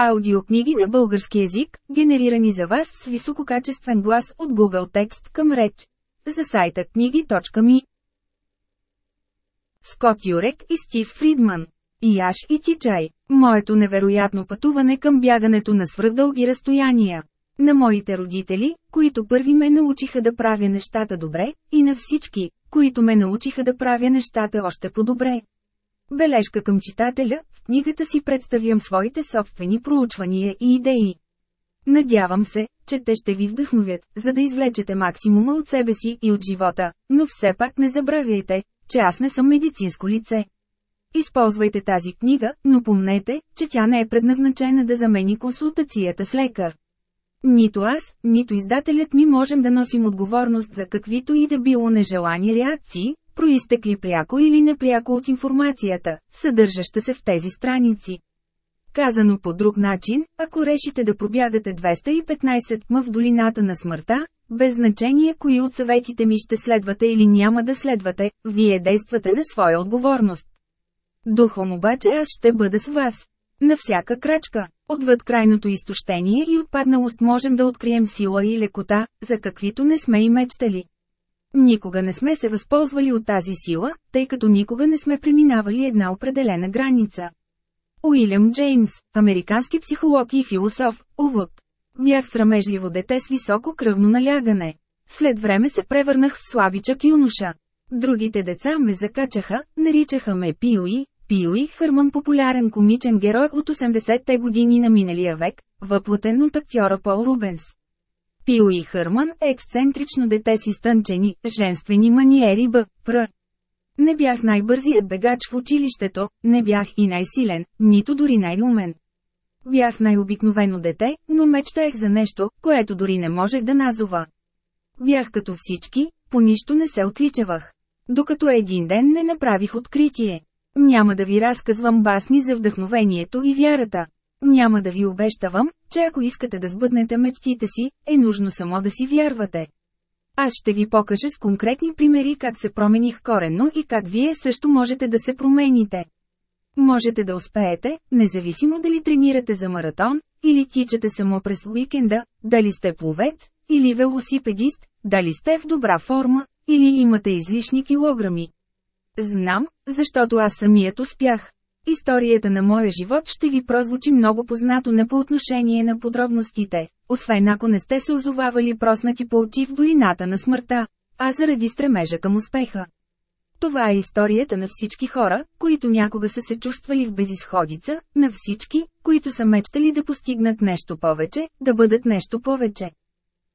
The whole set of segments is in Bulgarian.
Аудиокниги на български език, генерирани за вас с висококачествен глас от Google Текст към реч. За сайта книги.ми Скот Юрек и Стив Фридман. Яш и Тичай. Моето невероятно пътуване към бягането на свръхдълги разстояния. На моите родители, които първи ме научиха да правя нещата добре, и на всички, които ме научиха да правя нещата още по-добре. Бележка към читателя, в книгата си представям своите собствени проучвания и идеи. Надявам се, че те ще ви вдъхновят, за да извлечете максимума от себе си и от живота, но все пак не забравяйте, че аз не съм медицинско лице. Използвайте тази книга, но помнете, че тя не е предназначена да замени консултацията с лекар. Нито аз, нито издателят ми можем да носим отговорност за каквито и да било нежелани реакции, проистекли пряко или непряко от информацията, съдържаща се в тези страници. Казано по друг начин, ако решите да пробягате 215 м в долината на смъртта, без значение кои от съветите ми ще следвате или няма да следвате, вие действате на своя отговорност. Духом обаче аз ще бъда с вас. На всяка крачка, отвъд крайното изтощение и отпадналост можем да открием сила и лекота, за каквито не сме и мечтали. Никога не сме се възползвали от тази сила, тъй като никога не сме преминавали една определена граница. Уилям Джеймс, американски психолог и философ, увод. Бях срамежливо дете с високо кръвно налягане. След време се превърнах в слабичък юноша. Другите деца ме закачаха, наричаха ме Пиуи, Пиуи Хърман популярен комичен герой от 80-те години на миналия век, въплътен от актьора Пол Рубенс. Пиуи Хърман е ексцентрично дете си стънчени, женствени маниери Б. Пр. Не бях най-бързият бегач в училището, не бях и най-силен, нито дори най-умен. Бях най-обикновено дете, но мечтаех за нещо, което дори не можех да назова. Бях като всички, по нищо не се отличавах. Докато един ден не направих откритие. Няма да ви разказвам басни за вдъхновението и вярата. Няма да ви обещавам, че ако искате да сбъднете мечтите си, е нужно само да си вярвате. Аз ще ви покажа с конкретни примери как се промених коренно и как вие също можете да се промените. Можете да успеете, независимо дали тренирате за маратон, или тичате само през уикенда, дали сте пловец, или велосипедист, дали сте в добра форма, или имате излишни килограми. Знам, защото аз самият успях. Историята на моя живот ще ви прозвучи много познато не по отношение на подробностите, освен ако не сте се озовавали проснати по очи в долината на смъртта, а заради стремежа към успеха. Това е историята на всички хора, които някога са се чувствали в безисходица, на всички, които са мечтали да постигнат нещо повече, да бъдат нещо повече.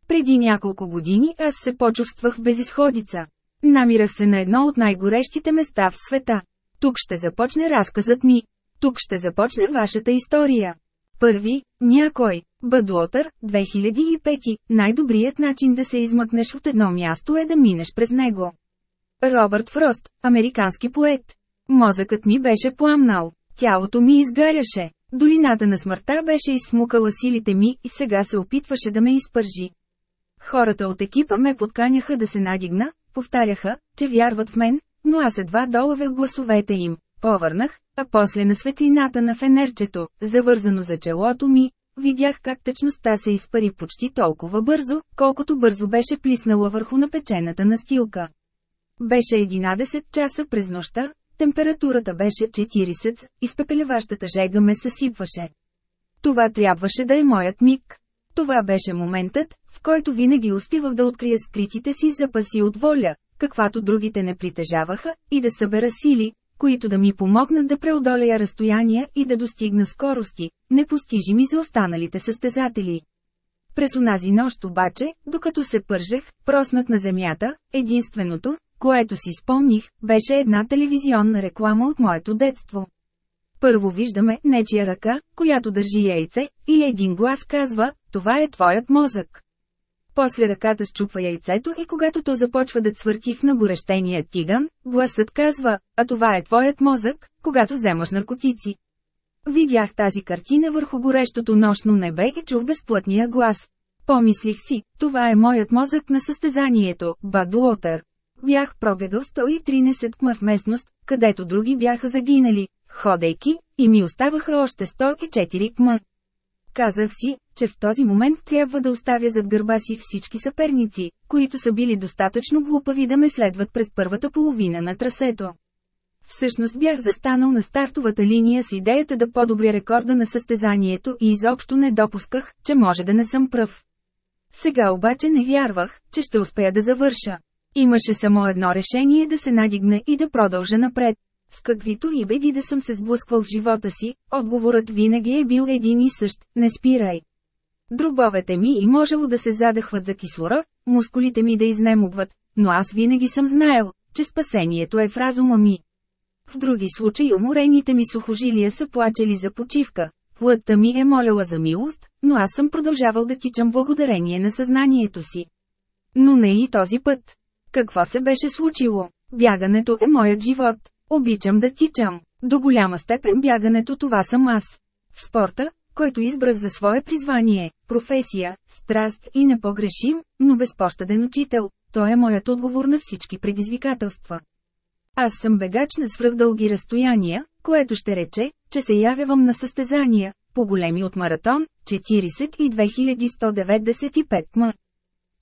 Преди няколко години аз се почувствах в безисходица. Намирах се на едно от най-горещите места в света. Тук ще започне разказът ми. Тук ще започне вашата история. Първи, някой, Бъдлотър, 2005, най-добрият начин да се измъкнеш от едно място е да минеш през него. Робърт Фрост, американски поет. Мозъкът ми беше пламнал, тялото ми изгаряше, долината на смъртта беше изсмукала силите ми и сега се опитваше да ме изпържи. Хората от екипа ме подканяха да се надигна, повтаряха, че вярват в мен, но аз едва долавях гласовете им. Повърнах, а после на светлината на фенерчето, завързано за челото ми, видях как тъчността се изпари почти толкова бързо, колкото бързо беше плиснала върху напечената настилка. Беше 11 часа през нощта, температурата беше 40, изпепелеващата жега ме съсипваше. Това трябваше да е моят миг. Това беше моментът, в който винаги успивах да открия скритите си запаси от воля, каквато другите не притежаваха, и да събера сили, които да ми помогнат да преодолея разстояния и да достигна скорости, непостижими за останалите състезатели. През онази нощ обаче, докато се пържех, проснат на земята, единственото, което си спомних, беше една телевизионна реклама от моето детство. Първо виждаме нечия ръка, която държи яйце, и един глас казва, това е твоят мозък. После ръката щупва яйцето и когато то започва да цвърти в нагорещения тиган, гласът казва, а това е твоят мозък, когато вземаш наркотици. Видях тази картина върху горещото нощно небе и чух безплътния глас. Помислих си, това е моят мозък на състезанието, Бадлотър. Бях пробегал 113 км в местност, където други бяха загинали, ходейки, и ми оставаха още 104 км. Казах си, че в този момент трябва да оставя зад гърба си всички съперници, които са били достатъчно глупави да ме следват през първата половина на трасето. Всъщност бях застанал на стартовата линия с идеята да подобря рекорда на състезанието и изобщо не допусках, че може да не съм пръв. Сега обаче не вярвах, че ще успея да завърша. Имаше само едно решение да се надигна и да продължа напред. С каквито и беди да съм се сблъсквал в живота си, отговорът винаги е бил един и същ – не спирай. Дробовете ми и можело да се задъхват за кислород, мускулите ми да изнемогват, но аз винаги съм знаел, че спасението е в разума ми. В други случаи уморените ми сухожилия са плачели за почивка, плътта ми е моляла за милост, но аз съм продължавал да тичам благодарение на съзнанието си. Но не и този път. Какво се беше случило? Бягането е моят живот. Обичам да тичам. До голяма степен бягането това съм аз. В спорта, който избрах за свое призвание, професия, страст и непогрешим, но безпощаден учител, той е моят отговор на всички предизвикателства. Аз съм бегач на свръхдълги разстояния, което ще рече, че се явявам на състезания, по-големи от маратон, 40 и 2195 м.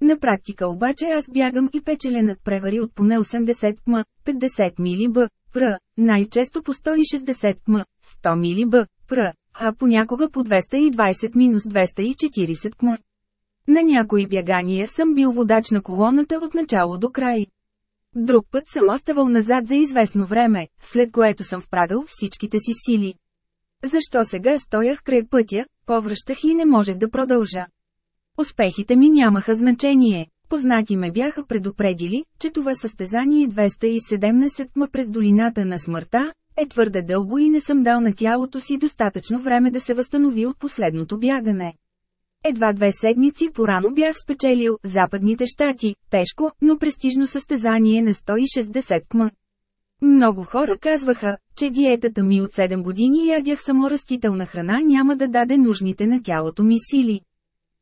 На практика обаче аз бягам и печеля над превари от поне 80 м, 50 мили б, пр, най-често по 160 м, 100 мили б, пр, а понякога по 220-240 км. На някои бягания съм бил водач на колоната от начало до край. Друг път съм оставал назад за известно време, след което съм впрагал всичките си сили. Защо сега стоях край пътя, повръщах и не можех да продължа. Успехите ми нямаха значение. Познати ме бяха предупредили, че това състезание 217 ма през долината на смъртта, е твърде дълго и не съм дал на тялото си достатъчно време да се възстанови от последното бягане. Едва две седмици порано бях спечелил Западните щати, тежко, но престижно състезание на 160 км. Много хора казваха, че диетата ми от 7 години ядях само растителна храна няма да даде нужните на тялото ми сили.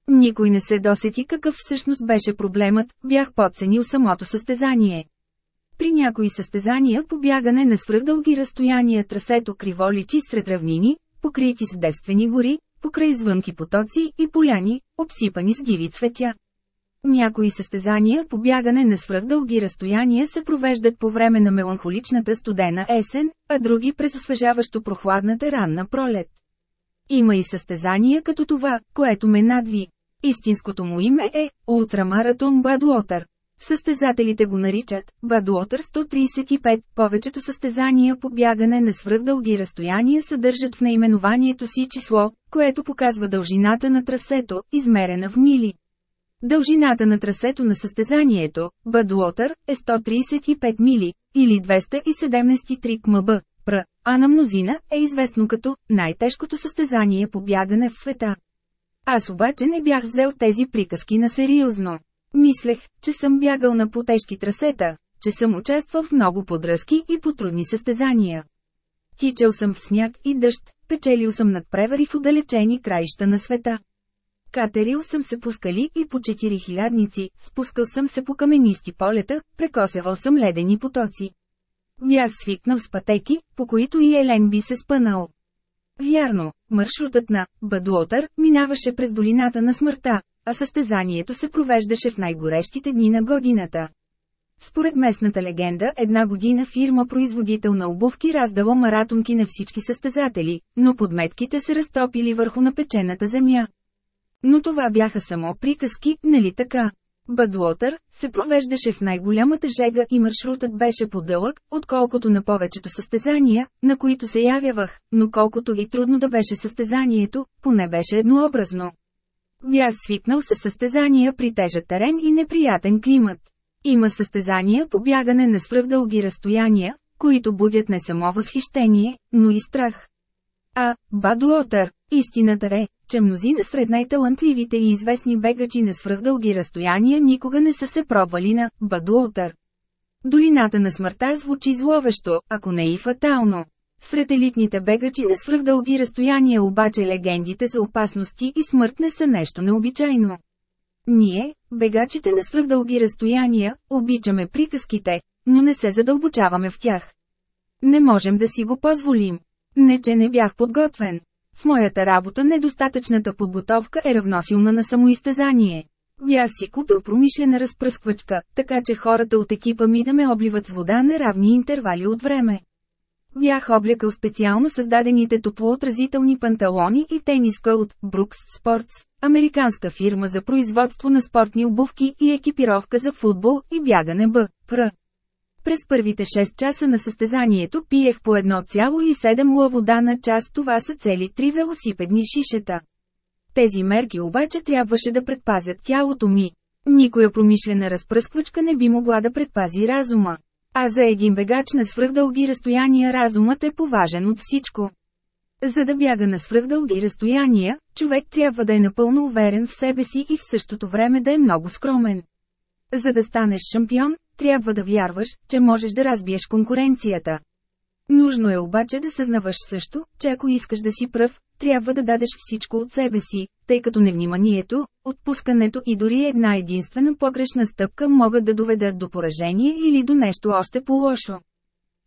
Никой не се досети какъв всъщност беше проблемът, бях подценил самото състезание. При някои състезания по бягане на свръхдълги разстояния трасето криво личи сред равнини, покрити с девствени гори, покрай звънки потоци и поляни, обсипани с диви цветя. Някои състезания по бягане на свръхдълги разстояния се провеждат по време на меланхоличната студена есен, а други през освежаващо прохладната ранна пролет. Има и състезания като това, което ме надви. Истинското му име е Ултрамаратон Бадуотър. Състезателите го наричат Бадуотър 135. Повечето състезания по бягане на свръхдълги разстояния съдържат в наименованието си число, което показва дължината на трасето, измерена в мили. Дължината на трасето на състезанието, Бадуотър, е 135 мили, или 273 кмб, пр, а на мнозина е известно като най-тежкото състезание по бягане в света. Аз обаче не бях взел тези приказки на сериозно. Мислех, че съм бягал на потежки трасета, че съм участвал в много подръзки и по-трудни състезания. Тичал съм в сняг и дъжд, печелил съм над превари в отдалечени краища на света. Катерил съм се по скали и по четири хилядници, спускал съм се по каменисти полета, прекосявал съм ледени потоци. Бях свикнал с пътеки, по които и Елен би се спънал. Вярно, маршрутът на Бадуотър минаваше през долината на смъртта, а състезанието се провеждаше в най-горещите дни на годината. Според местната легенда, една година фирма производител на обувки раздала маратонки на всички състезатели, но подметките се разтопили върху напечената земя. Но това бяха само приказки, нали така? Бъдлотър се провеждаше в най-голямата жега и маршрутът беше по-дълъг, отколкото на повечето състезания, на които се явявах, но колкото и трудно да беше състезанието, поне беше еднообразно. Бях свикнал с състезания при тежък терен и неприятен климат. Има състезания по бягане на свръхдълги разстояния, които будят не само възхищение, но и страх. А, Бадуотър, истината е, че мнозина сред най-талантливите и известни бегачи на свръхдълги разстояния никога не са се пробвали на Бадуотър. Долината на смъртта звучи зловещо, ако не и фатално. Сред елитните бегачи на свръхдълги разстояния обаче легендите за опасности и смърт не са нещо необичайно. Ние, бегачите на свръхдълги разстояния, обичаме приказките, но не се задълбочаваме в тях. Не можем да си го позволим. Не че не бях подготвен. В моята работа недостатъчната подготовка е равносилна на самоизтезание. Бях си купил промишлена разпръсквачка, така че хората от екипа ми да ме обливат с вода на равни интервали от време. Бях облякал специално създадените топлоотразителни панталони и тениска от Brooks Sports, американска фирма за производство на спортни обувки и екипировка за футбол и бягане Б. Пр. През първите 6 часа на състезанието пиех по 1,7 ла вода на час, това са цели 3 велосипедни шишета. Тези мерки обаче трябваше да предпазят тялото ми. Никоя промишлена разпръсквачка не би могла да предпази разума. А за един бегач на свръхдълги разстояния разумът е поважен от всичко. За да бяга на свръхдълги разстояния, човек трябва да е напълно уверен в себе си и в същото време да е много скромен. За да станеш шампион, трябва да вярваш, че можеш да разбиеш конкуренцията. Нужно е обаче да съзнаваш също, че ако искаш да си пръв, трябва да дадеш всичко от себе си, тъй като невниманието, отпускането и дори една единствена погрешна стъпка могат да доведат до поражение или до нещо още по-лошо.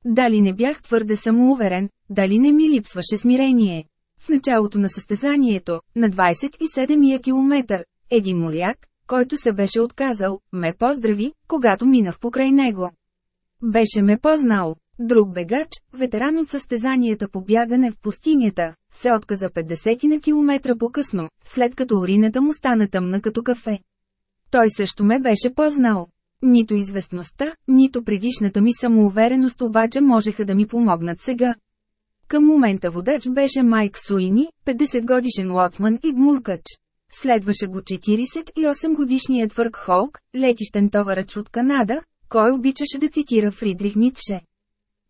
Дали не бях твърде самоуверен, дали не ми липсваше смирение. В началото на състезанието, на 27-я километър, един моряк, който се беше отказал, ме поздрави, когато минах покрай него. Беше ме познал. Друг бегач, ветеран от състезанията по бягане в пустинята, се отказа 50 на километра по-късно, след като урината му стана тъмна като кафе. Той също ме беше познал. Нито известността, нито предишната ми самоувереност обаче можеха да ми помогнат сега. Към момента водач беше Майк Суини, 50 годишен лотман и гмуркач. Следваше го 48 годишният Върк Холк, летищен товарач от Канада, кой обичаше да цитира Фридрих Ницше.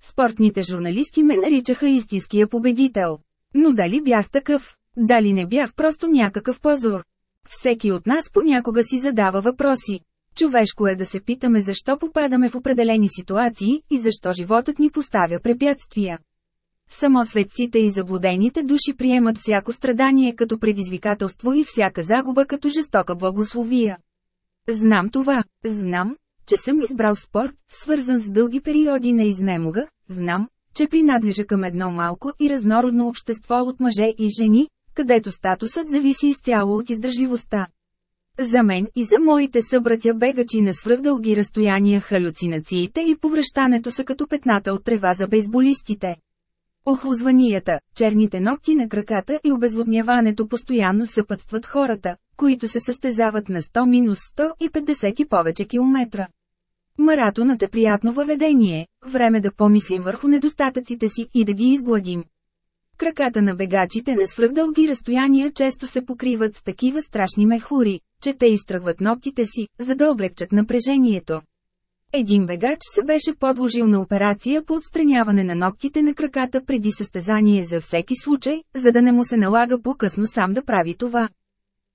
Спортните журналисти ме наричаха истинския победител. Но дали бях такъв? Дали не бях просто някакъв позор? Всеки от нас понякога си задава въпроси. Човешко е да се питаме защо попадаме в определени ситуации и защо животът ни поставя препятствия. Само светците и заблудените души приемат всяко страдание като предизвикателство и всяка загуба като жестока благословия. Знам това, знам, че съм избрал спорт, свързан с дълги периоди на изнемога, знам, че принадлежа към едно малко и разнородно общество от мъже и жени, където статусът зависи изцяло от издържливостта. За мен и за моите събратя бегачи на свръхдълги разстояния халюцинациите и повръщането са като петната от трева за бейсболистите. Охлузванията, черните ногти на краката и обезводняването постоянно съпътстват хората, които се състезават на 100-150 и повече километра. Маратонът е приятно въведение, време да помислим върху недостатъците си и да ги изгладим. Краката на бегачите на свръхдълги разстояния често се покриват с такива страшни мехури, че те изтръгват ногтите си, за да облегчат напрежението. Един бегач се беше подложил на операция по отстраняване на ногтите на краката преди състезание за всеки случай, за да не му се налага по-късно сам да прави това.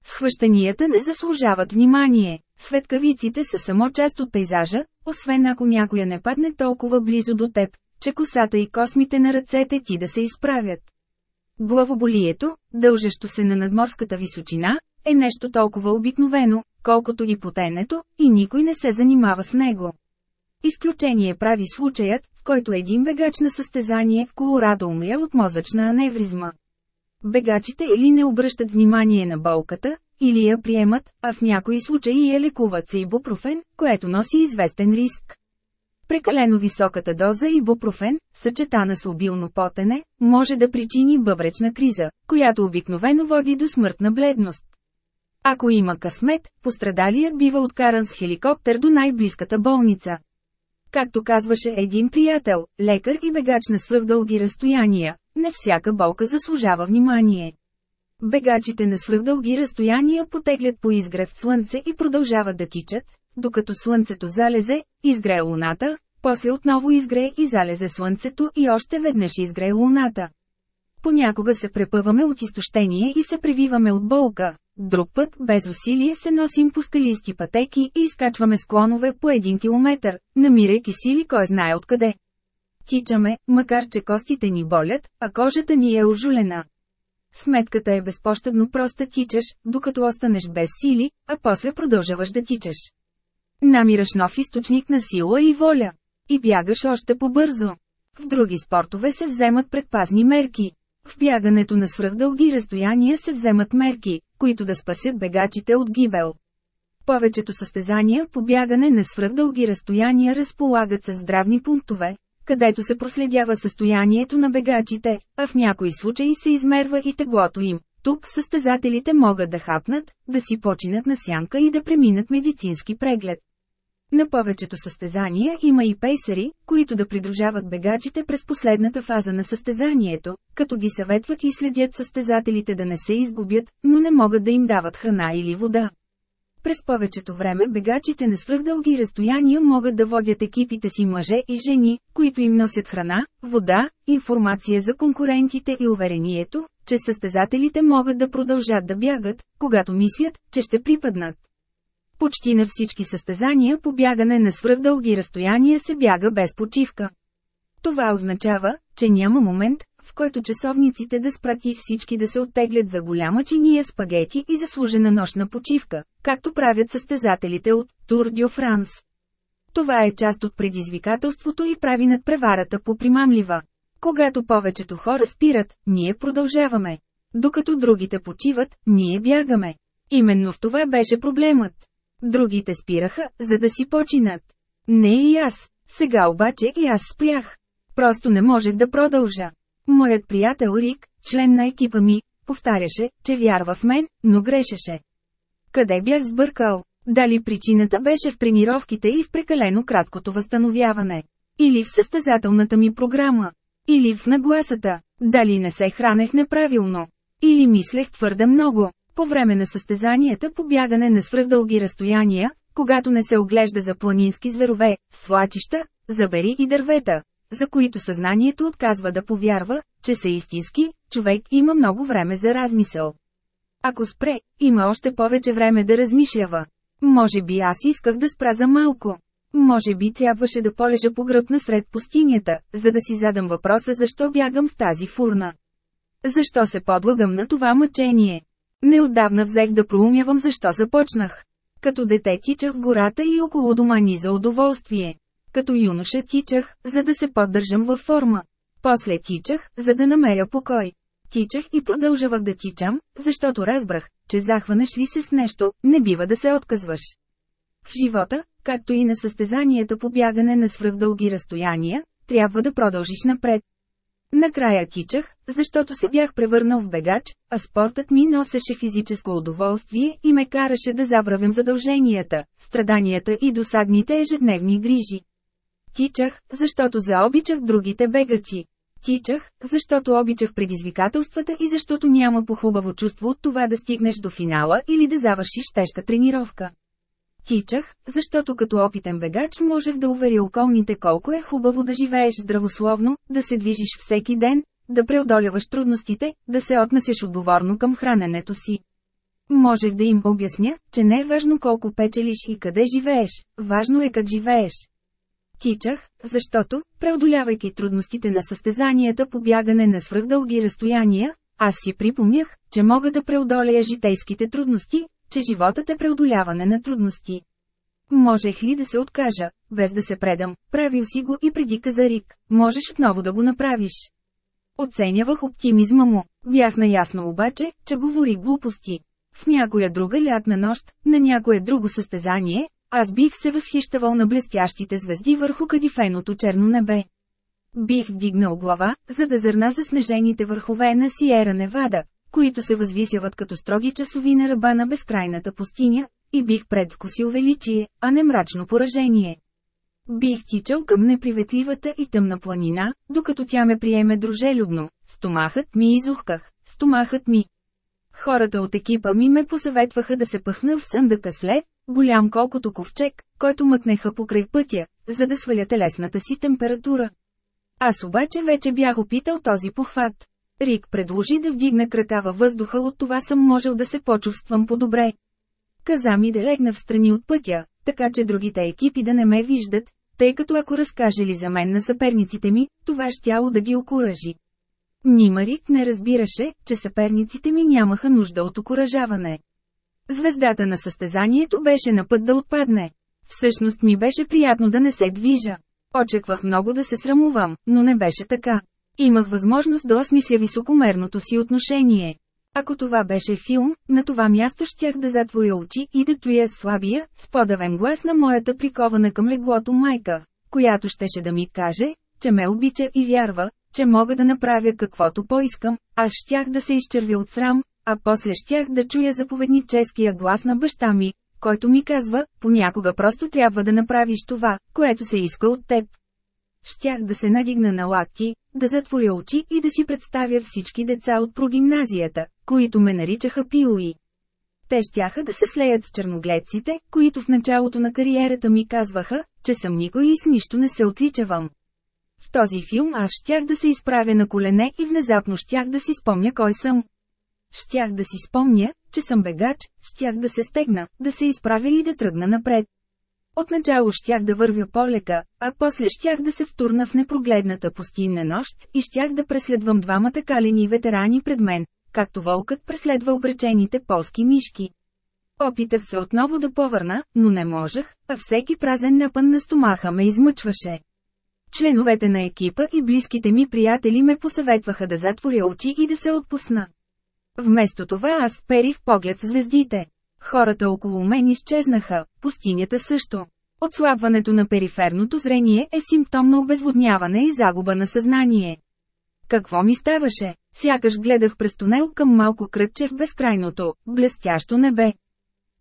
Схващанията не заслужават внимание. Светкавиците са само част от пейзажа, освен ако някоя не падне толкова близо до теб, че косата и космите на ръцете ти да се изправят. Главоболието, дължещо се на надморската височина, е нещо толкова обикновено, колкото и потенето, и никой не се занимава с него. Изключение прави случаят, в който един бегач на състезание в Колорадо умря от мозъчна аневризма. Бегачите или не обръщат внимание на болката, или я приемат, а в някои случаи я лекуват с ибупрофен, което носи известен риск. Прекалено високата доза ибупрофен, съчетана с обилно потене, може да причини бъбречна криза, която обикновено води до смъртна бледност. Ако има късмет, пострадалият бива откаран с хеликоптер до най-близката болница. Както казваше един приятел, лекар и бегач на свръхдълги разстояния, не всяка болка заслужава внимание. Бегачите на свръхдълги разстояния потеглят по изгрев слънце и продължават да тичат, докато слънцето залезе, изгрее луната, после отново изгрее и залезе слънцето и още веднъж изгрее луната. Понякога се препъваме от изтощение и се превиваме от болка, Друг път, без усилие се носим по скалисти пътеки и изкачваме склонове по един километър, намирайки сили кой знае откъде. Тичаме, макар че костите ни болят, а кожата ни е ожулена. Сметката е безпощадно проста тичаш, докато останеш без сили, а после продължаваш да тичаш. Намираш нов източник на сила и воля. И бягаш още по-бързо. В други спортове се вземат предпазни мерки. В бягането на свръхдълги разстояния се вземат мерки, които да спасят бегачите от гибел. Повечето състезания по бягане на свръхдълги разстояния разполагат с здравни пунктове, където се проследява състоянието на бегачите, а в някои случаи се измерва и теглото им. Тук състезателите могат да хапнат, да си починат на сянка и да преминат медицински преглед. На повечето състезания има и пейсери, които да придружават бегачите през последната фаза на състезанието, като ги съветват и следят състезателите да не се изгубят, но не могат да им дават храна или вода. През повечето време бегачите на свръхдълги разстояния могат да водят екипите си мъже и жени, които им носят храна, вода, информация за конкурентите и уверението, че състезателите могат да продължат да бягат, когато мислят, че ще припаднат. Почти на всички състезания по бягане на свръхдълги разстояния се бяга без почивка. Това означава, че няма момент, в който часовниците да спрат и всички да се оттеглят за голяма чиния спагети и заслужена нощна почивка, както правят състезателите от Тур Дю Франс. Това е част от предизвикателството и прави надпреварата по-примамлива. Когато повечето хора спират, ние продължаваме. Докато другите почиват, ние бягаме. Именно в това беше проблемът. Другите спираха, за да си починат. Не и аз. Сега обаче и аз спрях. Просто не можех да продължа. Моят приятел Рик, член на екипа ми, повтаряше, че вярва в мен, но грешеше. Къде бях сбъркал? Дали причината беше в тренировките и в прекалено краткото възстановяване? Или в състезателната ми програма? Или в нагласата? Дали не се хранех неправилно? Или мислех твърде много? По време на състезанията по бягане на свръхдълги разстояния, когато не се оглежда за планински зверове, свлачища, забери и дървета, за които съзнанието отказва да повярва, че са истински, човек има много време за размисъл. Ако спре, има още повече време да размишлява. Може би аз исках да спра за малко. Може би трябваше да полежа по гръб насред пустинята, за да си задам въпроса защо бягам в тази фурна. Защо се подлагам на това мъчение? Неотдавна взех да проумявам защо започнах. Като дете тичах в гората и около дома ни за удоволствие. Като юноша тичах, за да се поддържам във форма. После тичах, за да намеря покой. Тичах и продължавах да тичам, защото разбрах, че захванеш ли се с нещо, не бива да се отказваш. В живота, както и на състезанията по бягане на свръхдълги разстояния, трябва да продължиш напред. Накрая тичах, защото се бях превърнал в бегач, а спортът ми носеше физическо удоволствие и ме караше да забравям задълженията, страданията и досадните ежедневни грижи. Тичах, защото заобичах другите бегачи. Тичах, защото обичах предизвикателствата и защото няма по-хубаво чувство от това да стигнеш до финала или да завършиш тежка тренировка. Тичах, защото като опитен бегач можех да уверя околните колко е хубаво да живееш здравословно, да се движиш всеки ден, да преодоляваш трудностите, да се отнасяш отговорно към храненето си. Можех да им обясня, че не е важно колко печелиш и къде живееш, важно е как живееш. Тичах, защото, преодолявайки трудностите на състезанията по бягане на свръхдълги разстояния, аз си припомнях, че мога да преодолея житейските трудности, че животът е преодоляване на трудности. Можех ли да се откажа, без да се предам, правил си го и преди каза Рик, можеш отново да го направиш. Оценявах оптимизма му, бях наясно обаче, че говори глупости. В някоя друга лятна нощ, на някое друго състезание, аз бих се възхищавал на блестящите звезди върху кадифеното черно небе. Бих вдигнал глава, за да зърна заснежените върхове на Сиера Невада, които се възвисяват като строги часови на ръба на безкрайната пустиня, и бих предвкусил величие, а не мрачно поражение. Бих тичал към неприветливата и тъмна планина, докато тя ме приеме дружелюбно. Стомахът ми изухках, стомахът ми. Хората от екипа ми ме посъветваха да се пъхна в съндъка след, голям колкото ковчег, който мъкнеха покрай пътя, за да сваля телесната си температура. Аз обаче вече бях опитал този похват. Рик предложи да вдигна крака във въздуха, от това съм можел да се почувствам по-добре. Каза ми да легна в страни от пътя, така че другите екипи да не ме виждат, тъй като ако разкаже ли за мен на съперниците ми, това щяло да ги окуражи. Нима Рик не разбираше, че съперниците ми нямаха нужда от окуражаване. Звездата на състезанието беше на път да отпадне. Всъщност ми беше приятно да не се движа. Очаквах много да се срамувам, но не беше така. Имах възможност да осмисля високомерното си отношение. Ако това беше филм, на това място щях да затворя очи и да чуя слабия, сподавен глас на моята прикована към леглото майка, която щеше да ми каже, че ме обича и вярва, че мога да направя каквото поискам, аз щях да се изчервя от срам, а после щях да чуя заповедническия глас на баща ми, който ми казва, понякога просто трябва да направиш това, което се иска от теб. Щях да се надигна на лакти, да затворя очи и да си представя всички деца от прогимназията, които ме наричаха пилои. Те щяха да се слеят с черногледците, които в началото на кариерата ми казваха, че съм никой и с нищо не се отличавам. В този филм аз щях да се изправя на колене и внезапно щях да си спомня кой съм. Щях да си спомня, че съм бегач, щях да се стегна, да се изправя и да тръгна напред. Отначало щях да вървя полека, а после щях да се втурна в непрогледната пустинна нощ и щях да преследвам двамата калени ветерани пред мен, както вълкът преследва обречените полски мишки. Опитах се отново да повърна, но не можех, а всеки празен напън на стомаха ме измъчваше. Членовете на екипа и близките ми приятели ме посъветваха да затворя очи и да се отпусна. Вместо това аз перих поглед в звездите. Хората около мен изчезнаха, пустинята също. Отслабването на периферното зрение е симптом на обезводняване и загуба на съзнание. Какво ми ставаше? Сякаш гледах през тунел към малко кръгче в безкрайното, блестящо небе.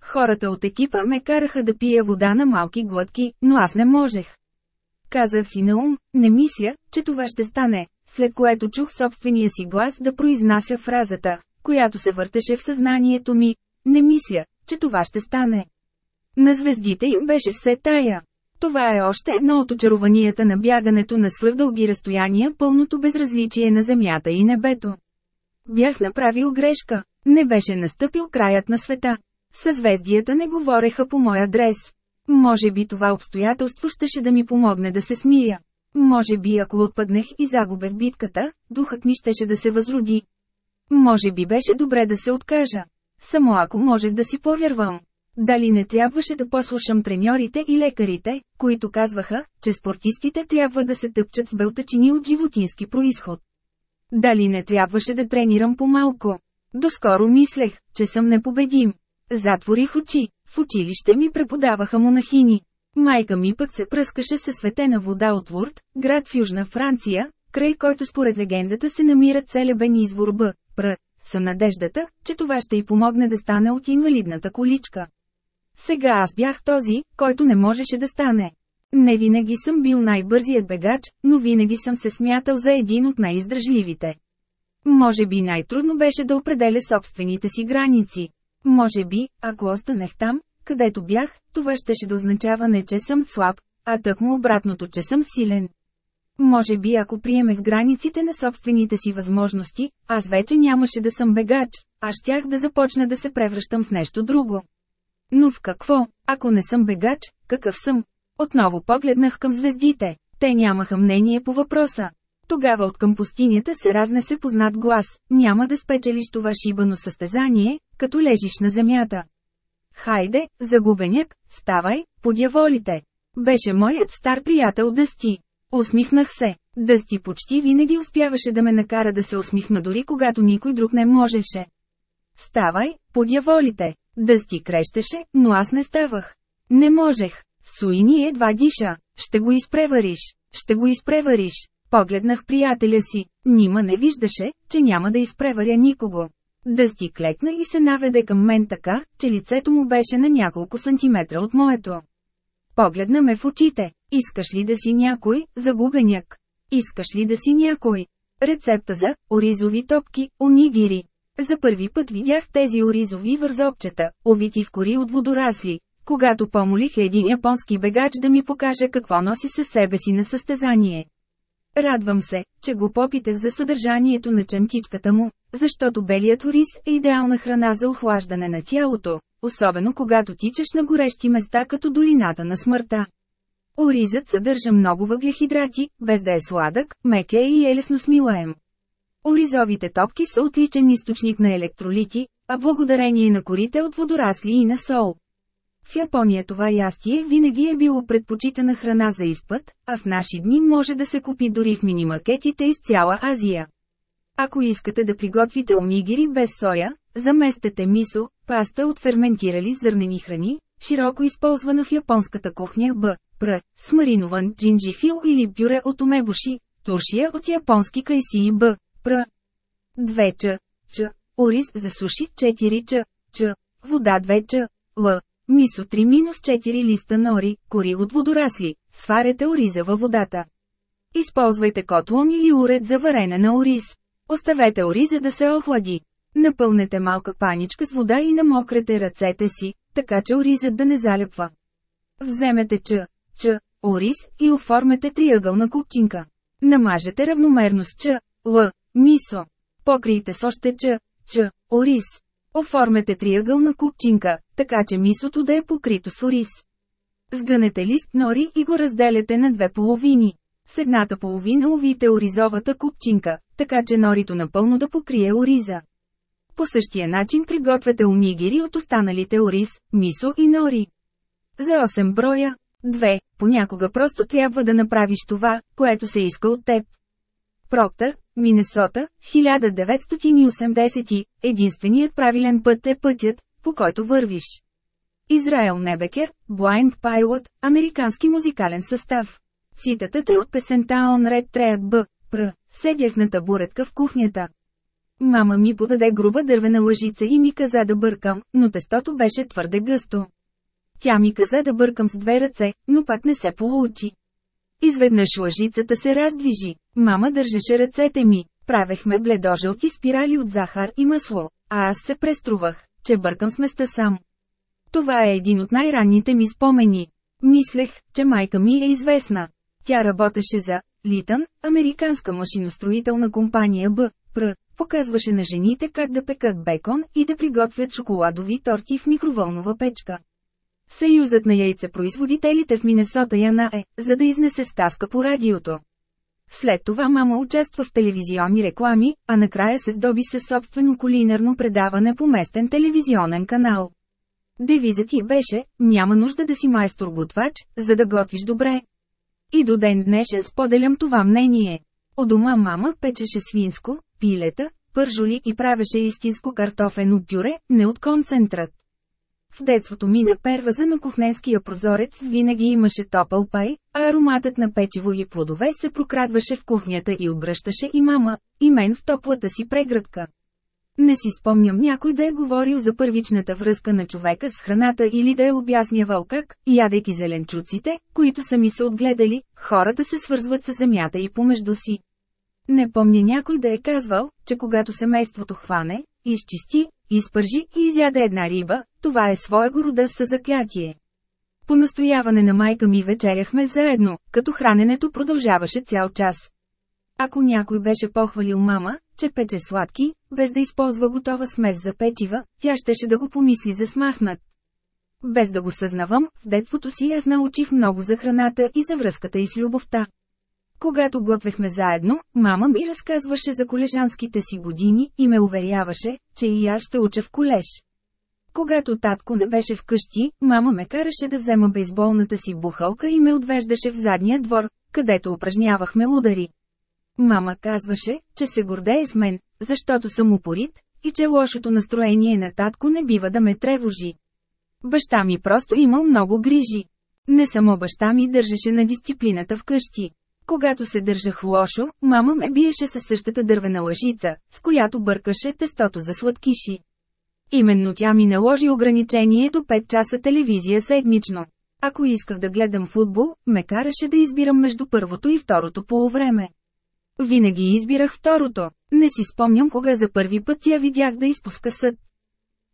Хората от екипа ме караха да пия вода на малки глътки, но аз не можех. Казах си на ум, не мисля, че това ще стане, след което чух собствения си глас да произнася фразата, която се въртеше в съзнанието ми. Не мисля, че това ще стане. На звездите им беше все тая. Това е още едно от очарованията на бягането на свръхдълги разстояния пълното безразличие на земята и небето. Бях направил грешка. Не беше настъпил краят на света. Съзвездията не говореха по мой адрес. Може би това обстоятелство щеше да ми помогне да се смия. Може би ако отпаднах и загубех битката, духът ми щеше да се възроди. Може би беше добре да се откажа. Само ако можех да си повярвам. Дали не трябваше да послушам треньорите и лекарите, които казваха, че спортистите трябва да се тъпчат с белтачини от животински происход. Дали не трябваше да тренирам по-малко. Доскоро мислех, че съм непобедим. Затворих очи, в училище ми преподаваха монахини. Майка ми пък се пръскаше със светена вода от Лурд, град в Южна Франция, край който според легендата се намира целебен извор Б, Пр, са надеждата, че това ще й помогне да стане от инвалидната количка. Сега аз бях този, който не можеше да стане. Не винаги съм бил най-бързият бегач, но винаги съм се смятал за един от най-издръжливите. Може би най-трудно беше да определя собствените си граници. Може би, ако останех там, където бях, това щеше да означава не че съм слаб, а тъкмо обратното, че съм силен. Може би ако приемех границите на собствените си възможности, аз вече нямаше да съм бегач, а щях да започна да се превръщам в нещо друго. Но в какво, ако не съм бегач, какъв съм? Отново погледнах към звездите. Те нямаха мнение по въпроса. Тогава от към пустинята се разнесе познат глас. Няма да спечелиш това шибано състезание, като лежиш на земята. Хайде, загубеняк, ставай, подяволите. Беше моят стар приятел Дъсти. Усмихнах се. Дъсти почти винаги успяваше да ме накара да се усмихна дори когато никой друг не можеше. Ставай, подяволите. Дъсти крещеше, но аз не ставах. Не можех. Суини едва диша. Ще го изпревариш. Ще го изпревариш. Погледнах приятеля си. Нима не виждаше, че няма да изпреваря никого. Дъсти клекна и се наведе към мен така, че лицето му беше на няколко сантиметра от моето. Погледна ме в очите. Искаш ли да си някой, загубеняк? Искаш ли да си някой? Рецепта за оризови топки, онигири. За първи път видях тези оризови вързопчета, овити в кори от водорасли, когато помолих един японски бегач да ми покаже какво носи със себе си на състезание. Радвам се, че го попитах за съдържанието на чемтичката му, защото белият ориз е идеална храна за охлаждане на тялото, особено когато тичаш на горещи места като долината на смъртта. Оризът съдържа много въглехидрати, без да е сладък, мек е и е лесно смилаем. Оризовите топки са отличен източник на електролити, а благодарение на корите от водорасли и на сол. В Япония това ястие винаги е било предпочитана храна за изпът, а в наши дни може да се купи дори в минимаркетите из цяла Азия. Ако искате да приготвите омигири без соя, заместете мисо, паста от ферментирали зърнени храни, широко използвана в японската кухня Б, Пр, с маринован джинджифил или пюре от омебуши, туршия от японски кайси Б, Пр. 2 ч. Ч. Ориз за суши 4 ч. Ч. Вода 2 ч. Л. Мисо 3-4 листа нори, кори от водорасли, сварете ориза във водата. Използвайте котлон или уред за варене на ориз. Оставете ориза да се охлади. Напълнете малка паничка с вода и намокрете ръцете си, така че оризът да не залепва. Вземете ч, ч, ориз и оформете триъгълна купчинка. Намажете равномерно с ч, л, мисо. Покрийте с още ч, ч, ориз. Оформете триъгълна купчинка, така че мисото да е покрито с ориз. Сгънете лист нори и го разделяте на две половини. С едната половина увите оризовата купчинка, така че норито напълно да покрие ориза. По същия начин пригответе унигири от останалите ориз, мисо и нори. За 8 броя, 2, понякога просто трябва да направиш това, което се иска от теб. Проктър, Минесота, 1980, единственият правилен път е пътят, по който вървиш. Израел Небекер, Blind Pilot, американски музикален състав. Цитатът е от песента On Red Thread Б. Пр. Седях на табуретка в кухнята. Мама ми подаде груба дървена лъжица и ми каза да бъркам, но тестото беше твърде гъсто. Тя ми каза да бъркам с две ръце, но пак не се получи. Изведнъж лъжицата се раздвижи. Мама държеше ръцете ми. Правехме бледожълти спирали от захар и масло, а аз се преструвах, че бъркам с места сам. Това е един от най-ранните ми спомени. Мислех, че майка ми е известна. Тя работеше за Литън, американска машиностроителна компания Б. Пр. Показваше на жените как да пекат бекон и да приготвят шоколадови торти в микроволнова печка. Съюзът на яйцепроизводителите в Минесота Яна е, за да изнесе стаска по радиото. След това мама участва в телевизионни реклами, а накрая се здоби със собствено кулинарно предаване по местен телевизионен канал. Девизът ти беше, няма нужда да си майстор-готвач, за да готвиш добре. И до ден днешен споделям това мнение. О дома мама печеше свинско, пилета, пържоли и правеше истинско картофено пюре, не от концентрат. В детството ми на перваза на кухненския прозорец винаги имаше топъл пай, а ароматът на печиво и плодове се прокрадваше в кухнята и обръщаше и мама, и мен в топлата си преградка. Не си спомням някой да е говорил за първичната връзка на човека с храната или да е обяснявал как, ядейки зеленчуците, които сами са отгледали, хората се свързват с земята и помежду си. Не помня някой да е казвал, че когато семейството хване, изчисти, изпържи и изяде една риба, това е своего рода със заклятие. По настояване на майка ми вечеряхме заедно, като храненето продължаваше цял час. Ако някой беше похвалил мама, че пече сладки, без да използва готова смес за печива, тя щеше да го помисли за смахнат. Без да го съзнавам, в детството си аз научих много за храната и за връзката и с любовта. Когато готвехме заедно, мама ми разказваше за колежанските си години и ме уверяваше, че и аз ще уча в колеж. Когато татко не беше вкъщи, мама ме караше да взема бейсболната си бухалка и ме отвеждаше в задния двор, където упражнявахме удари. Мама казваше, че се гордее с мен, защото съм упорит, и че лошото настроение на татко не бива да ме тревожи. Баща ми просто имал много грижи. Не само баща ми държеше на дисциплината вкъщи. Когато се държах лошо, мама ме биеше със същата дървена лъжица, с която бъркаше тестото за сладкиши. Именно тя ми наложи ограничение до 5 часа телевизия седмично. Ако исках да гледам футбол, ме караше да избирам между първото и второто полувреме. Винаги избирах второто. Не си спомням кога за първи път я видях да изпуска съд.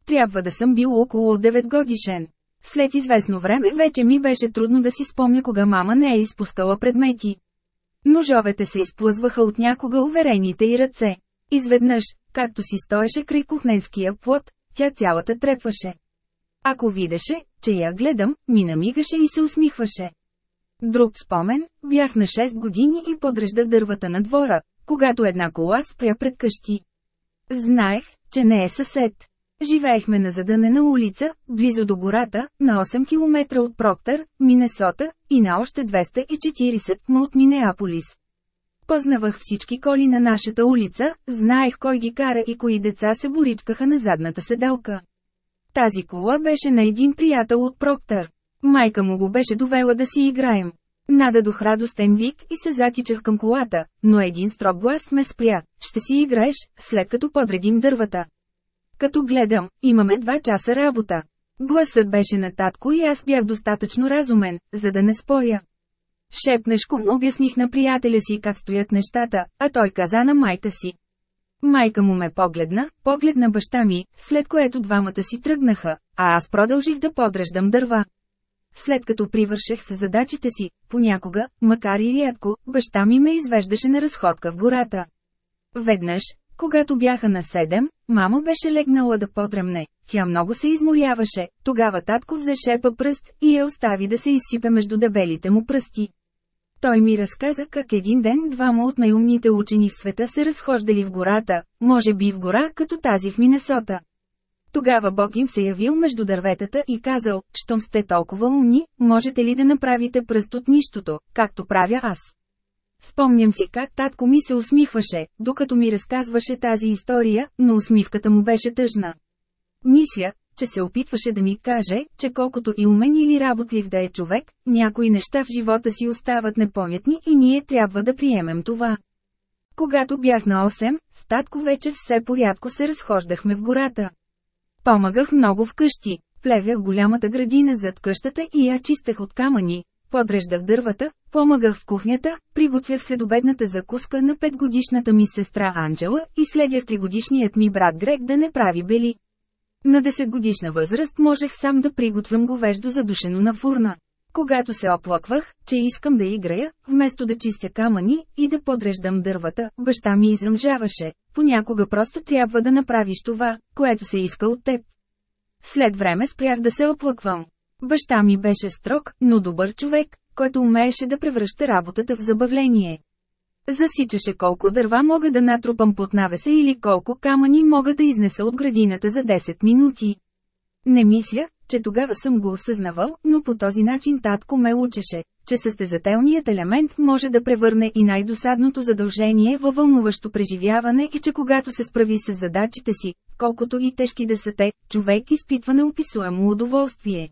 Трябва да съм бил около 9 годишен. След известно време вече ми беше трудно да си спомня кога мама не е изпускала предмети. Ножовете се изплъзваха от някога уверените й ръце. Изведнъж, както си стоеше край кухненския плод, тя цялата трепваше. Ако видеше, че я гледам, ми намигаше и се усмихваше. Друг спомен, бях на 6 години и подреждах дървата на двора, когато една кола спря пред къщи. Знаех, че не е съсед. Живеехме на задънена улица, близо до гората, на 8 км от Проктър, Минесота, и на още 240 м от Минеаполис. Познавах всички коли на нашата улица, знаех кой ги кара и кои деца се боричкаха на задната седелка. Тази кола беше на един приятел от Проктър. Майка му го беше довела да си играем. Нададох радостен вик и се затичах към колата, но един строг глас ме спря. Ще си играеш, след като подредим дървата. Като гледам, имаме два часа работа. Гласът беше на татко и аз бях достатъчно разумен, за да не споя. Шепнешко обясних на приятеля си как стоят нещата, а той каза на майка си. Майка му ме погледна, погледна баща ми, след което двамата си тръгнаха, а аз продължих да подреждам дърва. След като привършех с задачите си, понякога, макар и рядко, баща ми ме извеждаше на разходка в гората. Веднъж, когато бяха на седем, мама беше легнала да подремне. Тя много се изморяваше, тогава татко взе шепа пръст и я остави да се изсипе между дебелите му пръсти. Той ми разказа как един ден двама от най-умните учени в света се разхождали в гората, може би в гора като тази в Минесота. Тогава Бог им се явил между дърветата и казал, щом сте толкова умни, можете ли да направите пръст от нищото, както правя аз. Спомням си как татко ми се усмихваше, докато ми разказваше тази история, но усмивката му беше тъжна. Мисля, че се опитваше да ми каже, че колкото и умен или работлив да е човек, някои неща в живота си остават непонятни и ние трябва да приемем това. Когато бях на 8, с татко вече все порядко се разхождахме в гората. Помагах много вкъщи, плевях голямата градина зад къщата и я чистех от камъни, подреждах дървата, помагах в кухнята, приготвях следобедната закуска на петгодишната ми сестра Анджела и следях тригодишният ми брат Грег да не прави бели. На 10 годишна възраст можех сам да приготвям говеждо задушено на фурна. Когато се оплаквах, че искам да играя, вместо да чистя камъни и да подреждам дървата, баща ми изръмжаваше. Понякога просто трябва да направиш това, което се иска от теб. След време спрях да се оплаквам. Баща ми беше строг, но добър човек, който умееше да превръща работата в забавление. Засичаше колко дърва мога да натрупам под навеса или колко камъни мога да изнеса от градината за 10 минути. Не мисля, че тогава съм го осъзнавал, но по този начин татко ме учеше, че състезателният елемент може да превърне и най-досадното задължение във вълнуващо преживяване и че когато се справи с задачите си, колкото и тежки да са те, човек изпитва неописуемо удоволствие.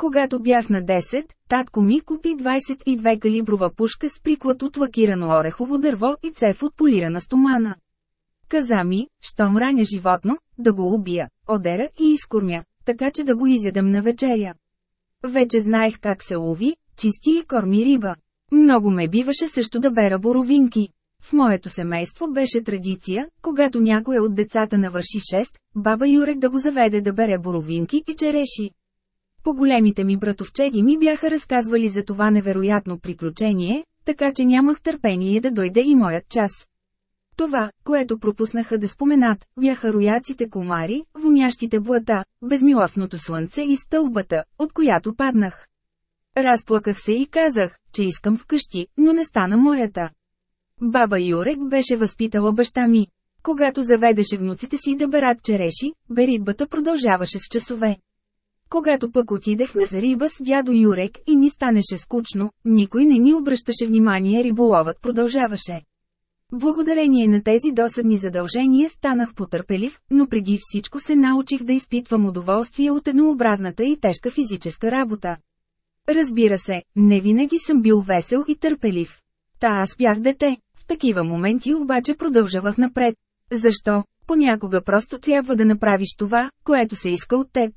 Когато бях на 10, татко ми купи 22 калиброва пушка с приклад от лакирано орехово дърво и цев от полирана стомана. Каза ми, щом раня животно, да го убия, одера и изкормя, така че да го изядам на вечеря. Вече знаех как се лови, чисти и корми риба. Много ме биваше също да бера боровинки. В моето семейство беше традиция, когато някой от децата навърши 6, баба Юрек да го заведе да бере боровинки и череши. По-големите ми братовчеди ми бяха разказвали за това невероятно приключение, така че нямах търпение да дойде и моят час. Това, което пропуснаха да споменат, бяха рояците комари, вонящите блата, безмилостното слънце и стълбата, от която паднах. Разплаках се и казах, че искам вкъщи, но не стана моята. Баба Юрек беше възпитала баща ми. Когато заведеше внуците си да берат череши, беритбата продължаваше с часове. Когато пък отидехме за риба с дядо Юрек и ни станеше скучно, никой не ни обръщаше внимание риболовът продължаваше. Благодарение на тези досадни задължения станах потърпелив, но преди всичко се научих да изпитвам удоволствие от еднообразната и тежка физическа работа. Разбира се, не винаги съм бил весел и търпелив. Та аз бях дете, в такива моменти обаче продължавах напред. Защо? Понякога просто трябва да направиш това, което се иска от теб.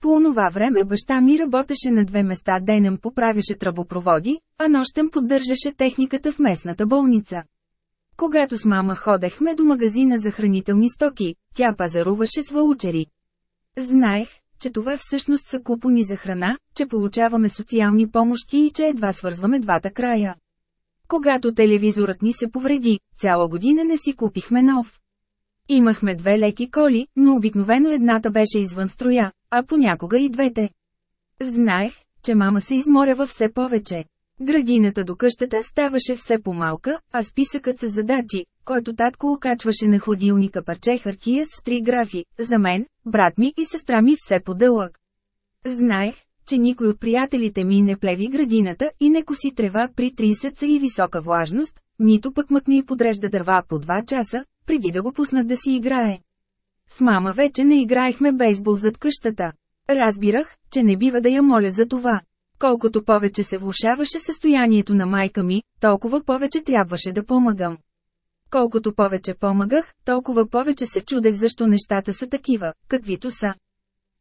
По онова време баща ми работеше на две места денем поправяше тръбопроводи, а нощем поддържаше техниката в местната болница. Когато с мама ходехме до магазина за хранителни стоки, тя пазаруваше с ваучери. Знаех, че това всъщност са купони за храна, че получаваме социални помощи и че едва свързваме двата края. Когато телевизорът ни се повреди, цяла година не си купихме нов. Имахме две леки коли, но обикновено едната беше извън строя, а понякога и двете. Знаех, че мама се изморява все повече. Градината до къщата ставаше все по-малка, а списъкът с задачи, който татко окачваше на хладилника парче хартия с три графи, за мен, брат ми и сестра ми все по-дълъг. Знаех, че никой от приятелите ми не плеви градината и не коси трева при 30 са и висока влажност, нито пък мъкне и подрежда дърва по 2 часа, преди да го пуснат да си играе. С мама вече не играехме бейсбол зад къщата. Разбирах, че не бива да я моля за това. Колкото повече се влушаваше състоянието на майка ми, толкова повече трябваше да помагам. Колкото повече помагах, толкова повече се чудех защо нещата са такива, каквито са.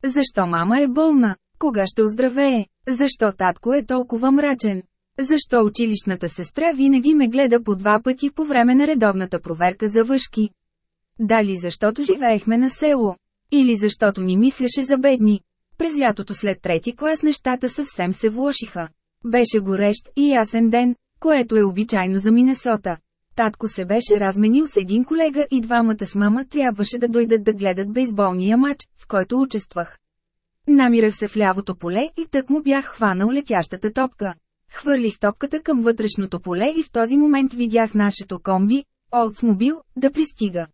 Защо мама е болна? Кога ще оздравее? Защо татко е толкова мрачен? Защо училищната сестра винаги ме гледа по два пъти по време на редовната проверка за въшки? Дали защото живеехме на село? Или защото ни мислеше за бедни? През лятото след трети клас нещата съвсем се влошиха. Беше горещ и ясен ден, което е обичайно за Минесота. Татко се беше разменил с един колега и двамата с мама трябваше да дойдат да гледат бейсболния матч, в който участвах. Намирах се в лявото поле и тък му бях хванал летящата топка. Хвърлих топката към вътрешното поле и в този момент видях нашето комби, Олдсмобил, да пристига.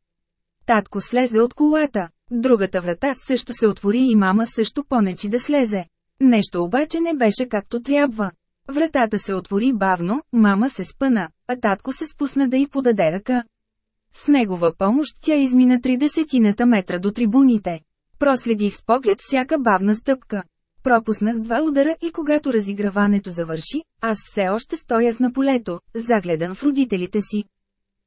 Татко слезе от колата. Другата врата също се отвори и мама също понечи да слезе. Нещо обаче не беше както трябва. Вратата се отвори бавно, мама се спъна, а татко се спусна да й подаде ръка. С негова помощ тя измина 30 метра до трибуните. Проследих с поглед всяка бавна стъпка. Пропуснах два удара и когато разиграването завърши, аз все още стоях на полето, загледан в родителите си.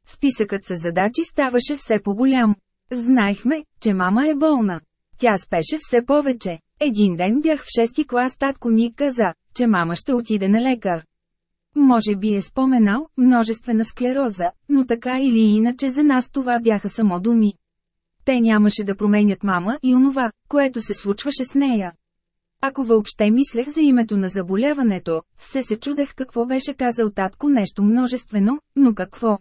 Списъкът с задачи ставаше все по-голям. Знаехме, че мама е болна. Тя спеше все повече. Един ден бях в шести клас, татко ни каза, че мама ще отиде на лекар. Може би е споменал множествена склероза, но така или иначе за нас това бяха само думи. Те нямаше да променят мама и онова, което се случваше с нея. Ако въобще мислех за името на заболяването, все се чудех какво беше казал татко нещо множествено, но какво?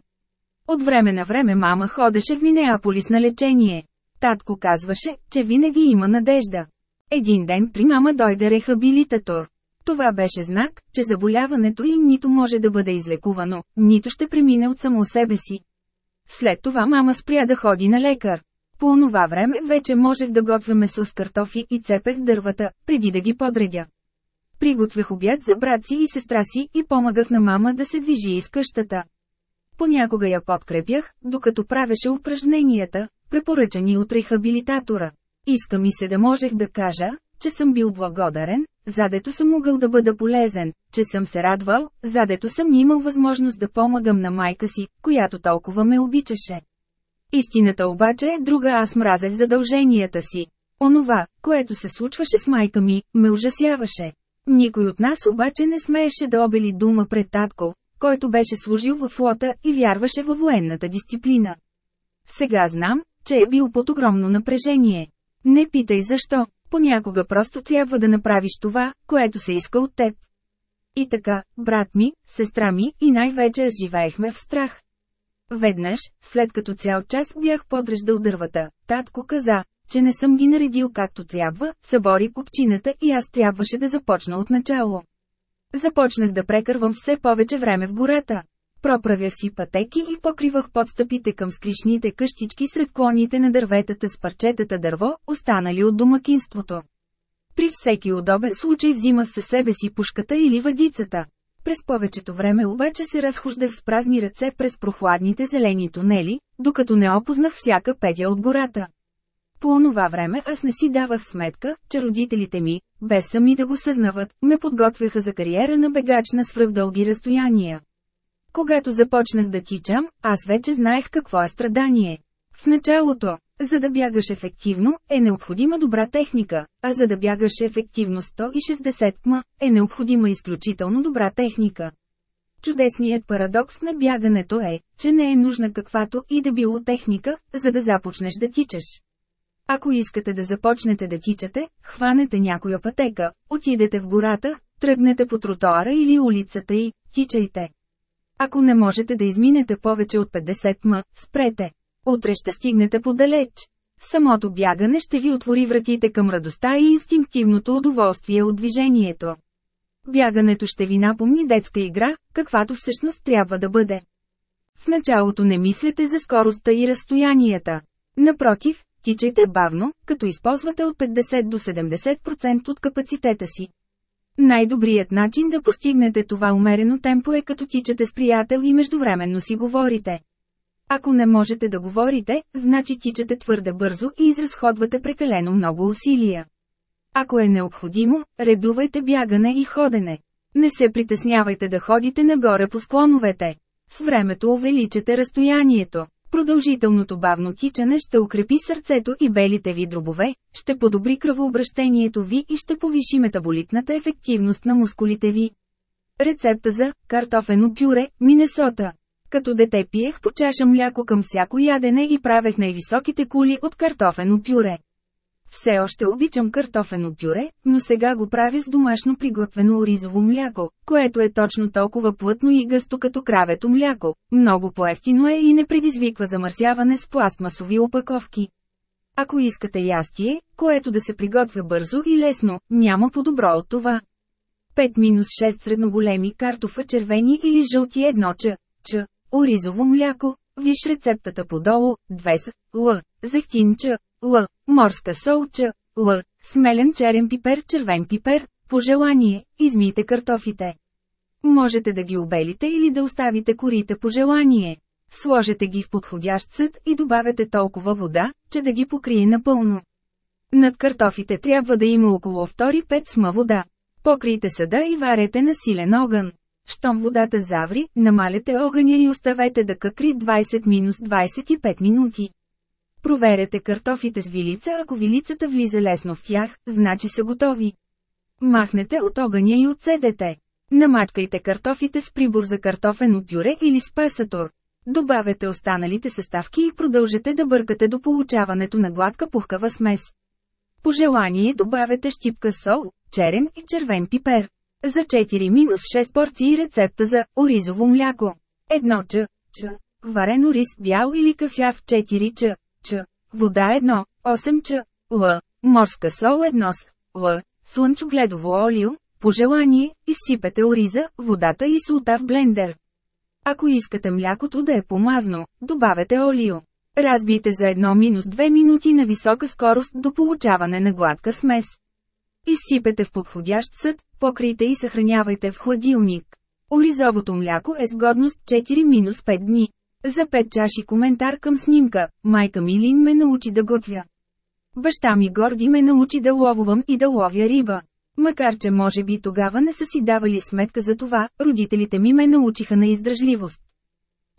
От време на време мама ходеше в Минеаполис на лечение. Татко казваше, че винаги има надежда. Един ден при мама дойде рехабилитатор. Това беше знак, че заболяването им нито може да бъде излекувано, нито ще премине от само себе си. След това мама спря да ходи на лекар. По онова време вече можех да готвя месо с картофи и цепех дървата, преди да ги подредя. Приготвях обяд за брат си и сестра си и помагах на мама да се движи из къщата. Понякога я подкрепях, докато правеше упражненията, препоръчани от рехабилитатора. Иска ми се да можех да кажа, че съм бил благодарен, задето съм могъл да бъда полезен, че съм се радвал, задето съм имал възможност да помагам на майка си, която толкова ме обичаше. Истината обаче е друга аз мразех задълженията си. Онова, което се случваше с майка ми, ме ужасяваше. Никой от нас обаче не смееше да обели дума пред татко, който беше служил във флота и вярваше във военната дисциплина. Сега знам, че е бил под огромно напрежение. Не питай защо, понякога просто трябва да направиш това, което се иска от теб. И така, брат ми, сестра ми и най-вече живеехме в страх. Веднъж, след като цял час бях подреждал дървата, татко каза, че не съм ги наредил както трябва, събори купчината и аз трябваше да започна от начало. Започнах да прекървам все повече време в гората. Проправях си пътеки и покривах подстъпите към скришните къщички сред клоните на дърветата с парчетата дърво, останали от домакинството. При всеки удобен случай взимах със себе си пушката или въдицата. През повечето време обаче се разхождах с празни ръце през прохладните зелени тунели, докато не опознах всяка петя от гората. По онова време аз не си давах сметка, че родителите ми, без сами да го съзнават, ме подготвяха за кариера на бегач на свръхдълги разстояния. Когато започнах да тичам, аз вече знаех какво е страдание. В началото, за да бягаш ефективно, е необходима добра техника, а за да бягаш ефективно 160 км, е необходима изключително добра техника. Чудесният парадокс на бягането е, че не е нужна каквато и да било техника, за да започнеш да тичаш. Ако искате да започнете да тичате, хванете някоя пътека, отидете в гората, тръгнете по тротоара или улицата и тичайте. Ако не можете да изминете повече от 50 м, спрете. Утре ще стигнете подалеч. Самото бягане ще ви отвори вратите към радостта и инстинктивното удоволствие от движението. Бягането ще ви напомни детска игра, каквато всъщност трябва да бъде. В началото не мислете за скоростта и разстоянията. Напротив, тичайте бавно, като използвате от 50 до 70% от капацитета си. Най-добрият начин да постигнете това умерено темпо е като тичате с приятел и междувременно си говорите. Ако не можете да говорите, значи тичате твърде бързо и изразходвате прекалено много усилия. Ако е необходимо, редувайте бягане и ходене. Не се притеснявайте да ходите нагоре по склоновете. С времето увеличате разстоянието. Продължителното бавно тичане ще укрепи сърцето и белите ви дробове, ще подобри кръвообращението ви и ще повиши метаболитната ефективност на мускулите ви. Рецепта за картофено пюре, Минесота. Като дете пиех по чаша мляко към всяко ядене и правех най-високите кули от картофено пюре. Все още обичам картофено пюре, но сега го правя с домашно приготвено оризово мляко, което е точно толкова плътно и гъсто като кравето мляко. Много по-ефтино е и не предизвиква замърсяване с пластмасови опаковки. Ако искате ястие, което да се приготвя бързо и лесно, няма по-добро от това. 5-6 средноголеми картофа червени или жълти едно ч, ч, оризово мляко, виж рецептата подолу, 2 с, л, зехтин ч, Л. Морска солча. Л. Смелен черен пипер, червен пипер. По желание, измийте картофите. Можете да ги обелите или да оставите корите по желание. Сложете ги в подходящ съд и добавете толкова вода, че да ги покрие напълно. Над картофите трябва да има около 2-5 сма вода. Покрийте съда и варете на силен огън. Щом водата заври, намалете огъня и оставете да къкри 20-25 минути. Проверете картофите с вилица, ако вилицата влиза лесно в тях, значи са готови. Махнете от огъня и отседете. Намачкайте картофите с прибор за картофено пюре или с пасатор. Добавете останалите съставки и продължете да бъркате до получаването на гладка пухкава смес. По желание добавете щипка сол, черен и червен пипер. За 4-6 порции рецепта за оризово мляко. Едно ч, ч, варено рис бял или кафяв 4 ч, ч, вода 1, 8 ч, л, морска сол 1 с, л, слънчогледово олио, по желание, изсипете ориза, водата и солта в блендер. Ако искате млякото да е помазно, добавете олио. Разбийте за 1-2 минути на висока скорост до получаване на гладка смес. Изсипете в подходящ съд, покрийте и съхранявайте в хладилник. Оризовото мляко е с годност 4-5 дни. За пет чаши коментар към снимка, майка Милин ме научи да готвя. Баща ми Горди ме научи да ловувам и да ловя риба. Макар че може би тогава не са си давали сметка за това, родителите ми ме научиха на издръжливост.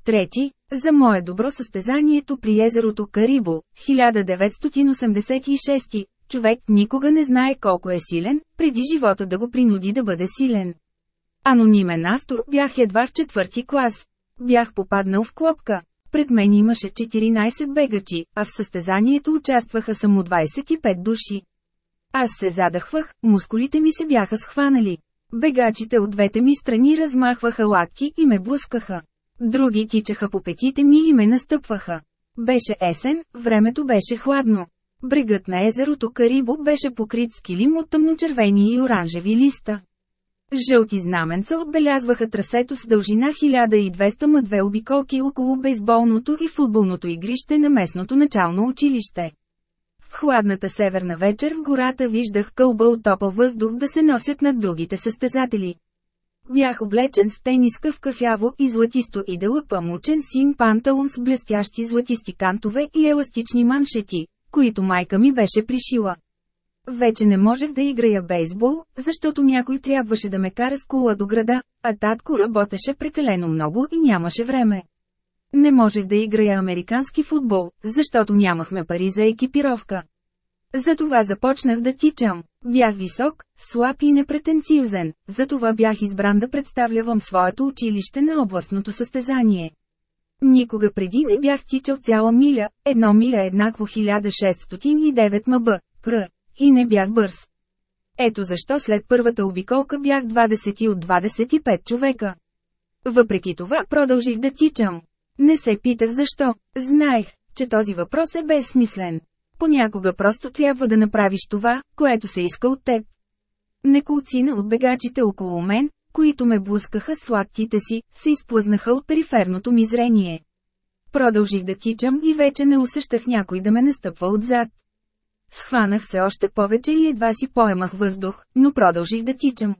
Трети, за мое добро състезанието при езерото Карибо, 1986, човек никога не знае колко е силен, преди живота да го принуди да бъде силен. Анонимен автор бях едва в четвърти клас. Бях попаднал в клопка. Пред мен имаше 14 бегачи, а в състезанието участваха само 25 души. Аз се задъхвах, мускулите ми се бяха схванали. Бегачите от двете ми страни размахваха лакти и ме блъскаха. Други тичаха по петите ми и ме настъпваха. Беше есен, времето беше хладно. Брегът на езерото Карибо беше покрит с килим от тъмночервени и оранжеви листа. Жълти знаменца отбелязваха трасето с дължина 1200 м две обиколки около бейсболното и футболното игрище на местното начално училище. В хладната северна вечер в гората виждах кълба от топъл въздух да се носят над другите състезатели. Бях облечен с тениска в кафяво и златисто и дълъг памучен син панталон с блестящи златисти кантове и еластични маншети, които майка ми беше пришила. Вече не можех да играя бейсбол, защото някой трябваше да ме кара с кола до града, а татко работеше прекалено много и нямаше време. Не можех да играя американски футбол, защото нямахме пари за екипировка. Затова започнах да тичам. Бях висок, слаб и непретенциозен, затова бях избран да представлявам своето училище на областното състезание. Никога преди не бях тичал цяла миля, едно миля еднакво 1609 мб, пр. И не бях бърз. Ето защо след първата обиколка бях 20 от 25 човека. Въпреки това продължих да тичам. Не се питах защо. Знаех, че този въпрос е безсмислен. Понякога просто трябва да направиш това, което се иска от теб. Неколцина от бегачите около мен, които ме блъскаха с лактите си, се изплъзнаха от периферното ми зрение. Продължих да тичам и вече не усещах някой да ме настъпва отзад. Схванах се още повече и едва си поемах въздух, но продължих да тичам.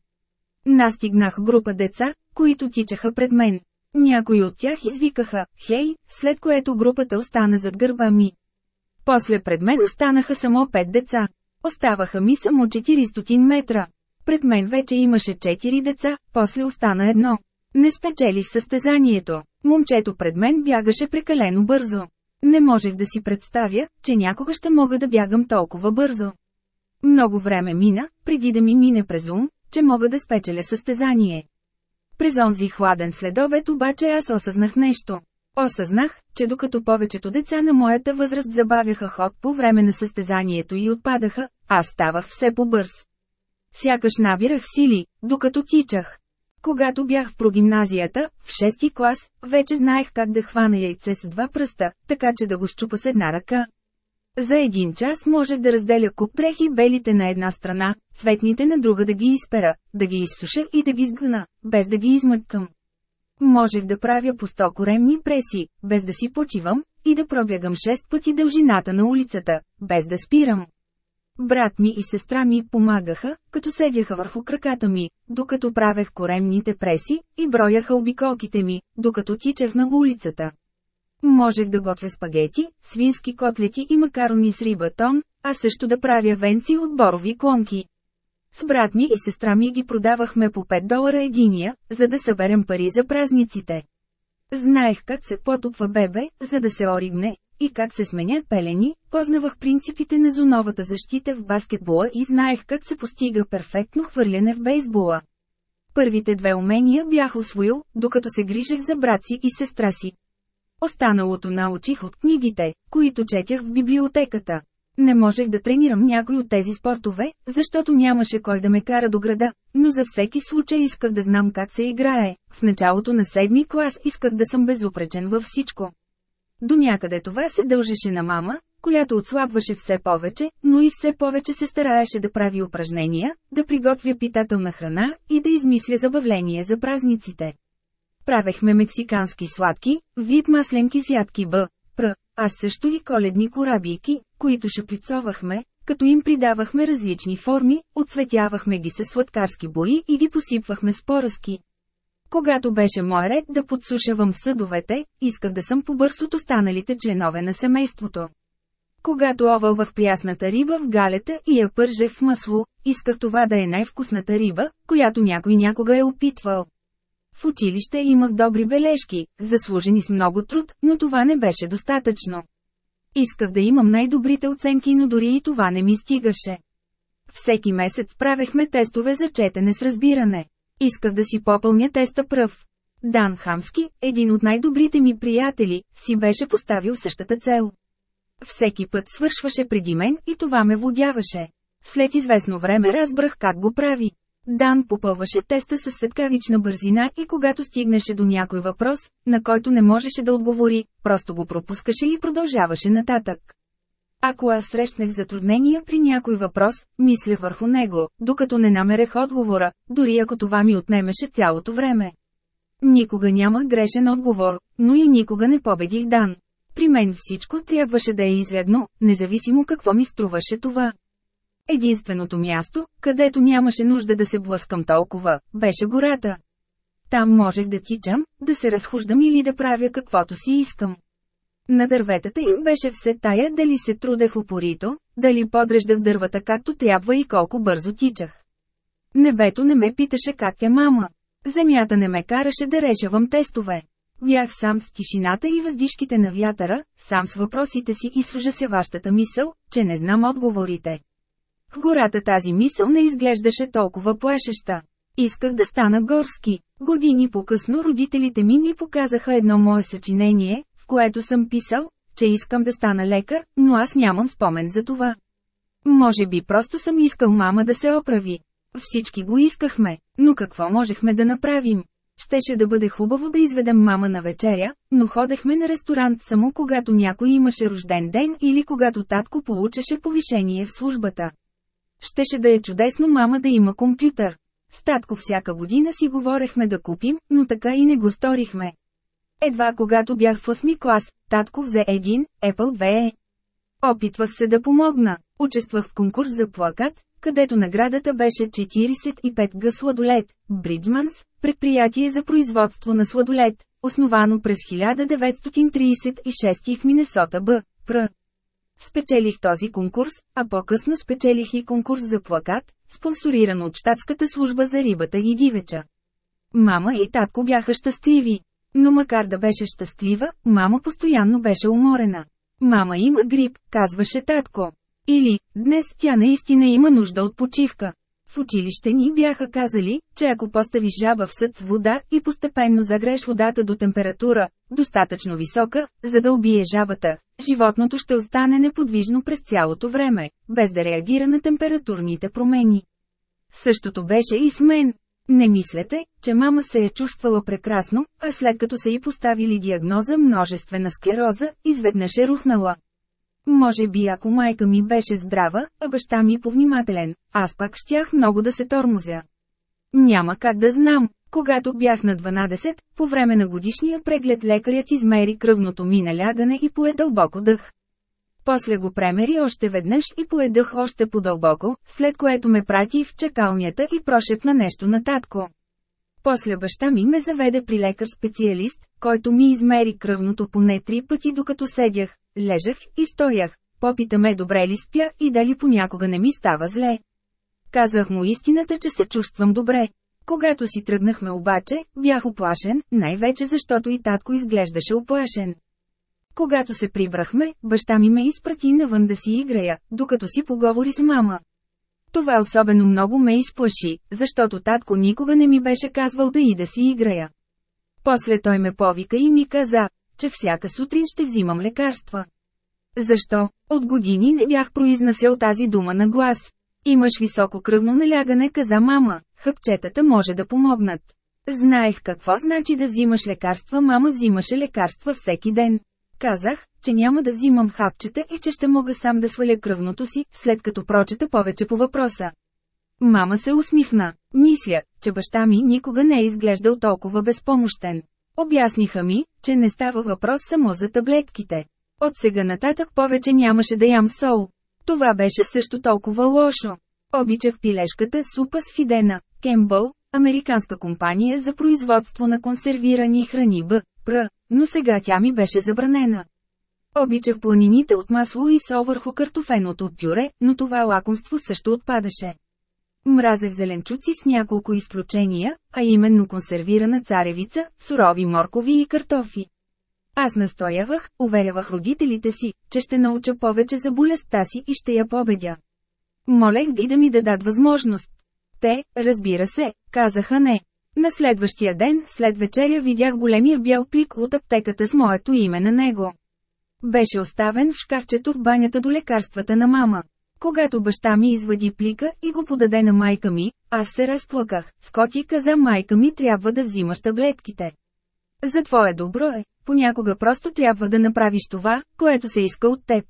Настигнах група деца, които тичаха пред мен. Някои от тях извикаха «Хей», след което групата остана зад гърба ми. После пред мен останаха само пет деца. Оставаха ми само 400 метра. Пред мен вече имаше 4 деца, после остана едно. Не спечелих състезанието. Момчето пред мен бягаше прекалено бързо. Не можех да си представя, че някога ще мога да бягам толкова бързо. Много време мина, преди да ми мине през ум, че мога да спечеля състезание. През онзи хладен следобед обаче аз осъзнах нещо. Осъзнах, че докато повечето деца на моята възраст забавяха ход по време на състезанието и отпадаха, аз ставах все по-бърз. Сякаш набирах сили, докато тичах. Когато бях в прогимназията, в 6 клас, вече знаех как да хвана яйце с два пръста, така че да го щупа с една ръка. За един час можех да разделя куп дрехи белите на една страна, цветните на друга да ги изпера, да ги изсуша и да ги сгъна, без да ги измъткам. Можех да правя по 100 коремни преси, без да си почивам, и да пробягам 6 пъти дължината на улицата, без да спирам. Брат ми и сестра ми помагаха, като седяха върху краката ми, докато правех коремните преси, и брояха обиколките ми, докато тичах на улицата. Можех да готвя спагети, свински котлети и макарони с рибатон, а също да правя венци от борови клонки. С брат ми и сестра ми ги продавахме по 5 долара единия, за да съберем пари за празниците. Знаех как се потупва бебе, за да се оригне, и как се сменят пелени, познавах принципите на зоновата защита в баскетбола и знаех как се постига перфектно хвърляне в бейсбола. Първите две умения бях освоил, докато се грижех за брат си и сестра си. Останалото научих от книгите, които четях в библиотеката. Не можех да тренирам някой от тези спортове, защото нямаше кой да ме кара до града, но за всеки случай исках да знам как се играе. В началото на седми клас исках да съм безупречен във всичко. До някъде това се дължеше на мама, която отслабваше все повече, но и все повече се стараеше да прави упражнения, да приготвя питателна храна и да измисля забавление за празниците. Правехме мексикански сладки, вид масленки с Б, Пр, а също и коледни корабийки, които шаприцовахме, като им придавахме различни форми, отсветявахме ги със сладкарски бои и ги посипвахме с поръски. Когато беше мой ред да подсушавам съдовете, исках да съм побърз от останалите членове на семейството. Когато овълвах прясната риба в галета и я пържех в масло, исках това да е най-вкусната риба, която някой някога е опитвал. В училище имах добри бележки, заслужени с много труд, но това не беше достатъчно. Исках да имам най-добрите оценки, но дори и това не ми стигаше. Всеки месец правехме тестове за четене с разбиране. Исках да си попълня теста пръв. Дан Хамски, един от най-добрите ми приятели, си беше поставил същата цел. Всеки път свършваше преди мен и това ме водяваше. След известно време разбрах как го прави. Дан попълваше теста със светкавична бързина и когато стигнеше до някой въпрос, на който не можеше да отговори, просто го пропускаше и продължаваше нататък. Ако аз срещнах затруднения при някой въпрос, мислех върху него, докато не намерех отговора, дори ако това ми отнемеше цялото време. Никога нямах грешен отговор, но и никога не победих Дан. При мен всичко трябваше да е изредно, независимо какво ми струваше това. Единственото място, където нямаше нужда да се блъскам толкова, беше гората. Там можех да тичам, да се разхождам или да правя каквото си искам. На дърветата им беше все тая дали се трудех упорито, дали подреждах дървата както трябва и колко бързо тичах. Небето не ме питаше как е мама. Земята не ме караше да решавам тестове. Бях сам с тишината и въздишките на вятъра, сам с въпросите си и с вашата мисъл, че не знам отговорите. В гората тази мисъл не изглеждаше толкова плашеща. Исках да стана горски. Години по-късно родителите ми ми показаха едно мое съчинение, което съм писал, че искам да стана лекар, но аз нямам спомен за това. Може би просто съм искал мама да се оправи. Всички го искахме, но какво можехме да направим? Щеше да бъде хубаво да изведем мама на вечеря, но ходехме на ресторант само когато някой имаше рожден ден или когато татко получеше повишение в службата. Щеше да е чудесно мама да има компютър. С татко всяка година си говорехме да купим, но така и не го сторихме. Едва когато бях в 8 клас, татко взе един, Apple 2E. Опитвах се да помогна. Участвах в конкурс за плакат, където наградата беше 45 г сладолет, Бриджманс, предприятие за производство на сладолет, основано през 1936 в Минесота Б. Пр. Спечелих този конкурс, а по-късно спечелих и конкурс за плакат, спонсориран от щатската служба за рибата и дивеча. Мама и татко бяха щастливи. Но макар да беше щастлива, мама постоянно беше уморена. Мама има грип, казваше татко. Или, днес тя наистина има нужда от почивка. В училище ни бяха казали, че ако поставиш жаба в съд с вода и постепенно загреш водата до температура, достатъчно висока, за да убие жабата, животното ще остане неподвижно през цялото време, без да реагира на температурните промени. Същото беше и с мен. Не мислете, че мама се е чувствала прекрасно, а след като са й поставили диагноза множествена склероза, изведнъж е рухнала. Може би ако майка ми беше здрава, а баща ми повнимателен, аз пак щях много да се тормозя. Няма как да знам. Когато бях на 12, по време на годишния преглед лекарят измери кръвното ми налягане и пое дълбоко дъх. После го премери още веднъж и поедах още по-дълбоко, след което ме прати в чакалнята и прошепна нещо на татко. После баща ми ме заведе при лекар-специалист, който ми измери кръвното поне три пъти докато седях, лежах и стоях. Попита ме добре ли спя и дали понякога не ми става зле. Казах му истината, че се чувствам добре. Когато си тръгнахме обаче, бях оплашен, най-вече защото и татко изглеждаше оплашен. Когато се прибрахме, баща ми ме изпрати навън да си играя, докато си поговори с мама. Това особено много ме изплаши, защото татко никога не ми беше казвал да и да си играя. После той ме повика и ми каза, че всяка сутрин ще взимам лекарства. Защо? От години не бях произнасял тази дума на глас. Имаш високо кръвно налягане, каза мама, хъпчетата може да помогнат. Знаех какво значи да взимаш лекарства, мама взимаше лекарства всеки ден. Казах, че няма да взимам хапчета и че ще мога сам да сваля кръвното си, след като прочета повече по въпроса. Мама се усмихна. Мисля, че баща ми никога не е изглеждал толкова безпомощен. Обясниха ми, че не става въпрос само за таблетките. От сега нататък повече нямаше да ям сол. Това беше също толкова лошо. Обичах пилешката супа с фидена, Кембъл, американска компания за производство на консервирани храни Б, Пр, но сега тя ми беше забранена. Обичах планините от масло и сол върху картофеното пюре, но това лакомство също отпадаше. Мразех зеленчуци с няколко изключения, а именно консервирана царевица, сурови моркови и картофи. Аз настоявах, уверявах родителите си, че ще науча повече за болестта си и ще я победя. Молех ги да ми дадат възможност. Те, разбира се, казаха не. На следващия ден, след вечеря видях големия бял плик от аптеката с моето име на него. Беше оставен в шкафчето в банята до лекарствата на мама. Когато баща ми извади плика и го подаде на майка ми, аз се разплаках. Скоти каза майка ми трябва да взимаш таблетките. За твое добро е, понякога просто трябва да направиш това, което се иска от теб.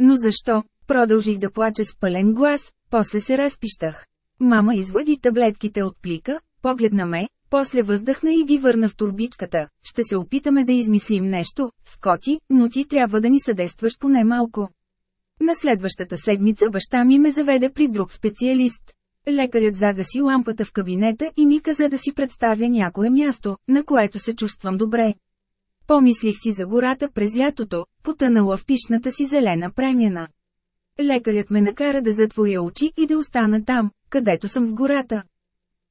Но защо? Продължих да плача с пълен глас, после се разпищах. Мама извади таблетките от плика, погледна ме, после въздъхна и ги върна в турбичката. Ще се опитаме да измислим нещо, Скоти, но ти трябва да ни съдействаш поне малко. На следващата седмица баща ми ме заведе при друг специалист. Лекарят загаси лампата в кабинета и ми каза да си представя някое място, на което се чувствам добре. Помислих си за гората през лятото, потънала в пишната си зелена премяна. Лекарят ме накара да затворя очи и да остана там, където съм в гората.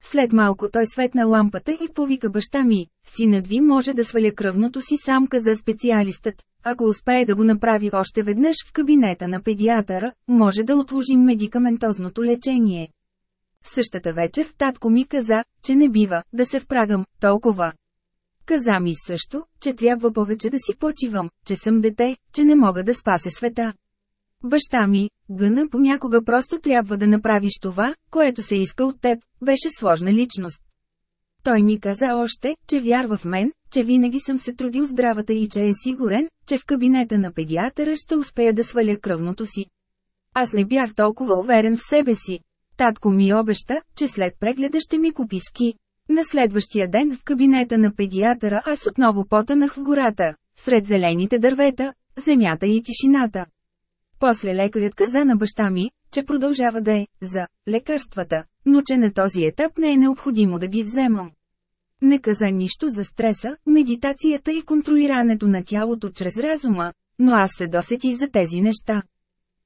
След малко той светна лампата и повика баща ми, синът ви може да сваля кръвното си сам каза специалистът, ако успее да го направи още веднъж в кабинета на педиатъра, може да отложим медикаментозното лечение. Същата вечер татко ми каза, че не бива да се впрагам толкова. Каза ми също, че трябва повече да си почивам, че съм дете, че не мога да спася света. Баща ми, гъна понякога просто трябва да направиш това, което се иска от теб, беше сложна личност. Той ми каза още, че вярва в мен, че винаги съм се трудил здравата и че е сигурен, че в кабинета на педиатъра ще успея да сваля кръвното си. Аз не бях толкова уверен в себе си. Татко ми обеща, че след прегледа ще ми купи ски. На следващия ден в кабинета на педиатъра аз отново потънах в гората, сред зелените дървета, земята и тишината. После лекарят каза на баща ми, че продължава да е за лекарствата, но че на този етап не е необходимо да ги вземам. Не каза нищо за стреса, медитацията и контролирането на тялото чрез разума, но аз се досетих за тези неща.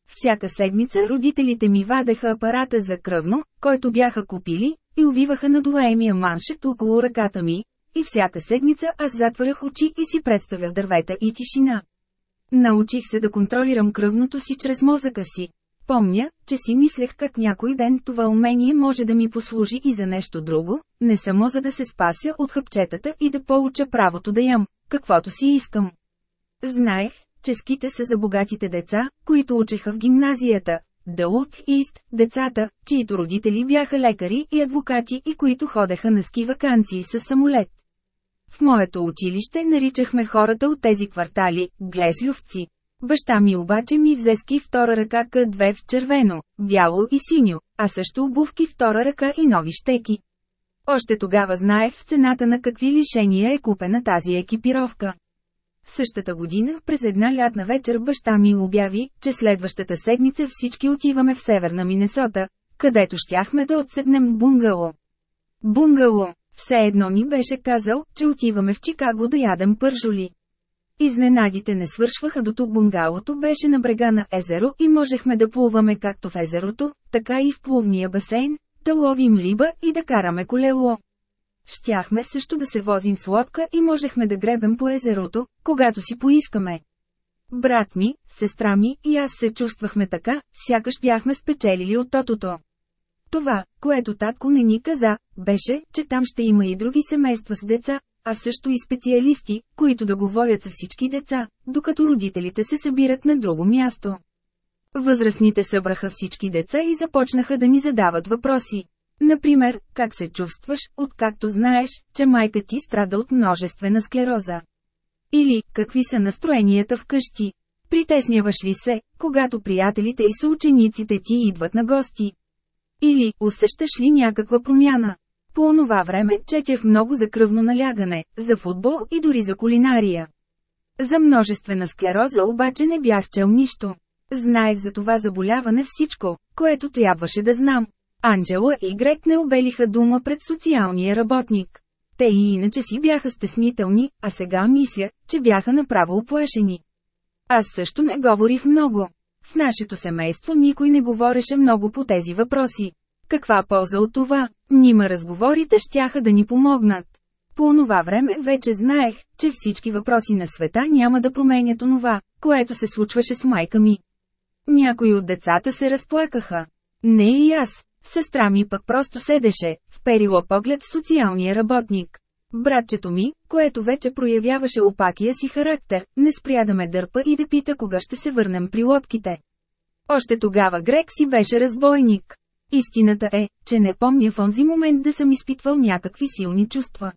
Всяка седмица родителите ми вадеха апарата за кръвно, който бяха купили, и увиваха надуваемия маншет около ръката ми, и всяка седмица аз затварях очи и си представях дървета и тишина. Научих се да контролирам кръвното си чрез мозъка си. Помня, че си мислех как някой ден това умение може да ми послужи и за нещо друго, не само за да се спася от хъпчетата и да получа правото да ям, каквото си искам. Знаех, че ските са за богатите деца, които учеха в гимназията. The Look East, децата, чието родители бяха лекари и адвокати и които ходеха на ски вакансии с самолет. В моето училище наричахме хората от тези квартали – глеслювци. Баща ми обаче ми взе ски втора ръка К2 в червено, бяло и синьо, а също обувки втора ръка и нови щеки. Още тогава знаех в цената на какви лишения е купена тази екипировка. Същата година, през една лятна вечер баща ми обяви, че следващата седмица всички отиваме в северна Минесота, където щяхме да отседнем бунгало. Бунгало! Все едно ни беше казал, че отиваме в Чикаго да ядем пържоли. Изненадите не свършваха до тук бунгалото беше на брега на езеро и можехме да плуваме както в езерото, така и в плувния басейн, да ловим риба и да караме колело. Щяхме също да се возим с лодка и можехме да гребем по езерото, когато си поискаме. Брат ми, сестра ми и аз се чувствахме така, сякаш бяхме спечелили от тотото. Това, което татко не ни каза, беше, че там ще има и други семейства с деца, а също и специалисти, които да говорят с всички деца, докато родителите се събират на друго място. Възрастните събраха всички деца и започнаха да ни задават въпроси. Например, как се чувстваш, откакто знаеш, че майка ти страда от множествена склероза? Или, какви са настроенията вкъщи? Притесняваш ли се, когато приятелите и съучениците ти идват на гости? Или, усещаш ли някаква промяна? По онова време четях много за кръвно налягане, за футбол и дори за кулинария. За множествена склероза обаче не бях чел нищо. Знаех за това заболяване всичко, което трябваше да знам. Анджела и Грек не обелиха дума пред социалния работник. Те и иначе си бяха стеснителни, а сега мисля, че бяха направо оплашени. Аз също не говорих много. В нашето семейство никой не говореше много по тези въпроси. Каква полза от това? Нима разговорите щяха да ни помогнат. По онова време вече знаех, че всички въпроси на света няма да променят онова, което се случваше с майка ми. Някои от децата се разплакаха. Не и аз. Сестра ми пък просто седеше, вперила поглед в социалния работник. Братчето ми, което вече проявяваше опакия си характер, не спря да ме дърпа и да пита кога ще се върнем при лодките. Още тогава Грек си беше разбойник. Истината е, че не помня в онзи момент да съм изпитвал някакви силни чувства.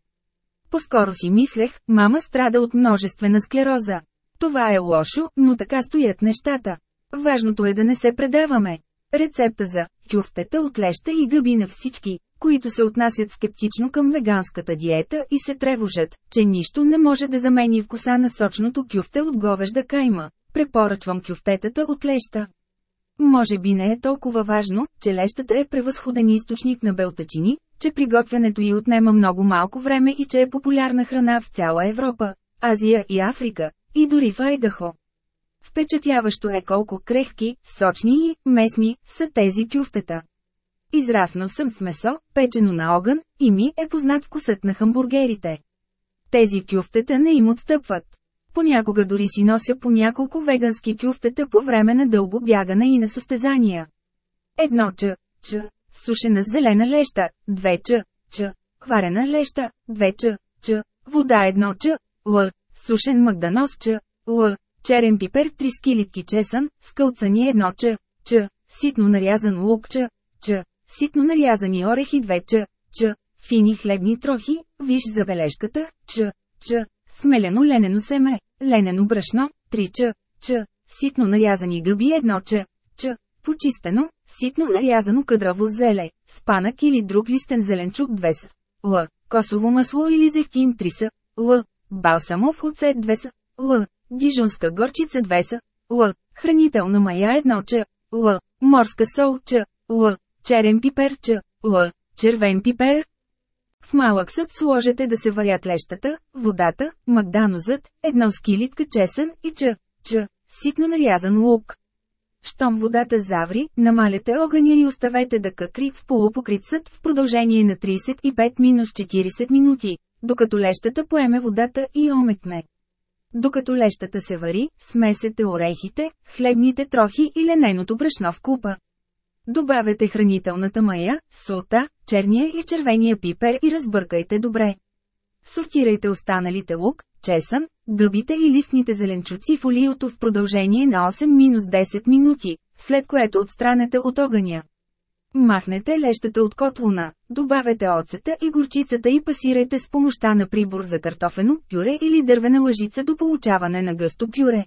Поскоро си мислех, мама страда от множествена склероза. Това е лошо, но така стоят нещата. Важното е да не се предаваме. Рецепта за кюфтета от леща и гъби на всички, които се отнасят скептично към веганската диета и се тревожат, че нищо не може да замени вкуса на сочното кюфте от говежда кайма. Препоръчвам кюфтетата от леща. Може би не е толкова важно, че лещата е превъзходен източник на белтачини, че приготвянето й отнема много малко време и че е популярна храна в цяла Европа, Азия и Африка, и дори в Айдахо. Впечатляващо е колко крехки, сочни и местни са тези кюфтета. Израснал съм с месо, печено на огън, и ми е познат вкусът на хамбургерите. Тези кюфтета не им отстъпват. Понякога дори си нося по няколко вегански кюфтета по време на дълго бягане и на състезания. Едно ч, ч, сушена зелена леща, две ч, ч, хварена леща, две ч, ч, вода едно ч, л, сушен магданоз ч, л, черен пипер 3 скилитки чесън, скълцани едно ч, ч, ситно нарязан лук ч, ч, ситно нарязани орехи 2 ч, ч, фини хлебни трохи, виж забележката, ч, ч, смелено ленено семе, ленено брашно, 3 ч, ч, ситно нарязани гъби 1 ч, ч, почистено, ситно нарязано къдраво зеле, спанък или друг листен зеленчук 2 с. Л. Косово масло или зехтин 3 с. Л. Балсамов оцет 2 с. Л. Дижонска горчица 2 с. Л. Хранителна мая 1 ч. Л. Морска сол ч. Л. Черен пипер ч. Л. Червен пипер. В малък съд сложете да се варят лещата, водата, магданозът, едно скилитка чесън и ч. Ч. Ситно нарязан лук. Щом водата заври, намаляте огъня и оставете да къкри в полупокрит съд в продължение на 35-40 минути, докато лещата поеме водата и омекне. Докато лещата се вари, смесете орехите, хлебните трохи и лененото брашно в купа. Добавете хранителната мая, солта, черния и червения пипер и разбъркайте добре. Сортирайте останалите лук, чесън, гъбите и листните зеленчуци в олиото в продължение на 8-10 минути, след което отстранете от огъня. Махнете лещата от котлона, добавете оцета и горчицата и пасирайте с помощта на прибор за картофено пюре или дървена лъжица до получаване на гъсто пюре.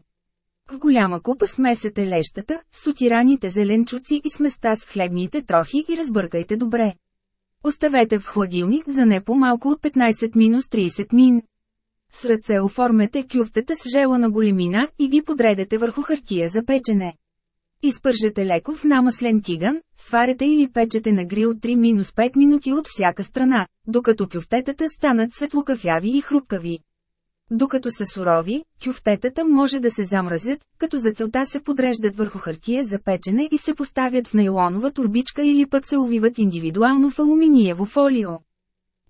В голяма купа смесете лещата, сотираните зеленчуци и сместа с хлебните трохи и разбъркайте добре. Оставете в хладилник за не по-малко от 15-30 мин. С ръце оформете кюфтата с желана големина и ги подредете върху хартия за печене. Изпържете леко в намаслен тиган, сварете или печете на грил 3-5 минути от всяка страна, докато кюфтетата станат светлокафяви и хрупкави. Докато са сурови, кюфтетата може да се замразят, като за целта се подреждат върху хартия за печене и се поставят в нейлонова турбичка или пък се увиват индивидуално в алуминиево фолио.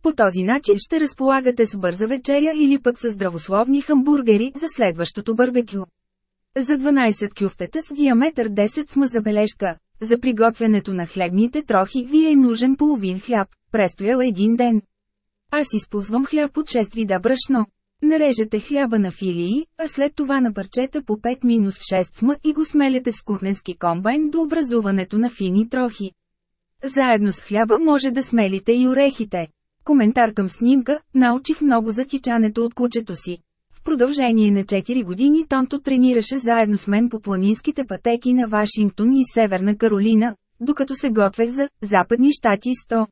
По този начин ще разполагате с бърза вечеря или пък с здравословни хамбургери за следващото барбекю. За 12 кюфтета с диаметър 10 сма забележка. За приготвянето на хлебните трохи ви е нужен половин хляб, престоял един ден. Аз използвам хляб от 6 вида брашно. Нарежете хляба на филии, а след това на парчета по 5-6 см и го смеляте с кухненски комбайн до образуването на фини трохи. Заедно с хляба може да смелите и орехите. Коментар към снимка, научих много за тичането от кучето си. В продължение на 4 години Тонто тренираше заедно с мен по планинските пътеки на Вашингтон и Северна Каролина, докато се готвех за Западни щати 100.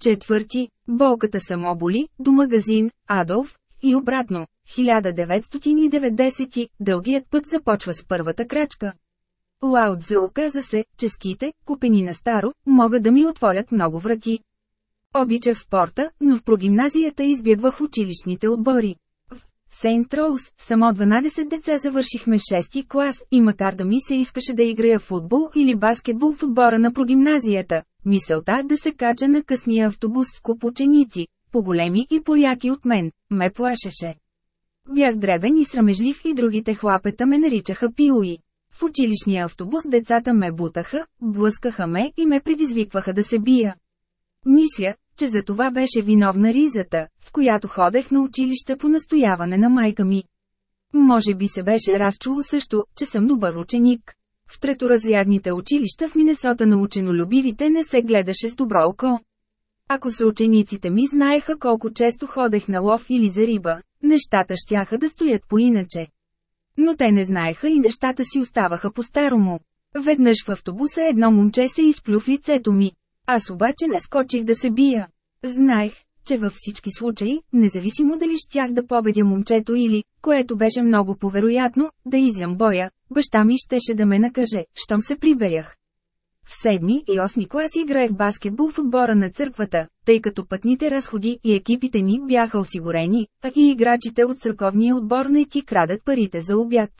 Четвърти, болката само боли, до магазин, Адолф, и обратно, 1990, дългият път започва с първата крачка. Лао Цзэ оказа се, че ските, купени на старо, могат да ми отворят много врати. Обичах спорта, но в прогимназията избягвах училищните отбори. Сейнт Роуз, само 12 деца завършихме 6 клас и макар да ми се искаше да играя футбол или баскетбол в отбора на прогимназията, мисълта да се кача на късния автобус с куп ученици, по-големи и по-яки от мен, ме плашеше. Бях дребен и срамежлив и другите хлапета ме наричаха пилои. В училищния автобус децата ме бутаха, блъскаха ме и ме предизвикваха да се бия. Мисля, че за това беше виновна ризата, с която ходех на училище по настояване на майка ми. Може би се беше разчуло също, че съм добър ученик. В треторазрядните училища в Минесота на ученолюбивите не се гледаше с добро око. Ако съучениците ми знаеха колко често ходех на лов или за риба, нещата щяха да стоят по-иначе. Но те не знаеха и нещата си оставаха по-старому. Веднъж в автобуса едно момче се изплю в лицето ми. Аз обаче не скочих да се бия. Знаех, че във всички случаи, независимо дали щях да победя момчето или, което беше много повероятно, да изям боя, баща ми щеше да ме накаже, щом се приберях. В седми и осми клас играех баскетбол в отбора на църквата, тъй като пътните разходи и екипите ни бяха осигурени, а и играчите от църковния отбор не ти крадат парите за обяд.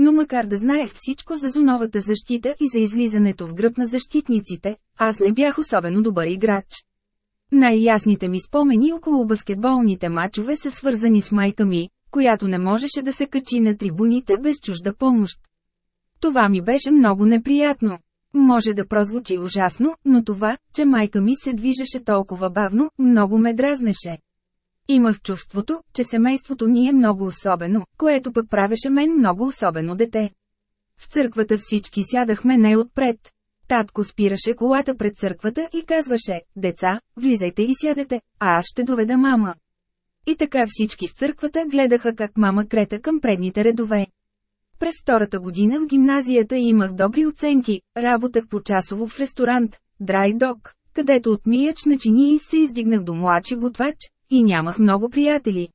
Но макар да знаех всичко за зоновата защита и за излизането в гръб на защитниците, аз не бях особено добър играч. Най-ясните ми спомени около баскетболните мачове са свързани с майка ми, която не можеше да се качи на трибуните без чужда помощ. Това ми беше много неприятно. Може да прозвучи ужасно, но това, че майка ми се движеше толкова бавно, много ме дразнеше. Имах чувството, че семейството ни е много особено, което пък правеше мен много особено дете. В църквата всички сядахме не отпред. Татко спираше колата пред църквата и казваше, деца, влизайте и сядете, а аз ще доведа мама. И така всички в църквата гледаха как мама крета към предните редове. През втората година в гимназията имах добри оценки, работах по часово в ресторант, Драй Док, където от мияч на чинии се издигнах до младши готвач, и нямах много приятели.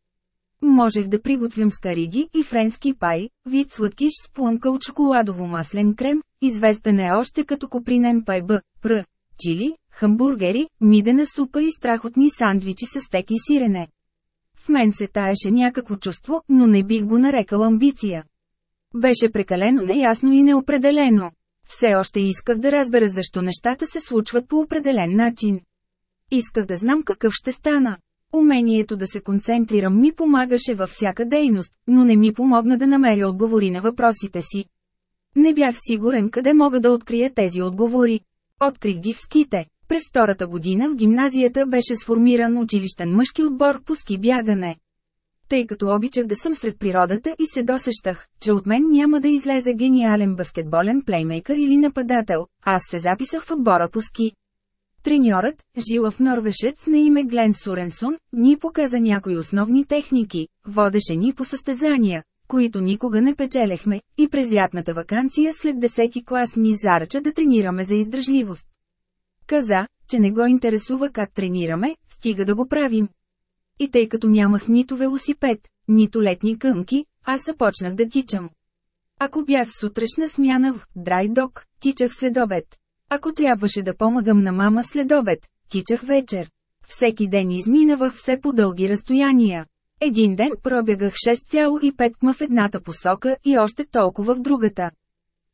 Можех да приготвям скариди и френски пай, вид сладкиш с плънка от шоколадово-маслен крем, известен е още като копринен пай Б, пр, чили, хамбургери, мидена супа и страхотни сандвичи с стек и сирене. В мен се таеше някакво чувство, но не бих го нарекал амбиция. Беше прекалено неясно и неопределено. Все още исках да разбера защо нещата се случват по определен начин. Исках да знам какъв ще стана. Умението да се концентрирам ми помагаше във всяка дейност, но не ми помогна да намеря отговори на въпросите си. Не бях сигурен къде мога да открия тези отговори. Открих ги в ските. През втората година в гимназията беше сформиран училищен мъжки отбор по ски бягане. Тъй като обичах да съм сред природата и се досещах, че от мен няма да излезе гениален баскетболен плеймейкър или нападател, аз се записах в отбора по ски. Треньорът, в норвешец на име Глен Суренсон, ни показа някои основни техники, водеше ни по състезания, които никога не печелехме, и през лятната вакансия след 10 клас ни заръча да тренираме за издръжливост. Каза, че не го интересува как тренираме, стига да го правим. И тъй като нямах нито велосипед, нито летни кънки, аз започнах да тичам. Ако бях в сутрешна смяна в драйдок, тичах след. Ако трябваше да помагам на мама след обед, тичах вечер. Всеки ден изминавах все по дълги разстояния. Един ден пробягах 6,5 км в едната посока и още толкова в другата.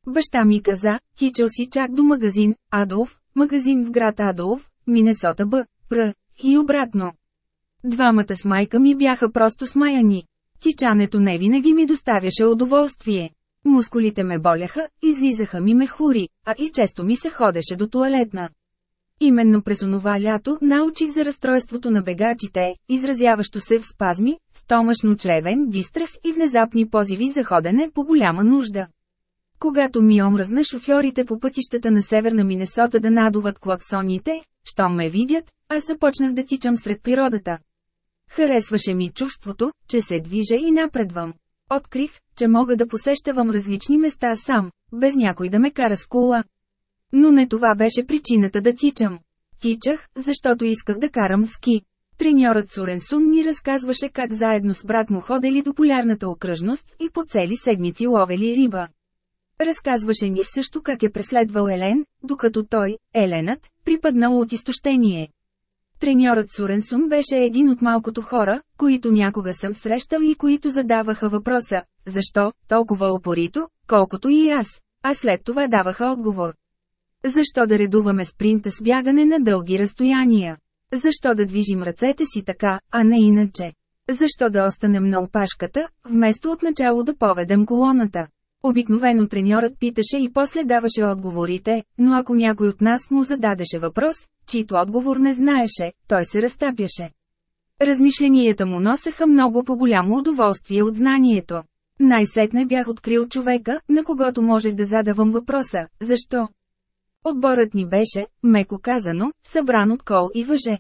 Баща ми каза, тичал си чак до магазин, Адолф, магазин в град Адолф, Минесота Б, Пр, и обратно. Двамата с майка ми бяха просто смаяни. Тичането не винаги ми доставяше удоволствие. Мускулите ме боляха, излизаха ми мехури, а и често ми се ходеше до туалетна. Именно през онова лято научих за разстройството на бегачите, изразяващо се в спазми, стомашно-чревен дистрес и внезапни позиви за ходене по голяма нужда. Когато ми омръзна шофьорите по пътищата на северна Минесота да надуват клаксоните, щом ме видят, аз започнах да тичам сред природата. Харесваше ми чувството, че се движа и напредвам. Открих, че мога да посещавам различни места сам, без някой да ме кара с кола. Но не това беше причината да тичам. Тичах, защото исках да карам ски. Треньорът Суренсун ни разказваше как заедно с брат му ходели до полярната окръжност и по цели седмици ловели риба. Разказваше ни също как е преследвал Елен, докато той, Еленът, припаднал от изтощение. Треньорът Суренсун беше един от малкото хора, които някога съм срещал и които задаваха въпроса, защо, толкова опорито, колкото и аз, а след това даваха отговор. Защо да редуваме спринта с бягане на дълги разстояния? Защо да движим ръцете си така, а не иначе? Защо да останем на опашката, вместо отначало да поведем колоната? Обикновено треньорът питаше и после даваше отговорите, но ако някой от нас му зададеше въпрос, чийто отговор не знаеше, той се разтапяше. Размишленията му носеха много по-голямо удоволствие от знанието. Най-сетне бях открил човека, на когото можех да задавам въпроса – защо? Отборът ни беше, меко казано, събран от кол и въже.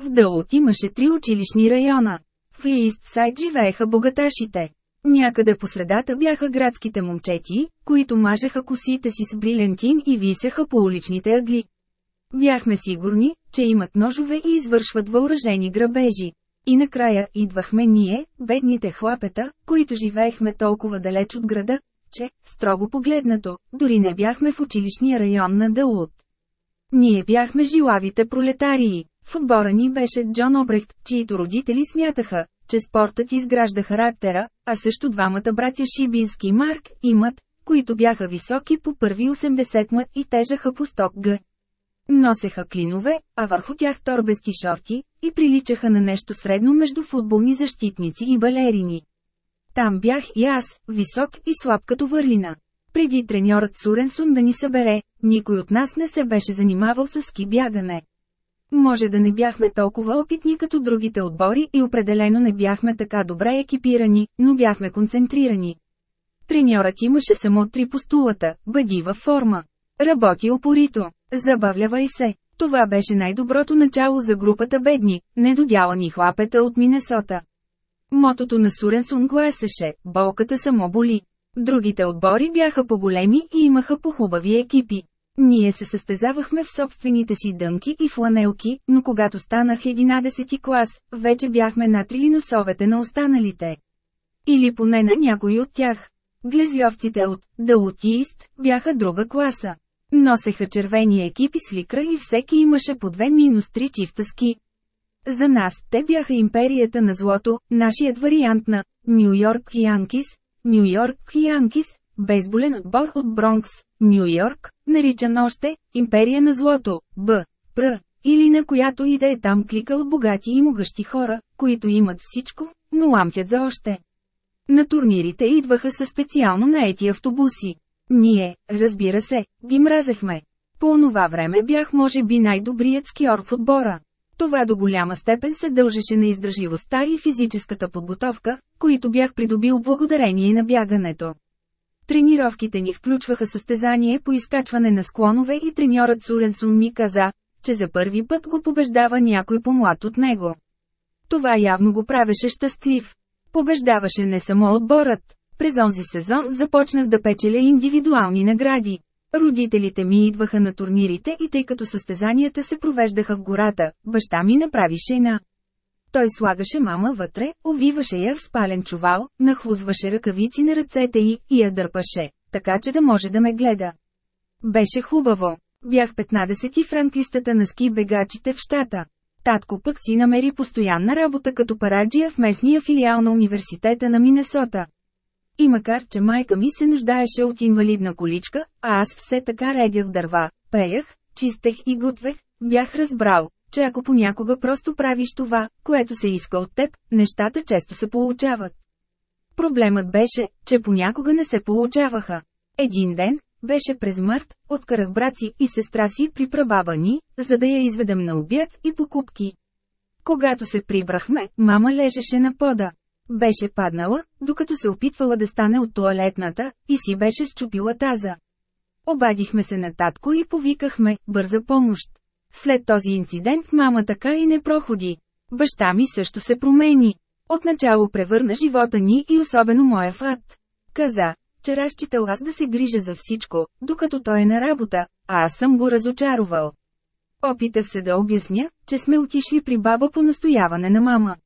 В Дълот имаше три училищни района. В Ист Сайд живееха богаташите. Някъде по средата бяха градските момчети, които мажеха косите си с брилянтин и висеха по уличните ъгли. Бяхме сигурни, че имат ножове и извършват въоръжени грабежи. И накрая идвахме ние, бедните хлапета, които живеехме толкова далеч от града, че, строго погледнато, дори не бяхме в училищния район на Дълут. Ние бяхме жилавите пролетарии. В отбора ни беше Джон Обрехт, чието родители смятаха, че спортът изгражда характера, а също двамата братя Шибински Марк имат, които бяха високи по първи 80 м и тежаха по 100 г. Носеха клинове, а върху тях торбести шорти, и приличаха на нещо средно между футболни защитници и балерини. Там бях и аз, висок и слаб като върлина. Преди треньорът Суренсун да ни събере, никой от нас не се беше занимавал с ски бягане. Може да не бяхме толкова опитни като другите отбори и определено не бяхме така добре екипирани, но бяхме концентрирани. Треньорът имаше само три постулата – бъди във форма. Работи опорито. Забавлявай се. Това беше най-доброто начало за групата бедни, недодялани хлапета от Минесота. Мотото на Суренсун гласеше – болката само боли. Другите отбори бяха по-големи и имаха по-хубави екипи. Ние се състезавахме в собствените си дънки и фланелки, но когато станах 11 клас, вече бяхме натрили носовете на останалите. Или поне на някои от тях. Глезльовците от Далутиист бяха друга класа. Носеха червени екипи с ликра и всеки имаше по две минус три чифта ски. За нас те бяха империята на злото, нашият вариант на Нью Йорк Янкис, Нью Йорк Янкис, бейсболен отбор от Бронкс, Нью Йорк, наричан още Империя на злото, Б. Пр. Или на която и да е там клика от богати и могъщи хора, които имат всичко, но ламтят за още. На турнирите идваха със специално наети автобуси. Ние, разбира се, ги мразехме. По онова време бях може би най-добрият скиор в отбора. Това до голяма степен се дължеше на издържливостта и физическата подготовка, които бях придобил благодарение на бягането. Тренировките ни включваха състезание по изкачване на склонове и треньорът Суленсун ми каза, че за първи път го побеждава някой по-млад от него. Това явно го правеше щастлив. Побеждаваше не само отборът. През онзи сезон започнах да печеля индивидуални награди. Родителите ми идваха на турнирите и тъй като състезанията се провеждаха в гората, баща ми направи шена. Той слагаше мама вътре, увиваше я в спален чувал, нахлузваше ръкавици на ръцете й и я дърпаше, така че да може да ме гледа. Беше хубаво. Бях 15 в ранглистата на ски бегачите в щата. Татко пък си намери постоянна работа като параджия в местния филиал на университета на Минесота. И макар, че майка ми се нуждаеше от инвалидна количка, а аз все така редях дърва, пеях, чистех и готвех, бях разбрал, че ако понякога просто правиш това, което се иска от теб, нещата често се получават. Проблемът беше, че понякога не се получаваха. Един ден, беше през март, откарах браци и сестра си при прабаба ни, за да я изведем на обяд и покупки. Когато се прибрахме, мама лежеше на пода. Беше паднала, докато се опитвала да стане от туалетната, и си беше счупила таза. Обадихме се на татко и повикахме бърза помощ. След този инцидент мама така и не проходи. Баща ми също се промени. Отначало превърна живота ни и особено моя фат. Каза, че разчитал аз да се грижа за всичко, докато той е на работа, а аз съм го разочаровал. Опитах се да обясня, че сме отишли при баба по настояване на мама.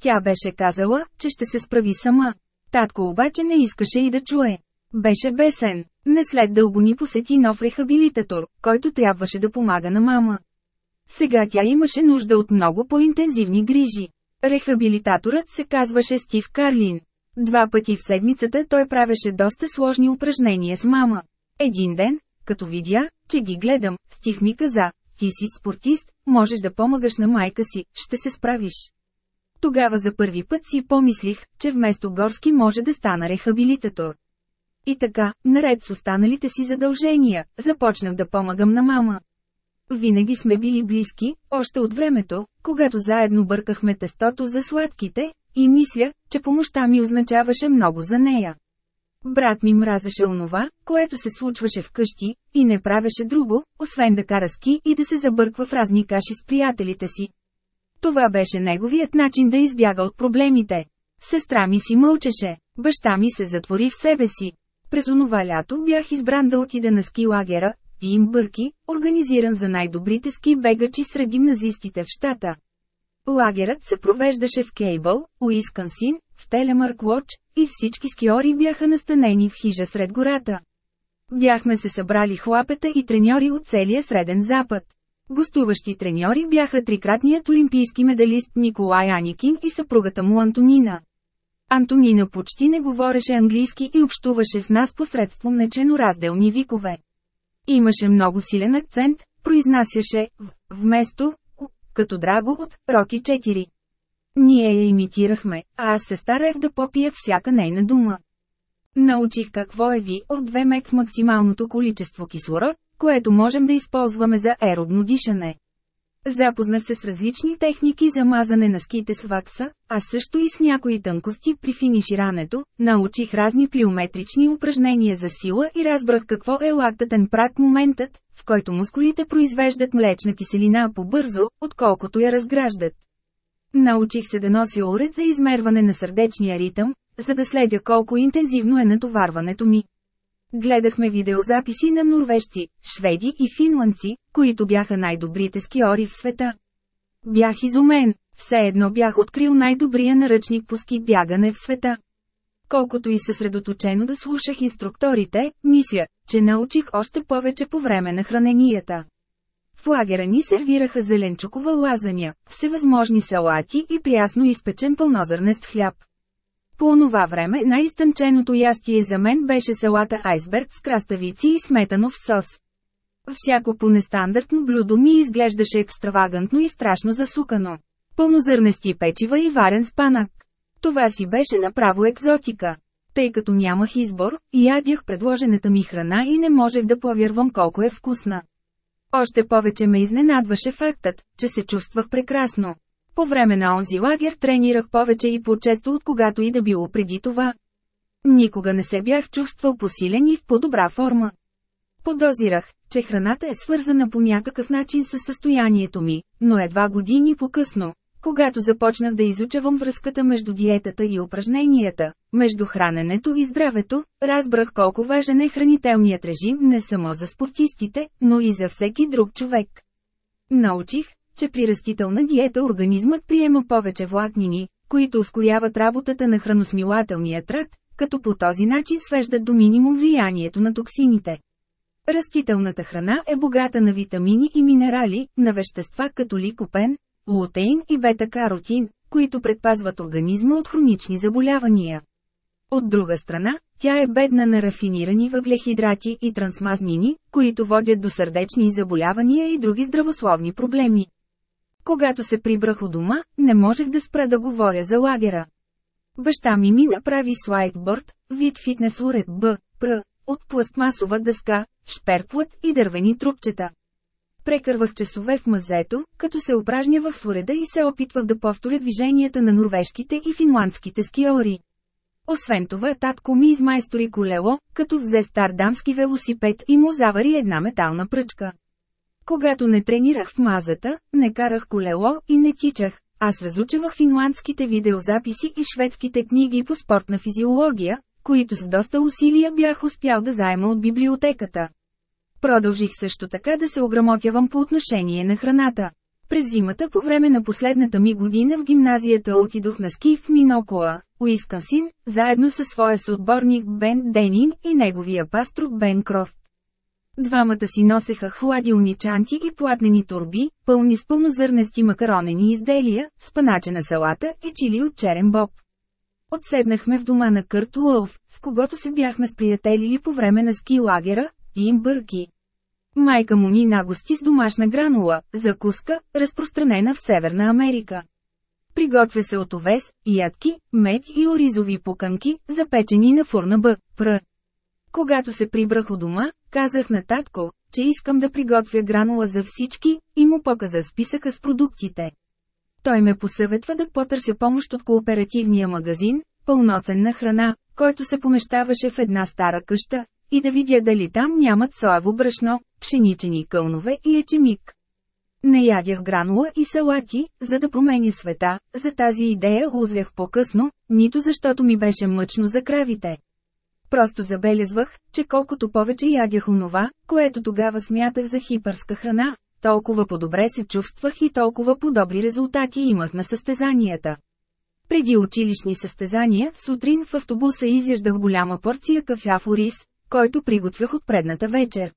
Тя беше казала, че ще се справи сама. Татко обаче не искаше и да чуе. Беше бесен. Не след дълго ни посети нов рехабилитатор, който трябваше да помага на мама. Сега тя имаше нужда от много по-интензивни грижи. Рехабилитаторът се казваше Стив Карлин. Два пъти в седмицата той правеше доста сложни упражнения с мама. Един ден, като видя, че ги гледам, Стив ми каза, ти си спортист, можеш да помагаш на майка си, ще се справиш. Тогава за първи път си помислих, че вместо горски може да стана рехабилитатор. И така, наред с останалите си задължения, започнах да помагам на мама. Винаги сме били близки, още от времето, когато заедно бъркахме тестото за сладките, и мисля, че помощта ми означаваше много за нея. Брат ми мразеше онова, което се случваше вкъщи, и не правеше друго, освен да кара ски и да се забърква в разни каши с приятелите си. Това беше неговият начин да избяга от проблемите. Сестра ми си мълчеше, баща ми се затвори в себе си. През онова лято бях избран да отида на ски лагера, Тим Бърки, организиран за най-добрите ски бегачи сред гимназистите в щата. Лагерът се провеждаше в Кейбъл, Уискансин, в Телемарк Лодж, и всички скиори бяха настанени в хижа сред гората. Бяхме се събрали хлапета и треньори от целия Среден Запад. Гостуващи треньори бяха трикратният олимпийски медалист Николай Аникин и съпругата му Антонина. Антонина почти не говореше английски и общуваше с нас посредством неченоразделни викове. Имаше много силен акцент, произнасяше вместо като драго от Роки 4. Ние я имитирахме, а аз се старах да попия всяка нейна дума. Научих какво е ви от 2 мек с максималното количество кислород, което можем да използваме за аеробно дишане. Запознах се с различни техники за мазане на ските с вакса, а също и с някои тънкости при финиширането, научих разни плиометрични упражнения за сила и разбрах какво е лактатен прак моментът, в който мускулите произвеждат млечна киселина по-бързо, отколкото я разграждат. Научих се да нося уред за измерване на сърдечния ритъм, за да следя колко интензивно е натоварването ми. Гледахме видеозаписи на норвежци, шведи и финландци, които бяха най-добрите скиори в света. Бях изумен, все едно бях открил най-добрия наръчник по ски бягане в света. Колкото и съсредоточено да слушах инструкторите, мисля, че научих още повече по време на храненията. В лагера ни сервираха зеленчукова лазаня, всевъзможни салати и прясно изпечен пълнозърнест хляб. По онова време най-изтънченото ястие за мен беше салата айсберг с краставици и сметанов сос. Всяко по-нестандартно блюдо ми изглеждаше екстравагантно и страшно засукано. Пълнозърнести печива и варен спанак. Това си беше направо екзотика. Тъй като нямах избор, ядях предложената ми храна и не можех да повярвам колко е вкусна. Още повече ме изненадваше фактът, че се чувствах прекрасно. По време на онзи лагер тренирах повече и по-често от когато и да било преди това. Никога не се бях чувствал посилен и в по-добра форма. Подозирах, че храната е свързана по някакъв начин с състоянието ми, но едва години по-късно, когато започнах да изучавам връзката между диетата и упражненията, между храненето и здравето, разбрах колко важен е хранителният режим не само за спортистите, но и за всеки друг човек. Научих, че при растителна диета организмът приема повече влакнини, които ускоряват работата на храносмилателния тракт, като по този начин свеждат до минимум влиянието на токсините. Растителната храна е богата на витамини и минерали, на вещества като ликопен, лутеин и бета-каротин, които предпазват организма от хронични заболявания. От друга страна, тя е бедна на рафинирани въглехидрати и трансмазнини, които водят до сърдечни заболявания и други здравословни проблеми. Когато се прибрах у дома, не можех да спра да говоря за лагера. Баща ми ми направи слайдборд, вид фитнес уред Б, Пр, от пластмасова дъска, шперплът и дървени трупчета. Прекървах часове в мазето, като се упражнявах в уреда и се опитвах да повторя движенията на норвежките и финландските скиори. Освен това, татко ми измайстори колело, като взе стар дамски велосипед и му завари една метална пръчка. Когато не тренирах в мазата, не карах колело и не тичах, аз разучавах финландските видеозаписи и шведските книги по спортна физиология, които с доста усилия бях успял да заема от библиотеката. Продължих също така да се ограмотявам по отношение на храната. През зимата по време на последната ми година в гимназията отидох на ски в Минокоа, Уискансин, заедно със своя съотборник Бен Денин и неговия пастор Бен Крофт. Двамата си носеха хладилни чанти и платнени турби, пълни с пълнозърнести макаронени изделия, спаначена салата и чили от черен боб. Отседнахме в дома на Кърт Уолф, с когото се бяхме сприятелили по време на ски лагера, Тим Бърки. Майка му ни нагости с домашна гранула, закуска, разпространена в Северна Америка. Приготвя се от овес, ядки, мед и оризови пуканки, запечени на фурна Б. Пр. Когато се прибрах у дома, казах на татко, че искам да приготвя гранула за всички, и му показа списъка с продуктите. Той ме посъветва да потърся помощ от кооперативния магазин, пълноценна храна, който се помещаваше в една стара къща, и да видя дали там нямат соево брашно, пшеничени кълнове и ечемик. Не ядях гранула и салати, за да променя света, за тази идея узлях по-късно, нито защото ми беше мъчно за кравите. Просто забелезвах, че колкото повече ядях онова, което тогава смятах за хипърска храна, толкова по-добре се чувствах и толкова по-добри резултати имах на състезанията. Преди училищни състезания, сутрин в автобуса изяждах голяма порция кафяв рис, който приготвях от предната вечер.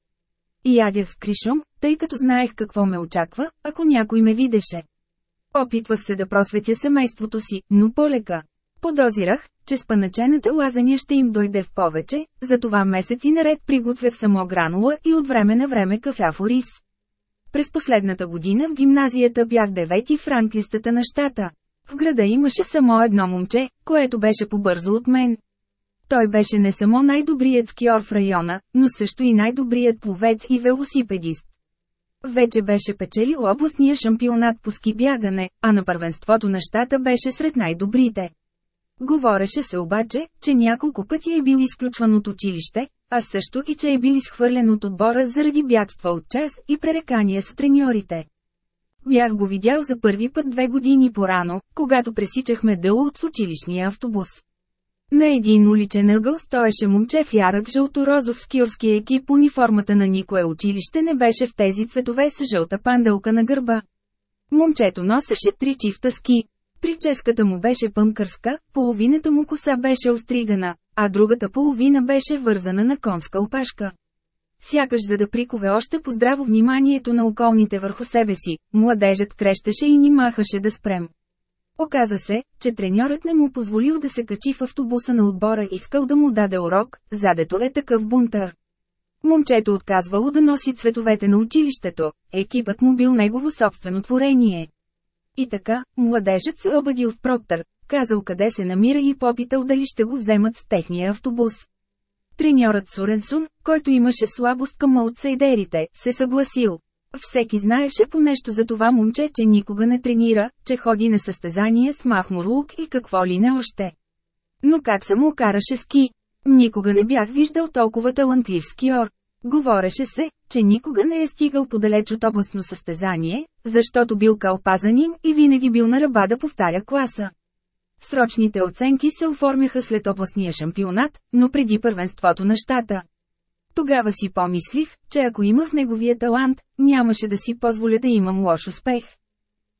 И ядях с кришом, тъй като знаех какво ме очаква, ако някой ме видеше. Опитвах се да просветя семейството си, но полека. Подозирах, че спаначената лазания ще им дойде в повече, затова месеци наред приготвях само гранула и от време на време кафяв рис. През последната година в гимназията бях девети в ранглистата на щата. В града имаше само едно момче, което беше побързо от мен. Той беше не само най-добрият скиор в района, но също и най-добрият пловец и велосипедист. Вече беше печелил областния шампионат по ски бягане, а на първенството на щата беше сред най-добрите. Говореше се обаче, че няколко пъти е бил изключван от училище, а също и че е бил изхвърлен от отбора заради бягства от час и пререкания с треньорите. Бях го видял за първи път две години по-рано, когато пресичахме дълго от училищния автобус. На един уличен ъгъл стоеше момче в ярък жълторозов скиорски екип униформата на никое училище не беше в тези цветове с жълта панделка на гърба. Момчето носеше три чифта ски. Прическата му беше пънкърска, половината му коса беше остригана, а другата половина беше вързана на конска опашка. Сякаш за да прикове още по здраво вниманието на околните върху себе си, младежът крещеше и ни махаше да спрем. Оказа се, че треньорът не му позволил да се качи в автобуса на отбора и искал да му даде урок, задето е такъв бунтър. Момчето отказвало да носи цветовете на училището, екипът му бил негово собствено творение. И така, младежът се обадил в Проктър, казал къде се намира и попитал дали ще го вземат с техния автобус. Треньорът Суренсун, който имаше слабост към аутсайдерите, се съгласил. Всеки знаеше по нещо за това момче, че никога не тренира, че ходи на състезание с Махмур Лук и какво ли не още. Но как се му караше ски? Никога не бях виждал толкова талантлив скиор. Говореше се, че никога не е стигал подалеч от областно състезание, защото бил калпазанин и винаги бил на ръба да повтаря класа. Срочните оценки се оформяха след областния шампионат, но преди първенството на щата. Тогава си помислих, че ако имах неговия талант, нямаше да си позволя да имам лош успех.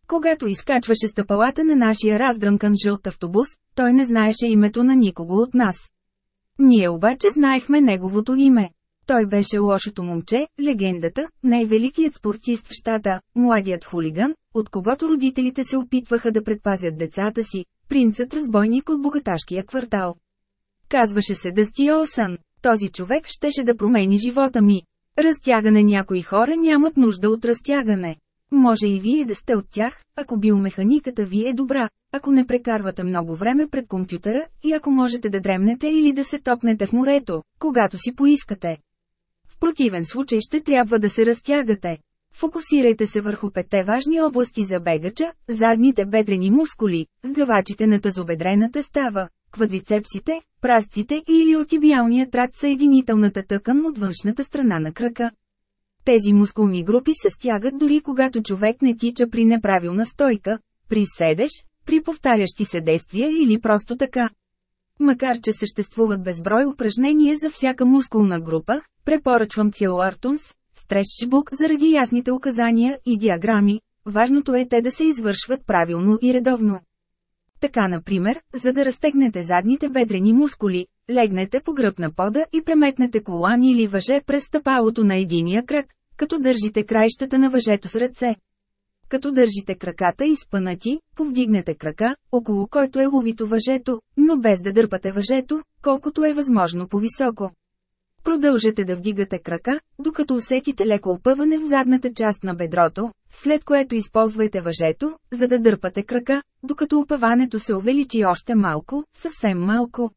Когато изкачваше стъпалата на нашия раздръмкан жълт автобус, той не знаеше името на никого от нас. Ние обаче знаехме неговото име. Той беше лошото момче, легендата, най-великият спортист в щата, младият хулиган, от когото родителите се опитваха да предпазят децата си, принцът разбойник от богаташкия квартал. Казваше се Дъсти Олсън. Този човек щеше да промени живота ми. Разтягане някои хора нямат нужда от разтягане. Може и вие да сте от тях, ако биомеханиката ви е добра, ако не прекарвате много време пред компютъра и ако можете да дремнете или да се топнете в морето, когато си поискате. Противен случай ще трябва да се разтягате. Фокусирайте се върху петте важни области за бегача, задните бедрени мускули, сгъвачите на тазобедрената става, квадрицепсите, прасците или отибиалния тракт съединителната тъкан от външната страна на крака. Тези мускулни групи се стягат дори когато човек не тича при неправилна стойка, при седеш, при повтарящи се действия или просто така. Макар че съществуват безброй упражнения за всяка мускулна група, препоръчвам Артунс, Стрешчбук заради ясните указания и диаграми, важното е те да се извършват правилно и редовно. Така например, за да разтегнете задните бедрени мускули, легнете по гръб на пода и преметнете колан или въже през стъпалото на единия кръг, като държите краищата на въжето с ръце. Като държите краката изпънати, повдигнете крака, около който е ловито въжето, но без да дърпате въжето, колкото е възможно по-високо. Продължете да вдигате крака, докато усетите леко опъване в задната част на бедрото, след което използвайте въжето, за да дърпате крака, докато опъването се увеличи още малко, съвсем малко.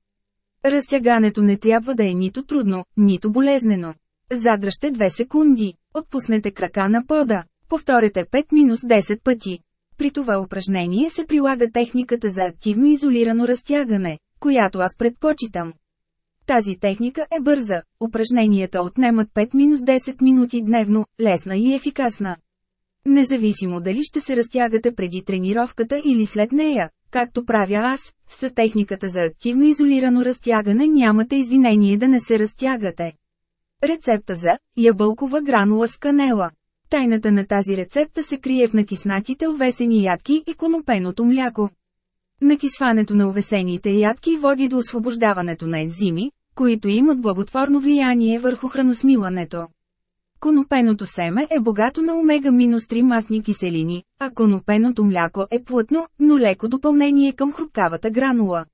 Разтягането не трябва да е нито трудно, нито болезнено. Задръжте 2 секунди, отпуснете крака на пода, повторете 5-10 пъти. При това упражнение се прилага техниката за активно изолирано разтягане, която аз предпочитам. Тази техника е бърза, упражненията отнемат 5-10 минути дневно, лесна и ефикасна. Независимо дали ще се разтягате преди тренировката или след нея, както правя аз, с техниката за активно изолирано разтягане нямате извинение да не се разтягате. Рецепта за ябълкова гранула с канела Тайната на тази рецепта се крие в накиснатите овесени ядки и конопеното мляко. Накисването на овесените ядки води до освобождаването на ензими, които имат благотворно влияние върху храносмилането. Конопеното семе е богато на омега-3 масни киселини, а конопеното мляко е плътно, но леко допълнение към хрупкавата гранула.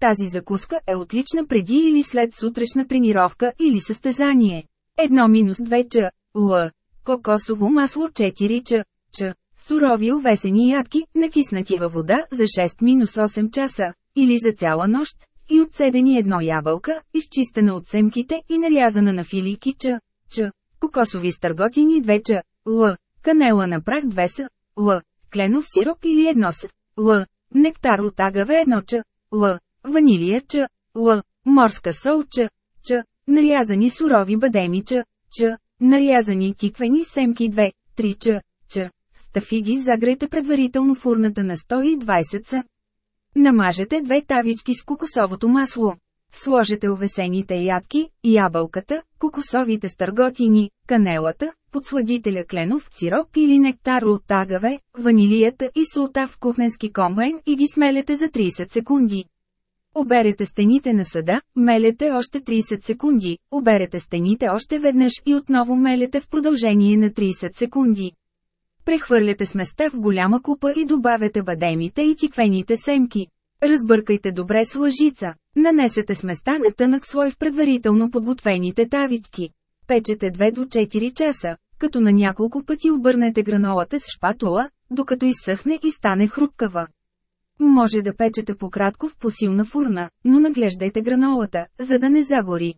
Тази закуска е отлична преди или след сутрешна тренировка или състезание. 1-2 ч. Л. Кокосово масло 4 ч. Ч. Сурови овесени ядки, накиснати във вода за 6-8 часа, или за цяла нощ, и отседени едно ябълка, изчистена от семките и нарязана на филийки ч. Ч. Кокосови стърготини 2 ч. Л. Канела на прах 2 с. Л. Кленов сироп или 1 с. Л. Нектар от агаве 1 ч. Л. Ванилия ч. Л. Морска сол ч. Ч. Нарязани сурови бадеми ч. Нарязани тиквени семки 2, 3 ч. Ч. Стафиди загрейте предварително фурната на 120 с. Намажете две тавички с кокосовото масло. Сложете овесените ядки, ябълката, кокосовите стърготини, канелата, подсладителя кленов сироп или нектар от агаве, ванилията и солта в кухненски комбайн и ги смелете за 30 секунди. Оберете стените на съда, мелете още 30 секунди, оберете стените още веднъж и отново мелете в продължение на 30 секунди. Прехвърляте сместа в голяма купа и добавете бадемите и тиквените семки. Разбъркайте добре с лъжица. Нанесете сместа на тънък слой в предварително подготвените тавички. Печете 2 до 4 часа, като на няколко пъти обърнете гранолата с шпатула, докато изсъхне и стане хрупкава. Може да печете пократко в посилна фурна, но наглеждайте гранолата, за да не загори.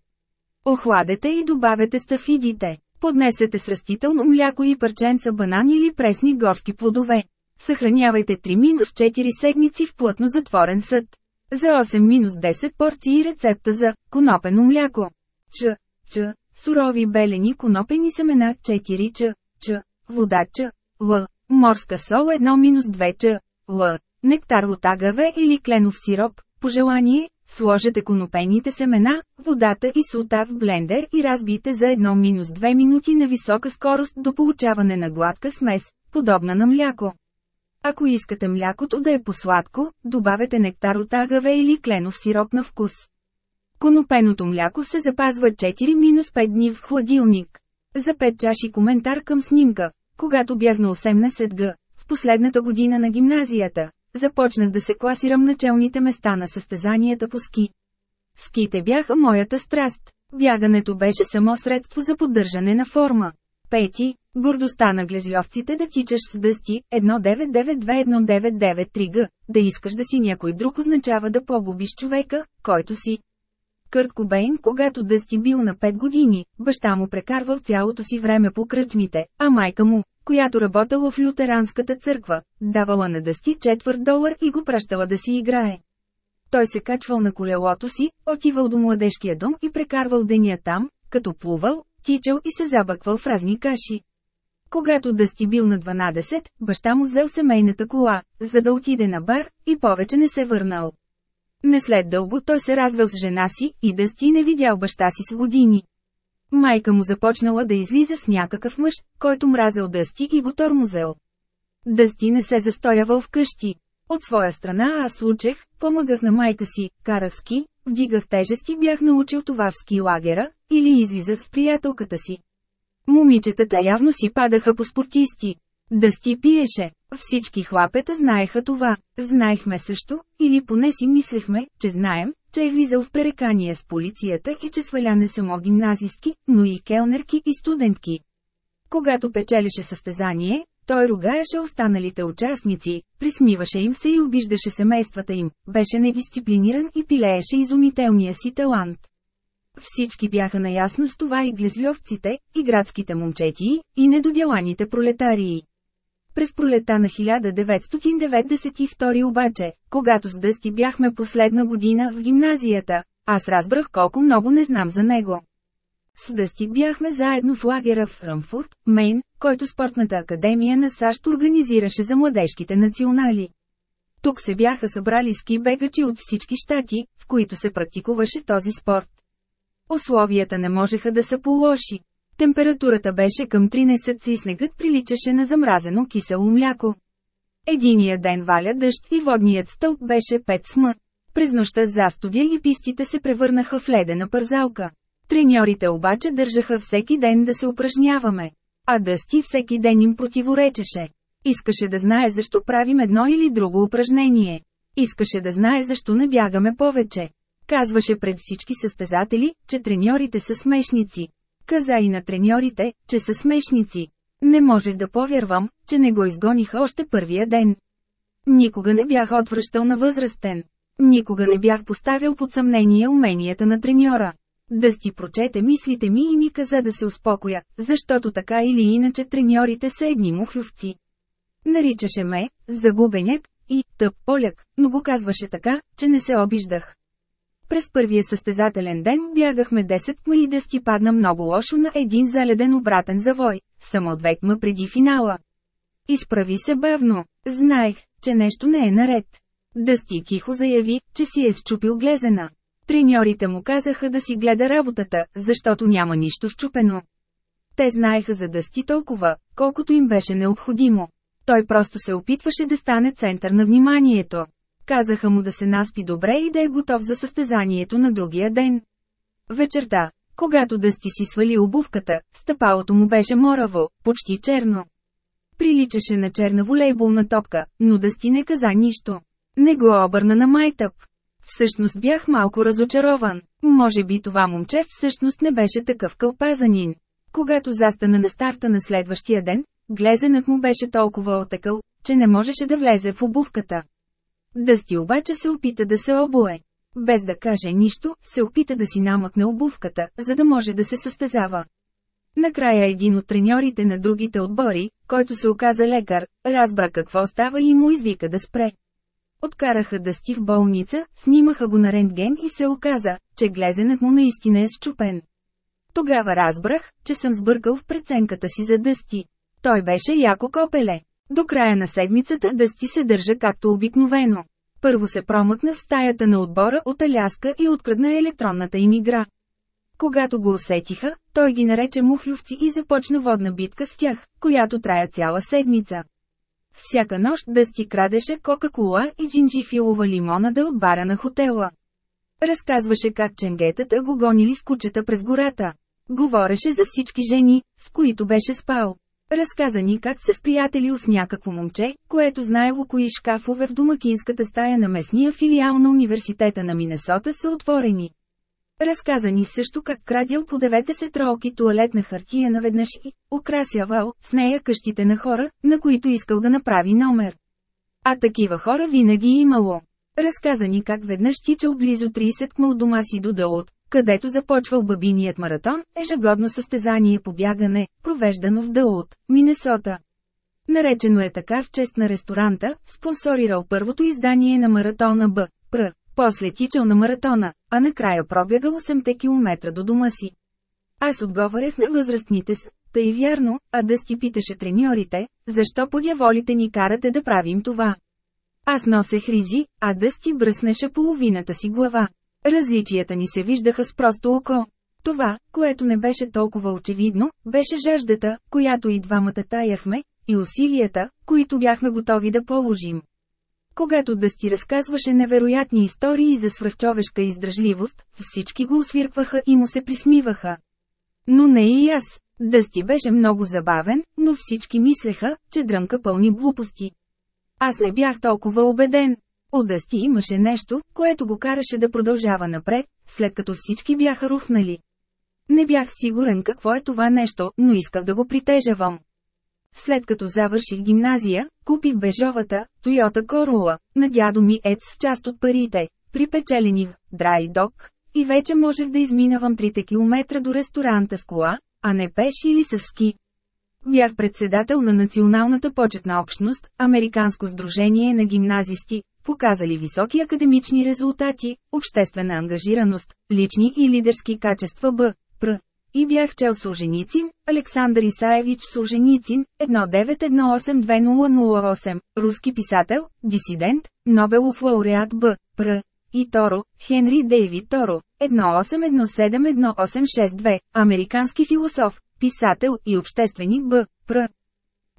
Охладете и добавете стафидите. Поднесете с растително мляко и парченца банани или пресни горски плодове. Съхранявайте 3-4 седмици в плътно затворен съд. За 8-10 порции рецепта за конопено мляко. Ч. Ч. Сурови белени конопени семена 4 ч. Ч. Вода ч. Л. Морска сол 1-2 ч. Л. Нектар от агаве или кленов сироп. По желание, сложете конопените семена, водата и солта в блендер и разбийте за 1-2 минути на висока скорост до получаване на гладка смес, подобна на мляко. Ако искате млякото да е по-сладко, добавете нектар от агаве или кленов сироп на вкус. Конопеното мляко се запазва 4-5 дни в хладилник. За 5 чаши коментар към снимка. Когато бях на 18 г, в последната година на гимназията, започнах да се класирам началните места на състезанията по ски. Ските бяха моята страст. Бягането беше само средство за поддържане на форма. Пети, гордостта на глезльовците да тичаш с дъсти, 19921993 г, да искаш да си някой друг означава да погубиш човека, който си. Кърт Кобейн, когато Дъсти бил на 5 години, баща му прекарвал цялото си време по кръчмите, а майка му, която работела в лютеранската църква, давала на Дъсти четвърт долар и го пращала да си играе. Той се качвал на колелото си, отивал до младежкия дом и прекарвал деня там, като плувал, тичал и се забъквал в разни каши. Когато Дъсти бил на 12, баща му взел семейната кола, за да отиде на бар, и повече не се върнал. Не след дълго той се развел с жена си и Дъсти не видял баща си с години. Майка му започнала да излиза с някакъв мъж, който мразел Дъсти и го тормозел. Дъсти не се застоявал вкъщи. От своя страна аз учех, помагах на майка си, карах ски, вдигах тежести бях научил това в ски лагера, или излизах с приятелката си. Момичетата явно си падаха по спортисти. Дъсти пиеше. Всички хлапета знаеха това. Знаехме също, или поне си мислехме, че знаем, че е влизал в пререкание с полицията и че сваля не само гимназистки, но и келнерки и студентки. Когато печелеше състезание, той ругаеше останалите участници, присмиваше им се и обиждаше семействата им, беше недисциплиниран и пилееше изумителния си талант. Всички бяха наясно с това и глезльовците, и градските момчети, и недоделаните пролетарии. През пролета на 1992 обаче, когато с Дъсти бяхме последна година в гимназията, аз разбрах колко много не знам за него. С Дъсти бяхме заедно в лагера в Франкфурт, Мейн, който спортната академия на САЩ организираше за младежките национали. Тук се бяха събрали ски бегачи от всички щати, в които се практикуваше този спорт. Условията не можеха да са по-лоши. Температурата беше към 13 и снегът приличаше на замразено кисело мляко. Единия ден валя дъжд и водният стълб беше 5 см. През нощта застудя и пистите се превърнаха в ледена пързалка. Треньорите обаче държаха всеки ден да се упражняваме. А Дъсти всеки ден им противоречеше. Искаше да знае защо правим едно или друго упражнение. Искаше да знае защо не бягаме повече. Казваше пред всички състезатели, че треньорите са смешници. Каза и на треньорите, че са смешници. Не можех да повярвам, че не го изгониха още първия ден. Никога не бях отвръщал на възрастен. Никога не бях поставил под съмнение уменията на треньора. Дъсти прочете мислите ми и ми каза да се успокоя, защото така или иначе треньорите са едни мухлювци. Наричаше ме, загубеняк, и тъп поляк, но го казваше така, че не се обиждах. През първия състезателен ден бягахме 10 км и да сти падна много лошо на един заледен обратен завой, само две км преди финала. Изправи се бавно. Знаех, че нещо не е наред. Дъсти тихо заяви, че си е счупил глезена. Треньорите му казаха да си гледа работата, защото няма нищо счупено. Те знаеха за Дъсти толкова, колкото им беше необходимо. Той просто се опитваше да стане център на вниманието. Казаха му да се наспи добре и да е готов за състезанието на другия ден. Вечерта, когато Дъсти си свали обувката, стъпалото му беше мораво, почти черно. Приличаше на черна волейболна топка, но Дъсти не каза нищо. Не го обърна на майтъп. Всъщност бях малко разочарован. Може би това момче всъщност не беше такъв кълпазанин. Когато застана на старта на следващия ден, глезенът му беше толкова отекъл, че не можеше да влезе в обувката. Дъсти обаче се опита да се обуе. Без да каже нищо, се опита да си намъкне обувката, за да може да се състезава. Накрая един от треньорите на другите отбори, който се оказа лекар, разбра какво става и му извика да спре. Откараха Дъсти в болница, снимаха го на рентген и се оказа, че глезенът му наистина е счупен. Тогава разбрах, че съм сбъркал в преценката си за Дъсти. Той беше яко копеле. До края на седмицата Дъсти се държа както обикновено. Първо се промъкна в стаята на отбора от Аляска и открадна електронната им игра. Когато го усетиха, той ги нарече мухлювци и започна водна битка с тях, която трая цяла седмица. Всяка нощ Дъсти крадеше кока-кола и джинджифилова лимонада от бара на хотела. Разказваше как ченгетата го гонили с кучета през гората. Говореше за всички жени, с които беше спал. Разказа ни как се сприятелил с някакво момче, което знаело кои шкафове в домакинската стая на местния филиал на университета на Минесота са отворени. Разказа ни също как крадил по 90 ролки туалетна хартия наведнъж и украсявал с нея къщите на хора, на които искал да направи номер. А такива хора винаги имало. Разказа ни как веднъж тичал близо 30 км от дома си до Дълот, където започвал бабиният маратон, ежегодно състезание по бягане, провеждано в Дълот, Минесота. Наречено е така в чест на ресторанта, спонсорирал първото издание на маратона Б. Пр. После тичал на маратона, а накрая пробягал 8 км до дома си. Аз отговарях на възрастните с, тъй вярно, а да си питаше треньорите, защо подяволите ни карате да правим това. Аз носех ризи, а Дъсти бръснеше половината си глава. Различията ни се виждаха с просто око. Това, което не беше толкова очевидно, беше жаждата, която и двамата таяхме, и усилията, които бяхме готови да положим. Когато Дъсти разказваше невероятни истории за свръхчовешка издръжливост, всички го освиркваха и му се присмиваха. Но не и аз. Дъсти беше много забавен, но всички мислеха, че дръмка пълни глупости. Аз не бях толкова убеден. У Дъсти имаше нещо, което го караше да продължава напред, след като всички бяха рухнали. Не бях сигурен какво е това нещо, но исках да го притежавам. След като завърших гимназия, купих бежовата, Toyota Corolla, на дядо ми Ец в част от парите, припечелени в Драй Док, и вече можех да изминавам 3 км до ресторанта с кола, а не пеш или с ски. Бях председател на Националната почетна общност, Американско сдружение на гимназисти, показали високи академични резултати, обществена ангажираност, лични и лидерски качества Б. Пр. И бях чел Солженицин, Александър Исаевич Солженицин, 19182008, руски писател, дисидент, Нобелов лауреат Б. Пр. И Торо, Хенри Дейвид Торо, 18171862, американски философ, писател и общественик Б. Пр.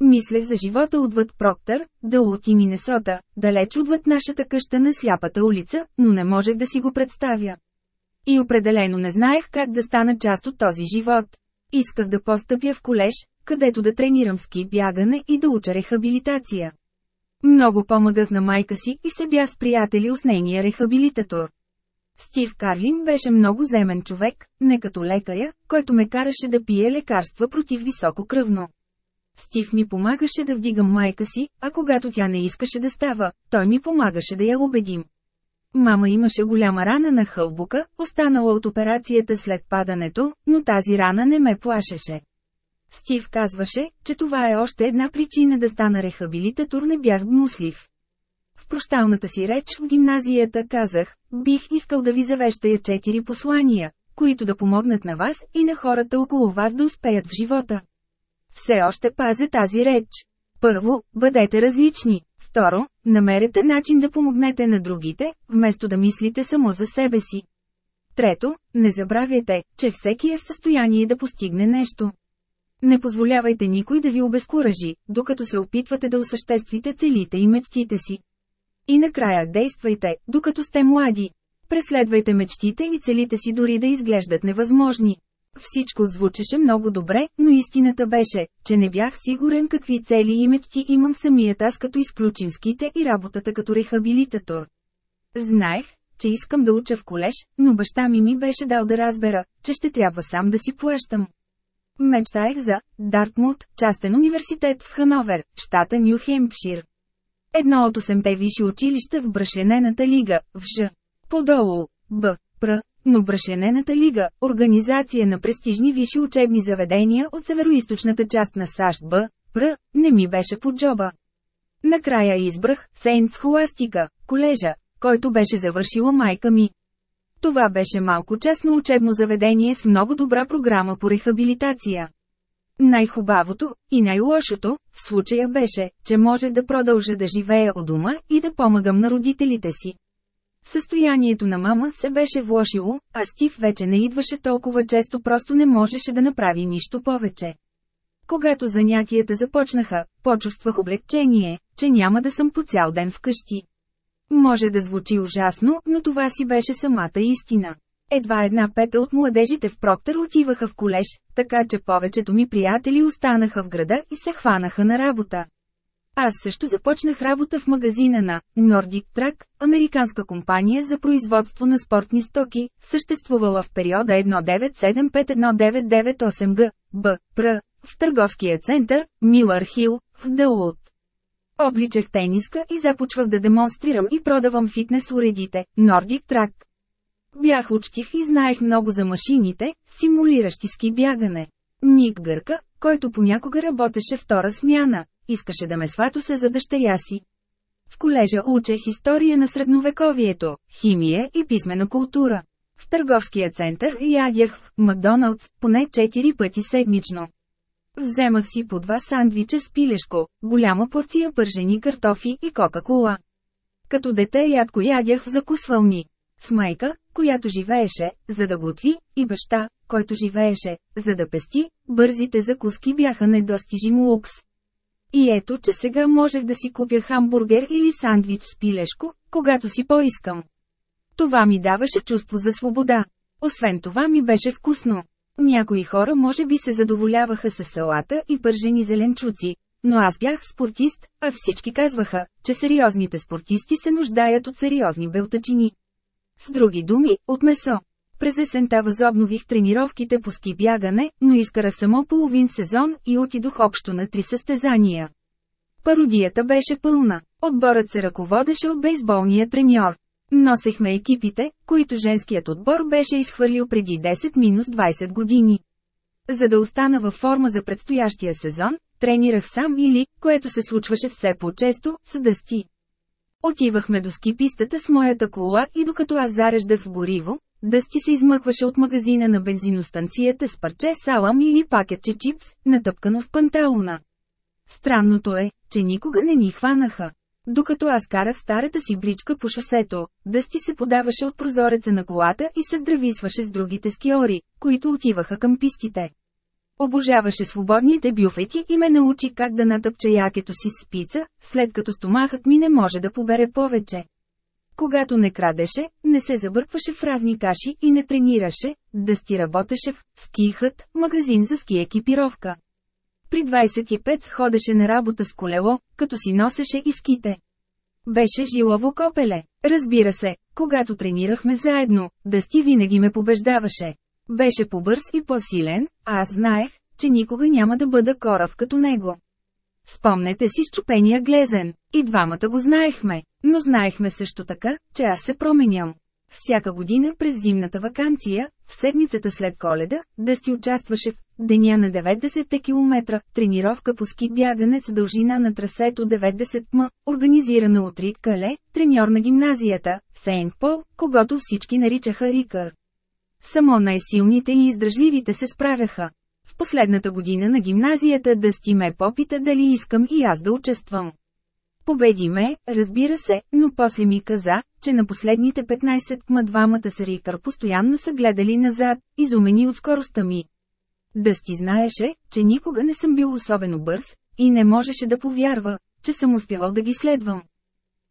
Мислех за живота отвъд Проктър, Дълот и Минесота, далеч отвъд нашата къща на сляпата улица, но не можех да си го представя. И определено не знаех как да стана част от този живот. Исках да постъпя в колеж, където да тренирам ски бягане и да уча рехабилитация. Много помагах на майка си и се бях с приятели с нейния рехабилитатор. Стив Карлин беше много земен човек, не като лекаря, който ме караше да пие лекарства против високо кръвно. Стив ми помагаше да вдигам майка си, а когато тя не искаше да става, той ми помагаше да я убедим. Мама имаше голяма рана на хълбука, останала от операцията след падането, но тази рана не ме плашеше. Стив казваше, че това е още една причина да стана рехабилитатор не бях гнуслив. В прощалната си реч в гимназията казах, бих искал да ви завещая четири послания, които да помогнат на вас и на хората около вас да успеят в живота. Все още пазя тази реч. Първо, бъдете различни. Второ, намерете начин да помогнете на другите, вместо да мислите само за себе си. Трето, не забравяйте, че всеки е в състояние да постигне нещо. Не позволявайте никой да ви обезкуражи, докато се опитвате да осъществите целите и мечтите си. И накрая действайте, докато сте млади. Преследвайте мечтите и целите си дори да изглеждат невъзможни. Всичко звучеше много добре, но истината беше, че не бях сигурен какви цели и мечти имам самият аз като изключим ските и работата като рехабилитатор. Знаех, че искам да уча в колеж, но баща ми ми беше дал да разбера, че ще трябва сам да си плащам. Мечтаех за Дартмут, частен университет в Хановер, щата Нью Хемпшир. Едно от осемте висши училища в Брашленената лига, в Ж. Подолу, Б. Пр. Но Брашленената лига, организация на престижни висши учебни заведения от североизточната част на САЩ Б. Пр. не ми беше под джоба. Накрая избрах Сейнт Схоластика, колежа, който беше завършила майка ми. Това беше малко частно учебно заведение с много добра програма по рехабилитация. Най-хубавото и най-лошото в случая беше, че може да продължа да живея у дома и да помагам на родителите си. Състоянието на мама се беше влошило, а Стив вече не идваше толкова често, просто не можеше да направи нищо повече. Когато занятията започнаха, почувствах облегчение, че няма да съм по цял ден вкъщи. Може да звучи ужасно, но това си беше самата истина. Едва една пета от младежите в Проктор отиваха в колеж, така че повечето ми приятели останаха в града и се хванаха на работа. Аз също започнах работа в магазина на Nordic Track, американска компания за производство на спортни стоки, съществувала в периода 1975-1998 г. Б. Пр. в търговския център Милър Хил, в Дълут. Обличах тениска и започвах да демонстрирам и продавам фитнес уредите, Nordic Track. Бях учтив и знаех много за машините, симулиращи ски бягане. Ник Гърка, който понякога работеше втора смяна, искаше да ме сватоса за дъщеря си. В колежа учех история на средновековието, химия и писмена култура. В търговския център ядях в Макдоналдс поне 4 пъти седмично. Вземах си по два сандвича с пилешко, голяма порция пържени картофи и кока-кола. Като дете рядко ядях в закусвални. С майка, която живееше, за да готви, и баща, който живееше, за да пести, бързите закуски бяха недостижим лукс. И ето, че сега можех да си купя хамбургер или сандвич с пилешко, когато си поискам. Това ми даваше чувство за свобода. Освен това ми беше вкусно. Някои хора може би се задоволяваха с салата и пържени зеленчуци, но аз бях спортист, а всички казваха, че сериозните спортисти се нуждаят от сериозни белтачини. С други думи, от месо. През есента възобнових тренировките по ски бягане, но изкарах само половин сезон и отидох общо на три състезания. Пародията беше пълна. Отборът се ръководеше от бейсболния треньор. Носехме екипите, които женският отбор беше изхвърлил преди 10-20 години. За да остана във форма за предстоящия сезон, тренирах сам или, което се случваше все по-често, с дъсти. Отивахме до скипистата с моята кола и докато аз зареждах в гориво, Дъсти се измъкваше от магазина на бензиностанцията с парче салам или пакетче чипс, натъпкано в панталона. Странното е, че никога не ни хванаха. Докато аз карах старата си бричка по шосето, Дъсти се подаваше от прозореца на колата и се здрависваше с другите скиори, които отиваха към пистите. Обожаваше свободните бюфети и ме научи как да натъпча якето си с пица, след като стомахът ми не може да побере повече. Когато не крадеше, не се забъркваше в разни каши и не тренираше, да сти работеше в скихът, магазин за ски екипировка. При 25 ходеше на работа с колело, като си носеше и ските. Беше жилово копеле. Разбира се, когато тренирахме заедно, Дъсти винаги ме побеждаваше. Беше побърз и по-силен, а аз знаех, че никога няма да бъда корав като него. Спомнете си щупения глезен. И двамата го знаехме, но знаехме също така, че аз се променям. Всяка година през зимната вакансия, в седмицата след коледа, Дъсти участваше в деня на 90 км, тренировка по ски бягане с дължина на трасето 90 м, организирана от Рик Кале, треньор на гимназията, Сейнт Пол, когато всички наричаха Рикър. Само най-силните и издръжливите се справяха. В последната година на гимназията Дъсти ме попита дали искам и аз да участвам. Победи ме, разбира се, но после ми каза, че на последните 15 кма двамата се Рикър постоянно са гледали назад, изумени от скоростта ми. Дъсти знаеше, че никога не съм бил особено бърз, и не можеше да повярва, че съм успявал да ги следвам.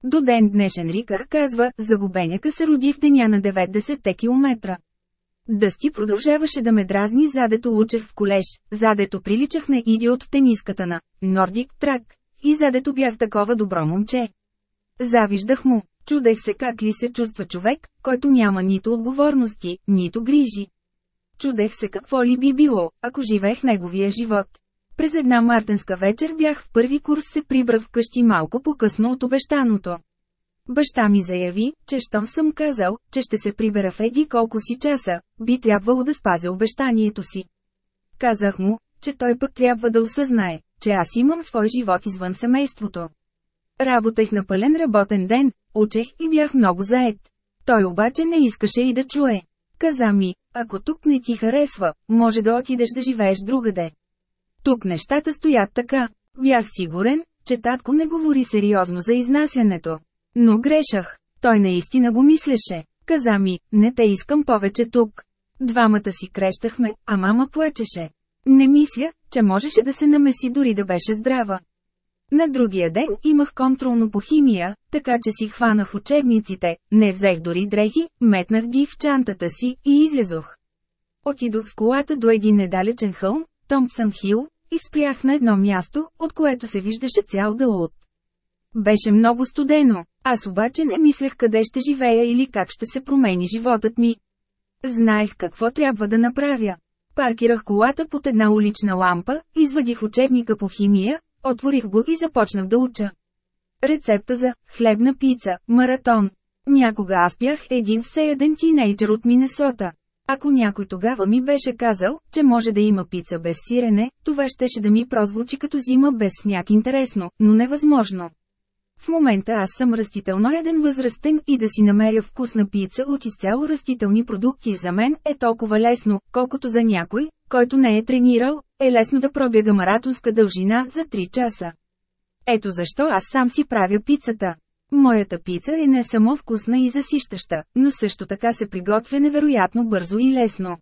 До ден днешен Рикър казва, загубеняка се роди в деня на 90 км. Дъсти продължаваше да ме дразни задето учех в колеж, задето приличах на идиот в тениската на Нордик Трак, и задето бях такова добро момче. Завиждах му, чудех се как ли се чувства човек, който няма нито отговорности, нито грижи. Чудех се какво ли би било, ако живеех неговия живот. През една мартенска вечер бях в първи курс се прибрах вкъщи малко по-късно от обещаното. Баща ми заяви, че щом съм казал, че ще се прибера в еди колко си часа, би трябвало да спазя обещанието си. Казах му, че той пък трябва да осъзнае, че аз имам свой живот извън семейството. Работех на пълен работен ден, учех и бях много заед. Той обаче не искаше и да чуе. Каза ми, ако тук не ти харесва, може да отидеш да живееш другаде. Тук нещата стоят така. Бях сигурен, че татко не говори сериозно за изнасянето. Но грешах. Той наистина го мислеше. Каза ми, не те искам повече тук. Двамата си крещахме, а мама плачеше. Не мисля, че можеше да се намеси дори да беше здрава. На другия ден имах контролно по химия, така че си хванах учебниците, не взех дори дрехи, метнах ги в чантата си и излезох. Отидох с колата до един недалечен хълм, Томпсън Хил, и спрях на едно място, от което се виждаше цял дълут. Беше много студено, аз обаче не мислех къде ще живея или как ще се промени животът ми. Знаех какво трябва да направя. Паркирах колата под една улична лампа, извадих учебника по химия, отворих го и започнах да уча. Рецепта за хлебна пица, маратон. Някога аз бях един всеяден тинейджър от Минесота. Ако някой тогава ми беше казал, че може да има пица без сирене, това щеше да ми прозвучи като зима без сняг интересно, но невъзможно. В момента аз съм растително еден възрастен и да си намеря вкусна пица от изцяло растителни продукти за мен е толкова лесно, колкото за някой, който не е тренирал, е лесно да пробяга маратонска дължина за 3 часа. Ето защо аз сам си правя пицата. Моята пица е не само вкусна и засищаща, но също така се приготвя невероятно бързо и лесно.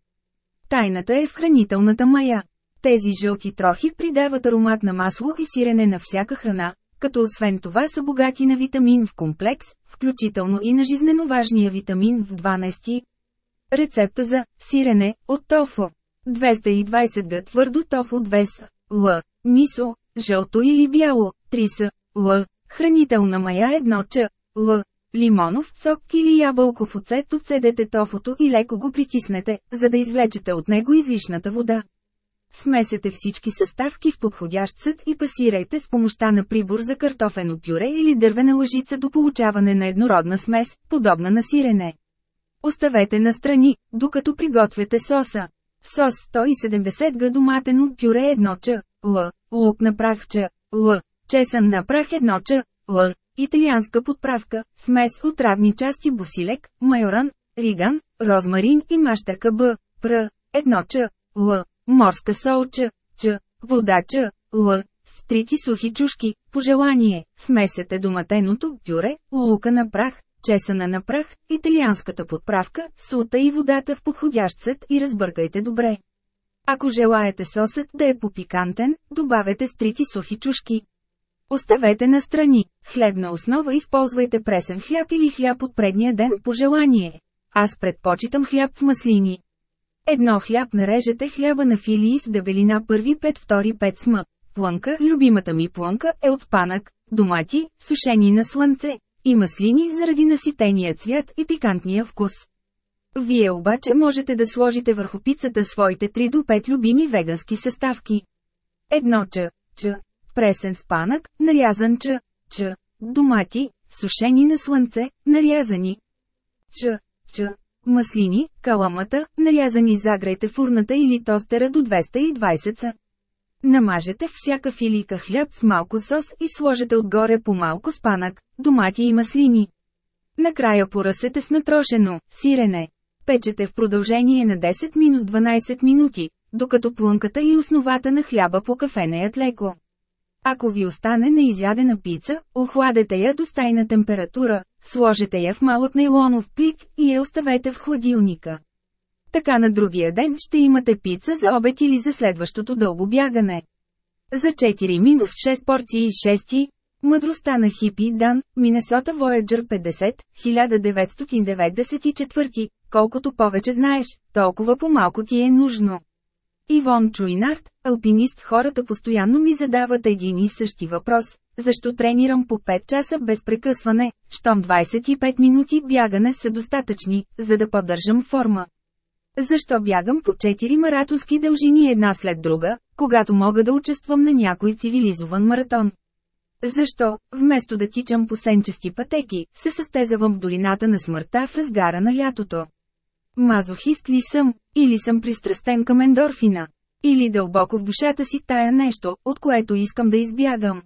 Тайната е в хранителната мая. Тези жълти трохи придават аромат на масло и сирене на всяка храна, като освен това са богати на витамин в комплекс, включително и на жизнено важния витамин в 12. Рецепта за сирене от тофо. 220 г твърдо тофо 2 с. Л. Мисо, жълто или бяло, 3 с. Л. Хранителна мая 1 ч. Л. Лимонов сок или ябълков оцет отседете тофото и леко го притиснете, за да извлечете от него излишната вода. Смесете всички съставки в подходящ съд и пасирайте с помощта на прибор за картофено пюре или дървена лъжица до получаване на еднородна смес, подобна на сирене. Оставете на страни, докато приготвяте соса. Сос 170 г доматено пюре 1 ч. Л. Лук на прах ч. Л. Чесън на прах 1 ч. Л. Италианска подправка, смес от равни части босилек, майоран, риган, розмарин и мащерка Б. Пр. 1 ч. Л морска сол ч, ч, вода ч, л, стрити сухи чушки, по желание, смесете доматеното пюре, лука на прах, чесана на прах, италианската подправка, сута и водата в подходящ съд и разбъркайте добре. Ако желаете сосът да е попикантен, добавете стрити сухи чушки. Оставете на страни. Хлебна основа използвайте пресен хляб или хляб от предния ден по желание. Аз предпочитам хляб в маслини. Едно хляб нарежете хляба на филии с дебелина първи 5 втори 5 см. Плънка, любимата ми плънка, е от спанък, домати, сушени на слънце, и маслини заради наситения цвят и пикантния вкус. Вие обаче можете да сложите върху пицата своите 3 до 5 любими вегански съставки. Едно ч, ч, пресен спанък, нарязан ч, ч, домати, сушени на слънце, нарязани. Ч, ч, маслини, каламата, нарязани загрейте фурната или тостера до 220 са. Намажете всяка филийка хляб с малко сос и сложете отгоре по малко спанък, домати и маслини. Накрая поръсете с натрошено, сирене. Печете в продължение на 10-12 минути, докато плънката и основата на хляба по кафенеят леко. Ако ви остане неизядена пица, охладете я до стайна температура, сложете я в малък нейлонов плик и я оставете в хладилника. Така на другия ден ще имате пица за обед или за следващото дълго бягане. За 4-6 порции 6 Мъдростта на Хипи Дан, Минесота Voyager 50, 1994, колкото повече знаеш, толкова по-малко ти е нужно. Ивон Чуинарт, алпинист хората постоянно ми задават един и същи въпрос. Защо тренирам по 5 часа без прекъсване, щом 25 минути бягане са достатъчни, за да поддържам форма? Защо бягам по 4 маратонски дължини една след друга, когато мога да участвам на някой цивилизован маратон? Защо, вместо да тичам по сенчести пътеки, се състезавам в долината на смъртта в разгара на лятото? Мазохист ли съм, или съм пристрастен към ендорфина? Или дълбоко в душата си тая нещо, от което искам да избягам?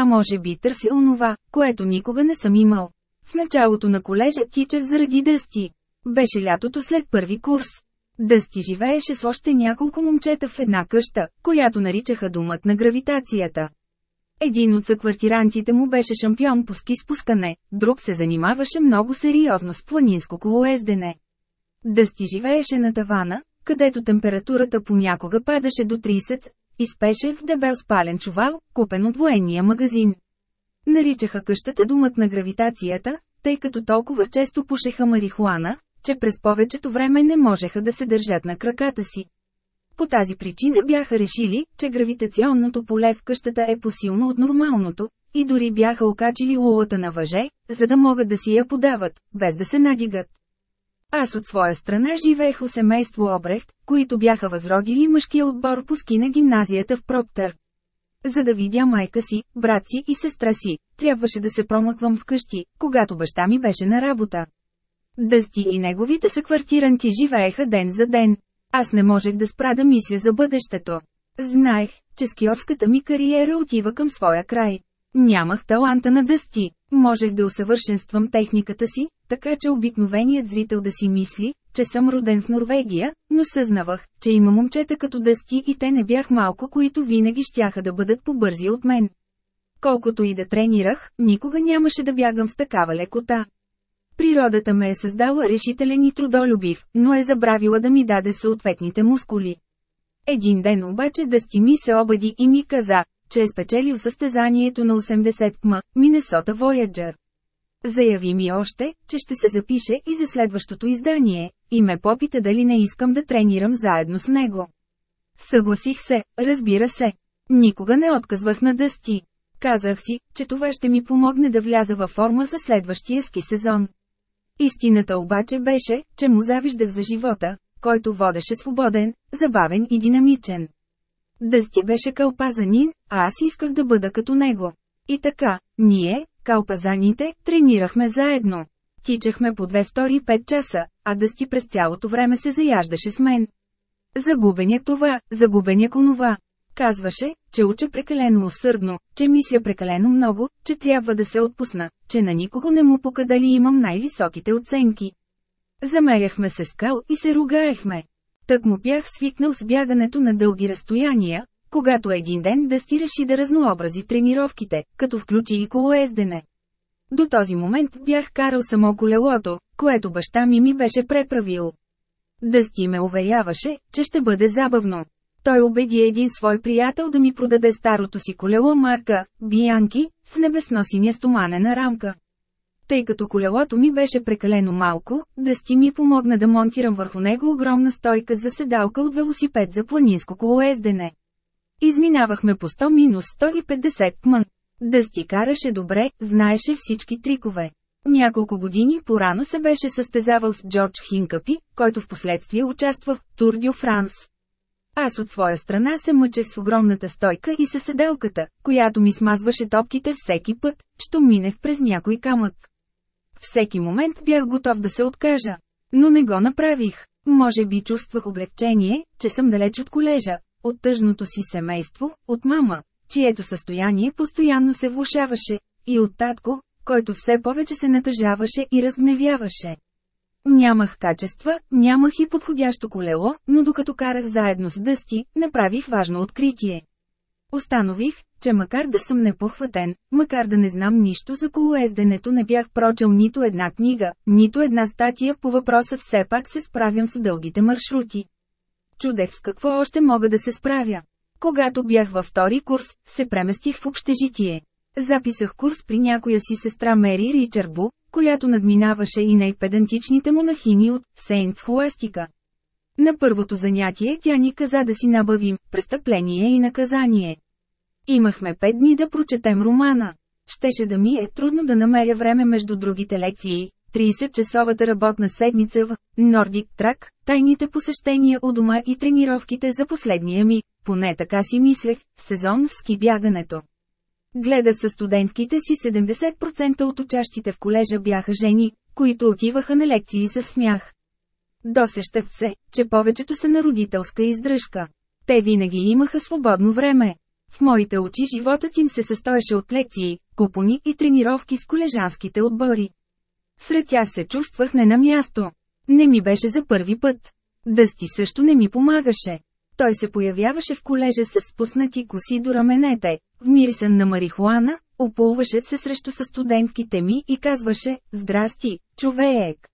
А може би търся онова, което никога не съм имал. В началото на колежа тичах заради дъсти. Беше лятото след първи курс. Дъсти живееше с още няколко момчета в една къща, която наричаха думът на гравитацията. Един от съквартирантите му беше шампион по ски спускане, друг се занимаваше много сериозно с планинско колоездене. Дъсти живееше на тавана, където температурата понякога падаше до 30, и спеше в дебел спален чувал, купен от военния магазин. Наричаха къщата думът на гравитацията, тъй като толкова често пушеха марихуана, че през повечето време не можеха да се държат на краката си. По тази причина бяха решили, че гравитационното поле в къщата е посилно от нормалното, и дори бяха окачили лулата на въже, за да могат да си я подават, без да се надигат. Аз от своя страна живеех у семейство Обрехт, които бяха възродили мъжкия отбор по ски на гимназията в Проптър. За да видя майка си, брат си и сестра си, трябваше да се промъквам вкъщи, когато баща ми беше на работа. Дъсти и неговите съквартиранти живееха ден за ден. Аз не можех да спра да мисля за бъдещето. Знаех, че скиорската ми кариера отива към своя край. Нямах таланта на дъсти. Можех да усъвършенствам техниката си, така че обикновеният зрител да си мисли, че съм роден в Норвегия, но съзнавах, че има момчета като дъсти и те не бях малко, които винаги щяха да бъдат побързи от мен. Колкото и да тренирах, никога нямаше да бягам с такава лекота. Природата ме е създала решителен и трудолюбив, но е забравила да ми даде съответните мускули. Един ден обаче Дъсти ми се обади и ми каза, че е спечелил състезанието на 80 км, Минесота Voyager. Заяви ми още, че ще се запише и за следващото издание, и ме попита дали не искам да тренирам заедно с него. Съгласих се, разбира се. Никога не отказвах на дъсти. Казах си, че това ще ми помогне да вляза във форма за следващия ски сезон. Истината обаче беше, че му завиждах за живота, който водеше свободен, забавен и динамичен. Дъсти беше кълпазанин, а аз исках да бъда като него. И така, ние, калпазаните, тренирахме заедно. Тичахме по две втори пет часа, а Дъсти през цялото време се заяждаше с мен. Загубеня това, загубеня онова. Казваше, че уча прекалено усърдно, че мисля прекалено много, че трябва да се отпусна, че на никого не му пука дали имам най-високите оценки. Замеряхме се скал и се ругаехме. Тък му бях свикнал с бягането на дълги разстояния, когато един ден Дъсти реши да разнообрази тренировките, като включи и колоездене. До този момент бях карал само колелото, което баща ми ми беше преправил. Дъсти ме уверяваше, че ще бъде забавно. Той убеди един свой приятел да ми продаде старото си колело марка «Бианки» с небесно-синя стоманена рамка. Тъй като колелото ми беше прекалено малко, Дъсти ми помогна да монтирам върху него огромна стойка за седалка от велосипед за планинско колоездене. Изминавахме по 100-150 км. Дъсти караше добре, знаеше всички трикове. Няколко години порано се беше състезавал с Джордж Хинкъпи, който в последствие участва в Тур Дю Франс. Аз от своя страна се мъчех с огромната стойка и със седелката, която ми смазваше топките всеки път, що минех през някой камък. Всеки момент бях готов да се откажа. Но не го направих. Може би чувствах облегчение, че съм далеч от колежа, от тъжното си семейство, от мама, чието състояние постоянно се влушаваше, и от татко, който все повече се натъжаваше и разгневяваше. Нямах качества, нямах и подходящо колело, но докато карах заедно с Дъсти, направих важно откритие. Установих, че макар да съм непохватен, макар да не знам нищо за колоезденето не бях прочел нито една книга, нито една статия по въпроса все пак се справям с дългите маршрути. Чудех с какво още мога да се справя. Когато бях във втори курс, се преместих в общежитие. Записах курс при някоя си сестра Мери Ричардбо, която надминаваше и най-педантичните монахини от Сейнт Схоластика. На първото занятие тя ни каза да си набавим «Престъпление и наказание». Имахме пет дни да прочетем романа. Щеше да ми е трудно да намеря време между другите лекции, 30-часовата работна седмица в Nordic Track, тайните посещения у дома и тренировките за последния ми, поне така си мислех, сезон в ски бягането. Гледах със студентките си 70% от учащите в колежа бяха жени, които отиваха на лекции за смях. Досещах се, че повечето са на родителска издръжка. Те винаги имаха свободно време. В моите очи животът им се състоеше от лекции, купони и тренировки с колежанските отбори. Сред тях се чувствах не на място. Не ми беше за първи път. Дъсти също не ми помагаше. Той се появяваше в колежа с спуснати коси до раменете, вмирисан на марихуана, опулваше се срещу със студентките ми и казваше «Здрасти, човек!».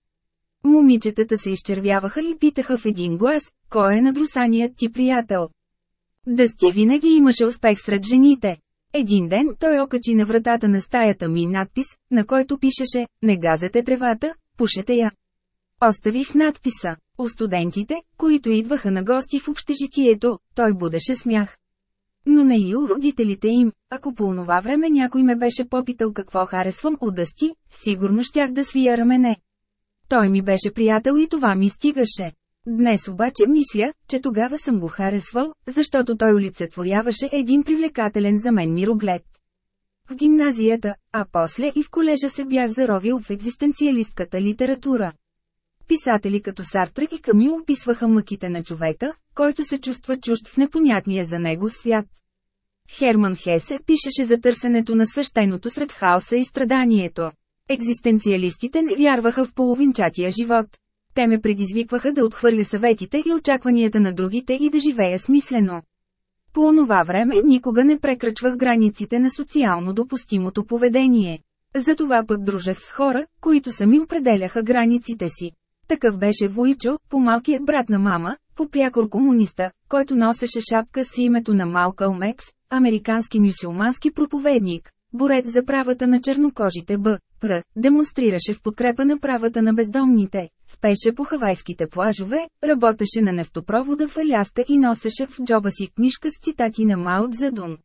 Момичетата се изчервяваха и питаха в един глас, кой е надрусаният ти приятел. Дъсти винаги имаше успех сред жените. Един ден той окачи на вратата на стаята ми надпис, на който пишеше «Не газете тревата, пушете я». Оставих надписа. У студентите, които идваха на гости в общежитието, той будеше смях. Но не и у родителите им, ако по онова време някой ме беше попитал какво харесвам от дъсти, сигурно щях да свия рамене. Той ми беше приятел и това ми стигаше. Днес обаче мисля, че тогава съм го харесвал, защото той олицетворяваше един привлекателен за мен мироглед. В гимназията, а после и в колежа се бях заровил в екзистенциалистката литература. Писатели като Сартра и Камил описваха мъките на човека, който се чувства чужд в непонятния за него свят. Херман Хесе пишеше за търсенето на свещеното сред хаоса и страданието. Екзистенциалистите не вярваха в половинчатия живот. Те ме предизвикваха да отхвърля съветите и очакванията на другите и да живея смислено. По онова време никога не прекрачвах границите на социално допустимото поведение. Затова пък дружех с хора, които сами определяха границите си. Такъв беше Войчо, по-малкият брат на мама, по-прякор комуниста, който носеше шапка с името на Малкъл Мекс, американски мюсюлмански проповедник, борец за правата на чернокожите Б. Пр. демонстрираше в подкрепа на правата на бездомните, спеше по хавайските плажове, работеше на нефтопровода в Аляска и носеше в джоба си книжка с цитати на Мао Цзедун.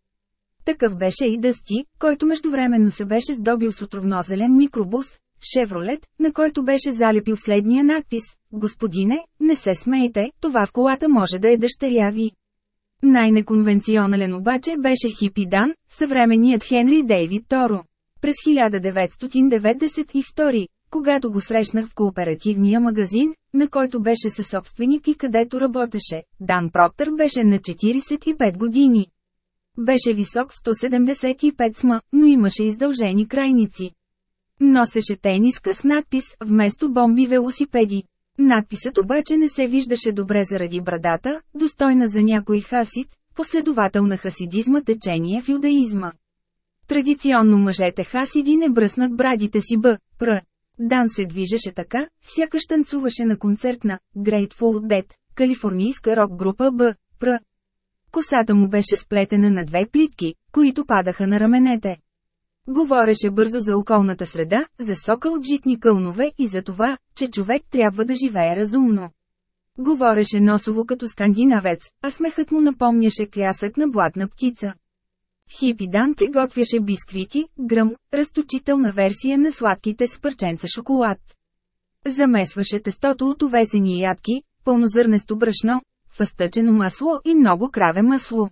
Такъв беше и Дъсти, който междувременно се беше здобил с отровнозелен микробус, Шевролет, на който беше залепил следния надпис «Господине, не се смейте, това в колата може да е дъщеря ви». Най-неконвенционален обаче беше Хипи Дан, съвременният Хенри Дейвид Торо. През 1992, когато го срещнах в кооперативния магазин, на който беше със собственик и където работеше, Дан Проктър беше на 45 години. Беше висок 175 см, но имаше издължени крайници. Носеше тениска с надпис вместо бомби велосипеди. Надписът обаче не се виждаше добре заради брадата, достойна за някой хасид, последовател на хасидизма течение в юдаизма. Традиционно мъжете хасиди не бръснат брадите си б. Пр. Дан се движеше така, сякаш танцуваше на концерт на Grateful Dead, калифорнийска рок група Б. Пр. Косата му беше сплетена на две плитки, които падаха на раменете. Говореше бързо за околната среда, за сока от житни кълнове и за това, че човек трябва да живее разумно. Говореше носово като скандинавец, а смехът му напомняше клясък на блатна птица. Хипи Дан приготвяше бисквити, гръм, разточителна версия на сладките с парченца шоколад. Замесваше тестото от овесени ядки, пълнозърнесто брашно, фъстъчено масло и много краве масло.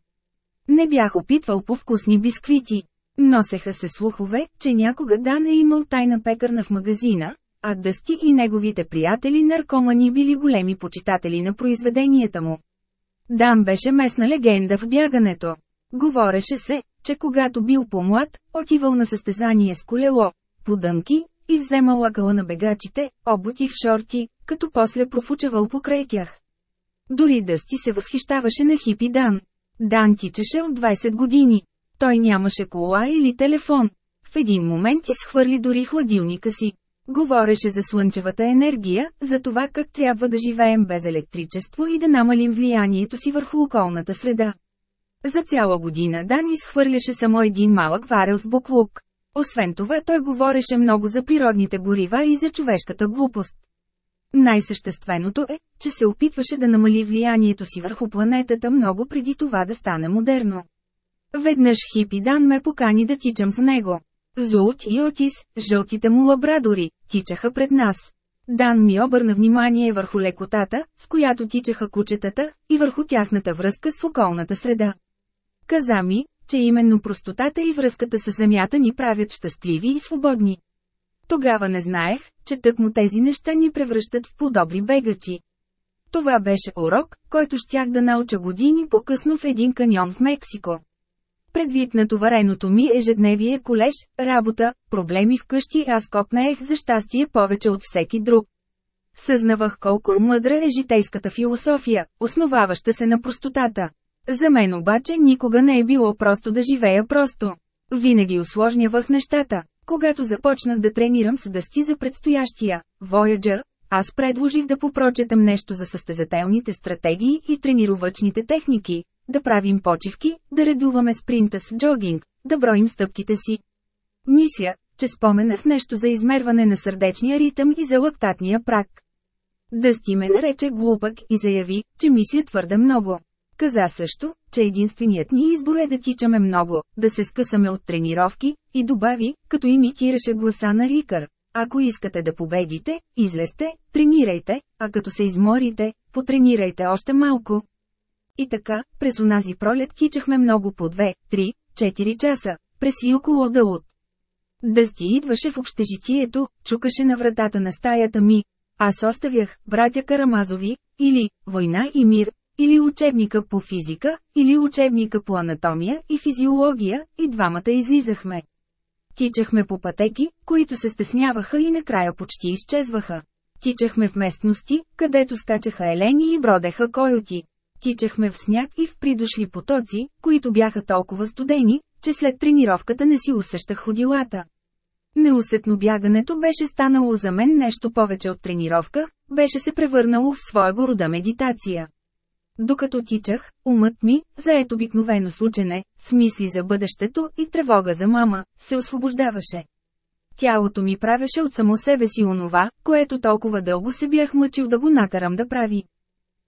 Не бях опитвал по вкусни бисквити. Носеха се слухове, че някога Дан е имал тайна пекарна в магазина, а Дъсти и неговите приятели наркомани били големи почитатели на произведенията му. Дан беше местна легенда в бягането. Говореше се, че когато бил по-млад, отивал на състезание с колело, по дънки, и вземал лакала на бегачите, обути в шорти, като после профучавал покрай тях. Дори Дъсти се възхищаваше на хипи Дан. Дан тичаше от 20 години. Той нямаше кола или телефон. В един момент изхвърли дори хладилника си. Говореше за слънчевата енергия, за това как трябва да живеем без електричество и да намалим влиянието си върху околната среда. За цяла година Дан изхвърляше само един малък варел с буклук. Освен това той говореше много за природните горива и за човешката глупост. Най-същественото е, че се опитваше да намали влиянието си върху планетата много преди това да стане модерно. Веднъж хипи Дан ме покани да тичам с него. Зулт и Отис, жълтите му лабрадори, тичаха пред нас. Дан ми обърна внимание върху лекотата, с която тичаха кучетата, и върху тяхната връзка с околната среда. Каза ми, че именно простотата и връзката с земята ни правят щастливи и свободни. Тогава не знаех, че тъкмо тези неща ни превръщат в подобри бегачи. Това беше урок, който щях да науча години по-късно в един каньон в Мексико. Предвид на товареното ми ежедневие колеж, работа, проблеми вкъщи аз копнеех за щастие повече от всеки друг. Съзнавах колко мъдра е житейската философия, основаваща се на простотата. За мен обаче никога не е било просто да живея просто. Винаги усложнявах нещата. Когато започнах да тренирам с дъсти за предстоящия Voyager, аз предложих да попрочетам нещо за състезателните стратегии и тренировъчните техники, да правим почивки, да редуваме спринта с джогинг, да броим стъпките си. Мисля, че споменах нещо за измерване на сърдечния ритъм и за лактатния прак. Дъсти ме нарече глупък и заяви, че мисля твърде много. Каза също, че единственият ни избор е да тичаме много, да се скъсаме от тренировки, и добави, като имитираше гласа на Рикър. Ако искате да победите, излезте, тренирайте, а като се изморите, потренирайте още малко. И така, през онази пролет тичахме много по 2, 3, 4 часа, през и около Даут. Дъсти идваше в общежитието, чукаше на вратата на стаята ми. Аз оставях братя Карамазови, или Война и мир, или учебника по физика, или учебника по анатомия и физиология, и двамата излизахме. Тичахме по пътеки, които се стесняваха и накрая почти изчезваха. Тичахме в местности, където скачаха елени и бродеха койоти. Тичахме в сняг и в придошли потоци, които бяха толкова студени, че след тренировката не си усещах ходилата. Неусетно бягането беше станало за мен нещо повече от тренировка, беше се превърнало в своего рода медитация. Докато тичах, умът ми, заед обикновено случене, с мисли за бъдещето и тревога за мама, се освобождаваше. Тялото ми правеше от само себе си онова, което толкова дълго се бях мъчил да го накарам да прави.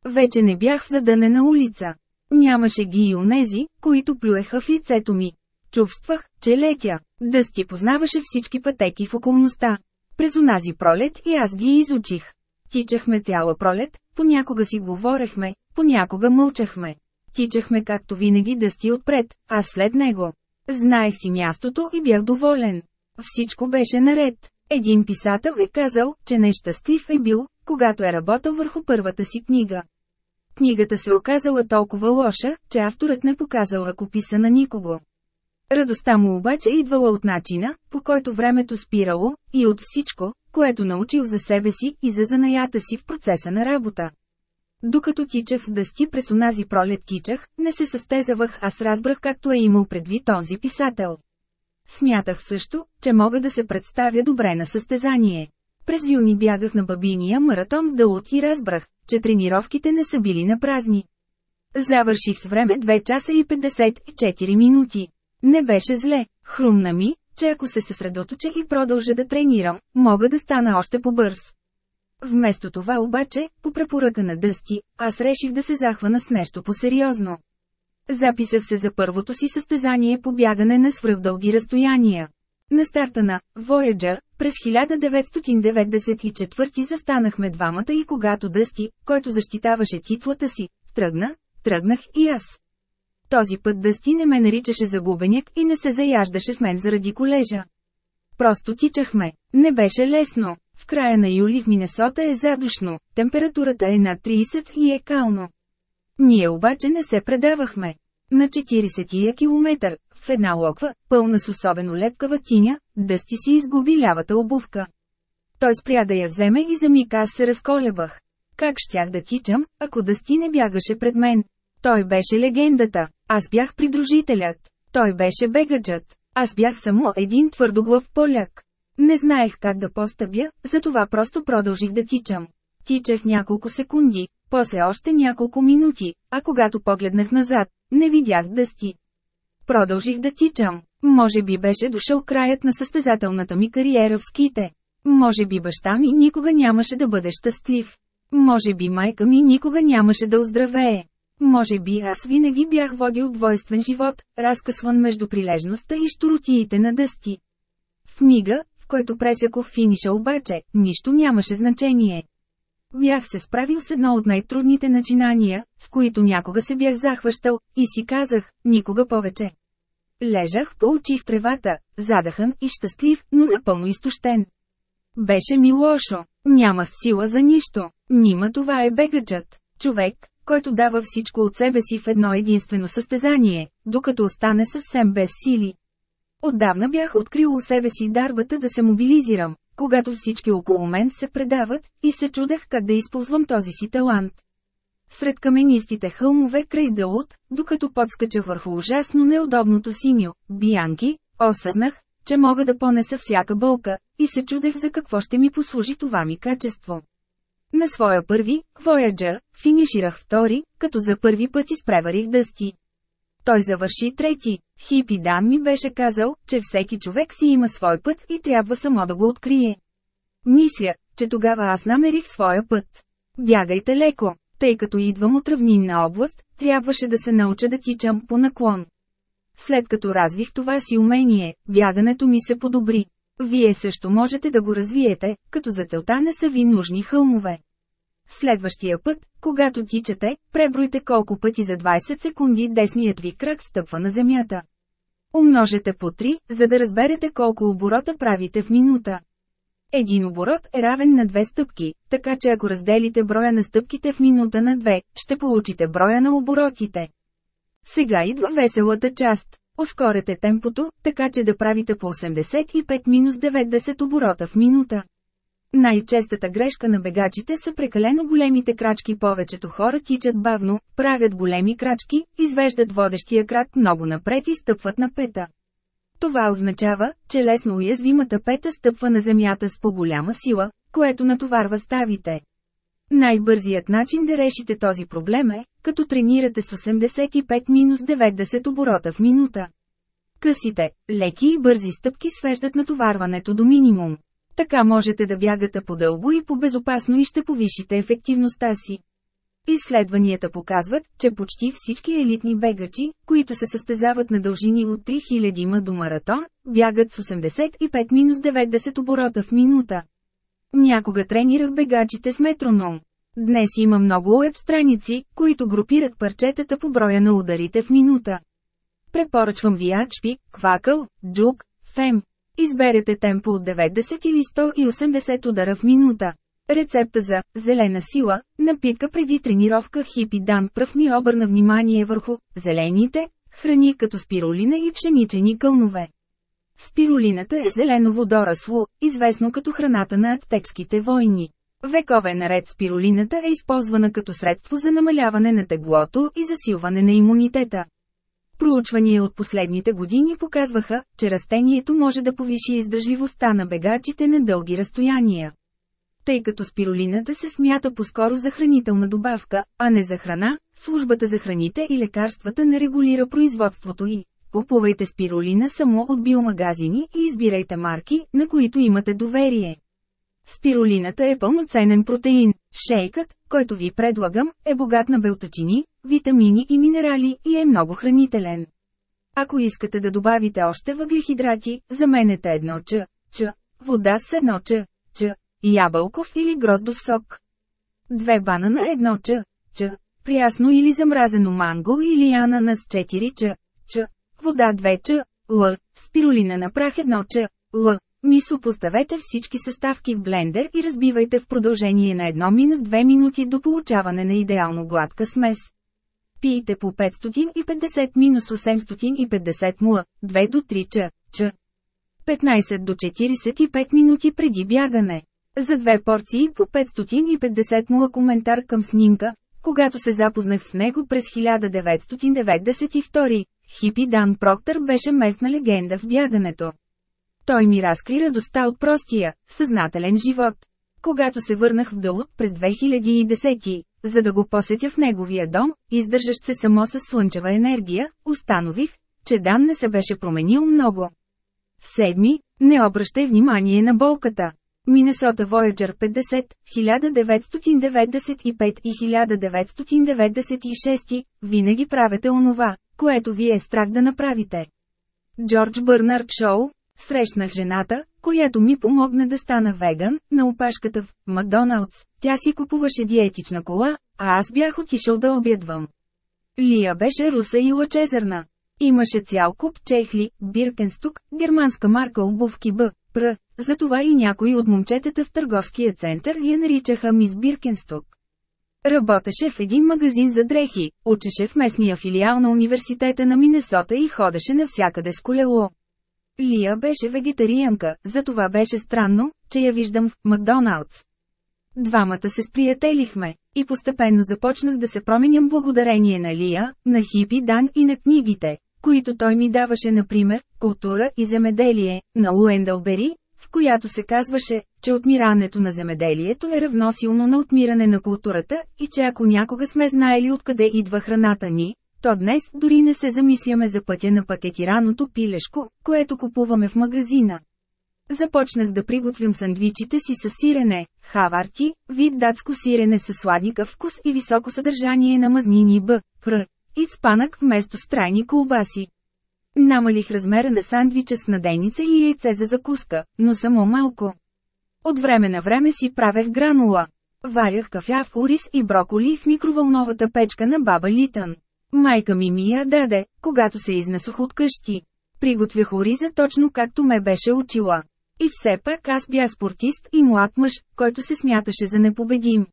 Вече не бях в задънена улица. Нямаше ги и онези, които плюеха в лицето ми. Чувствах, че летя. Дъсти познаваше всички пътеки в околността. През онази пролет и аз ги изучих. Тичахме цяла пролет, понякога си говорехме, понякога мълчахме. Тичахме както винаги дъсти отпред, а след него. Знаех си мястото и бях доволен. Всичко беше наред. Един писател е казал, че нещастлив е бил, когато е работил върху първата си книга. Книгата се оказала толкова лоша, че авторът не показал ръкописа на никого. Радостта му обаче идвала от начина, по който времето спирало, и от всичко, което научил за себе си и за занаята си в процеса на работа. Докато тичах в дъсти през онази пролет тичах, не се състезавах, аз разбрах както е имал предвид този писател. Смятах също, че мога да се представя добре на състезание. През юни бягах на бабиния маратон в и разбрах, че тренировките не са били на празни. Завърших с време 2 часа и 54 минути. Не беше зле, хрумна ми, че ако се съсредоточа и продължа да тренирам, мога да стана още по-бърз. Вместо това обаче, по препоръка на Дъсти, аз реших да се захвана с нещо по-сериозно. Записах се за първото си състезание по бягане на свръхдълги разстояния. На старта на Voyager през 1994 застанахме двамата и когато Дъсти, който защитаваше титлата си, тръгна, тръгнах и аз. Този път Дъсти не ме наричаше загубеняк и не се заяждаше с мен заради колежа. Просто тичахме. Не беше лесно. В края на юли в Минесота е задушно, температурата е над 30 и е кално. Ние обаче не се предавахме. На 40-я километър, в една локва, пълна с особено лепкава тиня, Дъсти си изгуби лявата обувка. Той спря да я вземе и за миг аз се разколебах. Как щях да тичам, ако Дъсти не бягаше пред мен? Той беше легендата, аз бях придружителят. Той беше бегаджът. Аз бях само един твърдоглав поляк. Не знаех как да постъпя, затова просто продължих да тичам. Тичах няколко секунди, после още няколко минути, а когато погледнах назад, не видях дъсти. Продължих да тичам. Може би беше дошъл краят на състезателната ми кариера в ските. Може би баща ми никога нямаше да бъде щастлив. Може би майка ми никога нямаше да оздравее. Може би аз винаги бях водил двойствен живот, разкъсван между прилежността и штуротиите на дъсти. В мига, в който пресякох финиша обаче, нищо нямаше значение. Бях се справил с едно от най-трудните начинания, с които някога се бях захващал, и си казах, никога повече. Лежах по очи в тревата, задахан и щастлив, но напълно изтощен. Беше ми лошо, нямах сила за нищо, нима това е бегаджът, човек, който дава всичко от себе си в едно единствено състезание, докато остане съвсем без сили. Отдавна бях открил у себе си дарбата да се мобилизирам, когато всички около мен се предават, и се чудех как да използвам този си талант. Сред каменистите хълмове край Дълут, докато подскачах върху ужасно неудобното синьо, Бианки, осъзнах, че мога да понеса всяка болка, и се чудех за какво ще ми послужи това ми качество. На своя първи, Voyager, финиширах втори, като за първи път изпреварих дъсти. Той завърши трети. Хипи Дан ми беше казал, че всеки човек си има свой път и трябва само да го открие. Мисля, че тогава аз намерих своя път. Бягайте леко, тъй като идвам от равнинна област, трябваше да се науча да тичам по наклон. След като развих това си умение, бягането ми се подобри. Вие също можете да го развиете, като за целта не са ви нужни хълмове. Следващия път, когато тичате, пребройте колко пъти за 20 секунди десният ви крак стъпва на земята. Умножете по 3, за да разберете колко оборота правите в минута. Един оборот е равен на две стъпки, така че ако разделите броя на стъпките в минута на 2, ще получите броя на оборотите. Сега идва веселата част. Ускорете темпото, така че да правите по 85-90 оборота в минута. Най-честата грешка на бегачите са прекалено големите крачки. Повечето хора тичат бавно, правят големи крачки, извеждат водещия крак много напред и стъпват на пета. Това означава, че лесно уязвимата пета стъпва на земята с по-голяма сила, което натоварва ставите. Най-бързият начин да решите този проблем е, като тренирате с 85-90 оборота в минута. Късите, леки и бързи стъпки свеждат натоварването до минимум. Така можете да бягате по-дълго и по-безопасно и ще повишите ефективността си. Изследванията показват, че почти всички елитни бегачи, които се състезават на дължини от 3000 м до маратон, бягат с 85-90 оборота в минута. Някога тренирах бегачите с метроном. Днес има много уеб страници, които групират парчетата по броя на ударите в минута. Препоръчвам ви Ачпи, Квакъл, Джук, Фем. Изберете темпо от 90 или 180 удара в минута. Рецепта за «зелена сила» напитка преди тренировка Хипи Дан пръв ми обърна внимание върху «зелените» храни като спирулина и пшеничени кълнове. Спирулината е зелено водорасло, известно като храната на ацтекските войни. Векове наред спирулината е използвана като средство за намаляване на теглото и засилване на имунитета. Проучвания от последните години показваха, че растението може да повиши издържливостта на бегачите на дълги разстояния. Тъй като спирулината се смята по-скоро за хранителна добавка, а не за храна, службата за храните и лекарствата не регулира производството й. Купувайте спирулина само от биомагазини и избирайте марки, на които имате доверие. Спирулината е пълноценен протеин. Шейкът, който ви предлагам, е богат на белтачини, витамини и минерали и е много хранителен. Ако искате да добавите още въглехидрати, заменете едно ч, ч, вода с едно ч, ч, ябълков или гроздов сок. Две банана едно ч, ч, прясно или замразено манго или ананас 4 ч, ч, вода 2 ч, л, спирулина на прах едно ч, л, Мисо поставете всички съставки в блендер и разбивайте в продължение на 1-2 минути до получаване на идеално гладка смес. Пийте по 550-850 мл, 2 до 3 ч. ч. 15 до 45 минути преди бягане. За две порции по 550 мл коментар към снимка, когато се запознах с него през 1992, Хипи Дан Проктър беше местна легенда в бягането. Той ми разкри радостта от простия, съзнателен живот. Когато се върнах в Дълъг през 2010, за да го посетя в неговия дом, издържащ се само с слънчева енергия, установих, че Дан не се беше променил много. Седми, не обръщай внимание на болката. Минесота Voyager 50, 1995 и 1996, винаги правете онова, което ви е страх да направите. Джордж Бърнард Шоу, срещнах жената, която ми помогна да стана веган, на опашката в Макдоналдс. Тя си купуваше диетична кола, а аз бях отишъл да обядвам. Лия беше руса и лъчезърна. Имаше цял куп чехли, Биркенстук, германска марка обувки Б, Пр, затова и някои от момчетата в търговския център я наричаха мис Биркенстук. Работеше в един магазин за дрехи, учеше в местния филиал на университета на Минесота и ходеше навсякъде с колело. Лия беше вегетарианка, затова беше странно, че я виждам в Макдоналдс. Двамата се сприятелихме, и постепенно започнах да се променям благодарение на Лия, на Хипи Дан и на книгите, които той ми даваше например, «Култура и земеделие» на Уендъл Бери, в която се казваше, че отмирането на земеделието е равносилно на отмиране на културата и че ако някога сме знаели откъде идва храната ни, то днес дори не се замисляме за пътя на пакетираното пилешко, което купуваме в магазина. Започнах да приготвям сандвичите си с сирене, хаварти, вид датско сирене с сладникъв вкус и високо съдържание на мазнини Б, Пр, и спанък вместо страйни колбаси. Намалих размера на сандвича с наденица и яйце за закуска, но само малко. От време на време си правех гранула. Варях кафя в ориз и броколи в микровълновата печка на баба Литън. Майка ми ми я даде, когато се изнесох от къщи. Приготвях ориза точно както ме беше учила. И все пак аз бях спортист и млад мъж, който се смяташе за непобедим.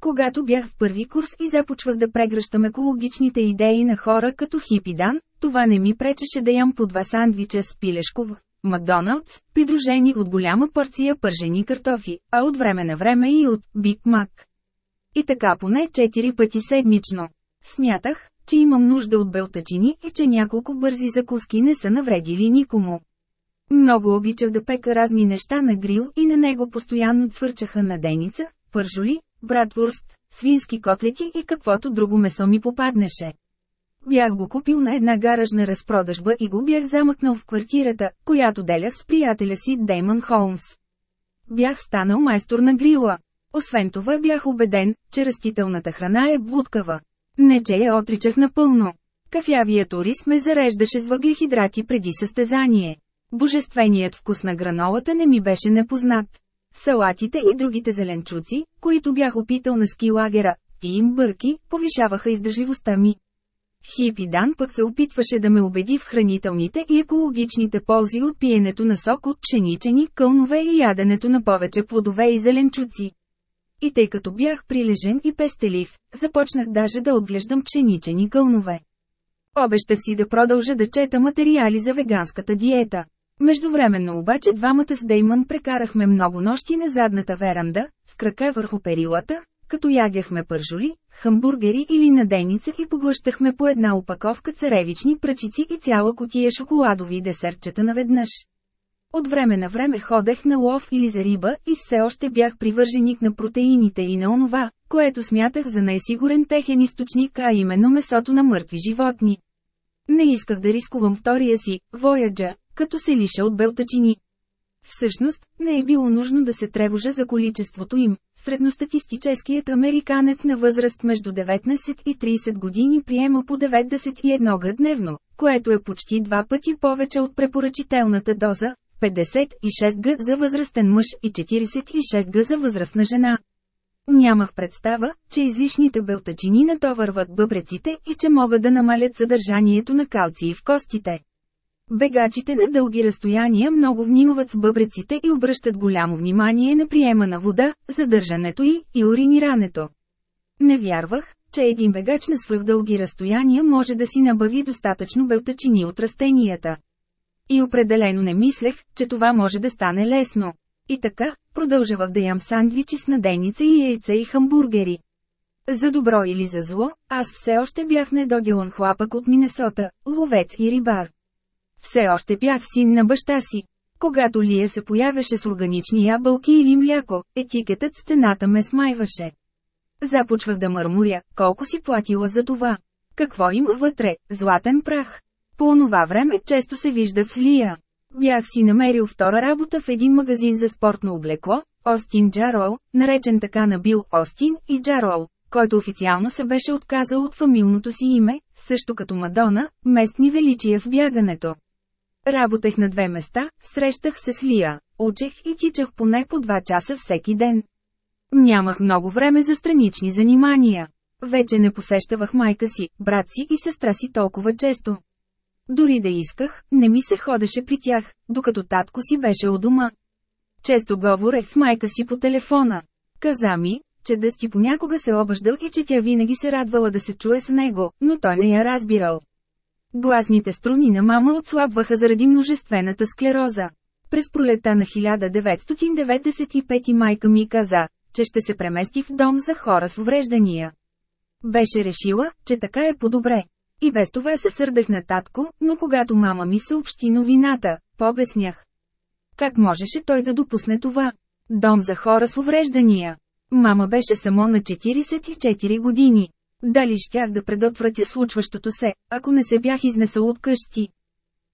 Когато бях в първи курс и започвах да прегръщам екологичните идеи на хора като хипидан, това не ми пречеше да ям по два сандвича с пилешко в Макдоналдс, придружени от голяма порция пържени картофи, а от време на време и от Биг Мак. И така поне четири пъти седмично. Смятах, че имам нужда от белтачини и че няколко бързи закуски не са навредили никому. Много обичах да пека разни неща на грил и на него постоянно цвърчаха наденица, пържоли, братвурст, свински котлети и каквото друго месо ми попаднеше. Бях го купил на една гаражна разпродажба и го бях замъкнал в квартирата, която делях с приятеля си Деймон Холмс. Бях станал майстор на грила. Освен това бях убеден, че растителната храна е блудкава. Не че я отричах напълно. Кафявият ориз ме зареждаше с въглехидрати преди състезание. Божественият вкус на гранолата не ми беше непознат. Салатите и другите зеленчуци, които бях опитал на ски лагера, и им бърки, повишаваха издържливостта ми. Хипи Дан пък се опитваше да ме убеди в хранителните и екологичните ползи от пиенето на сок от пшеничени кълнове и яденето на повече плодове и зеленчуци. И тъй като бях прилежен и пестелив, започнах даже да отглеждам пшеничени кълнове. Обещах си да продължа да чета материали за веганската диета. Междувременно обаче двамата с Деймън прекарахме много нощи на задната веранда, с крака върху перилата, като ядяхме пържоли, хамбургери или наденица и поглъщахме по една опаковка царевични пръчици и цяла котия шоколадови десертчета наведнъж. От време на време ходех на лов или за риба и все още бях привърженик на протеините и на онова, което смятах за най-сигурен техен източник, а именно месото на мъртви животни. Не исках да рискувам втория си, вояджа, като се лиша от белтачини. Всъщност, не е било нужно да се тревожа за количеството им. Средностатистическият американец на възраст между 19 и 30 години приема по 91 г дневно, което е почти два пъти повече от препоръчителната доза, 56 г за възрастен мъж и 46 г за възрастна жена. Нямах представа, че излишните белтачини натовърват бъбреците и че могат да намалят съдържанието на калций в костите. Бегачите на дълги разстояния много внимават с бъбреците и обръщат голямо внимание на приема на вода, задържането й и уринирането. Не вярвах, че един бегач на свръхдълги разстояния може да си набави достатъчно белтачини от растенията. И определено не мислех, че това може да стане лесно. И така, продължавах да ям сандвичи с наденица и яйца и хамбургери. За добро или за зло, аз все още бях недоделан хлапък от Минесота, ловец и рибар. Все още бях син на баща си. Когато Лия се появяше с органични ябълки или мляко, етикетът стената ме смайваше. Започвах да мърмуря, колко си платила за това. Какво има вътре, златен прах. По онова време често се виждах с Лия. Бях си намерил втора работа в един магазин за спортно облекло, Остин Джарол, наречен така на Бил Остин и Джарол, който официално се беше отказал от фамилното си име, също като Мадона, местни величия в бягането. Работех на две места, срещах се с Лия, учех и тичах поне по два часа всеки ден. Нямах много време за странични занимания. Вече не посещавах майка си, брат си и сестра си толкова често. Дори да исках, не ми се ходеше при тях, докато татко си беше у дома. Често говорех с майка си по телефона. Каза ми, че Дъсти понякога се обаждал и че тя винаги се радвала да се чуе с него, но той не я разбирал. Гласните струни на мама отслабваха заради множествената склероза. През пролета на 1995 майка ми каза, че ще се премести в дом за хора с увреждания. Беше решила, че така е по-добре. И без това се сърдех на татко, но когато мама ми съобщи новината, побеснях. Как можеше той да допусне това? Дом за хора с увреждания. Мама беше само на 44 години. Дали щях да предотвратя случващото се, ако не се бях изнесъл от къщи?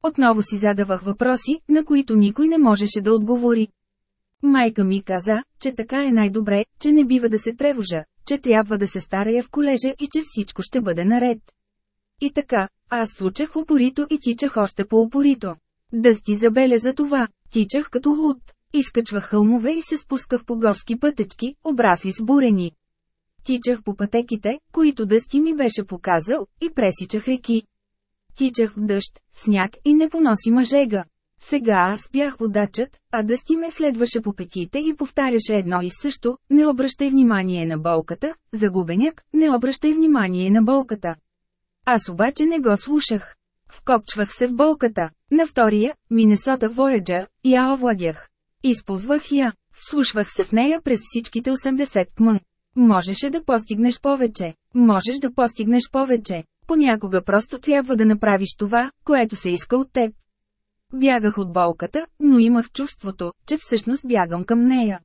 Отново си задавах въпроси, на които никой не можеше да отговори. Майка ми каза, че така е най-добре, че не бива да се тревожа, че трябва да се старая в колежа и че всичко ще бъде наред. И така, аз случах упорито и тичах още по-упорито. Дъсти забеля за това, тичах като луд, изкачвах хълмове и се спусках по горски пътечки, обрасли с бурени. Тичах по пътеките, които Дъсти ми беше показал, и пресичах реки. Тичах в дъжд, сняг и непоносима жега. Сега аз бях водачът, а Дъсти ме следваше по петите и повтаряше едно и също, не обръщай внимание на болката, загубеняк, не обръщай внимание на болката. Аз обаче не го слушах. Вкопчвах се в болката. На втория, Минесота Voyager, я овладях. Използвах я, вслушвах се в нея през всичките 80 км. Можеше да постигнеш повече. Можеш да постигнеш повече. Понякога просто трябва да направиш това, което се иска от теб. Бягах от болката, но имах чувството, че всъщност бягам към нея.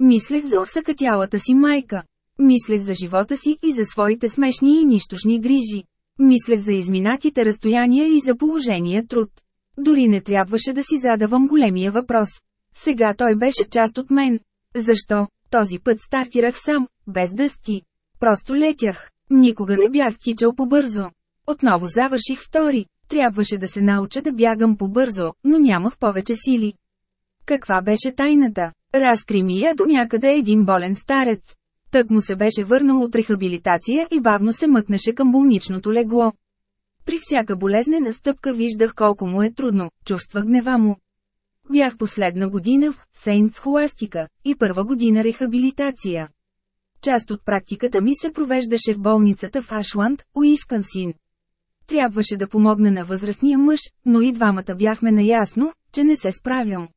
Мислех за осъкатялата си майка. Мислех за живота си и за своите смешни и нищожни грижи. Мислех за изминатите разстояния и за положения труд. Дори не трябваше да си задавам големия въпрос. Сега той беше част от мен. Защо? Този път стартирах сам, без дъсти. Просто летях. Никога не бях тичал побързо. Отново завърших втори. Трябваше да се науча да бягам побързо, но нямах повече сили. Каква беше тайната? Разкри ми я до някъде един болен старец. Тък му се беше върнал от рехабилитация и бавно се мъкнеше към болничното легло. При всяка болезнена стъпка виждах колко му е трудно, чувствах гнева му. Бях последна година в Сейнт Схоластика и първа година рехабилитация. Част от практиката ми се провеждаше в болницата в Ашланд, Уискансин. Трябваше да помогна на възрастния мъж, но и двамата бяхме наясно, че не се справям.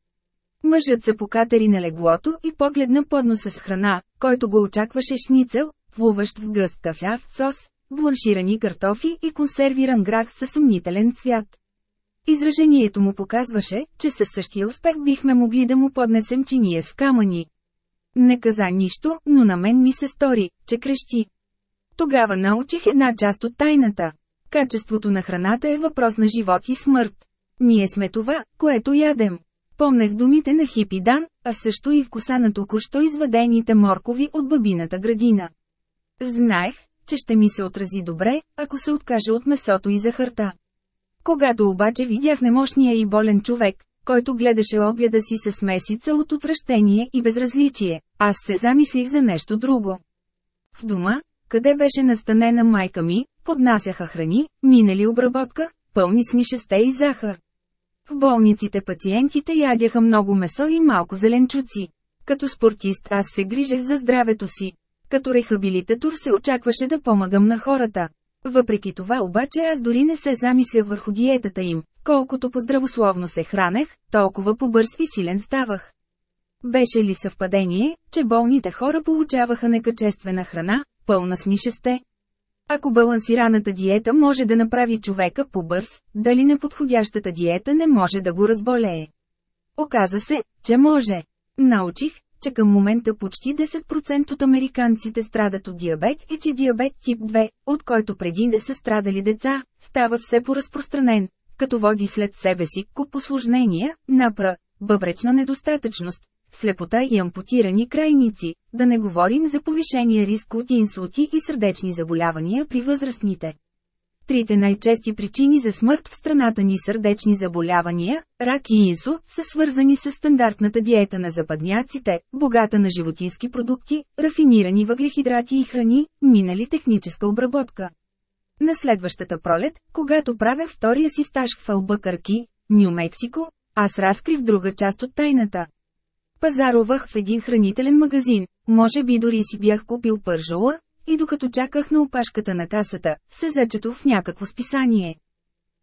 Мъжът се покатери на леглото и погледна подноса с храна, който го очакваше шницел, плуващ в гъст кафяв сос, бланширани картофи и консервиран грах със съмнителен цвят. Изражението му показваше, че със същия успех бихме могли да му поднесем чиния с камъни. Не каза нищо, но на мен ми се стори, че крещи. Тогава научих една част от тайната. Качеството на храната е въпрос на живот и смърт. Ние сме това, което ядем. Помнех думите на Хипи Дан, а също и вкуса на току-що извадените моркови от бабината градина. Знаех, че ще ми се отрази добре, ако се откаже от месото и захарта. Когато обаче видях немощния и болен човек, който гледаше обяда си с месица от отвращение и безразличие, аз се замислих за нещо друго. В дома, къде беше настанена майка ми, поднасяха храни, минали обработка, пълни с нишесте и захар. В болниците пациентите ядяха много месо и малко зеленчуци. Като спортист аз се грижех за здравето си. Като рехабилитатор се очакваше да помагам на хората. Въпреки това обаче аз дори не се замислях върху диетата им. Колкото по-здравословно се хранех, толкова по-бърз и силен ставах. Беше ли съвпадение, че болните хора получаваха некачествена храна, пълна с нишесте? Ако балансираната диета може да направи човека по-бърз, дали неподходящата диета не може да го разболее? Оказа се, че може. Научих, че към момента почти 10% от американците страдат от диабет и че диабет тип 2, от който преди не са страдали деца, става все по-разпространен, като води след себе си куп осложнения, напра, бъбречна недостатъчност, слепота и ампутирани крайници, да не говорим за повишения риск от инсулти и сърдечни заболявания при възрастните. Трите най-чести причини за смърт в страната ни сърдечни заболявания, рак и инсулт са свързани с стандартната диета на западняците, богата на животински продукти, рафинирани въглехидрати и храни, минали техническа обработка. На следващата пролет, когато правех втория си стаж в Албъкърки, Нью Мексико, аз разкрив друга част от тайната. Пазарувах в един хранителен магазин, може би дори си бях купил пържола, и докато чаках на опашката на касата, се зачето в някакво списание.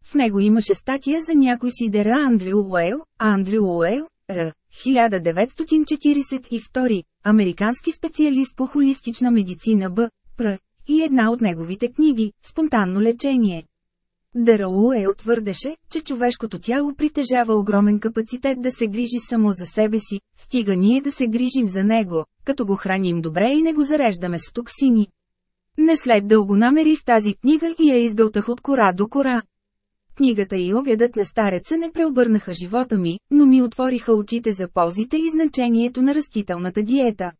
В него имаше статия за някой си дера Андрю Уейл, Андрю Уейл, Р. 1942, американски специалист по холистична медицина Б. Пр. и една от неговите книги – Спонтанно лечение. Дърауел твърдеше, че човешкото тяло притежава огромен капацитет да се грижи само за себе си, стига ние да се грижим за него, като го храним добре и не го зареждаме с токсини. Не след дълго намерих тази книга и я избелтах от кора до кора. Книгата и обядът на стареца не преобърнаха живота ми, но ми отвориха очите за ползите и значението на растителната диета.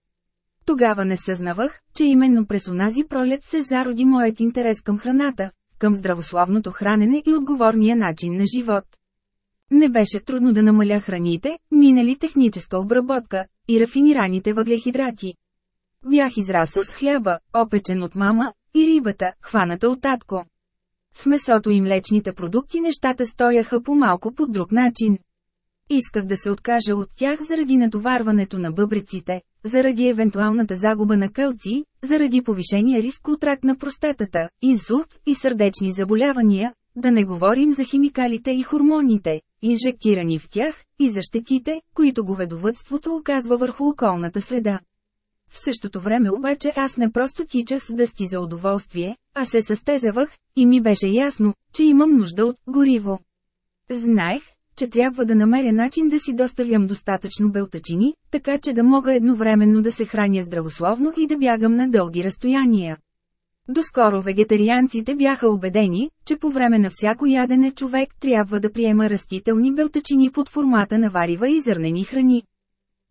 Тогава не съзнавах, че именно през онази пролет се зароди моят интерес към храната, към здравословното хранене и отговорния начин на живот. Не беше трудно да намаля храните, минали техническа обработка и рафинираните въглехидрати. Бях израсъл с хляба, опечен от мама, и рибата, хваната от татко. С месото и млечните продукти нещата стояха по малко по друг начин. Исках да се откажа от тях заради натоварването на бъбреците, заради евентуалната загуба на кълци, заради повишения риск от рак на простатата, инсулт и сърдечни заболявания, да не говорим за химикалите и хормоните, инжектирани в тях, и за щетите, които говедовътството оказва върху околната среда. В същото време обаче аз не просто тичах с дъсти за удоволствие, а се състезавах, и ми беше ясно, че имам нужда от гориво. Знаех, че трябва да намеря начин да си доставям достатъчно белтачини, така че да мога едновременно да се храня здравословно и да бягам на дълги разстояния. Доскоро вегетарианците бяха убедени, че по време на всяко ядене човек трябва да приема растителни белтачини под формата на варива и зърнени храни.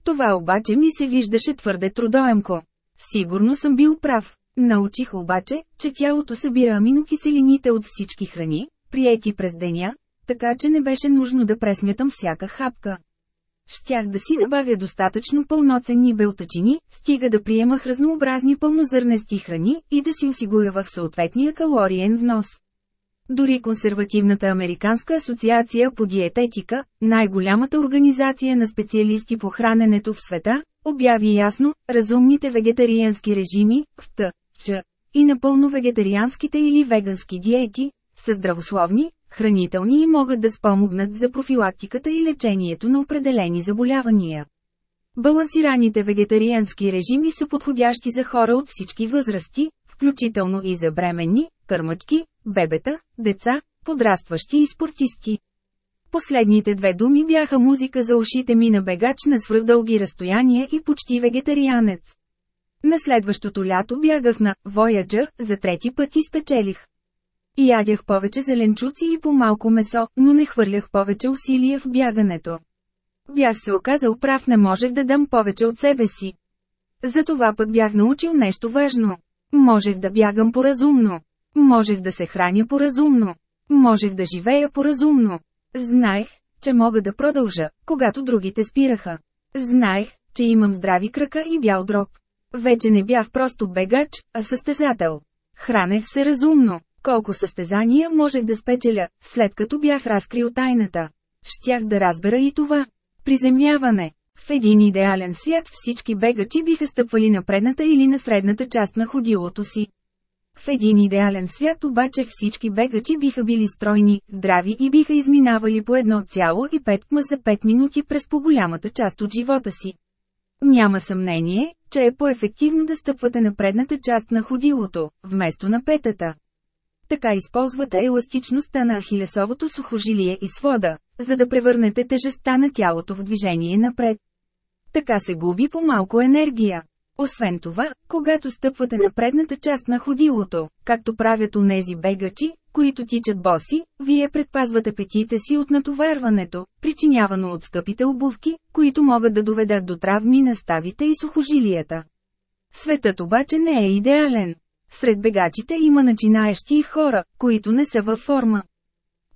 Това обаче ми се виждаше твърде трудоемко. Сигурно съм бил прав. Научих обаче, че тялото събира аминокиселините от всички храни, приети през деня, така че не беше нужно да пресмятам всяка хапка. Щях да си набавя достатъчно пълноценни белтачини, стига да приемах разнообразни пълнозърнести храни и да си осигурявах съответния калориен внос. Дори консервативната Американска асоциация по диететика, най-голямата организация на специалисти по храненето в света, обяви ясно, разумните вегетариански режими, в Т, Ч, и напълно вегетарианските или вегански диети, са здравословни, хранителни и могат да спомогнат за профилактиката и лечението на определени заболявания. Балансираните вегетариански режими са подходящи за хора от всички възрасти, включително и за бременни, кърмачки, бебета, деца, подрастващи и спортисти. Последните две думи бяха музика за ушите ми на бегач на свръхдълги разстояния и почти вегетарианец. На следващото лято бягах на Voyager за трети път и спечелих. И ядях повече зеленчуци и по-малко месо, но не хвърлях повече усилия в бягането. Бях се оказал прав не можех да дам повече от себе си. Затова пък бях научил нещо важно. Можех да бягам поразумно. Можех да се храня поразумно. Можех да живея поразумно. Знаех, че мога да продължа, когато другите спираха. Знаех, че имам здрави крака и бял дроб. Вече не бях просто бегач, а състезател. Хранех се разумно. Колко състезания можех да спечеля, след като бях разкрил тайната. Щях да разбера и това. Приземяване. В един идеален свят всички бегачи биха стъпвали на предната или на средната част на ходилото си. В един идеален свят обаче всички бегачи биха били стройни, здрави и биха изминавали по 1,5 м за 5 минути през по-голямата част от живота си. Няма съмнение, че е по-ефективно да стъпвате на предната част на ходилото, вместо на петата. Така използвате еластичността на ахилесовото сухожилие и свода, за да превърнете тежестта на тялото в движение напред. Така се губи по малко енергия. Освен това, когато стъпвате на предната част на ходилото, както правят онези бегачи, които тичат боси, вие предпазвате петите си от натоварването, причинявано от скъпите обувки, които могат да доведат до травми на ставите и сухожилията. Светът обаче не е идеален. Сред бегачите има начинаещи хора, които не са във форма.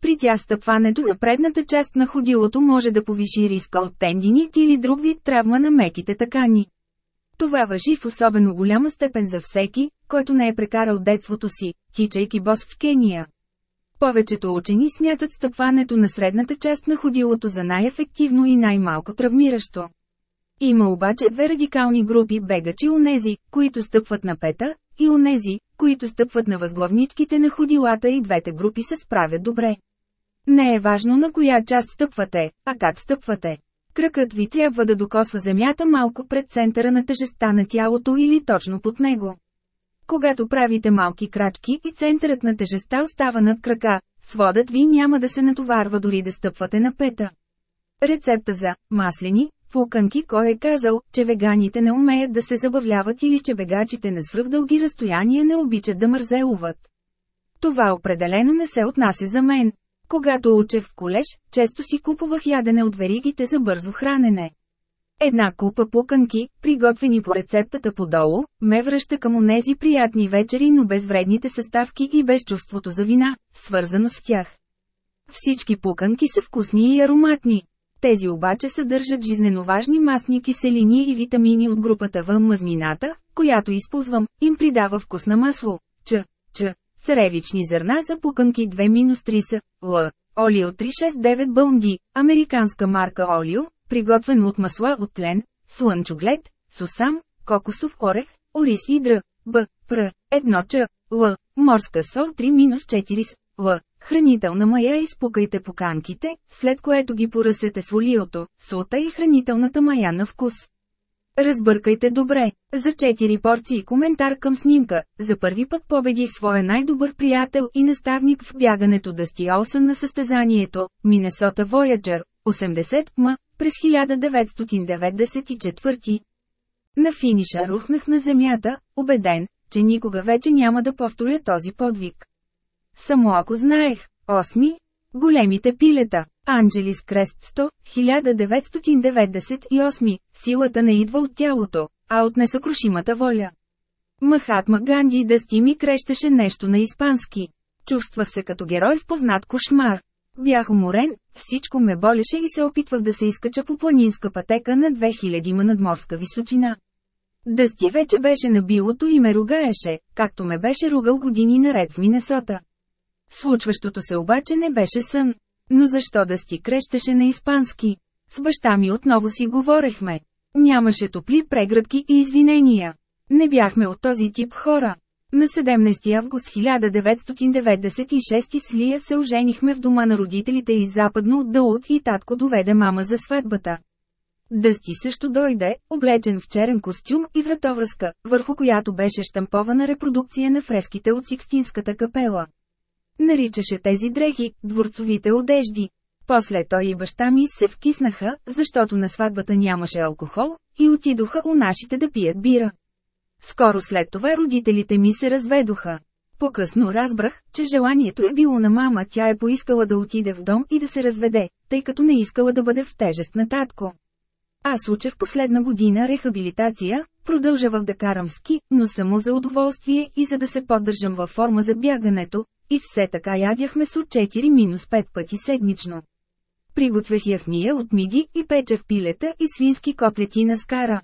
При тях стъпването на предната част на ходилото може да повиши риска от тендинит или друг вид травма на меките такани. Това въжи в особено голяма степен за всеки, който не е прекарал детството си, тичайки бос в Кения. Повечето учени смятат стъпването на средната част на ходилото за най-ефективно и най-малко травмиращо. Има обаче две радикални групи бегачи нези, които стъпват на пета, и нези, които стъпват на възглавничките на ходилата и двете групи се справят добре. Не е важно на коя част стъпвате, а как стъпвате. Кръкът ви трябва да докосва земята малко пред центъра на тежестта на тялото или точно под него. Когато правите малки крачки и центърът на тежестта остава над крака, сводът ви няма да се натоварва дори да стъпвате на пета. Рецепта за маслени, пуканки кой е казал, че веганите не умеят да се забавляват или че бегачите на свръхдълги разстояния не обичат да мързелуват. Това определено не се отнася за мен. Когато учех в колеж, често си купувах ядене от веригите за бързо хранене. Една купа пуканки, приготвени по рецептата подолу, ме връща към онези приятни вечери, но без вредните съставки и без чувството за вина, свързано с тях. Всички пуканки са вкусни и ароматни. Тези обаче съдържат жизненоважни масни киселини и витамини от групата В мазнината, която използвам, им придава вкус на масло. Ч, ч, царевични зърна за пуканки 2-3 са, Л. Олио 369 Бълнди, американска марка Олио, приготвен от масла от тлен, слънчоглед, сусам, кокосов орех, ориз и др. Б. Пр. 1 ч. Л. Морска сол 3-4 Л. Хранителна мая изпукайте поканките, след което ги поръсете с олиото, солта и хранителната мая на вкус. Разбъркайте добре. За 4 порции коментар към снимка. За първи път победих своя най-добър приятел и наставник в бягането Дъсти Олсън на състезанието, Миннесота Voyager, 80 м, през 1994. На финиша рухнах на земята, убеден, че никога вече няма да повторя този подвиг. Само ако знаех. Осми. Големите пилета. Анджелис Крест 100, 1998. Силата не идва от тялото, а от несъкрушимата воля. Махатма Ганди дъсти ми крещеше нещо на испански. Чувствах се като герой в познат кошмар. Бях уморен, всичко ме болеше и се опитвах да се изкача по планинска пътека на 2000 ма надморска височина. Дъсти вече беше на билото и ме ругаеше, както ме беше ругал години наред в Минесота. Случващото се обаче не беше сън. Но защо да сти крещеше на испански? С баща ми отново си говорехме. Нямаше топли преградки и извинения. Не бяхме от този тип хора. На 17 август 1996 с Лия се оженихме в дома на родителите и западно от Дълут и татко доведе мама за сватбата. Дъсти също дойде, облечен в черен костюм и вратовръзка, върху която беше штампована репродукция на фреските от Сикстинската капела. Наричаше тези дрехи дворцовите одежди. После той и баща ми се вкиснаха, защото на сватбата нямаше алкохол, и отидоха у нашите да пият бира. Скоро след това родителите ми се разведоха. По-късно разбрах, че желанието е било на мама, тя е поискала да отиде в дом и да се разведе, тъй като не искала да бъде в тежест на татко. Аз учех последна година рехабилитация, продължавах да карам ски, но само за удоволствие и за да се поддържам във форма за бягането, и все така ядяхме с от 4-5 пъти седмично. Приготвях яхния от миди и печех пилета и свински котлети на скара.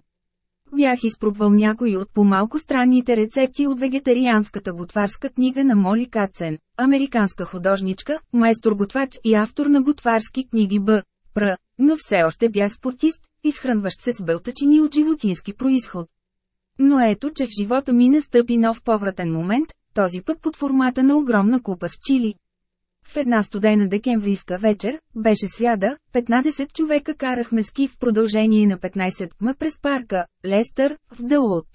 Бях изпробвал някои от по-малко странните рецепти от вегетарианската готварска книга на Моли Кацен, американска художничка, майстор-готвач и автор на готварски книги Б. Пр. Но все още бях спортист, изхранващ се с бълтачини от животински происход. Но ето, че в живота ми настъпи нов повратен момент, този път под формата на огромна купа с чили. В една студена декемврийска вечер, беше свяда, 15 човека карахме ски в продължение на 15 км през парка, Лестър, в Дълут.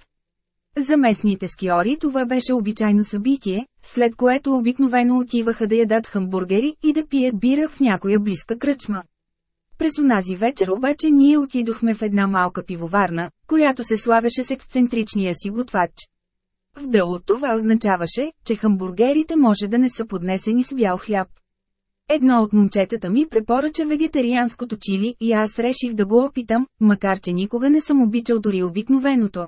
За местните скиори това беше обичайно събитие, след което обикновено отиваха да ядат хамбургери и да пият бира в някоя близка кръчма. През онази вечер обаче ние отидохме в една малка пивоварна, която се славеше с ексцентричния си готвач. В дело това означаваше, че хамбургерите може да не са поднесени с бял хляб. Едно от момчетата ми препоръча вегетарианското чили и аз реших да го опитам, макар че никога не съм обичал дори обикновеното.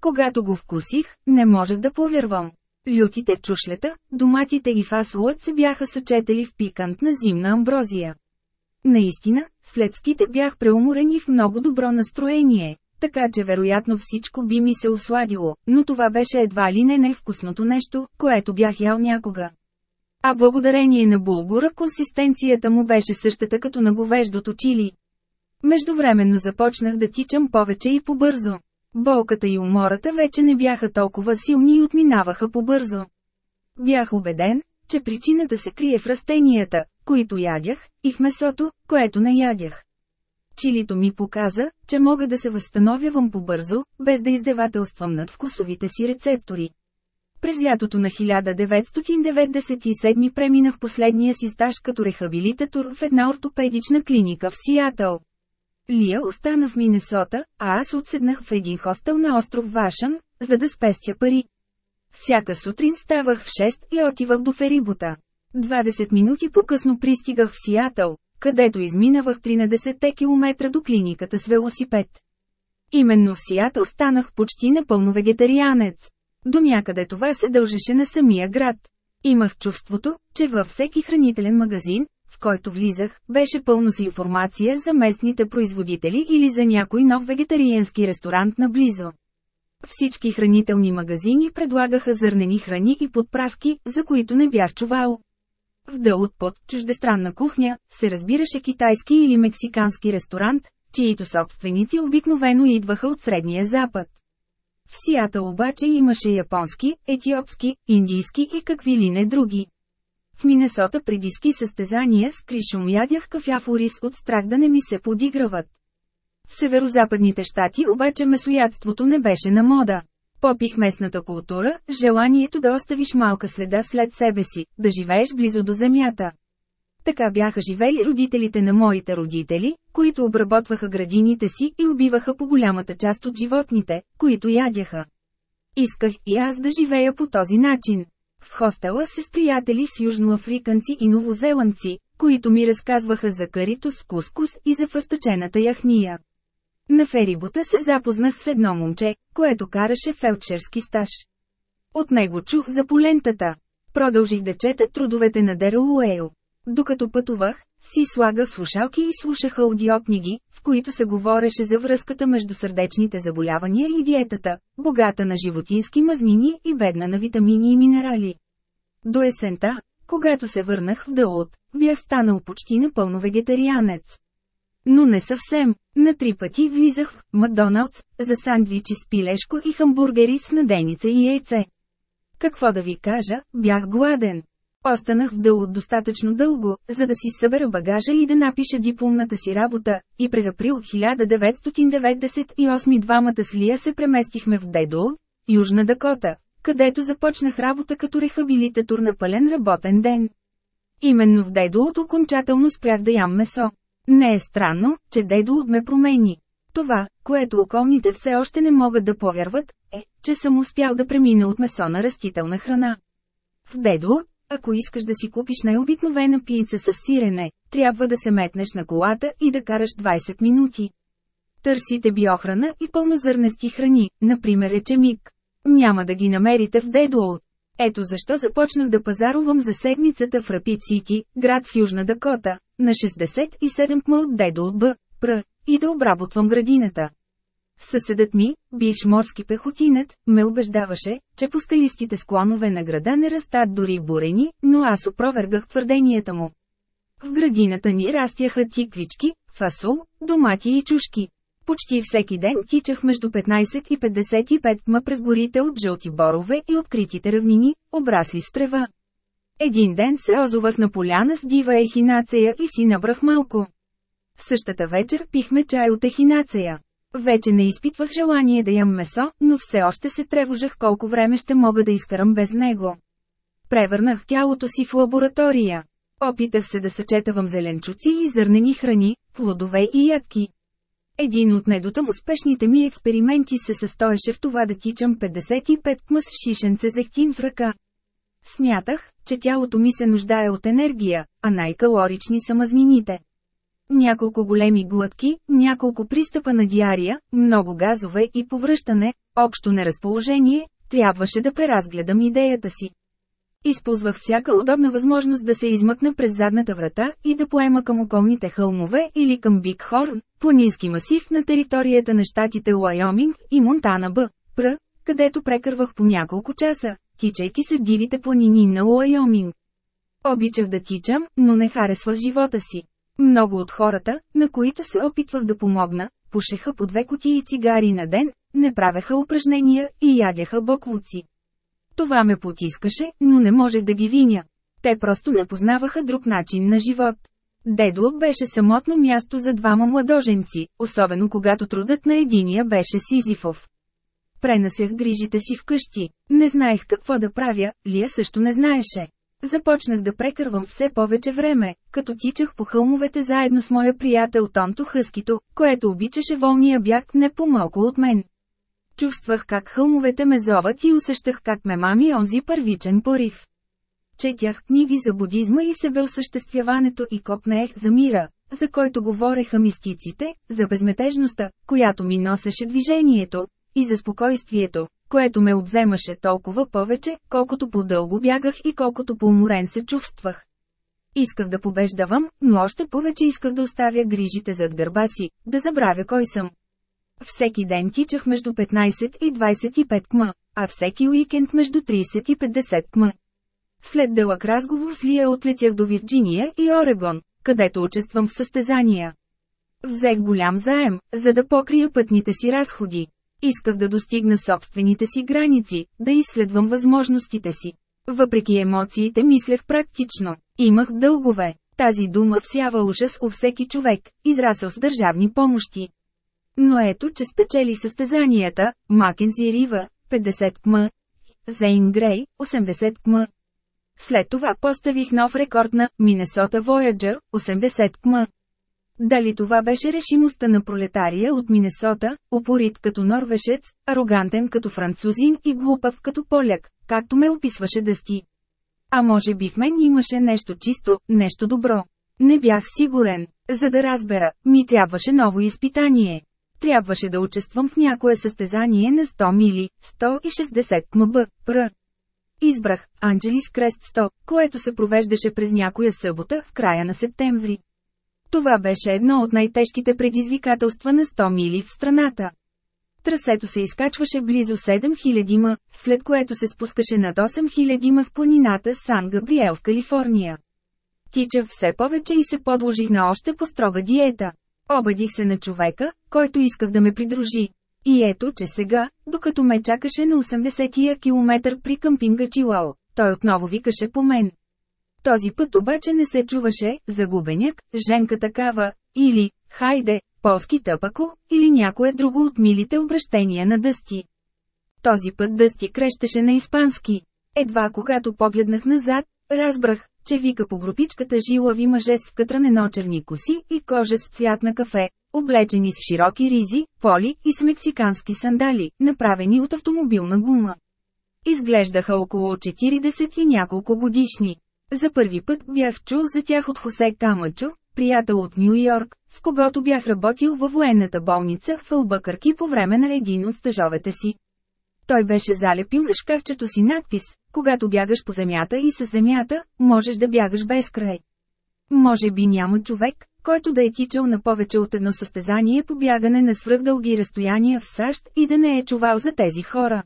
Когато го вкусих, не можех да повярвам. Лютите чушлета, доматите и фасолът се бяха съчетели в пикантна зимна амброзия. Наистина, след ските бях преуморен и в много добро настроение, така че вероятно всичко би ми се осладило, но това беше едва ли не невкусното нещо, което бях ял някога. А благодарение на булгура консистенцията му беше същата като на говеждото чили. Междувременно започнах да тичам повече и побързо. Болката и умората вече не бяха толкова силни и отминаваха побързо. Бях убеден, че причината се крие в растенията, които ядях, и в месото, което не ядях. Чилито ми показа, че мога да се възстановявам побързо, без да издевателствам над вкусовите си рецептори. През лятото на 1997 преминах последния си стаж като рехабилитатор в една ортопедична клиника в Сиатъл. Лия остана в Минесота, а аз отседнах в един хостел на остров Вашън, за да спестя пари. Всяка сутрин ставах в 6 и отивах до ферибота. 20 минути по-късно пристигах в Сиатъл, където изминавах 13 км до клиниката с велосипед. Именно в Сиатъл станах почти напълно вегетарианец. До някъде това се дължеше на самия град. Имах чувството, че във всеки хранителен магазин, в който влизах, беше пълно с информация за местните производители или за някой нов вегетариански ресторант наблизо. Всички хранителни магазини предлагаха зърнени храни и подправки, за които не бях чувал. В дълът под чуждестранна кухня се разбираше китайски или мексикански ресторант, чието собственици обикновено идваха от Средния Запад. В Сиатъл обаче имаше японски, етиопски, индийски и какви ли не други. В Минесота преди ски състезания с кришом ядях кафяв рис от страх да не ми се подиграват. В северозападните щати обаче месоядството не беше на мода. Попих местната култура, желанието да оставиш малка следа след себе си, да живееш близо до земята. Така бяха живели родителите на моите родители, които обработваха градините си и убиваха по голямата част от животните, които ядяха. Исках и аз да живея по този начин. В хостела се с с южноафриканци и новозеландци, които ми разказваха за карито с кускус и за фъстъчената яхния. На ферибота се запознах с едно момче, което караше фелчерски стаж. От него чух за полентата. Продължих да чета трудовете на Дерл Уейл. Докато пътувах, си слагах слушалки и слушах аудиокниги, в които се говореше за връзката между сърдечните заболявания и диетата, богата на животински мазнини и бедна на витамини и минерали. До есента, когато се върнах в Дълот, бях станал почти напълно вегетарианец. Но не съвсем. На три пъти влизах в Макдоналдс за сандвичи с пилешко и хамбургери с наденица и яйце. Какво да ви кажа, бях гладен. Останах в дълго достатъчно дълго, за да си събера багажа и да напиша дипломната си работа, и през април 1998 двамата с Лия се преместихме в Дедул, Южна Дакота, където започнах работа като рехабилитатор на пълен работен ден. Именно в Дедул окончателно спрях да ям месо. Не е странно, че дедо ме промени. Това, което околните все още не могат да повярват, е, че съм успял да премина от месо на растителна храна. В дедо, ако искаш да си купиш най-обикновена пица с сирене, трябва да се метнеш на колата и да караш 20 минути. Търсите биохрана и пълнозърнести храни, например ечемик. Няма да ги намерите в Дедуол. Ето защо започнах да пазарувам за седмицата в Рапид Сити, град в Южна Дакота, на 67 км от Дедо от Б, Пр, и да обработвам градината. Съседът ми, бивш морски пехотинец, ме убеждаваше, че по скалистите склонове на града не растат дори бурени, но аз опровергах твърденията му. В градината ни растяха тиквички, фасол, домати и чушки. Почти всеки ден тичах между 15 и 55 ма през горите от жълти борове и откритите равнини, обрасли с трева. Един ден се озовах на поляна с дива ехинацея и си набрах малко. Същата вечер пихме чай от ехинацея. Вече не изпитвах желание да ям месо, но все още се тревожах колко време ще мога да изкарам без него. Превърнах тялото си в лаборатория. Опитах се да съчетавам зеленчуци и зърнени храни, плодове и ядки. Един от недотъм успешните ми експерименти се състоеше в това да тичам 55 кмъс в шишенце зехтин в ръка. Смятах, че тялото ми се нуждае от енергия, а най-калорични са мазнините. Няколко големи глътки, няколко пристъпа на диария, много газове и повръщане, общо неразположение, трябваше да преразгледам идеята си. Използвах всяка удобна възможност да се измъкна през задната врата и да поема към околните хълмове или към Биг Хорн, планински масив на територията на щатите Уайоминг и Монтана Б. Пр, където прекървах по няколко часа, тичайки се дивите планини на Уайоминг. Обичах да тичам, но не харесвах живота си. Много от хората, на които се опитвах да помогна, пушеха по две кутии цигари на ден, не правеха упражнения и ядяха боклуци. Това ме потискаше, но не можех да ги виня. Те просто не познаваха друг начин на живот. Дедло беше самотно място за двама младоженци, особено когато трудът на единия беше Сизифов. Пренасях грижите си вкъщи. Не знаех какво да правя, Лия също не знаеше. Започнах да прекървам все повече време, като тичах по хълмовете заедно с моя приятел Тонто Хъскито, което обичаше волния бяг не по-малко от мен. Чувствах как хълмовете ме зоват и усещах как ме мами онзи първичен порив. Четях книги за будизма и себеосъществяването и копнеех за мира, за който говореха мистиците, за безметежността, която ми носеше движението, и за спокойствието, което ме обземаше толкова повече, колкото по-дълго бягах и колкото по-уморен се чувствах. Исках да побеждавам, но още повече исках да оставя грижите зад гърба си, да забравя кой съм. Всеки ден тичах между 15 и 25 км, а всеки уикенд между 30 и 50 км. След дълъг разговор с Лия отлетях до Вирджиния и Орегон, където участвам в състезания. Взех голям заем, за да покрия пътните си разходи. Исках да достигна собствените си граници, да изследвам възможностите си. Въпреки емоциите мислех практично. Имах дългове. Тази дума всява ужас у всеки човек, израсъл с държавни помощи. Но ето, че спечели състезанията, Макензи Рива, 50 км, Зейн Грей, 80 км. След това поставих нов рекорд на Миннесота Voyager, 80 км. Дали това беше решимостта на пролетария от Миннесота, упорит като норвешец, арогантен като французин и глупав като поляк, както ме описваше Дъсти. А може би в мен имаше нещо чисто, нещо добро. Не бях сигурен. За да разбера, ми трябваше ново изпитание. Трябваше да участвам в някое състезание на 100 мили, 160 кмб, пр. Избрах Анджелис Крест 100, което се провеждаше през някоя събота в края на септември. Това беше едно от най-тежките предизвикателства на 100 мили в страната. Трасето се изкачваше близо 7000 м, след което се спускаше над 8000 м в планината Сан Габриел в Калифорния. Тичах все повече и се подложих на още по-строга диета. Обадих се на човека, който исках да ме придружи. И ето, че сега, докато ме чакаше на 80-я километър при къмпинга Чилао, той отново викаше по мен. Този път обаче не се чуваше «загубеняк», «женка такава» или «хайде», «полски тъпако» или някое друго от милите обращения на Дъсти. Този път Дъсти крещеше на испански. Едва когато погледнах назад, разбрах, че вика по групичката жилави мъже с вкътранено-черни коси и кожа с цвят на кафе, облечени с широки ризи, поли и с мексикански сандали, направени от автомобилна гума. Изглеждаха около 40 и няколко годишни. За първи път бях чул за тях от Хосе Камачо, приятел от Нью Йорк, с когото бях работил във военната болница в Албъкърки по време на един от стъжовете си. Той беше залепил на шкафчето си надпис, когато бягаш по земята и с земята, можеш да бягаш без край. Може би няма човек, който да е тичал на повече от едно състезание по бягане на свръхдълги разстояния в САЩ и да не е чувал за тези хора.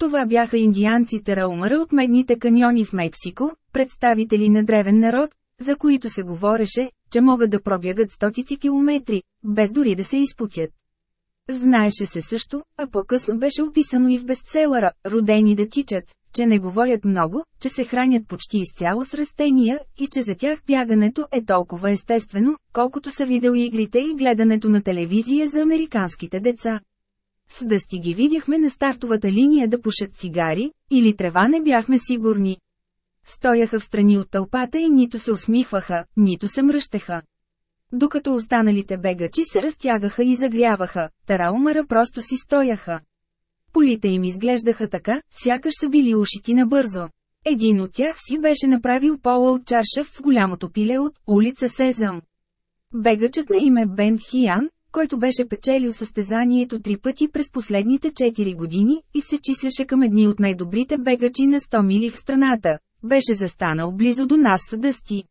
Това бяха индианците Раумара от медните каньони в Мексико, представители на древен народ, за които се говореше, че могат да пробягат стотици километри, без дори да се изпутят. Знаеше се също, а по-късно беше описано и в бестселъра «Родени да тичат», че не говорят много, че се хранят почти изцяло с растения и че за тях бягането е толкова естествено, колкото са видеоигрите и гледането на телевизия за американските деца. С дъсти ги видяхме на стартовата линия да пушат цигари, или трева не бяхме сигурни. Стояха в страни от тълпата и нито се усмихваха, нито се мръщеха. Докато останалите бегачи се разтягаха и загряваха, тараумара просто си стояха. Полите им изглеждаха така, сякаш са били ушити набързо. Един от тях си беше направил пола от чаршав с голямото пиле от улица Сезам. Бегачът на име Бен Хиян, който беше печелил състезанието три пъти през последните 4 години и се числеше към едни от най-добрите бегачи на 100 мили в страната, беше застанал близо до нас с дъсти.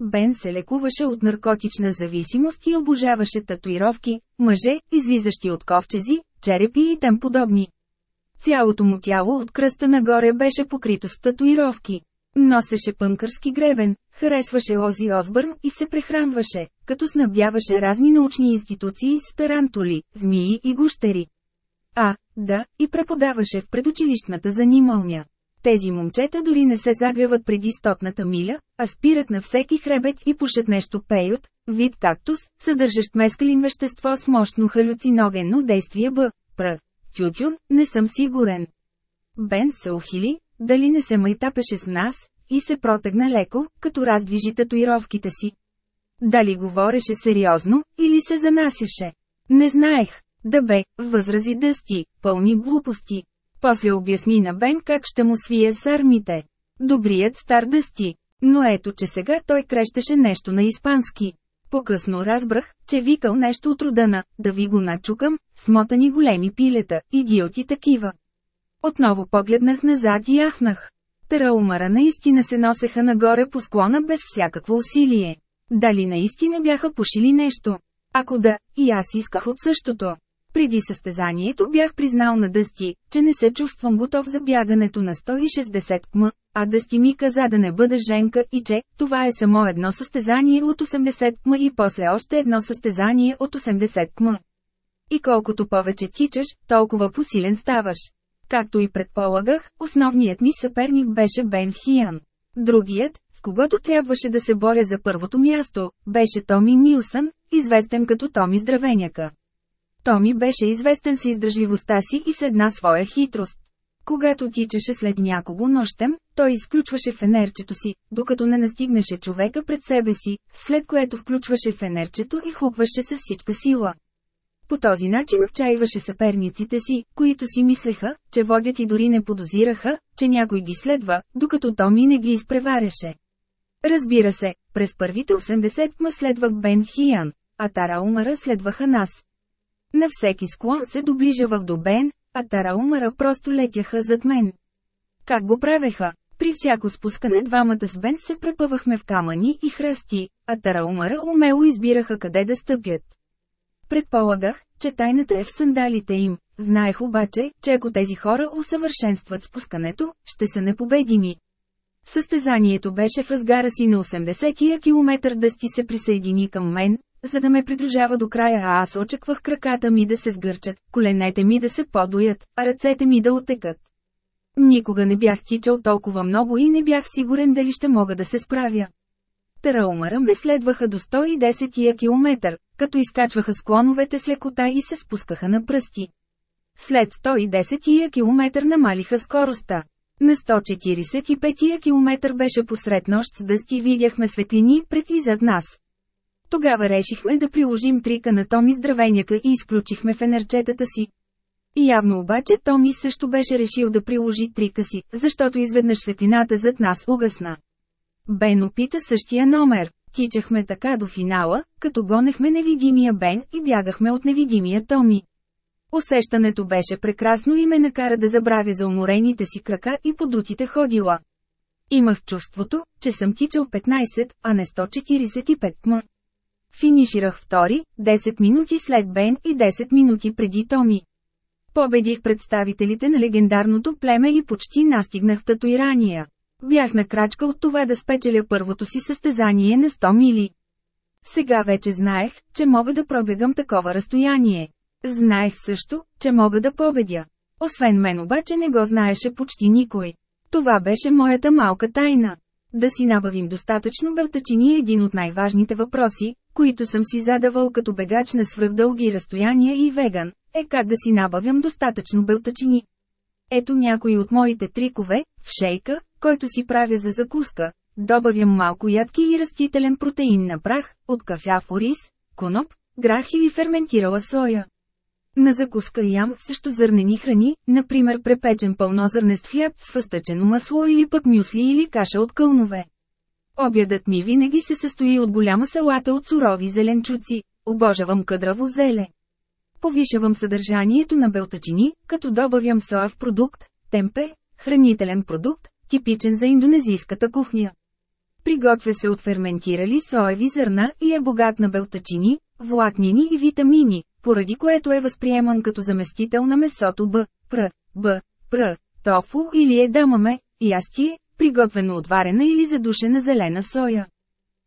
Бен се лекуваше от наркотична зависимост и обожаваше татуировки, мъже, излизащи от ковчези, черепи и тем подобни. Цялото му тяло от кръста нагоре беше покрито с татуировки. Носеше пънкърски гребен, харесваше Ози Осбърн и се прехранваше, като снабдяваше разни научни институции с тарантули, змии и гущери. А, да, и преподаваше в предучилищната занималня. Тези момчета дори не се загреват преди стотната миля, а спират на всеки хребет и пушат нещо пеют, вид кактус, съдържащ мескалин вещество с мощно халюциногенно действие Б. Пр. Тютюн, не съм сигурен. Бен се ухили, дали не се майтапеше с нас, и се протегна леко, като раздвижи татуировките си. Дали говореше сериозно, или се занасяше. Не знаех. Да бе, възрази дъсти, пълни глупости. После обясни на Бен как ще му свие с армите. Добрият стар дъсти. Но ето че сега той крещеше нещо на испански. По-късно разбрах, че викал нещо от рода на «да ви го начукам», смотани големи пилета, идиоти такива. Отново погледнах назад и ахнах. Тараумара наистина се носеха нагоре по склона без всякакво усилие. Дали наистина бяха пушили нещо? Ако да, и аз исках от същото. Преди състезанието бях признал на Дъсти, че не се чувствам готов за бягането на 160 км, а Дъсти ми каза да не бъда женка и че това е само едно състезание от 80 км и после още едно състезание от 80 км. И колкото повече тичаш, толкова посилен ставаш. Както и предполагах, основният ми съперник беше Бен Хиян. Другият, с когото трябваше да се боря за първото място, беше Томи Нилсън, известен като Томи Здравеняка. Томи беше известен с издръжливостта си и с една своя хитрост. Когато тичаше след някого нощем, той изключваше фенерчето си, докато не настигнеше човека пред себе си, след което включваше фенерчето и хукваше със всичка сила. По този начин отчаиваше съперниците си, които си мислеха, че водят и дори не подозираха, че някой ги следва, докато Томи не ги изпреваряше. Разбира се, през първите 80 ма следвах Бен Хиян, а Тара Умара следваха нас. На всеки склон се доближавах до Бен, а Тараумара просто летяха зад мен. Как го правеха? При всяко спускане двамата с Бен се препъвахме в камъни и храсти, а Тараумара умело избираха къде да стъпят. Предполагах, че тайната е в сандалите им, знаех обаче, че ако тези хора усъвършенстват спускането, ще са непобедими. Състезанието беше в разгара си на 80-я километър Дъсти се присъедини към мен, за да ме придружава до края, а аз очаквах краката ми да се сгърчат, коленете ми да се подоят, а ръцете ми да отекат. Никога не бях тичал толкова много и не бях сигурен дали ще мога да се справя. Тараумара ме следваха до 110 километър, като изкачваха склоновете с лекота и се спускаха на пръсти. След 110 километър намалиха скоростта. На 145 километър беше посред нощ с дъсти видяхме светлини пред и зад нас. Тогава решихме да приложим трика на Томи здравеняка и изключихме фенерчетата си. Явно обаче Томи също беше решил да приложи трика си, защото изведнъж светлината зад нас угасна. Бен опита същия номер. Тичахме така до финала, като гонехме невидимия Бен и бягахме от невидимия Томи. Усещането беше прекрасно и ме накара да забравя за уморените си крака и подутите ходила. Имах чувството, че съм тичал 15, а не 145 км. Финиширах втори, 10 минути след Бен и 10 минути преди Томи. Победих представителите на легендарното племе и почти настигнах татуирания. Бях на крачка от това да спечеля първото си състезание на 100 мили. Сега вече знаех, че мога да пробегам такова разстояние. Знаех също, че мога да победя. Освен мен обаче не го знаеше почти никой. Това беше моята малка тайна. Да си набавим достатъчно белтачини е един от най-важните въпроси, които съм си задавал като бегач на свръхдълги разстояния и веган, е как да си набавям достатъчно белтачини. Ето някои от моите трикове, в шейка, който си правя за закуска. Добавям малко ядки и растителен протеин на прах, от кафяв ориз, коноп, грах или ферментирала соя. На закуска ям също зърнени храни, например препечен пълнозърнест хляб с фъстъчено масло или пък мюсли или каша от кълнове. Обядът ми винаги се състои от голяма салата от сурови зеленчуци. Обожавам къдраво зеле. Повишавам съдържанието на белтачини, като добавям соев продукт, темпе, хранителен продукт, типичен за индонезийската кухня. Приготвя се от ферментирали соеви зърна и е богат на белтачини, влакнини и витамини, поради което е възприеман като заместител на месото Б, Пр, Б, Пр, тофу или едамаме, ястие, приготвено от варена или задушена зелена соя.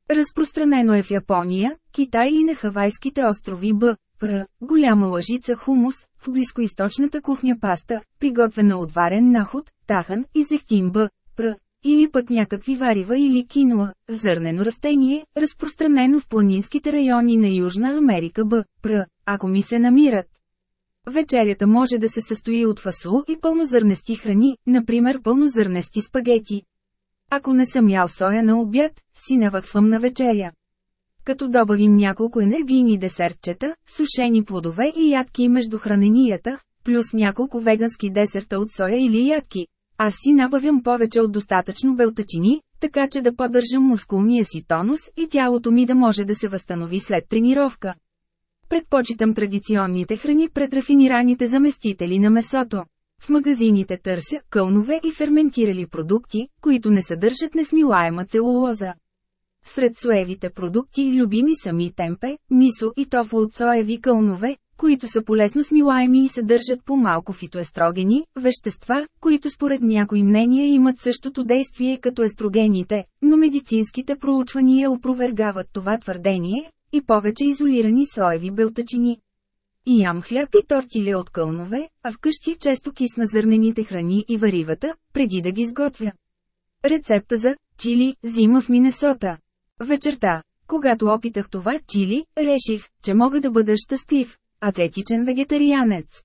Разпространено е в Япония, Китай и на Хавайските острови Б, Пр, голяма лъжица хумус, в близкоисточната кухня паста, приготвена от варен наход, тахан и зехтин Б, Пр, или пък някакви варива или киноа, зърнено растение, разпространено в планинските райони на Южна Америка Б, Пр, ако ми се намират. Вечерята може да се състои от фасул и пълнозърнести храни, например пълнозърнести спагети. Ако не съм ял соя на обяд, си наваксвам на вечеря. Като добавим няколко енергийни десертчета, сушени плодове и ядки между храненията, плюс няколко вегански десерта от соя или ядки. Аз си набавям повече от достатъчно белтачини, така че да поддържам мускулния си тонус и тялото ми да може да се възстанови след тренировка. Предпочитам традиционните храни пред рафинираните заместители на месото. В магазините търся кълнове и ферментирали продукти, които не съдържат несмилаема целулоза. Сред соевите продукти любими са ми темпе, мисо и тофу от соеви кълнове, които са полезно смилаеми и съдържат по-малко фитоестрогени, вещества, които според някои мнения имат същото действие като естрогените, но медицинските проучвания опровергават това твърдение, и повече изолирани соеви белтачини. И ям хляб и тортили от кълнове, а вкъщи често кисна зърнените храни и варивата, преди да ги сготвя. Рецепта за чили зима в Минесота. Вечерта, когато опитах това чили, реших, че мога да бъда щастлив, атлетичен вегетарианец.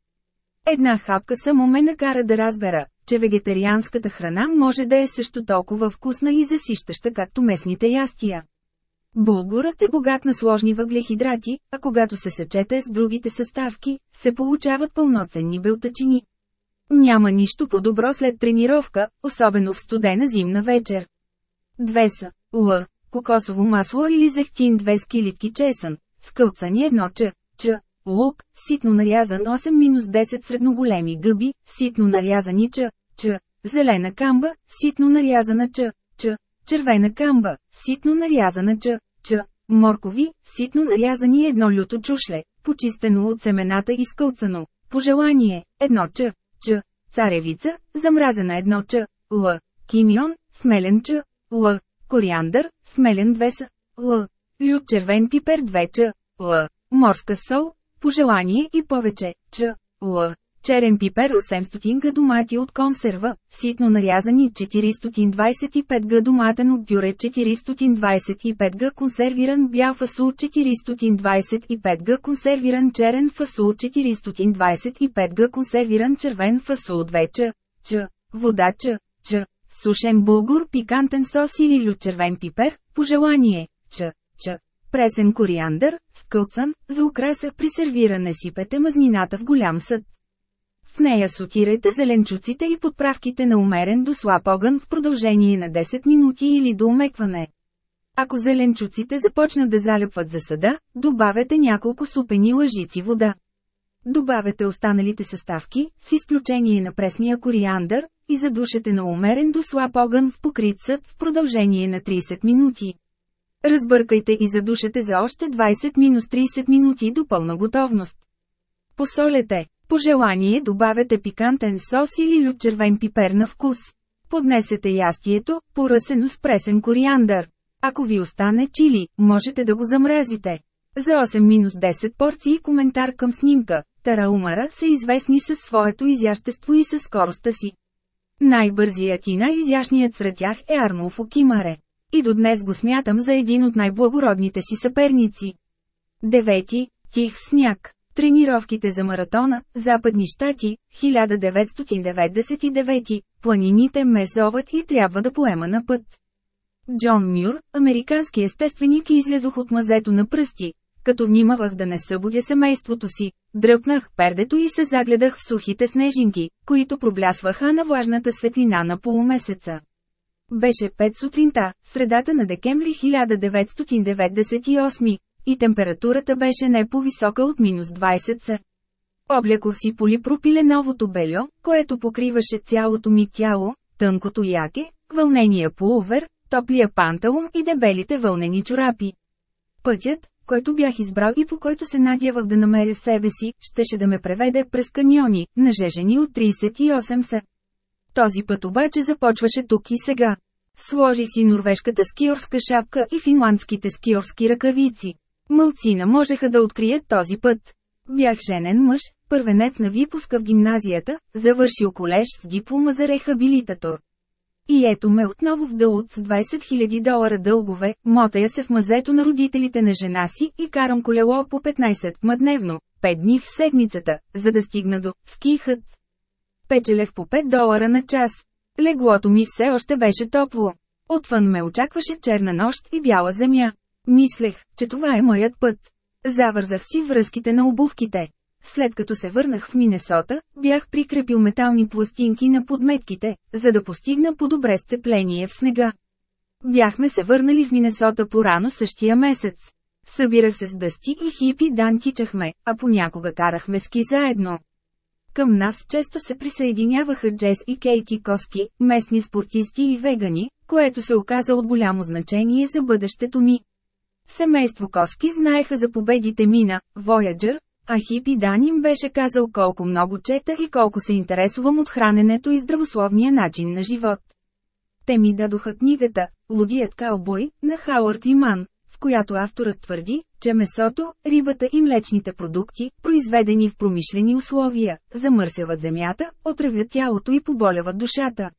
Една хапка само ме накара да разбера, че вегетарианската храна може да е също толкова вкусна и засищаща както местните ястия. Булгурът е богат на сложни въглехидрати, а когато се съчете с другите съставки, се получават пълноценни белтачини. Няма нищо по-добро след тренировка, особено в студена зимна вечер. Две са Л. Кокосово масло или зехтин 2 скилитки чесън, скълцани едно ч. Ч. Лук, ситно нарязан 8-10 средноголеми гъби, ситно нарязани ч. Ч. Зелена камба, ситно нарязана ч. Ч. Червена камба, ситно нарязана ч. Ч. Моркови, ситно нарязани едно люто чушле, почистено от семената и скълцано. Пожелание, едно ч. Ч. Царевица, замразена едно ч. Л. Кимион, смелен ч. Л. Кориандър, смелен 2 с. Л. Лют червен пипер 2 ч. Л. Морска сол, пожелание и повече, ч. Л. Черен пипер 800 г домати от консерва, ситно нарязани 425 г доматен от бюре 425 г консервиран бял фасул 425 г консервиран черен фасул 425 г консервиран червен фасул 2 ч. Ч. Вода ч. Ч. Сушен булгур пикантен сос или лют червен пипер, пожелание, ч. Ч. Пресен кориандър, скълцан, за украса при сервиране сипете мазнината в голям съд. В нея сотирайте зеленчуците и подправките на умерен до слаб огън в продължение на 10 минути или до умекване. Ако зеленчуците започнат да залепват за съда, добавете няколко супени лъжици вода. Добавете останалите съставки, с изключение на пресния кориандър, и задушете на умерен до слаб огън в покрит съд в продължение на 30 минути. Разбъркайте и задушете за още 20-30 минути до пълна готовност. Посолете. По желание добавете пикантен сос или лют червен пипер на вкус. Поднесете ястието, поръсено с пресен кориандър. Ако ви остане чили, можете да го замразите. За 8-10 порции коментар към снимка. Тараумара са известни със своето изящество и със скоростта си. Най-бързият и най-изящният сред тях е Арнолфо Кимаре. И до днес го смятам за един от най-благородните си съперници. Девети, тих сняг. Тренировките за маратона, Западни щати, 1999, планините ме зоват и трябва да поема на път. Джон Мюр, американски естественик излезох от мазето на пръсти, като внимавах да не събудя семейството си. Дръпнах пердето и се загледах в сухите снежинки, които проблясваха на влажната светлина на полумесеца. Беше 5 сутринта, средата на декември 1998, и температурата беше не по-висока от минус 20 с. Облякох си полипропиленовото бельо, което покриваше цялото ми тяло, тънкото яке, вълнения пуловер, топлия панталон и дебелите вълнени чорапи. Пътят, който бях избрал и по който се надявах да намеря себе си, щеше да ме преведе през каньони, нажежени от 38 са. Този път обаче започваше тук и сега. Сложих си норвежката скиорска шапка и финландските скиорски ръкавици. Мълцина можеха да открият този път. Бях женен мъж, първенец на випуска в гимназията, завършил колеж с диплома за рехабилитатор. И ето ме отново в дълът с 20 000 долара дългове, мотая се в мазето на родителите на жена си и карам колело по 15 ма дневно, 5 дни в седмицата, за да стигна до скихът. Печелех по 5 долара на час. Леглото ми все още беше топло. Отвън ме очакваше черна нощ и бяла земя. Мислех, че това е моят път. Завързах си връзките на обувките. След като се върнах в Минесота, бях прикрепил метални пластинки на подметките, за да постигна по-добре сцепление в снега. Бяхме се върнали в Минесота по-рано същия месец. Събирах се с дъсти и хипи дан тичахме, а понякога карахме ски заедно. Към нас често се присъединяваха Джес и Кейти Коски, местни спортисти и вегани, което се оказа от голямо значение за бъдещето ми. Семейство Коски знаеха за победите ми на Voyager, а Хипи Дан им беше казал колко много чета и колко се интересувам от храненето и здравословния начин на живот. Те ми дадоха книгата «Лудият каубой» на Хауърд Иман, в която авторът твърди, че месото, рибата и млечните продукти, произведени в промишлени условия, замърсяват земята, отравят тялото и поболяват душата.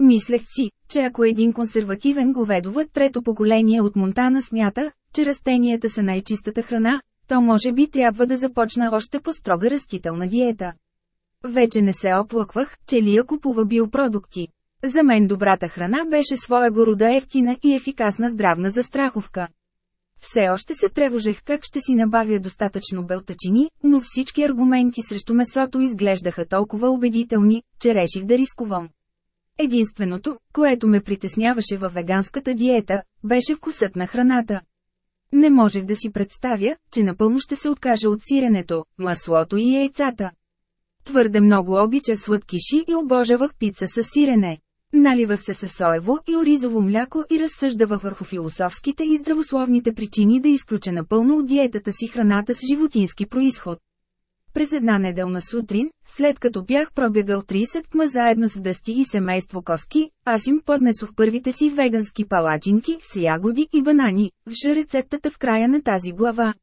Мислех си, че ако един консервативен говедовът трето поколение от Монтана смята, че растенията са най-чистата храна, то може би трябва да започна още по строга растителна диета. Вече не се оплаквах, че Лия купува биопродукти. За мен добрата храна беше своего рода ефтина и ефикасна здравна застраховка. Все още се тревожех как ще си набавя достатъчно белтачини, но всички аргументи срещу месото изглеждаха толкова убедителни, че реших да рискувам. Единственото, което ме притесняваше във веганската диета, беше вкусът на храната. Не можех да си представя, че напълно ще се откажа от сиренето, маслото и яйцата. Твърде много обичах сладкиши и обожавах пица с сирене. Наливах се със соево и оризово мляко и разсъждавах върху философските и здравословните причини да изключа напълно от диетата си храната с животински происход. През една неделна сутрин, след като бях пробегал 30 кма заедно с дъсти и семейство коски, аз им поднесох първите си вегански палачинки с ягоди и банани, вша рецептата в края на тази глава.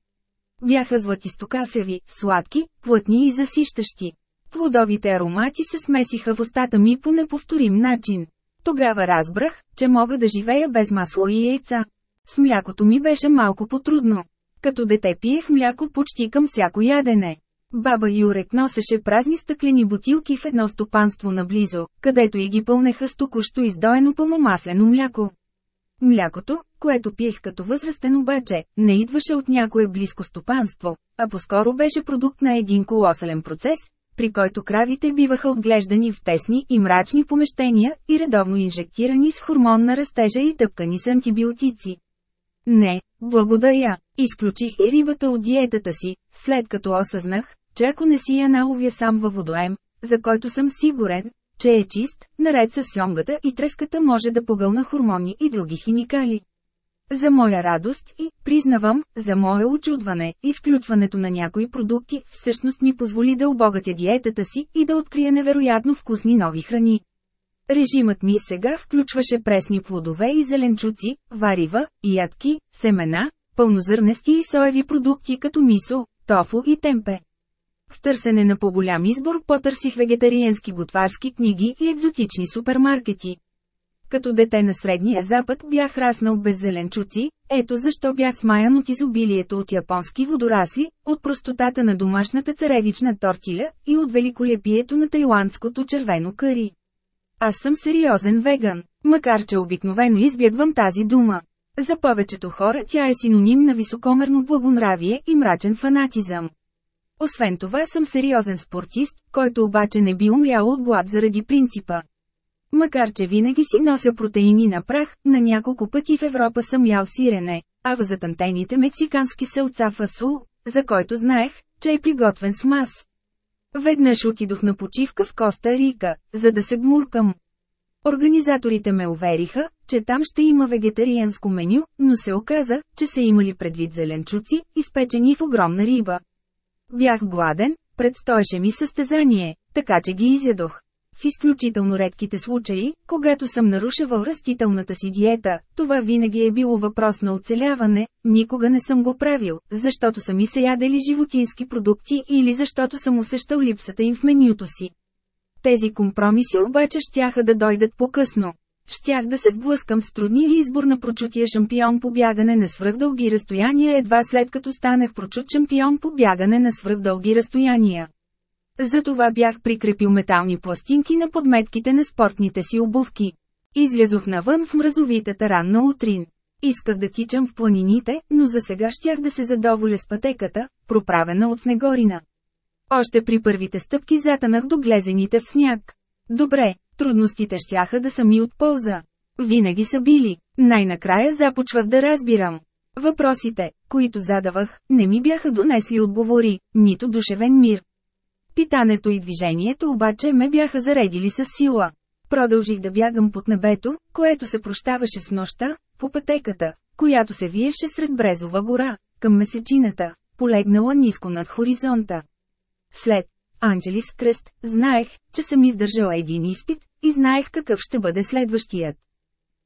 Бяха златистокафеви, сладки, плътни и засищащи. Плодовите аромати се смесиха в устата ми по неповторим начин. Тогава разбрах, че мога да живея без масло и яйца. С млякото ми беше малко потрудно. Като дете пиех мляко почти към всяко ядене. Баба Юрек носеше празни стъклени бутилки в едно стопанство наблизо, където и ги пълнеха с току-що издоено пълномаслено мляко. Млякото, което пиех като възрастен обаче, не идваше от някое близко стопанство, а по-скоро беше продукт на един колосален процес, при който кравите биваха отглеждани в тесни и мрачни помещения и редовно инжектирани с хормон на растежа и тъпкани с антибиотици. Не, благодаря, изключих и рибата от диетата си, след като осъзнах, че ако не си я наловя сам във водоем, за който съм сигурен, че е чист, наред с сьомгата и треската може да погълна хормони и други химикали. За моя радост и, признавам, за мое очудване, изключването на някои продукти всъщност ми позволи да обогатя диетата си и да открия невероятно вкусни нови храни. Режимът ми сега включваше пресни плодове и зеленчуци, варива, ядки, семена, пълнозърнести и соеви продукти като мисо, тофу и темпе. В търсене на по-голям избор потърсих вегетариански готварски книги и екзотични супермаркети. Като дете на Средния Запад бях раснал без зеленчуци, ето защо бях смаян от изобилието от японски водорасли, от простотата на домашната царевична тортиля и от великолепието на тайландското червено кари. Аз съм сериозен веган, макар че обикновено избягвам тази дума. За повечето хора тя е синоним на високомерно благонравие и мрачен фанатизъм. Освен това съм сериозен спортист, който обаче не би умрял от глад заради принципа. Макар че винаги си нося протеини на прах, на няколко пъти в Европа съм ял сирене, а в затънтените мексикански селца фасул, за който знаех, че е приготвен с мас. Веднъж отидох на почивка в Коста Рика, за да се гмуркам. Организаторите ме увериха, че там ще има вегетарианско меню, но се оказа, че са имали предвид зеленчуци, изпечени в огромна риба. Бях гладен, предстоеше ми състезание, така че ги изядох. В изключително редките случаи, когато съм нарушавал растителната си диета, това винаги е било въпрос на оцеляване, никога не съм го правил, защото са ми се ядели животински продукти или защото съм усещал липсата им в менюто си. Тези компромиси обаче щяха да дойдат по-късно. Щях да се сблъскам с трудния избор на прочутия шампион по бягане на свръхдълги разстояния едва след като станах прочут шампион по бягане на свръхдълги разстояния. Затова бях прикрепил метални пластинки на подметките на спортните си обувки. Излязох навън в мразовитата ранна утрин. Исках да тичам в планините, но за сега щях да се задоволя с пътеката, проправена от снегорина. Още при първите стъпки затънах до глезените в сняг. Добре, трудностите щяха да са ми от полза. Винаги са били. Най-накрая започвах да разбирам. Въпросите, които задавах, не ми бяха донесли отговори, нито душевен мир. Питането и движението обаче ме бяха заредили с сила. Продължих да бягам под небето, което се прощаваше с нощта, по пътеката, която се виеше сред Брезова гора, към месечината, полегнала ниско над хоризонта. След Анджелис Кръст, знаех, че съм издържал един изпит, и знаех какъв ще бъде следващият.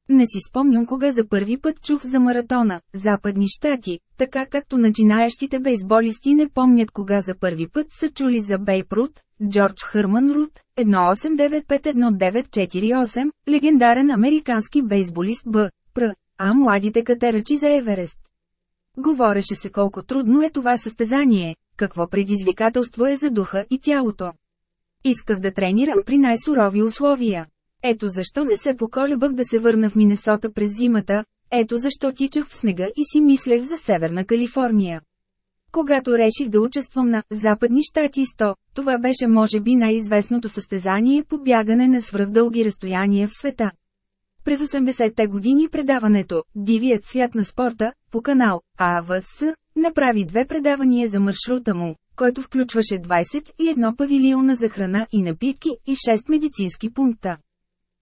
Не си спомням кога за първи път чух за маратона, Западни щати, така както начинаещите бейсболисти не помнят кога за първи път са чули за Бейп Рут, Джордж Хърман Рут, 18951948, легендарен американски бейсболист Б. Пр. А младите катерачи за Еверест. Говореше се колко трудно е това състезание, какво предизвикателство е за духа и тялото. Исках да тренирам при най-сурови условия. Ето защо не се поколебах да се върна в Минесота през зимата, ето защо тичах в снега и си мислех за Северна Калифорния. Когато реших да участвам на «Западни щати 100», това беше може би най-известното състезание по бягане на свръхдълги разстояния в света. През 80-те години предаването «Дивият свят на спорта» по канал АВС направи две предавания за маршрута му, който включваше 21 павилиона за храна и напитки и 6 медицински пункта.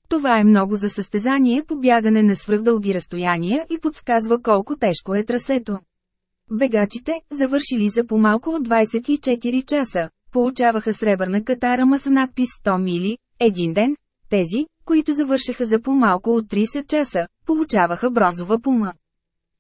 Това е много за състезание по бягане на свръхдълги разстояния и подсказва колко тежко е трасето. Бегачите, завършили за по-малко от 24 часа, получаваха сребърна катарама с надпис 100 мили, един ден, тези, които завършиха за по-малко от 30 часа, получаваха бронзова пума.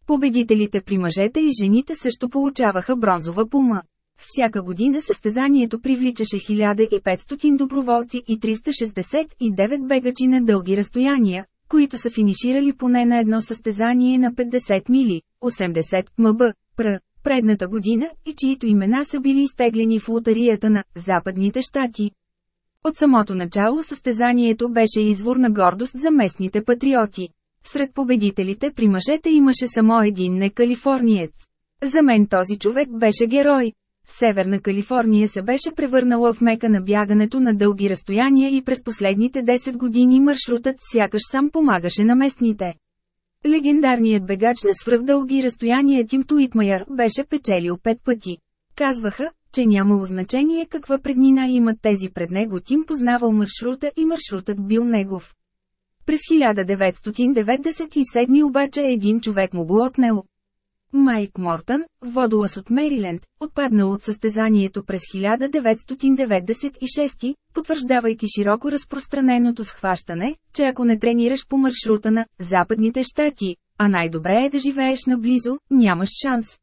Победителите при мъжете и жените също получаваха бронзова пума. Всяка година състезанието привличаше 1500 доброволци и 369 бегачи на дълги разстояния, които са финиширали поне на едно състезание на 50 мили, 80 мб, пр. предната година и чието имена са били изтеглени в лотарията на Западните щати. От самото начало състезанието беше извор на гордост за местните патриоти. Сред победителите при мъжете имаше само един некалифорниец. За мен този човек беше герой. Северна Калифорния се беше превърнала в мека на бягането на дълги разстояния и през последните 10 години маршрутът сякаш сам помагаше на местните. Легендарният бегач на свръхдълги разстояния Тим Туитмайер беше печелил пет пъти. Казваха, че нямало значение каква преднина имат тези пред него Тим познавал маршрута и маршрутът бил негов. През 1997 обаче един човек му го отнел. Майк Мортън, водолаз от Мериленд, отпаднал от състезанието през 1996, потвърждавайки широко разпространеното схващане, че ако не тренираш по маршрута на Западните щати, а най-добре е да живееш наблизо, нямаш шанс.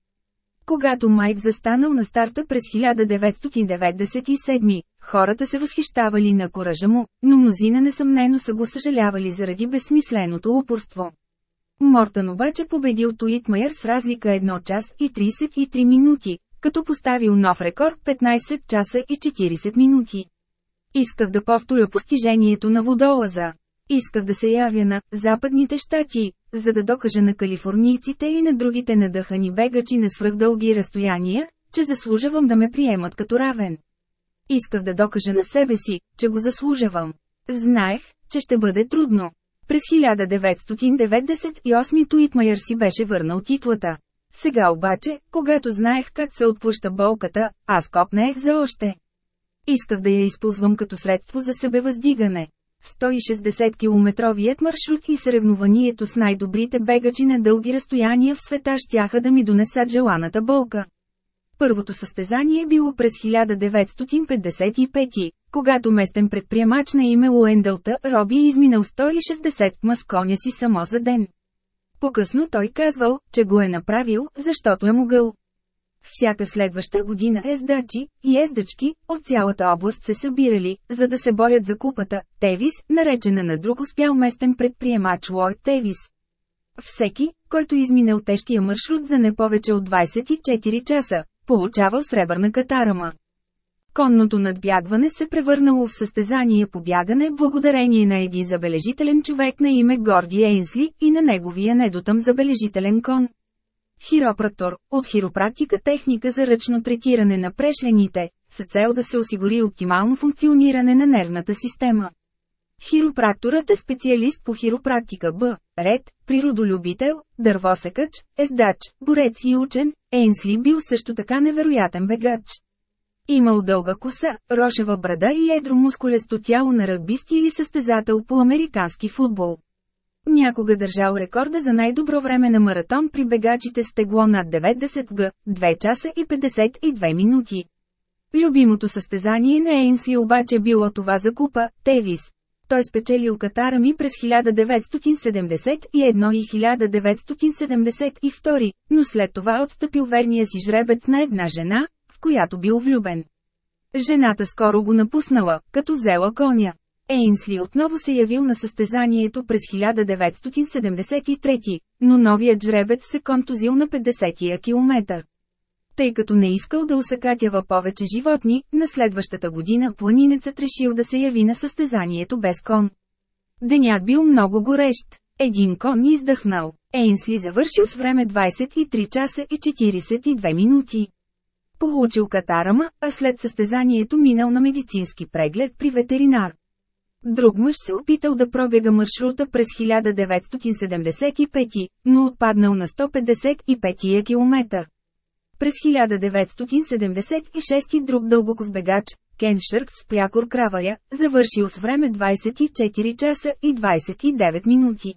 Когато Майк застанал на старта през 1997, хората се възхищавали на коража му, но мнозина несъмнено са го съжалявали заради безсмисленото упорство. Мортън обаче победил Туитмайер с разлика 1 час и 33 минути, като поставил нов рекорд 15 часа и 40 минути. Исках да повторя постижението на водолаза. Исках да се явя на Западните щати, за да докажа на калифорнийците и на другите надъхани бегачи на свръхдълги разстояния, че заслужавам да ме приемат като равен. Исках да докажа на себе си, че го заслужавам. Знаех, че ще бъде трудно. През 1998 Туитмайер си беше върнал титлата. Сега обаче, когато знаех как се отпуща болката, аз копнех за още. Исках да я използвам като средство за себевъздигане. 160-километровият маршрут и съревнованието с най-добрите бегачи на дълги разстояния в света щяха да ми донесат желаната болка. Първото състезание било през 1955, когато местен предприемач на име Уендълта Роби е изминал 160 км с коня си само за ден. По-късно той казвал, че го е направил, защото е могъл. Всяка следваща година ездачи и ездачки от цялата област се събирали, за да се борят за купата Тевис, наречена на друг успял местен предприемач Лойд Тевис. Всеки, който изминал тежкия маршрут за не повече от 24 часа, получавал сребърна катарама. Конното надбягване се превърнало в състезание по бягане благодарение на един забележителен човек на име Горди Ейнсли и на неговия недотъм забележителен кон. Хиропрактор, от хиропрактика техника за ръчно третиране на прешлените, с цел да се осигури оптимално функциониране на нервната система. Хиропракторът е специалист по хиропрактика Б, ред, природолюбител, дървосекач, ездач, борец и учен, Ейнсли бил също така невероятен бегач. Имал дълга коса, рошева брада и едро мускулесто тяло на ръгбист или състезател по американски футбол. Някога държал рекорда за най-добро време на маратон при бегачите с тегло над 90 г, 2 часа и 52 минути. Любимото състезание на Ейнсли обаче било това за купа – Тевис. Той спечелил катара ми през 1971 и 1972, но след това отстъпил верния си жребец на една жена, в която бил влюбен. Жената скоро го напуснала, като взела коня. Ейнсли отново се явил на състезанието през 1973, но новият жребец се контузил на 50-я километър. Тъй като не искал да усъкатява повече животни, на следващата година планинецът решил да се яви на състезанието без кон. Денят бил много горещ. Един кон издъхнал. Ейнсли завършил с време 23 часа и 42 минути. Получил катарама, а след състезанието минал на медицински преглед при ветеринар. Друг мъж се опитал да пробега маршрута през 1975, но отпаднал на 155 км. През 1976 друг дълбокос бегач, Кен Шърк с прякор Краваря, завършил с време 24 часа и 29 минути.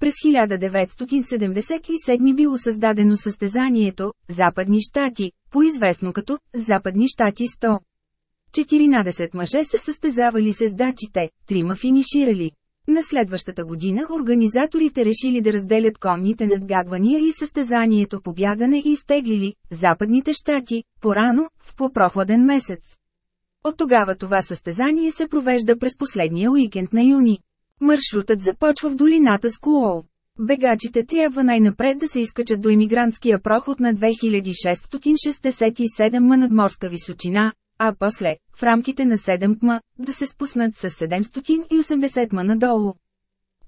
През 1977 било създадено състезанието «Западни щати», поизвестно като «Западни щати 100». 14 мъже се състезавали с дачите, трима финиширали. На следващата година организаторите решили да разделят конните надбягвания и състезанието по бягане и изтеглили западните щати, порано, в по-прохладен месец. От тогава това състезание се провежда през последния уикенд на юни. Маршрутът започва в долината с Куол. Бегачите трябва най-напред да се изкачат до иммигрантския проход на 2667 м надморска височина, а после, в рамките на 7 км, да се спуснат с 780 м надолу.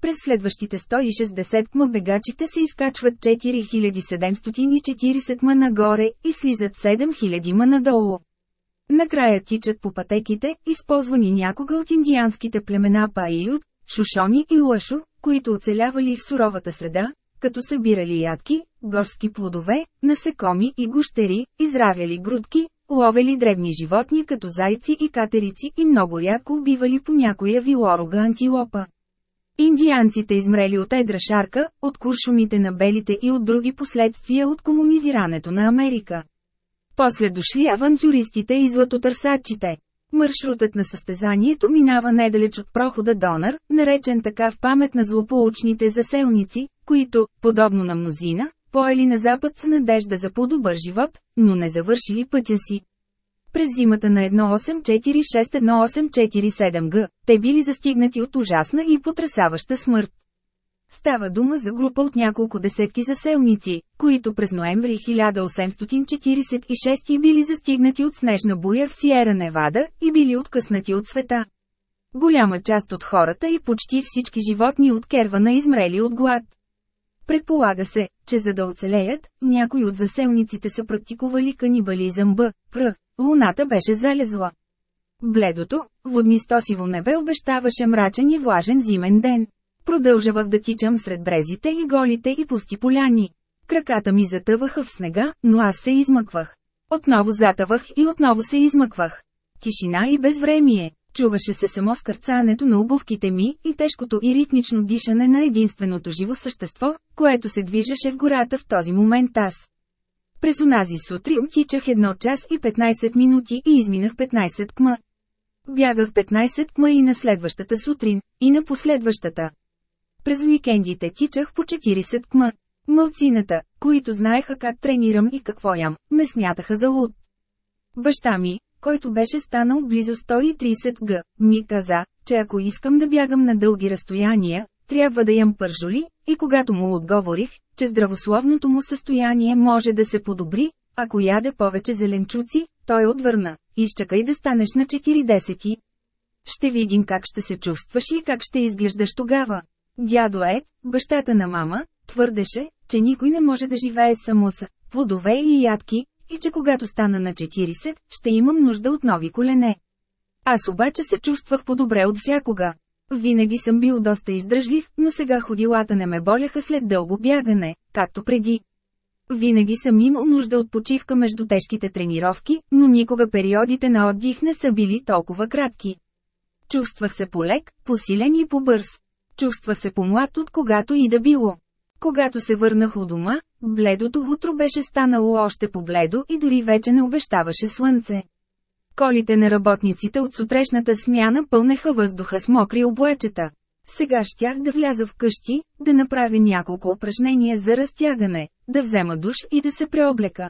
През следващите 160 км бегачите се изкачват 4740 м нагоре и слизат 7000 м надолу. Накрая тичат по пътеките, използвани някога от индианските племена Паиют, Шушони и Лъшо, които оцелявали в суровата среда, като събирали ядки, горски плодове, насекоми и гущери, изравяли грудки, ловели дребни животни като зайци и катерици и много рядко убивали по някоя вилорога антилопа. Индианците измрели от едра шарка, от куршумите на белите и от други последствия от колонизирането на Америка. После дошли авантюристите и златотърсачите. Маршрутът на състезанието минава недалеч от прохода Донър, наречен така в памет на злополучните заселници, които, подобно на мнозина, поели на запад с надежда за по-добър живот, но не завършили пътя си. През зимата на 1846-1847 г, те били застигнати от ужасна и потрясаваща смърт. Става дума за група от няколко десетки заселници, които през ноември 1846 били застигнати от снежна буря в Сиера Невада и били откъснати от света. Голяма част от хората и почти всички животни от кервана измрели от глад. Предполага се, че за да оцелеят, някои от заселниците са практикували канибализъм Б. Пр. Луната беше залезла. Бледото, воднистосиво небе обещаваше мрачен и влажен зимен ден. Продължавах да тичам сред брезите и голите и пусти поляни. Краката ми затъваха в снега, но аз се измъквах. Отново затъвах и отново се измъквах. Тишина и безвремие. Чуваше се само скърцането на обувките ми и тежкото и ритмично дишане на единственото живо същество, което се движеше в гората в този момент аз. През онази сутрин тичах 1 час и 15 минути и изминах 15 км. Бягах 15 км и на следващата сутрин, и на последващата. През уикендите тичах по 40 км. Мълцината, които знаеха как тренирам и какво ям, ме смятаха за луд. Баща ми, който беше станал близо 130 г, ми каза, че ако искам да бягам на дълги разстояния, трябва да ям пържоли, и когато му отговорих, че здравословното му състояние може да се подобри, ако яде повече зеленчуци, той отвърна, изчакай да станеш на 40. Ще видим как ще се чувстваш и как ще изглеждаш тогава. Дядо Ед, бащата на мама, твърдеше, че никой не може да живее само с плодове и ядки, и че когато стана на 40, ще имам нужда от нови колене. Аз обаче се чувствах по-добре от всякога. Винаги съм бил доста издръжлив, но сега ходилата не ме боляха след дълго бягане, както преди. Винаги съм имал нужда от почивка между тежките тренировки, но никога периодите на отдих не са били толкова кратки. Чувствах се полек, посилен и побърз. Чувствах се по-млад от когато и да било. Когато се върнах у дома, бледото утро беше станало още по-бледо и дори вече не обещаваше слънце. Колите на работниците от сутрешната смяна пълнеха въздуха с мокри облачета. Сега щях да вляза в къщи, да направя няколко упражнения за разтягане, да взема душ и да се преоблека.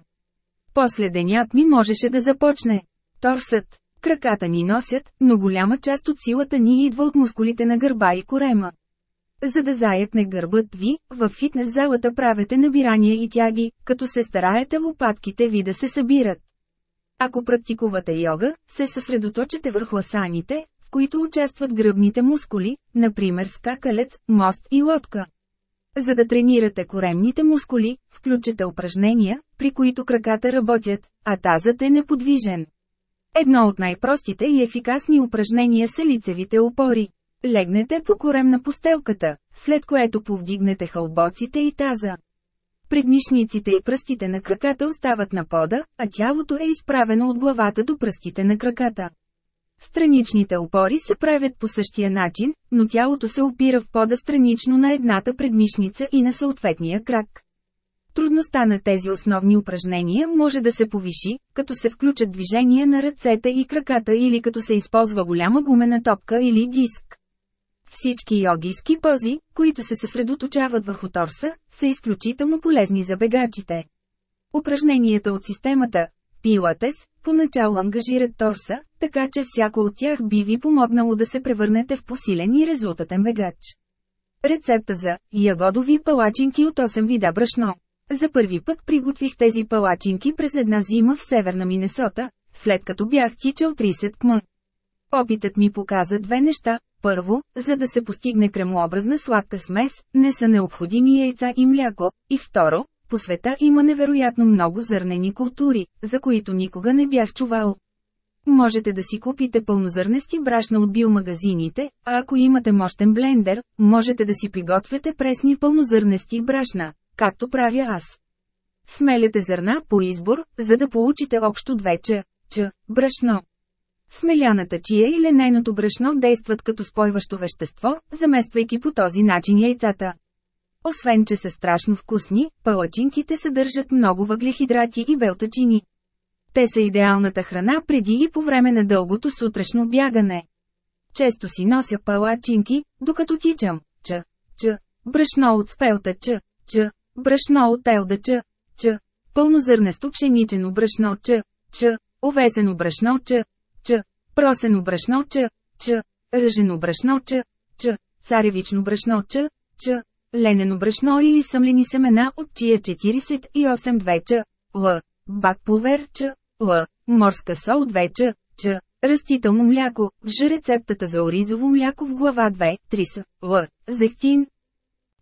После денят ми можеше да започне. Торсът, краката ни носят, но голяма част от силата ни идва от мускулите на гърба и корема. За да заятне гърбът ви, в фитнес залата правете набирания и тяги, като се стараете лопатките ви да се събират. Ако практикувате йога, се съсредоточете върху асаните, в които участват гръбните мускули, например скакалец, мост и лодка. За да тренирате коремните мускули, включете упражнения, при които краката работят, а тазът е неподвижен. Едно от най-простите и ефикасни упражнения са лицевите опори. Легнете по корем на постелката, след което повдигнете хълбоците и таза. Предмишниците и пръстите на краката остават на пода, а тялото е изправено от главата до пръстите на краката. Страничните опори се правят по същия начин, но тялото се опира в пода странично на едната предмишница и на съответния крак. Трудността на тези основни упражнения може да се повиши, като се включат движения на ръцете и краката или като се използва голяма гумена топка или диск. Всички йогийски пози, които се съсредоточават върху торса, са изключително полезни за бегачите. Упражненията от системата Пилатес поначало ангажират торса, така че всяко от тях би ви помогнало да се превърнете в посилен и резултатен бегач. Рецепта за ягодови палачинки от 8 вида брашно. За първи път приготвих тези палачинки през една зима в северна Минесота, след като бях тичал 30 км. Опитът ми показа две неща. Първо, за да се постигне кремообразна сладка смес, не са необходими яйца и мляко. И второ, по света има невероятно много зърнени култури, за които никога не бях чувал. Можете да си купите пълнозърнести брашна от биомагазините, а ако имате мощен блендер, можете да си приготвяте пресни пълнозърнести брашна, както правя аз. Смеляте зърна по избор, за да получите общо две ч, брашно. Смеляната чия или нейното брашно действат като спойващо вещество, замествайки по този начин яйцата. Освен, че са страшно вкусни, палачинките съдържат много въглехидрати и белтачини. Те са идеалната храна преди и по време на дългото сутрешно бягане. Често си нося палачинки, докато тичам. Ч, ч, брашно от спелта ч, ч, Брашно от елдача, ч. Пълнозърнесто пшеничено брашно ч. Ч. Овесено брашно ч. Ч. Просено брашно ч. Ръжено брашно ч. Царевично брашно ч. Ленено брашно или съмлени семена от чия 48 2 ч. Л. Бакпулвер ч. Л. Морска сол 2 ч. Растително мляко, в рецептата за оризово мляко в глава 2, 3 с, Л, зехтин.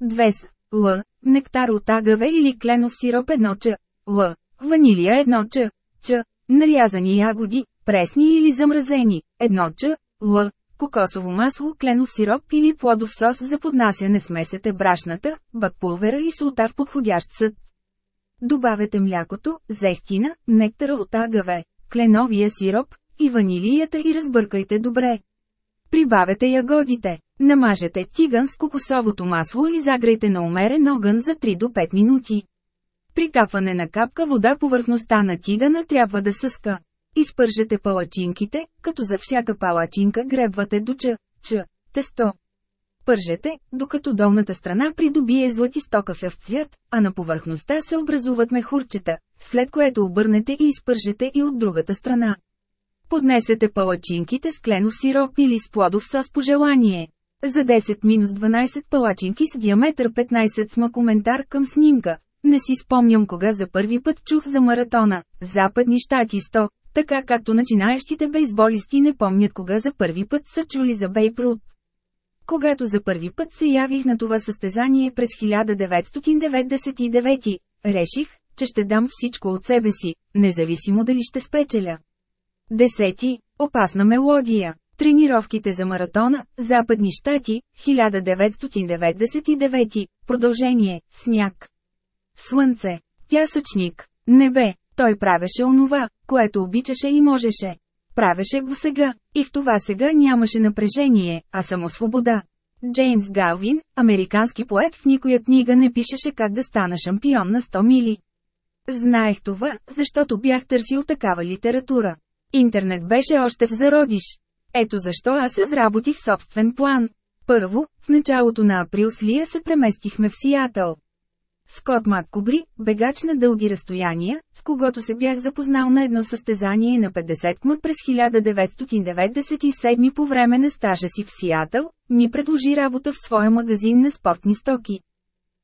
2 с, Л, нектар от агаве или кленов сироп 1 ч, Л, ванилия 1 ч, Ч, нарязани ягоди, пресни или замразени, 1 ч, Л, кокосово масло, кленов сироп или плодов сос за поднасяне смесете брашната, бакпулвера и солта в подходящ съд. Добавете млякото, зехтина, нектара от агаве, кленовия сироп, и ванилията и разбъркайте добре. Прибавете ягодите. Намажете тиган с кокосовото масло и загрейте на умерен огън за 3 до 5 минути. При капване на капка вода повърхността на тигана трябва да съска. Изпържете палачинките, като за всяка палачинка гребвате до ч, ч, тесто. Пържете, докато долната страна придобие златистокафев цвят, а на повърхността се образуват мехурчета, след което обърнете и изпържете и от другата страна. Поднесете палачинките с кленов сироп или с плодов сос по желание. За 10-12 палачинки с диаметър 15 сма коментар към снимка. Не си спомням кога за първи път чух за маратона. Западни щати 100, така както начинаещите бейсболисти не помнят кога за първи път са чули за Бейпрут. Когато за първи път се явих на това състезание през 1999, реших, че ще дам всичко от себе си, независимо дали ще спечеля. Десети – опасна мелодия. Тренировките за маратона, Западни щати, 1999, продължение, сняг. Слънце, пясъчник, небе, той правеше онова, което обичаше и можеше. Правеше го сега, и в това сега нямаше напрежение, а само свобода. Джеймс Галвин, американски поет в никоя книга не пишеше как да стана шампион на 100 мили. Знаех това, защото бях търсил такава литература. Интернет беше още в зародиш. Ето защо аз разработих собствен план. Първо, в началото на април с Лия се преместихме в Сиатъл. Скот Маккобри, бегач на дълги разстояния, с когото се бях запознал на едно състезание на 50 км през 1997 по време на стажа си в Сиатъл, ми предложи работа в своя магазин на спортни стоки.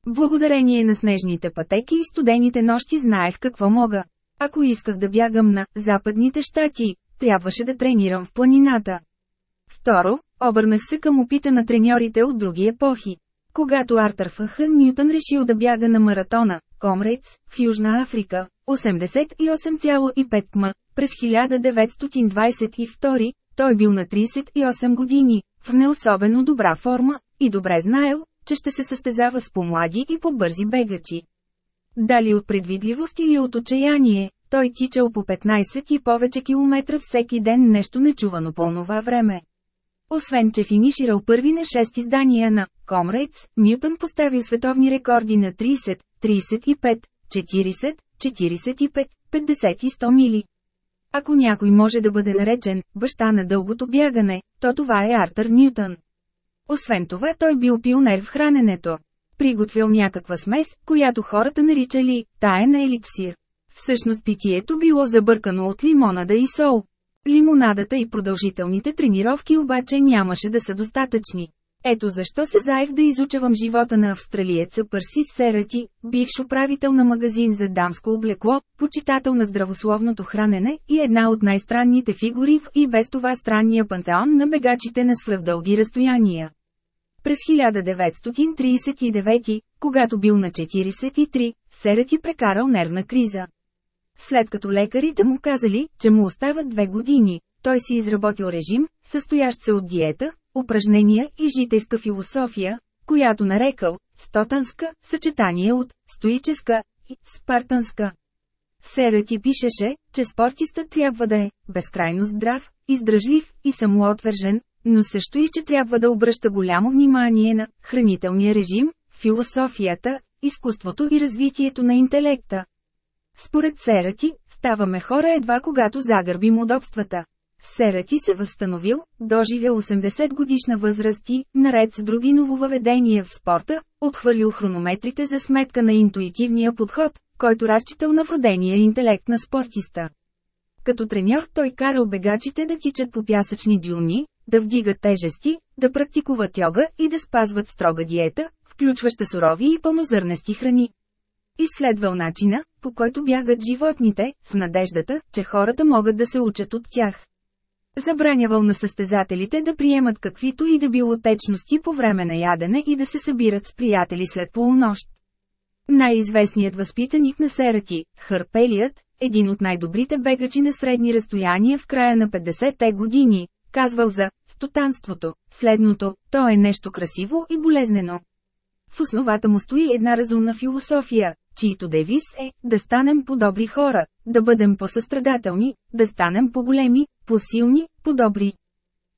Благодарение на снежните пътеки и студените нощи знаех какво мога. Ако исках да бягам на западните щати, трябваше да тренирам в планината. Второ, обърнах се към опита на треньорите от други епохи. Когато Артър Ф.Х. Ньютон решил да бяга на маратона, Комрейц, в Южна Африка, 88,5 км, през 1922, той бил на 38 години, в неособено добра форма, и добре знаел, че ще се състезава с помлади и по-бързи бегачи. Дали от предвидливост или от отчаяние, той тичал по 15 и повече километра всеки ден нещо нечувано по това време. Освен че финиширал първи на 6 издания на Comrades, Ньютон поставил световни рекорди на 30, 35, 40, 45, 50 и 100 мили. Ако някой може да бъде наречен баща на дългото бягане, то това е Артър Ньютон. Освен това той бил пионер в храненето приготвил някаква смес, която хората наричали «таен еликсир». Всъщност питието било забъркано от лимонада и сол. Лимонадата и продължителните тренировки обаче нямаше да са достатъчни. Ето защо се заех да изучавам живота на австралиеца Пърси Серати, бивш управител на магазин за дамско облекло, почитател на здравословното хранене и една от най-странните фигури в и без това странния пантеон на бегачите на свръхдълги разстояния. През 1939, когато бил на 43, Серати прекарал нервна криза. След като лекарите му казали, че му остават две години, той си изработил режим, състоящ се от диета, упражнения и житейска философия, която нарекал «стотанска», съчетание от «стоическа» и «спартанска». Серати пишеше, че спортистът трябва да е безкрайно здрав, издръжлив и самоотвържен, но също и че трябва да обръща голямо внимание на хранителния режим, философията, изкуството и развитието на интелекта. Според Серати, ставаме хора едва когато загърбим удобствата. Серати се възстановил, доживял 80 годишна възраст и, наред с други нововъведения в спорта, отхвърлил хронометрите за сметка на интуитивния подход, който разчитал на вродения интелект на спортиста. Като треньор той карал бегачите да тичат по пясъчни дюни, да вдигат тежести, да практикуват йога и да спазват строга диета, включваща сурови и пълнозърнести храни. Изследвал начина, по който бягат животните, с надеждата, че хората могат да се учат от тях. Забранявал на състезателите да приемат каквито и да било течности по време на ядене и да се събират с приятели след полунощ. Най-известният възпитаник на Серати, Хърпелият, един от най-добрите бегачи на средни разстояния в края на 50-те години, казвал за «стотанството» следното, то е нещо красиво и болезнено. В основата му стои една разумна философия, чието девиз е «да станем по-добри хора», да бъдем по-състрадателни, да станем по-големи, по-силни, по-добри.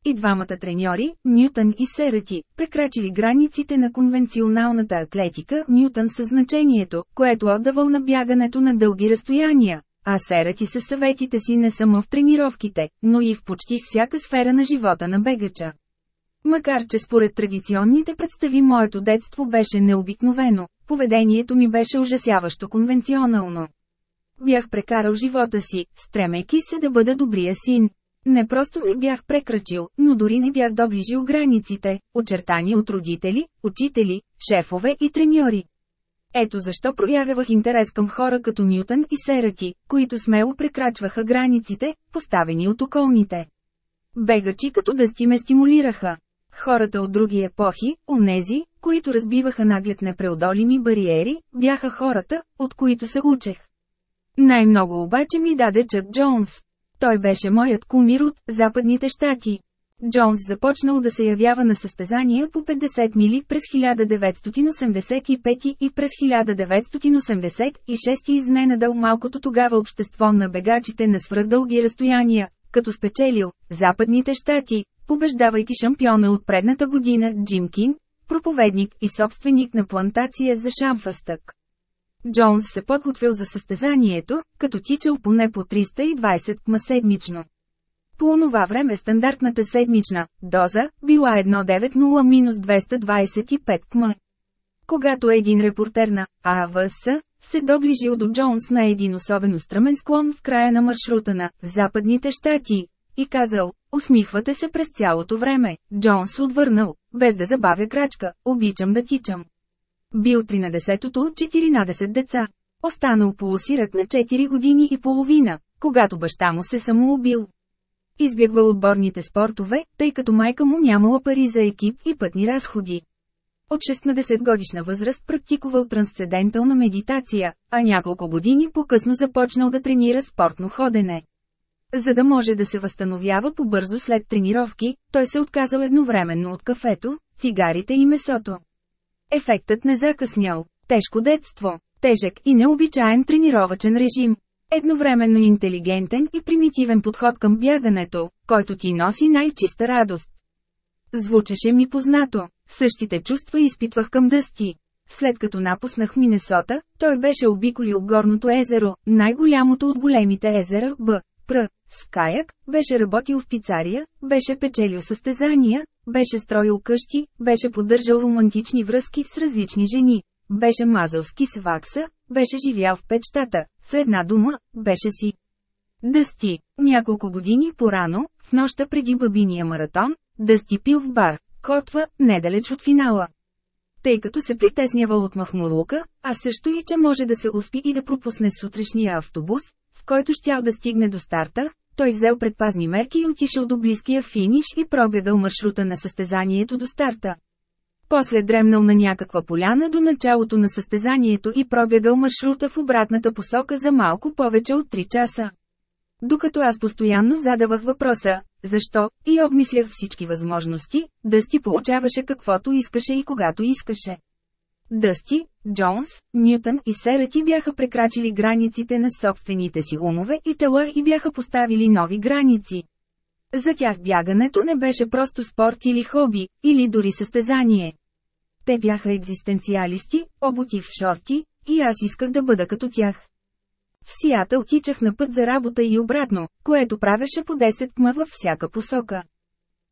И двамата треньори, Нютън и Серати, прекрачили границите на конвенционалната атлетика, Нютън със значението, което отдавал на бягането на дълги разстояния, а Серати със съветите си не само в тренировките, но и в почти всяка сфера на живота на бегача. Макар че според традиционните представи моето детство беше необикновено, поведението ми беше ужасяващо конвенционално. Бях прекарал живота си, стремейки се да бъда добрия син. Не просто не бях прекрачил, но дори не бях доближил границите, очертани от родители, учители, шефове и треньори. Ето защо проявявах интерес към хора като Нютън и Серати, които смело прекрачваха границите, поставени от околните. Бегачи като дъсти ме стимулираха. Хората от други епохи, онези, които разбиваха наглед непреодолими бариери, бяха хората, от които се учех. Най-много обаче ми даде Чък Джонс. Той беше моят кумир от Западните щати. Джонс започнал да се явява на състезания по 50 мили през 1985 и през 1986 изненадал малкото тогава общество на бегачите на свръхдълги разстояния, като спечелил Западните щати, побеждавайки шампиона от предната година Джим Кин, проповедник и собственик на плантация за шамфастък. Джонс се подготвил за състезанието, като тичал поне по 320 км седмично. По онова време стандартната седмична доза била 190-225 км. Когато един репортер на АВС се доближил до Джонс на един особено стръмен склон в края на маршрута на Западните щати и казал, усмихвате се през цялото време, Джонс отвърнал, без да забавя крачка, обичам да тичам. Бил 13-тото от 14 деца. Останал полусирак на 4 години и половина, когато баща му се самоубил. Избягвал отборните спортове, тъй като майка му нямала пари за екип и пътни разходи. От 16 годишна възраст практикувал трансцендентална медитация, а няколко години по-късно започнал да тренира спортно ходене. За да може да се възстановява побързо след тренировки, той се отказал едновременно от кафето, цигарите и месото. Ефектът не закъснял. Тежко детство, тежък и необичаен тренировачен режим. Едновременно интелигентен и примитивен подход към бягането, който ти носи най-чиста радост. Звучеше ми познато. Същите чувства изпитвах към дъсти. След като напуснах Минесота, той беше обиколил горното езеро, най-голямото от големите езера, Б. Пр. С беше работил в пицария, беше печелил състезания, беше строил къщи, беше поддържал романтични връзки с различни жени, беше мазал ски с вакса, беше живял в печтата, с една дума, беше си. Дъсти, няколко години по-рано, в нощта преди бабиния маратон, Дъсти пил в бар, котва, недалеч от финала. Тъй като се притеснявал от махмурлука, а също и че може да се успи и да пропусне сутрешния автобус, с който щял да стигне до старта, той взел предпазни мерки и отишъл до близкия финиш и пробягал маршрута на състезанието до старта. После дремнал на някаква поляна до началото на състезанието и пробягал маршрута в обратната посока за малко повече от 3 часа. Докато аз постоянно задавах въпроса, защо, и обмислях всички възможности, Дъсти получаваше каквото искаше и когато искаше. Дъсти, Джонс, Нютън и Серати бяха прекрачили границите на собствените си умове и тела и бяха поставили нови граници. За тях бягането не беше просто спорт или хоби, или дори състезание. Те бяха екзистенциалисти, обути в шорти, и аз исках да бъда като тях. В Сиатъл тичах на път за работа и обратно, което правеше по 10 км във всяка посока.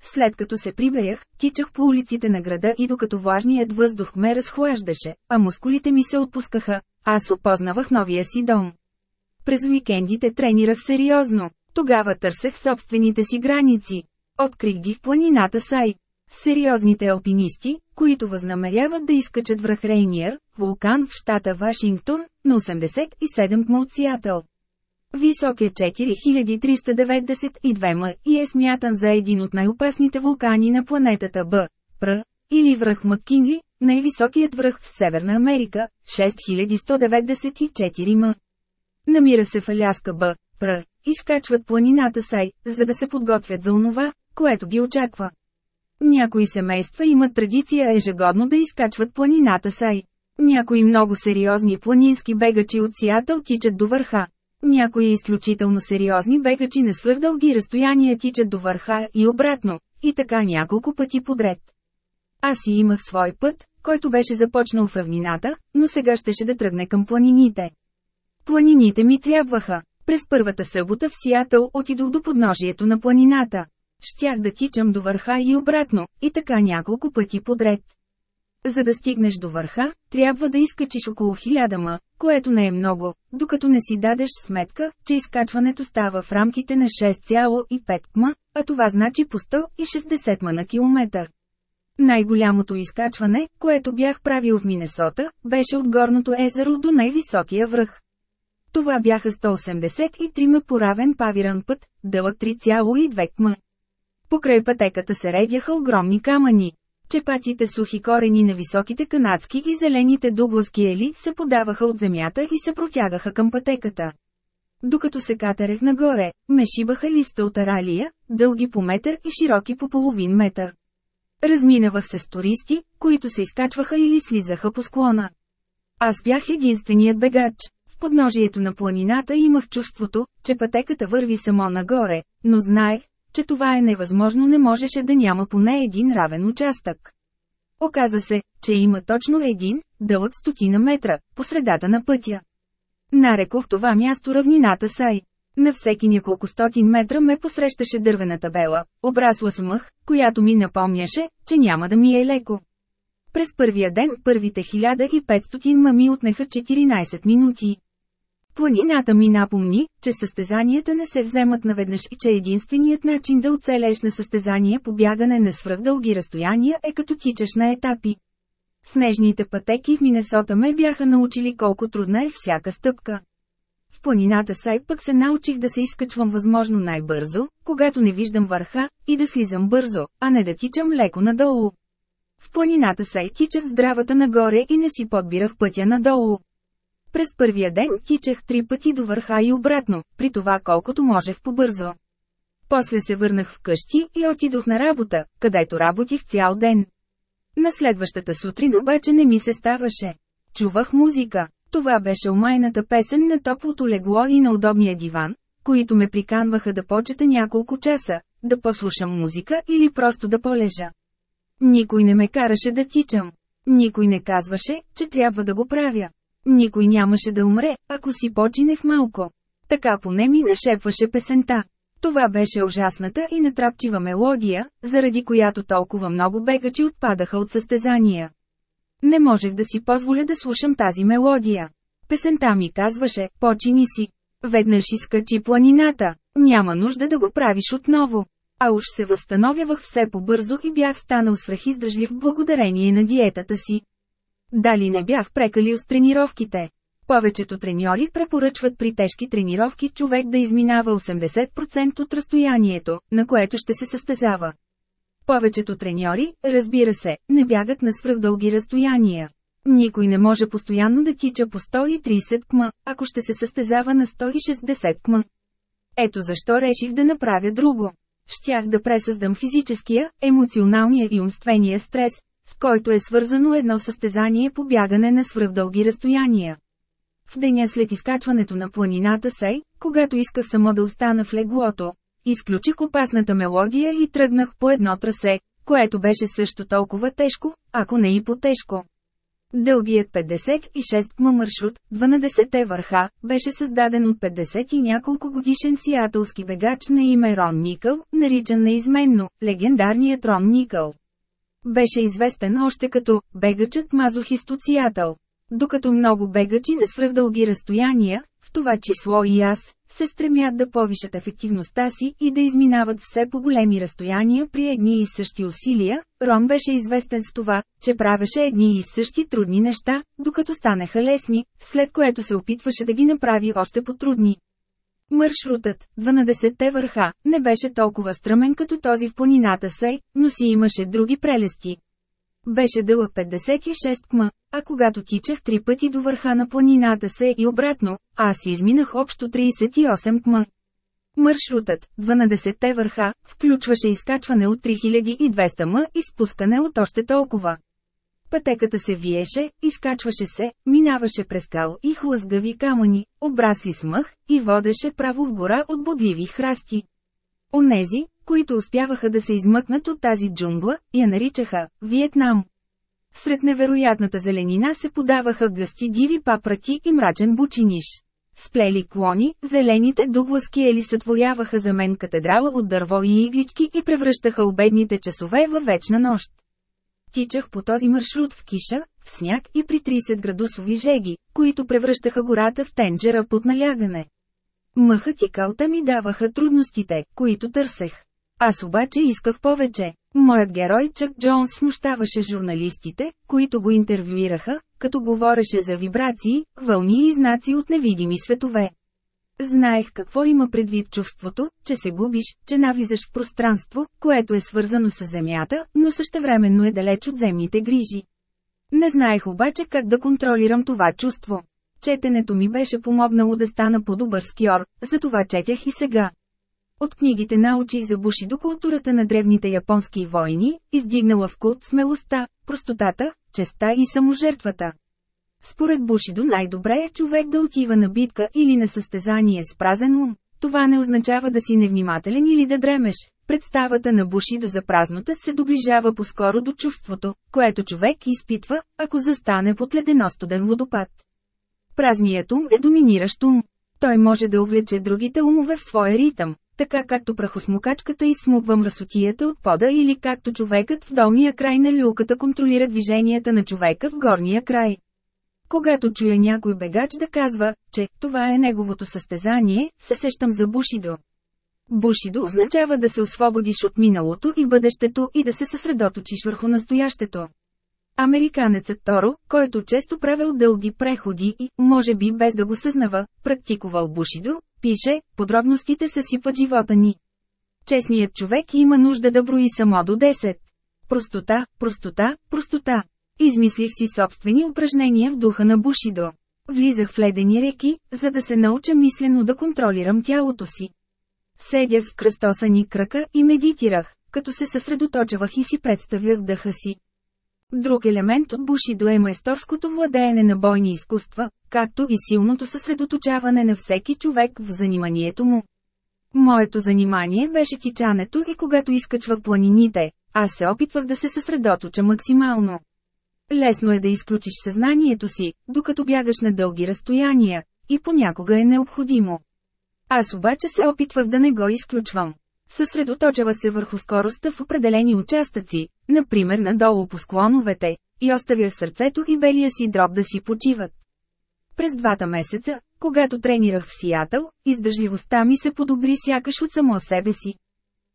След като се приберях, тичах по улиците на града и докато влажният въздух ме разхлаждаше, а мускулите ми се отпускаха, аз опознавах новия си дом. През уикендите тренирах сериозно. Тогава търсех собствените си граници. Открих ги в планината Сай. Сериозните алпинисти, които възнамеряват да изкачат връх Рейниер, вулкан в щата Вашингтон, на 87 км от. Висок е 4392 м и е смятан за един от най-опасните вулкани на планетата Б. Пр. Или връх Маккинли, най-високият връх в Северна Америка, 6194 м. Намира се в Аляска Б. Пр. Изкачват планината Сай, за да се подготвят за онова, което ги очаква. Някои семейства имат традиция ежегодно да изкачват планината Сай. Някои много сериозни планински бегачи от Сиатъл тичат до върха. Някои изключително сериозни бегачи на свърхдълги разстояния тичат до върха и обратно, и така няколко пъти подред. Аз си имах свой път, който беше започнал в равнината, но сега щеше да тръгне към планините. Планините ми трябваха. През първата събота в Сиатъл отидох до подножието на планината. Щях да тичам до върха и обратно, и така няколко пъти подред. За да стигнеш до върха, трябва да изкачиш около 1000 м, което не е много, докато не си дадеш сметка, че изкачването става в рамките на 6,5 м, а това значи по 160 м на километър. Най-голямото изкачване, което бях правил в Минесота, беше от горното езеро до най-високия връх. Това бяха 183 м по равен павиран път, дълъг 3,2 км. Покрай пътеката се редяха огромни камъни. Чепатите сухи корени на високите канадски и зелените дугласки ели се подаваха от земята и се протягаха към пътеката. Докато се катерех нагоре, ме шибаха листа от аралия, дълги по метър и широки по половин метър. Разминавах се с туристи, които се изкачваха или слизаха по склона. Аз бях единственият бегач. В подножието на планината имах чувството, че пътеката върви само нагоре, но знаех, че това е невъзможно не можеше да няма поне един равен участък. Оказа се, че има точно един, дълъг стотина метра, по средата на пътя. Нарекох това място равнината Сай. На всеки няколко стотин метра ме посрещаше дървена табела, обрасла с мъх, която ми напомняше, че няма да ми е леко. През първия ден първите 1500 мами отнеха 14 минути. Планината ми напомни, че състезанията не се вземат наведнъж и че единственият начин да оцелеш на състезание по бягане на свръхдълги разстояния е като тичаш на етапи. Снежните пътеки в Минесота ме бяха научили колко трудна е всяка стъпка. В планината Сай пък се научих да се изкачвам възможно най-бързо, когато не виждам върха, и да слизам бързо, а не да тичам леко надолу. В планината Сай тичах здравата нагоре и не си подбирах пътя надолу. През първия ден тичах три пъти до върха и обратно, при това колкото можех побързо. После се върнах вкъщи и отидох на работа, където работих цял ден. На следващата сутрин обаче не ми се ставаше. Чувах музика. Това беше омайната песен на топлото легло и на удобния диван, които ме приканваха да почета няколко часа, да послушам музика или просто да полежа. Никой не ме караше да тичам. Никой не казваше, че трябва да го правя. Никой нямаше да умре, ако си починех малко. Така поне ми нашепваше песента. Това беше ужасната и натрапчива мелодия, заради която толкова много бегачи отпадаха от състезания. Не можех да си позволя да слушам тази мелодия. Песента ми казваше, почини си. Веднъж изкачи планината, няма нужда да го правиш отново. А уж се възстановявах все по-бързо и бях станал свръхиздръжлив благодарение на диетата си. Дали не бях прекалил с тренировките? Повечето треньори препоръчват при тежки тренировки човек да изминава 80% от разстоянието, на което ще се състезава. Повечето треньори, разбира се, не бягат на свръхдълги разстояния. Никой не може постоянно да тича по 130 км, ако ще се състезава на 160 км. Ето защо реших да направя друго. Щях да пресъздам физическия, емоционалния и умствения стрес, с който е свързано едно състезание по бягане на свръхдълги разстояния. В деня след изкачването на планината Сей, когато исках само да остана в леглото, изключих опасната мелодия и тръгнах по едно трасе, което беше също толкова тежко, ако не и по-тежко. Дългият 56 км маршрут, 12-те върха, беше създаден от 50 и няколко годишен сиатълски бегач на име Рон Никъл, наричан неизменно легендарният Рон Никъл. Беше известен още като «бегачът мазохист от Сиатъл». Докато много бегачи на свръхдълги разстояния, в това число и аз, се стремят да повишат ефективността си и да изминават все по-големи разстояния при едни и същи усилия, Рон беше известен с това, че правеше едни и същи трудни неща, докато станеха лесни, след което се опитваше да ги направи още по-трудни. Маршрутът, 12-те върха, не беше толкова стръмен като този в планината Сей, но си имаше други прелести. Беше дълъг 56 км, а когато тичах три пъти до върха на планината се и обратно, аз изминах общо 38 км. Маршрутът, 12-те върха, включваше изкачване от 3200 м и спускане от още толкова. Пътеката се виеше, изкачваше се, минаваше през кал и хлъзгави камъни, обрасли с мъх и водеше право в гора от бодливи храсти. Онези, които успяваха да се измъкнат от тази джунгла, я наричаха «Виетнам». Сред невероятната зеленина се подаваха гъсти диви папрати и мрачен бучиниш. Сплели клони, зелените дугласки ели сътворяваха за мен катедрала от дърво и иглички и превръщаха обедните часове във вечна нощ. Тичах по този маршрут в киша, в сняг и при 30 градусови жеги, които превръщаха гората в тенджера под налягане. Мъхът и калта ми даваха трудностите, които търсех. Аз обаче исках повече. Моят герой Чак Джонс смущаваше журналистите, които го интервюираха, като говореше за вибрации, вълни и знаци от невидими светове. Знаех какво има предвид чувството, че се губиш, че навлизаш в пространство, което е свързано с Земята, но същевременно е далеч от земните грижи. Не знаех обаче как да контролирам това чувство. Четенето ми беше помогнало да стана по-добър скиор, затова четях и сега. От книгите научи за Буши до културата на древните японски войни, издигнала в култ смелостта, простотата, честа и саможертвата. Според Бушидо най-добре е човек да отива на битка или на състезание с празен ум. Това не означава да си невнимателен или да дремеш. Представата на Бушидо за празнота се доближава по-скоро до чувството, което човек изпитва, ако застане под леденостуден водопад. Празният ум е доминиращ ум. Той може да увлече другите умове в своя ритъм, така както прахосмокачката изсмуква мръсотията от пода или както човекът в долния край на люката контролира движенията на човека в горния край. Когато чуя някой бегач да казва, че това е неговото състезание, се сещам за Бушидо. Бушидо означава да се освободиш от миналото и бъдещето и да се съсредоточиш върху настоящето. Американецът Торо, който често правил дълги преходи и, може би без да го съзнава, практикувал Бушидо, пише, подробностите съсипват живота ни. Честният човек има нужда да брои само до 10. Простота, простота, простота. Измислих си собствени упражнения в духа на Бушидо. Влизах в ледени реки, за да се науча мислено да контролирам тялото си. Седях с кръстосани крака и медитирах, като се съсредоточавах и си представях дъха си. Друг елемент от Бушидо е майсторското владеене на бойни изкуства, както и силното съсредоточаване на всеки човек в заниманието му. Моето занимание беше тичането и когато изкачвах планините, аз се опитвах да се съсредоточа максимално. Лесно е да изключиш съзнанието си, докато бягаш на дълги разстояния, и понякога е необходимо. Аз обаче се опитвах да не го изключвам. Съсредоточава се върху скоростта в определени участъци, например надолу по склоновете, и оставя сърцето и белия си дроб да си почиват. През двата месеца, когато тренирах в Сиатъл, издържливостта ми се подобри сякаш от само себе си.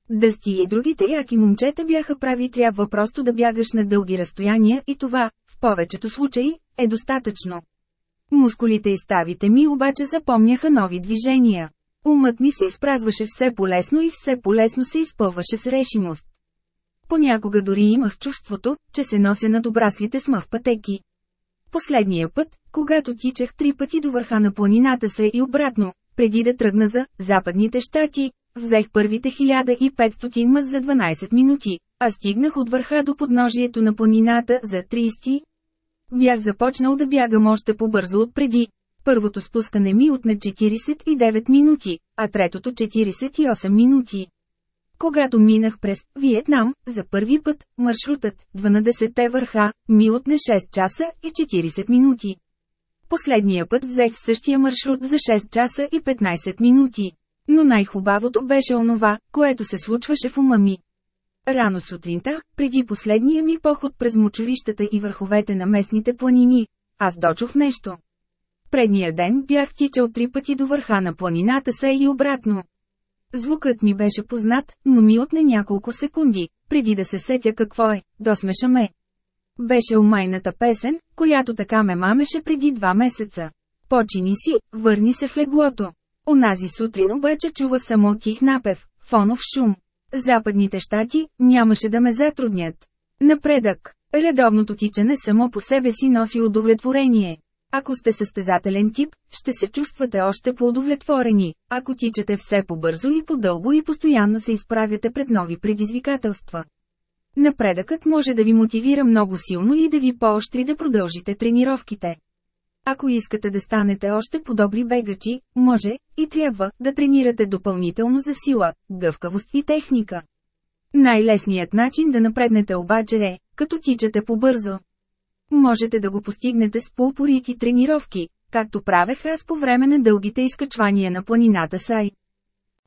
Дъсти и другите яки момчета бяха прави трябва просто да бягаш на дълги разстояния и това, в повечето случаи, е достатъчно. Мускулите и ставите ми обаче запомняха нови движения. Умът ми се изпразваше все полесно и все полесно се изпълваше с решимост. Понякога дори имах чувството, че се нося на добраслите с мъв пътеки. Последния път, когато тичах три пъти до върха на планината се и обратно, преди да тръгна за Западните щати, взех първите 1500 мъз за 12 минути, а стигнах от върха до подножието на планината за 30. Бях започнал да бягам още по-бързо от преди. Първото спускане ми отне 49 минути, а третото 48 минути. Когато минах през Виетнам, за първи път, маршрутът, 12-те върха, ми отне 6 часа и 40 минути. Последния път взех същия маршрут за 6 часа и 15 минути. Но най-хубавото беше онова, което се случваше в ума ми. Рано сутринта, преди последния ми поход през мочурищата и върховете на местните планини, аз дочух нещо. Предния ден бях тичал три пъти до върха на планината са и обратно. Звукът ми беше познат, но ми отне няколко секунди, преди да се сетя какво е, досмеша ме. Беше омайната песен, която така ме мамеше преди два месеца. Почини си, върни се в леглото. Онази сутрин обаче чувах само тих напев, фонов шум. Западните щати нямаше да ме затруднят. Напредък. Редовното тичане само по себе си носи удовлетворение. Ако сте състезателен тип, ще се чувствате още по-удовлетворени, ако тичате все по-бързо и по-дълго и постоянно се изправяте пред нови предизвикателства. Напредъкът може да ви мотивира много силно и да ви поощри да продължите тренировките. Ако искате да станете още по-добри бегачи, може и трябва да тренирате допълнително за сила, гъвкавост и техника. Най-лесният начин да напреднете обаче е, като тичате по-бързо. Можете да го постигнете с по-упорити тренировки, както правех аз по време на дългите изкачвания на планината Сай.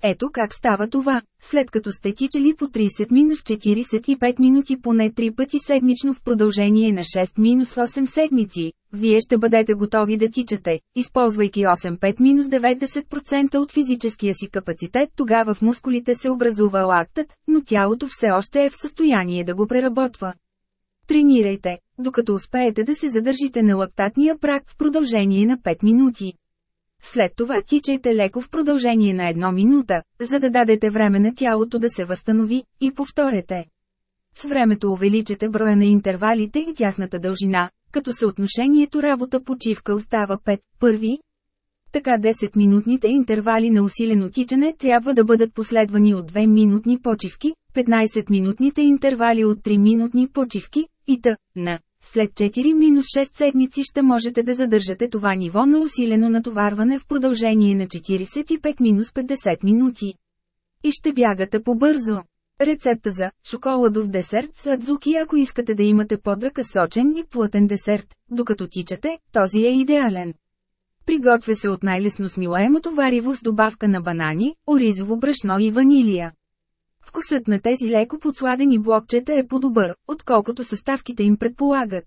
Ето как става това, след като сте тичали по 30 минус 45 минути поне 3 пъти седмично в продължение на 6 минус 8 седмици, вие ще бъдете готови да тичате, използвайки 8-5 минус 90% от физическия си капацитет тогава в мускулите се образува лактът, но тялото все още е в състояние да го преработва. Тренирайте, докато успеете да се задържите на лактатния прак в продължение на 5 минути. След това тичайте леко в продължение на една минута, за да дадете време на тялото да се възстанови, и повторете. С времето увеличете броя на интервалите и тяхната дължина, като съотношението работа-почивка остава 5, първи. Така 10-минутните интервали на усилено тичане трябва да бъдат последвани от 2-минутни почивки, 15-минутните интервали от 3-минутни почивки, и т.н. След 4-6 седмици ще можете да задържате това ниво на усилено натоварване в продължение на 45-50 минути. И ще бягате по-бързо. Рецепта за шоколадов десерт с адзуки ако искате да имате подръка сочен и плътен десерт, докато тичате, този е идеален. Приготвя се от най-лесно смилаемото вариво с добавка на банани, оризово брашно и ванилия. Вкусът на тези леко подсладени блокчета е по-добър, отколкото съставките им предполагат.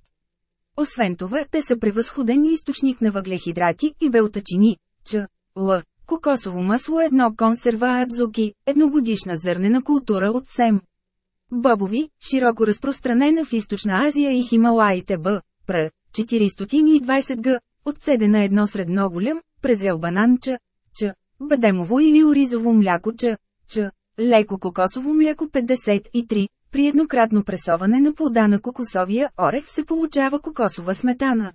Освен това, те са превъзходен източник на въглехидрати и белтачини, ч. Л. Кокосово масло едно консерва адзуки, едногодишна зърнена култура от СЕМ. Бобови, широко разпространена в Източна Азия и Хималаите Б. Пр. 420 г. Отседена едно средно голям, презрел банан ч. Бадемово или оризово мляко ч. Леко кокосово мляко 53, при еднократно пресоване на плода на кокосовия орех се получава кокосова сметана.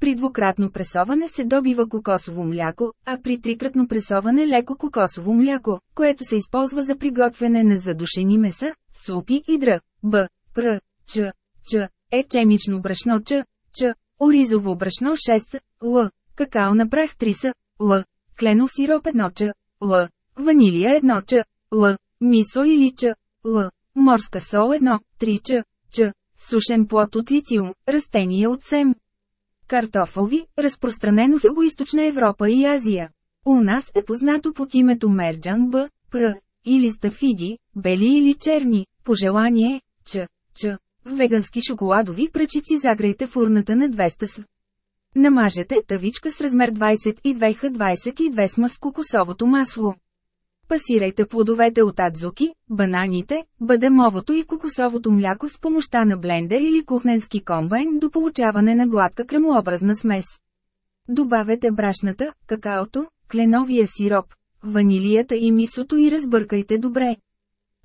При двукратно пресоване се добива кокосово мляко, а при трикратно пресоване леко кокосово мляко, което се използва за приготвяне на задушени меса, супи и др. Б. Пр. Ч. Ч. Е чемично брашно Ч. Ч. Оризово брашно 6. Л. Какао на прах 3 с. Л. Кленов сироп 1 Ч. Л. Ванилия 1 Ч. Л. Мисо или Ч. Л. Морска сол 1, 3 Ч. Ч. Сушен плод от литиум, растение от сем. Картофови, разпространено в Юго-Источна Европа и Азия. У нас е познато под името Мерджан Б. Пр. Или стафиди, бели или черни, по желание, Ч. Ч. Вегански шоколадови пръчици загрейте в урната на 200 с. Намажете тавичка с размер 22 х 22 с кокосовото масло. Пасирайте плодовете от адзуки, бананите, бадемовото и кокосовото мляко с помощта на блендер или кухненски комбайн до получаване на гладка кремообразна смес. Добавете брашната, какаото, кленовия сироп, ванилията и мисото и разбъркайте добре.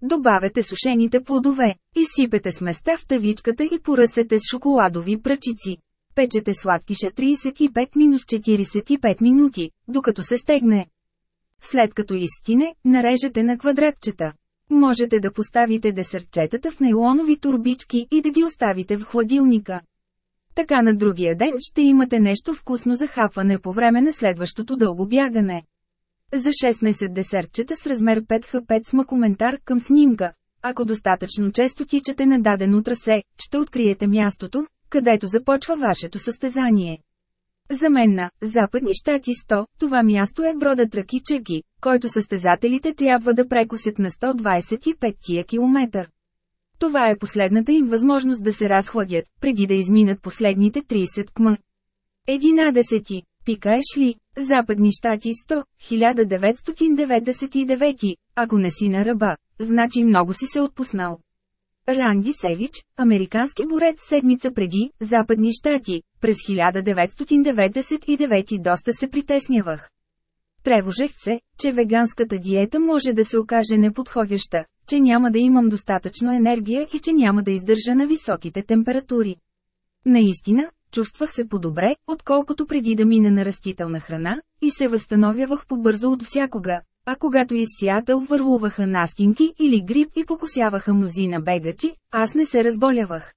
Добавете сушените плодове, изсипете сместа в тавичката и поръсете с шоколадови пръчици. Печете сладкиша 35-45 минути, докато се стегне. След като изстине, нарежете на квадратчета. Можете да поставите десертчетата в нейлонови турбички и да ги оставите в хладилника. Така на другия ден ще имате нещо вкусно за хапване по време на следващото дълго бягане. За 16 десертчета с размер 5х5 сма коментар към снимка. Ако достатъчно често тичате на дадено трасе, ще откриете мястото, където започва вашето състезание. За мен на Западни щати 100, това място е брода Тракичеки, който състезателите трябва да прекусят на 125 тия километър. Това е последната им възможност да се разхладят, преди да изминат последните 30 км. 11. Пикаеш ли? Западни щати 100, 1999, ако не си на ръба, значи много си се отпуснал. Ранди Севич, американски борец седмица преди, Западни щати, през 1999 доста се притеснявах. Тревожех се, че веганската диета може да се окаже неподходяща, че няма да имам достатъчно енергия и че няма да издържа на високите температури. Наистина, чувствах се по-добре, отколкото преди да мина на растителна храна, и се възстановявах по-бързо от всякога. А когато из Сиатъл върлуваха настинки или грип и покосяваха мнозина бегачи, аз не се разболявах.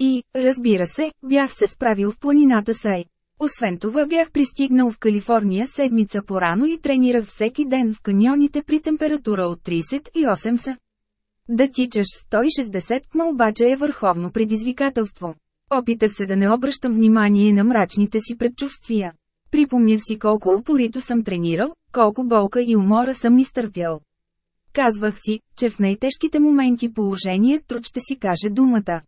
И, разбира се, бях се справил в планината Сай. Освен това бях пристигнал в Калифорния седмица по-рано и тренирах всеки ден в каньоните при температура от 38 са. Да тичаш 160 ма обаче е върховно предизвикателство. Опитах се да не обръщам внимание на мрачните си предчувствия. Припомнях си колко упорито съм тренирал, колко болка и умора съм изтърпял. Казвах си, че в най-тежките моменти положение труд ще си каже думата.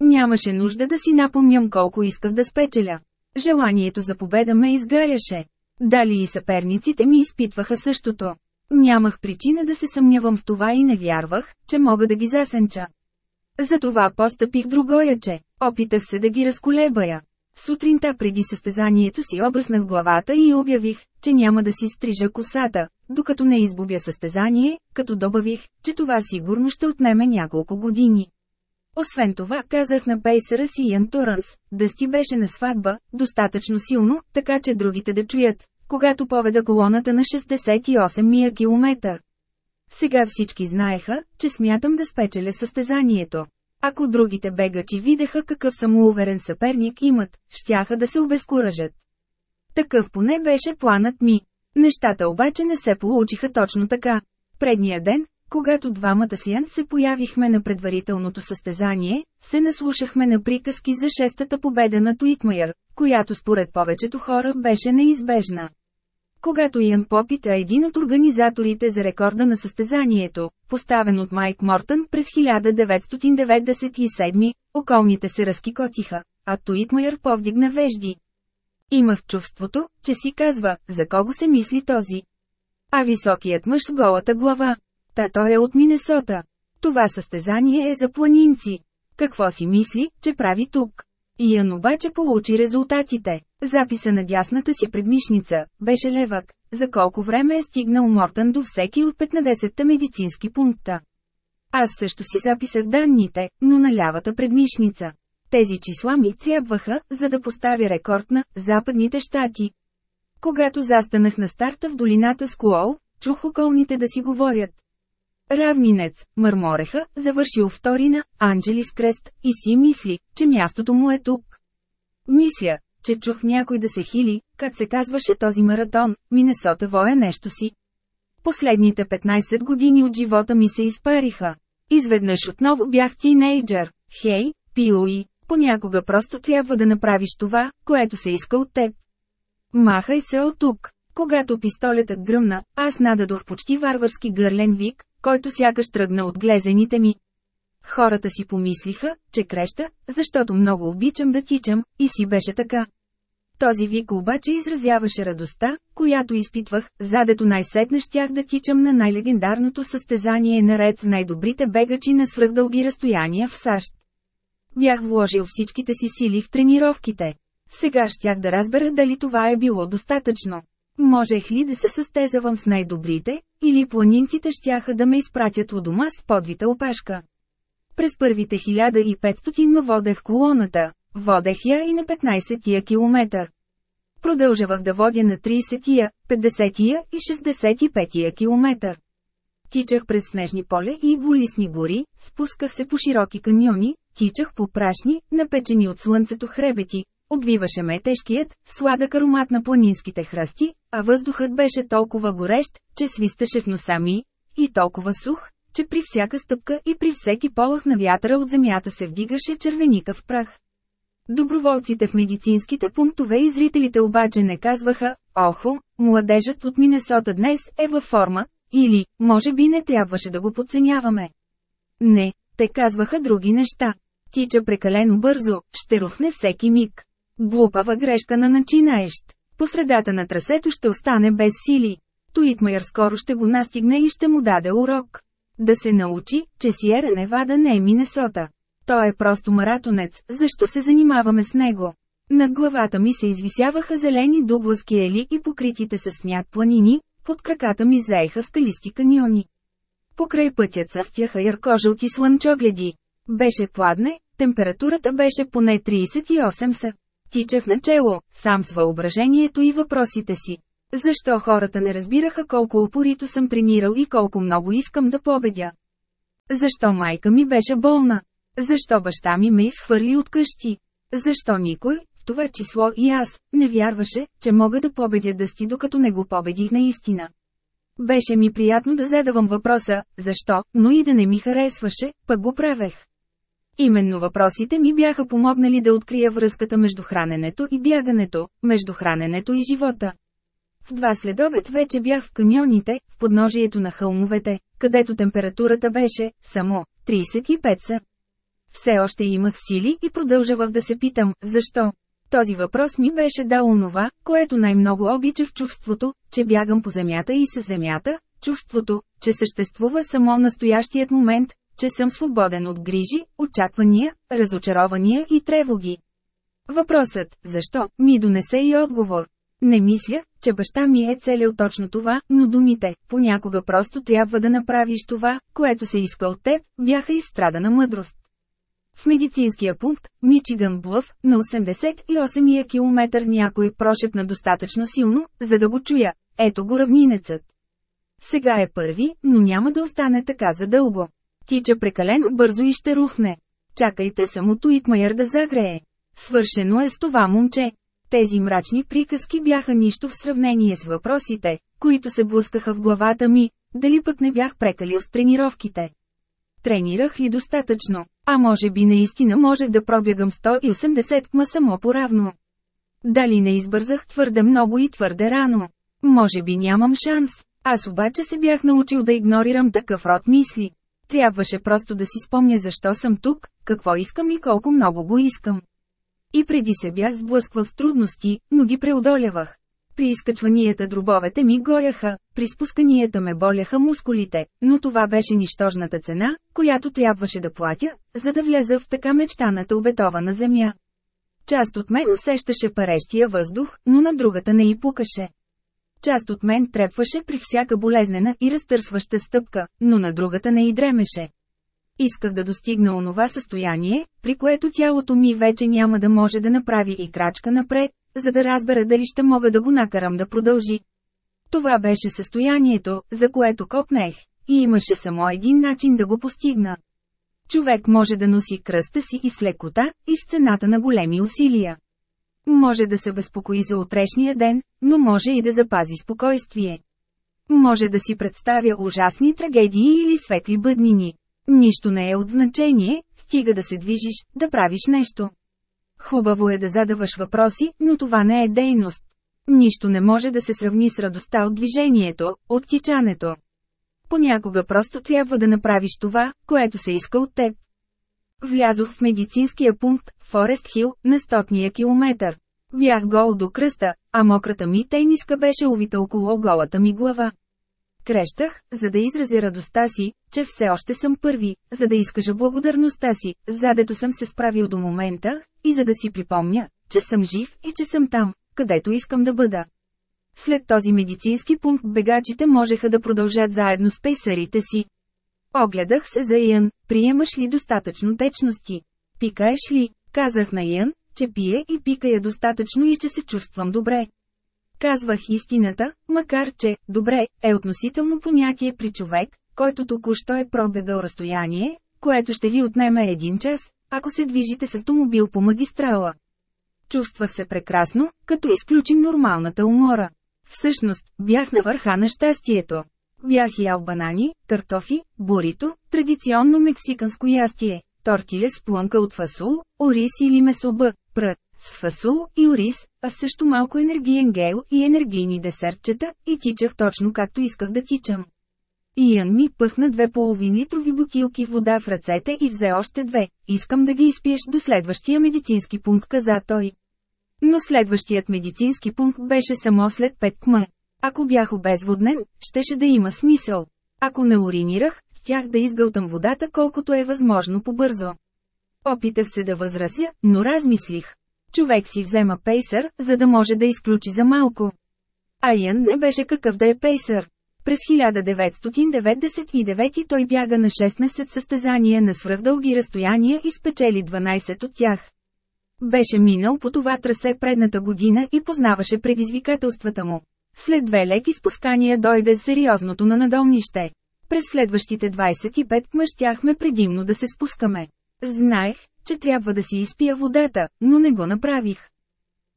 Нямаше нужда да си напомням колко исках да спечеля. Желанието за победа ме изгаряше. Дали и съперниците ми изпитваха същото. Нямах причина да се съмнявам в това и не вярвах, че мога да ги засенча. Затова постъпих другояче. Опитах се да ги разколебая. Сутринта преди състезанието си обръснах главата и обявих, че няма да си стрижа косата, докато не избубя състезание, като добавих, че това сигурно ще отнеме няколко години. Освен това, казах на пейсера си Ян Туранс, Дъсти беше на сватба, достатъчно силно, така че другите да чуят, когато поведа колоната на 68 мия километър. Сега всички знаеха, че смятам да спечеля състезанието. Ако другите бегачи видяха какъв самоуверен съперник имат, щяха да се обезкуражат. Такъв поне беше планът ми. Нещата обаче не се получиха точно така. Предния ден, когато двамата с Ян се появихме на предварителното състезание, се наслушахме на приказки за шестата победа на Туитмайер, която според повечето хора беше неизбежна. Когато Ян попита един от организаторите за рекорда на състезанието, поставен от Майк Мортън през 1997, околните се разкикотиха, а Туитмайер повдигна вежди. Имах чувството, че си казва, за кого се мисли този. А високият мъж с голата глава. Та той е от Минесота. Това състезание е за планинци. Какво си мисли, че прави тук?Иян обаче получи резултатите. Записа на дясната си предмишница беше левък, за колко време е стигнал Мортън до всеки от 15-та медицински пункта. Аз също си записах данните, но на лявата предмишница. Тези числа ми трябваха, за да поставя рекорд на Западните щати. Когато застанах на старта в долината с Куол, чух околните да си говорят. Равнинец, мърмореха, завършил вторина, Анджелис Крест, и си мисли, че мястото му е тук. Мисля, че чух някой да се хили, как се казваше този маратон, Минесота воя нещо си. Последните 15 години от живота ми се изпариха. Изведнъж отново бях тинейджър. Хей, пилуи, понякога просто трябва да направиш това, което се иска от теб. Махай се от тук. Когато пистолетът гръмна, аз нададох почти варварски гърлен вик, който сякаш тръгна от глезените ми. Хората си помислиха, че креща, защото много обичам да тичам, и си беше така. Този вик обаче изразяваше радостта, която изпитвах, задето най-сетне щях да тичам на най-легендарното състезание наред с най-добрите бегачи на свръхдълги разстояния в САЩ. Бях вложил всичките си сили в тренировките. Сега щях да разбера дали това е било достатъчно. Можех ли да се състезавам с най-добрите, или планинците щяха да ме изпратят у дома с подвита опашка? През първите 1500 ма водех колоната, водех я и на 15-тия километър. Продължавах да водя на 30-тия, 50-тия и 65-тия километър. Тичах през снежни поле и голисни гори, спусках се по широки каньони, тичах по прашни, напечени от слънцето хребети, обвиваше ме тежкият, сладък аромат на планинските храсти, а въздухът беше толкова горещ, че свисташе в носа ми, и толкова сух, че при всяка стъпка и при всеки полах на вятъра от земята се вдигаше червеника в прах. Доброволците в медицинските пунктове и зрителите обаче не казваха, охо, младежът от Минесота днес е във форма, или, може би не трябваше да го подценяваме. Не, те казваха други неща. Тича прекалено бързо, ще рухне всеки миг. Глупава грешка на начинаещ. По средата на трасето ще остане без сили. Туитмайер скоро ще го настигне и ще му даде урок. Да се научи, че Сиера Невада не е Минесота. Той е просто маратонец, защо се занимаваме с него? Над главата ми се извисяваха зелени дугласки ели и покритите с сняг планини, под краката ми заеха скалисти каньони. Покрай пътя цъфтяха ярко-жълти слънчогледи. Беше пладне, температурата беше поне 38 са. Тичах начело, сам с въображението и въпросите си. Защо хората не разбираха колко упорито съм тренирал и колко много искам да победя? Защо майка ми беше болна? Защо баща ми ме изхвърли от къщи? Защо никой, в това число и аз, не вярваше, че мога да победя дъсти докато не го победих наистина? Беше ми приятно да задавам въпроса, защо, но и да не ми харесваше, пък го правех. Именно въпросите ми бяха помогнали да открия връзката между храненето и бягането, между храненето и живота. В два следобед вече бях в каньоните, в подножието на хълмовете, където температурата беше само 35 са. Все още имах сили и продължавах да се питам, защо. Този въпрос ми беше дал онова, което най-много обича в чувството, че бягам по земята и с земята, чувството, че съществува само настоящият момент, че съм свободен от грижи, очаквания, разочарования и тревоги. Въпросът, защо, ми донесе и отговор. Не мисля, че баща ми е целил точно това, но думите, понякога просто трябва да направиш това, което се иска от теб, бяха изстрадана мъдрост. В медицинския пункт, Мичиган Блъв, на 88-я километър някой прошепна достатъчно силно, за да го чуя. Ето го равнинецът. Сега е първи, но няма да остане така задълго. Тича прекалено бързо и ще рухне. Чакайте само Туитмайер да загрее. Свършено е с това момче. Тези мрачни приказки бяха нищо в сравнение с въпросите, които се блъскаха в главата ми, дали пък не бях прекалил с тренировките. Тренирах ли достатъчно? А може би наистина можех да пробягам 180 кма само поравно. Дали не избързах твърде много и твърде рано? Може би нямам шанс. Аз обаче се бях научил да игнорирам такъв род мисли. Трябваше просто да си спомня защо съм тук, какво искам и колко много го искам. И преди се бях сблъсквал с трудности, но ги преодолявах. При изкачванията дробовете ми горяха, при спусканията ме боляха мускулите, но това беше нищожната цена, която трябваше да платя, за да вляза в така мечтаната обетована земя. Част от мен усещаше парещия въздух, но на другата не и пукаше. Част от мен трепваше при всяка болезнена и разтърсваща стъпка, но на другата не и дремеше. Исках да достигна онова състояние, при което тялото ми вече няма да може да направи и крачка напред, за да разбера дали ще мога да го накарам да продължи. Това беше състоянието, за което копнех, и имаше само един начин да го постигна. Човек може да носи кръста си и с лекота, и с цената на големи усилия. Може да се безпокои за утрешния ден, но може и да запази спокойствие. Може да си представя ужасни трагедии или светли бъднини. Нищо не е от значение, стига да се движиш, да правиш нещо. Хубаво е да задаваш въпроси, но това не е дейност. Нищо не може да се сравни с радостта от движението, от тичането. Понякога просто трябва да направиш това, което се иска от теб. Влязох в медицинския пункт, Форест Хил, на стотния километър. Бях гол до кръста, а мократа ми тениска беше увита около голата ми глава. Крещах, за да изразя радостта си, че все още съм първи, за да изкажа благодарността си, задето съм се справил до момента, и за да си припомня, че съм жив и че съм там, където искам да бъда. След този медицински пункт бегачите можеха да продължат заедно с пейсарите си. Огледах се за Ян, приемаш ли достатъчно течности? Пикаеш ли? Казах на Ян, че пие и пикая достатъчно и че се чувствам добре. Казвах истината, макар че, добре, е относително понятие при човек, който току-що е пробегал разстояние, което ще ви отнеме един час, ако се движите с автомобил по магистрала. Чувствах се прекрасно, като изключим нормалната умора. Всъщност, бях на върха на щастието. Бях ял банани, картофи, бурито, традиционно мексиканско ястие, тортиле с плънка от фасул, ориз или месоба, прът, с фасул и ориз, а също малко енергиен гел и енергийни десертчета, и тичах точно както исках да тичам.Иян ми пъхна две половинитрови бутилки вода в ръцете и взе още две. Искам да ги изпиеш до следващия медицински пункт, каза той. Но следващият медицински пункт беше само след 5 км. Ако бях обезводнен, щеше да има смисъл. Ако не уринирах, щях да изгълтам водата колкото е възможно побързо. Опитах се да възразя, но размислих. Човек си взема пейсър, за да може да изключи за малко. Айън не беше какъв да е пейсър. През 1999 той бяга на 16 състезания на свръхдълги разстояния и спечели 12 от тях. Беше минал по това трасе предната година и познаваше предизвикателствата му. След две леки спускания дойде сериозното на надолнище. През следващите 25 мъщяхме предимно да се спускаме. Знаех, че трябва да си изпия водата, но не го направих.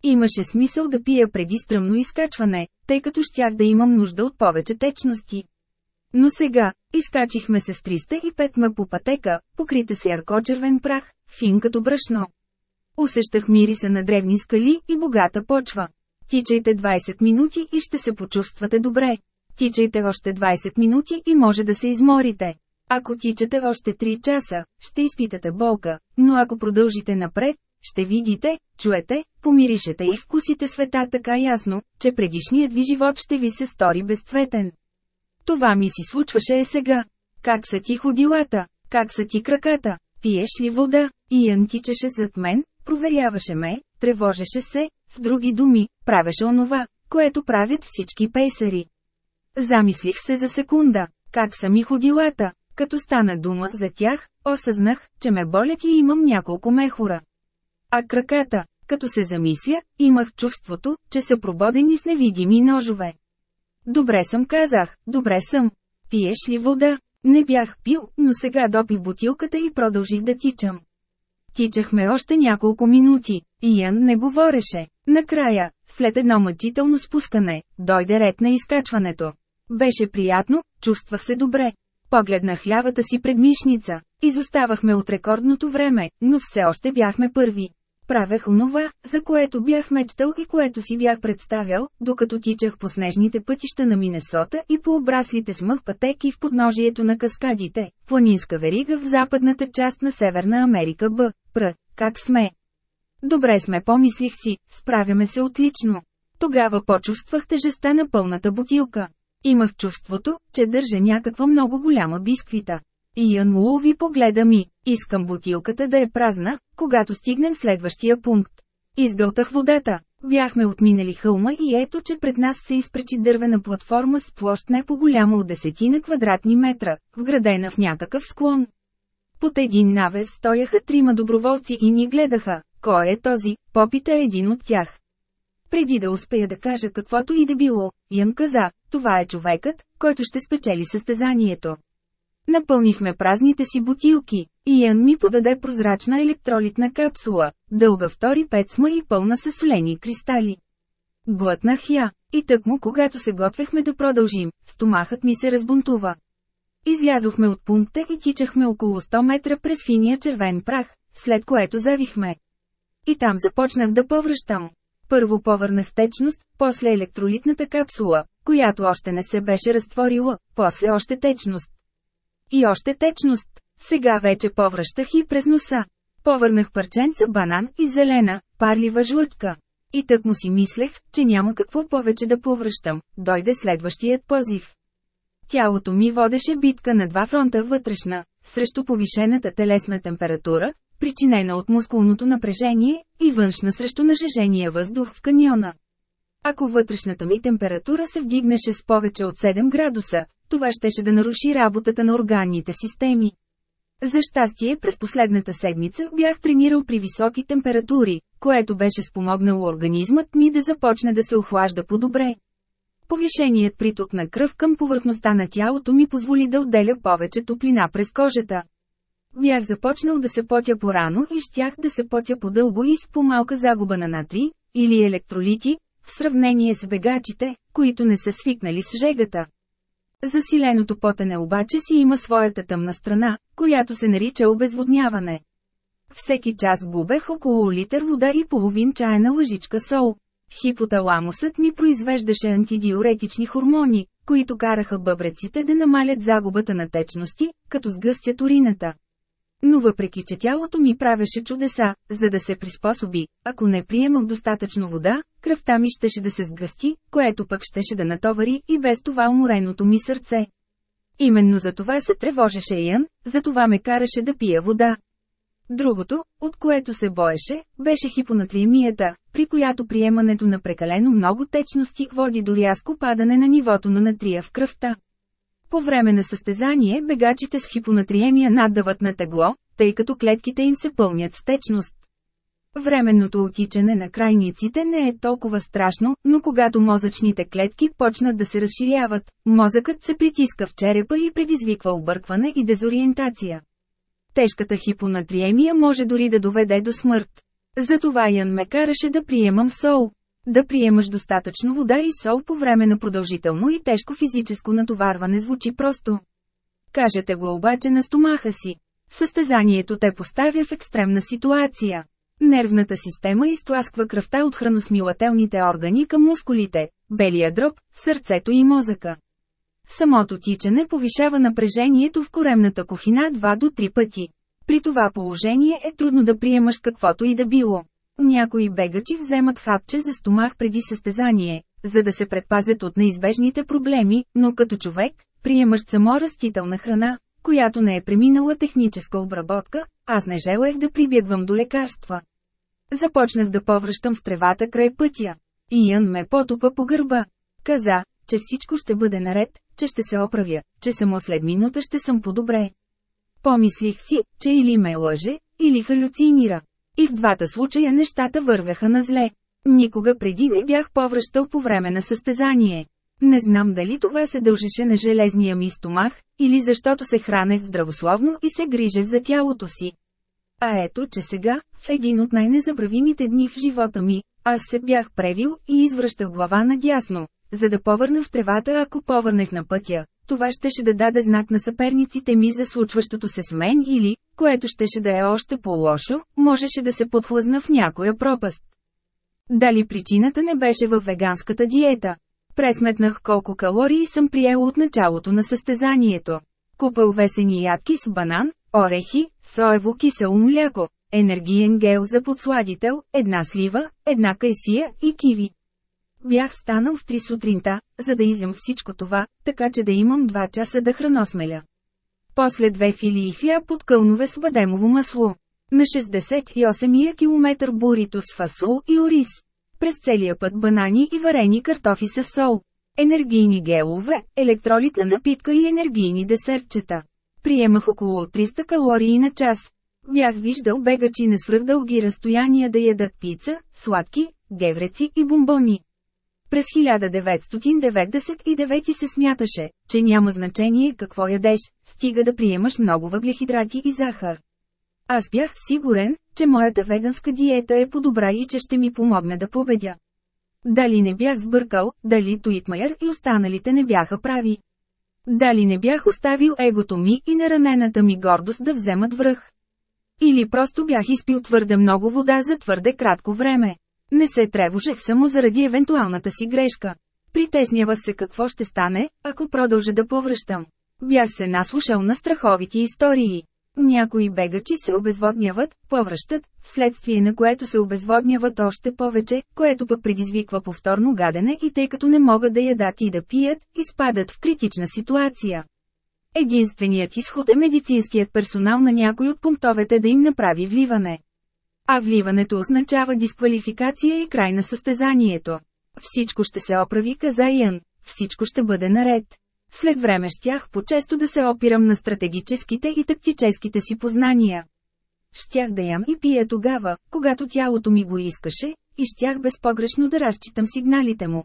Имаше смисъл да пия преди стръмно изкачване, тъй като щях да имам нужда от повече течности. Но сега, изкачихме се с 305 м по пътека, покрита с ярко-червен прах, фин като брашно. Усещах мириса на древни скали и богата почва. Тичайте 20 минути и ще се почувствате добре. Тичайте още 20 минути и може да се изморите. Ако тичате още 3 часа, ще изпитате болка, но ако продължите напред, ще видите, чуете, помиришете и вкусите света така ясно, че предишният ви живот ще ви се стори безцветен. Това ми си случваше е сега. Как са ти ходилата? Как са ти краката? Пиеш ли вода?Иян тичаше зад мен, проверяваше ме, тревожеше се, с други думи, правеше онова, което правят всички пейсари. Замислих се за секунда, как са ми ходилата, като стана дума за тях, осъзнах, че ме болят и имам няколко мехура. А краката, като се замисля, имах чувството, че са прободени с невидими ножове. Добре съм казах, добре съм. Пиеш ли вода? Не бях пил, но сега допих бутилката и продължих да тичам. Тичахме още няколко минути. Ян не говореше. Накрая, след едно мъчително спускане, дойде ред на изкачването. Беше приятно, чувствах се добре. Погледнах лявата си предмишница. Изоставахме от рекордното време, но все още бяхме първи. Правех онова, за което бях мечтал и което си бях представял, докато тичах по снежните пътища на Минесота и по обраслите с мъх пътеки в подножието на каскадите, планинска верига в западната част на Северна Америка Б. Пр. Как сме? Добре сме, помислих си, справяме се отлично. Тогава почувствах тежестта на пълната бутилка. Имах чувството, че държа някаква много голяма бисквита. Ян улови погледа ми. Искам бутилката да е празна, когато стигнем следващия пункт. Изгълтах водата. Бяхме отминали хълма и ето, че пред нас се изпречи дървена платформа с площ не по-голяма от десетина квадратни метра, вградена в някакъв склон. Под един навес стояха трима доброволци и ни гледаха. Кой е този? Попита един от тях. Преди да успея да кажа каквото и да било, Ян каза, това е човекът, който ще спечели състезанието. Напълнихме празните си бутилки. Ян ми подаде прозрачна електролитна капсула, дълга втори пет сма и пълна с солени кристали. Глътнах я, и тъкмо когато се готвехме да продължим, стомахът ми се разбунтува. Излязохме от пункта и тичахме около 100 метра през финия червен прах, след което завихме. И там започнах да повръщам. Първо повърнах течност, после електролитната капсула, която още не се беше разтворила, после още течност. И още течност. Сега вече повръщах и през носа. Повърнах парченца банан и зелена, парлива жлъчка. И тък му си мислех, че няма какво повече да повръщам, дойде следващият позив. Тялото ми водеше битка на два фронта вътрешна, срещу повишената телесна температура, причинена от мускулното напрежение, и външна срещу нажежения въздух в каньона. Ако вътрешната ми температура се вдигнеше с повече от 7 градуса, това щеше да наруши работата на органните системи. За щастие през последната седмица бях тренирал при високи температури, което беше спомогнало организмът ми да започне да се охлажда по-добре. Повишеният приток на кръв към повърхността на тялото ми позволи да отделя повече топлина през кожата. Бях започнал да се потя порано и щях да се потя по-дълго и с по-малка загуба на натри, или електролити, в сравнение с бегачите, които не са свикнали с жегата. Засиленото потене обаче си има своята тъмна страна, която се нарича обезводняване. Всеки час губех около литър вода и половин чайна лъжичка сол. Хипоталамусът ми произвеждаше антидиуретични хормони, които караха бъбреците да намалят загубата на течности, като сгъстят урината. Но въпреки че тялото ми правеше чудеса, за да се приспособи, ако не приемах достатъчно вода, кръвта ми щеше да се сгъсти, което пък щеше да натовари и без това умореното ми сърце. Именно за това се тревожеше Ян, за това ме караше да пия вода. Другото, от което се боеше, беше хипонатриемията, при която приемането на прекалено много течности води до рязко падане на нивото на натрия в кръвта. По време на състезание бегачите с хипонатриемия наддават на тегло, тъй като клетките им се пълнят с течност. Временното отичане на крайниците не е толкова страшно, но когато мозъчните клетки почнат да се разширяват, мозъкът се притиска в черепа и предизвиква объркване и дезориентация. Тежката хипонатриемия може дори да доведе до смърт. Затова Ян ме караше да приемам сол. Да приемаш достатъчно вода и сол по време на продължително и тежко физическо натоварване звучи просто. Кажете го обаче на стомаха си. Състезанието те поставя в екстремна ситуация. Нервната система изтласква кръвта от храносмилателните органи към мускулите, белия дроб, сърцето и мозъка. Самото тичане повишава напрежението в коремната кухина 2 до 3 пъти. При това положение е трудно да приемаш каквото и да било. Някои бегачи вземат хапче за стомах преди състезание, за да се предпазят от неизбежните проблеми, но като човек, приемащ само растителна храна, която не е преминала техническа обработка, аз не желаях да прибягвам до лекарства. Започнах да повръщам в тревата край пътя. Иън ме потупа по гърба. Каза, че всичко ще бъде наред, че ще се оправя, че само след минута ще съм по-добре. Помислих си, че или ме лъже, или халюцинира. И в двата случая нещата вървяха на зле. Никога преди не бях повръщал по време на състезание. Не знам дали това се дължеше на железния ми стомах, или защото се хранех здравословно и се грижех за тялото си. А ето, че сега, в един от най-незабравимите дни в живота ми, аз се бях превил и извръщах глава надясно, за да повърна в тревата ако повърнах на пътя. Това щеше да даде знак на съперниците ми за случващото се с мен или, което щеше да е още по-лошо, можеше да се подхлъзна в някоя пропаст. Дали причината не беше в веганската диета? Пресметнах колко калории съм приел от началото на състезанието. Купал весени ядки с банан, орехи, соево кисело мляко, енергиен гел за подсладител, една слива, една кайсия и киви. Бях станал в 3 сутринта, за да изям всичко това, така че да имам 2 часа да храносмеля. После две филии хляб под кълнове с бадемово масло. На 68-я километър бурито с фасол и ориз. През целия път банани и варени картофи с сол. Енергийни гелове, електролитна напитка и енергийни десертчета. Приемах около 300 калории на час. Бях виждал бегачи на свръхдълги разстояния да ядат пица, сладки, гевреци и бомбони. През 1999 се смяташе, че няма значение какво ядеш, стига да приемаш много въглехидрати и захар. Аз бях сигурен, че моята веганска диета е по-добра и че ще ми помогне да победя. Дали не бях сбъркал, дали Туитмайер и останалите не бяха прави. Дали не бях оставил егото ми и наранената ми гордост да вземат връх. Или просто бях изпил твърде много вода за твърде кратко време. Не се тревожех само заради евентуалната си грешка. Притеснявах се какво ще стане, ако продължа да повръщам. Бях се наслушал на страховити истории. Някои бегачи се обезводняват, повръщат, вследствие на което се обезводняват още повече, което пък предизвиква повторно гадене и тъй като не могат да ядат и да пият, изпадат в критична ситуация. Единственият изход е медицинският персонал на някой от пунктовете да им направи вливане. А вливането означава дисквалификация и край на състезанието. Всичко ще се оправи, каза Ян. Всичко ще бъде наред. След време щях по-често да се опирам на стратегическите и тактическите си познания. Щях да ям и пия тогава, когато тялото ми го искаше, и щях безпогрешно да разчитам сигналите му.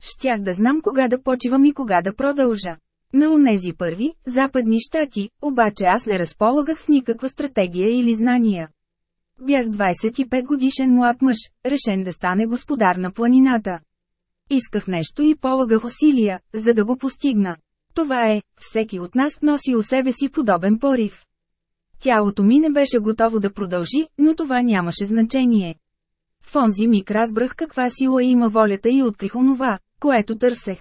Щях да знам кога да почивам и кога да продължа. На онези първи, западни щати, обаче аз не разполагах с никаква стратегия или знания. Бях 25 годишен млад мъж, решен да стане господар на планината. Исках нещо и полагах усилия, за да го постигна. Това е, всеки от нас носи у себе си подобен порив. Тялото ми не беше готово да продължи, но това нямаше значение. В онзи миг разбрах каква сила има волята и открих онова, което търсех.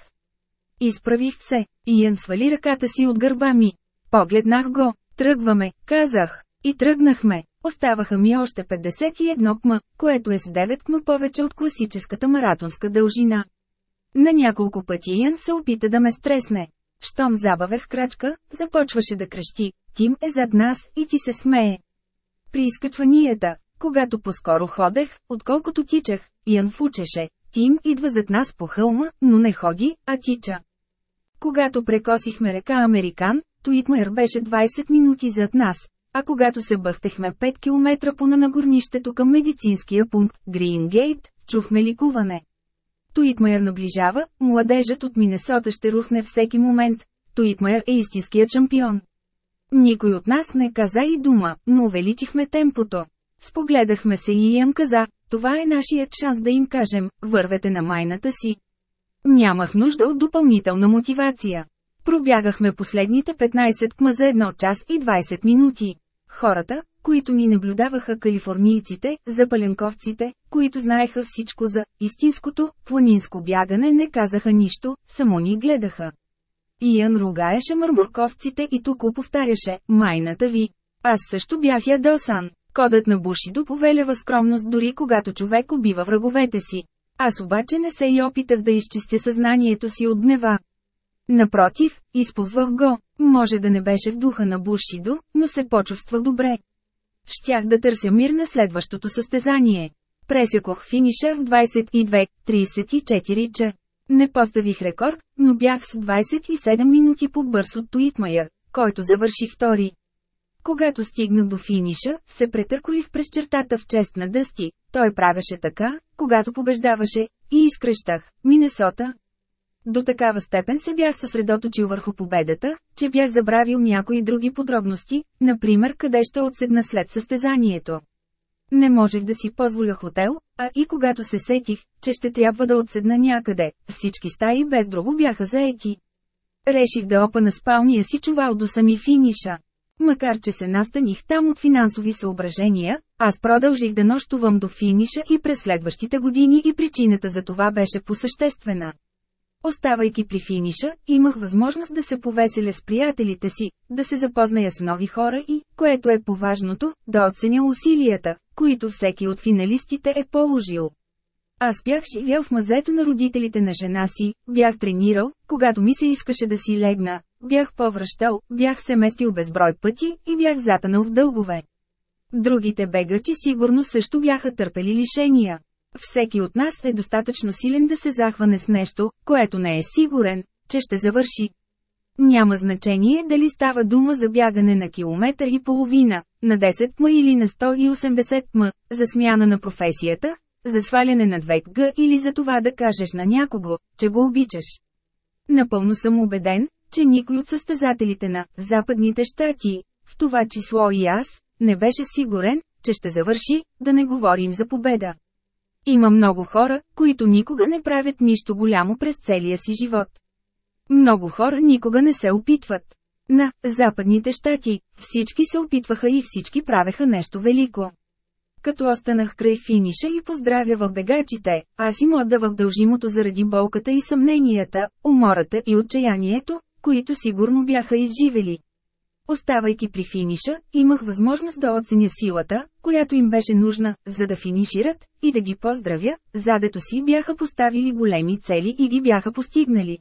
Изправих се, Иен свали ръката си от гърба ми. Погледнах го, тръгваме, казах, и тръгнахме. Оставаха ми още 51 км, което е с 9 км повече от класическата маратонска дължина. На няколко пъти Иен се опита да ме стресне. Щом забавех крачка, започваше да крещи, Тим е зад нас и ти се смее. При изкачванията, когато по-скоро ходех, отколкото тичах, Иан фучеше, Тим идва зад нас по хълма, но не ходи, а тича. Когато прекосихме река Американ, Туитмайер беше 20 минути зад нас, а когато се бъхтехме 5 км по на нагорнището към медицинския пункт, Грингейт, чухме ликуване. Туитмайер наближава, младежът от Минесота ще рухне всеки момент. Туитмайер е истинският шампион. Никой от нас не каза и дума, но увеличихме темпото. Спогледахме се и Иан каза, това е нашият шанс да им кажем, вървете на майната си. Нямах нужда от допълнителна мотивация. Пробягахме последните 15 кма за 1 час и 20 минути. Хората, които ни наблюдаваха калифорнийците, запаленковците, които знаеха всичко за истинското, планинско бягане не казаха нищо, само ни гледаха. Иян ругаеше мърмурковците и тук повтаряше, майната ви. Аз също бях ядосан. Кодът на Бушидо повелява скромност дори когато човек убива враговете си. Аз обаче не се и опитах да изчистя съзнанието си от гнева. Напротив, използвах го. Може да не беше в духа на Бушидо, но се почувствах добре. Щях да търся мир на следващото състезание. Пресекох финиша в 22.34 ч. Не поставих рекорд, но бях с 27 минути по-бърз от Туитмайер, който завърши втори. Когато стигна до финиша, се претърколих през чертата в чест на Дъсти. Той правеше така, когато побеждаваше, и изкръщах – Минесота. До такава степен се бях съсредоточил върху победата, че бях забравил някои други подробности, например къде ще отседна след състезанието. Не можех да си позволя хотел, а и когато се сетих, че ще трябва да отседна някъде, всички стаи без друго бяха заети. Реших да опа на спалния си чувал до сами финиша. Макар че се настаних там от финансови съображения, аз продължих да нощувам до финиша и през следващите години и причината за това беше посъществена. Оставайки при финиша, имах възможност да се повеселя с приятелите си, да се запозная с нови хора и, което е поважното, да оценя усилията, които всеки от финалистите е положил. Аз бях живял в мазето на родителите на жена си, бях тренирал, когато ми се искаше да си легна, бях повръщал, бях се местил безброй пъти и бях затънал в дългове. Другите бегачи сигурно също бяха търпели лишения. Всеки от нас е достатъчно силен да се захване с нещо, което не е сигурен, че ще завърши. Няма значение дали става дума за бягане на километър и половина, на 10 м или на 180 м, за смяна на професията, за сваляне на 2 г или за това да кажеш на някого, че го обичаш. Напълно съм убеден, че никой от състезателите на Западните щати, в това число и аз, не беше сигурен, че ще завърши, да не говорим за победа. Има много хора, които никога не правят нищо голямо през целия си живот. Много хора никога не се опитват. На Западните щати всички се опитваха и всички правеха нещо велико. Като останах край финиша и поздравявах бегачите, аз им отдавах дължимото заради болката и съмненията, умората и отчаянието, които сигурно бяха изживели. Оставайки при финиша, имах възможност да оценя силата, която им беше нужна, за да финишират, и да ги поздравя, задето си бяха поставили големи цели и ги бяха постигнали.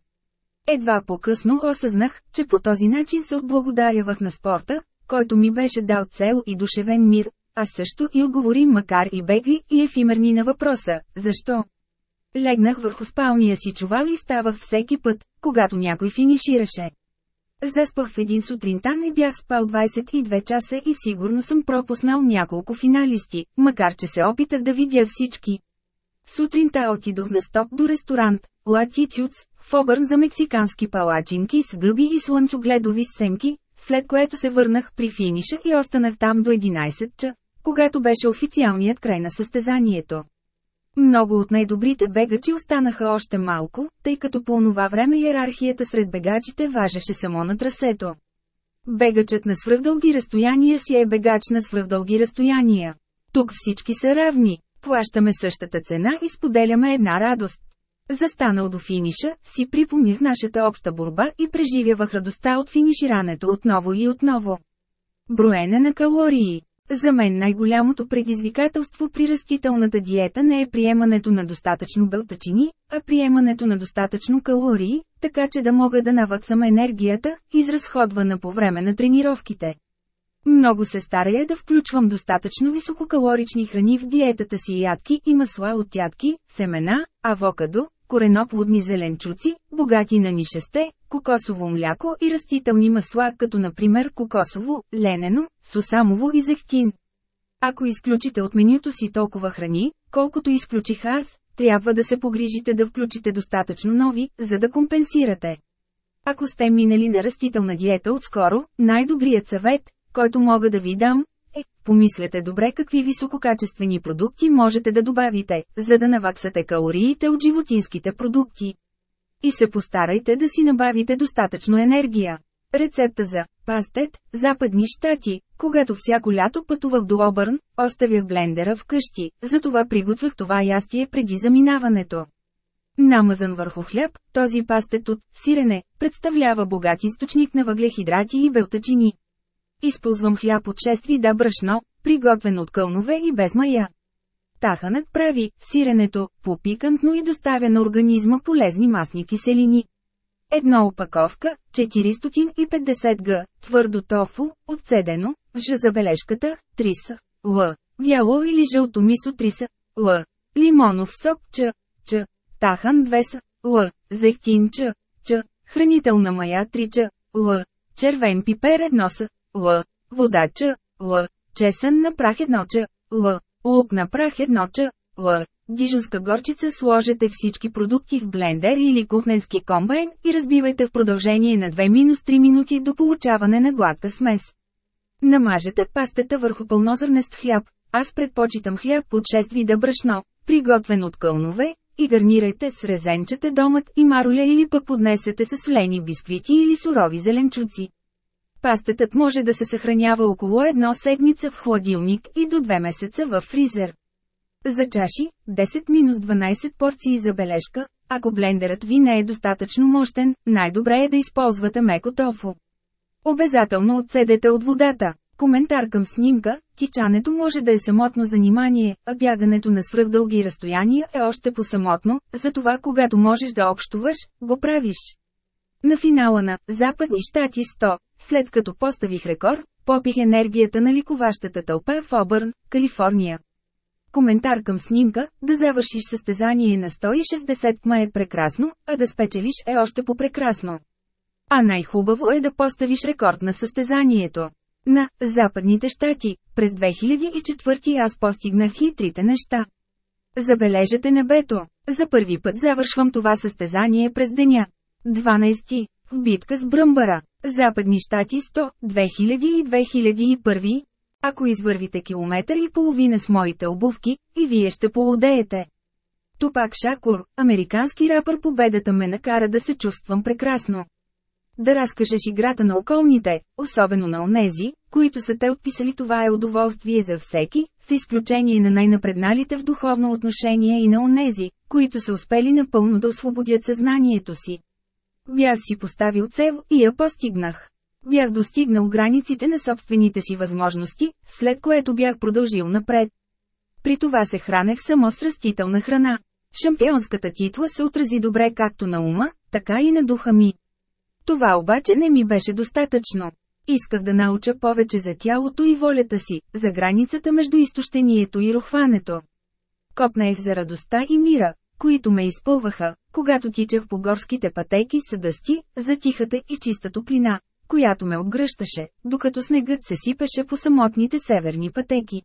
Едва по-късно осъзнах, че по този начин се отблагодарявах на спорта, който ми беше дал цел и душевен мир, а също и отговори макар и бегли и ефимерни на въпроса – защо? Легнах върху спалния си чувал и ставах всеки път, когато някой финишираше. Заспах в един сутринта не бях спал 22 часа и сигурно съм пропуснал няколко финалисти, макар че се опитах да видя всички. Сутринта отидох на стоп до ресторант, Латитюдс, в Обърн за мексикански палачинки с гъби и слънчогледови семки, след което се върнах при финиша и останах там до 11 ча, когато беше официалният край на състезанието. Много от най-добрите бегачи останаха още малко, тъй като по онова време иерархията сред бегачите важеше само на трасето. Бегачът на свръхдълги разстояния си е бегач на свръхдълги разстояния. Тук всички са равни, плащаме същата цена и споделяме една радост. Застанал до финиша, си припомних нашата обща борба и преживявах радостта от финиширането отново и отново. Броене на калории за мен най-голямото предизвикателство при растителната диета не е приемането на достатъчно белтачини, а приемането на достатъчно калории, така че да мога да наваксам енергията, изразходвана по време на тренировките. Много се старая да включвам достатъчно висококалорични храни в диетата си ядки и масла от ядки, семена, авокадо, кореноплодни зеленчуци, богати на нишесте, кокосово мляко и растителни масла като например кокосово, ленено, сусамово и зехтин. Ако изключите от менюто си толкова храни, колкото изключих аз, трябва да се погрижите да включите достатъчно нови, за да компенсирате. Ако сте минали на растителна диета отскоро, най-добрият съвет, който мога да ви дам, помислете добре какви висококачествени продукти можете да добавите, за да наваксате калориите от животинските продукти. И се постарайте да си набавите достатъчно енергия. Рецепта за пастет, западни щати, когато всяко лято пътувах до Обърн, оставях блендера вкъщи, затова приготвях това ястие преди заминаването. Намазан върху хляб, този пастет от сирене представлява богат източник на въглехидрати и белтачини. Използвам хляб от 6 вида брашно, приготвен от кълнове и без мая. Таханът прави сиренето попикантно и доставя на организма полезни масни киселини. Една опаковка, 450 г, твърдо тофу, отцедено, в ж забележката, 3 с, л, вяло или жълто мисо 3 с, л, лимонов сок ч, ч, тахан 2 с, л, зехтин ч, ч, хранителна мая 3 ч, л, червен пипер 1 с, Л. Вода Ч. Л. Чесън на прах едно Ч. Л. Лук на прах едно Ч. Л. Дижонска горчица сложете всички продукти в блендер или кухненски комбайн и разбивайте в продължение на 2-3 минути до получаване на гладка смес. Намажете пастата върху пълнозърнест хляб. Аз предпочитам хляб от 6 вида брашно, приготвен от кълнове, и гарнирайте с резенчета домът и мароля или пък поднесете с солени бисквити или сурови зеленчуци. Пастетът може да се съхранява около една седмица в хладилник и до 2 месеца в фризер. За чаши, 10-12 порции забележка, ако блендерът ви не е достатъчно мощен, най-добре е да използвате меко тофу. Обязателно отседете от водата. Коментар към снимка, тичането може да е самотно занимание, а бягането на свръхдълги разстояния е още по-самотно, затова когато можеш да общуваш, го правиш. На финала на «Западни щати 100», след като поставих рекорд, попих енергията на ликоващата тълпа в Обърн, Калифорния. Коментар към снимка – да завършиш състезание на 160 ма е прекрасно, а да спечелиш е още по-прекрасно. А най-хубаво е да поставиш рекорд на състезанието. На Западните щати, през 2004 аз постигнах хитрите неща. Забележете небето. За първи път завършвам това състезание през деня. 12. В битка с Бръмбара. Западни щати 100, 2000 и 2001. Ако извървите километър и половина с моите обувки, и вие ще полудеете. Тупак Шакур, американски рапър победата ме накара да се чувствам прекрасно. Да разкажеш играта на околните, особено на онези, които са те отписали това е удоволствие за всеки, с изключение на най-напредналите в духовно отношение и на онези, които са успели напълно да освободят съзнанието си. Бях си поставил цел и я постигнах. Бях достигнал границите на собствените си възможности, след което бях продължил напред. При това се хранех само с растителна храна. Шампионската титла се отрази добре както на ума, така и на духа ми. Това обаче не ми беше достатъчно. Исках да науча повече за тялото и волята си, за границата между изтощението и рухването. Копнех за радостта и мира, които ме изпълваха, когато тичах по горските пътеки с дъсти, за тихата и чиста топлина, която ме отгръщаше, докато снегът се сипеше по самотните северни пътеки.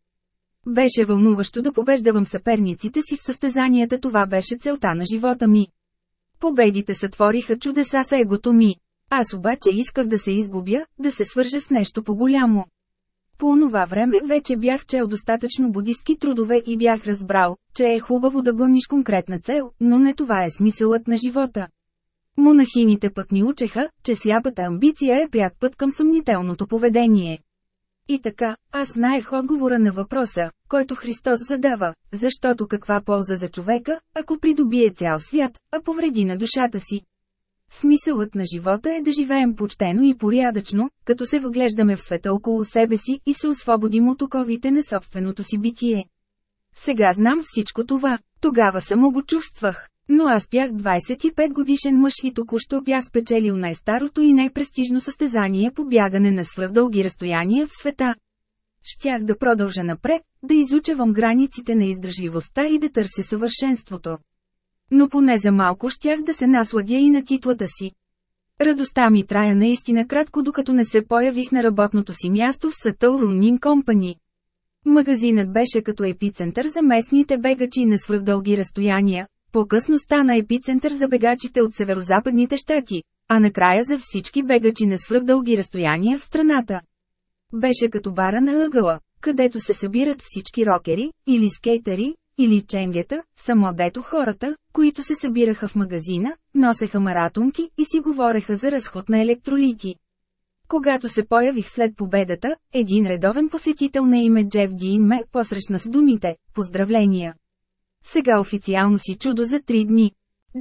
Беше вълнуващо да побеждавам съперниците си в състезанията, това беше целта на живота ми. Победите сътвориха чудеса с егото ми. Аз обаче исках да се изгубя, да се свържа с нещо по-голямо. По онова време вече бях чел достатъчно будистки трудове и бях разбрал, че е хубаво да гониш конкретна цел, но не това е смисълът на живота. Монахините пък ни учеха, че сляпата амбиция е пряк път към съмнителното поведение. И така, аз знаех отговора на въпроса, който Христос задава, защото каква полза за човека, ако придобие цял свят, а повреди на душата си. Смисълът на живота е да живеем почтено и порядъчно, като се въглеждаме в света около себе си и се освободим от оковите на собственото си битие. Сега знам всичко това, тогава само го чувствах. Но аз бях 25 годишен мъж и току-що бях спечелил най-старото и най-престижно състезание по бягане на свръхдълги разстояния в света. Щях да продължа напред, да изучавам границите на издържливостта и да търся съвършенството. Но поне за малко щях да се насладя и на титлата си. Радостта ми трая наистина кратко докато не се появих на работното си място в Сътъл Running Company. Магазинът беше като епицентър за местните бегачи на свръхдълги разстояния, по-късно стана епицентър за бегачите от северо-западните щати, а накрая за всички бегачи на свръхдълги разстояния в страната. Беше като бара на ъгъла, където се събират всички рокери, или скейтери, или ченгета, само дето хората, които се събираха в магазина, носеха маратонки и си говореха за разход на електролити. Когато се появих след победата, един редовен посетител на име Джеф Дин ме посрещна с думите «Поздравления!» Сега официално си чудо за три дни.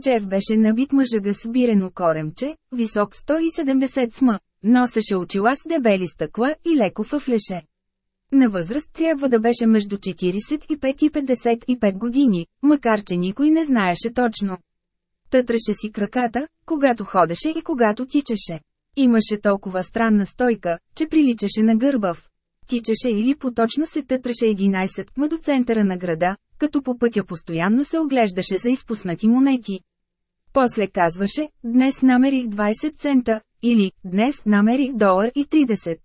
Джеф беше набит мъжага с бирено коремче, висок 170 см, носеше очила с дебели стъкла и леко въфлеше. На възраст трябва да беше между 45 и 55 години, макар че никой не знаеше точно. Тътреше си краката, когато ходеше и когато тичаше. Имаше толкова странна стойка, че приличаше на гърбав. Тичаше или поточно се тътреше 11 км до центъра на града, като по пътя постоянно се оглеждаше за изпуснати монети. После казваше, днес намерих 20 цента, или, днес намерих долар и 30.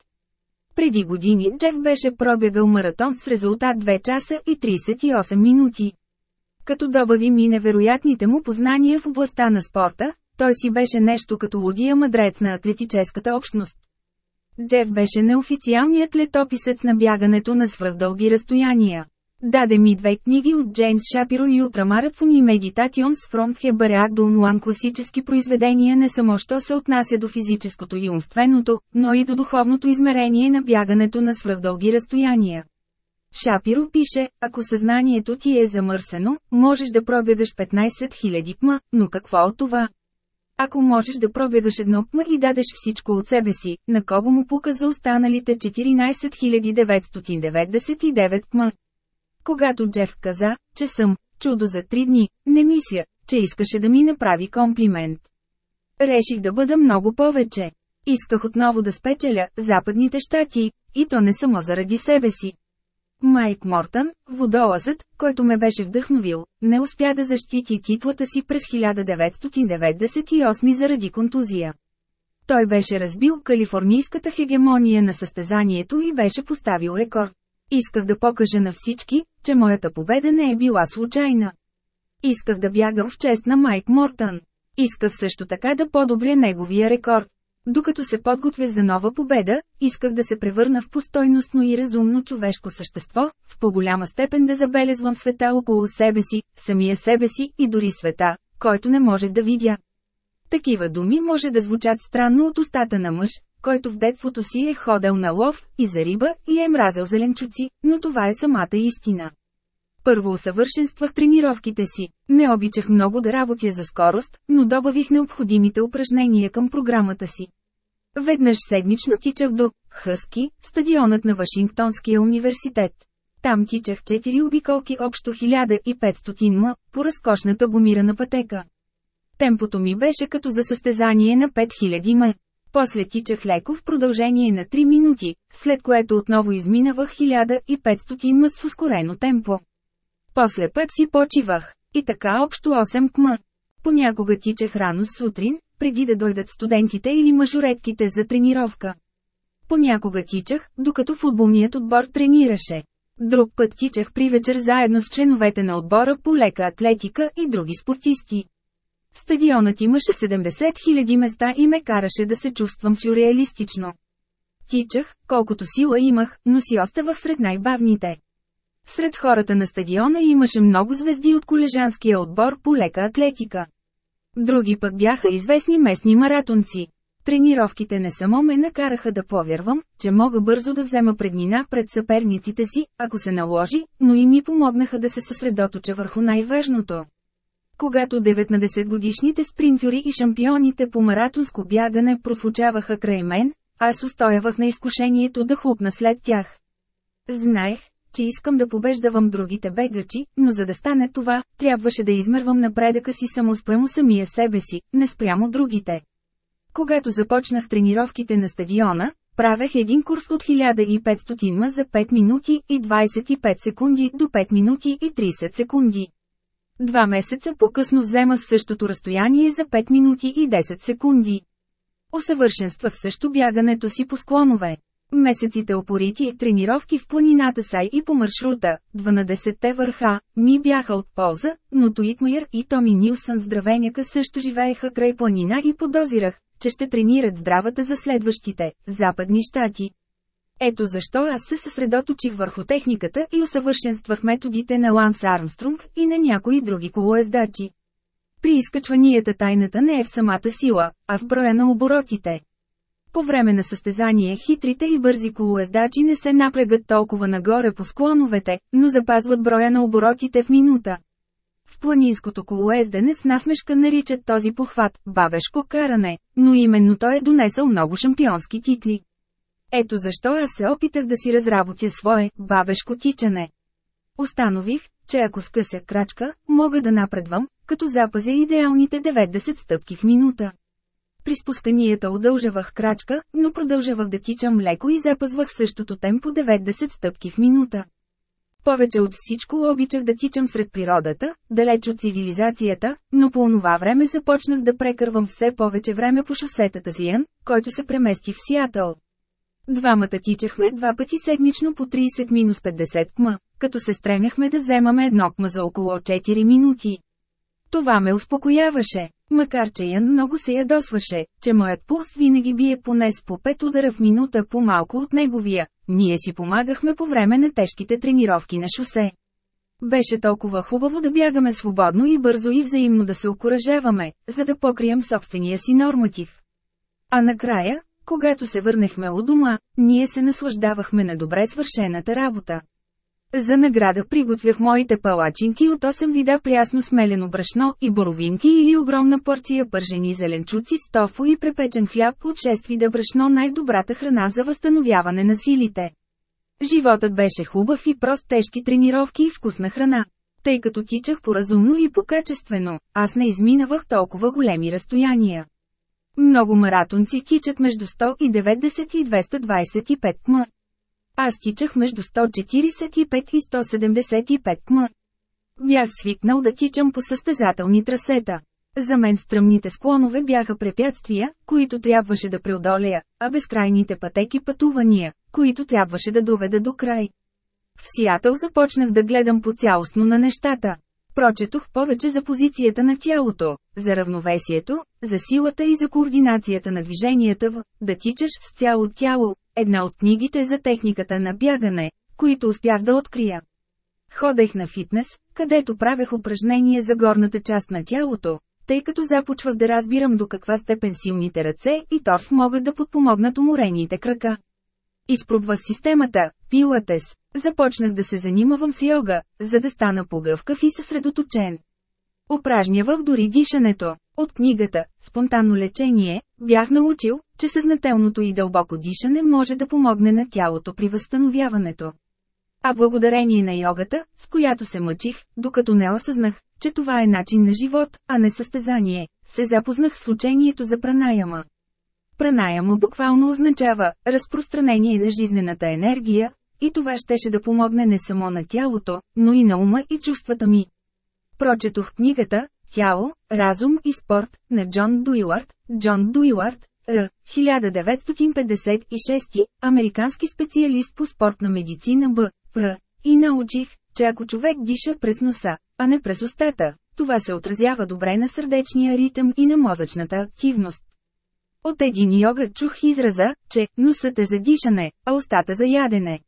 Преди години Джеф беше пробягал маратон с резултат 2 часа и 38 минути. Като добави ми невероятните му познания в областта на спорта, той си беше нещо като лудия мъдрец на атлетическата общност. Джеф беше неофициалният летописец на бягането на свръхдълги разстояния. Даде ми две книги от Джеймс Шапиро и Ultramarathon и Meditations from Hebraeak до онлайн класически произведения не само що се отнася до физическото и умственото, но и до духовното измерение на бягането на свръхдълги разстояния. Шапиро пише, ако съзнанието ти е замърсено, можеш да пробегаш 15 000 км, но какво от това? Ако можеш да пробегаш едно км и дадеш всичко от себе си, на кого му пука за останалите 14 999 км? Когато Джеф каза, че съм чудо за три дни, не мисля, че искаше да ми направи комплимент. Реших да бъда много повече. Исках отново да спечеля Западните щати, и то не само заради себе си. Майк Мортън, водолазът, който ме беше вдъхновил, не успя да защити титлата си през 1998 заради контузия. Той беше разбил калифорнийската хегемония на състезанието и беше поставил рекорд. Исках да покажа на всички, че моята победа не е била случайна. Исках да бягам в чест на Майк Мортън. Исках също така да подобря неговия рекорд. Докато се подготвя за нова победа, исках да се превърна в постойностно и разумно човешко същество, в по-голяма степен да забелезвам света около себе си, самия себе си и дори света, който не може да видя. Такива думи може да звучат странно от устата на мъж, който в детството си е ходил на лов и за риба и е мразел зеленчуци, но това е самата истина. Първо усъвършенствах тренировките си. Не обичах много да работя за скорост, но добавих необходимите упражнения към програмата си. Веднъж седмично тичах до Хъски, стадионът на Вашингтонския университет. Там тичах 4 обиколки общо 1500 м, по разкошната гумирана пътека. Темпото ми беше като за състезание на 5000 м. После тичах леко в продължение на 3 минути, след което отново изминавах 1500 м с ускорено темпо. После пък си почивах. И така общо 8 км. Понякога тичах рано сутрин, преди да дойдат студентите или мажоретките за тренировка. Понякога тичах, докато футболният отбор тренираше. Друг път тичах при вечер заедно с членовете на отбора по лека атлетика и други спортисти. Стадионът имаше 70 000 места и ме караше да се чувствам сюрреалистично. Тичах, колкото сила имах, но си оставах сред най-бавните. Сред хората на стадиона имаше много звезди от колежанския отбор по лека атлетика. Други пък бяха известни местни маратонци. Тренировките не само ме накараха да повярвам, че мога бързо да взема преднина пред съперниците си, ако се наложи, но и ми помогнаха да се съсредоточа върху най-важното. Когато 19-годишните спринтюри и шампионите по маратонско бягане профучаваха край мен, аз устоявах на изкушението да хупна след тях. Знаех, че искам да побеждавам другите бегачи, но за да стане това, трябваше да измервам напредъка си само спрямо самия себе си, не спрямо другите. Когато започнах тренировките на стадиона, правех един курс от 1500 ма за 5 минути и 25 секунди до 5 минути и 30 секунди. Два месеца по-късно вземах същото разстояние за 5 минути и 10 секунди. Усъвършенствах също бягането си по склонове. Месеците опорити тренировки в планината Сай и по маршрута, 12-те върха, ми бяха от полза, но Туитмайер и Томи Нилсън здравеняка също живееха край планина и подозирах, че ще тренират здравата за следващите, западни щати. Ето защо аз се съсредоточих върху техниката и усъвършенствах методите на Ланс Армстронг и на някои други колоездачи. При изкачванията тайната не е в самата сила, а в броя на оборотите. По време на състезание хитрите и бързи колоездачи не се напрягат толкова нагоре по склоновете, но запазват броя на оборотите в минута. В планинското колоездене с насмешка наричат този похват – бабешко каране, но именно той е донесъл много шампионски титли. Ето защо аз се опитах да си разработя свое бабешко тичане. Установих, че ако скъся крачка, мога да напредвам, като запазя идеалните 90 стъпки в минута. При спусканията удължавах крачка, но продължавах да тичам леко и запазвах същото темпо 90 стъпки в минута. Повече от всичко обичах да тичам сред природата, далеч от цивилизацията, но по онова време започнах да прекървам все повече време по шосетата Зиян, който се премести в Сиатъл. Двамата тичахме два пъти седмично по 30-50 км, като се стремяхме да вземаме едно кма за около 4 минути. Това ме успокояваше, макар че Ян много се ядосваше, че моят пулс винаги бие поне с по 5 удара в минута по-малко от неговия. Ние си помагахме по време на тежките тренировки на шосе. Беше толкова хубаво да бягаме свободно и бързо и взаимно да се окоръжаваме, за да покрием собствения си норматив. А накрая, когато се върнахме у дома, ние се наслаждавахме на добре свършената работа. За награда приготвях моите палачинки от 8 вида прясно смелено брашно и боровинки или огромна порция пържени зеленчуци с тофу и препечен хляб от 6 вида брашно най-добрата храна за възстановяване на силите. Животът беше хубав и прост тежки тренировки и вкусна храна. Тъй като тичах по-разумно и по-качествено, аз не изминавах толкова големи разстояния. Много маратонци тичат между 190 и 225 км. Аз тичах между 145 и 175 км. Бях свикнал да тичам по състезателни трасета. За мен стръмните склонове бяха препятствия, които трябваше да преодолея, а безкрайните пътеки пътувания, които трябваше да доведа до край. В Сиатъл започнах да гледам по-цялостно на нещата. Прочетох повече за позицията на тялото, за равновесието, за силата и за координацията на движенията в «Да тичаш с цяло тяло», една от книгите за техниката на бягане, които успях да открия. Ходех на фитнес, където правех упражнения за горната част на тялото, тъй като започвах да разбирам до каква степен силните ръце и торф могат да подпомогнат уморените крака. Изпробвах системата, пилатес, започнах да се занимавам с йога, за да стана погъвкав и съсредоточен. Упражнявах дори дишането. От книгата «Спонтанно лечение» бях научил, че съзнателното и дълбоко дишане може да помогне на тялото при възстановяването. А благодарение на йогата, с която се мъчих, докато не осъзнах, че това е начин на живот, а не състезание, се запознах с учението за пранаяма. Пранаяма буквално означава разпространение на жизнената енергия, и това щеше да помогне не само на тялото, но и на ума и чувствата ми. Прочетох книгата «Тяло, разум и спорт» на Джон Дуилард, Джон Дуилард, Р. 1956, американски специалист по спортна медицина Б. Пр. И научих, че ако човек диша през носа, а не през устата, това се отразява добре на сърдечния ритъм и на мозъчната активност. От един йога чух израза, че носът е за дишане, а устата за ядене.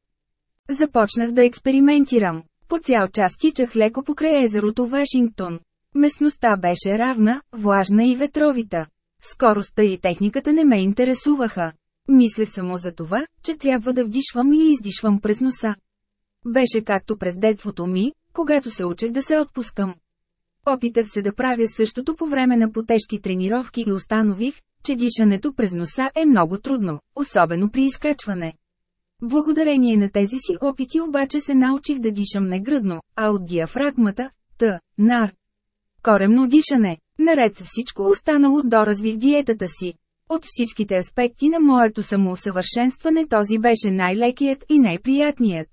Започнах да експериментирам. По цял час тичах леко покрай езерото Вашингтон. Местността беше равна, влажна и ветровита. Скоростта и техниката не ме интересуваха. Мислех само за това, че трябва да вдишвам и издишвам през носа. Беше както през детството ми, когато се учех да се отпускам. Опитах се да правя същото по време на потежки тренировки и установих, че дишането през носа е много трудно, особено при изкачване. Благодарение на тези си опити обаче се научих да дишам не гръдно, а от диафрагмата, т, нар. Коремно дишане. Наред с всичко останало доразвих диетата си. От всичките аспекти на моето самоусъвършенстване този беше най-лекият и най-приятният.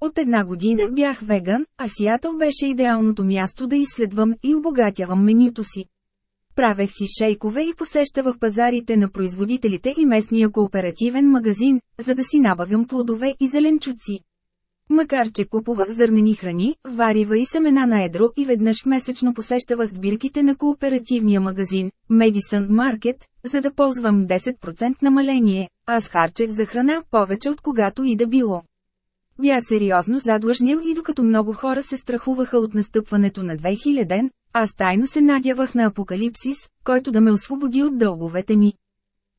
От една година бях веган, а Сиатъл беше идеалното място да изследвам и обогатявам менюто си. Правех си шейкове и посещавах пазарите на производителите и местния кооперативен магазин, за да си набавям плодове и зеленчуци. Макар че купувах зърнени храни, варива и семена на едро и веднъж месечно посещавах сбирките на кооперативния магазин, Medicine Market, за да ползвам 10% намаление, аз харчех за храна повече от когато и да било. Бях сериозно задлъжнил и докато много хора се страхуваха от настъпването на 2000, аз тайно се надявах на апокалипсис, който да ме освободи от дълговете ми.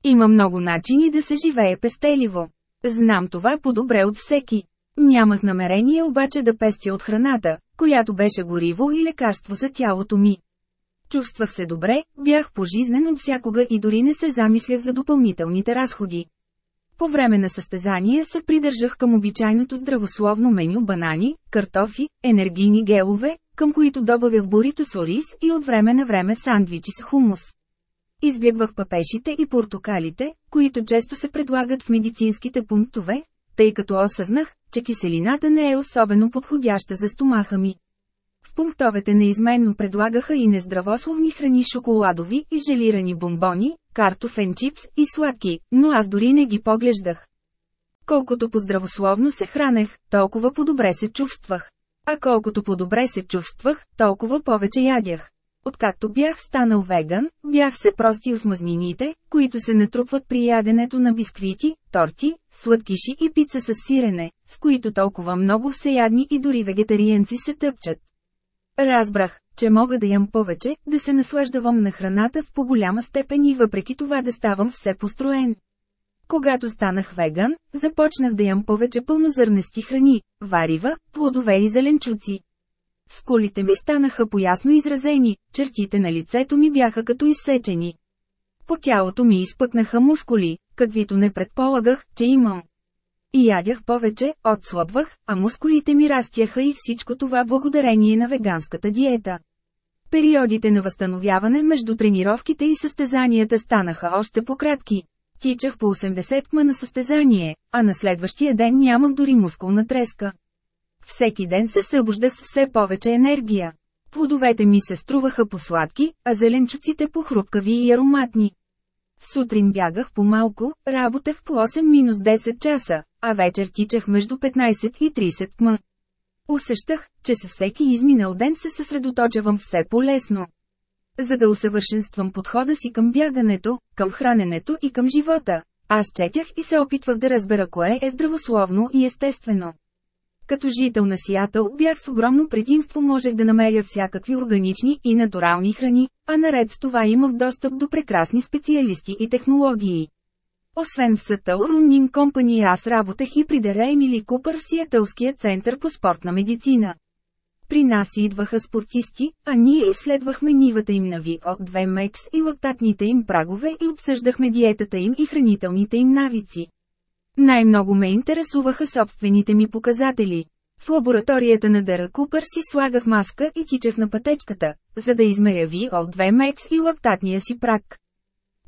Има много начини да се живее пестеливо. Знам това по-добре от всеки. Нямах намерение обаче да пестя от храната, която беше гориво и лекарство за тялото ми. Чувствах се добре, бях пожизнен от всякога и дори не се замислях за допълнителните разходи. По време на състезание се придържах към обичайното здравословно меню банани, картофи, енергийни гелове, към които добавях бурито с ориз и от време на време сандвичи с хумус. Избягвах папешите и портокалите, които често се предлагат в медицинските пунктове, тъй като осъзнах, че киселината не е особено подходяща за стомаха ми. В пунктовете неизменно предлагаха и нездравословни храни шоколадови и желирани бомбони, картофен чипс и сладки, но аз дори не ги поглеждах. Колкото по-здравословно се хранех, толкова по-добре се чувствах. А колкото по-добре се чувствах, толкова повече ядях. Откакто бях станал веган, бях се простил с мазнините, които се натрупват при яденето на бисквити, торти, сладкиши и пица с сирене, с които толкова много всеядни и дори вегетариенци се тъпчат. Разбрах, че мога да ям повече, да се наслаждавам на храната в по-голяма степен и въпреки това да ставам все построен. Когато станах веган, започнах да ям повече пълнозърнести храни, варива, плодове и зеленчуци. Скулите ми станаха поясно изразени, чертите на лицето ми бяха като изсечени. По тялото ми изпъкнаха мускули, каквито не предполагах, че имам. И ядях повече, отслабвах, а мускулите ми растяха и всичко това благодарение на веганската диета. Периодите на възстановяване между тренировките и състезанията станаха още по-кратки. Тичах по 80 км на състезание, а на следващия ден нямах дори мускулна треска. Всеки ден се събуждах с все повече енергия. Плодовете ми се струваха по-сладки, а зеленчуците по-хрупкави и ароматни. Сутрин бягах по-малко, работех по 8-10 часа, а вечер тичах между 15 и 30 км. Усещах, че със всеки изминал ден се съсредоточавам все по-лесно. За да усъвършенствам подхода си към бягането, към храненето и към живота, аз четях и се опитвах да разбера кое е здравословно и естествено. Като жител на Сиатъл бях с огромно предимство можех да намеря всякакви органични и натурални храни, а наред с това имах достъп до прекрасни специалисти и технологии. Освен в Сътъл Running Company аз работех и при Дера Емили Купър в Сиатълския център по спортна медицина. При нас идваха спортисти, а ние изследвахме нивата им на VO2 Max и лактатните им прагове и обсъждахме диетата им и хранителните им навици. Най-много ме интересуваха собствените ми показатели. В лабораторията на Дъра Купър си слагах маска и тичах на пътечката, за да измеря VO2 Max и лактатния си прак.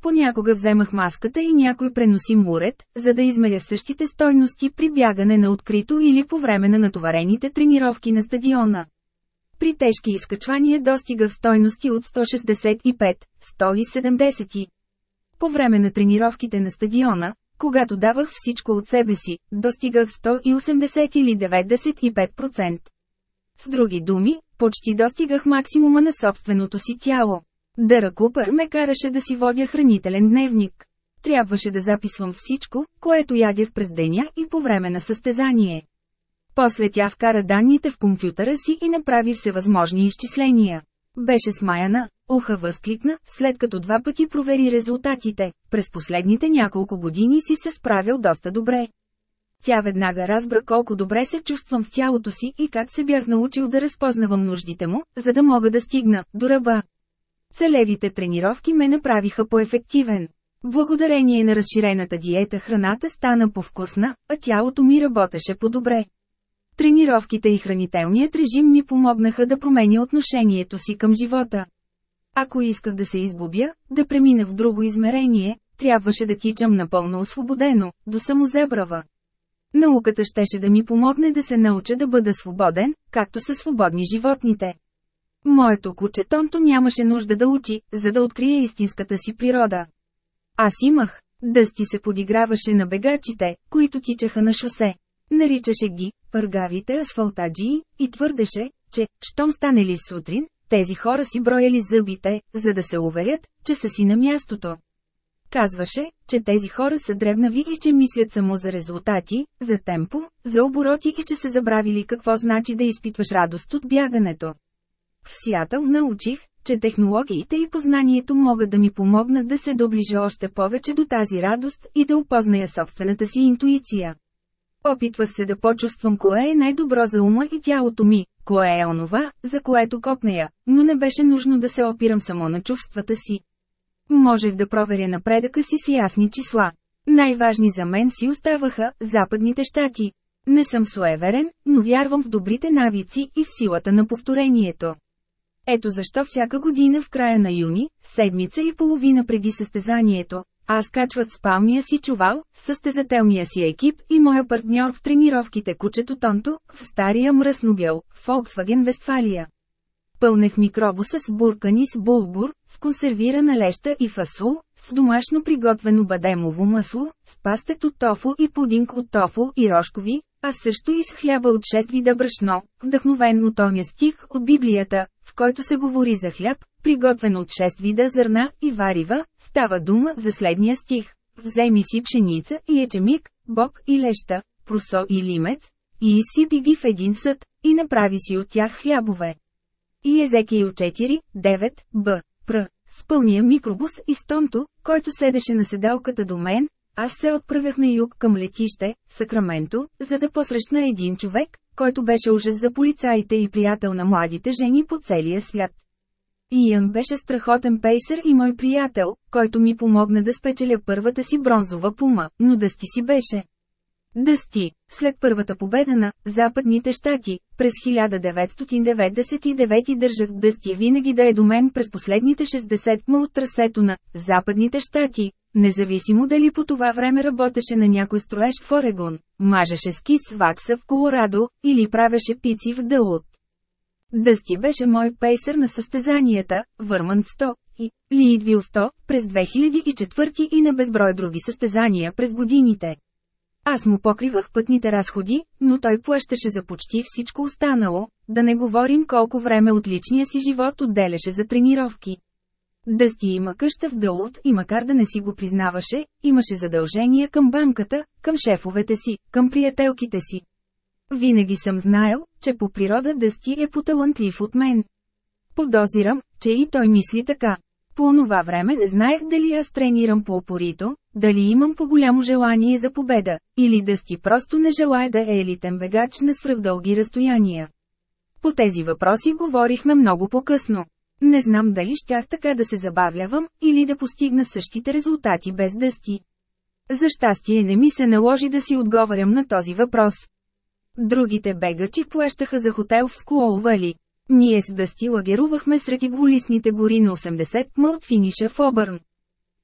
Понякога вземах маската и някой преноси мурет, за да измеря същите стойности при бягане на открито или по време на натоварените тренировки на стадиона. При тежки изкачвания достигах стойности от 165-170. По време на тренировките на стадиона, когато давах всичко от себе си, достигах 180 или 95%. С други думи, Почти достигах максимума на собственото си тяло. Дъра Купър ме караше да си водя хранителен дневник. Трябваше да записвам всичко, което ядях през деня и по време на състезание. После тя вкара данните в компютъра си и направи всевъзможни изчисления. Беше смаяна, уха възкликна, след като два пъти провери резултатите. През последните няколко години си се справил доста добре. Тя веднага разбра колко добре се чувствам в тялото си и как се бях научил да разпознавам нуждите му, за да мога да стигна до ръба. Целевите тренировки ме направиха по-ефективен. Благодарение на разширената диета храната стана повкусна, а тялото ми работеше по-добре. Тренировките и хранителният режим ми помогнаха да променя отношението си към живота. Ако исках да се избубя, да премина в друго измерение, трябваше да тичам напълно освободено, до самозебрава. Науката щеше да ми помогне да се науча да бъда свободен, както са свободни животните. Моето куче Тонто нямаше нужда да учи, за да открие истинската си природа. Аз имах. Дъсти се подиграваше на бегачите, които тичаха на шосе. Наричаше ги пъргавите асфалтаджии и твърдеше, че, щом стане ли сутрин, тези хора си брояли зъбите, за да се уверят, че са си на мястото. Казваше, че тези хора са дребнави и че мислят само за резултати, за темпо, за обороти и че са забравили какво значи да изпитваш радост от бягането. В Сиатъл научих, че технологиите и познанието могат да ми помогнат да се доближа още повече до тази радост и да опозная собствената си интуиция. Опитвах се да почувствам кое е най-добро за ума и тялото ми, кое е онова, за което копнея, но не беше нужно да се опирам само на чувствата си. Можех да проверя напредъка си с ясни числа. Най-важни за мен си оставаха Западните щати. Не съм суеверен, но вярвам в добрите навици и в силата на повторението. Ето защо всяка година в края на юни, седмица и половина преди състезанието, аз качват спалния си чувал, състезателния си екип и моя партньор в тренировките кучето Тонто, в стария мръснобел, Volkswagen Вестфалия. Пълнех микробуса с буркани с булгур, с консервирана леща и фасул, с домашно приготвено бадемово масло, с пастет от тофу и пудинг от тофу и рожкови, а също и с хляба от 6 вида брашно, вдъхновен от оня стих от Библията, в който се говори за хляб, приготвен от 6 вида зърна и варива, става дума за следния стих. Вземи си пшеница и ечемик, боб и леща, просо и лимец, и изсипи ги в един съд, и направи си от тях хлябове. И Езекиил 4, 9, Б. Пр. С пълния микробус и стонто, който седеше на седалката до мен, аз се отправях на юг към летище, Сакраменто, за да посрещна един човек, който беше ужас за полицаите и приятел на младите жени по целия свят. Иан беше страхотен пейсър и мой приятел, който ми помогна да спечеля първата си бронзова пума, но дъсти си беше. Дъсти, след първата победа на Западните щати, през 1999 държах Дъсти винаги да е до мен през последните 60 ма от трасето на Западните щати, независимо дали по това време работеше на някой строеж в Орегон, мажеше ски с вакса в Колорадо, или правеше пици в Дълот. Дъсти беше мой пейсър на състезанията, Върман 100 и Лидвил 100 през 2004 и на безброй други състезания през годините. Аз му покривах пътните разходи, но той плащаше за почти всичко останало, да не говорим колко време от личния си живот отделяше за тренировки. Дъсти има къща в Дълот и макар да не си го признаваше, имаше задължения към банката, към шефовете си, към приятелките си. Винаги съм знаел, че по природа Дъсти е поталантлив от мен. Подозирам, че и той мисли така. По онова време не знаех дали аз тренирам по-опорито, дали имам по-голямо желание за победа, или Дъсти просто не желая да е елитен бегач на свръхдълги разстояния. По тези въпроси говорихме много по-късно. Не знам дали щях така да се забавлявам, или да постигна същите резултати без Дъсти. За щастие не ми се наложи да си отговарям на този въпрос. Другите бегачи плащаха за хотел в Скуол Вали. Ние с Дъсти лагерувахме сред иглолистните гори на 80 м от финиша в Обърн.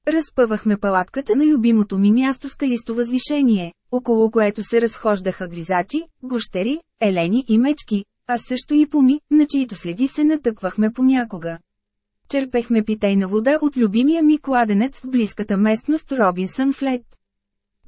Разпъвахме палатката на любимото ми място с калисто възвишение, около което се разхождаха гризачи, гощери, елени и мечки, а също и поми, на чието следи се натъквахме понякога. Черпехме питейна вода от любимия ми кладенец в близката местност Робинсън Флет.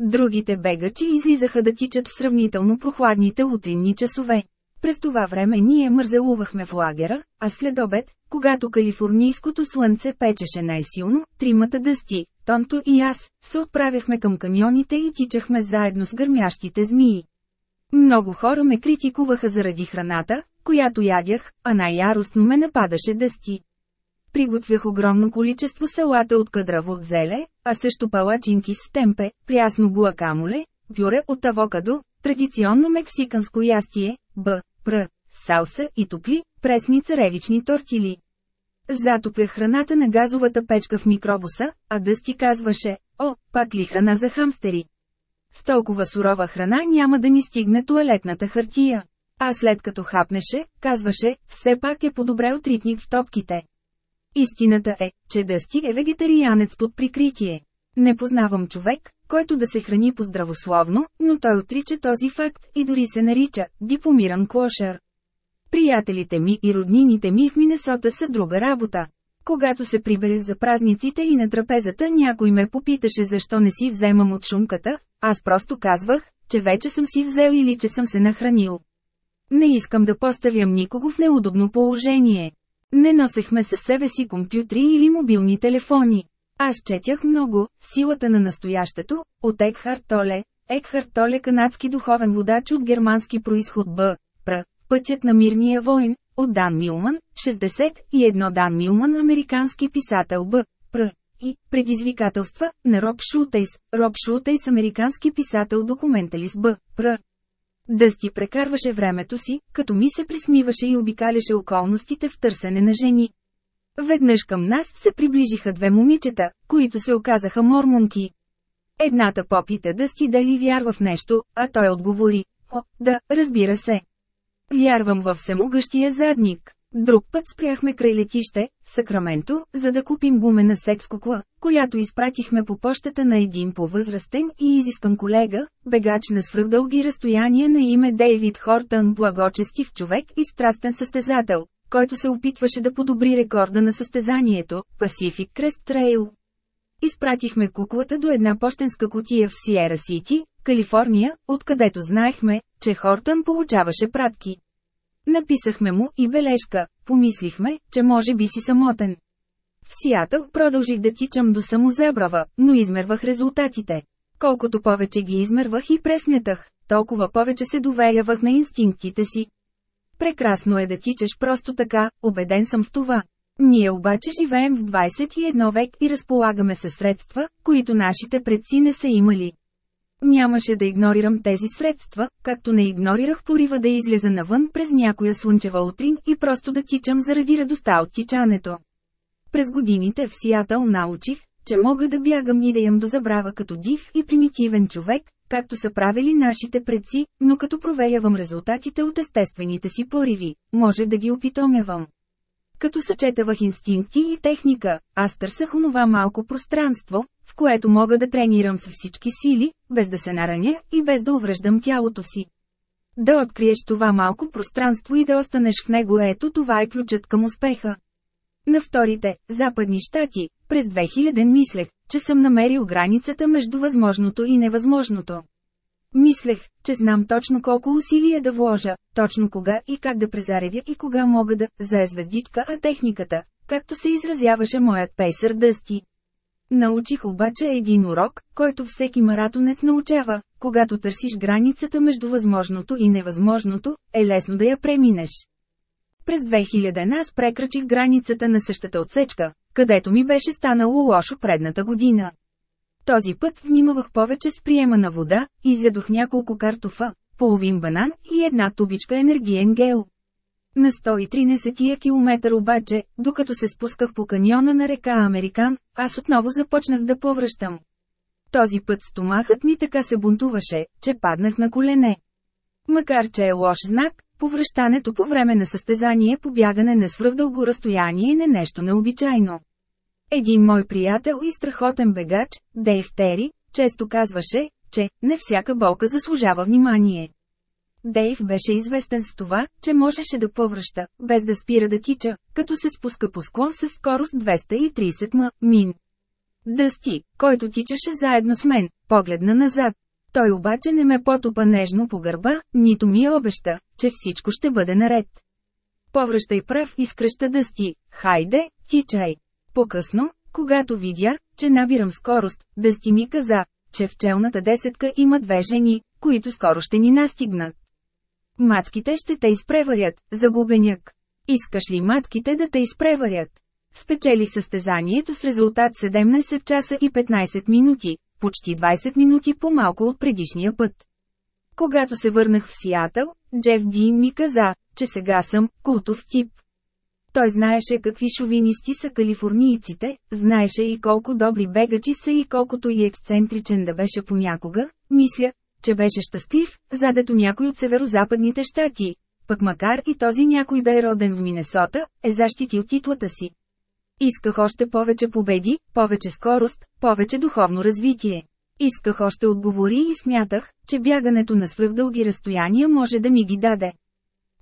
Другите бегачи излизаха да тичат в сравнително прохладните утринни часове. През това време ние мързелувахме в лагера, а след обед, когато калифорнийското слънце печеше най-силно, тримата дъсти, Тонто и аз, се отправяхме към каньоните и тичахме заедно с гърмящите змии. Много хора ме критикуваха заради храната, която ядях, а най-яростно ме нападаше дъсти. Приготвях огромно количество салата от кадраво зеле, а също палачинки с темпе, прясно гуакамоле, пюре от авокадо, традиционно мексиканско ястие, б, пр, салса и топли, пресни царевични тортили. Затопях храната на газовата печка в микробуса, а Дъсти казваше, о, пак ли храна за хамстери? С толкова сурова храна няма да ни стигне туалетната хартия. А след като хапнеше, казваше, все пак е по-добре от ритник в топките. Истината е, че Дъсти е вегетарианец под прикритие. Не познавам човек, който да се храни по-здравословно, но той отрича този факт и дори се нарича дипломиран клошер. Приятелите ми и роднините ми в Минесота са друга работа. Когато се приберах за празниците и на трапезата някой ме попиташе защо не си вземам от шумката, аз просто казвах, че вече съм си взел или че съм се нахранил. Не искам да поставям никого в неудобно положение. Не носехме със себе си компютри или мобилни телефони. Аз четях много, силата на настоящето, от Екхарт Толе. Екхарт Толе канадски духовен водач от германски происход Б. Пр. Пътят на мирния войн, от Дан Милман, 61 Дан Милман американски писател Б. Пр. И предизвикателства на Роб Шултейс, Роб Шултейс американски писател документалист Б. Пр. Дъсти прекарваше времето си, като ми се присмиваше и обикаляше околностите в търсене на жени. Веднъж към нас се приближиха две момичета, които се оказаха мормонки. Едната попита Дъсти дали вярва в нещо, а той отговори, о, да, разбира се. Вярвам във всемогъщия задник. Друг път спряхме край летище, Сакраменто, за да купим гумена секс-кукла, която изпратихме по почтата на един по-възрастен и изискан колега, бегач на свръхдълги разстояния на име Дейвид Хортън, благочестив човек и страстен състезател, който се опитваше да подобри рекорда на състезанието – Pacific Crest Trail. Изпратихме куклата до една почтенска котия в Сиера Сити, Калифорния, откъдето знаехме, че Хортън получаваше пратки. Написахме му и бележка, помислихме, че може би си самотен. В Сиатъл продължих да тичам до самозебрава, но измервах резултатите. Колкото повече ги измервах и преснятах, толкова повече се доверявах на инстинктите си. Прекрасно е да тичаш просто така, убеден съм в това. Ние обаче живеем в 21 век и разполагаме със средства, които нашите предци не са имали. Нямаше да игнорирам тези средства, както не игнорирах порива да излеза навън през някоя слънчева утрин и просто да тичам заради радостта от тичането. През годините в Сиатъл научих, че мога да бягам и да ям до забрава като див и примитивен човек, както са правили нашите предци, но като проверявам резултатите от естествените си пориви, може да ги опитомявам. Като съчетавах инстинкти и техника, аз търсах онова малко пространство, в което мога да тренирам с всички сили, без да се нараня и без да увреждам тялото си. Да откриеш това малко пространство и да останеш в него ето това е ключът към успеха. На вторите, западни щати, през 2000 мислех, че съм намерил границата между възможното и невъзможното. Мислех, че знам точно колко усилия да вложа, точно кога и как да презаредя и кога мога да зае звездичка, а техниката, както се изразяваше моят пейсър Дъсти. Научих обаче един урок, който всеки маратонец научава, когато търсиш границата между възможното и невъзможното, е лесно да я преминеш. През 2000 нас прекрачих границата на същата отсечка, където ми беше станало лошо предната година. Този път внимавах повече с приема на вода, изядох няколко картофа, половин банан и една тубичка енергиен гел. На 113 километър обаче, докато се спусках по каньона на река Американ, аз отново започнах да повръщам. Този път стомахът ми така се бунтуваше, че паднах на колене. Макар че е лош знак, повръщането по време на състезание по бягане на свръхдълго разстояние не нещо необичайно. Един мой приятел и страхотен бегач, Дейв Тери, често казваше, че не всяка болка заслужава внимание. Дейв беше известен с това, че можеше да повръща, без да спира да тича, като се спуска по склон с скорост 230 м. Мин. Дъсти, който тичаше заедно с мен, погледна назад. Той обаче не ме потопа нежно по гърба, нито ми обеща, че всичко ще бъде наред. Повръщай прав и скръща дъсти, хайде, тичай. По-късно, когато видя, че набирам скорост, дъсти ми каза, че в челната десетка има две жени, които скоро ще ни настигнат. Мацките ще те изпреварят, загубеняк. Искаш ли матките да те изпреварят? Спечелих състезанието с резултат 17 часа и 15 минути, почти 20 минути по-малко от предишния път. Когато се върнах в Сиатъл, Джеф Ди ми каза, че сега съм култов тип. Той знаеше какви шовинисти са калифорнийците, знаеше и колко добри бегачи са и колкото и ексцентричен да беше понякога, мисля, че беше щастлив, задето някой от северо-западните щати, пък макар и този някой да е роден в Минесота, е защитил титлата си. Исках още повече победи, повече скорост, повече духовно развитие. Исках още отговори и смятах, че бягането на свръхдълги разстояния може да ми ги даде.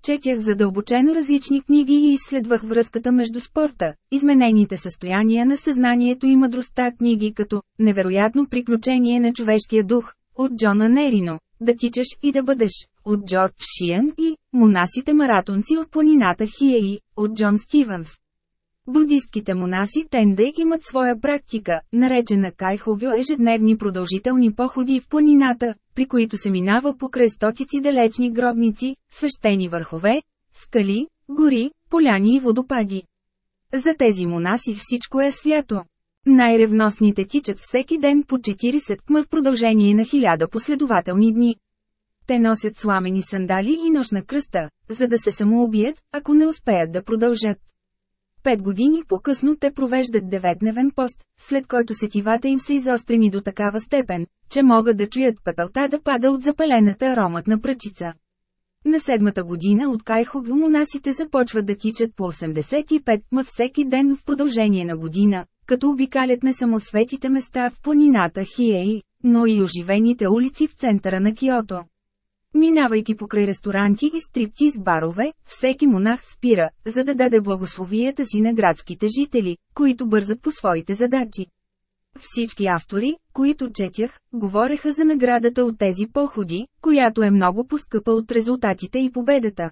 Четях задълбочено различни книги и изследвах връзката между спорта, изменените състояния на съзнанието и мъдростта книги като «Невероятно приключение на човешкия дух» от Джона Нерино, «Да тичаш и да бъдеш» от Джордж Шиан и «Монасите маратонци от планината Хиеи» от Джон Стивенс. Будистките монаси Тенде имат своя практика, наречена кайховю ежедневни продължителни походи в планината, при които се минава по крестотици далечни гробници, свещени върхове, скали, гори, поляни и водопади. За тези монаси всичко е свято. Най-ревносните тичат всеки ден по 40 км в продължение на хиляда последователни дни. Те носят сламени сандали и нощна кръста, за да се самоубият, ако не успеят да продължат. Пет години по-късно те провеждат деветдневен пост, след който сетивата им са изострени до такава степен, че могат да чуят пепелта да пада от запалената ароматна пръчица. На седмата година от Кайхогло монасите започват да тичат по 85 ма всеки ден в продължение на година, като обикалят не само светите места в планината Хиеи, но и оживените улици в центъра на Киото. Минавайки покрай ресторанти и стриптиз барове, всеки монах спира, за да даде благословията си на градските жители, които бързат по своите задачи. Всички автори, които четях, говореха за наградата от тези походи, която е много поскъпа от резултатите и победата.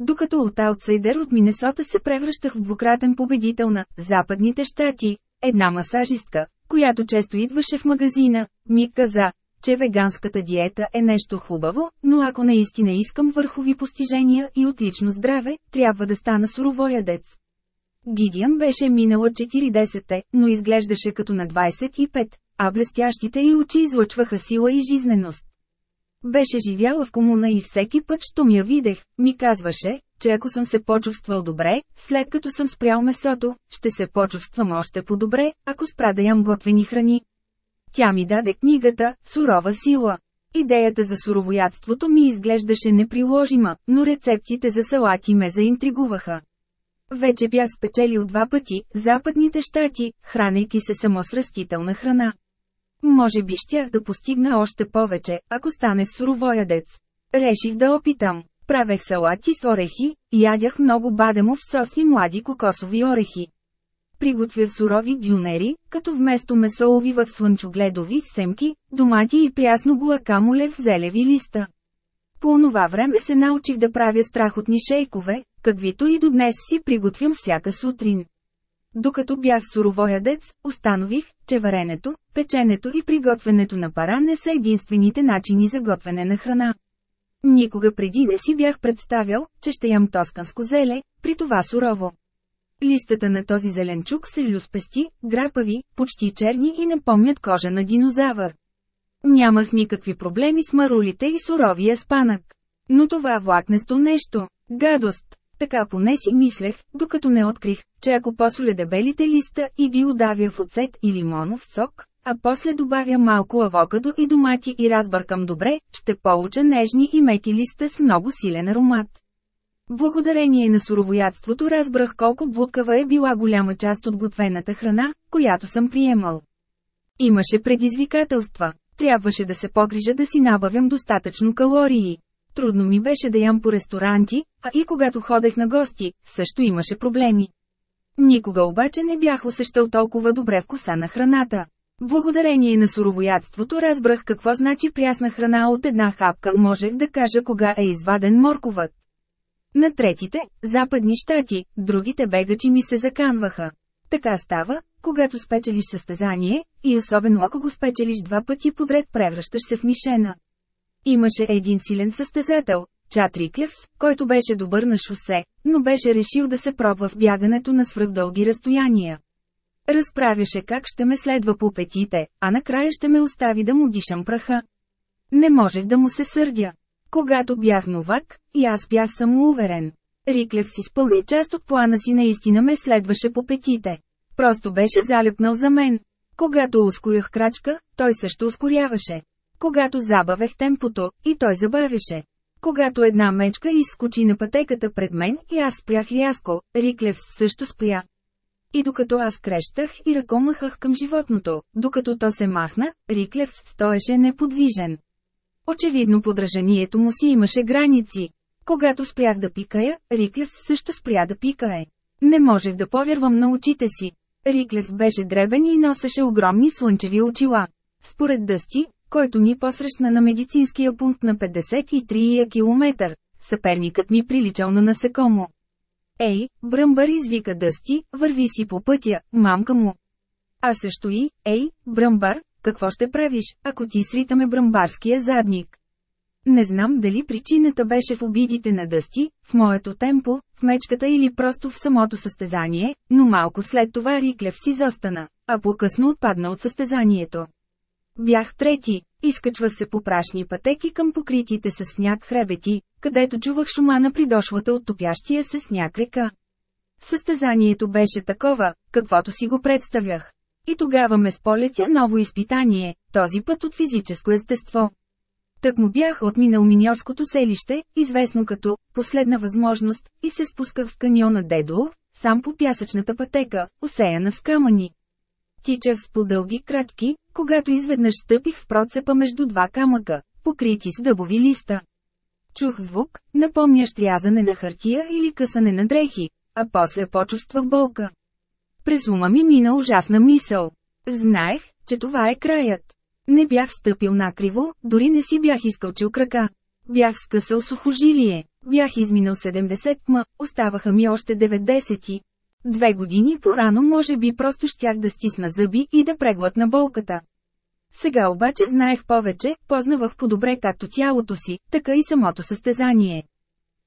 Докато от аутсайдер от Минесота се превръщах в двукратен победител на Западните щати, една масажистка, която често идваше в магазина, ми каза, че веганската диета е нещо хубаво, но ако наистина искам върхови постижения и отлично здраве, трябва да стана суровоядец. Гидиан беше минала 40-те, но изглеждаше като на 25, а блестящите й очи излъчваха сила и жизненост. Беше живяла в комуна и всеки път, що ми я видех, ми казваше, че ако съм се почувствал добре, след като съм спрял месото, ще се почувствам още по-добре, ако спра да ям готвени храни. Тя ми даде книгата «Сурова сила». Идеята за суровоядството ми изглеждаше неприложима, но рецептите за салати ме заинтригуваха. Вече бях спечелил два пъти, западните щати, хранейки се само с растителна храна. Може би щях да постигна още повече, ако стане суровоядец. Реших да опитам. Правех салати с орехи, ядях много бадемов сос и млади кокосови орехи. Приготвях сурови дюнери, като вместо месо увивах слънчогледови семки, домати и прясно гуакамоле в зелеви листа. По онова време се научих да правя страхотни шейкове, каквито и до днес си приготвям всяка сутрин. Докато бях суровоядец, установих, че варенето, печенето и приготвянето на пара не са единствените начини за готвене на храна. Никога преди не си бях представял, че ще ям тосканско зеле, при това сурово. Листата на този зеленчук са люспести, грапави, почти черни и напомнят кожа на динозавър. Нямах никакви проблеми с марулите и суровия спанък. Но това влакнесто нещо – гадост. Така поне си мислех, докато не открих, че ако посоля дебелите листа и ги удавя в оцет и лимонов сок, а после добавя малко авокадо и домати и разбъркам добре, ще получа нежни и меки листа с много силен аромат. Благодарение на суровоядството разбрах колко блудкава е била голяма част от готвената храна, която съм приемал. Имаше предизвикателства. Трябваше да се погрижа да си набавям достатъчно калории. Трудно ми беше да ям по ресторанти, а и когато ходех на гости, също имаше проблеми. Никога обаче не бях усещал толкова добре вкуса на храната. Благодарение на суровоядството разбрах какво значи прясна храна от една хапка, можех да кажа кога е изваден морковът. На третите, западни щати, другите бегачи ми се заканваха. Така става, когато спечелиш състезание, и особено ако го спечелиш два пъти подред превръщаш се в мишена. Имаше един силен състезател, Чат Риклевс, който беше добър на шосе, но беше решил да се пробва в бягането на свръхдълги разстояния. Разправяше как ще ме следва по петите, а накрая ще ме остави да му дишам праха. Не можех да му се сърдя. Когато бях новак, и аз бях самоуверен. Риклев си спълни част от плана си наистина ме следваше по петите. Просто беше залепнал за мен. Когато ускорях крачка, той също ускоряваше. Когато забавех темпото, и той забавяше. Когато една мечка изскочи на пътеката пред мен и аз спрях рязко, Риклев също спря. И докато аз крещах и ръкомахах към животното, докато то се махна, Риклев стоеше неподвижен. Очевидно подражанието му си имаше граници. Когато спрях да пикая, Риклев също спря да пикае. Не можех да повярвам на очите си. Риклев беше дребен и носеше огромни слънчеви очила. Според Дъсти, който ни посрещна на медицинския пункт на 53 километър, съперникът ми приличал на насекомо. Ей, Бръмбър извика Дъсти, върви си по пътя, мамка му. А също и, ей, Бръмбър, какво ще правиш, ако ти сритаме бръмбарския задник? Не знам дали причината беше в обидите на Дъсти, в моето темпо, в мечката или просто в самото състезание, но малко след това Риклев си застана, а по-късно отпадна от състезанието. Бях трети, изкачвах се по прашни пътеки към покритите с сняг хребети, където чувах шума на придошлата от топящия се сняг река. Състезанието беше такова, каквото си го представях. И тогава ме сполетя ново изпитание, този път от физическо естество. Так му бях отминал миньорското селище, известно като «последна възможност», и се спусках в каньона Дедо, сам по пясъчната пътека, осеяна с камъни. Тичах с по-дълги кратки, когато изведнъж стъпих в процепа между два камъка, покрити с дъбови листа. Чух звук, напомнящ рязане на хартия или късане на дрехи, а после почувствах болка. През ума ми мина ужасна мисъл. Знаех, че това е краят. Не бях стъпил накриво, дори не си бях изкълчил крака. Бях скъсал сухожилие. Бях изминал 70 ма, оставаха ми още 90. Две години по-рано може би просто щях да стисна зъби и да преглътна болката. Сега обаче знаех повече, познавах по-добре както тялото си, така и самото състезание.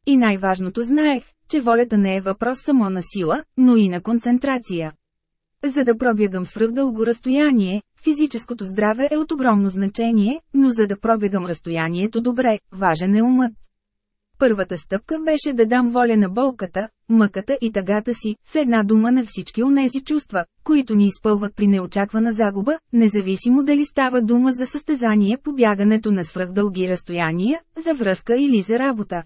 И най-важното знаех, че волята не е въпрос само на сила, но и на концентрация. За да пробягам свръхдълго разстояние, физическото здраве е от огромно значение, но за да пробягам разстоянието добре, важен е умът. Първата стъпка беше да дам воля на болката, мъката и тъгата си, с една дума на всички онези чувства, които ни изпълват при неочаквана загуба, независимо дали става дума за състезание по бягането на свръхдълги разстояния, за връзка или за работа.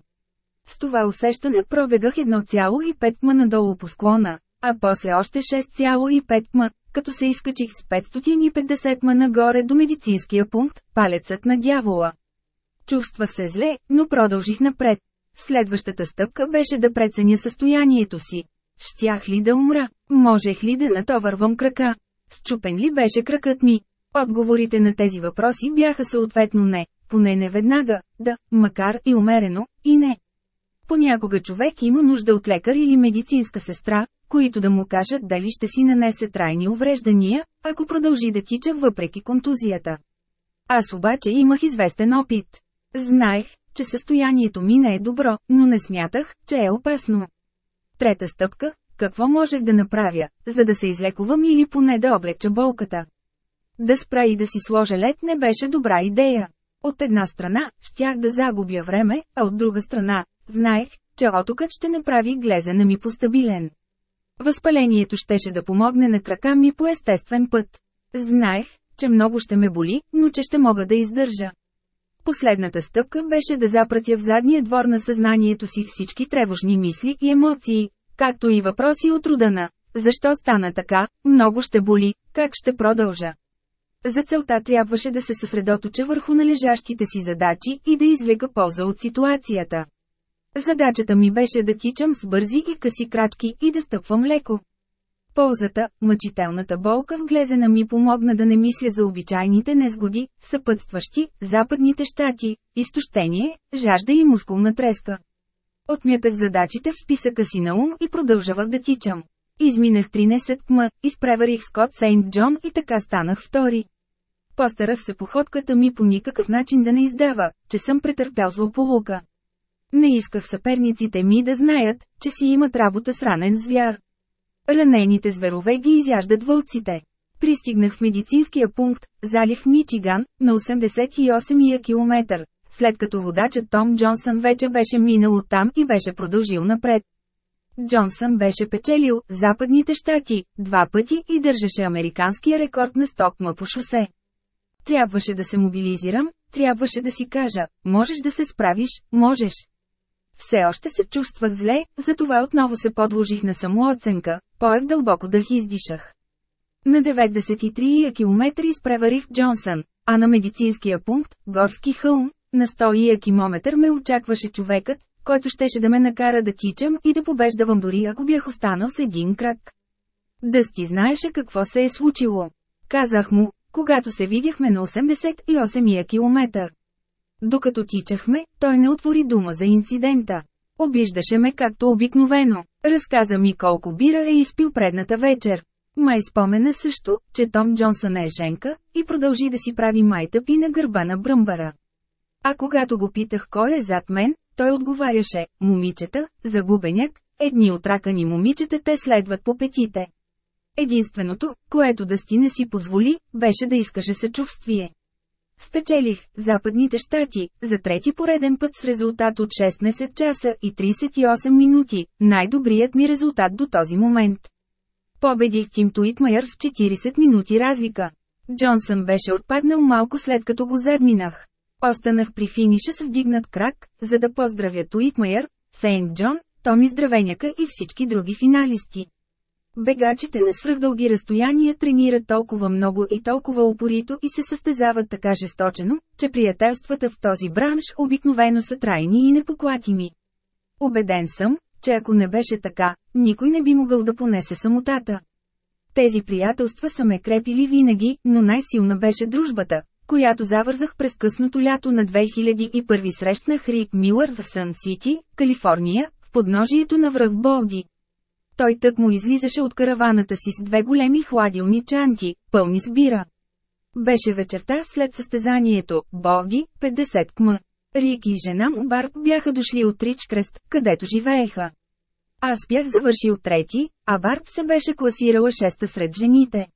С това усещане пробегах 1,5 м надолу по склона, а после още 6,5 м, като се изкачих с 550 м нагоре до медицинския пункт, палецът на дявола. Чувствах се зле, но продължих напред. Следващата стъпка беше да преценя състоянието си. Щях ли да умра? Можех ли да натоварвам крака? Счупен ли беше кракът ми? Отговорите на тези въпроси бяха съответно не, поне не веднага, да, макар и умерено, и не. Понякога човек има нужда от лекар или медицинска сестра, които да му кажат дали ще си нанесе трайни увреждания, ако продължи да тича въпреки контузията. Аз обаче имах известен опит. Знаех, че състоянието ми не е добро, но не смятах, че е опасно. Трета стъпка – какво можех да направя, за да се излекувам или поне да облегча болката. Да спра и да си сложа лед не беше добра идея. От една страна, щях да загубя време, а от друга страна, знаех, че отокът ще направи глезена ми постабилен. Възпалението щеше да помогне на крака ми по естествен път. Знаех, че много ще ме боли, но че ще мога да издържа. Последната стъпка беше да запратя в задния двор на съзнанието си всички тревожни мисли и емоции, както и въпроси от рода на «Защо стана така? Много ще боли, как ще продължа?» За целта трябваше да се съсредоточа върху належащите си задачи и да извлека полза от ситуацията. Задачата ми беше да тичам с бързи и къси крачки и да стъпвам леко. Ползата, мъчителната болка в глезена ми помогна да не мисля за обичайните незгоди, съпътстващи, западните щати, изтощение, жажда и мускулна треска. Отмятах задачите в списъка си на ум и продължавах да тичам. Изминах 13 км, изпреварих Скот Сейнт Джон и така станах втори. Постарах се походката ми по никакъв начин да не издава, че съм претърпял злополука. Не исках съперниците ми да знаят, че си имат работа с ранен звяр. Ранените зверове ги изяждат вълците. Пристигнах в медицинския пункт, залив Мичиган, на 88-я километър, след като водачът Том Джонсън вече беше минал оттам и беше продължил напред. Джонсън беше печелил Западните щати два пъти и държеше американския рекорд на стокма по шосе. Трябваше да се мобилизирам, трябваше да си кажа, можеш да се справиш, можеш. Все още се чувствах зле, затова отново се подложих на самооценка, поех дълбоко дъх издишах. На 93 км изпреварих Джонсън, а на медицинския пункт, горски хълм, на 100 километър ме очакваше човекът, който щеше да ме накара да тичам и да побеждавам дори ако бях останал с един крак. Дъсти знаеше какво се е случило. Казах му, когато се видяхме на 88-я километър. Докато тичахме, той не отвори дума за инцидента. Обиждаше ме както обикновено. Разказа ми колко бира е изпил предната вечер. Май спомена също, че Том Джонсън е женка, и продължи да си прави майтъпи на гърба на бръмбара. А когато го питах кой е зад мен, той отговаряше, момичета, загубеняк, едни от ракани момичета те следват по петите. Единственото, което да не си позволи, беше да искаше съчувствие. Спечелих Западните щати за трети пореден път с резултат от 16 часа и 38 минути, най-добрият ми резултат до този момент. Победих Тим Туитмайер с 40 минути разлика. Джонсън беше отпаднал малко след като го задминах. Останах при финиша с вдигнат крак, за да поздравя Туитмайер, Сейнт Джон, Томи Здравеняка и всички други финалисти. Бегачите на свръхдълги разстояния тренират толкова много и толкова упорито и се състезават така жесточено, че приятелствата в този бранш обикновено са трайни и непоклатими. Обеден съм, че ако не беше така, никой не би могъл да понесе самотата. Тези приятелства са ме крепили винаги, но най-силна беше дружбата, която завързах през късното лято на 2001 срещнах Рик Милър в Сън Сити, Калифорния, в подножието на връх Болди. Той тък му излизаше от караваната си с две големи хладилни чанти, пълни с бира. Беше вечерта след състезанието, Боги, 50 км. Рик и жена му Барб бяха дошли от Ричкрест, където живееха. Аз бях завършил трети, а Барб се беше класирала шеста сред жените.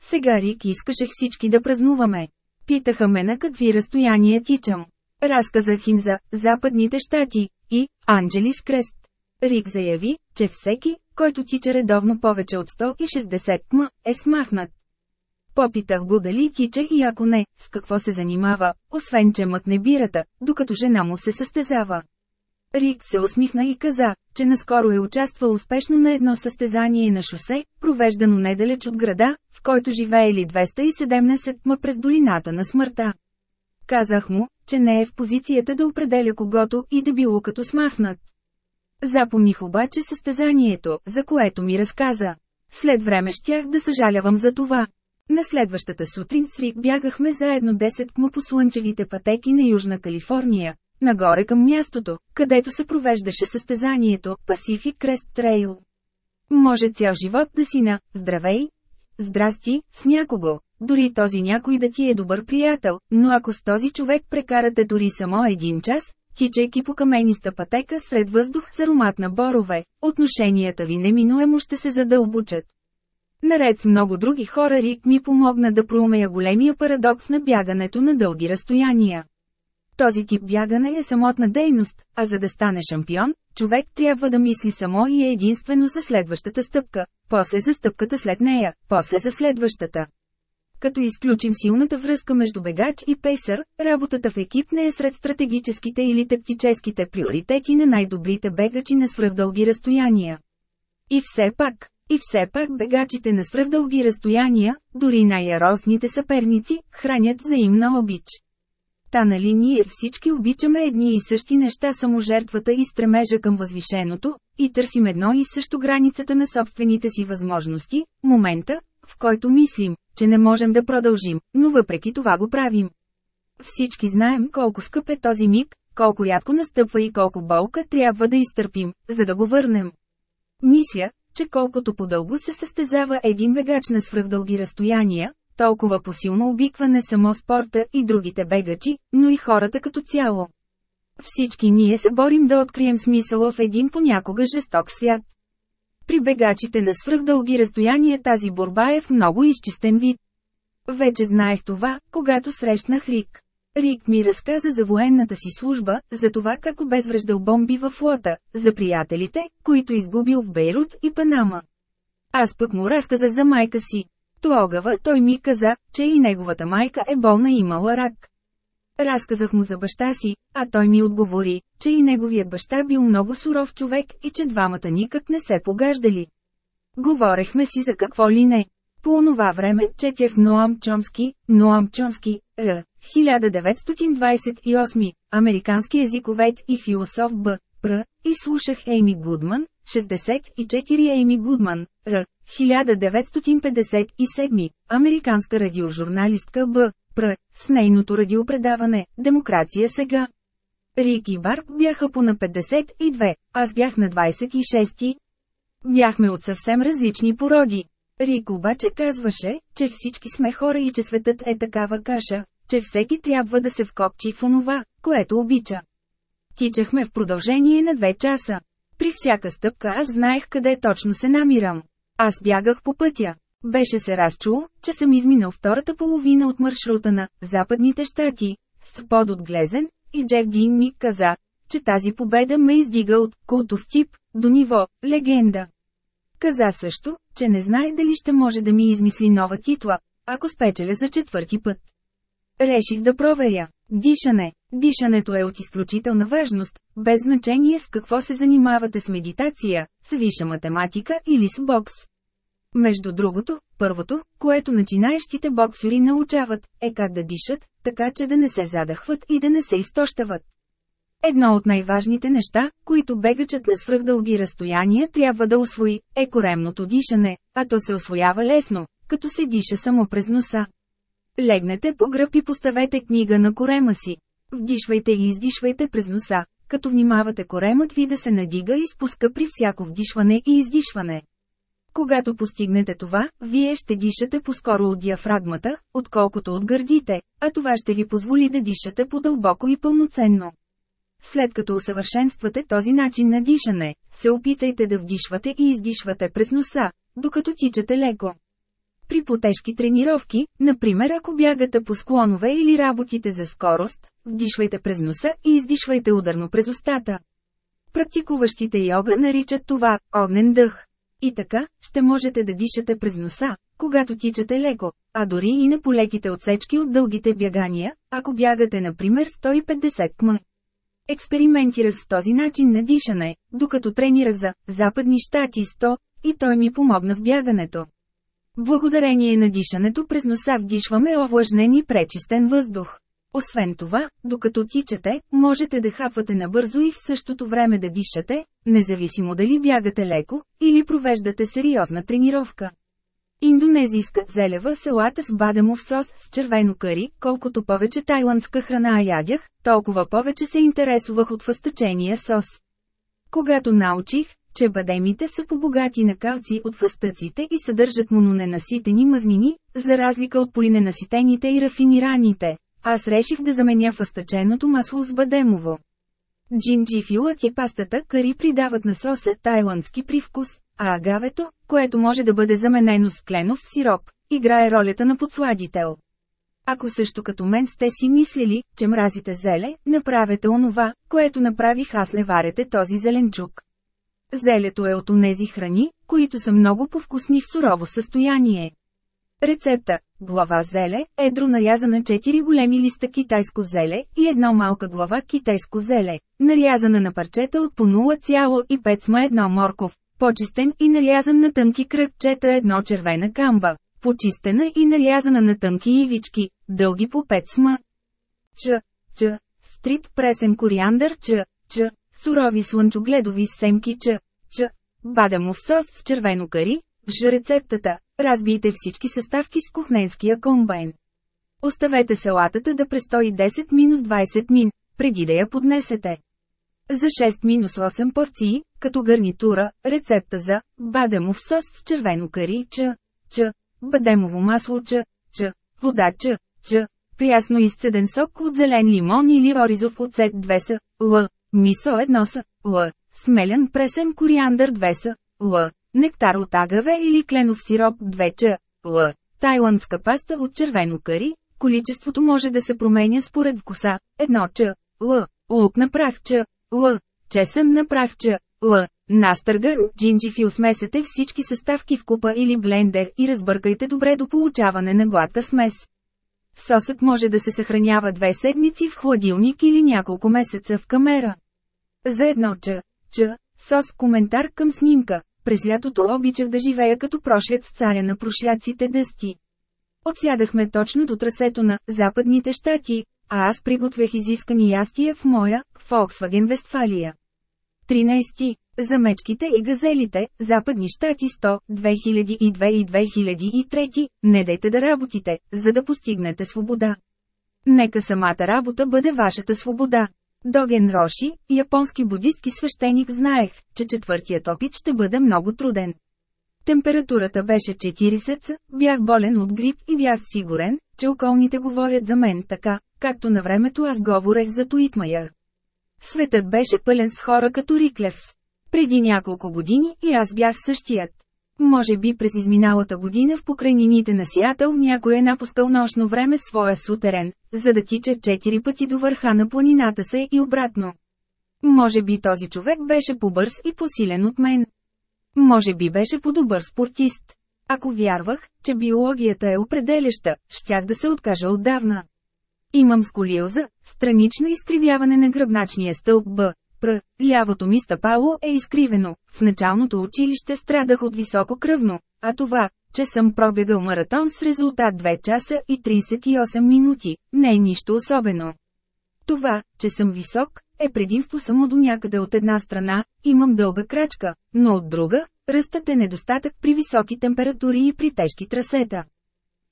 Сега Рик искаше всички да празнуваме. Питаха ме на какви разстояния тичам. Разказах им за Западните щати и Анджелис Крест. Рик заяви, че всеки, който тича редовно повече от 160 км, е смахнат. Попитах го дали тича и ако не, с какво се занимава, освен че мъкне бирата, докато жена му се състезава. Рик се усмихна и каза, че наскоро е участвал успешно на едно състезание на шосе, провеждано недалеч от града, в който живеели 217 ма през долината на смъртта. Казах му, че не е в позицията да определя когото и да било като смахнат. Запомних обаче състезанието, за което ми разказа. След време щях да съжалявам за това. На следващата сутрин с Рик бягахме заедно 10 км по слънчевите пътеки на Южна Калифорния, нагоре към мястото, където се провеждаше състезанието Pacific Crest Trail. Може цял живот да си на «Здравей», «Здрасти» с някого, дори този някой да ти е добър приятел, но ако с този човек прекарате дори само един час, тичайки по камениста пътека сред въздух с аромат на борове, отношенията ви неминуемо ще се задълбочат. Наред с много други хора Рик ми помогна да проумея големия парадокс на бягането на дълги разстояния. Този тип бягане е самотна дейност, а за да стане шампион, човек трябва да мисли само и единствено за следващата стъпка, после за стъпката след нея, после за следващата. Като изключим силната връзка между бегач и пейсър, работата в екип не е сред стратегическите или тактическите приоритети на най-добрите бегачи на свръхдълги разстояния. И все пак, и все пак бегачите на свръхдълги разстояния, дори най-яростните съперници, хранят взаимна обич. Та нали ние всички обичаме едни и същи неща само жертвата и стремежа към възвишеното, и търсим едно и също границата на собствените си възможности, момента, в който мислим, че не можем да продължим, но въпреки това го правим. Всички знаем колко скъп е този миг, колко рядко настъпва и колко болка трябва да изтърпим, за да го върнем. Мисля, че колкото по-дълго се състезава един бегач на свръхдълги разстояния, толкова посилно обиква не само спорта и другите бегачи, но и хората като цяло. Всички ние се борим да открием смисъла в един понякога жесток свят. При бегачите на свръхдълги разстояния тази борба е в много изчистен вид. Вече знаех това, когато срещнах Рик. Рик ми разказа за военната си служба, за това как обезвреждал бомби във флота, за приятелите, които изгубил в Бейрут и Панама. Аз пък му разказах за майка си. Тогава той ми каза, че и неговата майка е болна и имала рак. Разказах му за баща си, а той ми отговори, че и неговият баща бил много суров човек и че двамата никак не се погаждали. Говорехме си за какво ли не. По онова време четях Ноам Чомски, Ноам Чомски, Р. 1928, американски езиковед и философ Б. Пр. и слушах Ейми Гудман, 64 Ейми Гудман, Р. 1957, американска радиожурналистка Б. Пр. с нейното радиопредаване «Демокрация сега». Рик и Барб бяха по на 52, аз бях на 26. Бяхме от съвсем различни породи. Рик обаче казваше, че всички сме хора и че светът е такава каша, че всеки трябва да се вкопчи в онова, което обича. Тичахме в продължение на две часа. При всяка стъпка аз знаех къде точно се намирам. Аз бягах по пътя. Беше се разчул, че съм изминал втората половина от маршрута на «Западните щати», с под от Глезен, и Джек Дин ми каза, че тази победа ме издига от «култов тип» до ниво «легенда». Каза също, че не знае дали ще може да ми измисли нова титла, ако спечеля за четвърти път. Реших да проверя. Дишане. Дишането е от изключителна важност, без значение с какво се занимавате с медитация, с виша математика или с бокс. Между другото, първото, което начинаещите боксери научават, е как да дишат, така че да не се задъхват и да не се изтощават. Едно от най-важните неща, които бегачът на свръхдълги разстояния трябва да освои, е коремното дишане, а то се освоява лесно, като се диша само през носа. Легнете по гръб и поставете книга на корема си. Вдишвайте и издишвайте през носа, като внимавате коремът ви да се надига и спуска при всяко вдишване и издишване. Когато постигнете това, вие ще дишате по-скоро от диафрагмата, отколкото от гърдите, а това ще ви позволи да дишате по-дълбоко и пълноценно. След като усъвършенствате този начин на дишане, се опитайте да вдишвате и издишвате през носа, докато тичате леко. При потежки тренировки, например ако бягате по склонове или работите за скорост, вдишвайте през носа и издишвайте ударно през устата. Практикуващите йога наричат това огнен дъх. И така, ще можете да дишате през носа, когато тичате леко, а дори и на полеките отсечки от дългите бягания, ако бягате например 150 км. Експериментирах с този начин на дишане, докато тренирах за «Западни щати 100» и той ми помогна в бягането. Благодарение на дишането през носа вдишваме овлажнен и пречистен въздух. Освен това, докато тичате, можете да хапвате набързо и в същото време да дишате, независимо дали бягате леко, или провеждате сериозна тренировка. Индонезийска зелева салата с бадемов сос с червено кари, колкото повече тайландска храна ядях, толкова повече се интересувах от фъстъчения сос. Когато научих, че бадемите са побогати на калци от фъстъците и съдържат мононенаситени мазнини, за разлика от полиненаситените и рафинираните. Аз реших да заменя фъстъченото масло с бадемово. Джинджифилът и пастата кари придават на соса тайландски привкус, а агавето, което може да бъде заменено с кленов сироп, играе ролята на подсладител. Ако също като мен сте си мислили, че мразите зеле, направете онова, което направих аз не варете този зеленчук. Зелето е от онези храни, които са много повкусни в сурово състояние. Рецепта – глава зеле, едро нарязана 4 големи листа китайско зеле и едно малка глава китайско зеле, нарязана на парчета от по 0,5 сма едно морков, почистен и нарязан на тънки кръгчета едно червена камба, почистена и нарязана на тънки ивички, дълги по 5 сма. Ч. ч, стрит пресен кориандър ч, ч, сурови слънчогледови семки ч, ч, бадамов сос с червено кари, ж рецептата, разбийте всички съставки с кухненския комбайн. Оставете салатата да престои 10-20 мин, преди да я поднесете. За 6-8 порции, като гарнитура, рецепта за бадемов сос с червено кари ч, ч, бадемово масло ч, ч, вода ч, ч, прясно изцеден сок от зелен лимон или оризов оцет 2 с, л, мисо 1 с, л, смелен пресен кориандър 2 с, л, нектар от агаве или кленов сироп 2 ч, л, тайландска паста от червено кари, количеството може да се променя според вкуса, 1 ч, л, лук на прах л, чесън на прах л, настърган, джинджифил смесете всички съставки в купа или блендер и разбъркайте добре до получаване на гладка смес. Сосът може да се съхранява две седмици в хладилник или няколко месеца в камера. За едно ч, ч, сос коментар към снимка. През лятото обичах да живея като прошляц царя на прошляците дъсти. Отсядахме точно до трасето на Западните щати, а аз приготвях изискани ястия в моя Volkswagen Вестфалия. 13. За мечките и газелите, Западни щати 100, 2002 и 2003, не дайте да работите, за да постигнете свобода. Нека самата работа бъде вашата свобода. Доген Роши, японски будистки свещеник знаех, че четвъртият опит ще бъде много труден. Температурата беше 40, бях болен от грип и бях сигурен, че околните говорят за мен така, както на времето аз говорех за Туитмайер. Светът беше пълен с хора като Риклевс. Преди няколко години и аз бях същият. Може би през изминалата година в покрайнините на Сиатъл някой е напускал нощно време своя сутерен, за да тича четири пъти до върха на планината се и обратно. Може би този човек беше по-бърз и по-силен от мен. Може би беше по-добър спортист. Ако вярвах, че биологията е определяща, щях да се откажа отдавна. Имам сколиоза, странично изкривяване на гръбначния стълб Б. Пр. Лявото ми стъпало е изкривено. В началното училище страдах от високо кръвно, а това, че съм пробегал маратон с резултат 2 часа и 38 минути, не е нищо особено. Това, че съм висок, е предимство само до някъде от една страна, имам дълга крачка, но от друга, ръстът е недостатък при високи температури и при тежки трасета.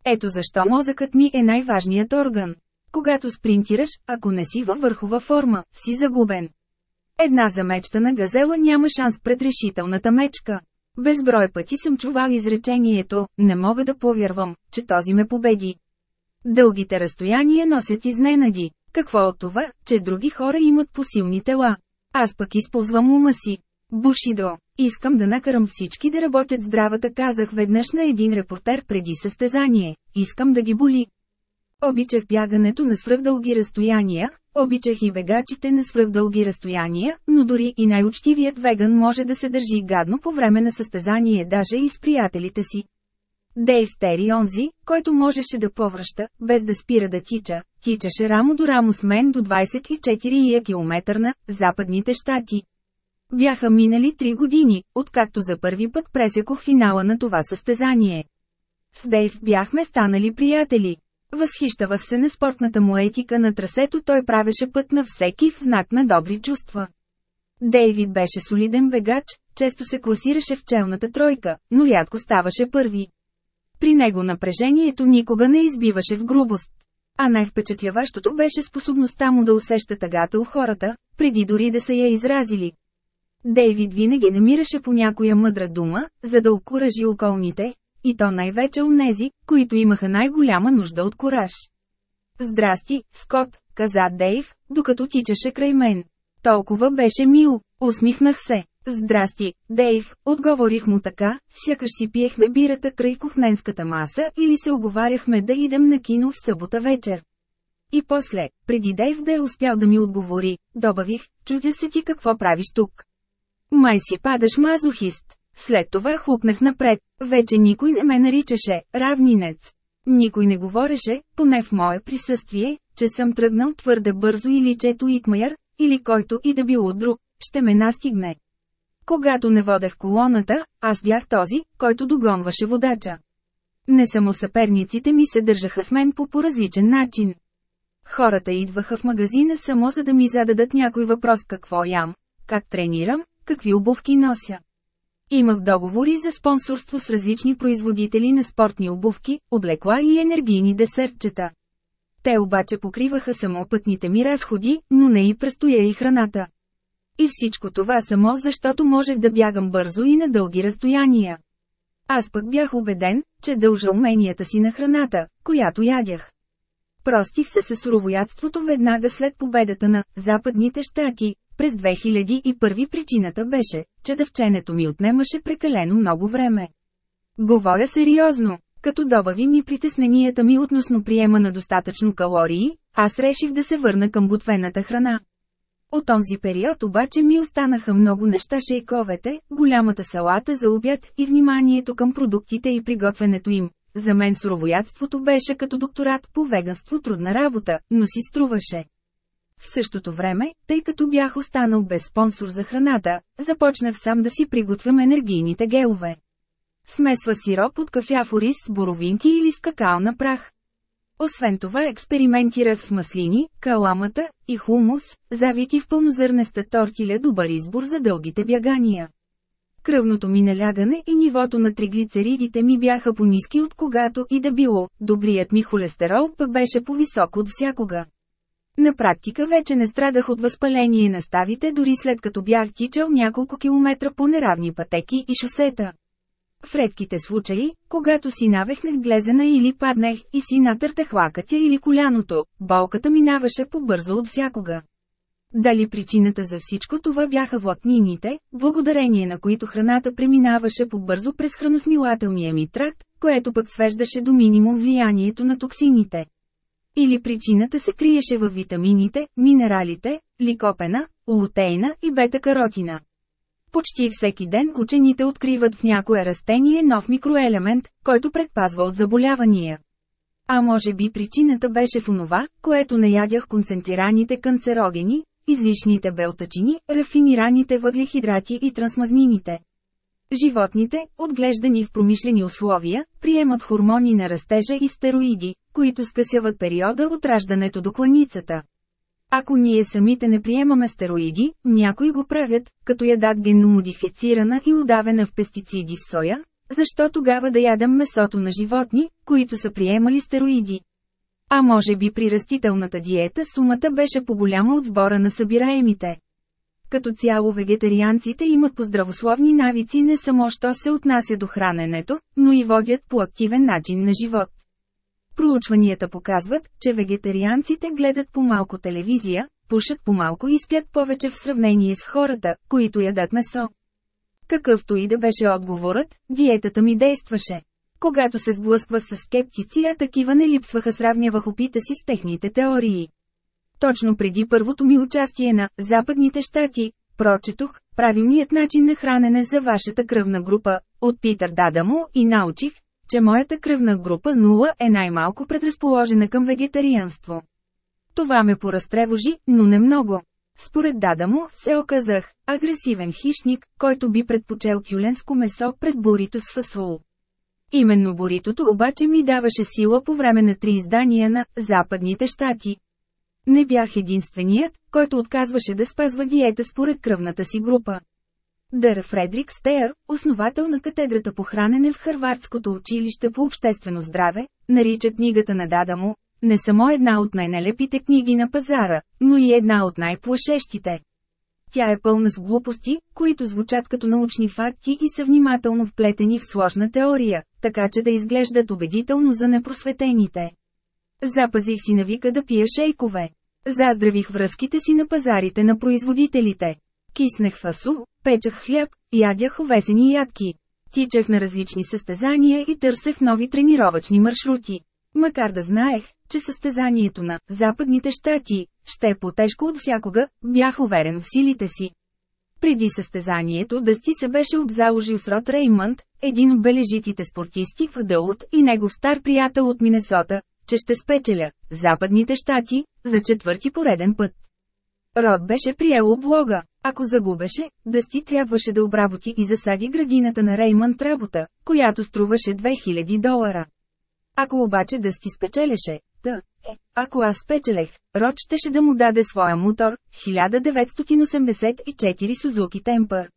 Ето защо мозъкът ми е най-важният орган. Когато спринтираш, ако не си във върхова форма, си загубен. Една замечтана газела няма шанс пред решителната мечка. Безброй пъти съм чувал изречението, не мога да повярвам, че този ме победи. Дългите разстояния носят изненади. Какво от това, че други хора имат посилни тела? Аз пък използвам ума си. Бушидо. Искам да накарам всички да работят здравата казах веднъж на един репортер преди състезание. Искам да ги боли. Обичах бягането на свръхдълги разстояния, обичах и бегачите на свръхдълги разстояния, но дори и най-учтивият веган може да се държи гадно по време на състезание даже и с приятелите си. Дейв Стери онзи, който можеше да повръща, без да спира да тича, тичаше рамо до рамо с мен до 24 км на Западните щати. Бяха минали три години, откакто за първи път пресекох финала на това състезание. С Дейв бяхме станали приятели. Възхищавах се на спортната му етика на трасето, той правеше път на всеки в знак на добри чувства. Дейвид беше солиден бегач, често се класираше в челната тройка, но рядко ставаше първи. При него напрежението никога не избиваше в грубост. А най-впечатляващото беше способността му да усеща тъгата у хората, преди дори да са я изразили. Дейвид винаги намираше по някоя мъдра дума, за да окуражи околните, и то най-вече нези, които имаха най-голяма нужда от кораж. Здрасти, Скот, каза Дейв, докато тичаше край мен. Толкова беше мил, усмихнах се. Здрасти, Дейв, отговорих му така, сякаш си пиехме бирата край кухненската маса или се оговаряхме да идем на кино в събота вечер. И после, преди Дейв да е успял да ми отговори, добавих, чудя се ти какво правиш тук. Май си падаш мазохист. След това хукнах напред, вече никой не ме наричаше равнинец. Никой не говореше, поне в мое присъствие, че съм тръгнал твърде бързо или чето Итмайер, или който и да било друг, ще ме настигне. Когато не водех колоната, аз бях този, който догонваше водача. Не само съперниците ми се държаха с мен по поразличен начин. Хората идваха в магазина само за да ми зададат някой въпрос какво ям, как тренирам, какви обувки нося. Имах договори за спонсорство с различни производители на спортни обувки, облекла и енергийни десертчета. Те обаче покриваха само пътните ми разходи, но не и престоя и храната. И всичко това само защото можех да бягам бързо и на дълги разстояния. Аз пък бях убеден, че дължа уменията си на храната, която ядях. Простих се с суровоядството веднага след победата на Западните щати. През 2001 причината беше, че дъвченето ми отнемаше прекалено много време. Говоря сериозно. Като добавим и притесненията ми относно приема на достатъчно калории, аз реших да се върна към готвената храна. От този период обаче ми останаха много неща шейковете, голямата салата за обяд и вниманието към продуктите и приготвянето им. За мен суровоядството беше като докторат по веганство трудна работа, но си струваше. В същото време, тъй като бях останал без спонсор за храната, започнах сам да си приготвям енергийните гелове. Смесва сироп от кафяфори с боровинки или с какао на прах. Освен това експериментирах с маслини, каламата и хумус, завити в пълнозърнеста тортиля добър избор за дългите бягания. Кръвното ми налягане и нивото на триглицеридите ми бяха по-низки от когато и да било, добрият ми холестерол пък беше по-висок от всякога. На практика вече не страдах от възпаление на ставите дори след като бях тичал няколко километра по неравни пътеки и шосета. В редките случаи, когато си навехнах глезена или паднах и си натъртах лакътя или коляното, болката минаваше по-бързо от всякога. Дали причината за всичко това бяха влакнините, благодарение на които храната преминаваше по-бързо през храносмилателния ми тракт, което пък свеждаше до минимум влиянието на токсините. Или причината се криеше във витамините, минералите, ликопена, лутейна и бета-каротина. Почти всеки ден учените откриват в някое растение нов микроелемент, който предпазва от заболявания. А може би причината беше в онова, което не ядях концентрираните канцерогени, излишните белтачини, рафинираните въглехидрати и трансмазнините. Животните, отглеждани в промишлени условия, приемат хормони на растежа и стероиди, които скъсяват периода от раждането до кланицата. Ако ние самите не приемаме стероиди, някои го правят, като ядат генно модифицирана и удавена в пестициди соя, защо тогава да ядам месото на животни, които са приемали стероиди? А може би при растителната диета сумата беше по-голяма от сбора на събираемите. Като цяло вегетарианците имат поздравословни навици не само що се отнася до храненето, но и водят по активен начин на живот. Проучванията показват, че вегетарианците гледат по-малко телевизия, пушат по-малко и спят повече в сравнение с хората, които ядат месо. Какъвто и да беше отговорът, диетата ми действаше. Когато се сблъсквах с скептици, а такива не липсваха сравнявах опита си с техните теории. Точно преди първото ми участие на «Западните щати», прочетох «Правилният начин на хранене за вашата кръвна група» от Питър Дадамо и научих, че моята кръвна група 0 е най-малко предразположена към вегетарианство. Това ме поразтревожи, но не много. Според дада му, се оказах агресивен хищник, който би предпочел кюленско месо пред бурито с фасул. Именно буритото обаче ми даваше сила по време на три издания на «Западните щати». Не бях единственият, който отказваше да спазва диета според кръвната си група. Дър Фредрик Стейър, основател на катедрата по хранене в Харвардското училище по обществено здраве, нарича книгата на Дада му, не само една от най-нелепите книги на пазара, но и една от най-плашещите. Тя е пълна с глупости, които звучат като научни факти и са внимателно вплетени в сложна теория, така че да изглеждат убедително за непросветените. Запазих си навика да пия шейкове. Заздравих връзките си на пазарите на производителите. Киснех фасул, печах хляб, ядях овесени ядки. Тичах на различни състезания и търсех нови тренировъчни маршрути. Макар да знаех, че състезанието на Западните щати ще е по-тежко от всякога, бях уверен в силите си. Преди състезанието Дъсти се беше обзаложил с Рот Реймънд, един от бележитите спортисти в Дълт и негов стар приятел от Минесота, че ще спечеля Западните щати за четвърти пореден път. Род беше приел облога. Ако загубеше, Дъсти трябваше да обработи и засади градината на Реймънд работа, която струваше 2000 долара. Ако обаче Дъсти спечелеше, Та, е, ако аз спечелех, Род щеше да му даде своя мотор, 1984 Сузуки Темпър.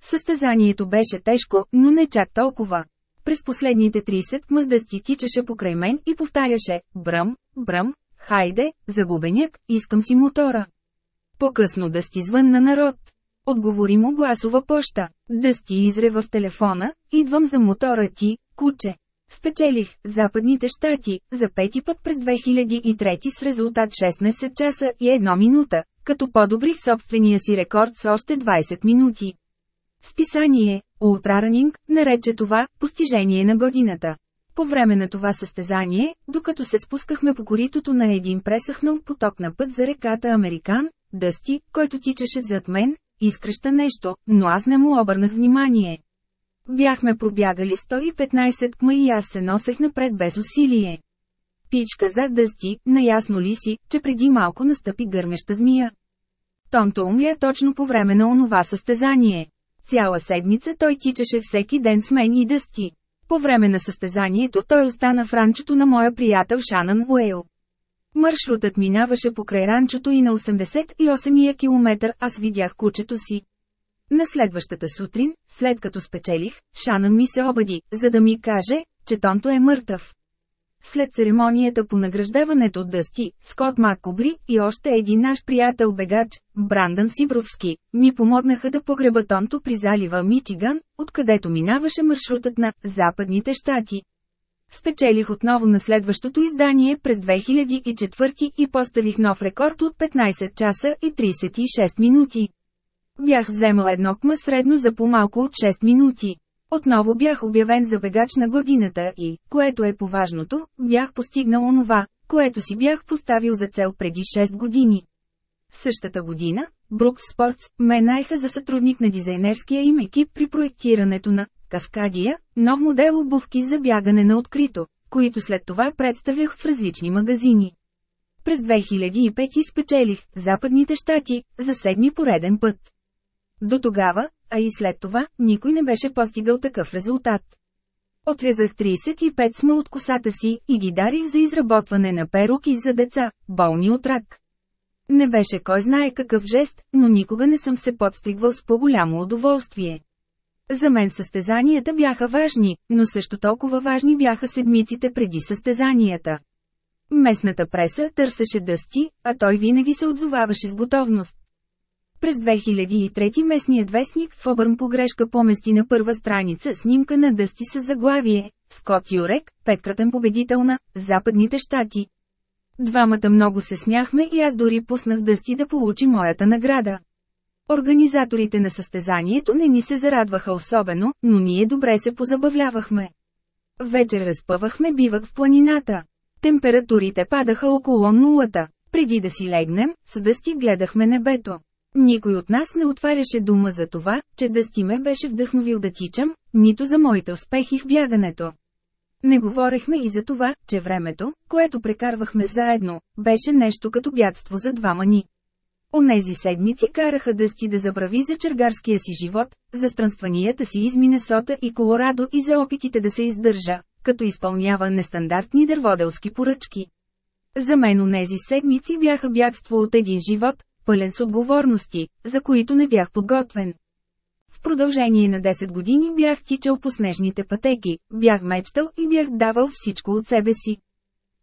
Състезанието беше тежко, но не чак толкова. През последните 30 мъдъсти тичаше покрай мен и повтаряше «Бръм, бръм, хайде, загубеняк, искам си мотора». По-късно Дъсти звънна народ. Отговори му гласова поща. Дъсти изре в телефона, идвам за мотора ти, куче. Спечелих Западните щати за пети път през 2003 с резултат 16 часа и 1 минута, като подобрих собствения си рекорд с още 20 минути. Списание Ултраранинг нарече това постижение на годината. По време на това състезание, докато се спускахме по коритото на един пресъхнал поток на път за реката Американ, Дъсти, който тичаше зад мен, изкръща нещо, но аз не му обърнах внимание. Бяхме пробягали 115 км и аз се носех напред без усилие. Пичка зад дъсти, наясно ли си, че преди малко настъпи гърмеща змия. Тонто умля точно по време на онова състезание. Цяла седмица той тичаше всеки ден с мен и дъсти. По време на състезанието той остана в ранчото на моя приятел Шанан Уейл. Маршрутът минаваше покрай ранчото и на 88-я километър аз видях кучето си. На следващата сутрин, след като спечелих, Шанан ми се обади, за да ми каже, че Тонто е мъртъв. След церемонията по награждаването от Дъсти, Скот Макобри и още един наш приятел бегач, Брандън Сибровски, ми помогнаха да погреба Тонто при залива Мичиган, откъдето минаваше маршрутът на Западните щати. Спечелих отново на следващото издание през 2004 и поставих нов рекорд от 15 часа и 36 минути. Бях вземал едно кма средно за по-малко от 6 минути. Отново бях обявен за бегач на годината и, което е поважното, бях постигнал онова, което си бях поставил за цел преди 6 години. Същата година, Брукс Спортс ме наеха за сътрудник на дизайнерския им екип при проектирането на Каскадия, нов модел обувки за бягане на открито, които след това представях в различни магазини. През 2005 спечелих Западните щати за седми пореден път. До тогава, а и след това, никой не беше постигал такъв резултат. Отрезах 35 сма от косата си и ги дарих за изработване на перуки за деца, болни от рак. Не беше кой знае какъв жест, но никога не съм се подстригвал с по-голямо удоволствие. За мен състезанията бяха важни, но също толкова важни бяха седмиците преди състезанията. Местната преса търсеше дъсти, а той винаги се отзоваваше с готовност. През 2003 местният вестник в Обърн погрешка помести на първа страница снимка на дъсти с заглавие «Скот Юрек, петкратен победител на Западните щати». Двамата много се смяхме и аз дори пуснах дъсти да получи моята награда. Организаторите на състезанието не ни се зарадваха особено, но ние добре се позабавлявахме. Вечер разпъвахме бивък в планината. Температурите падаха около нулата. Преди да си легнем, с дъсти гледахме небето. Никой от нас не отваряше дума за това, че Дъсти ме беше вдъхновил да тичам, нито за моите успехи в бягането. Не говорехме и за това, че времето, което прекарвахме заедно, беше нещо като бягство за двама ни. Онези седмици караха Дъсти да забрави за чергарския си живот, за странстванията си из Минесота и Колорадо и за опитите да се издържа, като изпълнява нестандартни дърводелски поръчки. За мен онези седмици бяха бягство от един живот, пълен с отговорности, за които не бях подготвен. В продължение на 10 години бях тичал по снежните пътеки, бях мечтал и бях давал всичко от себе си.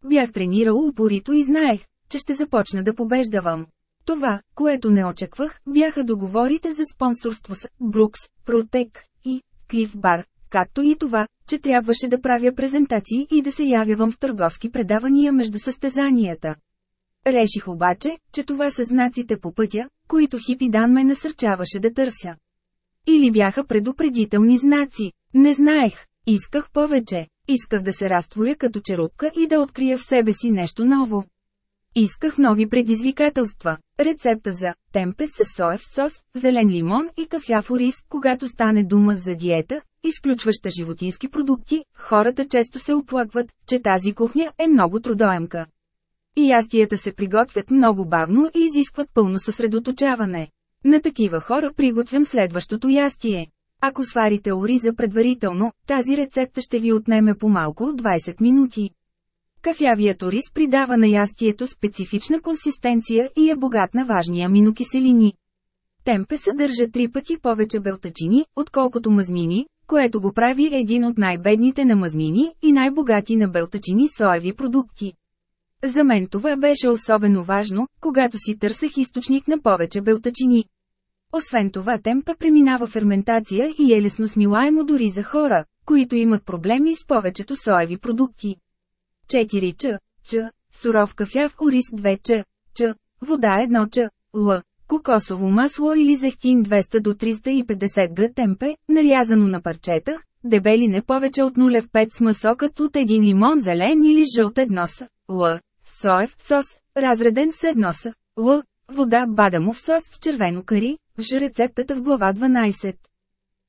Бях тренирал упорито и знаех, че ще започна да побеждавам. Това, което не очаквах, бяха договорите за спонсорство с Брукс, Протек и Клиф Бар, както и това, че трябваше да правя презентации и да се явявам в търговски предавания между състезанията. Реших обаче, че това са знаците по пътя, които Хипи Дан ме насърчаваше да търся. Или бяха предупредителни знаци. Не знаех. Исках повече. Исках да се разтворя като черупка и да открия в себе си нещо ново. Исках нови предизвикателства. Рецепта за темпе с соев сос, зелен лимон и кафяв ориз, когато стане дума за диета, изключваща животински продукти, хората често се оплакват, че тази кухня е много трудоемка. И ястията се приготвят много бавно и изискват пълно съсредоточаване. На такива хора приготвям следващото ястие. Ако сварите ориза предварително, тази рецепта ще ви отнеме по малко от 20 минути. Кафявият ориз придава на ястието специфична консистенция и е богат на важни аминокиселини. Темпе съдържа три пъти повече белтачини, отколкото мазнини, което го прави един от най-бедните на мазнини и най-богати на белтачини соеви продукти. За мен това беше особено важно, когато си търсех източник на повече белтачини. Освен това темпе преминава ферментация и е лесно смилаемо дори за хора, които имат проблеми с повечето соеви продукти. 4 ч. Ч. Суров кафяв ориз 2 ч. Ч. Вода 1 ч. Л. Кокосово масло или зехтин 200 до 350 г темпе, нарязано на парчета, дебели не повече от 0,5 с масокът от един лимон зелен или жълт едно с. Л. Соев сос, разреден с едно с. Л. Вода бадамов сос с червено кари, в рецептата в глава 12.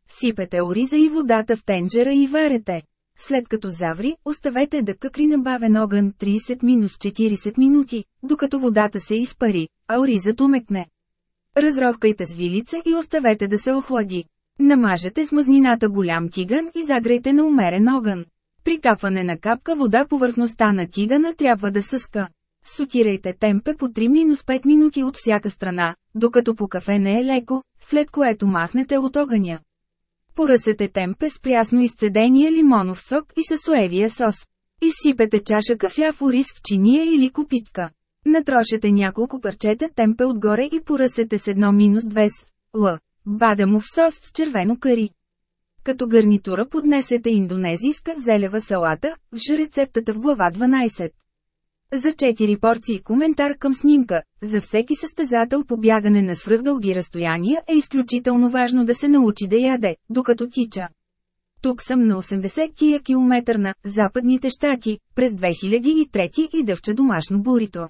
Сипете ориза и водата в тенджера и варете. След като заври, оставете да къкри на бавен огън 30-40 минути, докато водата се изпари, а оризът умекне. Разровкайте с вилица и оставете да се охлади. Намажете с мазнината голям тиган и загрейте на умерен огън. При капване на капка вода повърхността на тигана трябва да съска. Сотирайте темпе по 3-5 минути от всяка страна, докато по кафе не е леко, след което махнете от огъня. Поръсете темпе с прясно изцедения лимонов сок и със сос. Изсипете чаша кафяв ориз в чиния или купитка. Натрошете няколко парчета темпе отгоре и поръсете с 1-2 с Л. Бадамов сос с червено кари. Като гарнитура поднесете индонезийска зелева салата, в рецептата в глава 12. За 4 порции коментар към снимка. За всеки състезател по бягане на свръхдълги разстояния е изключително важно да се научи да яде, докато тича. Тук съм на 80 тия километър на Западните щати, през 2003 и дъвча домашно бурито.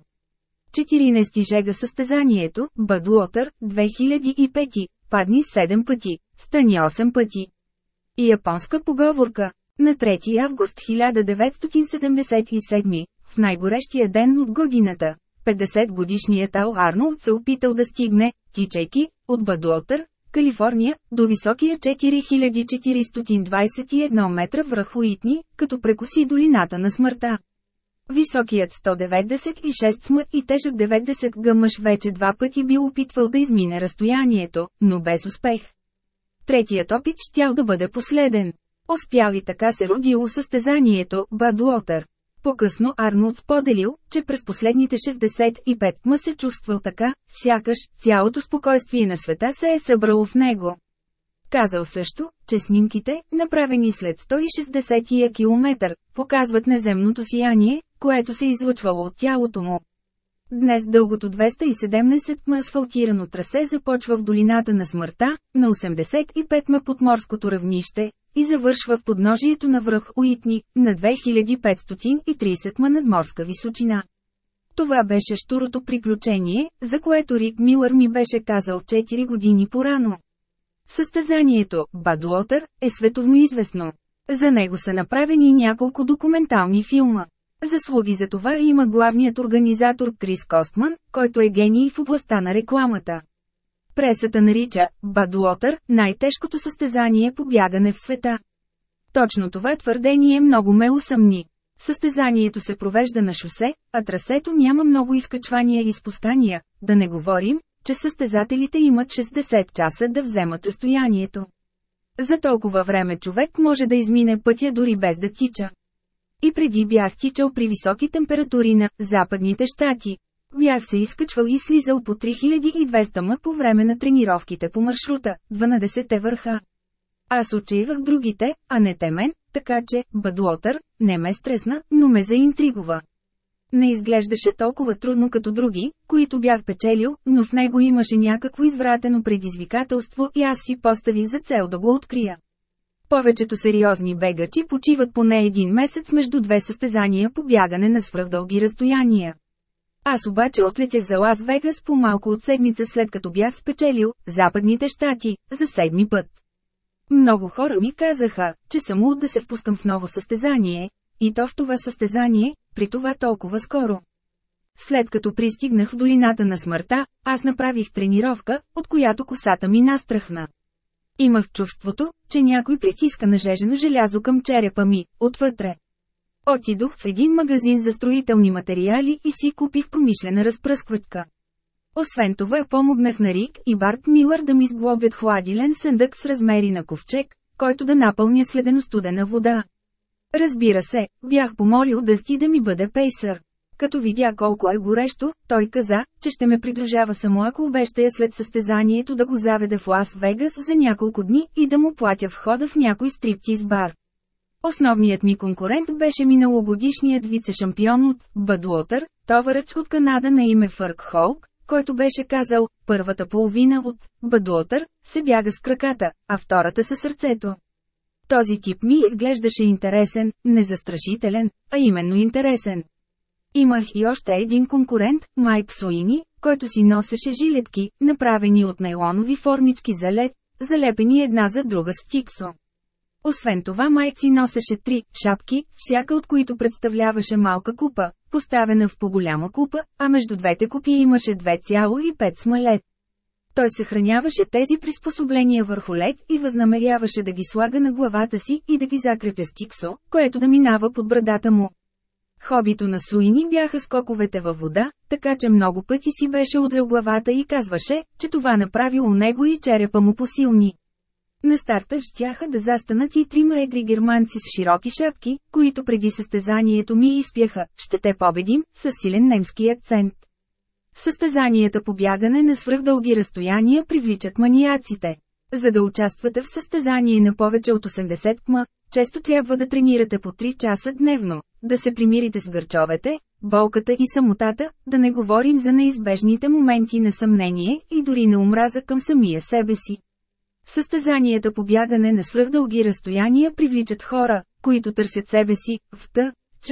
14 жега състезанието, Бъдлотър, 2005, падни 7 пъти, стани 8 пъти. И японска поговорка. На 3 август 1977, в най-горещия ден от годината, 50-годишният Ал Арнолд се опитал да стигне, тичайки, от Бадлотър, Калифорния, до високия 4421 метра връх Уитни, като прекоси долината на смъртта. Високият 196 см и тежък 90 г мъж вече два пъти бил опитвал да измине разстоянието, но без успех. Третият опит щял да бъде последен. Успял и така се родило състезанието Бадлотър. По-късно Арнолд споделил, че през последните 65 ма се чувствал така, сякаш цялото спокойствие на света се е събрало в него. Казал също, че снимките, направени след 160 км, показват неземното сияние, което се излъчвало от тялото му. Днес дългото 217 м асфалтирано трасе започва в долината на смъртта, на 85 м под морското равнище, и завършва в подножието на връх Уитни, на 2530 м надморска височина. Това беше штурото приключение, за което Рик Милър ми беше казал 4 години порано. Състезанието, Бадлотър, е световно известно. За него са направени няколко документални филма. Заслуги за това има главният организатор Крис Костман, който е гений в областта на рекламата. Пресата нарича «Бадлотър» най-тежкото състезание по бягане в света. Точно това твърдение много ме усъмни. Състезанието се провежда на шосе, а трасето няма много изкачвания и спускания, да не говорим, че състезателите имат 60 часа да вземат разстоянието. За толкова време човек може да измине пътя дори без да тича. И преди бях тичал при високи температури на западните щати. Бях се изкачвал и слизал по 3200 м по време на тренировките по маршрута, 12-те върха. Аз отчаивах другите, а не те мен, така че, Бадлотър, не ме стресна, но ме заинтригува. Не изглеждаше толкова трудно като други, които бях печелил, но в него имаше някакво извратено предизвикателство и аз си поставих за цел да го открия. Повечето сериозни бегачи почиват поне един месец между две състезания по бягане на свръхдълги разстояния. Аз обаче отлетях за Лас Вегас по малко от седмица след като бях спечелил Западните щати за седми път. Много хора ми казаха, че съм луд да се впускам в ново състезание, и то в това състезание, при това толкова скоро. След като пристигнах в долината на смъртта, аз направих тренировка, от която косата ми настрахна. Имах чувството, че някой притиска нажежено желязо към черепа ми, отвътре. Отидох в един магазин за строителни материали и си купих промишлена разпръсквачка. Освен това помогнах на Рик и Барт Милър да ми сглобят хладилен съндък с размери на ковчег, който да напълня следено студена вода. Разбира се, бях помолил Дъсти да ми бъде пейсър. Като видя колко е горещо, той каза, че ще ме придружава само ако обещая след състезанието да го заведа в Лас Вегас за няколко дни и да му платя входа в някой стриптиз бар. Основният ми конкурент беше миналогодишният вице-шампион от Бъдлотър, товарач от Канада на име Фърк Холк, който беше казал, първата половина от Бъдлотър се бяга с краката, а втората със сърцето. Този тип ми изглеждаше интересен, не застрашителен, а именно интересен. Имах и още един конкурент, Майк Суини, който си носеше жилетки, направени от нейлонови формички за лед, залепени една за друга с тиксо. Освен това Майк си носеше три шапки, всяка от които представляваше малка купа, поставена в по-голяма купа, а между двете купи имаше 2,5 смалет. Той съхраняваше тези приспособления върху лед и възнамеряваше да ги слага на главата си и да ги закрепя с тиксо, което да минава под брадата му. Хобито на Суини бяха скоковете във вода, така че много пъти си беше удрял главата и казваше, че това направило него и черепа му посилни. На старта щяха да застанат и трима едри германци с широки шапки, които преди състезанието ми изпяха «Ще те победим» с силен немски акцент. Състезанията по бягане на свръхдълги разстояния привличат маниаците. За да участвате в състезание на повече от 80 км, често трябва да тренирате по 3 часа дневно, да се примирите с гърчовете, болката и самотата, да не говорим за неизбежните моменти на съмнение и дори на омраза към самия себе си. Състезанията по бягане на свръхдълги разстояния привличат хора, които търсят себе си, в Т, Ч,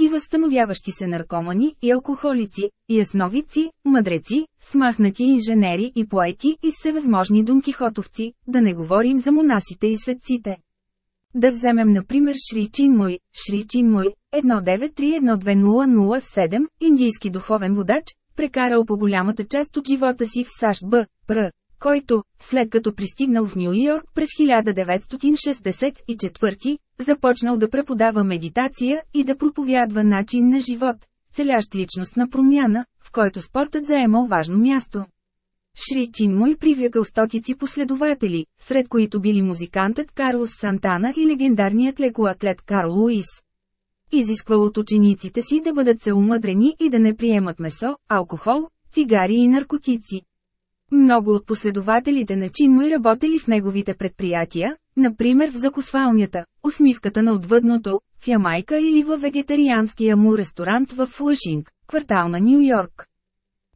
и възстановяващи се наркомани и алкохолици, ясновици, мъдреци, смахнати инженери и поети и всевъзможни думкихотовци, да не говорим за монасите и светците. Да вземем например Шри Чинмой, Шри Чинмой, 19312007, индийски духовен водач, прекарал по голямата част от живота си в САЩ Б. Пр който, след като пристигнал в Нью Йорк през 1964, започнал да преподава медитация и да проповядва начин на живот, целящ личностна промяна, в който спортът заемал важно място. Шри Чин и привлекал стотици последователи, сред които били музикантът Карлос Сантана и легендарният лекоатлет Карл Луис. Изисквал от учениците си да бъдат целомъдрени и да не приемат месо, алкохол, цигари и наркотици. Много от последователите на Чинмой работели в неговите предприятия, например в закусвалнята, усмивката на отвъдното, в Ямайка или във вегетарианския му ресторант в Флъшинг, квартал на Нью Йорк.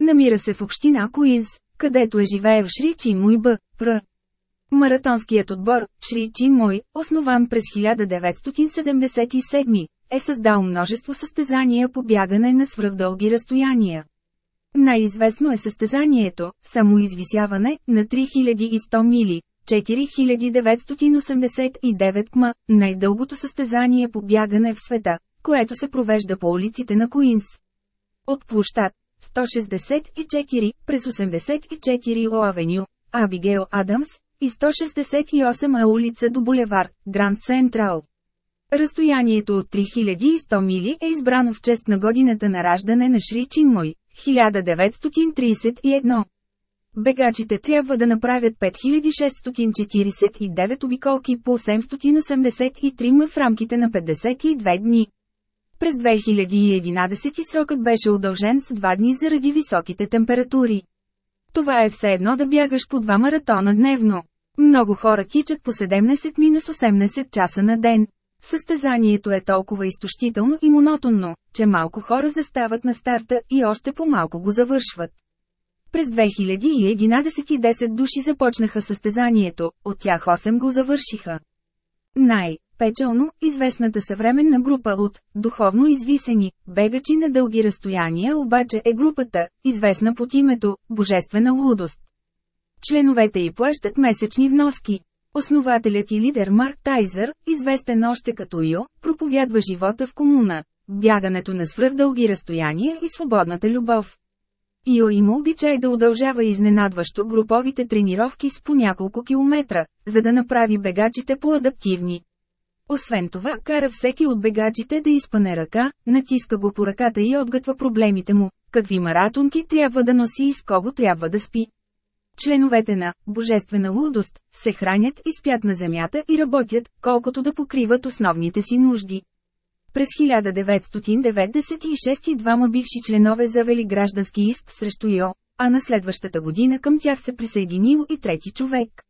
Намира се в община Куинс, където е живеел Шри Чинмой Б. Пр. Маратонският отбор, Шри Чинмой, основан през 1977, е създал множество състезания по бягане на свръхдълги разстояния. Най-известно е състезанието – самоизвисяване на 3100 мили, 4989 км, най-дългото състезание по бягане в света, което се провежда по улиците на Куинс. От площад 164 през 84 О авеню, Абигейл Адамс, и 168 А улица до булевар, Гранд Централ. Разстоянието от 3100 мили е избрано в чест на годината на раждане на Шри Чинмой, 1931. Бегачите трябва да направят 5649 обиколки по 783 м в рамките на 52 дни. През 2011 срокът беше удължен с 2 дни заради високите температури. Това е все едно да бягаш по два маратона дневно. Много хора тичат по 17-18 часа на ден. Състезанието е толкова изтощително и монотонно, че малко хора застават на старта и още по-малко го завършват. През 2011 10 души започнаха състезанието, от тях 8 го завършиха. Най- печално, известната съвременна група от духовно извисени бегачи на дълги разстояния обаче е групата, известна под името Божествена лудост. Членовете й плащат месечни вноски. Основателят и лидер Марк Тайзър, известен още като Йо, проповядва живота в комуна, бягането на свръхдълги разстояния и свободната любов. Йо има обичай да удължава изненадващо груповите тренировки с по няколко километра, за да направи бегачите по-адаптивни. Освен това, кара всеки от бегачите да изпане ръка, натиска го по ръката и отгътва проблемите му, какви маратонки трябва да носи и с кого трябва да спи. Членовете на «Божествена лудост» се хранят и спят на земята и работят, колкото да покриват основните си нужди. През 1996 двама бивши членове завели граждански иск срещу Йо, а на следващата година към тях се присъединил и трети човек.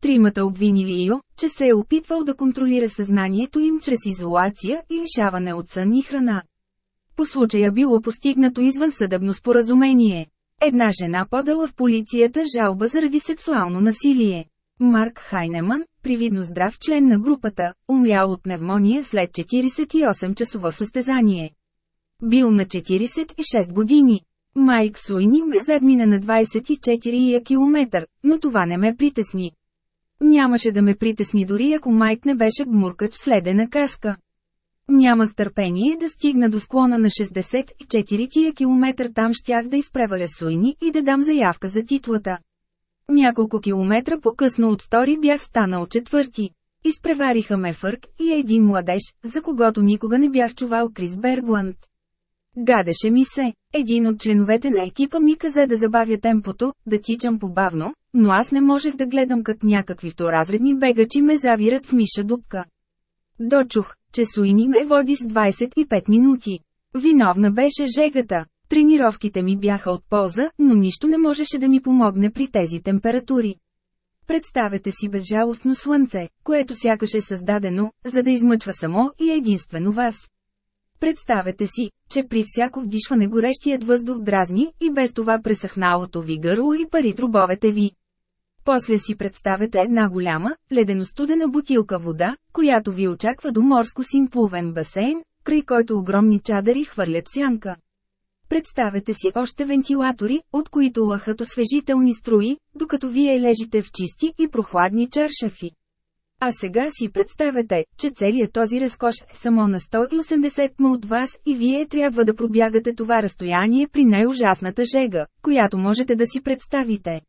Тримата обвинили Йо, че се е опитвал да контролира съзнанието им чрез изолация и лишаване от сън и храна. По случая било постигнато извън съдебно споразумение. Една жена подала в полицията жалба заради сексуално насилие. Марк Хайнеман, привидно здрав член на групата, умрял от пневмония след 48-часово състезание. Бил на 46 години. Майк Суини ме задмина на 24 км, но това не ме притесни. Нямаше да ме притесни дори ако Майк не беше гмуркач с ледена каска. Нямах търпение да стигна до склона на 64 тия километър там щях да изпреваля Суини и да дам заявка за титлата. Няколко километра по-късно от втори бях станал четвърти. Изпревариха ме Фърк и един младеж, за когото никога не бях чувал Крис Бергланд. Гадеше ми се. Един от членовете на екипа ми каза да забавя темпото, да тичам побавно, но аз не можех да гледам как някакви вторазредни бегачи ме завират в миша дупка. Дочух, че Суини ме води с 25 минути. Виновна беше жегата. Тренировките ми бяха от полза, но нищо не можеше да ми помогне при тези температури. Представете си безжалостно слънце, което сякаш е създадено, за да измъчва само и единствено вас. Представете си, че при всяко вдишване горещият въздух дразни и без това пресъхналото ви гърло и пари трубовете ви. После си представете една голяма, ледено-студена бутилка вода, която ви очаква до морско симплувен басейн, край който огромни чадъри хвърлят сянка. Представете си още вентилатори, от които лъхат освежителни струи, докато вие лежите в чисти и прохладни чаршафи. А сега си представете, че целият този разкош е само на 180 м от вас и вие трябва да пробягате това разстояние при най-ужасната жега, която можете да си представите.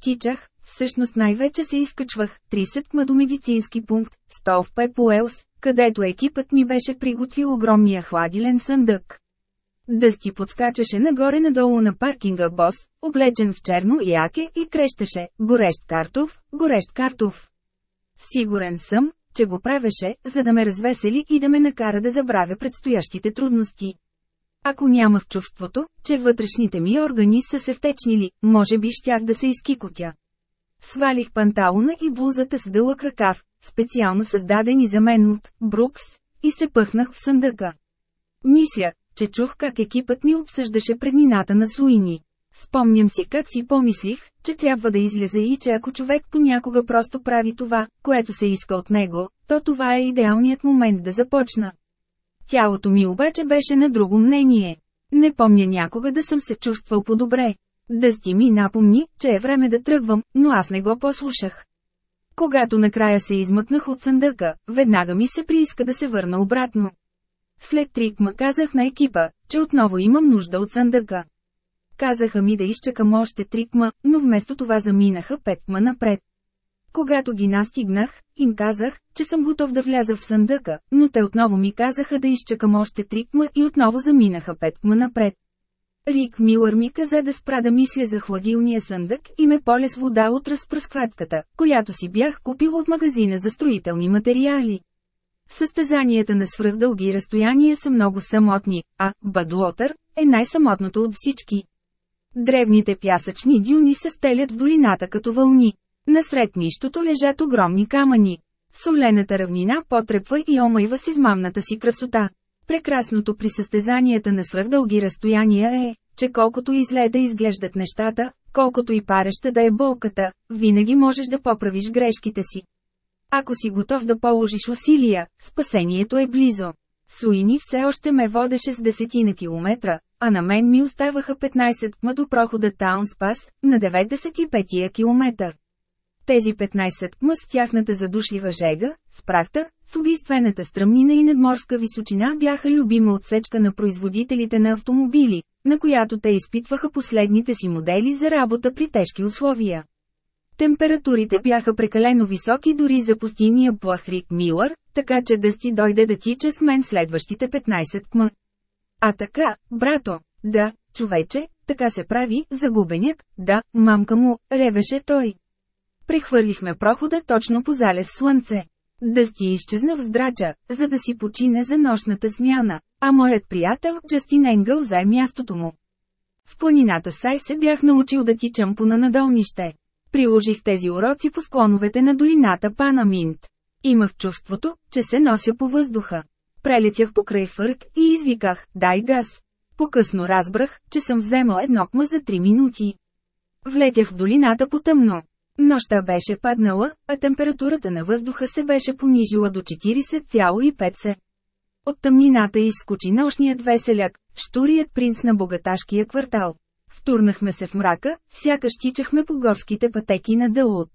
Тичах, всъщност най-вече се изкачвах, 30 ма до медицински пункт, 100 в Пепуелс, където екипът ми беше приготвил огромния хладилен съндък. Дъсти подскачаше нагоре-надолу на паркинга бос, облечен в черно яке и крещеше «Горещ картов, горещ картов». Сигурен съм, че го правеше, за да ме развесели и да ме накара да забравя предстоящите трудности. Ако нямах чувството, че вътрешните ми органи са се втечнили, може би щях да се изкикотя. Свалих панталона и блузата с дълъг ръкав, специално създадени за мен от Брукс, и се пъхнах в съндъка. Мисля, че чух как екипът ми обсъждаше преднината на Суини. Спомням си как си помислих, че трябва да излезе и че ако човек понякога просто прави това, което се иска от него, то това е идеалният момент да започна. Тялото ми обаче беше на друго мнение. Не помня някога да съм се чувствал по-добре. Дъсти ми напомни, че е време да тръгвам, но аз не го послушах. Когато накрая се измъкнах от съндъка, веднага ми се прииска да се върна обратно. След трикма казах на екипа, че отново имам нужда от съндъка. Казаха ми да изчакам още трикма, но вместо това заминаха петма напред. Когато ги настигнах, им казах, че съм готов да вляза в съндъка, но те отново ми казаха да изчакам още трикма и отново заминаха петма напред. Рик Милър ми каза да спра да мисля за хладилния съндък и ме поле с вода от разпръскватката, която си бях купил от магазина за строителни материали. Състезанията на свръхдълги разстояния са много самотни, а Бадлотър е най-самотното от всички. Древните пясъчни дюни се стелят в долината като вълни. Насред нищото лежат огромни камъни. Солената равнина потрепва и омайва с измамната си красота. Прекрасното при състезанията на свръхдълги разстояния е, че колкото и зле да изглеждат нещата, колкото и пареща да е болката, винаги можеш да поправиш грешките си. Ако си готов да положиш усилия, спасението е близо. Суини все още ме водеше с десетина километра, а на мен ми оставаха 15 км до прохода Таунспас, на 95-я километър. Тези 15 км с тяхната задушлива жега, с прахта, в убийствената стръмнина и надморска височина бяха любима отсечка на производителите на автомобили, на която те изпитваха последните си модели за работа при тежки условия. Температурите бяха прекалено високи дори за пустиния Плахрик Милър, така че Дъсти дойде да тича с мен следващите 15 км. А така, брато, да, човече, така се прави, загубеняк, да, мамка му, ревеше той. Прехвърлихме прохода точно по залез слънце. Дъсти изчезна в здрача, за да си почине за нощната смяна, а моят приятел Джастин Енгъл зае мястото му. В планината Сай се бях научил да тичам по на надолнище. Приложих тези уроци по склоновете на долината Панаминт. Имах чувството, че се нося по въздуха. Прелетях покрай фърк и извиках, дай газ. По-късно разбрах, че съм вземал едно кма за 3 минути. Влетях в долината по тъмно. Нощта беше паднала, а температурата на въздуха се беше понижила до 40,5 се. От тъмнината изскочи нощният веселяк, штурият принц на богаташкия квартал. Втурнахме се в мрака, сякаш тичахме по горските пътеки на Дълут.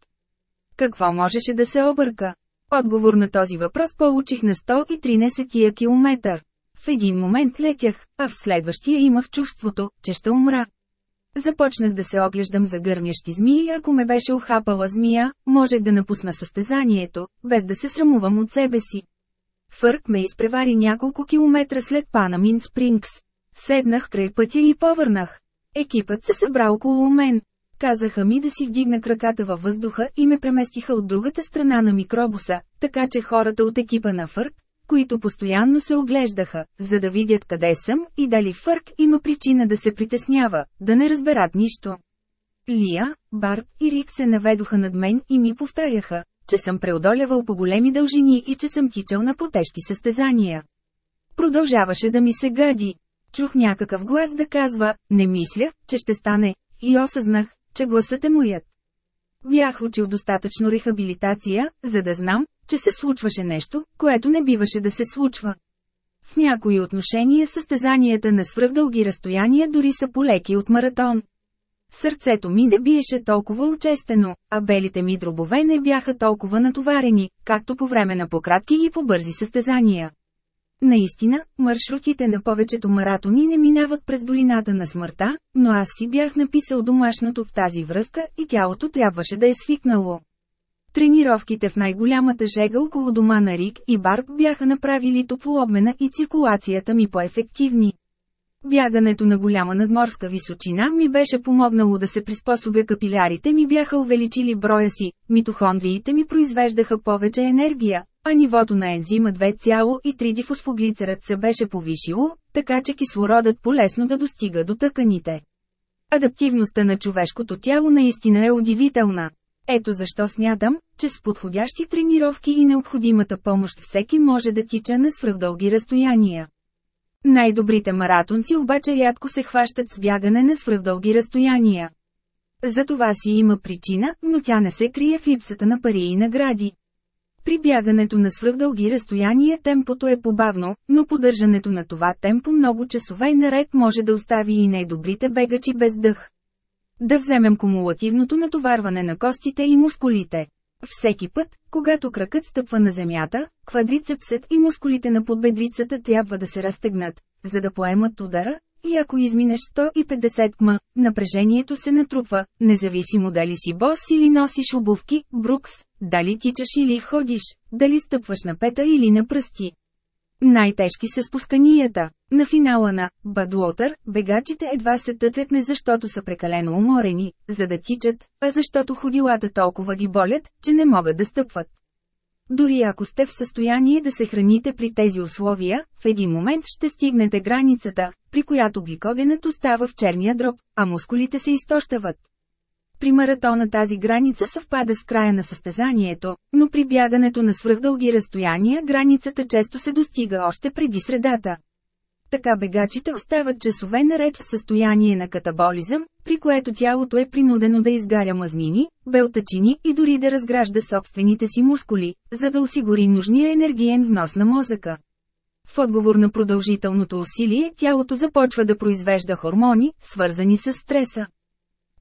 Какво можеше да се обърка? Отговор на този въпрос получих на 113 километър. В един момент летях, а в следващия имах чувството, че ще умра. Започнах да се оглеждам за гърмящи змии ако ме беше охапала змия, можех да напусна състезанието, без да се срамувам от себе си. Фърк ме изпревари няколко километра след Панамин Спрингс. Седнах край пътя и повърнах. Екипът се събра около мен. Казаха ми да си вдигна краката във въздуха и ме преместиха от другата страна на микробуса, така че хората от екипа на Фърк, които постоянно се оглеждаха, за да видят къде съм и дали Фърк има причина да се притеснява, да не разберат нищо. Лия, Барб и Рик се наведоха над мен и ми повтаряха, че съм преодолявал по големи дължини и че съм тичал на потежки състезания. Продължаваше да ми се гади. Чух някакъв глас да казва, не мисля, че ще стане, и осъзнах, че гласът е моят. Бях учил достатъчно рехабилитация, за да знам, че се случваше нещо, което не биваше да се случва. В някои отношения състезанията на свръхдълги разстояния дори са полеки от маратон. Сърцето ми не биеше толкова очестено, а белите ми дробове не бяха толкова натоварени, както по време на пократки и по бързи състезания. Наистина, маршрутите на повечето маратони не минават през долината на смъртта, но аз си бях написал домашното в тази връзка и тялото трябваше да е свикнало. Тренировките в най-голямата жега около дома на Рик и Барб бяха направили топлообмена и циркулацията ми по-ефективни. Бягането на голяма надморска височина ми беше помогнало да се приспособя капилярите ми бяха увеличили броя си, митохондриите ми произвеждаха повече енергия, а нивото на ензима 2,3 дифосфоглицерът се беше повишило, така че кислородът полесно да достига до тъканите. Адаптивността на човешкото тяло наистина е удивителна. Ето защо смятам, че с подходящи тренировки и необходимата помощ всеки може да тича на свръхдълги разстояния. Най-добрите маратонци обаче рядко се хващат с бягане на свръхдълги разстояния. За това си има причина, но тя не се крие в липсата на пари и награди. При бягането на свръхдълги разстояния темпото е побавно, но поддържането на това темпо много часове наред може да остави и най-добрите бегачи без дъх. Да вземем кумулативното натоварване на костите и мускулите. Всеки път, когато кракът стъпва на земята, квадрицепсът и мускулите на подбедрицата трябва да се разтегнат, за да поемат удара, и ако изминеш 150 км, напрежението се натрупва, независимо дали си бос или носиш обувки, брукс, дали тичаш или ходиш, дали стъпваш на пета или на пръсти. Най-тежки са спусканията. На финала на Бадуотър, бегачите едва се тътрят не защото са прекалено уморени, за да тичат, а защото ходилата толкова ги болят, че не могат да стъпват. Дори ако сте в състояние да се храните при тези условия, в един момент ще стигнете границата, при която гликогенът остава в черния дроб, а мускулите се изтощават. При маратона тази граница съвпада с края на състезанието, но при бягането на свръхдълги разстояния границата често се достига още преди средата. Така бегачите остават часове наред в състояние на катаболизъм, при което тялото е принудено да изгаря мазнини, белтачини и дори да разгражда собствените си мускули, за да осигури нужния енергиен внос на мозъка. В отговор на продължителното усилие тялото започва да произвежда хормони, свързани с стреса.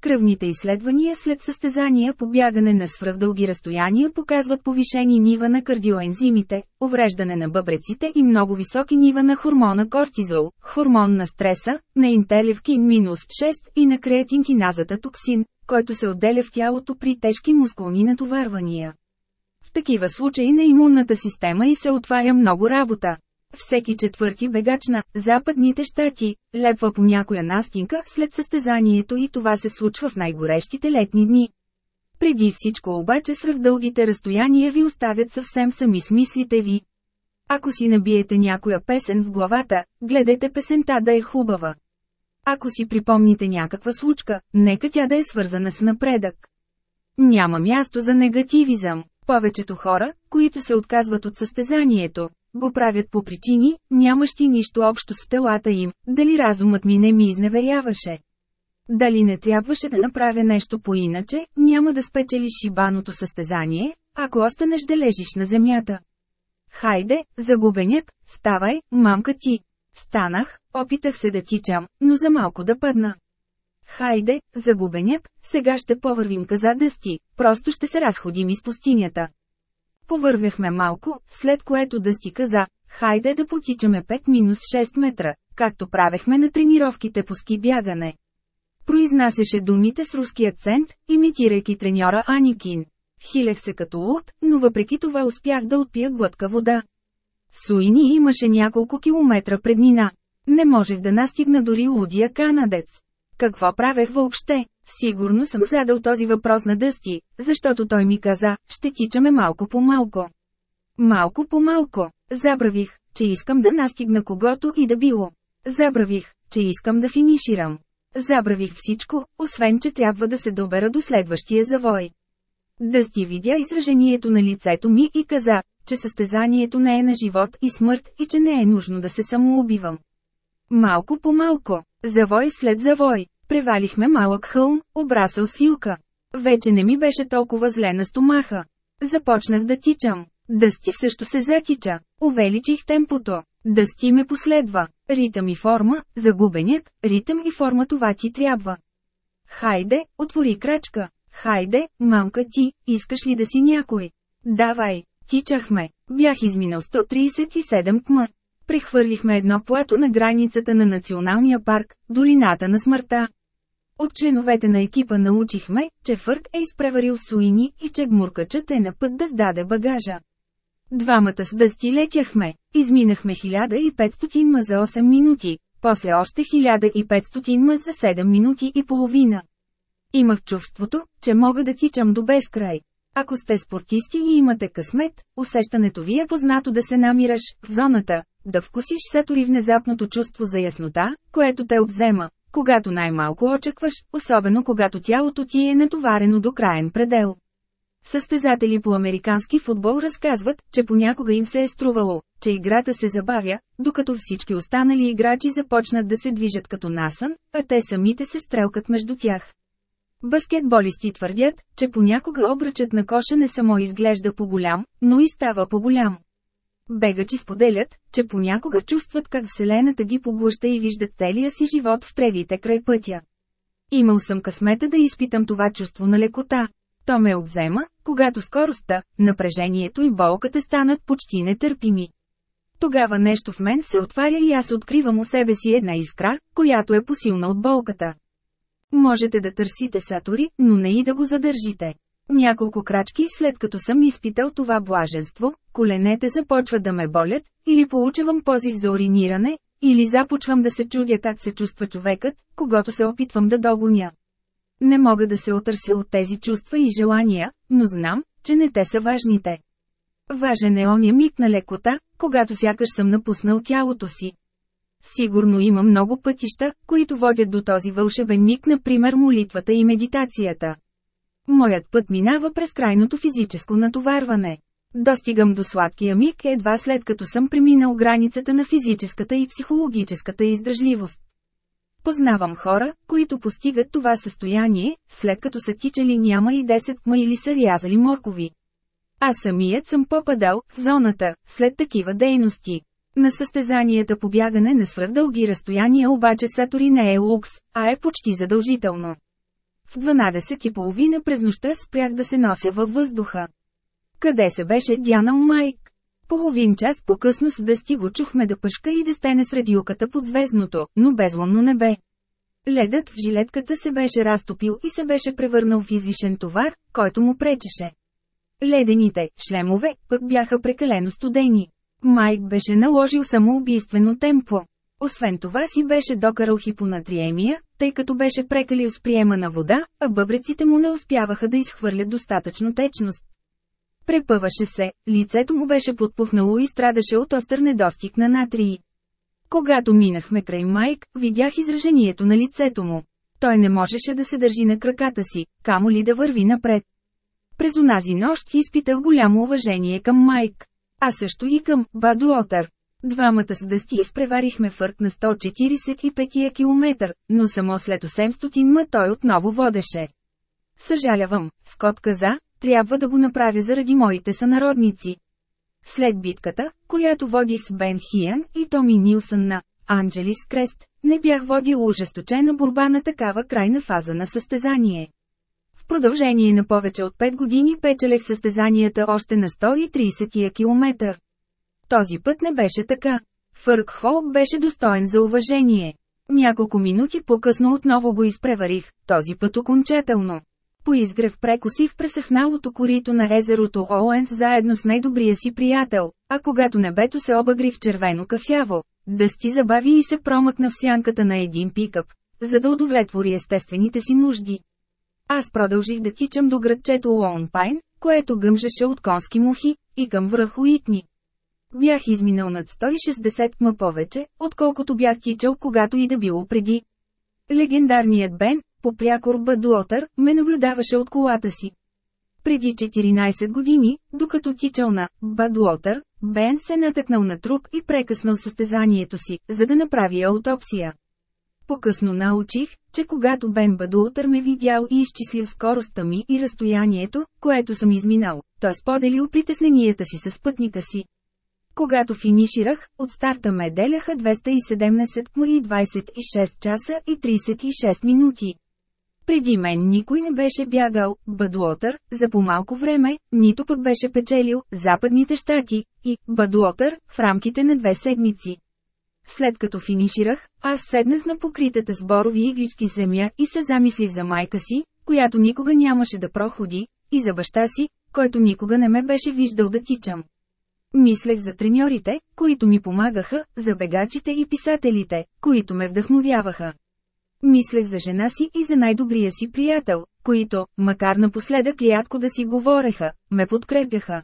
Кръвните изследвания след състезания по бягане на свръхдълги разстояния показват повишени нива на кардиоензимите, увреждане на бъбреците и много високи нива на хормона кортизол, хормон на стреса, на интерлевкин-6 и на креатинкиназата токсин, който се отделя в тялото при тежки мускулни натоварвания. В такива случаи на имунната система и се отваря много работа. Всеки четвърти бегач на Западните щати лепва по някоя настинка след състезанието и това се случва в най-горещите летни дни. Преди всичко обаче дългите разстояния ви оставят съвсем сами с мислите ви. Ако си набиете някоя песен в главата, гледайте песента да е хубава. Ако си припомните някаква случка, нека тя да е свързана с напредък. Няма място за негативизъм. Повечето хора, които се отказват от състезанието, го правят по причини, нямащи нищо общо с телата им, дали разумът ми не ми изневеряваше. Дали не трябваше да направя нещо по-иначе, няма да спечелиш шибаното състезание, ако останеш да лежиш на земята. Хайде, загубеняк, ставай, мамка ти. Станах, опитах се да тичам, но за малко да падна. Хайде, загубеняк, сега ще повървим каза дъсти, просто ще се разходим из пустинята. Повървяхме малко, след което Дъсти каза, хайде да потичаме 5-6 метра, както правехме на тренировките по ски бягане. Произнасяше думите с руски акцент, имитирайки треньора Аникин. Хилех се като луд, но въпреки това успях да отпия глътка вода. Суини имаше няколко километра преднина. Не можех да настигна дори лудия канадец. Какво правех въобще? Сигурно съм задал този въпрос на Дъсти, защото той ми каза, ще тичаме малко по малко. Малко по малко. Забравих, че искам да настигна когото и да било. Забравих, че искам да финиширам. Забравих всичко, освен че трябва да се добера до следващия завой. Дъсти видя изражението на лицето ми и каза, че състезанието не е на живот и смърт и че не е нужно да се самоубивам. Малко по малко, завой след завой, Превалихме малък хълм, обрасъл с филка. Вече не ми беше толкова зле на стомаха. Започнах да тичам. Дъсти също се затича. Увеличих темпото. Дъсти ме последва. Ритъм и форма, загубеняк, ритъм и форма това ти трябва. Хайде, отвори крачка. Хайде, мамка ти, искаш ли да си някой? Давай, тичахме. Бях изминал 137 км. Прехвърлихме едно плато на границата на националния парк, долината на смъртта. От членовете на екипа научихме, че Фърк е изпреварил Суини и че гмуркачът е на път да сдаде багажа. Двамата с дъсти летяхме, изминахме 1500 ма за 8 минути, после още 1500 ма за 7 минути и половина. Имах чувството, че мога да тичам до безкрай. Ако сте спортисти и имате късмет, усещането ви е познато да се намираш в зоната, да вкусиш сатори внезапното чувство за яснота, което те обзема, когато най-малко очакваш, особено когато тялото ти е натоварено до краен предел. Състезатели по американски футбол разказват, че понякога им се е струвало, че играта се забавя, докато всички останали играчи започнат да се движат като насън, а те самите се стрелкат между тях. Баскетболисти твърдят, че понякога обръчът на коша не само изглежда по-голям, но и става по-голям. Бегачи споделят, че понякога чувстват как Вселената ги поглъща и виждат целия си живот в тревите край пътя. Имал съм късмета да изпитам това чувство на лекота. То ме обзема, когато скоростта, напрежението и болката станат почти нетърпими. Тогава нещо в мен се отваря и аз откривам у себе си една искра, която е посилна от болката. Можете да търсите Сатори, но не и да го задържите. Няколко крачки след като съм изпитал това блаженство, коленете започват да ме болят, или получавам позив за ориниране, или започвам да се чудя как се чувства човекът, когато се опитвам да догоня. Не мога да се отърся от тези чувства и желания, но знам, че не те са важните. Важен е ония миг на лекота, когато сякаш съм напуснал тялото си. Сигурно има много пътища, които водят до този вълшебен миг, например молитвата и медитацията. Моят път минава през крайното физическо натоварване. Достигам до сладкия миг едва след като съм преминал границата на физическата и психологическата издръжливост. Познавам хора, които постигат това състояние, след като са тичали няма и 10 кма или са рязали моркови. Аз самият съм попадал в зоната, след такива дейности. На състезанията по бягане на свръхдълги разстояния обаче Сатори не е лукс, а е почти задължително. В 12.30 през нощта спрях да се нося във въздуха. Къде се беше дянал Майк? Половин час по-късно с дъсти го чухме да пъшка и да стене сред юката под звездното, но безлунно небе. Ледът в жилетката се беше разтопил и се беше превърнал в излишен товар, който му пречеше. Ледените шлемове пък бяха прекалено студени. Майк беше наложил самоубийствено темпо. Освен това си беше докарал хипонатриемия, тъй като беше прекалил с приема на вода, а бъбреците му не успяваха да изхвърлят достатъчно течност. Препъваше се, лицето му беше подпухнало и страдаше от остър недостиг на натрии. Когато минахме край Майк, видях изражението на лицето му. Той не можеше да се държи на краката си, камо ли да върви напред. През онази нощ изпитах голямо уважение към Майк. А също и към Бадуотър. Двамата с дъсти изпреварихме фърк на 145 км, но само след 800 ма той отново водеше. Съжалявам, Скот каза, трябва да го направя заради моите сънародници. След битката, която водих с Бен Хиян и Томи Нилсън на Анджелис Крест, не бях водил ужесточена борба на такава крайна фаза на състезание. В продължение на повече от 5 години печелех състезанията още на 130 км. Този път не беше така. Фърк Хол беше достоен за уважение. Няколко минути по-късно отново го изпреварих, този път окончателно. По изгрев прекосих пресъхналото корито на езерото Оуенс заедно с най-добрия си приятел, а когато небето се обагри в червено кафяво, дъсти забави и се промъкна в сянката на един пикъп, за да удовлетвори естествените си нужди. Аз продължих да тичам до градчето Лоунпайн, което гъмжеше от конски мухи, и към връх Уитни. Бях изминал над 160 ма повече, отколкото бях тичал когато и да било преди. Легендарният Бен, по прякор Бадлотър, ме наблюдаваше от колата си. Преди 14 години, докато тичал на Бадлотър, Бен се натъкнал на труп и прекъснал състезанието си, за да направи аутопсия. По-късно научих, че когато Бен Бадлотър ме видял и изчислил скоростта ми и разстоянието, което съм изминал, той споделил притесненията си с пътника си. Когато финиширах, от старта ме деляха 217 км и 26 часа и 36 минути. Преди мен никой не беше бягал, Бъдлотър, за по-малко време, нито пък беше печелил Западните щати и Бъдлотър в рамките на две седмици. След като финиширах, аз седнах на покритата с борови иглички земя и се замислих за майка си, която никога нямаше да проходи, и за баща си, който никога не ме беше виждал да тичам. Мислех за треньорите, които ми помагаха, за бегачите и писателите, които ме вдъхновяваха. Мислех за жена си и за най-добрия си приятел, които, макар напоследък рядко да си говореха, ме подкрепяха.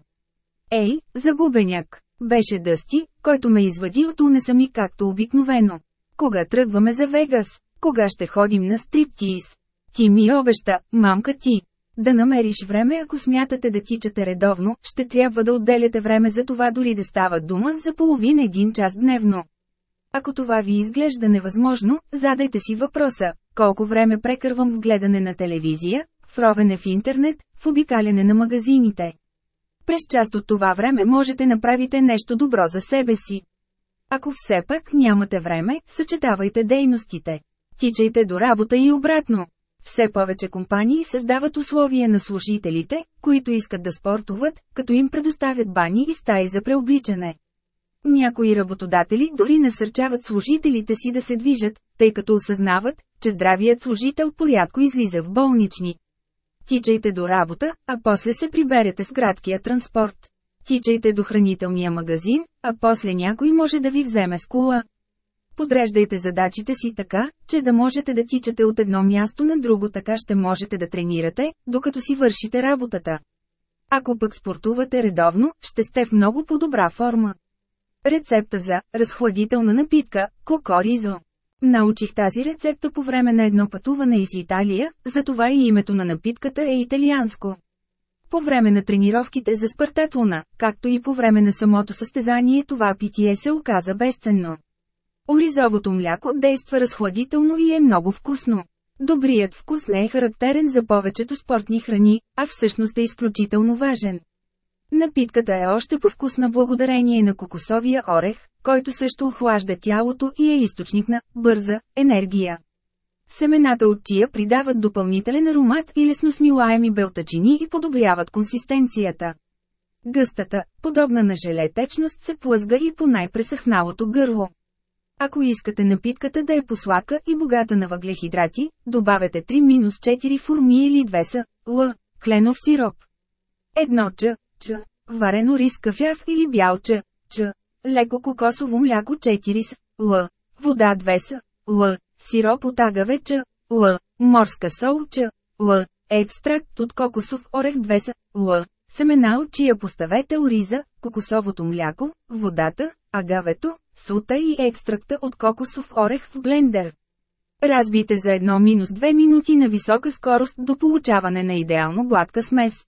Ей, загубеняк! Беше Дъсти, който ме извади от унеса ми както обикновено. Кога тръгваме за Вегас? Кога ще ходим на стриптиз? Ти ми обеща, мамка ти. Да намериш време ако смятате да тичате редовно, ще трябва да отделяте време за това дори да става дума за половин един час дневно. Ако това ви изглежда невъзможно, задайте си въпроса, колко време прекървам в гледане на телевизия, в ровене в интернет, в обикаляне на магазините. През част от това време можете направите нещо добро за себе си. Ако все пак нямате време, съчетавайте дейностите. Тичайте до работа и обратно. Все повече компании създават условия на служителите, които искат да спортуват, като им предоставят бани и стаи за преобличане. Някои работодатели дори насърчават служителите си да се движат, тъй като осъзнават, че здравият служител порядко излиза в болнични. Тичайте до работа, а после се приберете с градския транспорт. Тичайте до хранителния магазин, а после някой може да ви вземе с кола. Подреждайте задачите си така, че да можете да тичате от едно място на друго така ще можете да тренирате, докато си вършите работата. Ако пък спортувате редовно, ще сте в много по-добра форма. Рецепта за разхладителна напитка – кокоризо. Научих тази рецепта по време на едно пътуване из Италия, затова и името на напитката е италианско. По време на тренировките за спартатлона, както и по време на самото състезание това питие се оказа безценно. Оризовото мляко действа разхладително и е много вкусно. Добрият вкус не е характерен за повечето спортни храни, а всъщност е изключително важен. Напитката е още по-вкусна благодарение на кокосовия орех, който също охлажда тялото и е източник на бърза енергия. Семената от чия придават допълнителен аромат и лесно смилаеми белтачини и подобряват консистенцията. Гъстата, подобна на желе течност се плъзга и по най-пресъхналото гърло. Ако искате напитката да е посладка и богата на въглехидрати, добавете 3-4 форми или 2 са, л, кленов сироп. Едно ч, ч, варено рис кафяв или бял ч, ч, леко кокосово мляко 4 с, л, вода 2 са, л, сироп от агаве ч, л, морска сол ч, л, екстракт от кокосов орех 2 са, л, семена от чия поставете ориза, кокосовото мляко, водата, агавето, сута и екстракта от кокосов орех в блендер. Разбийте за 1-2 минути на висока скорост до получаване на идеално гладка смес.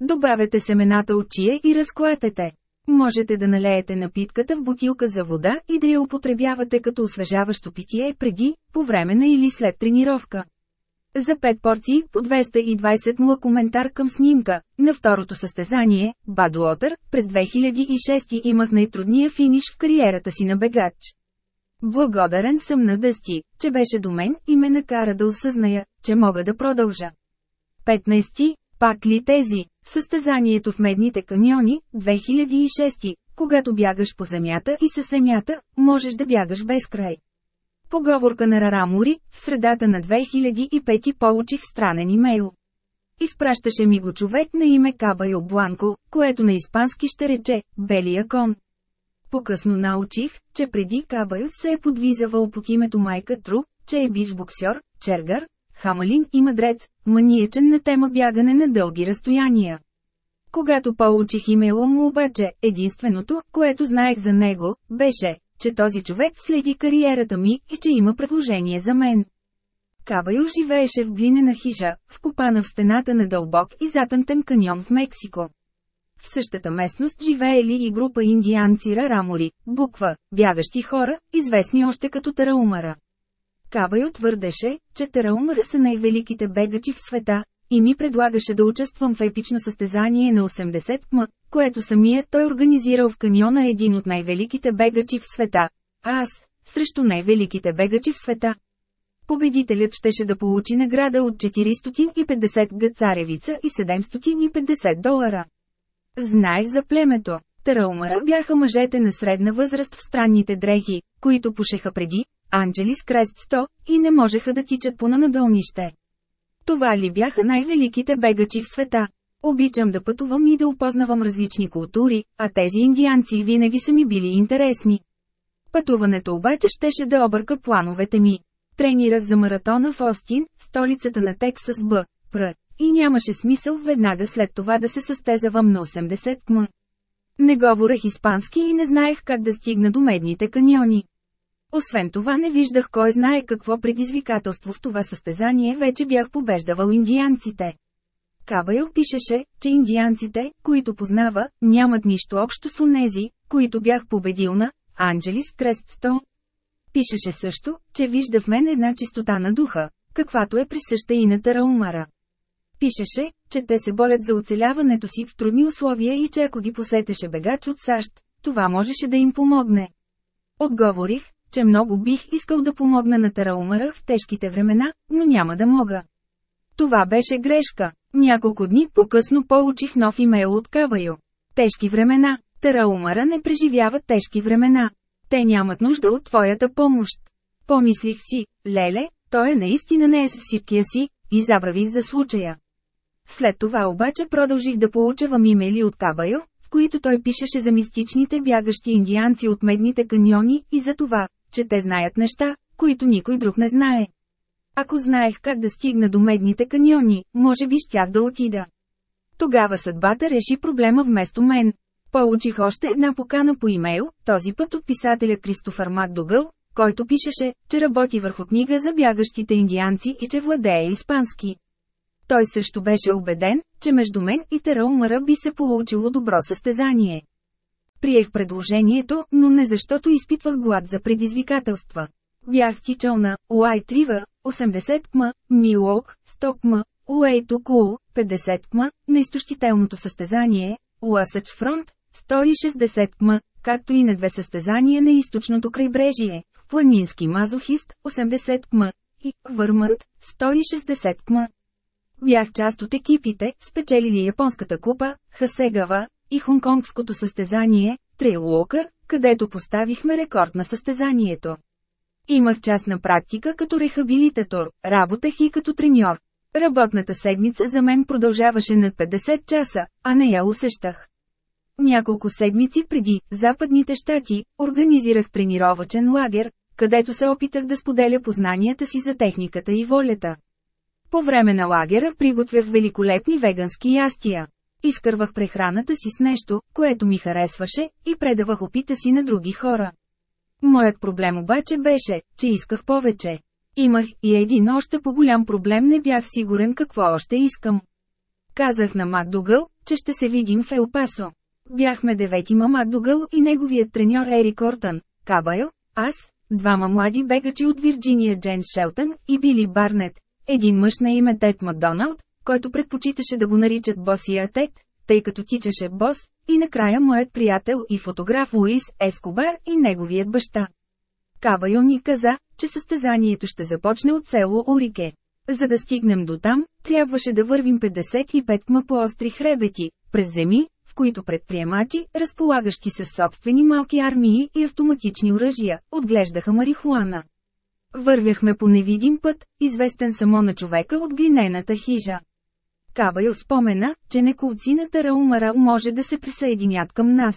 Добавете семената от чия и разклатете. Можете да налеете напитката в бутилка за вода и да я употребявате като освежаващо питие преди, по време на или след тренировка. За 5 порции по 220 мла коментар към снимка. На второто състезание, Бадуотър, през 2006 имах най-трудния финиш в кариерата си на бегач. Благодарен съм на Дъсти, че беше до мен и ме накара да осъзная, че мога да продължа. 15. Пак ли тези? Състезанието в Медните каньони, 2006, когато бягаш по земята и със земята, можеш да бягаш без край. Поговорка на Рарамори, в средата на 2005 получих странен имейл. Изпращаше ми го човек на име Кабайо Бланко, което на испански ще рече «белия кон». По-късно научих, че преди Кабайо се е подвизавал под името Майка Тру, че е бивш боксер, чергар, хамалин и мадрец, маниечен на тема бягане на дълги разстояния. Когато получих имейла му обаче, единственото, което знаех за него, беше, че този човек следи кариерата ми и че има предложение за мен. Кабайо живееше в глинена хиша, вкопана в стената на дълбок и затънтен каньон в Мексико. В същата местност живеели и група индианци рарамори, буква, бягащи хора, известни още като Тараумара. Кабайо твърдеше, че Тараумара са най-великите бегачи в света, и ми предлагаше да участвам в епично състезание на 80 км, което самият той организирал в каньона един от най-великите бегачи в света. Аз, срещу най-великите бегачи в света. Победителят щеше да получи награда от 450 гъцаревица и 750 долара. Знаех за племето. Тараумара бяха мъжете на средна възраст в странните дрехи, които пушеха преди, Анджелис Крест 100, и не можеха да тичат по нанадолнище. Това ли бяха най-великите бегачи в света? Обичам да пътувам и да опознавам различни култури, а тези индианци винаги са ми били интересни. Пътуването обаче щеше да обърка плановете ми. Тренирах за маратона в Остин, столицата на Тексас Б. Пр. И нямаше смисъл веднага след това да се състезавам на 80 км. Не говорех испански и не знаех как да стигна до медните каньони. Освен това не виждах кой знае какво предизвикателство в това състезание вече бях побеждавал индианците. Кабайл пишеше, че индианците, които познава, нямат нищо общо с онези, които бях победил на Анджелис Крест 100. Пишеше също, че вижда в мен една чистота на духа, каквато е присъща и на Тараумара. Пишеше, че те се борят за оцеляването си в трудни условия и че ако ги посетеше бегач от САЩ, това можеше да им помогне. Отговорих, че много бих искал да помогна на Тараумара в тежките времена, но няма да мога. Това беше грешка. Няколко дни по-късно получих нов имейл от Кавайо. Тежки времена. Тараумара не преживява тежки времена. Те нямат нужда от твоята помощ. Помислих си, леле, той е наистина не е с всичкия си, и забравих за случая. След това обаче продължих да получавам имейли от Кабайо, в които той пишеше за мистичните бягащи индианци от медните каньони и за това, че те знаят неща, които никой друг не знае. Ако знаех как да стигна до медните каньони, може би щях да отида. Тогава съдбата реши проблема вместо мен. Получих още една покана по имейл, този път от писателя Кристофър Макдогъл, който пишеше, че работи върху книга за бягащите индианци и че владее испански. Той също беше убеден, че между мен и Тераумара би се получило добро състезание. Приех предложението, но не защото изпитвах глад за предизвикателства. Бях тичал на Уайт Ривър, 80 км, Милок, 100 км, Уейто Кул, 50 км, на изтощителното състезание, Уасъч Фронт, 160 км, както и на две състезания на източното крайбрежие, Планински мазохист, 80 км, и Върмънт 160 км. Бях част от екипите, спечелили японската купа, Хасегава и хонконгското състезание, Трейлуокър, където поставихме рекорд на състезанието. Имах част на практика като рехабилитатор, работех и като треньор. Работната седмица за мен продължаваше над 50 часа, а не я усещах. Няколко седмици преди, Западните щати, организирах тренировачен лагер, където се опитах да споделя познанията си за техниката и волята. По време на лагера приготвях великолепни вегански ястия. Изкървах прехраната си с нещо, което ми харесваше, и предавах опита си на други хора. Моят проблем обаче беше, че исках повече. Имах и един още по-голям проблем не бях сигурен какво още искам. Казах на Макдугъл, че ще се видим в Елпасо. Бяхме деветима Макдугъл и неговият треньор Ерик Ортън, Кабайл, аз, двама млади бегачи от Вирджиния Джен Шелтън и Били Барнет, един мъж на име Тед Макдоналд, който предпочиташе да го наричат Босия Тед, тъй като тичаше бос, и накрая моят приятел и фотограф Луис Ескобар и неговият баща. Кабайо ни каза, че състезанието ще започне от село Орике. За да стигнем до там, трябваше да вървим 55 км по остри хребети, през земи, в които предприемачи, разполагащи с собствени малки армии и автоматични оръжия, отглеждаха марихуана. Вървяхме по невидим път, известен само на човека от глинената хижа. Кабайо спомена, че неколци на Тараумара може да се присъединят към нас.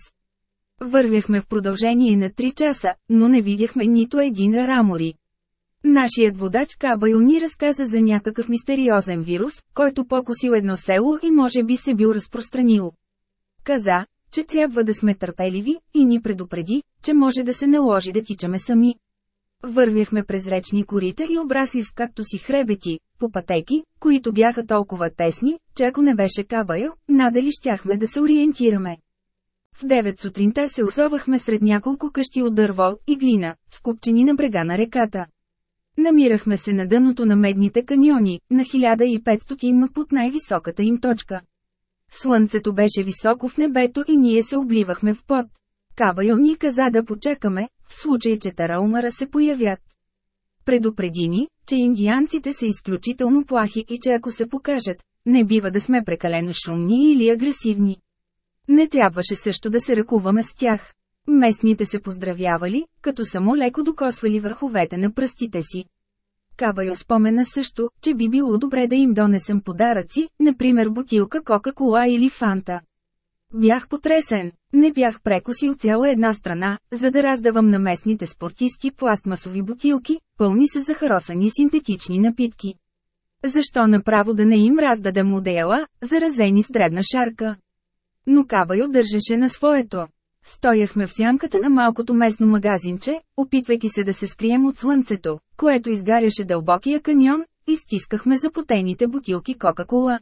Вървяхме в продължение на 3 часа, но не видяхме нито един рамори. Нашият водач Кабайо ни разказа за някакъв мистериозен вирус, който покосил едно село и може би се бил разпространил. Каза, че трябва да сме търпеливи, и ни предупреди, че може да се наложи да тичаме сами. Вървяхме през речни корита и обрасли с както си хребети, по пътеки, които бяха толкова тесни, че ако не беше кабайл, надали щяхме да се ориентираме. В 9 сутринта се осовахме сред няколко къщи от дърво и глина, скупчени на брега на реката. Намирахме се на дъното на медните каньони, на 1500 има под най-високата им точка. Слънцето беше високо в небето и ние се обливахме в пот. Кабайо ни каза да почекаме, в случай че тараумара се появят. Предупреди ни, че индианците са изключително плахи и че ако се покажат, не бива да сме прекалено шумни или агресивни. Не трябваше също да се ръкуваме с тях. Местните се поздравявали, като само леко докосвали върховете на пръстите си. Кабайо спомена също, че би било добре да им донесем подаръци, например бутилка Кока-Кола или Фанта. Бях потресен. Не бях прекусил цяла една страна, за да раздавам на местните спортисти пластмасови бутилки, пълни с захаросани синтетични напитки. Защо направо да не им раздадем модела, заразени с дребна шарка? Но Кабайо държеше на своето. Стояхме в сянката на малкото местно магазинче, опитвайки се да се скрием от слънцето, което изгаряше дълбокия каньон, и стискахме запотените бутилки Кока-Кола.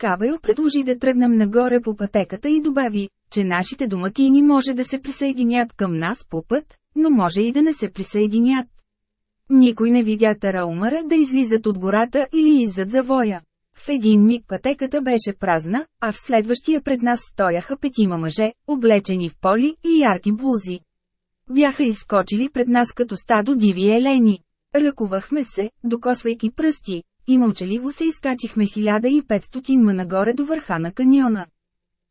Кабел предложи да тръгнем нагоре по пътеката и добави, че нашите домакини може да се присъединят към нас по път, но може и да не се присъединят. Никой не видя Тараумара да излизат от гората или иззад завоя. В един миг пътеката беше празна, а в следващия пред нас стояха петима мъже, облечени в поли и ярки блузи. Бяха изскочили пред нас като стадо диви елени. Ръкувахме се, докосвайки пръсти, и мълчаливо се изкачихме 1500 ма нагоре до върха на каньона.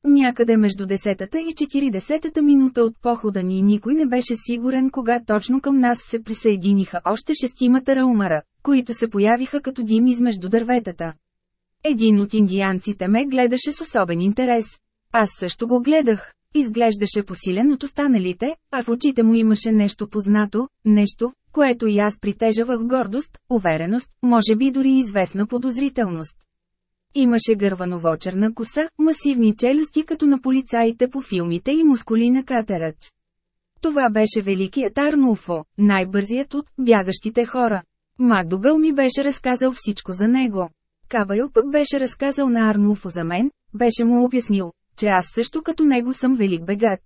Някъде между 10-та и 40-та минута от похода ни никой не беше сигурен кога точно към нас се присъединиха още шестимата раумара, които се появиха като дим измежду дърветата. Един от индианците ме гледаше с особен интерес. Аз също го гледах. Изглеждаше посилен от останалите, а в очите му имаше нещо познато, нещо, което и аз притежавах гордост, увереност, може би дори известна подозрителност. Имаше гърваново-черна коса, масивни челюсти като на полицаите по филмите и мускули на катерач. Това беше великият Арнуфо, най-бързият от бягащите хора. Макдогъл ми беше разказал всичко за него. Кабайл пък беше разказал на Арнуфо за мен, беше му обяснил, че аз също като него съм велик бегач.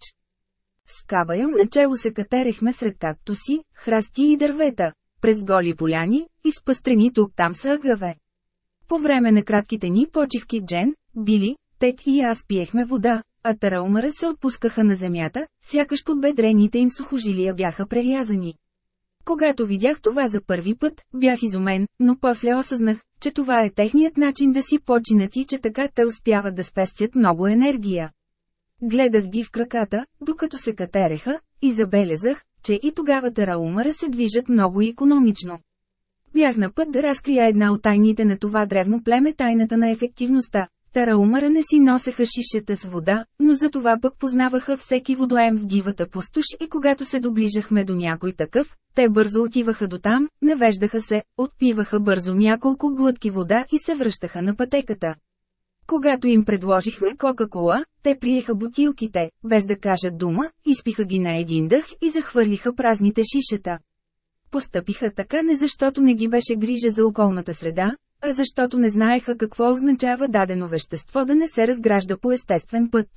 С Кабайл начало се катерехме сред кактуси, храсти и дървета, през голи поляни, изпъстрени тук-там са агаве. По време на кратките ни почивки Джен, Били, Тет и аз пиехме вода, а тараумара се отпускаха на земята, сякаш под бедрените им сухожилия бяха прерязани. Когато видях това за първи път, бях изумен, но после осъзнах, че това е техният начин да си починат и че така те успяват да спестят много енергия. Гледах ги в краката, докато се катереха, и забелязах, че и тогава тараумара се движат много економично. Бях на път да разкрия една от тайните на това древно племе тайната на ефективността. Тараумара не си носеха шишета с вода, но за това пък познаваха всеки водоем в дивата пустош и когато се доближахме до някой такъв, те бързо отиваха до там, навеждаха се, отпиваха бързо няколко глътки вода и се връщаха на пътеката. Когато им предложихме Кока-кола, те приеха бутилките, без да кажат дума, изпиха ги на един дъх и захвърлиха празните шишета. Постъпиха така не защото не ги беше грижа за околната среда, а защото не знаеха какво означава дадено вещество да не се разгражда по естествен път.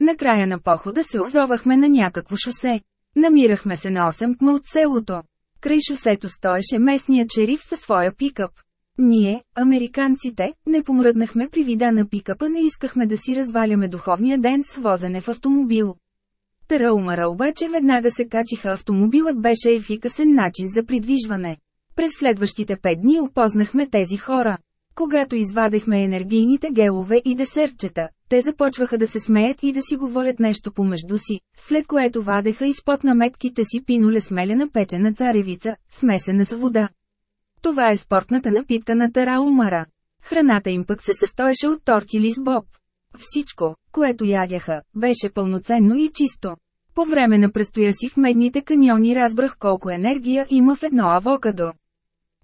Накрая на похода се озовахме на някакво шосе. Намирахме се на 8 км от селото. Край шосето стоеше местният шериф със своя пикъп. Ние, американците, не помръднахме при вида на пикапа, не искахме да си разваляме духовния ден с возене в автомобил. Тараумара обаче веднага се качиха автомобилът беше ефикасен начин за придвижване. През следващите пет дни опознахме тези хора. Когато извадехме енергийните гелове и десертчета, те започваха да се смеят и да си говорят нещо помежду си, след което вадеха изпод наметките си пиноле смелена печена царевица, смесена с вода. Това е спортната напитка на Тараумара. Храната им пък се състоеше от тортили с боб. Всичко, което ядяха, беше пълноценно и чисто. По време на престоя си в медните каньони разбрах колко енергия има в едно авокадо.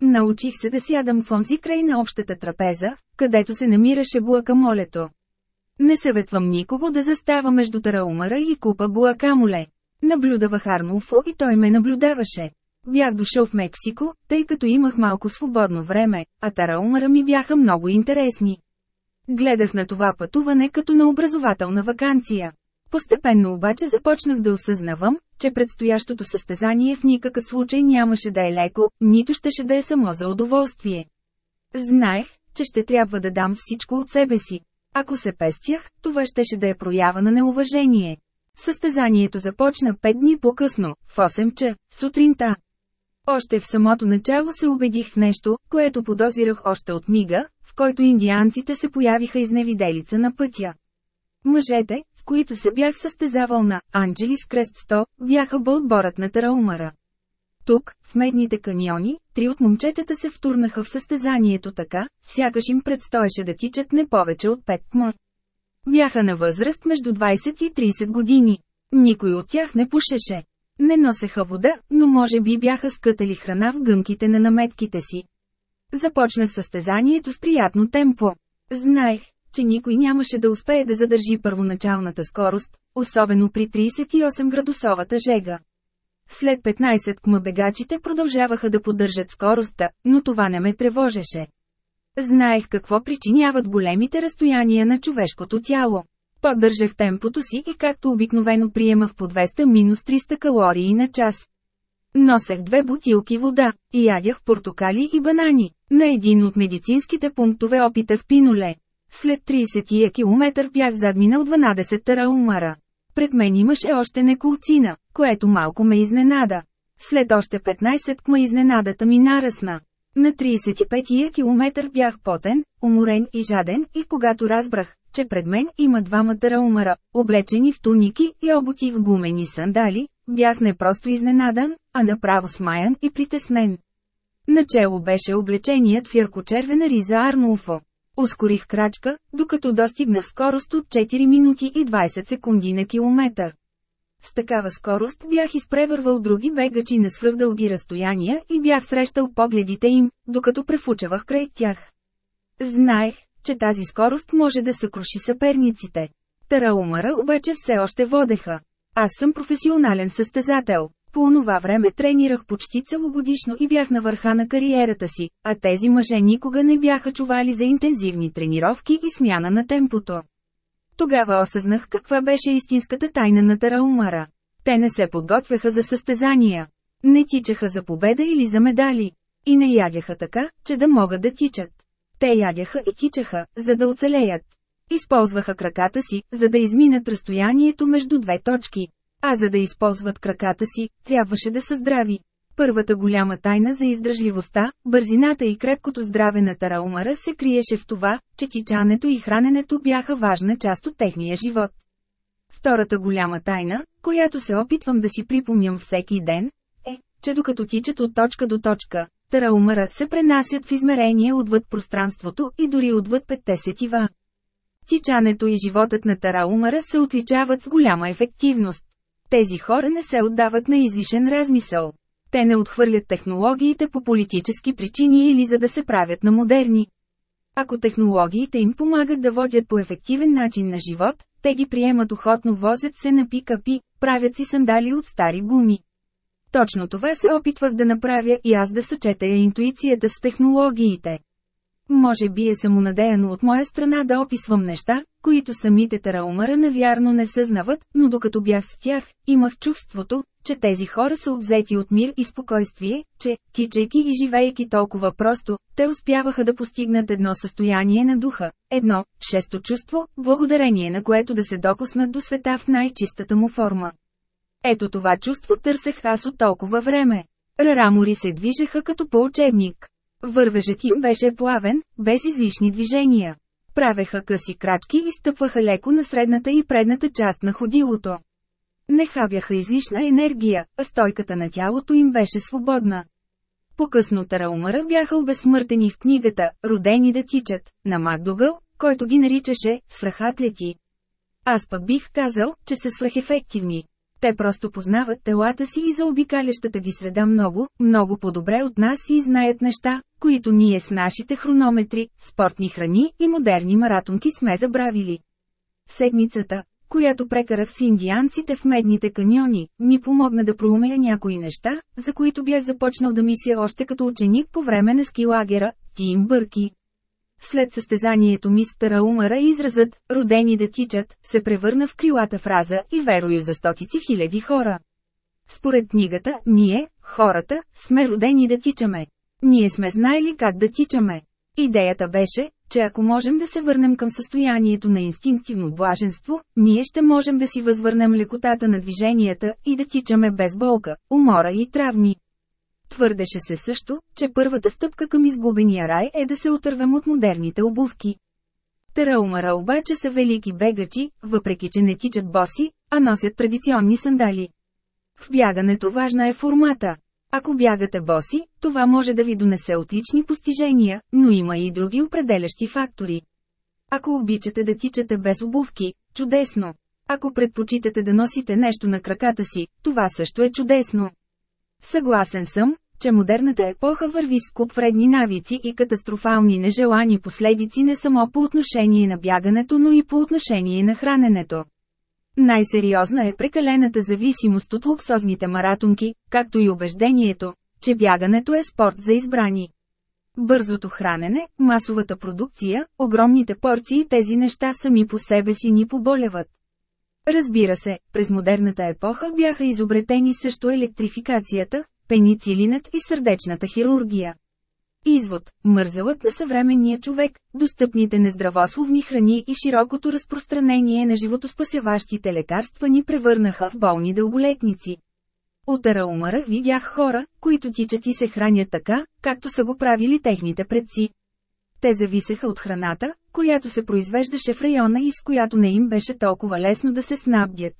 Научих се да сядам в онзи край на общата трапеза, където се намираше гуакамолето. Не съветвам никого да застава между тараумара и купа гуакамоле. Наблюдавах Арнолфо и той ме наблюдаваше. Бях дошъл в Мексико, тъй като имах малко свободно време, а тараумара ми бяха много интересни. Гледах на това пътуване като на образователна вакансия. Постепенно обаче започнах да осъзнавам, че предстоящото състезание в никакъв случай нямаше да е леко, нито щеше да е само за удоволствие. Знаех, че ще трябва да дам всичко от себе си. Ако се пестях, това щеше да е проява на неуважение. Състезанието започна 5 дни по-късно, в 8 ча, сутринта. Още в самото начало се убедих в нещо, което подозирах още от мига, в който индианците се появиха изневиделица на пътя. Мъжете, с които се бях състезавал на Анджелис Крест 100, бяха бълборът на Тараумара. Тук, в медните каньони, три от момчетата се втурнаха в състезанието така, сякаш им предстоеше да тичат не повече от 5 м. Бяха на възраст между 20 и 30 години. Никой от тях не пушеше. Не носеха вода, но може би бяха скътали храна в гънките на наметките си. Започнах състезанието с приятно темпо. Знаех, че никой нямаше да успее да задържи първоначалната скорост, особено при 38 градусовата жега. След 15 км бегачите продължаваха да поддържат скоростта, но това не ме тревожеше. Знаех какво причиняват големите разстояния на човешкото тяло. Поддържах темпото си и както обикновено приемах по 200-300 калории на час. Носех две бутилки вода, и ядях портокали и банани. На един от медицинските пунктове опитах пиноле. След 30 километър бях задминал 12 тара умара. Пред мен имаше още неколцина, което малко ме изненада. След още 15 кма изненадата ми нарасна. На 35-я километър бях потен, уморен и жаден и когато разбрах, че пред мен има двама тараумара, облечени в туники и обути в гумени сандали, бях не просто изненадан, а направо смаян и притеснен. Начело беше облеченият в яркочервена риза Арнулфо. Ускорих крачка, докато достигнах скорост от 4 минути и 20 секунди на километър. С такава скорост бях изпревървал други бегачи на свръхдълги разстояния и бях срещал погледите им, докато префучавах край тях. Знаех, че тази скорост може да съкруши съперниците. Тараумара обаче все още водеха. Аз съм професионален състезател. По онова време тренирах почти целогодишно и бях на върха на кариерата си, а тези мъже никога не бяха чували за интензивни тренировки и смяна на темпото. Тогава осъзнах каква беше истинската тайна на Тараумара. Те не се подготвяха за състезания. Не тичаха за победа или за медали. И не ядяха така, че да могат да тичат. Те ядяха и тичаха, за да оцелеят. Използваха краката си, за да изминат разстоянието между две точки. А за да използват краката си, трябваше да са здрави. Първата голяма тайна за издръжливостта, бързината и крепкото здраве на Тараумара се криеше в това, че тичането и храненето бяха важна част от техния живот. Втората голяма тайна, която се опитвам да си припомням всеки ден, е, че докато тичат от точка до точка, Тараумара се пренасят в измерение отвъд пространството и дори отвъд петте сетива. Тичането и животът на Тараумара се отличават с голяма ефективност. Тези хора не се отдават на излишен размисъл. Те не отхвърлят технологиите по политически причини или за да се правят на модерни. Ако технологиите им помагат да водят по ефективен начин на живот, те ги приемат охотно возят се на пикапи, правят си сандали от стари гуми. Точно това се опитвах да направя и аз да съчетая интуицията с технологиите. Може би е самонадеяно от моя страна да описвам неща, които самите тараумара навярно не съзнават, но докато бях с тях, имах чувството, че тези хора са обзети от мир и спокойствие, че, тичайки и живеейки толкова просто, те успяваха да постигнат едно състояние на духа, едно, шесто чувство, благодарение на което да се докоснат до света в най-чистата му форма. Ето това чувство търсех аз от толкова време. Рарамори се движеха като по учебник. Вървежът им беше плавен, без излишни движения. Правеха къси крачки и стъпваха леко на средната и предната част на ходилото. Не хабяха излишна енергия, а стойката на тялото им беше свободна. По-късно Тараумара бяха обезсмъртени в книгата «Родени да тичат» на Макдогъл, който ги наричаше «свръхатлети». Аз пък бих казал, че са свръхефективни. Те просто познават телата си и заобикалящата ги среда много, много по-добре от нас и знаят неща, които ние с нашите хронометри, спортни храни и модерни маратонки сме забравили. Седмицата, която прекарах с индианците в медните каньони, ми помогна да проумея някои неща, за които бях започнал да мисля още като ученик по време на скилагера, Тим Бърки. След състезанието мистера Умара изразът «родени да тичат» се превърна в крилата фраза и верою за стотици хиляди хора. Според книгата, ние, хората, сме родени да тичаме. Ние сме знаели как да тичаме. Идеята беше, че ако можем да се върнем към състоянието на инстинктивно блаженство, ние ще можем да си възвърнем лекотата на движенията и да тичаме без болка, умора и травми. Твърдеше се също, че първата стъпка към изгубения рай е да се отървем от модерните обувки. Тераумара обаче са велики бегачи, въпреки че не тичат боси, а носят традиционни сандали. В бягането важна е формата. Ако бягате боси, това може да ви донесе отлични постижения, но има и други определящи фактори. Ако обичате да тичате без обувки, чудесно. Ако предпочитате да носите нещо на краката си, това също е чудесно. Съгласен съм, че модерната епоха върви с куп вредни навици и катастрофални нежелани последици не само по отношение на бягането, но и по отношение на храненето. Най-сериозна е прекалената зависимост от луксозните маратонки, както и убеждението, че бягането е спорт за избрани. Бързото хранене, масовата продукция, огромните порции тези неща сами по себе си ни поболеват. Разбира се, през модерната епоха бяха изобретени също електрификацията, пеницилинът и сърдечната хирургия. Извод – мързелът на съвременния човек, достъпните нездравословни храни и широкото разпространение на животоспасяващите лекарства ни превърнаха в болни дълголетници. От Араумара видях хора, които тичат и се хранят така, както са го правили техните предци. Те зависеха от храната, която се произвеждаше в района и с която не им беше толкова лесно да се снабдят.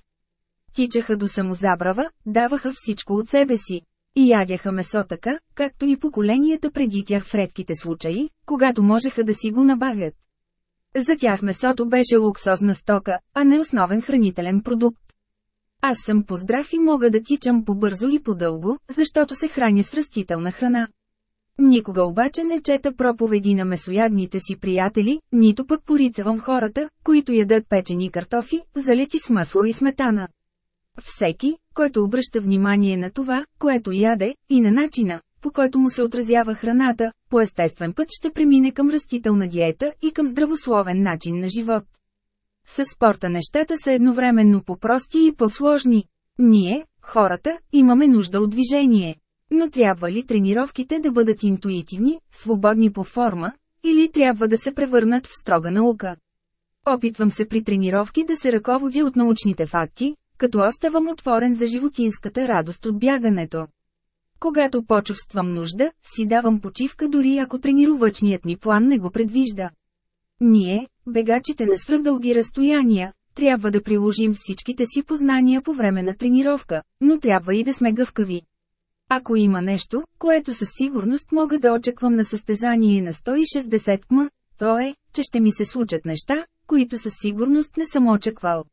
Тичаха до самозабрава, даваха всичко от себе си. И ядяха месо така, както и поколенията преди тях в редките случаи, когато можеха да си го набавят. За тях месото беше луксозна стока, а не основен хранителен продукт. Аз съм поздрав и мога да тичам побързо и по-дълго, защото се храня с растителна храна. Никога обаче не чета проповеди на месоядните си приятели, нито пък порицавам хората, които ядат печени картофи, залети с масло и сметана. Всеки, който обръща внимание на това, което яде, и на начина, по който му се отразява храната, по естествен път ще премине към растителна диета и към здравословен начин на живот. С спорта нещата са едновременно по-прости и по-сложни. Ние, хората, имаме нужда от движение. Но трябва ли тренировките да бъдат интуитивни, свободни по форма, или трябва да се превърнат в строга наука? Опитвам се при тренировки да се ръководя от научните факти, като оставам отворен за животинската радост от бягането. Когато почувствам нужда, си давам почивка дори ако тренировъчният ми план не го предвижда. Ние, бегачите на свръхдълги разстояния, трябва да приложим всичките си познания по време на тренировка, но трябва и да сме гъвкави. Ако има нещо, което със сигурност мога да очаквам на състезание на 160 км, то е, че ще ми се случат неща, които със сигурност не съм очаквал.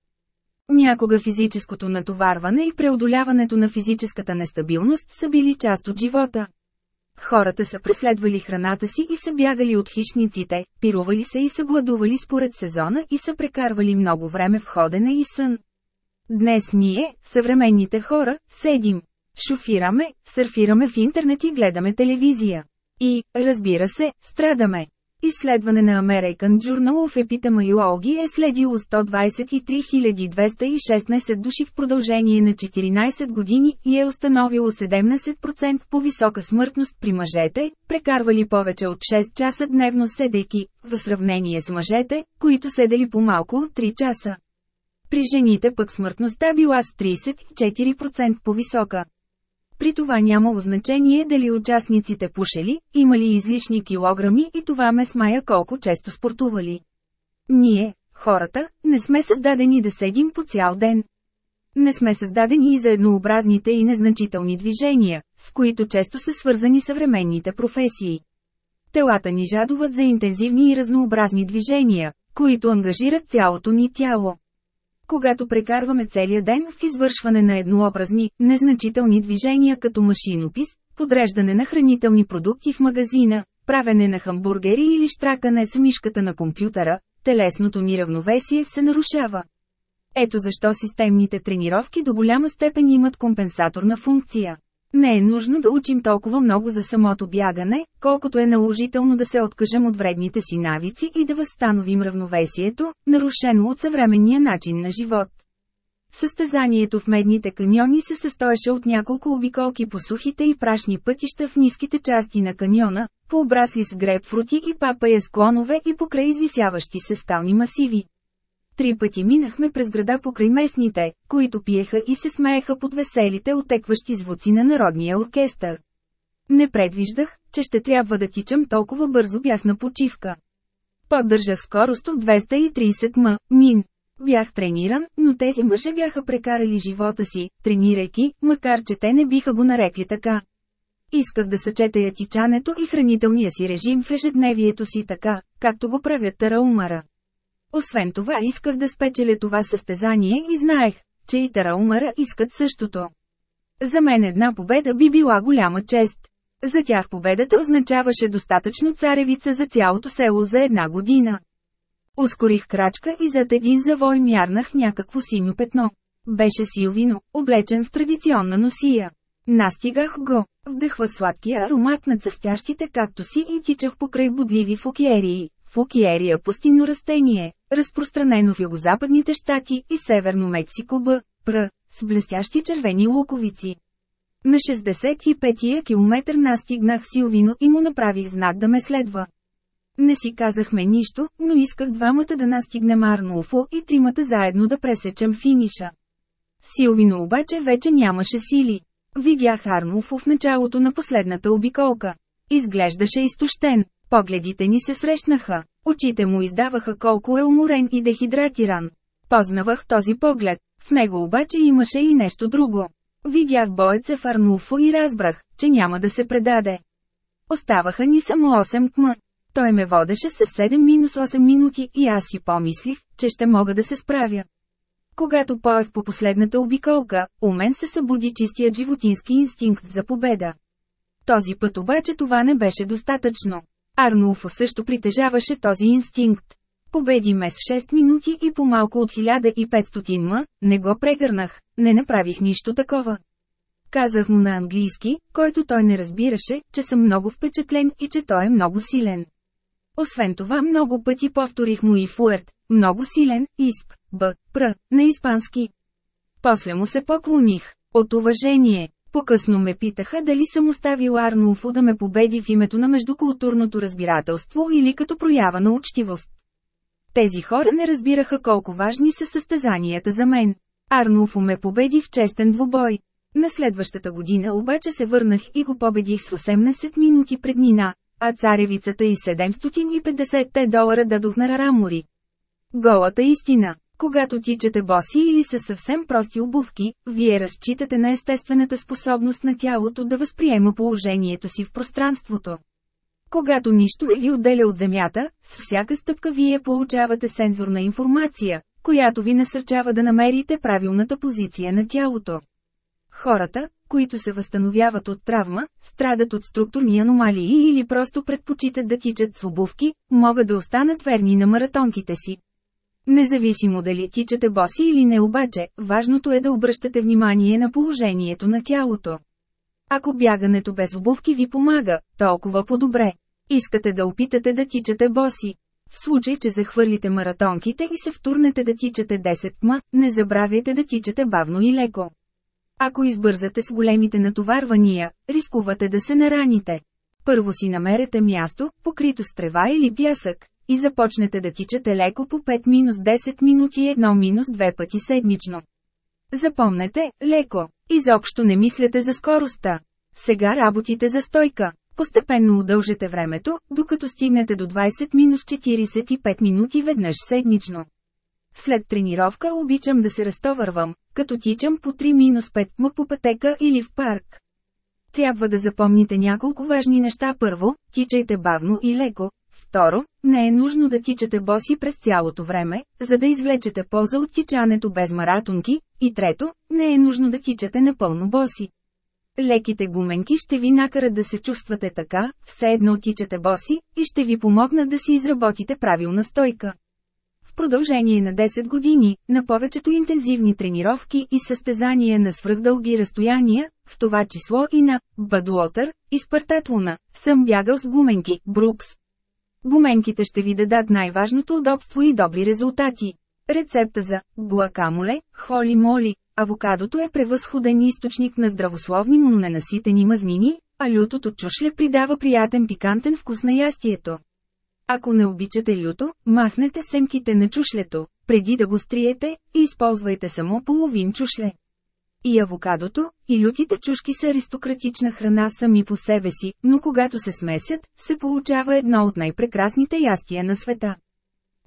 Някога физическото натоварване и преодоляването на физическата нестабилност са били част от живота. Хората са преследвали храната си и са бягали от хищниците, пирували се и са гладували според сезона и са прекарвали много време в ходене и сън. Днес ние, съвременните хора, седим, шофираме, сърфираме в интернет и гледаме телевизия. И, разбира се, страдаме. Изследване на American Journal of Epidemiology е следило 123 216 души в продължение на 14 години и е установило 17% по-висока смъртност при мъжете, прекарвали повече от 6 часа дневно седейки, в сравнение с мъжете, които седели по-малко от 3 часа. При жените пък смъртността била с 34% по-висока. При това нямало значение дали участниците пушели, имали излишни килограми и това ме смая колко често спортували. Ние, хората, не сме създадени да седим по цял ден. Не сме създадени и за еднообразните и незначителни движения, с които често са свързани съвременните професии. Телата ни жадуват за интензивни и разнообразни движения, които ангажират цялото ни тяло. Когато прекарваме целия ден в извършване на еднообразни, незначителни движения като машинопис, подреждане на хранителни продукти в магазина, правене на хамбургери или штракане с мишката на компютъра, телесното ни равновесие се нарушава. Ето защо системните тренировки до голяма степен имат компенсаторна функция. Не е нужно да учим толкова много за самото бягане, колкото е наложително да се откажем от вредните си навици и да възстановим равновесието, нарушено от съвременния начин на живот. Състезанието в медните каньони се състоеше от няколко обиколки по сухите и прашни пътища в ниските части на каньона, по обрасли с грейпфрути и папая склонове и покрай извисяващи се скални масиви. Три пъти минахме през града покрай местните, които пиеха и се смееха под веселите отекващи звуци на народния оркестър. Не предвиждах, че ще трябва да тичам толкова бързо бях на почивка. Поддържах скорост от 230 м, мин. Бях трениран, но тези мъже бяха прекарали живота си, тренирайки, макар че те не биха го нарекли така. Исках да съчетая тичането и хранителния си режим в ежедневието си така, както го правят Тараумара. Освен това исках да спечеля това състезание и знаех, че и Тараумара искат същото. За мен една победа би била голяма чест. За тях победата означаваше достатъчно царевица за цялото село за една година. Ускорих крачка и зад един завой мярнах някакво синьо петно. Беше силвино, облечен в традиционна носия. Настигах го, вдъхвах сладкия аромат на цъфтящите кактуси и тичах покрай будливи фокиерии. Фукиерия пустинно растение, разпространено в югозападните щати и северно Мексико Б. Пр. с блестящи червени луковици. На 65-я километър настигнах Силвино и му направих знак да ме следва. Не си казахме нищо, но исках двамата да настигнем Арнолфо и тримата заедно да пресечем финиша. Силвино обаче вече нямаше сили. Видях Арнолфо в началото на последната обиколка. Изглеждаше изтощен. Погледите ни се срещнаха. Очите му издаваха колко е уморен и дехидратиран. Познавах този поглед. В него обаче имаше и нещо друго. Видях боеца в Арнуфо и разбрах, че няма да се предаде. Оставаха ни само 8 км. Той ме водеше с 7-8 минути и аз си помислих, че ще мога да се справя. Когато поех по последната обиколка, у мен се събуди чистият животински инстинкт за победа. Този път обаче това не беше достатъчно. Арнулфо също притежаваше този инстинкт. Победи ме с 6 минути и по малко от 1500 ма, не го прегърнах, не направих нищо такова. Казах му на английски, който той не разбираше, че съм много впечатлен и че той е много силен. Освен това много пъти повторих му и фуерт, много силен, изп, б, пр, на испански. После му се поклоних, от уважение, по-късно ме питаха дали съм оставил Арнолфо да ме победи в името на междукултурното разбирателство или като проява на учтивост. Тези хора не разбираха колко важни са състезанията за мен. Арнолфо ме победи в честен двубой. На следващата година обаче се върнах и го победих с 18 минути преднина, а царевицата и 750 долара дадох на Рарамори. Голата истина когато тичате боси или са съвсем прости обувки, вие разчитате на естествената способност на тялото да възприема положението си в пространството. Когато нищо ви отделя от земята, с всяка стъпка вие получавате сензорна информация, която ви насърчава да намерите правилната позиция на тялото. Хората, които се възстановяват от травма, страдат от структурни аномалии или просто предпочитат да тичат с обувки, могат да останат верни на маратонките си. Независимо дали тичате боси или не обаче, важното е да обръщате внимание на положението на тялото. Ако бягането без обувки ви помага, толкова по-добре. Искате да опитате да тичате боси. В случай, че захвърлите маратонките и се втурнете да тичате 10 км, не забравяйте да тичате бавно и леко. Ако избързате с големите натоварвания, рискувате да се нараните. Първо си намерете място, покрито с трева или пясък, и започнете да тичате леко по 5-10 минути 1-2 пъти седмично. Запомнете, леко. Изобщо не мислете за скоростта. Сега работите за стойка. Постепенно удължете времето, докато стигнете до 20-45 минути веднъж седмично. След тренировка обичам да се разтовървам, като тичам по 3-5 м по пътека или в парк. Трябва да запомните няколко важни неща първо, тичайте бавно и леко, Второ, не е нужно да тичате боси през цялото време, за да извлечете полза от тичането без маратонки. И трето, не е нужно да тичате напълно боси. Леките гуменки ще ви накарат да се чувствате така, все едно тичате боси, и ще ви помогнат да си изработите правилна стойка. В продължение на 10 години, на повечето интензивни тренировки и състезания на свръхдълги разстояния, в това число и на Бадлотър и Спартатлуна, съм бягал с гуменки, Брукс, Гуменките ще ви дадат най-важното удобство и добри резултати. Рецепта за гуакамоле, холи моли, авокадото е превъзходен източник на здравословни мононенаситени мазнини, а лютото чушле придава приятен пикантен вкус на ястието. Ако не обичате люто, махнете семките на чушлето, преди да го стриете, и използвайте само половин чушле. И авокадото, и лютите чушки са аристократична храна сами по себе си, но когато се смесят, се получава едно от най-прекрасните ястия на света.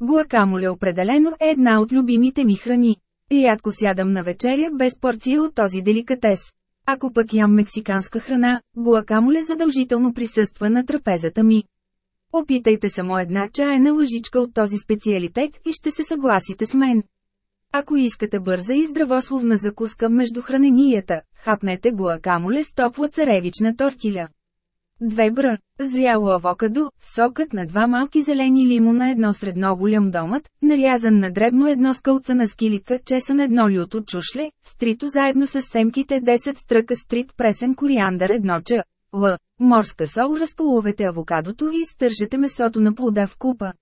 Гуакамоле определено е една от любимите ми храни. Рядко сядам на вечеря без порция от този деликатес. Ако пък ям мексиканска храна, гуакамоле задължително присъства на трапезата ми. Опитайте само една чайна лъжичка от този специалитет и ще се съгласите с мен. Ако искате бърза и здравословна закуска между храненията, хапнете гуакамоле с топла царевична тортиля. 2 бр. Зряло авокадо, сокът на два малки зелени лимона едно средно голям домът, нарязан на дребно едно скълца на скилика, чесан едно люто чушле, стрито заедно с семките 10 стръка стрит пресен кориандър едно ч. Л. Морска сол разполовете авокадото и изтържете месото на плода в купа.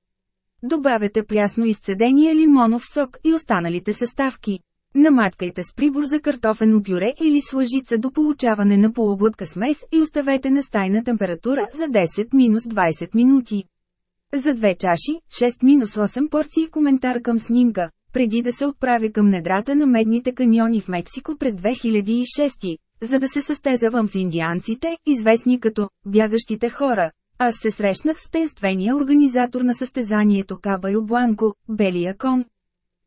Добавете прясно изцедения лимонов сок и останалите съставки. Наматкайте с прибор за картофено пюре или с лъжица до получаване на полуглътка смес и оставете на стайна температура за 10-20 минути. За две чаши, 6-8 порции коментар към снимка, преди да се отправя към недрата на медните каньони в Мексико през 2006, за да се състезавам с индианците, известни като «бягащите хора», аз се срещнах с тенствения организатор на състезанието Кабайо Бланко, Белия кон.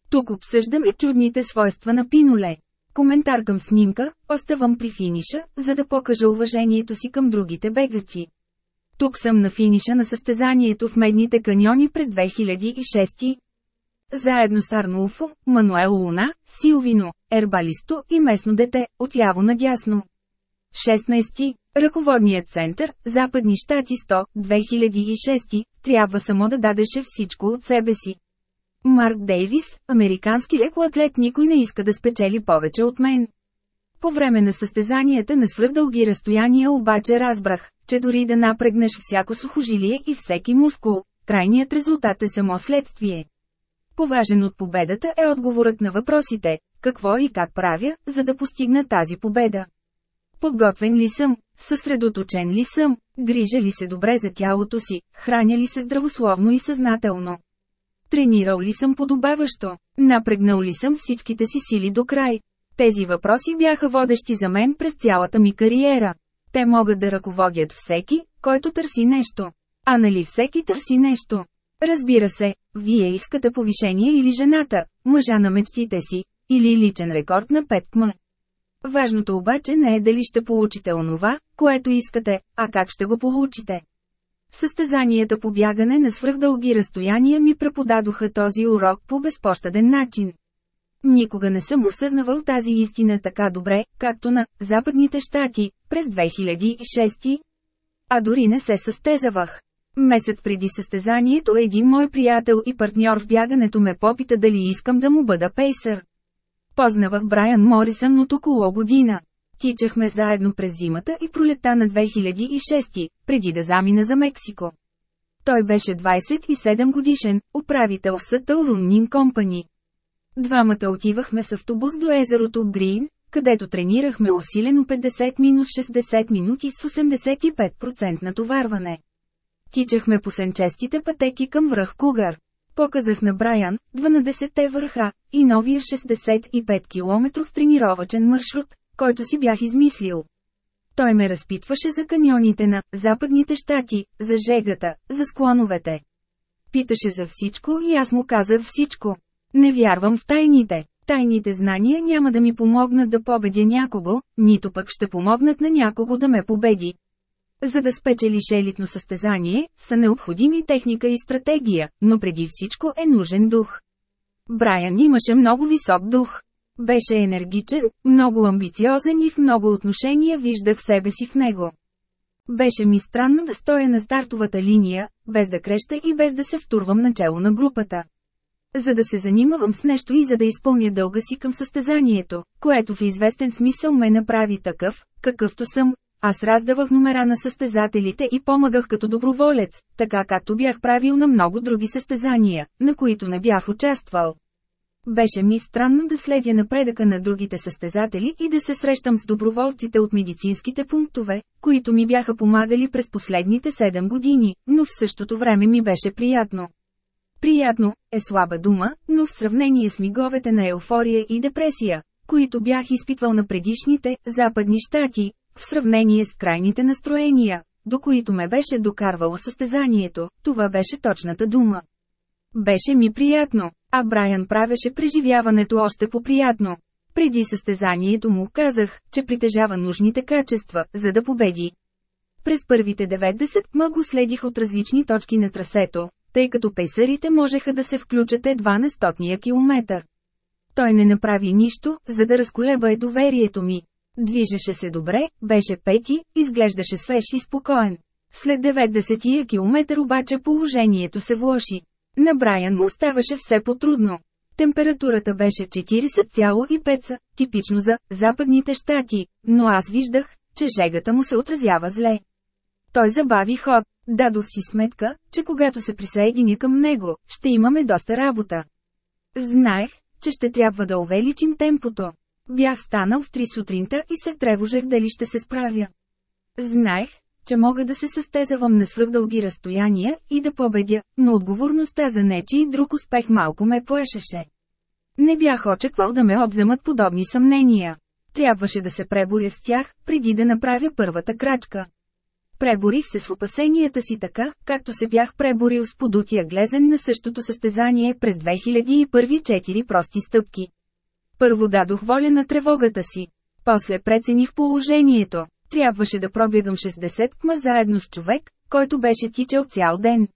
Тук обсъждаме чудните свойства на пиноле. Коментар към снимка, оставам при финиша, за да покажа уважението си към другите бегачи. Тук съм на финиша на състезанието в Медните каньони през 2006. Заедно с Арнулфо, Мануел Луна, Силвино, Ербалисто и местно дете, отляво надясно. 16. Ръководният център, Западни щати 100, 2006, трябва само да дадеше всичко от себе си. Марк Дейвис, американски лекоатлет никой не иска да спечели повече от мен. По време на състезанията на свръхдълги разстояния обаче разбрах, че дори да напрегнеш всяко сухожилие и всеки мускул, крайният резултат е само следствие. Поважен от победата е отговорът на въпросите, какво и как правя, за да постигна тази победа. Подготвен ли съм? Съсредоточен ли съм? Грижа ли се добре за тялото си? Храня ли се здравословно и съзнателно? Тренирал ли съм подобаващо? Напрегнал ли съм всичките си сили до край? Тези въпроси бяха водещи за мен през цялата ми кариера. Те могат да ръководят всеки, който търси нещо. А нали всеки търси нещо? Разбира се, вие искате повишение или жената, мъжа на мечтите си, или личен рекорд на 5 км. Важното обаче не е дали ще получите онова, което искате, а как ще го получите. Състезанията по бягане на свръхдълги разстояния ми преподадоха този урок по безпощаден начин. Никога не съм осъзнавал тази истина така добре, както на Западните щати, през 2006. А дори не се състезавах. Месец преди състезанието един мой приятел и партньор в бягането ме попита дали искам да му бъда пейсър. Познавах Брайан Морисън от около година. Тичахме заедно през зимата и пролета на 2006, преди да замина за Мексико. Той беше 27 годишен, управител в Running Company. Двамата отивахме с автобус до езерото Грин, където тренирахме усилено 50-60 минути с 85% натоварване. Тичахме по сенчестите пътеки към връх Кугар. Показах на Брайан, 12-те върха, и новия 65 км тренировачен маршрут, който си бях измислил. Той ме разпитваше за каньоните на Западните щати, за жегата, за склоновете. Питаше за всичко и аз му казах всичко. Не вярвам в тайните. Тайните знания няма да ми помогнат да победя някого, нито пък ще помогнат на някого да ме победи. За да спечелиш елитно състезание, са необходими техника и стратегия, но преди всичко е нужен дух. Брайан имаше много висок дух. Беше енергичен, много амбициозен и в много отношения виждах себе си в него. Беше ми странно да стоя на стартовата линия, без да креща и без да се втурвам начало на групата. За да се занимавам с нещо и за да изпълня дълга си към състезанието, което в известен смисъл ме направи такъв, какъвто съм, аз раздавах номера на състезателите и помагах като доброволец, така както бях правил на много други състезания, на които не бях участвал. Беше ми странно да следя напредъка на другите състезатели и да се срещам с доброволците от медицинските пунктове, които ми бяха помагали през последните 7 години, но в същото време ми беше приятно. Приятно е слаба дума, но в сравнение с миговете на еуфория и депресия, които бях изпитвал на предишните западни щати, в сравнение с крайните настроения, до които ме беше докарвало състезанието, това беше точната дума. Беше ми приятно, а Брайан правеше преживяването още по-приятно. Преди състезанието му казах, че притежава нужните качества, за да победи. През първите 90 ма го следих от различни точки на трасето, тъй като пейсарите можеха да се включат едва на стотния километър. Той не направи нищо, за да разколеба е доверието ми. Движеше се добре, беше пети, изглеждаше свеж и спокоен. След 90-я километър обаче положението се влоши. На Брайан му ставаше все по-трудно. Температурата беше 40,5, типично за западните щати, но аз виждах, че жегата му се отразява зле. Той забави ход. Дадох си сметка, че когато се присъединя към него, ще имаме доста работа. Знаех, че ще трябва да увеличим темпото. Бях станал в 3 сутринта и се тревожех дали ще се справя. Знаех, че мога да се състезавам на свръхдълги разстояния и да победя, но отговорността за нечи и друг успех малко ме поешеше. Не бях очаквал да ме обземат подобни съмнения. Трябваше да се преборя с тях, преди да направя първата крачка. Преборих се с опасенията си така, както се бях преборил с подутия глезен на същото състезание през 2001 четири прости стъпки. Първо дадох воля на тревогата си. После прецених положението. Трябваше да пробегам 60 кма заедно с човек, който беше тичал цял ден.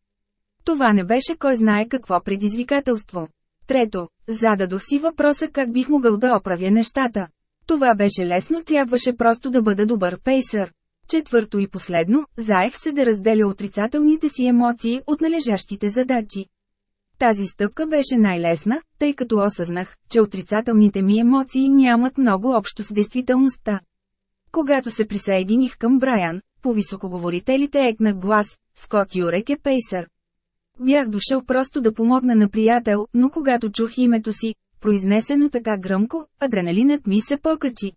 Това не беше кой знае какво предизвикателство. Трето, зададох си въпроса как бих могъл да оправя нещата. Това беше лесно, трябваше просто да бъда добър пейсър. Четвърто и последно, заех се да разделя отрицателните си емоции от належащите задачи. Тази стъпка беше най-лесна, тъй като осъзнах, че отрицателните ми емоции нямат много общо с действителността. Когато се присъединих към Брайан, по високоговорителите екнах глас, Скот Юрек е пейсър. Бях дошъл просто да помогна на приятел, но когато чух името си, произнесено така гръмко, адреналинът ми се покачи.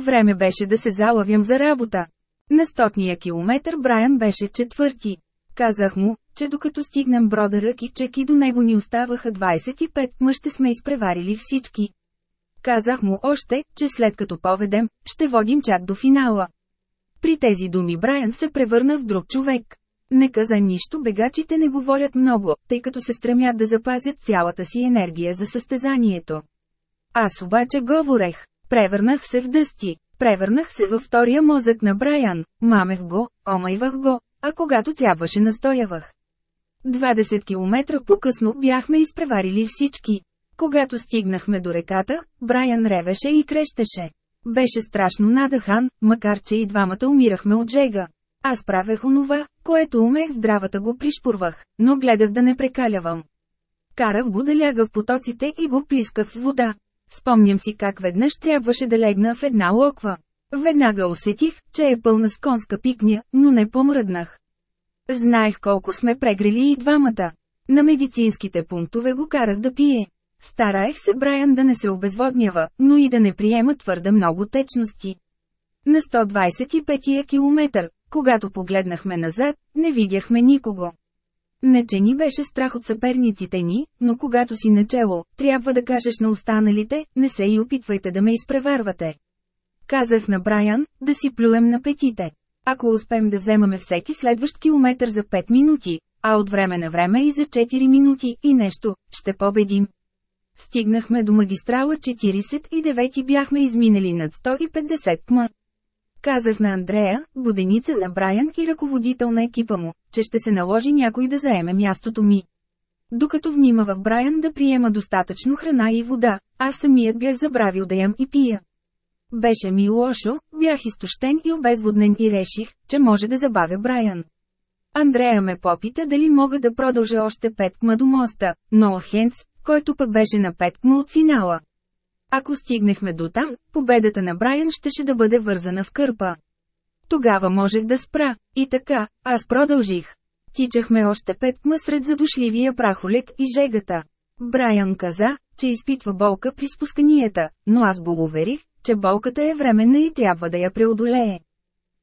Време беше да се залавям за работа. На стотния километър Брайан беше четвърти. Казах му, че докато стигнем брода Ръки чек и до него ни оставаха 25 мъж сме изпреварили всички. Казах му още, че след като поведем, ще водим чак до финала. При тези думи Брайан се превърна в друг човек. Не каза нищо, бегачите не говорят много, тъй като се стремят да запазят цялата си енергия за състезанието. Аз обаче говорех. Превърнах се в дъсти. Превърнах се във втория мозък на Брайан. Мамех го, омайвах го, а когато трябваше настоявах. 20 км по-късно бяхме изпреварили всички. Когато стигнахме до реката, Брайан ревеше и крещеше. Беше страшно надъхан, макар че и двамата умирахме от жега. Аз правех онова, което умех здравата го пришпурвах, но гледах да не прекалявам. Карах го да ляга в потоците и го плисках с вода. Спомням си как веднъж трябваше да легна в една локва. Веднага усетих, че е пълна с конска пикня, но не помръднах. Знаех колко сме прегрели и двамата. На медицинските пунктове го карах да пие. Стараех се Брайан да не се обезводнява, но и да не приема твърде много течности. На 125-я километър, когато погледнахме назад, не видяхме никого. Не че ни беше страх от съперниците ни, но когато си начело, трябва да кажеш на останалите, не се и опитвайте да ме изпреварвате. Казах на Брайан, да си плюем на петите. Ако успеем да вземаме всеки следващ километър за 5 минути, а от време на време и за 4 минути и нещо, ще победим. Стигнахме до магистрала 49 и бяхме изминали над 150 км. Казах на Андрея, буденица на Брайан и ръководител на екипа му, че ще се наложи някой да заеме мястото ми. Докато внимавах Брайан да приема достатъчно храна и вода, аз самият бях забравил да ям и пия. Беше ми лошо, бях изтощен и обезводнен и реших, че може да забавя Брайан. Андрея ме попита дали мога да продължа още 5 кма до моста, но Хенс, който пък беше на 5 кма от финала. Ако стигнахме до там, победата на Брайан щеше да бъде вързана в кърпа. Тогава можех да спра, и така, аз продължих. Тичахме още пет кма сред задушливия прахолек и жегата. Брайан каза, че изпитва болка при спусканията, но аз го уверих, че болката е временна и трябва да я преодолее.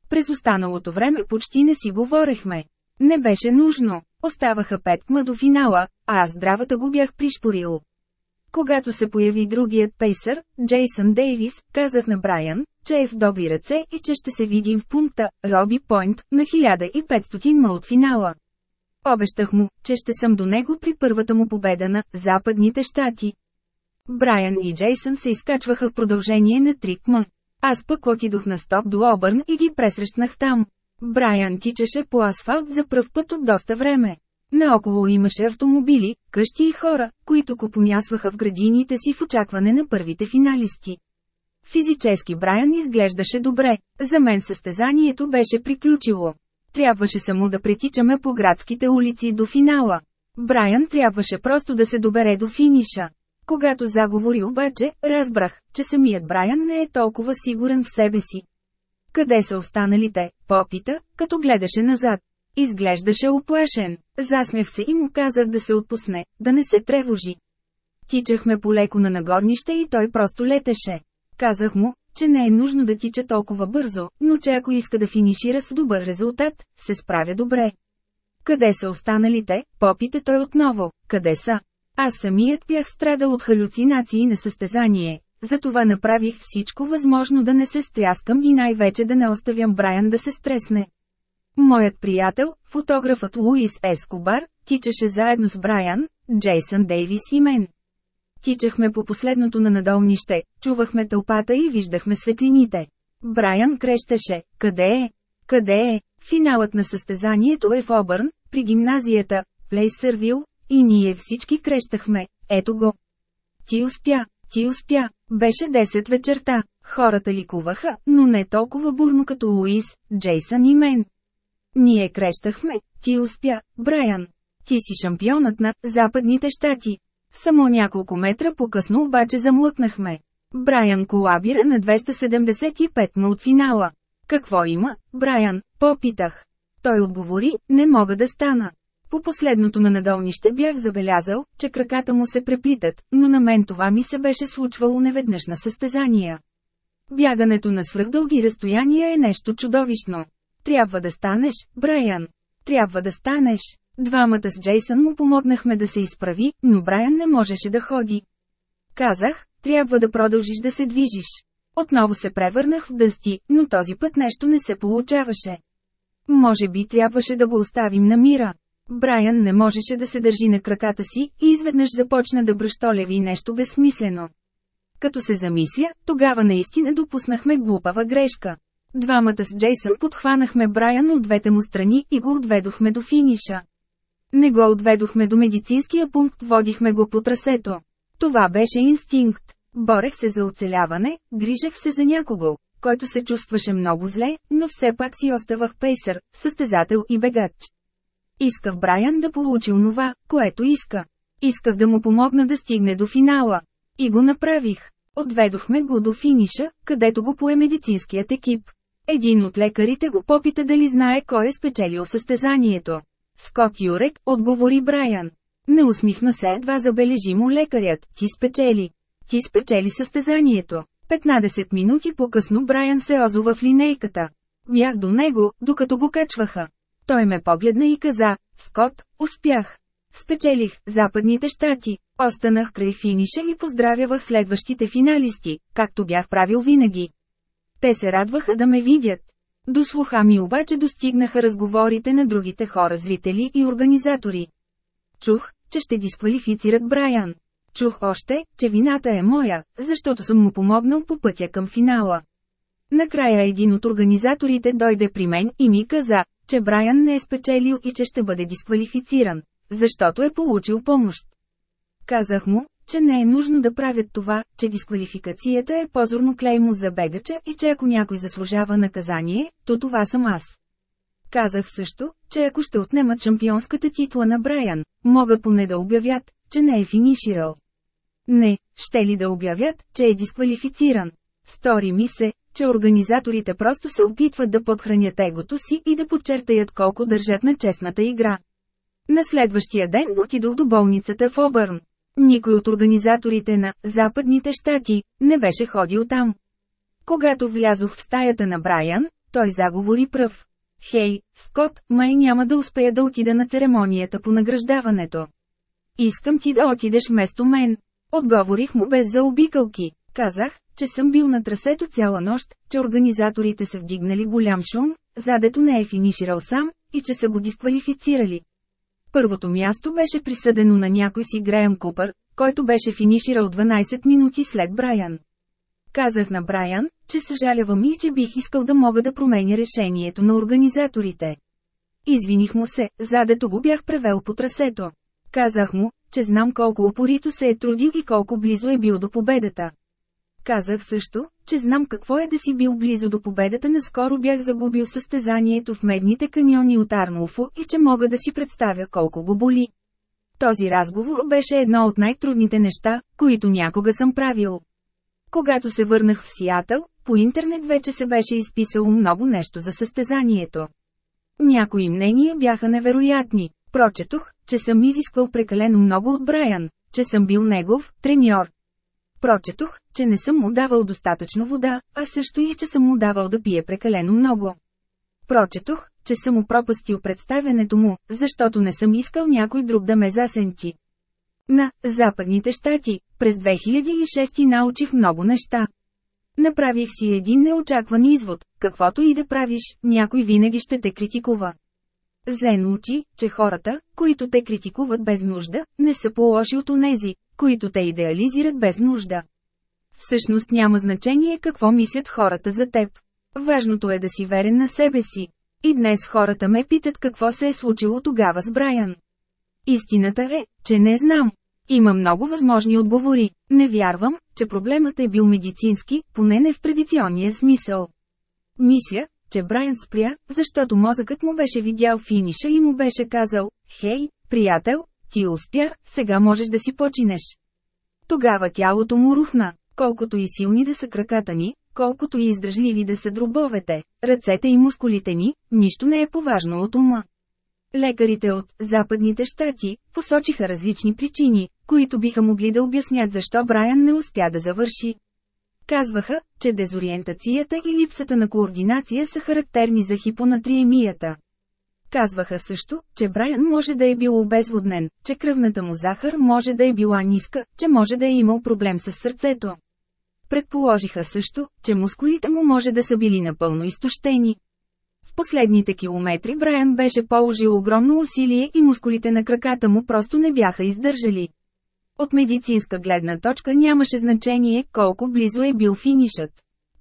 През останалото време почти не си говорехме. Не беше нужно. Оставаха пет кма до финала, а аз здравата го бях пришпорил. Когато се появи другият пейсър, Джейсън Дейвис, казах на Брайан, че е в добри ръце и че ще се видим в пункта, Роби Пойнт, на 1500 ма от финала. Обещах му, че ще съм до него при първата му победа на Западните щати. Брайан и Джейсън се изкачваха в продължение на 3 км. Аз пък отидох на стоп до Обърн и ги пресрещнах там. Брайан тичаше по асфалт за пръв път от доста време. Наоколо имаше автомобили, къщи и хора, които купонясваха в градините си в очакване на първите финалисти. Физически Брайан изглеждаше добре, за мен състезанието беше приключило. Трябваше само да претичаме по градските улици до финала. Брайан трябваше просто да се добере до финиша. Когато заговори обаче, разбрах, че самият Брайан не е толкова сигурен в себе си. Къде са останалите? Попита, като гледаше назад. Изглеждаше оплашен. Засмях се и му казах да се отпусне, да не се тревожи. Тичахме полеко на нагорнище и той просто летеше. Казах му, че не е нужно да тича толкова бързо, но че ако иска да финишира с добър резултат, се справя добре. Къде са останалите? Попите той отново. Къде са? Аз самият бях страдал от халюцинации на състезание, затова направих всичко възможно да не се стряскам и най-вече да не оставям Брайан да се стресне. Моят приятел, фотографът Луис Ескобар, тичаше заедно с Брайан, Джейсън Дейвис и мен. Тичахме по последното на надолнище, чувахме тълпата и виждахме светлините. Брайан крещеше, къде е? Къде е? Финалът на състезанието е в Обърн, при гимназията, Плейсървил, и ние всички крещахме, ето го. Ти успя, ти успя, беше 10 вечерта, хората ликуваха, но не толкова бурно като Луис, Джейсън и мен. Ние крещахме, ти успя, Брайан. Ти си шампионът на Западните щати. Само няколко метра по-късно обаче замлъкнахме. Брайан колабира на 275 ма от финала. Какво има, Брайан? Попитах. Той отговори, не мога да стана. По последното на надолнище бях забелязал, че краката му се преплитат, но на мен това ми се беше случвало неведнъж на състезания. Бягането на свръхдълги разстояния е нещо чудовищно. Трябва да станеш, Брайан. Трябва да станеш. Двамата с Джейсън му помогнахме да се изправи, но Брайан не можеше да ходи. Казах, трябва да продължиш да се движиш. Отново се превърнах в дъсти, но този път нещо не се получаваше. Може би трябваше да го оставим на мира. Брайан не можеше да се държи на краката си и изведнъж започна да бръщолеви нещо безсмислено. Като се замисля, тогава наистина допуснахме глупава грешка. Двамата с Джейсън подхванахме Брайан от двете му страни и го отведохме до финиша. Не го отведохме до медицинския пункт, водихме го по трасето. Това беше инстинкт. Борех се за оцеляване, грижех се за някого, който се чувстваше много зле, но все пак си оставах пейсър, състезател и бегач. Исках Брайан да получи онова, което иска. Исках да му помогна да стигне до финала. И го направих. Отведохме го до финиша, където го пое медицинският екип. Един от лекарите го попита дали знае кой е спечелил състезанието. Скот Юрек, отговори Брайан. Не усмихна се едва забележимо лекарят, ти спечели. Ти спечели състезанието. 15 минути по-късно Брайан се озова в линейката. Бях до него, докато го качваха. Той ме погледна и каза, Скот, успях. Спечелих Западните щати. Останах край финиша и поздравявах следващите финалисти, както бях правил винаги. Те се радваха да ме видят. До слуха ми обаче достигнаха разговорите на другите хора зрители и организатори. Чух, че ще дисквалифицират Брайан. Чух още, че вината е моя, защото съм му помогнал по пътя към финала. Накрая един от организаторите дойде при мен и ми каза, че Брайан не е спечелил и че ще бъде дисквалифициран, защото е получил помощ. Казах му, че не е нужно да правят това, че дисквалификацията е позорно клеймо за бегача и че ако някой заслужава наказание, то това съм аз. Казах също, че ако ще отнемат шампионската титла на Брайан, могат поне да обявят, че не е финиширал. Не, ще ли да обявят, че е дисквалифициран. Стори ми се, че организаторите просто се опитват да подхранят егото си и да подчертаят колко държат на честната игра. На следващия ден отидох до болницата в Обърн. Никой от организаторите на «Западните щати» не беше ходил там. Когато влязох в стаята на Брайан, той заговори пръв. Хей, Скот, май няма да успея да отида на церемонията по награждаването. Искам ти да отидеш вместо мен. Отговорих му без заобикълки. Казах, че съм бил на трасето цяла нощ, че организаторите са вдигнали голям шум, задето не е финиширал сам, и че са го дисквалифицирали. Първото място беше присъдено на някой си Греъм Купър, който беше финиширал 12 минути след Брайан. Казах на Брайан, че съжалявам и че бих искал да мога да променя решението на организаторите. Извиних му се, задето го бях превел по трасето. Казах му, че знам колко опорито се е трудил и колко близо е бил до победата. Казах също, че знам какво е да си бил близо до победата, наскоро бях загубил състезанието в медните каньони от Арнолфо и че мога да си представя колко го боли. Този разговор беше едно от най-трудните неща, които някога съм правил. Когато се върнах в Сиатъл, по интернет вече се беше изписало много нещо за състезанието. Някои мнения бяха невероятни. Прочетох, че съм изисквал прекалено много от Брайан, че съм бил негов треньор. Прочетох, че не съм му давал достатъчно вода, а също и че съм му давал да пие прекалено много. Прочетох, че съм му пропастил представянето му, защото не съм искал някой друг да ме засенчи. На Западните щати, през 2006 научих много неща. Направих си един неочакван извод, каквото и да правиш, някой винаги ще те критикува. Зен учи, че хората, които те критикуват без нужда, не са по-лоши от онези, които те идеализират без нужда. Всъщност няма значение какво мислят хората за теб. Важното е да си верен на себе си. И днес хората ме питат какво се е случило тогава с Брайан. Истината е, че не знам. Има много възможни отговори. Не вярвам, че проблемът е бил медицински, поне не в традиционния смисъл. Мисля, че Брайан спря, защото мозъкът му беше видял финиша и му беше казал, «Хей, приятел, ти успя, сега можеш да си починеш». Тогава тялото му рухна, колкото и силни да са краката ни, колкото и издръжливи да са дробовете, ръцете и мускулите ни, нищо не е поважно от ума. Лекарите от Западните щати посочиха различни причини, които биха могли да обяснят защо Брайан не успя да завърши. Казваха, че дезориентацията и липсата на координация са характерни за хипонатриемията. Казваха също, че Брайан може да е бил обезводнен, че кръвната му захар може да е била ниска, че може да е имал проблем с сърцето. Предположиха също, че мускулите му може да са били напълно изтощени. В последните километри Брайан беше положил огромно усилие и мускулите на краката му просто не бяха издържали. От медицинска гледна точка нямаше значение колко близо е бил финишът.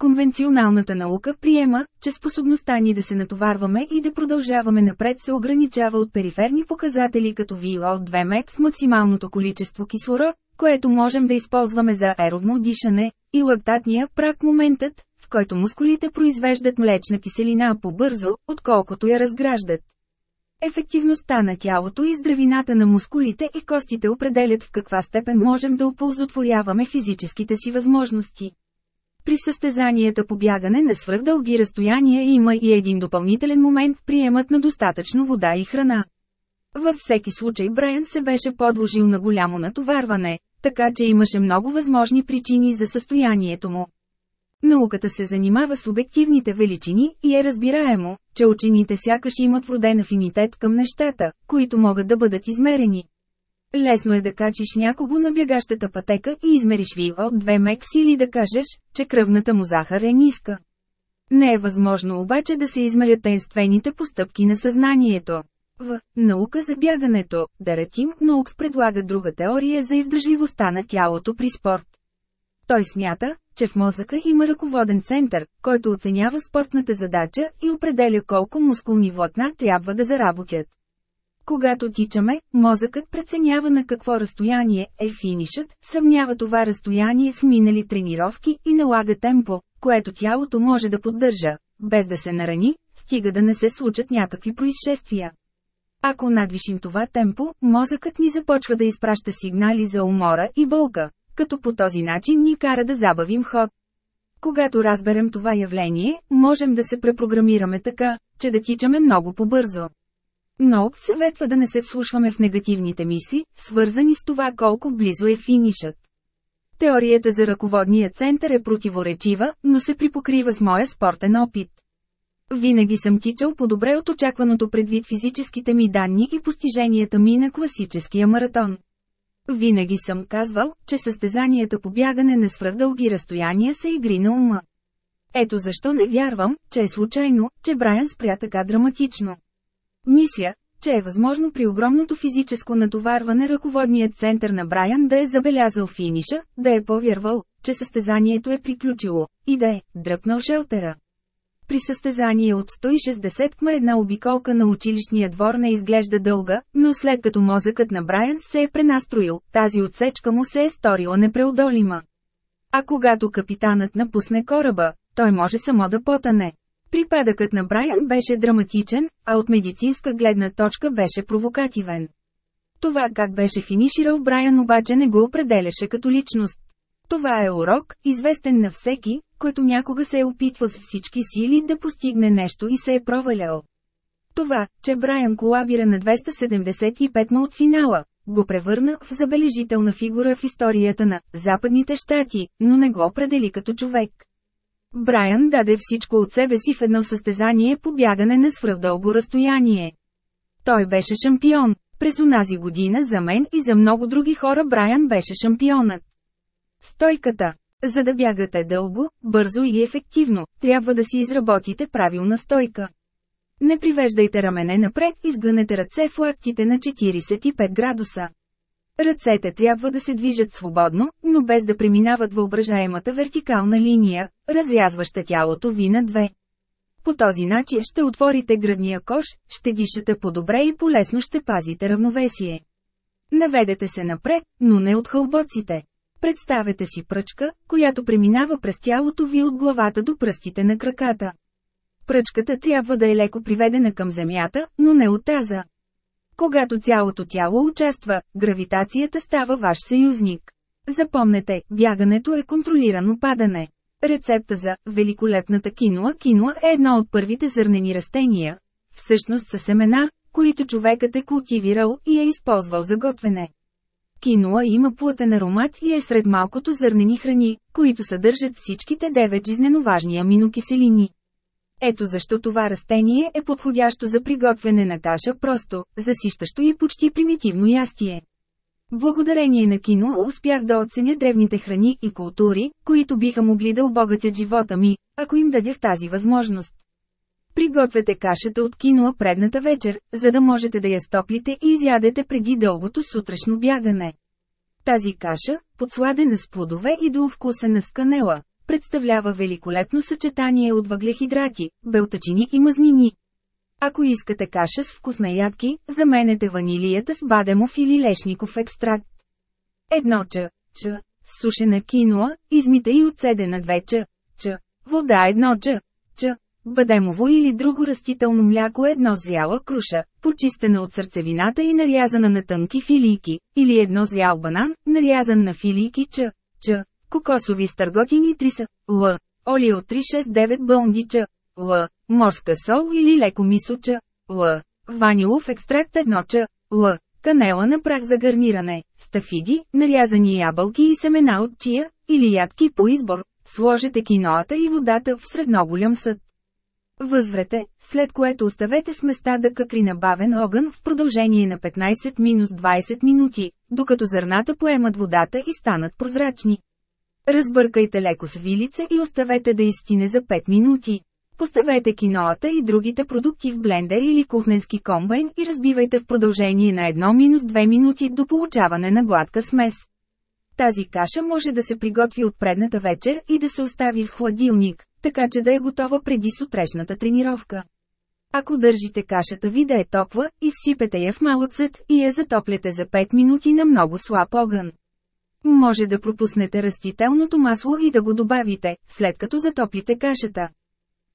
Конвенционалната наука приема, че способността ни да се натоварваме и да продължаваме напред се ограничава от периферни показатели като VO2 max максималното количество кислород, което можем да използваме за аеробно дишане, и лактатния прак моментът, в който мускулите произвеждат млечна киселина по-бързо, отколкото я разграждат. Ефективността на тялото и здравината на мускулите и костите определят в каква степен можем да оползотворяваме физическите си възможности. При състезанията по бягане на свръхдълги разстояния има и един допълнителен момент – приемат на достатъчно вода и храна. Във всеки случай Брайан се беше подложил на голямо натоварване, така че имаше много възможни причини за състоянието му. Науката се занимава с обективните величини и е разбираемо, че учените сякаш имат вроден афинитет към нещата, които могат да бъдат измерени. Лесно е да качиш някого на бягащата пътека и измериш ви от 2 мекс или да кажеш, че кръвната му захар е ниска. Не е възможно обаче да се измерят тайнствените постъпки на съзнанието. В «Наука за бягането», да ретим, Наукс предлага друга теория за издържливостта на тялото при спорт. Той смята, че в мозъка има ръководен център, който оценява спортната задача и определя колко мускулни влакна трябва да заработят. Когато тичаме, мозъкът преценява на какво разстояние е финишът, сравнява това разстояние с минали тренировки и налага темпо, което тялото може да поддържа, без да се нарани, стига да не се случат някакви происшествия. Ако надвишим това темпо, мозъкът ни започва да изпраща сигнали за умора и болка, като по този начин ни кара да забавим ход. Когато разберем това явление, можем да се препрограмираме така, че да тичаме много по-бързо. Но съветва да не се вслушваме в негативните мисли, свързани с това колко близо е финишът. Теорията за ръководния център е противоречива, но се припокрива с моя спортен опит. Винаги съм тичал по-добре от очакваното предвид физическите ми данни и постиженията ми на класическия маратон. Винаги съм казвал, че състезанията по бягане на свръхдълги разстояния са игри на ума. Ето защо не вярвам, че е случайно, че Брайан спря така драматично. Мисля, че е възможно при огромното физическо натоварване ръководният център на Брайан да е забелязал финиша, да е повярвал, че състезанието е приключило, и да е дръпнал шелтера. При състезание от 160 км една обиколка на училищния двор не изглежда дълга, но след като мозъкът на Брайан се е пренастроил, тази отсечка му се е сторила непреодолима. А когато капитанът напусне кораба, той може само да потане. Припадъкът на Брайан беше драматичен, а от медицинска гледна точка беше провокативен. Това как беше финиширал Брайан обаче не го определяше като личност. Това е урок, известен на всеки, който някога се е опитвал с всички сили да постигне нещо и се е провалял. Това, че Брайан колабира на 275 ма от финала, го превърна в забележителна фигура в историята на Западните щати, но не го определи като човек. Брайан даде всичко от себе си в едно състезание по бягане на свръхдълго разстояние. Той беше шампион. През онази година за мен и за много други хора Брайан беше шампионът. Стойката. За да бягате дълго, бързо и ефективно, трябва да си изработите правилна стойка. Не привеждайте рамене напред и сгънете ръце в лактите на 45 градуса. Ръцете трябва да се движат свободно, но без да преминават въображаемата вертикална линия, разрязваща тялото ви на две. По този начин ще отворите градния кош, ще дишате по-добре и полесно ще пазите равновесие. Наведете се напред, но не от хълбоците. Представете си пръчка, която преминава през тялото ви от главата до пръстите на краката. Пръчката трябва да е леко приведена към земята, но не от таза. Когато цялото тяло участва, гравитацията става ваш съюзник. Запомнете, бягането е контролирано падане. Рецепта за великолепната киноа киноа е едно от първите зърнени растения. Всъщност са семена, които човекът е култивирал и е използвал за готвене. Киноа има плътен аромат и е сред малкото зърнени храни, които съдържат всичките девет жизненоважни аминокиселини. Ето защо това растение е подходящо за приготвяне на каша просто, засищащо и почти примитивно ястие. Благодарение на кино успях да оценя древните храни и култури, които биха могли да обогатят живота ми, ако им дадях тази възможност. Пригответе кашата от киноа предната вечер, за да можете да я стоплите и изядете преди дългото сутрешно бягане. Тази каша, подсладена с плодове и доовкусена с канела, представлява великолепно съчетание от въглехидрати, белтачини и мазнини. Ако искате каша с вкус на ядки, заменете ванилията с бадемов или лешников екстракт. Едно ч. ч. Сушена киноа, измита и отседена две ч. ч. Вода едно ч. ч. Бадемово или друго растително мляко едно зяла круша, почистена от сърцевината и нарязана на тънки филийки, или едно зял банан, нарязан на филийки ч. ч. Кокосови стърготини 3 са, л. Олио 369 бълндича, л. Морска сол или леко мисоча, л. Ванилов екстракт 1 ч. л. Канела на прах за гарниране, стафиди, нарязани ябълки и семена от чия, или ядки по избор. Сложете киноата и водата в средноголям съд. Възврете, след което оставете сместа да какри на бавен огън в продължение на 15-20 минути, докато зърната поемат водата и станат прозрачни. Разбъркайте леко с вилица и оставете да изстине за 5 минути. Поставете киноата и другите продукти в блендер или кухненски комбайн и разбивайте в продължение на 1-2 минути до получаване на гладка смес. Тази каша може да се приготви от предната вечер и да се остави в хладилник, така че да е готова преди сутрешната тренировка. Ако държите кашата ви да е топла, изсипете я в малък съд и я затопляте за 5 минути на много слаб огън. Може да пропуснете растителното масло и да го добавите, след като затоплите кашата.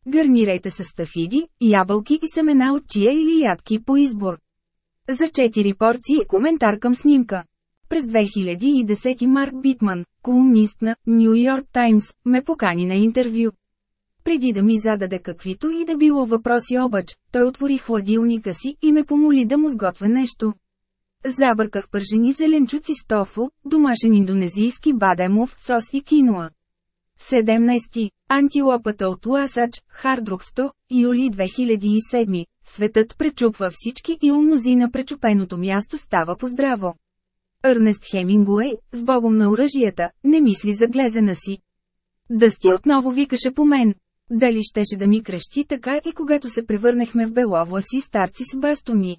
Гарнирайте с стафиди, ябълки и семена от чия или ядки по избор. За 4 порции коментар към снимка. През 2010 Марк Битман, колумнист на Нью Йорк Таймс, ме покани на интервю. Преди да ми зададе каквито и да било въпроси обач, той отвори хладилника си и ме помоли да му сготвя нещо. Забърках пържени зеленчуци с тофу, домашен индонезийски бадемов сос и киноа. 17. Антилопата от Ласач, Хардрук 100, юли 2007. Светът пречупва всички и умнози на пречупеното място става поздраво.Ърнест Хемингуей, с богом на оръжията, не мисли за глезена си. Дъсти отново викаше по мен. Дали щеше да ми крещи така и когато се превърнахме в беловласи старци с бастони.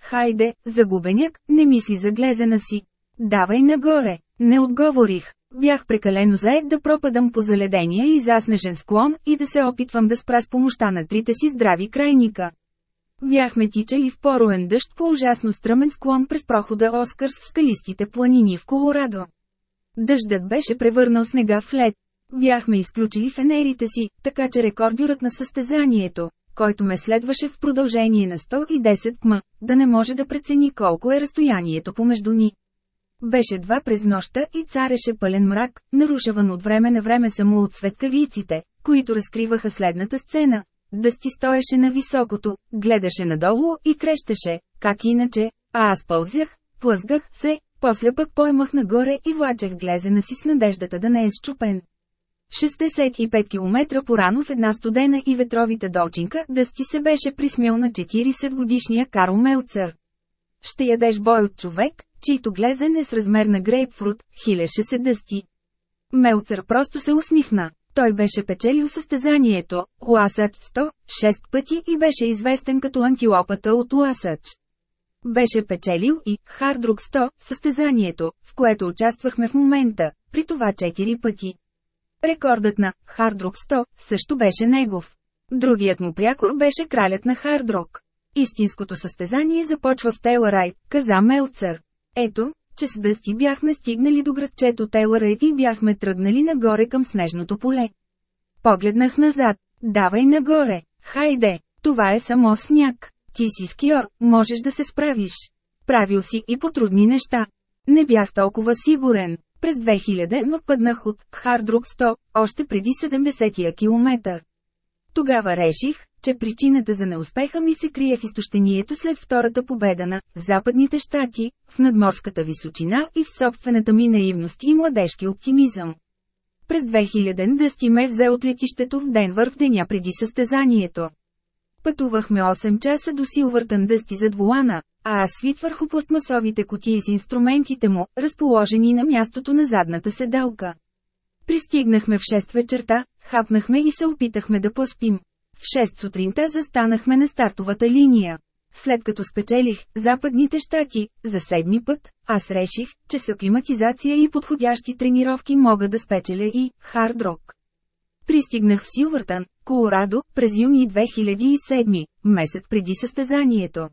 Хайде, загубеняк, не мисли за глезена си. Давай нагоре. Не отговорих. Бях прекалено заед да пропадам по заледения и заснежен склон и да се опитвам да спра с помощта на трите си здрави крайника. Бяхме тичали в пороен дъжд по ужасно стръмен склон през прохода Оскърс в скалистите планини в Колорадо. Дъждът беше превърнал снега в лед. Бяхме изключили фенерите си, така че рекордюрът на състезанието, който ме следваше в продължение на 110 км, да не може да прецени колко е разстоянието помежду ни. Беше два през нощта и цареше пълен мрак, нарушаван от време на време само от светкавиците, които разкриваха следната сцена. Дъсти стоеше на високото, гледаше надолу и крещеше, как иначе, а аз пълзях, плъзгах се, после пък поемах нагоре и влачех глезена си с надеждата да не е счупен. 65 км порано в една студена и ветровите долчинка, Дъсти се беше присмял на 40 годишния Карл Мелцър. Ще ядеш бой от човек, чийто глезен е с размер на грейпфрут, хилеше се Дъсти. Мелцър просто се усмихна. Той беше печелил състезанието, Ласач 100, 6 пъти и беше известен като антилопата от Ласач. Беше печелил и Хардрук 100, състезанието, в което участвахме в момента, при това 4 пъти. Рекордът на Хардрок 100 също беше негов. Другият му прякор беше кралят на Хардрок. Истинското състезание започва в Тейларайт, каза Мелцър. Ето, че с дъсти бяхме стигнали до градчето Тейларайт и бяхме тръгнали нагоре към снежното поле. Погледнах назад. Давай нагоре. Хайде, това е само сняг. Ти си скиор, можеш да се справиш. Правил си и по трудни неща. Не бях толкова сигурен. През 2000 но пъднах от Хардрук 100, още преди 70-я километър. Тогава реших, че причината за неуспеха ми се крие в изтощението след втората победа на Западните щати, в надморската височина и в собствената ми наивност и младежки оптимизъм. през 2000 Дъсти ме взе от летището в Денвър в деня преди състезанието. Пътувахме 8 часа до Силвъртън Дъсти зад вулана, а аз свит върху пластмасовите кутии с инструментите му, разположени на мястото на задната седалка. Пристигнахме в 6 вечерта, хапнахме и се опитахме да поспим. В 6 сутринта застанахме на стартовата линия. След като спечелих Западните щати за седми път, аз реших, че с аклиматизация и подходящи тренировки мога да спечеля и хард рок. Пристигнах в Силвъртън, Колорадо, през юни 2007, месец преди състезанието.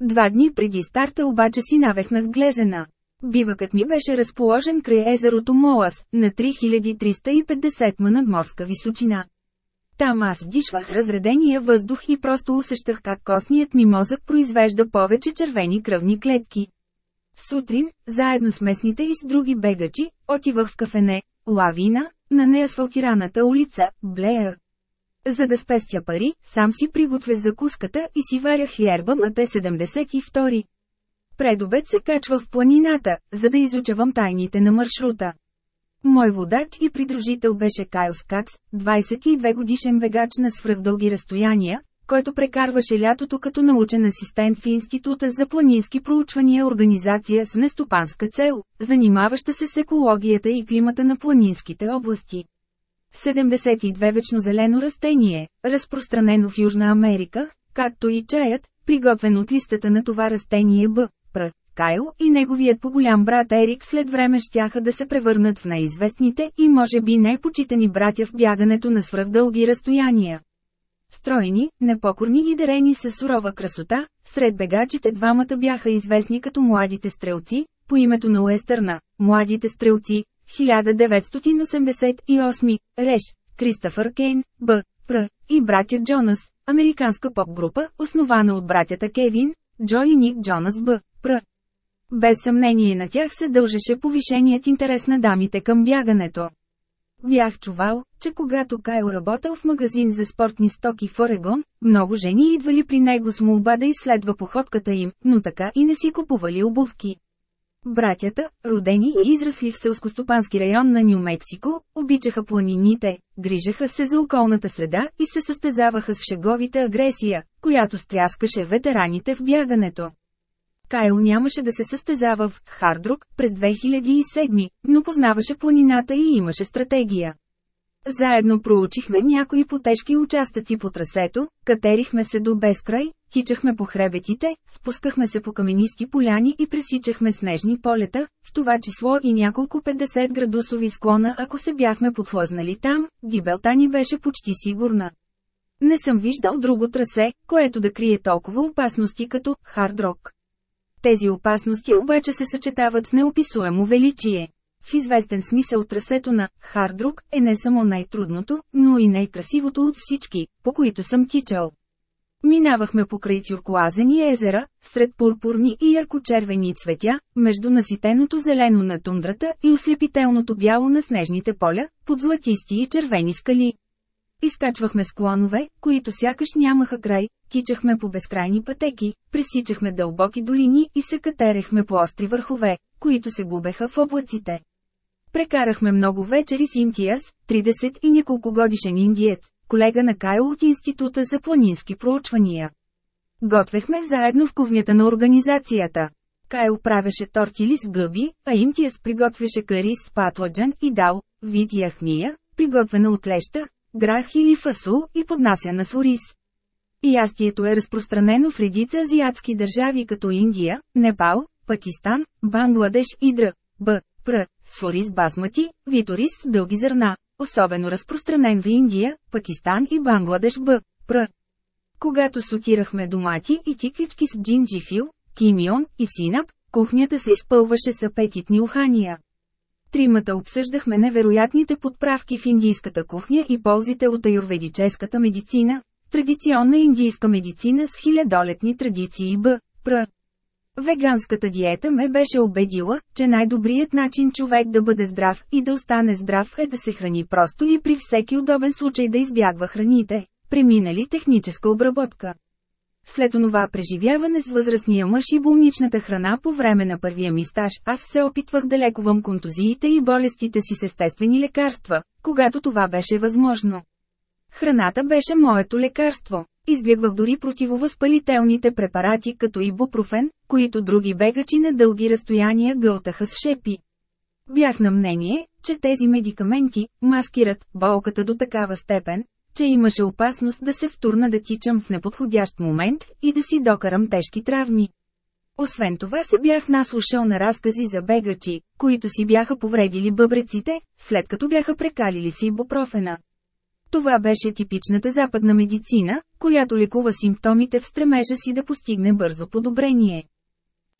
Два дни преди старта обаче си навехнах глезена. Бивъкът ми беше разположен край езерото Моас, на 3350 м надморска височина. Там аз вдишвах разредения въздух и просто усещах как костният ми мозък произвежда повече червени кръвни клетки. Сутрин, заедно с местните и с други бегачи, отивах в кафене, лавина, на неасфалтираната улица, Блеер. За да спестя пари, сам си приготвя закуската и си варях ерба на Т-72. Предобед се качвах в планината, за да изучавам тайните на маршрута. Мой водач и придружител беше Кайл Скац, 22 годишен бегач на свръхдълги разстояния, който прекарваше лятото като научен асистент в Института за планински проучвания организация с нестопанска цел, занимаваща се с екологията и климата на планинските области. 72 вечно зелено растение, разпространено в Южна Америка, както и чаят, приготвен от листата на това растение Б. Пр. Кайл и неговият по-голям брат Ерик след време щяха да се превърнат в най-известните и може би най-почитани братя в бягането на свръхдълги разстояния. Стройни, непокорни и дарени с сурова красота, сред бегачите двамата бяха известни като младите стрелци, по името на Уестърна, младите стрелци, 1988, Реш, Кристофър Кейн, Б. Пр. и братя Джонас, американска поп-група, основана от братята Кевин, Джо и Ник Джонас Б. Пр. Без съмнение на тях се дължеше повишеният интерес на дамите към бягането. Бях чувал, че когато Кайл работил в магазин за спортни стоки в Орегон, много жени идвали при него с молба да изследва походката им, но така и не си купували обувки. Братята, родени и израсли в селскостопански район на Нью-Мексико, обичаха планините, грижаха се за околната среда и се състезаваха с шеговите агресия, която стряскаше ветераните в бягането. Кайл нямаше да се състезава в Хардрук през 2007, но познаваше планината и имаше стратегия. Заедно проучихме някои потежки участъци по трасето, катерихме се до безкрай, тичахме по хребетите, спускахме се по каменисти поляни и пресичахме снежни полета, в това число и няколко 50 градусови склона ако се бяхме подхлъзнали там, гибелта ни беше почти сигурна. Не съм виждал друго трасе, което да крие толкова опасности като хардрок. Тези опасности обаче се съчетават с неописуемо величие. В известен смисъл трасето на Хардрук е не само най-трудното, но и най-красивото от всички, по които съм тичал. Минавахме покрай тюркоазени езера, сред пурпурни и яркочервени цветя, между наситеното зелено на тундрата и ослепителното бяло на снежните поля, под златисти и червени скали. Изкачвахме склонове, които сякаш нямаха край, тичахме по безкрайни пътеки, пресичахме дълбоки долини и се катерехме по остри върхове, които се губеха в облаците. Прекарахме много вечери с Интиас, 30 и няколко годишен индиец, колега на Кайл от Института за планински проучвания. Готвехме заедно в кухнята на организацията. Кайл правеше тортили с гъби, а Интиас приготвяше кари с патладжан и дал, вид яхния, приготвена от леща, грах или фасул и поднасяна с ориз. Ястието е разпространено в редица азиатски държави като Индия, Непал, Пакистан, Бангладеш и Др. Б. Пр. Сорис басмати, виторис с дълги зърна, особено разпространен в Индия, Пакистан и Бангладеш Б. Пр. Когато сотирахме домати и тиквички с джинджифил, кимион и синап, кухнята се изпълваше с апетитни ухания. Тримата обсъждахме невероятните подправки в индийската кухня и ползите от аюрведическата медицина, традиционна индийска медицина с хилядолетни традиции Б. Пр. Веганската диета ме беше убедила, че най-добрият начин човек да бъде здрав и да остане здрав е да се храни просто и при всеки удобен случай да избягва храните, преминали техническа обработка. След онова преживяване с възрастния мъж и болничната храна по време на първия ми стаж, аз се опитвах да лекувам контузиите и болестите си с естествени лекарства, когато това беше възможно. Храната беше моето лекарство. Избягвах дори противовъзпалителните препарати като ибупрофен, които други бегачи на дълги разстояния гълтаха с шепи. Бях на мнение, че тези медикаменти маскират болката до такава степен, че имаше опасност да се втурна да тичам в неподходящ момент и да си докарам тежки травми. Освен това се бях наслушал на разкази за бегачи, които си бяха повредили бъбреците, след като бяха прекалили си ибупрофена. Това беше типичната западна медицина, която лекува симптомите в стремежа си да постигне бързо подобрение.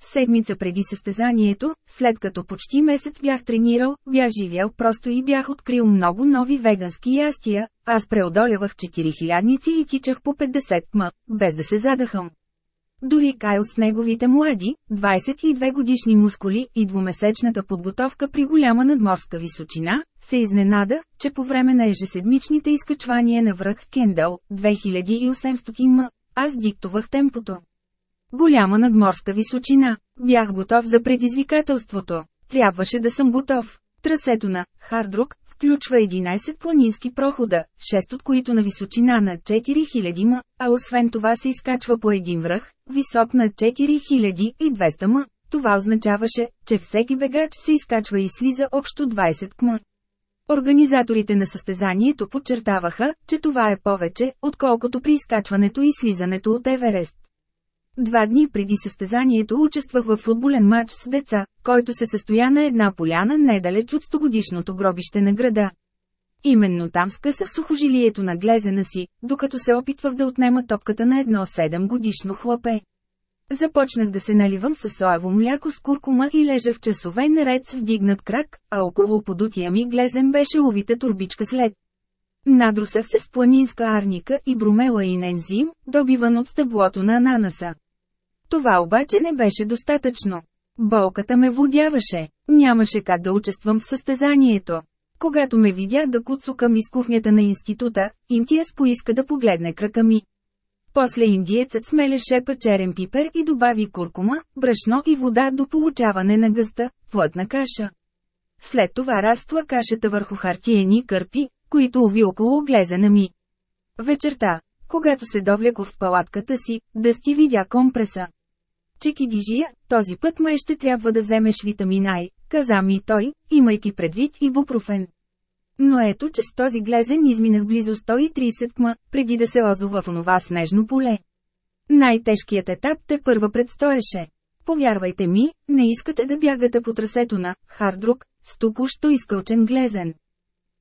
Седмица преди състезанието, след като почти месец бях тренирал, бях живял просто и бях открил много нови вегански ястия, аз преодолявах 4000 и тичах по 50 м, без да се задахам. Дори Кайл с неговите млади, 22 годишни мускули и двумесечната подготовка при голяма надморска височина, се изненада, че по време на ежеседмичните изкачвания на връх Кендъл, 2800 м, аз диктовах темпото. Голяма надморска височина. Бях готов за предизвикателството. Трябваше да съм готов. Трасето на Хардрук включва 11 планински прохода, 6 от които на височина на 4000 м, а освен това се изкачва по един връх, висок на 4200 м. Това означаваше, че всеки бегач се изкачва и слиза общо 20 км. Организаторите на състезанието подчертаваха, че това е повече, отколкото при изкачването и слизането от Еверест. Два дни преди състезанието участвах в футболен матч с деца, който се състоя на една поляна недалеч от стогодишното гробище на града. Именно там скъсах сухожилието на глезена си, докато се опитвах да отнема топката на едно 7 годишно хлапе. Започнах да се наливам със соево мляко с куркума и лежах часове наред с вдигнат крак, а около подутия ми глезен беше увита турбичка след. Надрусах се с планинска арника и бромелаин ензим, добиван от стъблото на ананаса. Това обаче не беше достатъчно. Болката ме водяваше. Нямаше как да участвам в състезанието. Когато ме видя да куцукам из кухнята на института, Имтиас поиска да погледне крака ми. После индиецът смелеше черен пипер и добави куркума, брашно и вода до получаване на гъста, плътна каша. След това разтла кашата върху хартиени кърпи, които уви около глезена ми. Вечерта, когато се довлекох в палатката си, да сти видя компреса. Чеки дижия, този път май ще трябва да вземеш витамин Ай, каза ми той, имайки предвид и бупрофен. Но ето че с този глезен изминах близо 130 км, преди да се озова в онова снежно поле. Най-тежкият етап те първа предстоеше. Повярвайте ми, не искате да бягате по трасето на Хардрук, с току-що изкълчен глезен.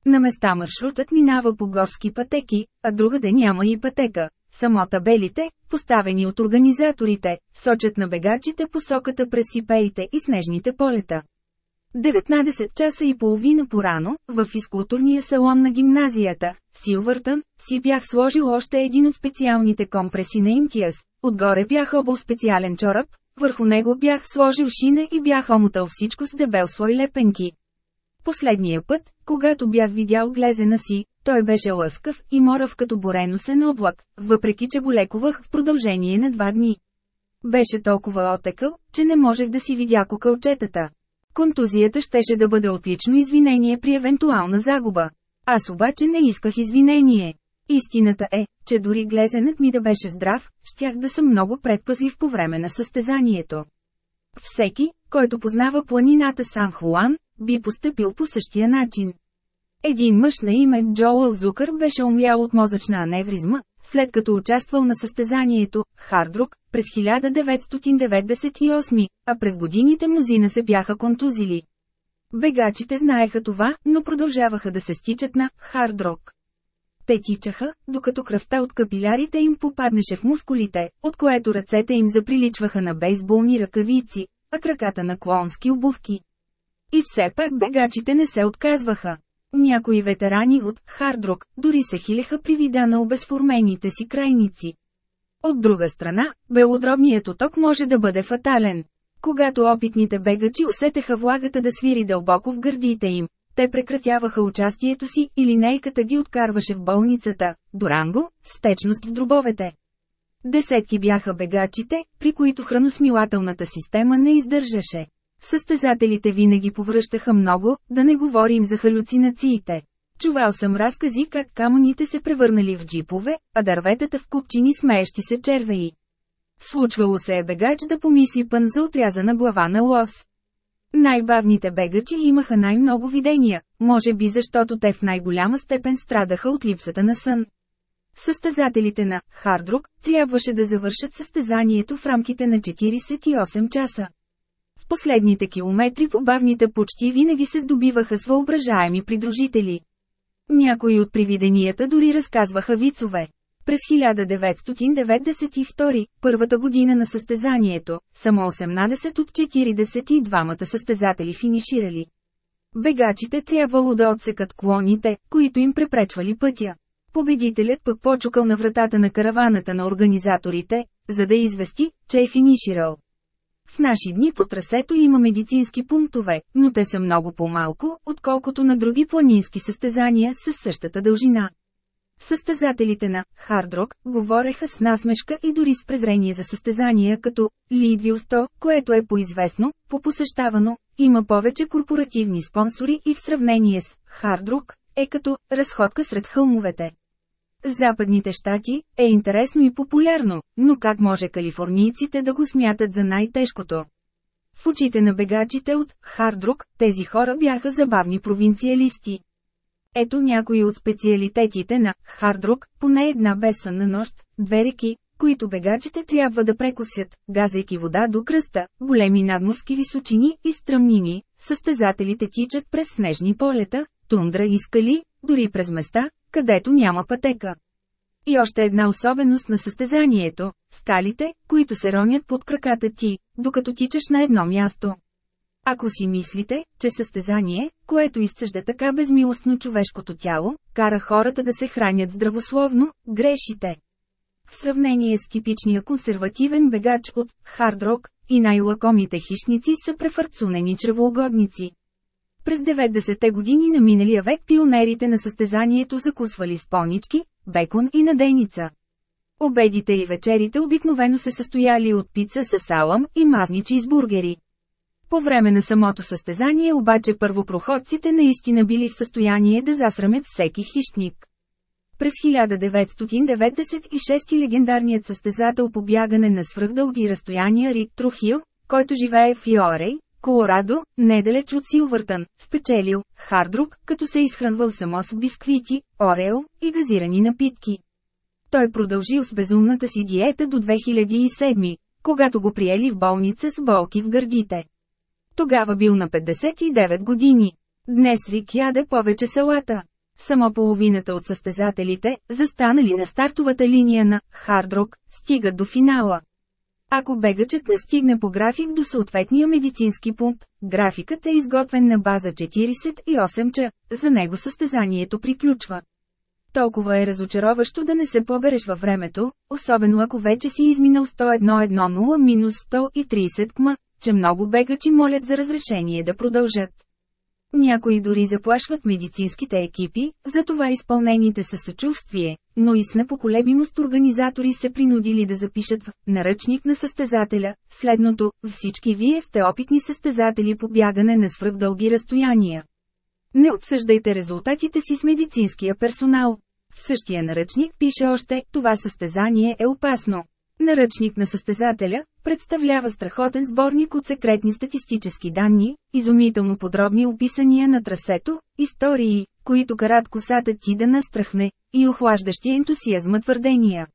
На места маршрутът минава по горски пътеки, а другаде няма и пътека. Само табелите, поставени от организаторите, сочат на бегачите посоката през сипеите и снежните полета. 19 часа и половина порано, в физкултурния салон на гимназията, Силвъртън, си бях сложил още един от специалните компреси на Имтиас. Отгоре бях обул специален чорап, върху него бях сложил шина и бях омотал всичко с дебел слой лепенки. Последния път, когато бях видял глезена си, той беше лъскав и морав като бореносен облак, въпреки че го лекувах в продължение на два дни. Беше толкова отекъл, че не можех да си видя кокълчетата. Контузията щеше да бъде отлично извинение при евентуална загуба. Аз обаче не исках извинение. Истината е, че дори глезенът ми да беше здрав, щях да съм много предпазлив по време на състезанието. Всеки, който познава планината Сан Хуан, би поступил по същия начин. Един мъж на име Джоел Зукър беше умрял от мозъчна аневризма, след като участвал на състезанието Хардрук през 1998, а през годините мнозина се бяха контузили. Бегачите знаеха това, но продължаваха да се стичат на Хардрок. Те тичаха, докато кръвта от капилярите им попаднеше в мускулите, от което ръцете им заприличваха на бейсболни ръкавици, а краката на клонски обувки. И все пак бегачите не се отказваха. Някои ветерани от Хардрок дори се хилеха при вида на обезформените си крайници. От друга страна, белодробният оток може да бъде фатален. Когато опитните бегачи усетеха влагата да свири дълбоко в гърдите им, те прекратяваха участието си и линейката ги откарваше в болницата, Доранго, с течност в дробовете. Десетки бяха бегачите, при които храносмилателната система не издържаше. Състезателите винаги повръщаха много, да не говорим за халюцинациите. Чувал съм разкази как камъните се превърнали в джипове, а дърветата в купчини смеещи се червеи. Случвало се е бегач да помисли пън за отрязана глава на лос. Най-бавните бегачи имаха най-много видения, може би защото те в най-голяма степен страдаха от липсата на сън. Състезателите на «Хардрук» трябваше да завършат състезанието в рамките на 48 часа. В последните километри по бавните почти винаги се здобиваха с въображаеми придружители. Някои от привиденията дори разказваха вицове. През 1992, първата година на състезанието, само 18 от 42-мата състезатели финиширали. Бегачите трябвало да отсекат клоните, които им препречвали пътя. Победителят пък почукал на вратата на караваната на организаторите, за да извести, че е финиширал. В наши дни по трасето има медицински пунктове, но те са много по-малко, отколкото на други планински състезания с същата дължина. Състезателите на «Хардрок» говореха с насмешка и дори с презрение за състезания като «Лидвил 100», което е поизвестно, по-посещавано, има повече корпоративни спонсори и в сравнение с «Хардрок» е като «разходка сред хълмовете». Западните щати е интересно и популярно, но как може калифорнийците да го смятат за най-тежкото? В очите на бегачите от Хардрук, тези хора бяха забавни провинциалисти. Ето някои от специалитетите на Хардрук, поне една бесънна нощ, две реки, които бегачите трябва да прекусят, газайки вода до кръста, големи надморски височини и стръмнини, състезателите тичат през снежни полета, тундра и скали, дори през места, където няма пътека. И още една особеност на състезанието – скалите, които се ронят под краката ти, докато тичаш на едно място. Ако си мислите, че състезание, което изцъжда така безмилостно човешкото тяло, кара хората да се хранят здравословно, грешите. В сравнение с типичния консервативен бегач от хардрок и най-лакомите хищници са префарцунени чревоугодници. През 90-те години на миналия век пионерите на състезанието закусвали с бекон и надейница. Обедите и вечерите обикновено се състояли от пица с салам и мазничи с бургери. По време на самото състезание обаче първопроходците наистина били в състояние да засрамят всеки хищник. През 1996 легендарният състезател по бягане на свръхдълги разстояния Рик Трухил, който живее в Йорей, Колорадо, недалеч от Силвъртън, спечелил Хардрук, като се изхранвал само с бисквити, орео и газирани напитки. Той продължил с безумната си диета до 2007, когато го приели в болница с болки в гърдите. Тогава бил на 59 години. Днес Рик яде повече салата. Само половината от състезателите, застанали на стартовата линия на Хардрок, стигат до финала. Ако бегачът не стигне по график до съответния медицински пункт, графикът е изготвен на база 48 ча, за него състезанието приключва. Толкова е разочароващо да не се побереш във времето, особено ако вече си изминал 101-100-130 км, че много бегачи молят за разрешение да продължат. Някои дори заплашват медицинските екипи, затова изпълнените са съчувствие, но и с непоколебимост организатори се принудили да запишат в наръчник на състезателя следното «Всички вие сте опитни състезатели по бягане на свръхдълги разстояния. Не обсъждайте резултатите си с медицинския персонал». В същия наръчник пише още «Това състезание е опасно». Наръчник на състезателя представлява страхотен сборник от секретни статистически данни, изумително подробни описания на трасето, истории, които карат косата ти да настрахне, и охлаждащи ентусиазма твърдения.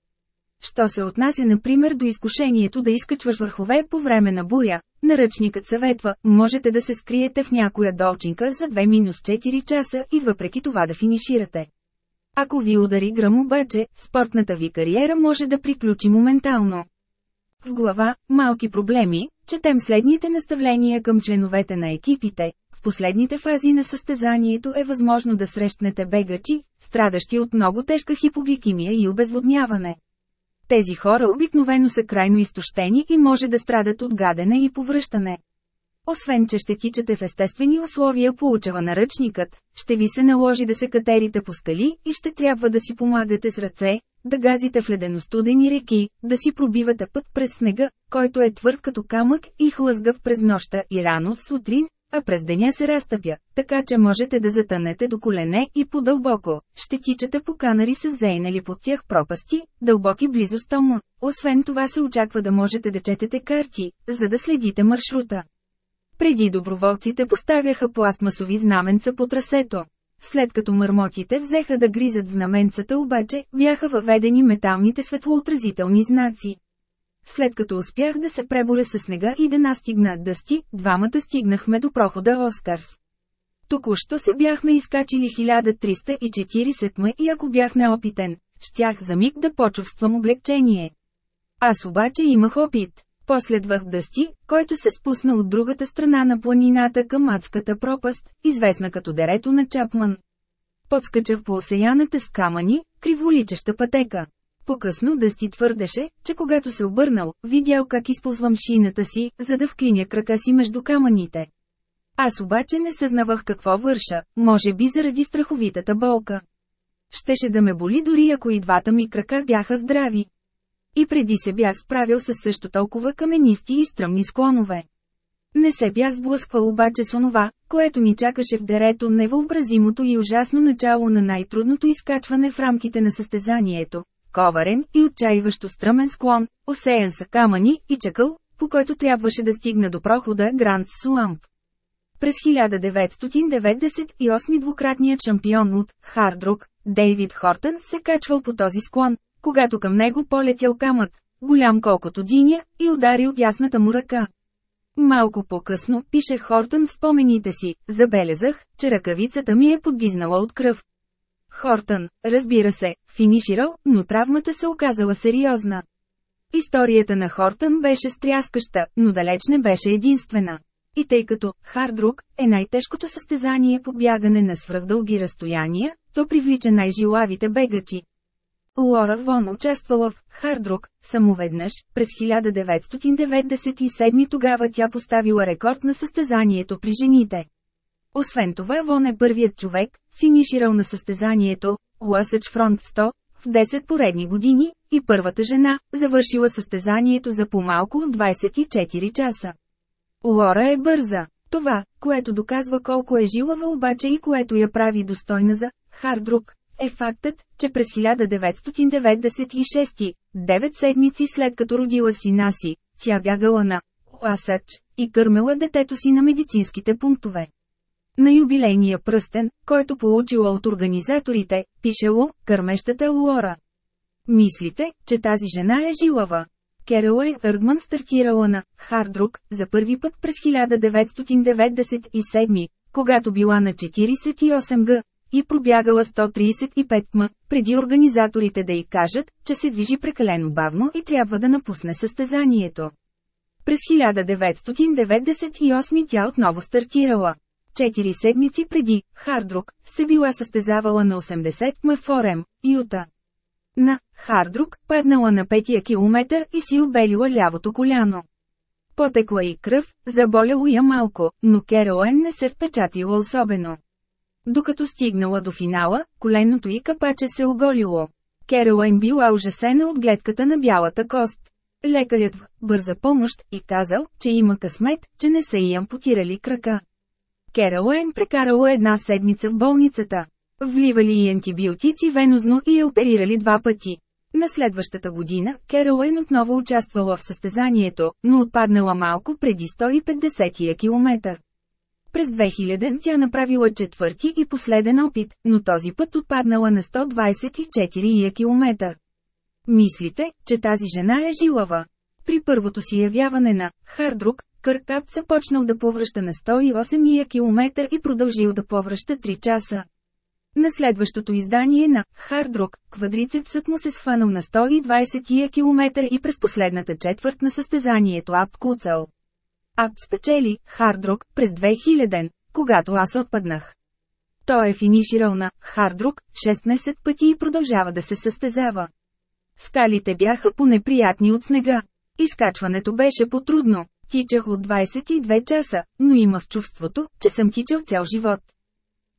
Що се отнася например до изкушението да изкачваш върхове по време на буря, наръчникът съветва, можете да се скриете в някоя долчинка за 2-4 часа и въпреки това да финиширате. Ако ви удари гръм обаче, спортната ви кариера може да приключи моментално. В глава «Малки проблеми» четем следните наставления към членовете на екипите. В последните фази на състезанието е възможно да срещнете бегачи, страдащи от много тежка хипогликемия и обезводняване. Тези хора обикновено са крайно изтощени и може да страдат от гадене и повръщане. Освен, че ще тичате в естествени условия получава наръчникът, ще ви се наложи да се катерите по скали и ще трябва да си помагате с ръце, да газите в ледено-студени реки, да си пробивате път през снега, който е твърд като камък и хлъзгав през нощта и рано сутрин, а през деня се разтъпя, така че можете да затънете до колене и по-дълбоко. Ще тичате по канари с зейнали под тях пропасти, дълбоки близо 100 м. Освен това се очаква да можете да четете карти, за да следите маршрута. Преди доброволците поставяха пластмасови знаменца по трасето. След като мърмотите взеха да гризат знаменцата обаче, бяха въведени металните светлоотразителни знаци. След като успях да се преборя с снега и да настигна дъсти, двамата стигнахме до прохода Оскарс. Току-що се бяхме изкачили 1340 м и ако бях неопитен, щях за миг да почувствам облегчение. Аз обаче имах опит. Последвах дъсти, който се спусна от другата страна на планината към адската пропаст, известна като дерето на Чапман. Подскачах по осеяната с камъни, криволичеща пътека. По-късно Дъсти твърдеше, че когато се обърнал, видял как използвам шината си, за да вклиня крака си между камъните. Аз обаче не съзнавах какво върша, може би заради страховитата болка. Щеше да ме боли дори ако и двата ми крака бяха здрави. И преди се бях справил с също толкова каменисти и стръмни склонове. Не се бях сблъсквал обаче с онова, което ни чакаше в дерето невъобразимото и ужасно начало на най-трудното изкачване в рамките на състезанието, коварен и отчаиващо стръмен склон, осеян са камъни и чакъл, по който трябваше да стигна до прохода Гранд Суамп. През 1998 двукратният шампион от Хардрук, Дейвид Хортън се качвал по този склон, когато към него полетял камък, голям колкото диня, и ударил ясната му ръка. Малко по-късно, пише Хортън в спомените си, забелязах, че ръкавицата ми е подгизнала от кръв. Хортън, разбира се, финиширал, но травмата се оказала сериозна. Историята на Хортън беше стряскаща, но далеч не беше единствена. И тъй като Хардрук е най-тежкото състезание по бягане на свръхдълги разстояния, то привлича най-жилавите бегачи. Лора Вон участвала в Хардрук само веднъж, през 1997 тогава тя поставила рекорд на състезанието при жените. Освен това Вон е първият човек, финиширал на състезанието, Лъсъч Фронт 100, в 10 поредни години, и първата жена, завършила състезанието за по-малко от 24 часа. Лора е бърза. Това, което доказва колко е жилава обаче и което я прави достойна за Хардрук, е фактът, че през 1996, 9 седмици след като родила сина си, тя бягала на Ласач и кърмела детето си на медицинските пунктове. На юбилейния пръстен, който получила от организаторите, пишело «Кърмещата Лора». Мислите, че тази жена е жилава? Керолайн Ъргман стартирала на Хардрук за първи път през 1997, когато била на 48 г. и пробягала 135 м, преди организаторите да й кажат, че се движи прекалено бавно и трябва да напусне състезанието. През 1998 тя отново стартирала. Четири седмици преди, Хардрук, се била състезавала на 80 м Форем, Юта. На Хардрук, паднала на петия километър и си обелила лявото коляно. Потекла и кръв, заболяло я малко, но Керолен не се впечатила особено. Докато стигнала до финала, коленото й капаче се оголило. Керолен била ужасена от гледката на бялата кост. Лекарят в бърза помощ и казал, че има късмет, че не са и ампутирали крака. Керолен прекарала една седмица в болницата. Вливали и антибиотици венозно и я оперирали два пъти. На следващата година, Керолен отново участвала в състезанието, но отпаднала малко преди 150 км. През 2000 тя направила четвърти и последен опит, но този път отпаднала на 124 км. Мислите, че тази жена е жилава? При първото си явяване на Хардрук, Къркап се почнал да повръща на 108 км и продължил да повръща 3 часа. На следващото издание на Хардрок, квадрицепсът му се схванал на 120 км и през последната четвърт на състезанието Ап куцал. Ап спечели Хардрок през 2000, когато аз отпаднах. Той е финиширал на Хардрок 16 пъти и продължава да се състезава. Скалите бяха понеприятни от снега. Изкачването беше потрудно. Тичах от 22 часа, но имах чувството, че съм тичал цял живот.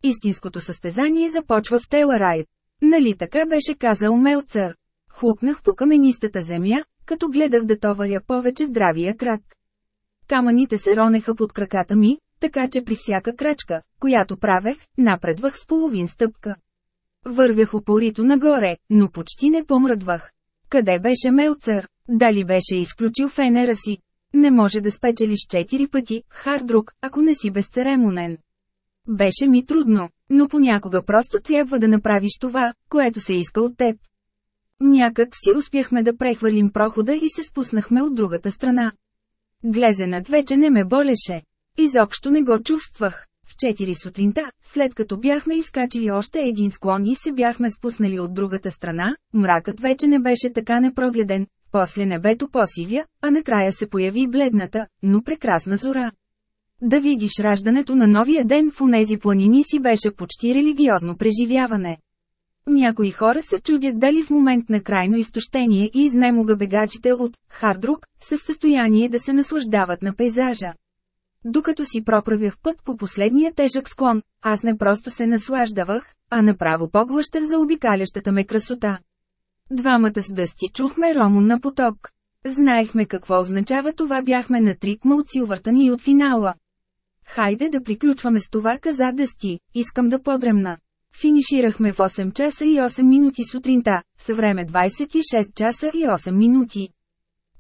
Истинското състезание започва в Теларайт. Нали така беше казал Мелцър? Хукнах по каменистата земя, като гледах да товаря повече здравия крак. Камъните се ронеха под краката ми, така че при всяка крачка, която правех, напредвах с половин стъпка. Вървях упорито нагоре, но почти не помръдвах. Къде беше Мелцър? Дали беше изключил фенера си? Не може да спечелиш четири пъти, хардрук, ако не си безцеремонен. Беше ми трудно, но понякога просто трябва да направиш това, което се иска от теб. Някак си успяхме да прехвърлим прохода и се спуснахме от другата страна. Глезенът вече не ме болеше. Изобщо не го чувствах. В 4 сутринта, след като бяхме изкачили още един склон и се бяхме спуснали от другата страна, мракът вече не беше така непрогледен, после небето посивя, а накрая се появи бледната, но прекрасна зора. Да видиш раждането на новия ден в унези планини си беше почти религиозно преживяване. Някои хора се чудят дали в момент на крайно изтощение и изнемога бегачите от «Хардрук» са в състояние да се наслаждават на пейзажа. Докато си проправях път по последния тежък склон, аз не просто се наслаждавах, а направо поглъщах за обикалящата ме красота. Двамата с дъсти чухме Ромун на поток. Знаехме какво означава това бяхме на трикма от силвърта ни от финала. Хайде да приключваме с това каза Дъсти, искам да подремна. Финиширахме в 8 часа и 8 минути сутринта, с време 26 часа и 8 минути.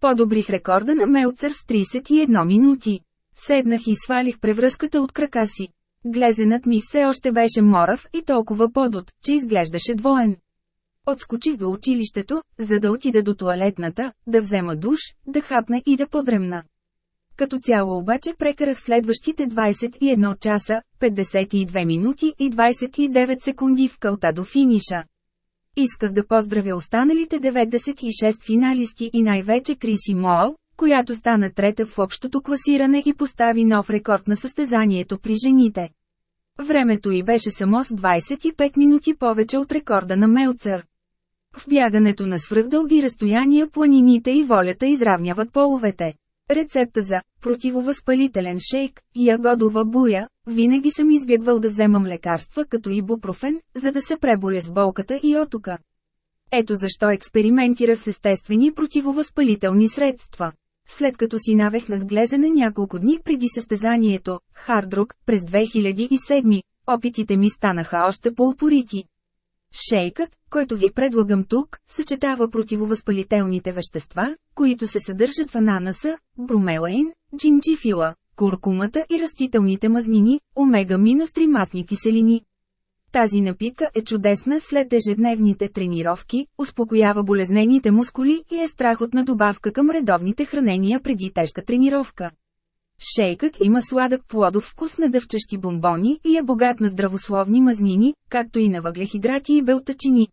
Подобрих рекорда на Мелцър с 31 минути. Седнах и свалих превръзката от крака си. Глезенът ми все още беше морав и толкова подот, че изглеждаше двоен. Отскочих до училището, за да отида до туалетната, да взема душ, да хапна и да подремна. Като цяло обаче прекарах следващите 21 часа, 52 минути и 29 секунди в кълта до финиша. Исках да поздравя останалите 96 финалисти и най-вече Криси Моал, която стана трета в общото класиране и постави нов рекорд на състезанието при жените. Времето й беше само с 25 минути повече от рекорда на Мелцър. В бягането на свръхдълги разстояния планините и волята изравняват половете. Рецепта за противовъзпалителен шейк, ягодова буря, винаги съм избягвал да вземам лекарства като ибупрофен, за да се преборя с болката и отока. Ето защо експериментирах с естествени противовъзпалителни средства. След като си навехнах глезене няколко дни преди състезанието, Хардрук, през 2007, опитите ми станаха още по-упорити. Шейкът, който ви предлагам тук, съчетава противовъзпалителните вещества, които се съдържат в ананаса, бромелаин, джинджифила, куркумата и растителните мазнини, омега-3 масни киселини. Тази напитка е чудесна след ежедневните тренировки, успокоява болезнените мускули и е страхотна добавка към редовните хранения преди тежка тренировка. Шейкът има сладък плодов вкус на дъвчещи бомбони и е богат на здравословни мазнини, както и на въглехидрати и белтачини.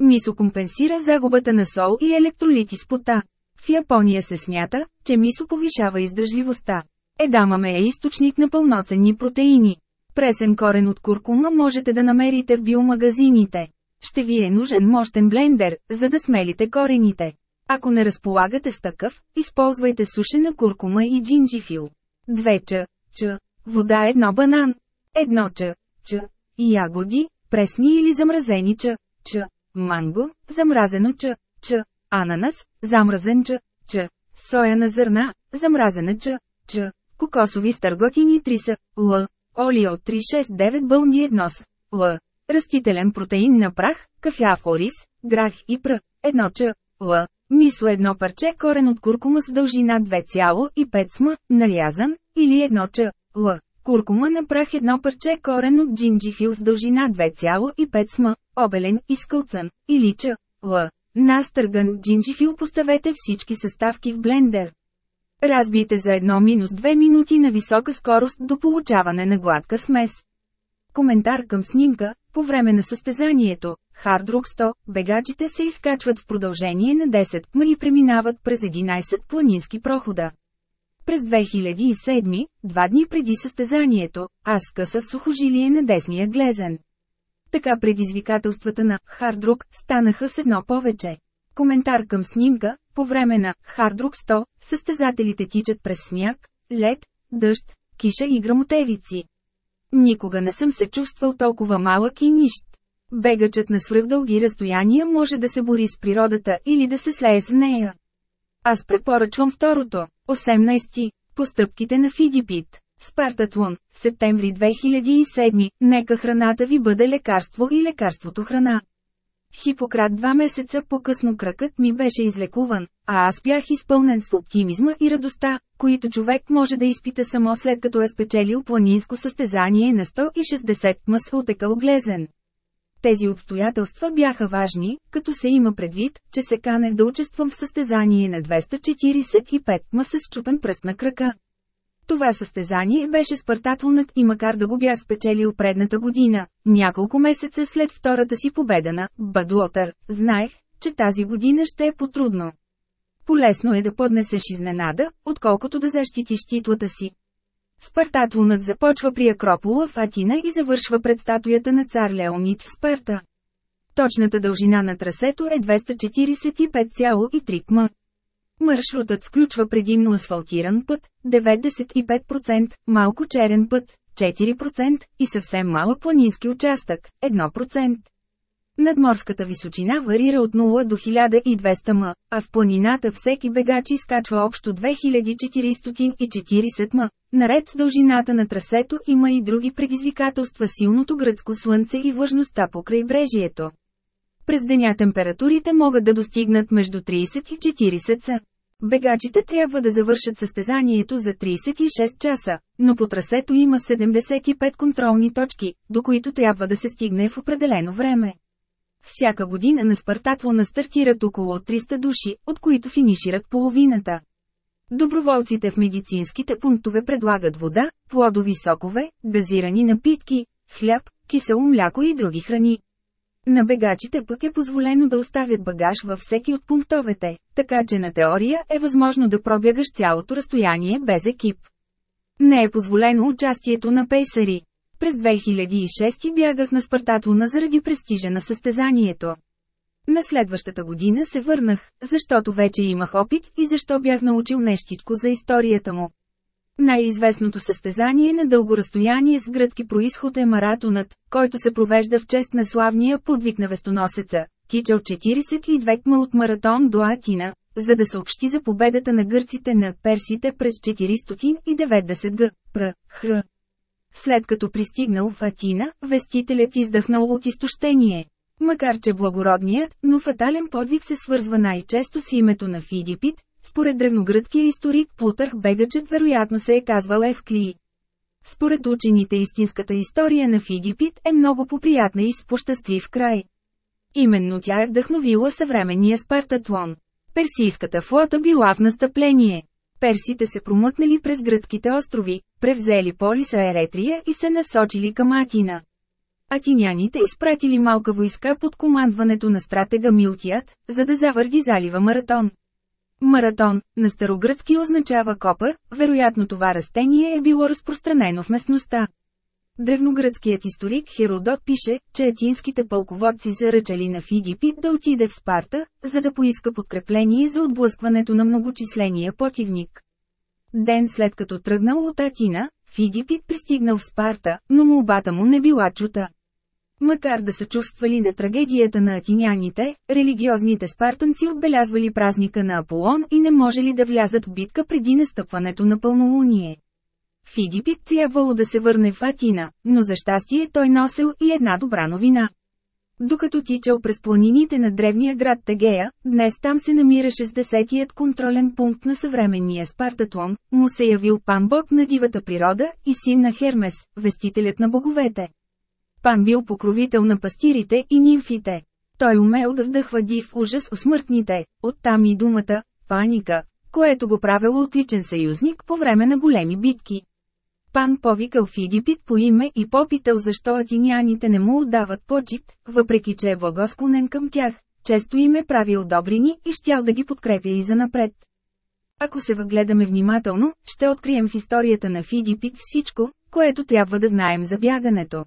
Мисо компенсира загубата на сол и електролити с пота. В Япония се смята, че мисо повишава издържливостта. Едамаме е източник на пълноценни протеини. Пресен корен от куркума можете да намерите в биомагазините. Ще ви е нужен мощен блендер, за да смелите корените. Ако не разполагате с такъв, използвайте сушена куркума и джинджифил. 2 ч. ч. Вода едно банан. Едно ч. ч. Ягоди, пресни или замразени ч. ч. Манго, замразено ч. ч. Ананас, замразен ч. ч. Соя на зърна, замразена ч. ч. Кокосови стърготини 3 са. Л. Олио 369 бълни 1 с. Л. Растителен протеин на прах, кафяв ориз, грах и пр. 1 ч. Л. Мисло едно парче корен от куркума с дължина 2,5 см, нарязан, или едно ч. Л. Куркума на прах едно парче корен от джинджифил с дължина 2,5 см, обелен и скълцан, или ч. Л. Настърган джинджифил поставете всички съставки в блендер. Разбийте за 1-2 минути на висока скорост до получаване на гладка смес. Коментар към снимка, по време на състезанието, Hard 100, бегачите се изкачват в продължение на 10 км преминават през 11 планински прохода. През 2007, два дни преди състезанието, аз скъсах сухожилие на десния глезен. Така предизвикателствата на Hard станаха с едно повече. Коментар към снимка, По време на Хардрук 100, състезателите тичат през сняг, лед, дъжд, киша и грамотевици. Никога не съм се чувствал толкова малък и нищ. Бегачът на свръхдълги разстояния може да се бори с природата или да се слее с нея. Аз препоръчвам второто. 18. Постъпките на Фидипит. Спартатлон, септември 2007, нека храната ви бъде лекарство и лекарството храна. Хипократ два месеца по-късно кръкът ми беше излекуван, а аз бях изпълнен с оптимизма и радостта, които човек може да изпита само след като е спечелил планинско състезание на 160 мъс отекал глезен. Тези обстоятелства бяха важни, като се има предвид, че се канех да участвам в състезание на 245 ма с чупен пръст на крака. Това състезание беше спартатлонът и макар да го бях спечелил предната година, няколко месеца след втората си победа на Бадлотър, знаех, че тази година ще е потрудно. Полесно е да поднесеш изненада, отколкото да защитиш титлата си. Спартатлонът започва при Акропола в Атина и завършва пред статуята на цар Леонид в Спарта. Точната дължина на трасето е 245,3 км. Маршрутът включва предимно асфалтиран път, 95%, малко черен път, 4% и съвсем малък планински участък, 1%. Надморската височина варира от 0 до 1200 м, а в планината всеки бегач изкачва общо 2440 м. Наред с дължината на трасето има и други предизвикателства силното гръцко слънце и влажността по крайбрежието. През деня температурите могат да достигнат между 30 и 40 са. Бегачите трябва да завършат състезанието за 36 часа, но по трасето има 75 контролни точки, до които трябва да се стигне в определено време. Всяка година на Спартатлона стартират около 300 души, от които финишират половината. Доброволците в медицинските пунктове предлагат вода, плодови сокове, газирани напитки, хляб, кисело мляко и други храни. На бегачите пък е позволено да оставят багаж във всеки от пунктовете, така че на теория е възможно да пробягаш цялото разстояние без екип. Не е позволено участието на пейсари. През 2006 бягах на Спартатлона заради престижа на състезанието. На следващата година се върнах, защото вече имах опит и защо бях научил нещичко за историята му. Най-известното състезание на дълго разстояние с гръцки происход е маратонът, който се провежда в чест на славния подвиг на вестоносеца, тичал 42 км от маратон до Атина, за да съобщи за победата на гърците над персите през 490 г. Пр. Хр. След като пристигнал в Атина, вестителят издъхнал от изтощение. Макар че благородният, но фатален подвиг се свързва най-често с името на Фидипит, според древногръцкия историк Плутърх бегачът вероятно се е казвал Евклии. Според учените истинската история на Фидипит е много поприятна и с пощастлив край. Именно тя е вдъхновила съвременния Спартатлон. Персийската флота била в настъпление. Персите се промъкнали през гръцките острови, превзели полиса Еретрия и се насочили към Атина. Атиняните изпратили малка войска под командването на стратега Милтият, за да завърди залива Маратон. Маратон, на старогръцки означава копър, вероятно това растение е било разпространено в местността. Древногръцкият историк Херодот пише, че атинските пълководци заръчали на Фидипит да отиде в Спарта, за да поиска подкрепление за отблъскването на многочисления противник. Ден след като тръгнал от Атина, Фидипит пристигнал в Спарта, но молбата му не била чута. Макар да са чувствали на трагедията на атиняните, религиозните спартанци отбелязвали празника на Аполон и не можели да влязат в битка преди настъпването на пълнолуние. Фидипит трябвало да се върне в Атина, но за щастие той носил и една добра новина. Докато тичал през планините на древния град Тегея, днес там се намира 60-тият контролен пункт на съвременния Спартатлон, му се явил пан бог на дивата природа и син на Хермес, вестителят на боговете. Пан бил покровител на пастирите и нимфите. Той умел да вдъхва див ужас у смъртните, оттам и думата «паника», което го правило отличен съюзник по време на големи битки. Пан повикал Фидипит по име и попитал защо атиняните не му отдават почет, въпреки че е благосклонен към тях, често им е правил добрини и щял да ги подкрепя и занапред. Ако се въгледаме внимателно, ще открием в историята на Фидипит всичко, което трябва да знаем за бягането.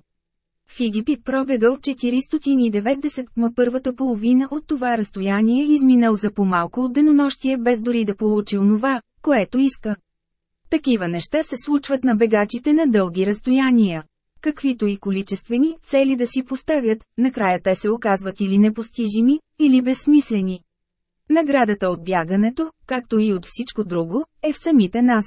Фигипит пробегал 490 км първата половина от това разстояние изминал за по-малко от денонощие без дори да получи онова, което иска. Такива неща се случват на бегачите на дълги разстояния. Каквито и количествени цели да си поставят, накрая те се оказват или непостижими, или безсмислени. Наградата от бягането, както и от всичко друго, е в самите нас.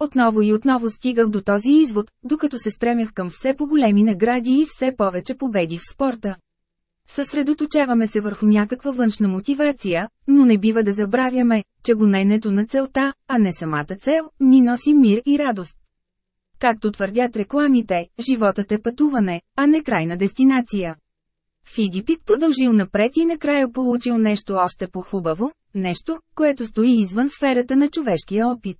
Отново и отново стигах до този извод, докато се стремях към все по-големи награди и все повече победи в спорта. Съсредоточаваме се върху някаква външна мотивация, но не бива да забравяме, че гоненето на целта, а не самата цел, ни носи мир и радост. Както твърдят рекламите, животът е пътуване, а не крайна дестинация. Фидипит продължил напред и накрая получил нещо още по-хубаво, нещо, което стои извън сферата на човешкия опит.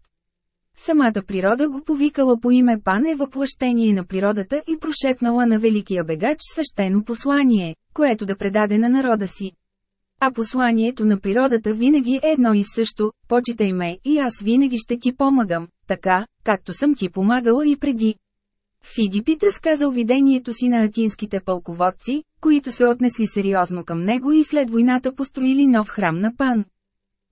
Самата природа го повикала по име Пан е въплъщение на природата и прошепнала на великия бегач свещено послание, което да предаде на народа си. А посланието на природата винаги е едно и също, почитай ме и аз винаги ще ти помагам, така, както съм ти помагала и преди. Фидипит разказал видението си на атинските пълководци, които се отнесли сериозно към него и след войната построили нов храм на Пан.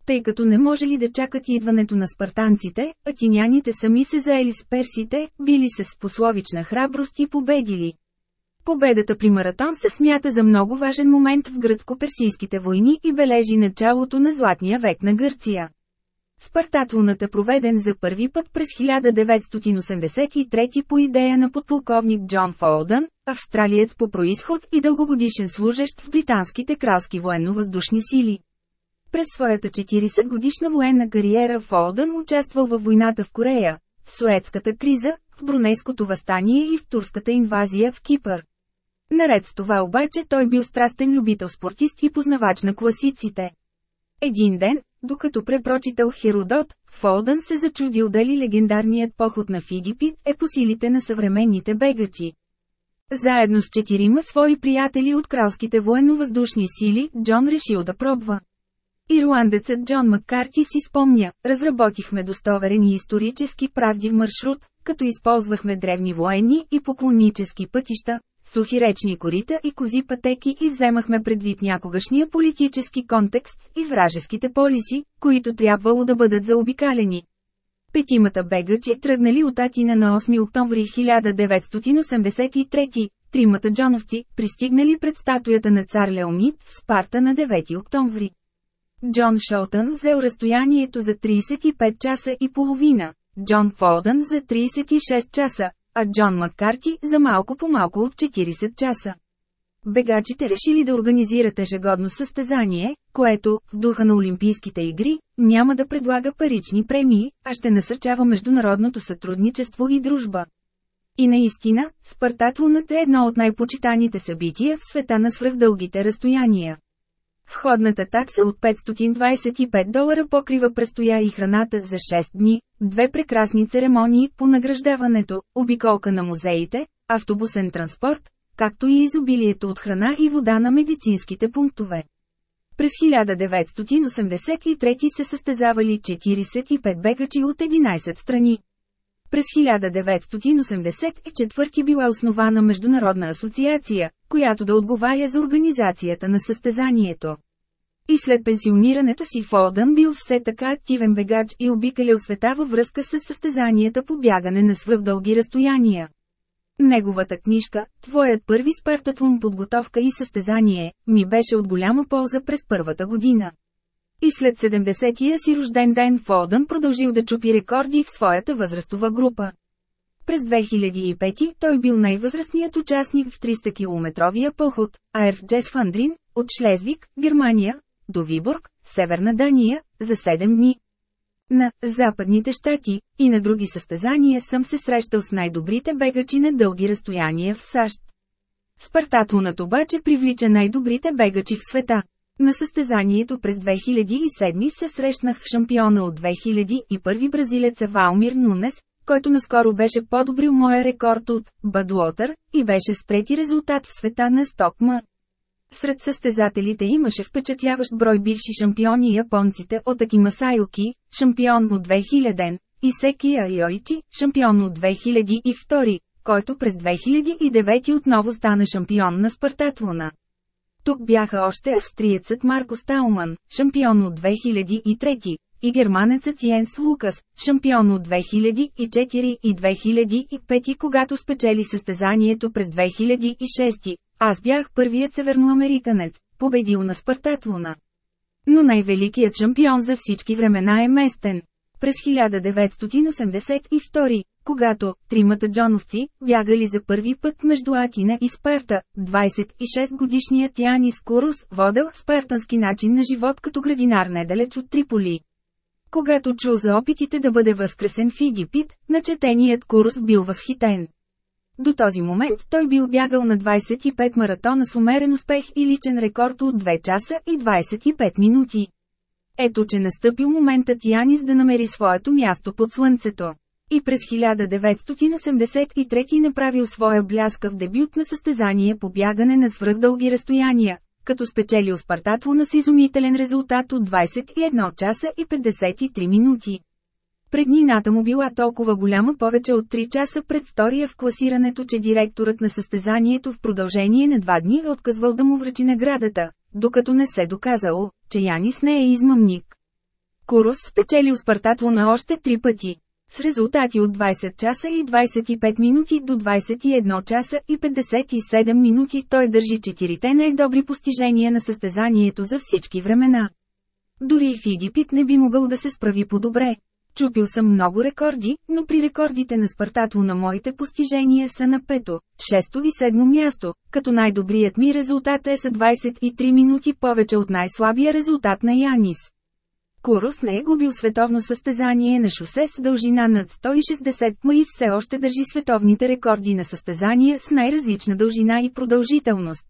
Тъй като не можели да чакат идването на спартанците, атиняните сами се заели с персите, били се с пословична храброст и победили. Победата при маратон се смята за много важен момент в гръцко-персийските войни и бележи началото на Златния век на Гърция. Спартатлонът проведен за първи път през 1983 по идея на подполковник Джон Фолдън, австралиец по происход и дългогодишен служещ в британските кралски военно-въздушни сили. През своята 40-годишна военна кариера Фолдън участвал във войната в Корея, в Суетската криза, в Брунейското възстание и в турската инвазия в Кипър. Наред с това обаче той бил страстен любител спортист и познавач на класиците. Един ден, докато препрочитал Херодот, Фолдън се зачудил дали легендарният поход на Фидипит е по силите на съвременните бегачи. Заедно с четирима свои приятели от кралските военно-въздушни сили, Джон решил да пробва. Ирландецът Джон Маккарти си спомня, разработихме достоверен и исторически правдив маршрут, като използвахме древни военни и поклоннически пътища, сухи речни корита и кози пътеки и вземахме предвид някогашния политически контекст и вражеските полиси, които трябвало да бъдат заобикалени. Петимата бегачи тръгнали от Атина на 8 октомври 1983, тримата джоновци пристигнали пред статуята на цар Леонид в Спарта на 9 октомври. Джон Шолтън взел разстоянието за 35 часа и половина, Джон Фолдън за 36 часа, а Джон Маккарти за малко по малко от 40 часа. Бегачите решили да организират ежегодно състезание, което, в духа на Олимпийските игри, няма да предлага парични премии, а ще насърчава международното сътрудничество и дружба. И наистина, Спартатлонът е едно от най-почитаните събития в света на свръхдългите разстояния. Входната такса от 525 долара покрива престоя и храната за 6 дни, две прекрасни церемонии по награждаването, обиколка на музеите, автобусен транспорт, както и изобилието от храна и вода на медицинските пунктове. През 1983 се състезавали 45 бегачи от 11 страни. През 1984 била основана Международна асоциация, която да отговаря за организацията на състезанието. И след пенсионирането си Фолдън бил все така активен бегач и обикалял света във връзка с състезанията по бягане на свръхдълги разстояния. Неговата книжка, Твоят първи спартатлон подготовка и състезание, ми беше от голяма полза през първата година. И след 70-я си рожден ден Фолдън продължил да чупи рекорди в своята възрастова група. През 2005 той бил най-възрастният участник в 300-километровия поход, Аерф Джес Фандрин, от Шлезвик, Германия, до Виборг, Северна Дания, за 7 дни. На Западните щати и на други състезания съм се срещал с най-добрите бегачи на дълги разстояния в САЩ. Спартатлонът обаче привлича най-добрите бегачи в света. На състезанието през 2007 се срещнах с шампиона от 2001 бразилеца Валмир Нунес, който наскоро беше подобрил моя рекорд от Бадлотър и беше с трети резултат в света на Стокма. Сред състезателите имаше впечатляващ брой бивши шампиони японците от Акима Сайоки, шампион от 2000, и Секи Айойчи, шампион от 2002, който през 2009 отново стана шампион на Спартатлона. Тук бяха още австриецът Марко Стауман, шампион от 2003, и германецът Йенс Лукас, шампион от 2004 и 2005 когато спечели състезанието през 2006. Аз бях първият северноамериканец, победил на Спартатлона. Но най-великият шампион за всички времена е местен. През 1982, когато тримата джоновци бягали за първи път между Атина и Спарта, 26-годишният Янис Курус водел спартански начин на живот като градинар недалеч от Триполи. Когато чул за опитите да бъде възкресен в Египет, начетеният Курус бил възхитен. До този момент той бил бягал на 25 маратона с умерен успех и личен рекорд от 2 часа и 25 минути. Ето че настъпил моментът Янис да намери своето място под слънцето. И през 1983 направил своя бляскав дебют на състезание по бягане на свръхдълги разстояния, като спечелил Спартатлона с изумителен резултат от 21 часа и 53 минути. Преднината му била толкова голяма повече от 3 часа пред втория в класирането, че директорът на състезанието в продължение на два дни е отказвал да му връчи наградата, докато не се доказало, че Янис не е измъмник. Курус спечелил Спартатлона още три пъти. С резултати от 20 часа и 25 минути до 21 часа и 57 минути той държи четирите най-добри постижения на състезанието за всички времена. Дори в Египет не би могъл да се справи по-добре. Чупил съм много рекорди, но при рекордите на Спартатло на моите постижения са на пето, шесто и седмо място, като най-добрият ми резултат е са 23 минути повече от най-слабия резултат на Янис. Курос не е губил световно състезание на шосе с дължина над 160 м и все още държи световните рекорди на състезания с най-различна дължина и продължителност.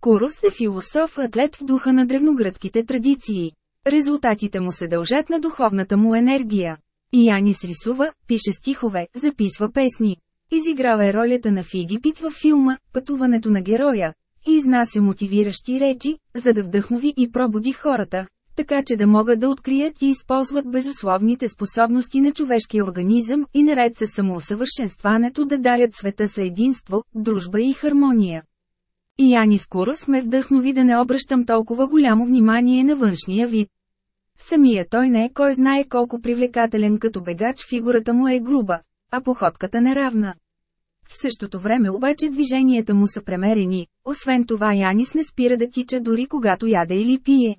Курос е философ-атлет в духа на древногръцките традиции. Резултатите му се дължат на духовната му енергия. Янис рисува, пише стихове, записва песни. Изиграва е ролята на Фигипит във филма «Пътуването на героя» и изнася мотивиращи речи, за да вдъхнови и пробуди хората, така че да могат да открият и използват безусловните способности на човешкия организъм и наред с самоусъвършенстването да дарят света с единство, дружба и хармония. И Ани скоро сме вдъхнови да не обръщам толкова голямо внимание на външния вид. Самия той не е кой знае колко привлекателен като бегач фигурата му е груба, а походката неравна. В същото време обаче движенията му са премерени, освен това Янис не спира да тича дори когато яде или пие.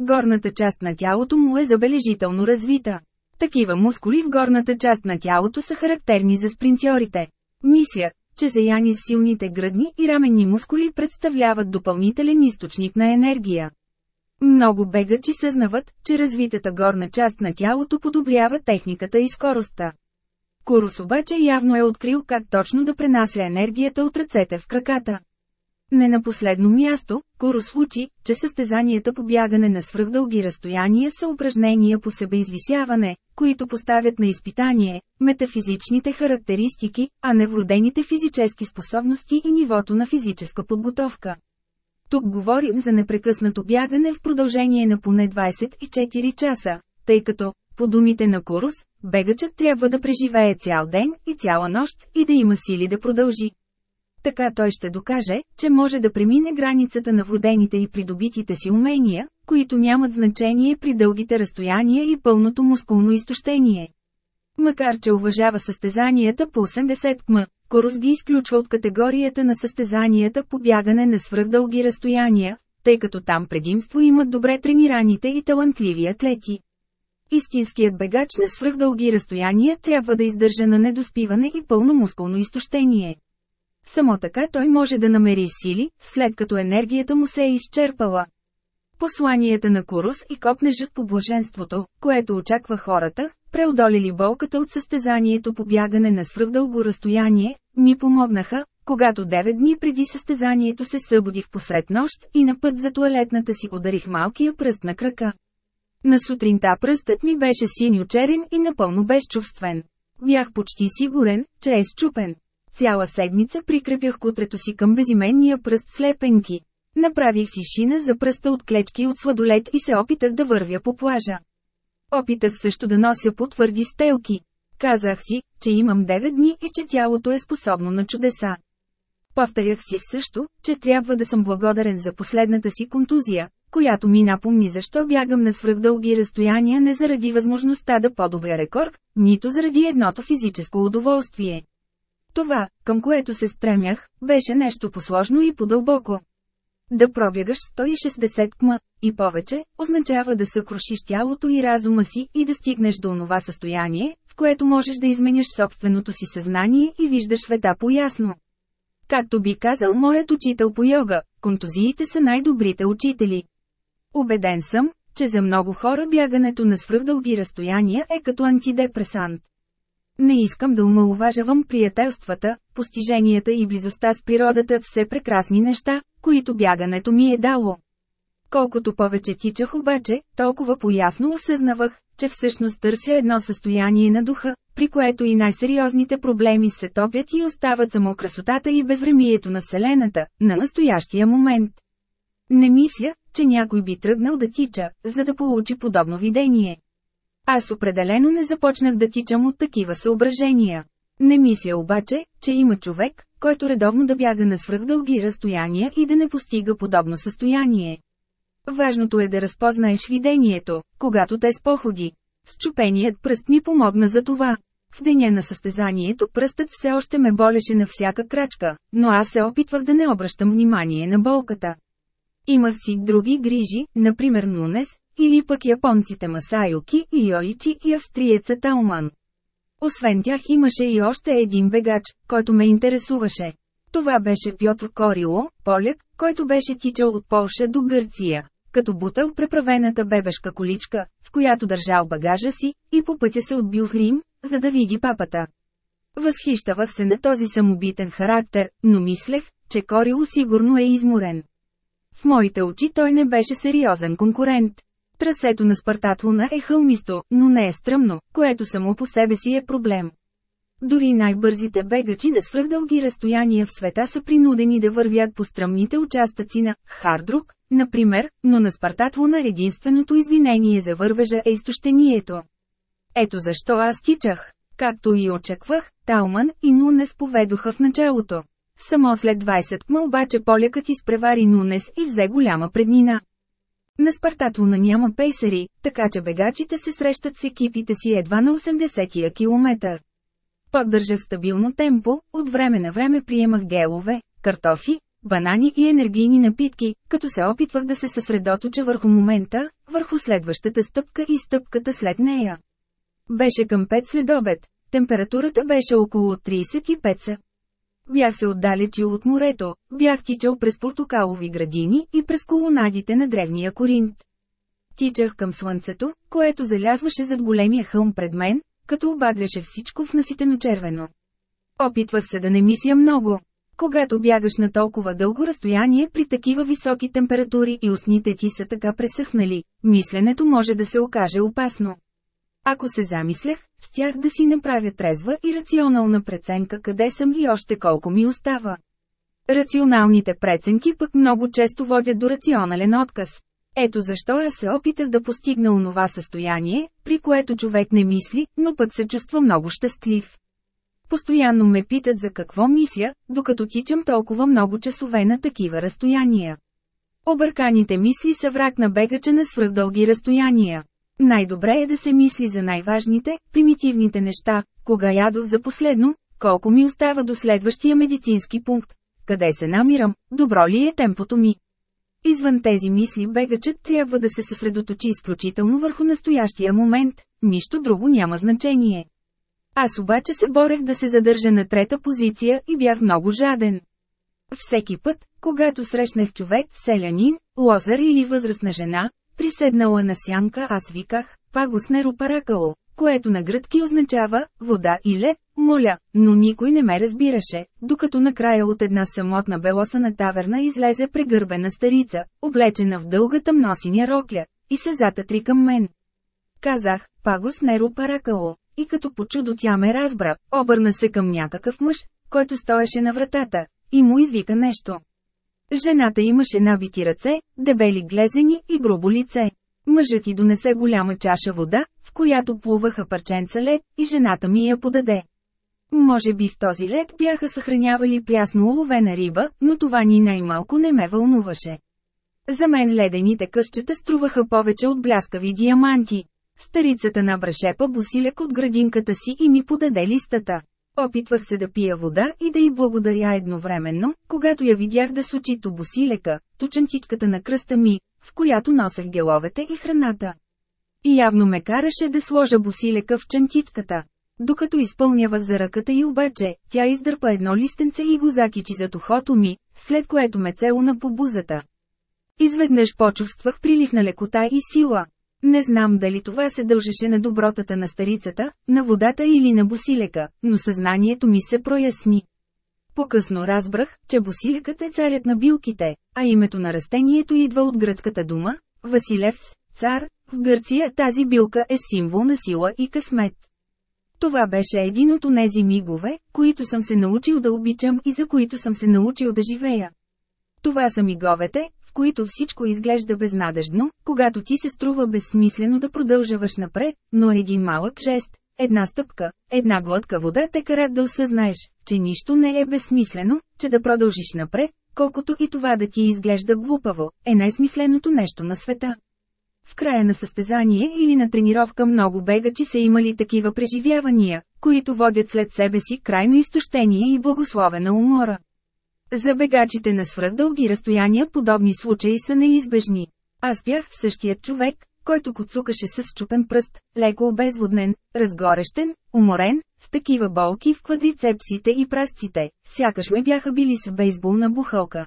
Горната част на тялото му е забележително развита. Такива мускули в горната част на тялото са характерни за спринтьорите. Мисля, че за Янис силните гръдни и раменни мускули представляват допълнителен източник на енергия. Много бегачи съзнават, че развитата горна част на тялото подобрява техниката и скоростта. Курус обаче явно е открил как точно да пренася енергията от ръцете в краката. Не на последно място, Курус учи, че състезанията по бягане на свръхдълги разстояния са упражнения по себеизвисяване, които поставят на изпитание метафизичните характеристики, а не вродените физически способности и нивото на физическа подготовка. Тук говорим за непрекъснато бягане в продължение на поне 24 часа, тъй като, по думите на Курус, бегачът трябва да преживее цял ден и цяла нощ и да има сили да продължи. Така той ще докаже, че може да премине границата на вродените и придобитите си умения, които нямат значение при дългите разстояния и пълното мускулно изтощение. Макар че уважава състезанията по 80 км, Корус ги изключва от категорията на състезанията по бягане на свръхдълги разстояния, тъй като там предимство имат добре тренираните и талантливи атлети. Истинският бегач на свръхдълги разстояния трябва да издържа на недоспиване и пълно мускулно изтощение. Само така той може да намери сили, след като енергията му се е изчерпала. Посланията на Курус и копнежът по блаженството, което очаква хората, преодолили болката от състезанието по бягане на свръхдълго разстояние, ми помогнаха, когато 9 дни преди състезанието се събудих посред нощ и на път за туалетната си ударих малкия пръст на крака. На сутринта пръстът ми беше синьо-черен и напълно безчувствен. Бях почти сигурен, че е счупен. Цяла седмица прикрепях кутрето си към безименния пръст с лепенки. Направих си шина за пръста от клечки от сладолет и се опитах да вървя по плажа. Опитах също да нося по твърди стелки. Казах си, че имам 9 дни и че тялото е способно на чудеса. Повторях си също, че трябва да съм благодарен за последната си контузия, която ми напомни защо бягам на свръхдълги разстояния не заради възможността да подобря рекорд, нито заради едното физическо удоволствие. Това, към което се стремях, беше нещо посложно и подълбоко. Да пробягаш 160 км и повече, означава да съкрушиш тялото и разума си и да стигнеш до онова състояние, в което можеш да изменяш собственото си съзнание и виждаш света по-ясно. Както би казал моят учител по йога, контузиите са най-добрите учители. Обеден съм, че за много хора бягането на свръхдълги разстояния е като антидепресант. Не искам да омалуважавам приятелствата, постиженията и близостта с природата все прекрасни неща, които бягането ми е дало. Колкото повече тичах обаче, толкова поясно осъзнавах, че всъщност търся едно състояние на духа, при което и най-сериозните проблеми се топят и остават само красотата и безвремието на Вселената, на настоящия момент. Не мисля, че някой би тръгнал да тича, за да получи подобно видение. Аз определено не започнах да тичам от такива съображения. Не мисля обаче, че има човек, който редовно да бяга на свръхдълги разстояния и да не постига подобно състояние. Важното е да разпознаеш видението, когато те споходи. Счупеният пръст ми помогна за това. В деня на състезанието пръстът все още ме болеше на всяка крачка, но аз се опитвах да не обръщам внимание на болката. Имах си други грижи, например Нунес, или пък японците Масайоки и Йоичи и австриеца Тауман. Освен тях имаше и още един бегач, който ме интересуваше. Това беше Пьотр Корило, поляк, който беше тичал от Полша до Гърция, като бутал преправената бебешка количка, в която държал багажа си, и по пътя се отбил в Рим, за да види папата. Възхищавах се на този самобитен характер, но мислех, че Корило сигурно е изморен. В моите очи той не беше сериозен конкурент. Трасето на Спартатлуна е хълмисто, но не е стръмно, което само по себе си е проблем. Дори най-бързите бегачи на свръхдълги разстояния в света са принудени да вървят по стръмните участъци на Хардрук, например, но на Спартатлуна единственото извинение за вървежа е изтощението. Ето защо аз тичах. Както и очаквах, Талман и Нунес поведоха в началото. Само след 20 км обаче полякът изпревари Нунес и взе голяма преднина. На Спартатлона няма пейсери, така че бегачите се срещат с екипите си едва на 80-я километър. Поддържах стабилно темпо, от време на време приемах гелове, картофи, банани и енергийни напитки, като се опитвах да се съсредоточа върху момента, върху следващата стъпка и стъпката след нея. Беше към 5 след обед, температурата беше около 35 са. Бях се отдалечил от морето, бях тичал през портокалови градини и през колонадите на древния Коринт. Тичах към слънцето, което залязваше зад големия хълм пред мен, като обагряше всичко в наситено червено. Опитвах се да не мисля много. Когато бягаш на толкова дълго разстояние при такива високи температури и устните ти са така пресъхнали, мисленето може да се окаже опасно. Ако се замислях, щях да си направя трезва и рационална преценка къде съм и още колко ми остава. Рационалните преценки пък много често водят до рационален отказ. Ето защо аз се опитах да постигна онова състояние, при което човек не мисли, но пък се чувства много щастлив. Постоянно ме питат за какво мисля, докато тичам толкова много часове на такива разстояния. Обърканите мисли са враг на бегача на свръхдълги разстояния. Най-добре е да се мисли за най-важните, примитивните неща, кога ядох за последно, колко ми остава до следващия медицински пункт, къде се намирам, добро ли е темпото ми. Извън тези мисли бегачът трябва да се съсредоточи изключително върху настоящия момент, нищо друго няма значение. Аз обаче се борех да се задържа на трета позиция и бях много жаден. Всеки път, когато срещнах човек, селянин, лозар или възрастна жена, Приседнала на сянка аз виках, пагос неропаракало, което на гръцки означава «вода» или «моля», но никой не ме разбираше, докато накрая от една самотна белосана таверна излезе прегърбена старица, облечена в дългата мносиня рокля, и се затътри към мен. Казах, пагос неропаракало, и като по чудо тя ме разбра, обърна се към някакъв мъж, който стоеше на вратата, и му извика нещо. Жената имаше набити ръце, дебели глезени и грубо лице. Мъжът ти донесе голяма чаша вода, в която плуваха парченца лед, и жената ми я подаде. Може би в този лед бяха съхранявали прясно уловена риба, но това ни най-малко не ме вълнуваше. За мен ледените късчета струваха повече от бляскави диаманти. Старицата набра шепа босилек от градинката си и ми подаде листата. Опитвах се да пия вода и да й благодаря едновременно, когато я видях да сочи то босилека, тученчичката на кръста ми, в която носех геловете и храната. И явно ме караше да сложа босилека в чантичката. Докато изпълнявах за ръката й обаче, тя издърпа едно листенце и го закичи зад ухото ми, след което ме целуна по бузата. Изведнъж почувствах прилив на лекота и сила. Не знам дали това се дължеше на добротата на старицата, на водата или на босилека, но съзнанието ми се проясни. По-късно разбрах, че босилекът е царят на билките, а името на растението идва от гръцката дума – Василевс, цар. В Гърция тази билка е символ на сила и късмет. Това беше един от онези мигове, които съм се научил да обичам и за които съм се научил да живея. Това са миговете, които всичко изглежда безнадежно, когато ти се струва безсмислено да продължаваш напред, но един малък жест, една стъпка, една глътка вода те карат да осъзнаеш, че нищо не е безсмислено, че да продължиш напред, колкото и това да ти изглежда глупаво, е най-смисленото нещо на света. В края на състезание или на тренировка много бегачи са имали такива преживявания, които водят след себе си крайно изтощение и благословена умора. За бегачите на свръхдълги разстояния подобни случаи са неизбежни. Аз бях същият човек, който коцукаше с чупен пръст, леко обезводнен, разгорещен, уморен, с такива болки в квадрицепсите и прасците, сякаш ме бяха били с бейсболна бухалка.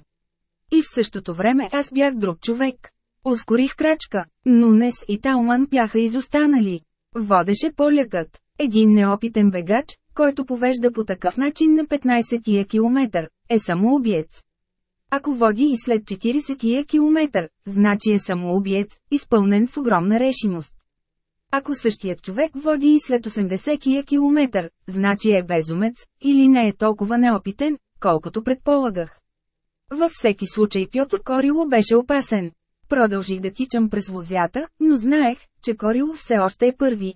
И в същото време аз бях друг човек. Ускорих крачка, но Нес и Талман бяха изостанали. Водеше полякът, един неопитен бегач, който повежда по такъв начин на 15-тия километър, е самоубиец. Ако води и след 40-тия километър, значи е самоубиец, изпълнен с огромна решимост. Ако същият човек води и след 80-тия километър, значи е безумец, или не е толкова неопитен, колкото предполагах. Във всеки случай Пьотър Корило беше опасен. Продължих да тичам през лозята, но знаех, че Корило все още е първи.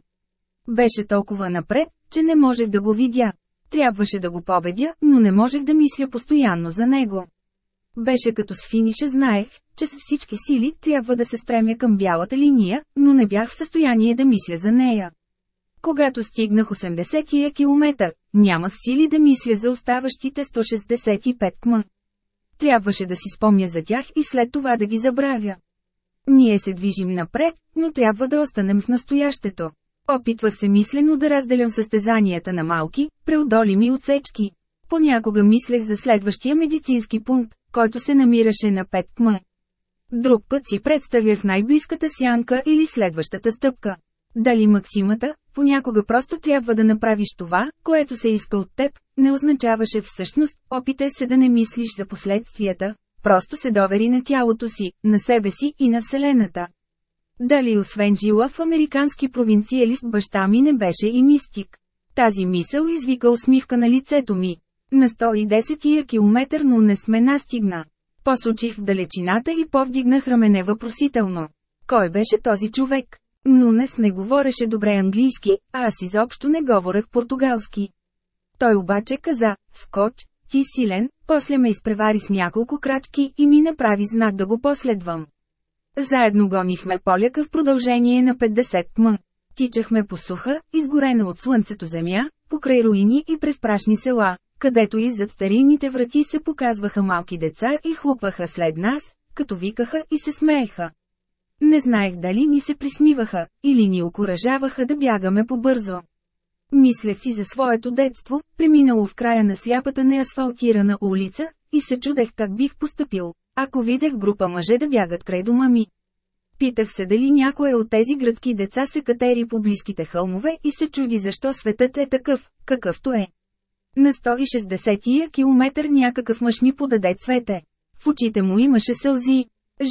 Беше толкова напред, че не можех да го видя. Трябваше да го победя, но не можех да мисля постоянно за него. Беше като с финиша знаех, че с всички сили трябва да се стремя към бялата линия, но не бях в състояние да мисля за нея. Когато стигнах 80-тия километър, нямах сили да мисля за оставащите 165 км. Трябваше да си спомня за тях и след това да ги забравя. Ние се движим напред, но трябва да останем в настоящето. Опитвах се мислено да разделям състезанията на малки, преодолими отсечки. Понякога мислех за следващия медицински пункт, който се намираше на 5 км. Друг път си представях най-близката сянка или следващата стъпка. Дали максимата, понякога просто трябва да направиш това, което се иска от теб, не означаваше всъщност, опите се да не мислиш за последствията, просто се довери на тялото си, на себе си и на Вселената. Дали освен жила в американски провинциалист баща ми не беше и мистик. Тази мисъл извика усмивка на лицето ми. На 110 километър, но не сме настигна. Посочих в далечината и повдигнах рамене въпросително. Кой беше този човек? Нунес не говореше добре английски, а аз изобщо не говорех португалски. Той обаче каза, скоч, ти силен, после ме изпревари с няколко крачки и ми направи знак да го последвам. Заедно гонихме поляка в продължение на 50 м. Тичахме по суха, изгорена от слънцето земя, покрай руини и през прашни села, където и зад старинните врати се показваха малки деца и хлупваха след нас, като викаха и се смееха. Не знаех дали ни се присмиваха, или ни окоръжаваха да бягаме побързо. Мислех си за своето детство, преминало в края на сляпата неасфалтирана улица, и се чудех как бих поступил, ако видях група мъже да бягат край дома ми. Питах се дали някой от тези гръцки деца се катери по близките хълмове и се чуди защо светът е такъв, какъвто е. На 160-тия километър някакъв мъж ми подаде цвете. В очите му имаше сълзи.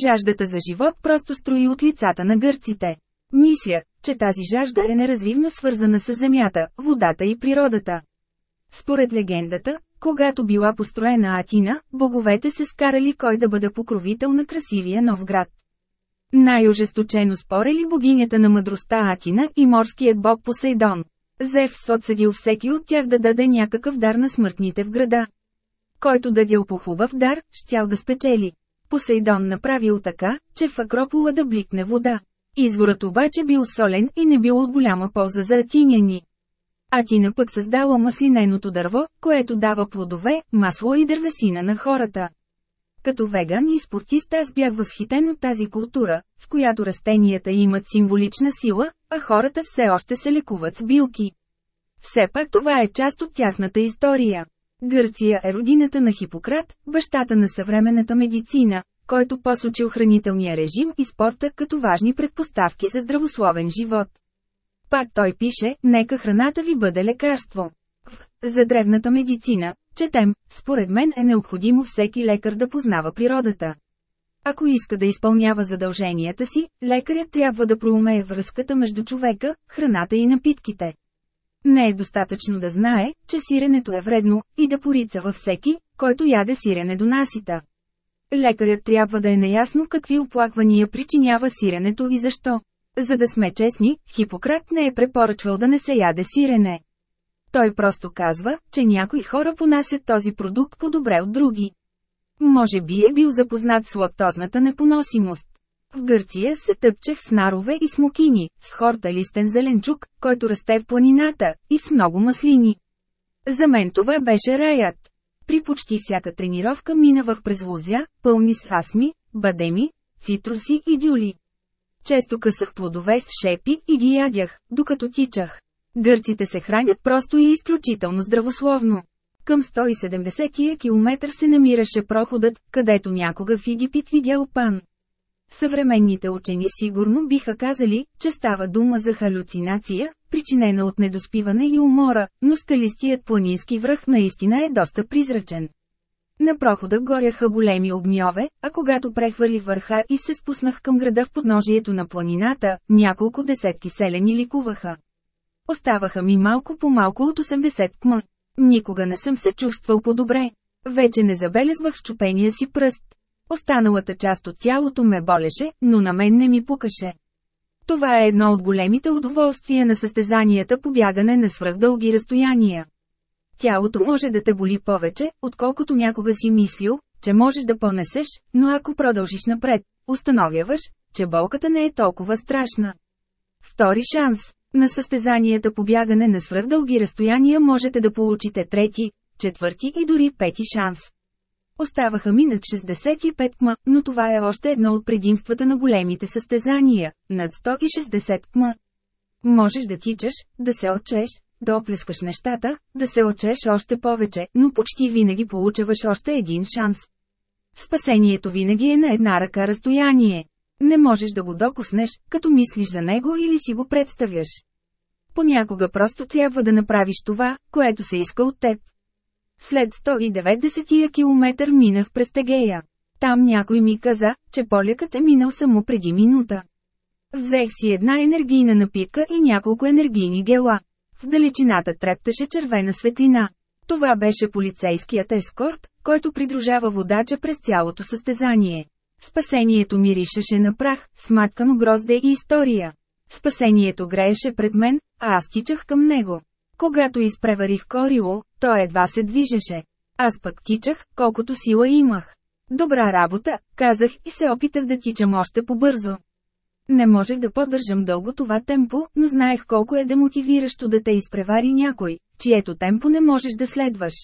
Жаждата за живот просто строи от лицата на гърците. Мисля, че тази жажда е неразривно свързана с земята, водата и природата. Според легендата, когато била построена Атина, боговете се скарали кой да бъде покровител на красивия нов град. Най-ожесточено спорели богинята на мъдростта Атина и морският бог Посейдон. Зевс отсъдил всеки от тях да даде някакъв дар на смъртните в града. Който дадил по хубав дар, щял да спечели. Посейдон направил така, че в Акропола да бликне вода. Изворът обаче бил солен и не бил от голяма полза за атиняни. Атина пък създала маслиненото дърво, което дава плодове, масло и дървесина на хората. Като веган и спортист аз бях възхитен от тази култура, в която растенията имат символична сила, а хората все още се лекуват с билки. Все пак това е част от тяхната история. Гърция е родината на Хипократ, бащата на съвременната медицина, който посочил хранителния режим и спорта като важни предпоставки за здравословен живот. Пак той пише, нека храната ви бъде лекарство. В «За древната медицина», четем, според мен е необходимо всеки лекар да познава природата. Ако иска да изпълнява задълженията си, лекарят трябва да проумее връзката между човека, храната и напитките. Не е достатъчно да знае, че сиренето е вредно, и да порица във всеки, който яде сирене до насита. Лекарят трябва да е наясно какви оплаквания причинява сиренето и защо. За да сме честни, Хипократ не е препоръчвал да не се яде сирене. Той просто казва, че някои хора понасят този продукт по-добре от други. Може би е бил запознат с лактозната непоносимост. В Гърция се тъпчех с нарове и смокини, с хорта листен зеленчук, който расте в планината, и с много маслини. За мен това беше раят. При почти всяка тренировка минавах през лузя, пълни с хасми, бадеми, цитруси и дюли. Често късах плодове с шепи и ги ядях, докато тичах. Гърците се хранят просто и изключително здравословно. Към 170 км се намираше проходът, където някога в Египет видял пан. Съвременните учени сигурно биха казали, че става дума за халюцинация, причинена от недоспиване и умора, но скалистият планински връх наистина е доста призрачен. На прохода горяха големи огньове, а когато прехвърлих върха и се спуснах към града в подножието на планината, няколко десетки селени ликуваха. Оставаха ми малко по малко от 80 км. Никога не съм се чувствал по-добре. Вече не забелезвах щупения си пръст. Останалата част от тялото ме болеше, но на мен не ми пукаше. Това е едно от големите удоволствия на състезанията по бягане на свръхдълги разстояния. Тялото може да те боли повече, отколкото някога си мислил, че можеш да понесеш, но ако продължиш напред, установяваш, че болката не е толкова страшна. Втори шанс. На състезанията по бягане на свръхдълги разстояния можете да получите трети, четвърти и дори пети шанс. Оставаха ми над 65 км, но това е още едно от предимствата на големите състезания – над 160 км. Можеш да тичаш, да се отчеш, да оплескаш нещата, да се отчеш още повече, но почти винаги получаваш още един шанс. Спасението винаги е на една ръка разстояние. Не можеш да го докоснеш, като мислиш за него или си го представяш. Понякога просто трябва да направиш това, което се иска от теб. След 190 км минах през Тегея. Там някой ми каза, че полякът е минал само преди минута. Взех си една енергийна напитка и няколко енергийни гела. В далечината трептеше червена светлина. Това беше полицейският ескорт, който придружава водача през цялото състезание. Спасението миришеше на прах, сматкано грозде и история. Спасението грееше пред мен, а аз тичах към него. Когато изпреварих Корило, той едва се движеше. Аз пък тичах, колкото сила имах. Добра работа, казах и се опитах да тичам още по-бързо. Не можех да поддържам дълго това темпо, но знаех колко е демотивиращо да те изпревари някой, чието темпо не можеш да следваш.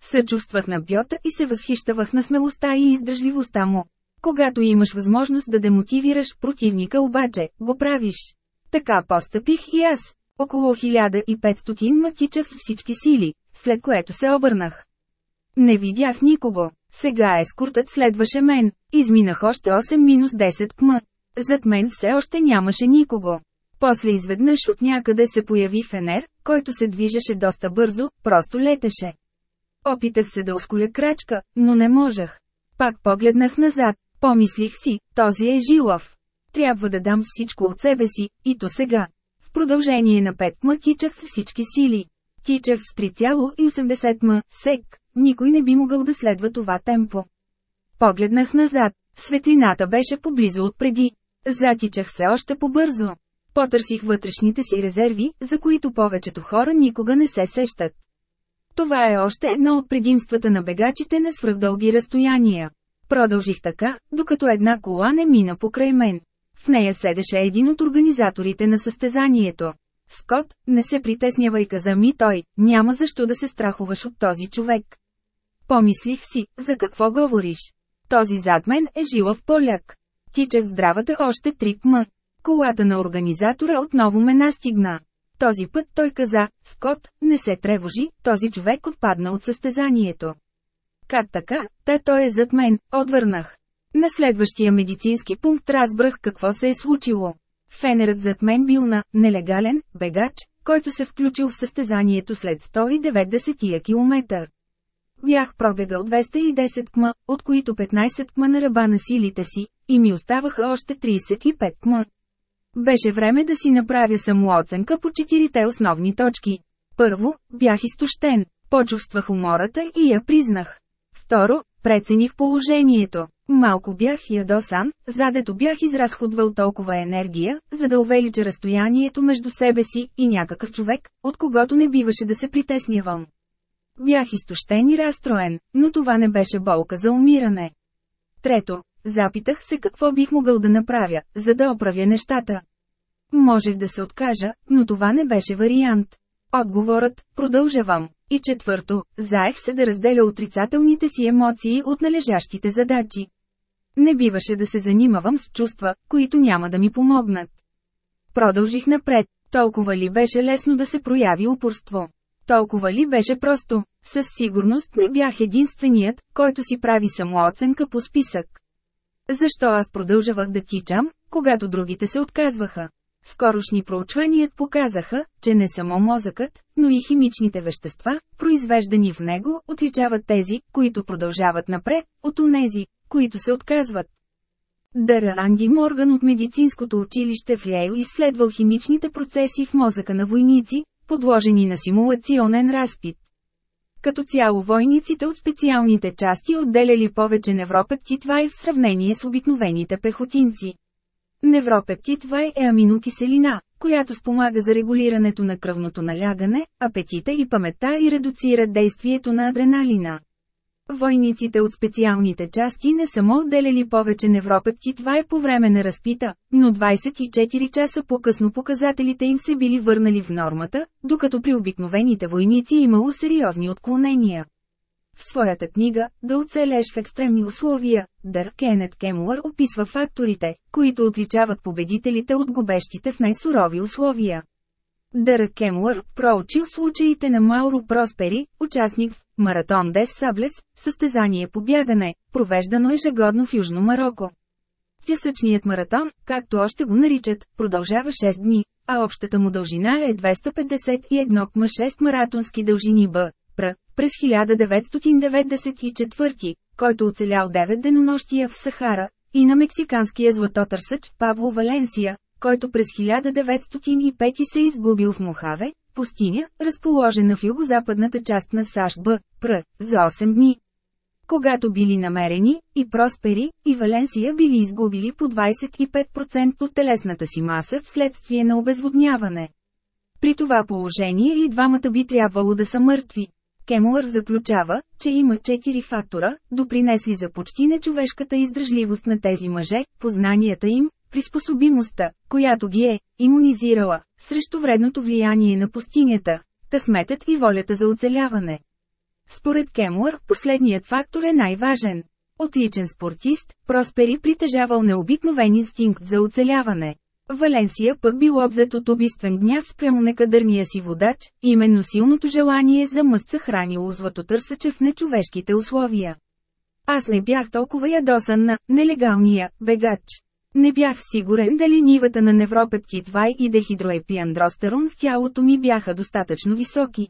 Съчувствах на Бьота и се възхищавах на смелостта и издръжливостта му. Когато имаш възможност да демотивираш противника обаче, го правиш. Така постъпих и аз. Около 1500 матичах с всички сили, след което се обърнах. Не видях никого. Сега ескуртът следваше мен. Изминах още 8-10 км. Зад мен все още нямаше никого. После изведнъж от някъде се появи фенер, който се движеше доста бързо, просто летеше. Опитах се да ускоря крачка, но не можех. Пак погледнах назад, помислих си, този е жилов. Трябва да дам всичко от себе си, и то сега. В продължение на 5 ма тичах с всички сили. Тичах с 3,80 м, сек, никой не би могъл да следва това темпо. Погледнах назад, светлината беше поблизо отпреди. Затичах се още по-бързо. Потърсих вътрешните си резерви, за които повечето хора никога не се сещат. Това е още едно от предимствата на бегачите на свръхдълги разстояния. Продължих така, докато една кола не мина покрай мен. В нея седеше един от организаторите на състезанието. Скот, не се притеснявай каза ми той, няма защо да се страхуваш от този човек. Помислих си, за какво говориш. Този зад мен е жилав поляк. Тичах здравата още три км. Колата на организатора отново ме настигна. Този път той каза, Скот, не се тревожи, този човек отпадна от състезанието. Как така, та той е зад мен, отвърнах. На следващия медицински пункт разбрах какво се е случило. Фенерът зад мен бил на нелегален бегач, който се включил в състезанието след 190 км. Бях пробегал 210 км, от които 15 км на ръба на силите си, и ми оставаха още 35 км. Беше време да си направя самооценка по четирите основни точки. Първо, бях изтощен, почувствах умората и я признах. Второ, прецених положението. Малко бях ядосан, задето бях изразходвал толкова енергия, за да увелича разстоянието между себе си и някакъв човек, от когото не биваше да се притеснявам. Бях изтощен и разстроен, но това не беше болка за умиране. Трето, запитах се какво бих могъл да направя, за да оправя нещата. Можех да се откажа, но това не беше вариант. Отговорът – продължавам. И четвърто, заех се да разделя отрицателните си емоции от належащите задачи. Не биваше да се занимавам с чувства, които няма да ми помогнат. Продължих напред, толкова ли беше лесно да се прояви упорство. Толкова ли беше просто, със сигурност не бях единственият, който си прави самооценка по списък. Защо аз продължавах да тичам, когато другите се отказваха? Скорошни проучвания показаха, че не само мозъкът, но и химичните вещества, произвеждани в него, отличават тези, които продължават напред, от онези, които се отказват. Дъра Анди Морган от медицинското училище в Йейл изследвал химичните процеси в мозъка на войници, подложени на симулационен разпит. Като цяло войниците от специалните части отделяли повече невропептид В в сравнение с обикновените пехотинци. Невропептид В е аминокиселина, която спомага за регулирането на кръвното налягане, апетита и паметта и редуцира действието на адреналина. Войниците от специалните части не само отделяли повече невропептид В по време на разпита, но 24 часа по-късно показателите им се били върнали в нормата, докато при обикновените войници имало сериозни отклонения. В своята книга «Да оцелеш в екстремни условия», Дър Кенет Кемуър описва факторите, които отличават победителите от губещите в най-сурови условия. Дър Кемуър проучил случаите на Мауро Проспери, участник в Маратон Дес Саблес, състезание по бягане, провеждано ежегодно в Южно Марокко. Тясъчният маратон, както още го наричат, продължава 6 дни, а общата му дължина е 251 км 6 маратонски дължини Б. Пр. През 1994, който оцелял 9 денонощия в Сахара, и на мексиканския златотърсъч Пабло Валенсия, който през 1905 се изгубил в Мохаве, пустиня, разположена в югозападната част на САЩ Б. Пр. за 8 дни. Когато били намерени, и Проспери, и Валенсия били изгубили по 25% от телесната си маса вследствие на обезводняване. При това положение и двамата би трябвало да са мъртви. Кемуър заключава, че има четири фактора, допринесли за почти нечовешката издръжливост на тези мъже, познанията им, приспособимостта, която ги е иммунизирала срещу вредното влияние на пустинята, късметът и волята за оцеляване. Според Кемуър, последният фактор е най-важен. Отличен спортист, Проспери притежавал необикновен инстинкт за оцеляване. Валенсия пък бил обзет от убийствен гняв спрямо некадърния си водач, именно силното желание за мъст съхранило златотърсача в нечовешките условия. Аз не бях толкова ядосан на нелегалния бегач. Не бях сигурен дали нивата на невропептид В и дехидроепиандростерон в тялото ми бяха достатъчно високи.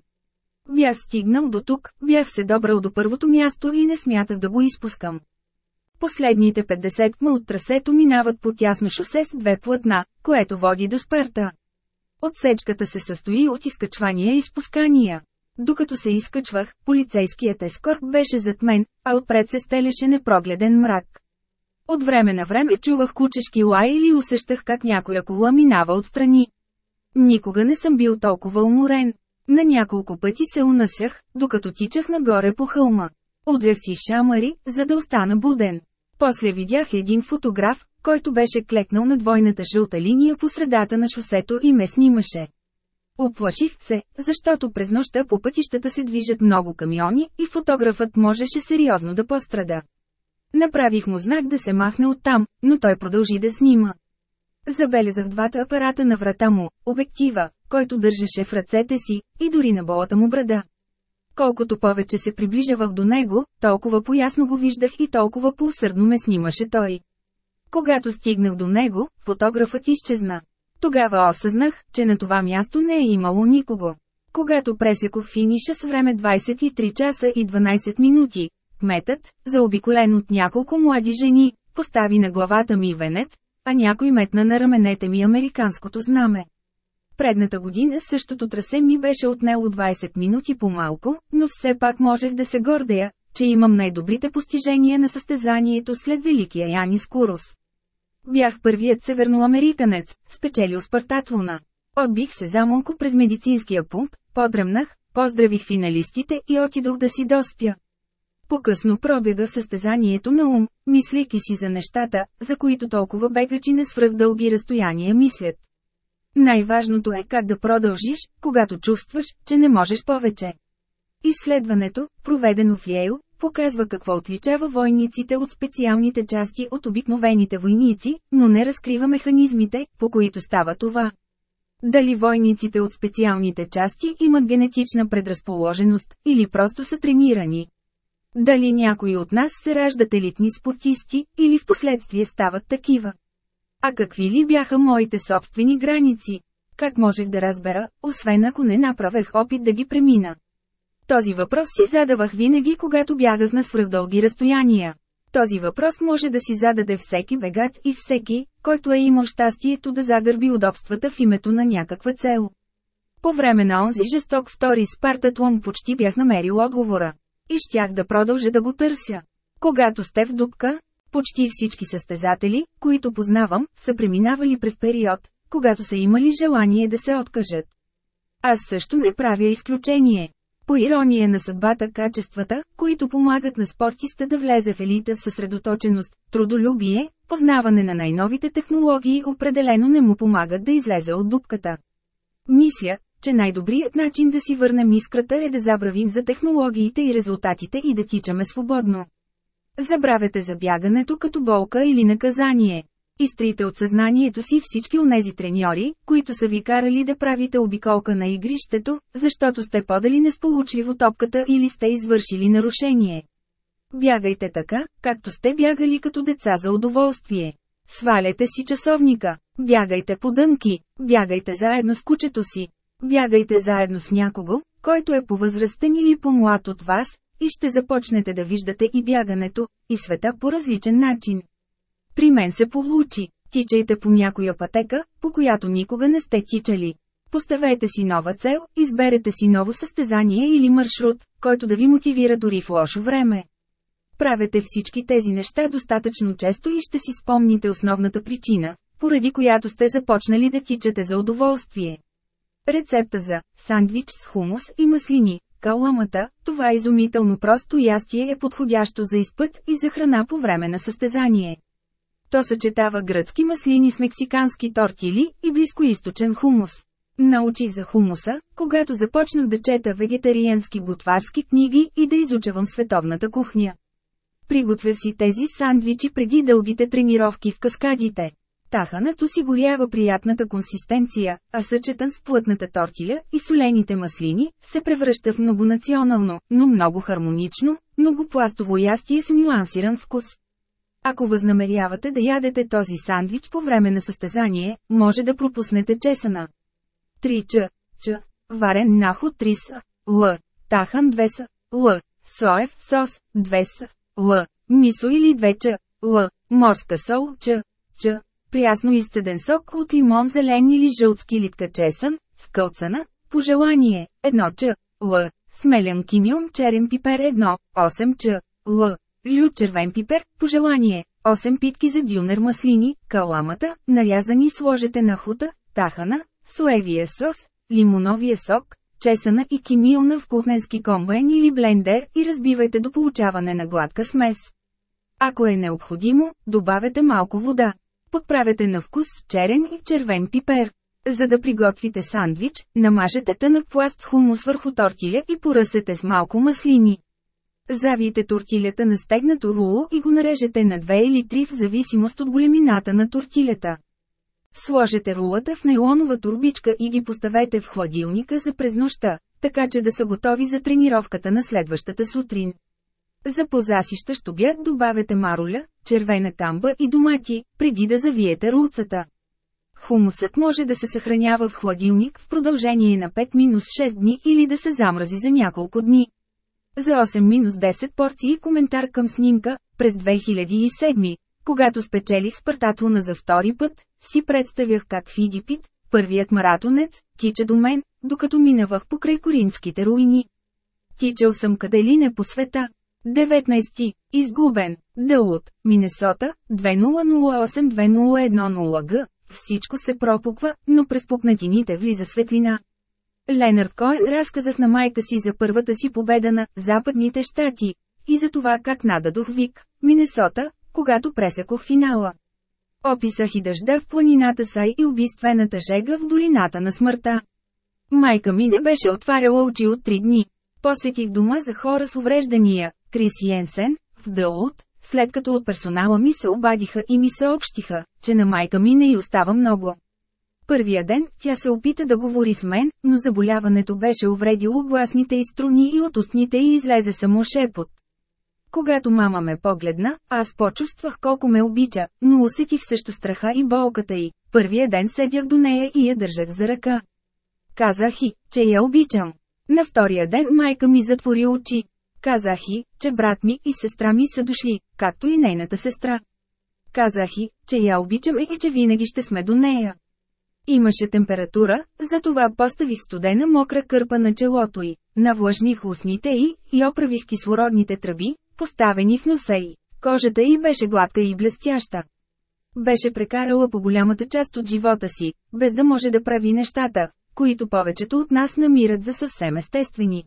Бях стигнал до тук, бях се добрал до първото място и не смятах да го изпускам. Последните 50 ма от трасето минават по тясно шосе с две платна, което води до Спарта. Отсечката се състои от изкачвания и спускания. Докато се изкачвах, полицейският ескорт беше зад мен, а отпред се стелеше непрогледен мрак. От време на време чувах кучешки лай или усещах как някоя кола минава отстрани. Никога не съм бил толкова уморен. На няколко пъти се унасях, докато тичах нагоре по хълма. Удрях си шамари, за да остана буден. После видях един фотограф, който беше клекнал на двойната жълта линия по средата на шосето и ме снимаше. Оплаших се, защото през нощта по пътищата се движат много камиони и фотографът можеше сериозно да пострада. Направих му знак да се махне оттам, но той продължи да снима. Забелязах двата апарата на врата му, обектива, който държеше в ръцете си, и дори на болата му брада. Колкото повече се приближавах до него, толкова поясно го виждах и толкова по-усърдно ме снимаше той. Когато стигнах до него, фотографът изчезна. Тогава осъзнах, че на това място не е имало никого. Когато пресекох финиша с време 23 часа и 12 минути, кметът, заобиколен от няколко млади жени, постави на главата ми венец, а някой метна на раменете ми американското знаме. Предната година същото трасе ми беше отнело 20 минути по-малко, но все пак можех да се гордея, че имам най-добрите постижения на състезанието след великия Янис Курус. Бях първият северноамериканец, спечелил Спартатлона. Отбих се замълко през медицинския пункт, подремнах, поздравих финалистите и отидох да си доспя. По-късно пробега състезанието на ум, мислейки си за нещата, за които толкова бегачи на свръхдълги разстояния мислят. Най-важното е как да продължиш, когато чувстваш, че не можеш повече. Изследването, проведено в Йейл, показва какво отличава войниците от специалните части от обикновените войници, но не разкрива механизмите, по които става това. Дали войниците от специалните части имат генетична предразположеност, или просто са тренирани. Дали някои от нас се раждат елитни спортисти, или в последствие стават такива. А какви ли бяха моите собствени граници? Как можех да разбера, освен ако не направех опит да ги премина? Този въпрос си задавах винаги, когато бягах на свръхдълги разстояния. Този въпрос може да си зададе всеки бегат и всеки, който е имал щастието да загърби удобствата в името на някаква цел. По време на онзи жесток втори Спартатлон почти бях намерил отговора. И щях да продължа да го търся. Когато сте в дупка, почти всички състезатели, които познавам, са преминавали през период, когато са имали желание да се откажат. Аз също не правя изключение. По ирония на съдбата качествата, които помагат на спортиста да влезе в елита съсредоточеност, трудолюбие, познаване на най-новите технологии определено не му помагат да излезе от дупката. Мисля, че най-добрият начин да си върнем искрата е да забравим за технологиите и резултатите и да тичаме свободно. Забравете за бягането като болка или наказание. Изтрите от съзнанието си всички онези треньори, които са ви карали да правите обиколка на игрището, защото сте подали несполучливо топката или сте извършили нарушение. Бягайте така, както сте бягали като деца за удоволствие. Сваляте си часовника, бягайте по дънки, бягайте заедно с кучето си, бягайте заедно с някого, който е по-възрастен или по-млад от вас, и ще започнете да виждате и бягането, и света по различен начин. При мен се получи. Тичайте по някоя пътека, по която никога не сте тичали. Поставете си нова цел, изберете си ново състезание или маршрут, който да ви мотивира дори в лошо време. Правете всички тези неща достатъчно често и ще си спомните основната причина, поради която сте започнали да тичате за удоволствие. Рецепта за сандвич с хумус и маслини, каламата, това изумително просто ястие е подходящо за изпът и за храна по време на състезание. То съчетава гръцки маслини с мексикански тортили и близкоисточен хумус. Научих за хумуса, когато започнах да чета вегетариански готварски книги и да изучавам световната кухня. Приготвя си тези сандвичи преди дългите тренировки в каскадите. Таханът осигурява приятната консистенция, а съчетан с плътната тортиля и солените маслини, се превръща в многонационално, но много хармонично, многопластово ястие с нюансиран вкус. Ако възнамерявате да ядете този сандвич по време на състезание, може да пропуснете чесана. 3 ч. Ч. Варен нахо 3 с. Л. Тахан 2 с. Л. Соев сос 2 с. Л. Мисо или 2 ч. Л. Морска сол ч. Ч. Прясно изцеден сок от лимон зелен или жълт скилитка чесън, скълцана, по желание, 1 ч. Л. Смелен кимион черен пипер 1, 8 ч. Л. Лю червен пипер, по желание, 8 питки за дюнер маслини, каламата, нарязани сложете на хута, тахана, соевия сос, лимоновия сок, чесана и кимилна в кухненски комбайн или блендер и разбивайте до получаване на гладка смес. Ако е необходимо, добавете малко вода. Подправете на вкус черен и червен пипер. За да приготвите сандвич, намажете тънък пласт хумус върху тортиля и поръсете с малко маслини. Завийте тортилята на стегнато руло и го нарежете на 2 или 3 в зависимост от големината на тортилята. Сложете рулата в нейлонова турбичка и ги поставете в хладилника за през нощта, така че да са готови за тренировката на следващата сутрин. За позасищащ обяд добавете мароля, червена камба и домати, преди да завиете рулцата. Хумусът може да се съхранява в хладилник в продължение на 5-6 дни или да се замрази за няколко дни. За 8-10 порции коментар към снимка, през 2007, когато спечелих Спартатлона за втори път, си представях как Фидипит, първият маратонец, тича до мен, докато минавах покрай коринските руини. Тичал съм къде ли не по света. 19. Изгубен. Дълут, Минесота, 2008-2010 г. Всичко се пропуква, но през пукнатините влиза светлина. Ленард Кой разказах на майка си за първата си победа на Западните щати и за това как нададох Вик, Минесота, когато пресекох финала. Описах и дъжда в планината Сай и убийствената жега в долината на смъртта. Майка ми не беше отваряла очи от три дни. Посетих дома за хора с увреждания, Крис Йенсен, в Дълут, след като от персонала ми се обадиха и ми съобщиха, че на майка ми не й остава много. Първия ден, тя се опита да говори с мен, но заболяването беше увредило гласните и струни и от устните и излезе само шепот. Когато мама ме погледна, аз почувствах колко ме обича, но усетих също страха и болката й. Първия ден седях до нея и я държах за ръка. Казах и, че я обичам. На втория ден майка ми затвори очи. Казах и, че брат ми и сестра ми са дошли, както и нейната сестра. Казах и, че я обичаме и че винаги ще сме до нея. Имаше температура, затова поставих студена мокра кърпа на челото й, навлажних устните й и оправих кислородните тръби, поставени в носа й. Кожата й беше гладка и блестяща. Беше прекарала по голямата част от живота си, без да може да прави нещата, които повечето от нас намират за съвсем естествени.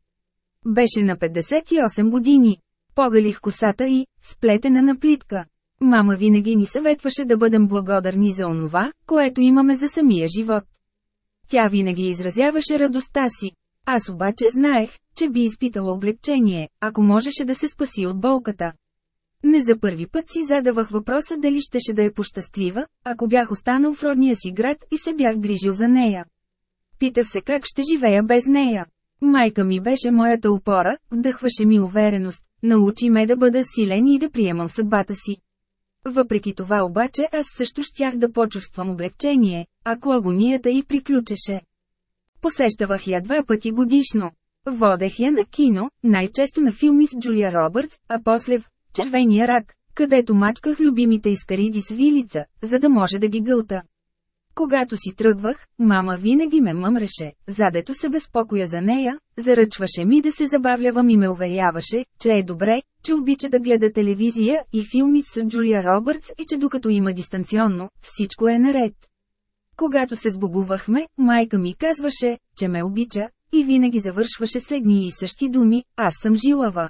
Беше на 58 години. Погалих косата и, сплетена на плитка. Мама винаги ни съветваше да бъдем благодарни за онова, което имаме за самия живот. Тя винаги изразяваше радостта си. Аз обаче знаех, че би изпитала облегчение, ако можеше да се спаси от болката. Не за първи път си задавах въпроса дали щеше да е пощастлива, ако бях останал в родния си град и се бях грижил за нея. Питах се как ще живея без нея. Майка ми беше моята опора, вдъхваше ми увереност, научи ме да бъда силен и да приемам съдбата си. Въпреки това обаче аз също щях да почувствам облегчение, ако агонията й приключеше. Посещавах я два пъти годишно. Водех я на кино, най-често на филми с Джулия Робъртс, а после в «Червения рак», където мачках любимите изкариди с вилица, за да може да ги гълта. Когато си тръгвах, мама винаги ме мъмреше, задето се безпокоя за нея, заръчваше ми да се забавлявам и ме уверяваше, че е добре, че обича да гледа телевизия и филми с Джулия Робъртс и че докато има дистанционно, всичко е наред. Когато се сбогувахме, майка ми казваше, че ме обича, и винаги завършваше с едни и същи думи, аз съм жилава.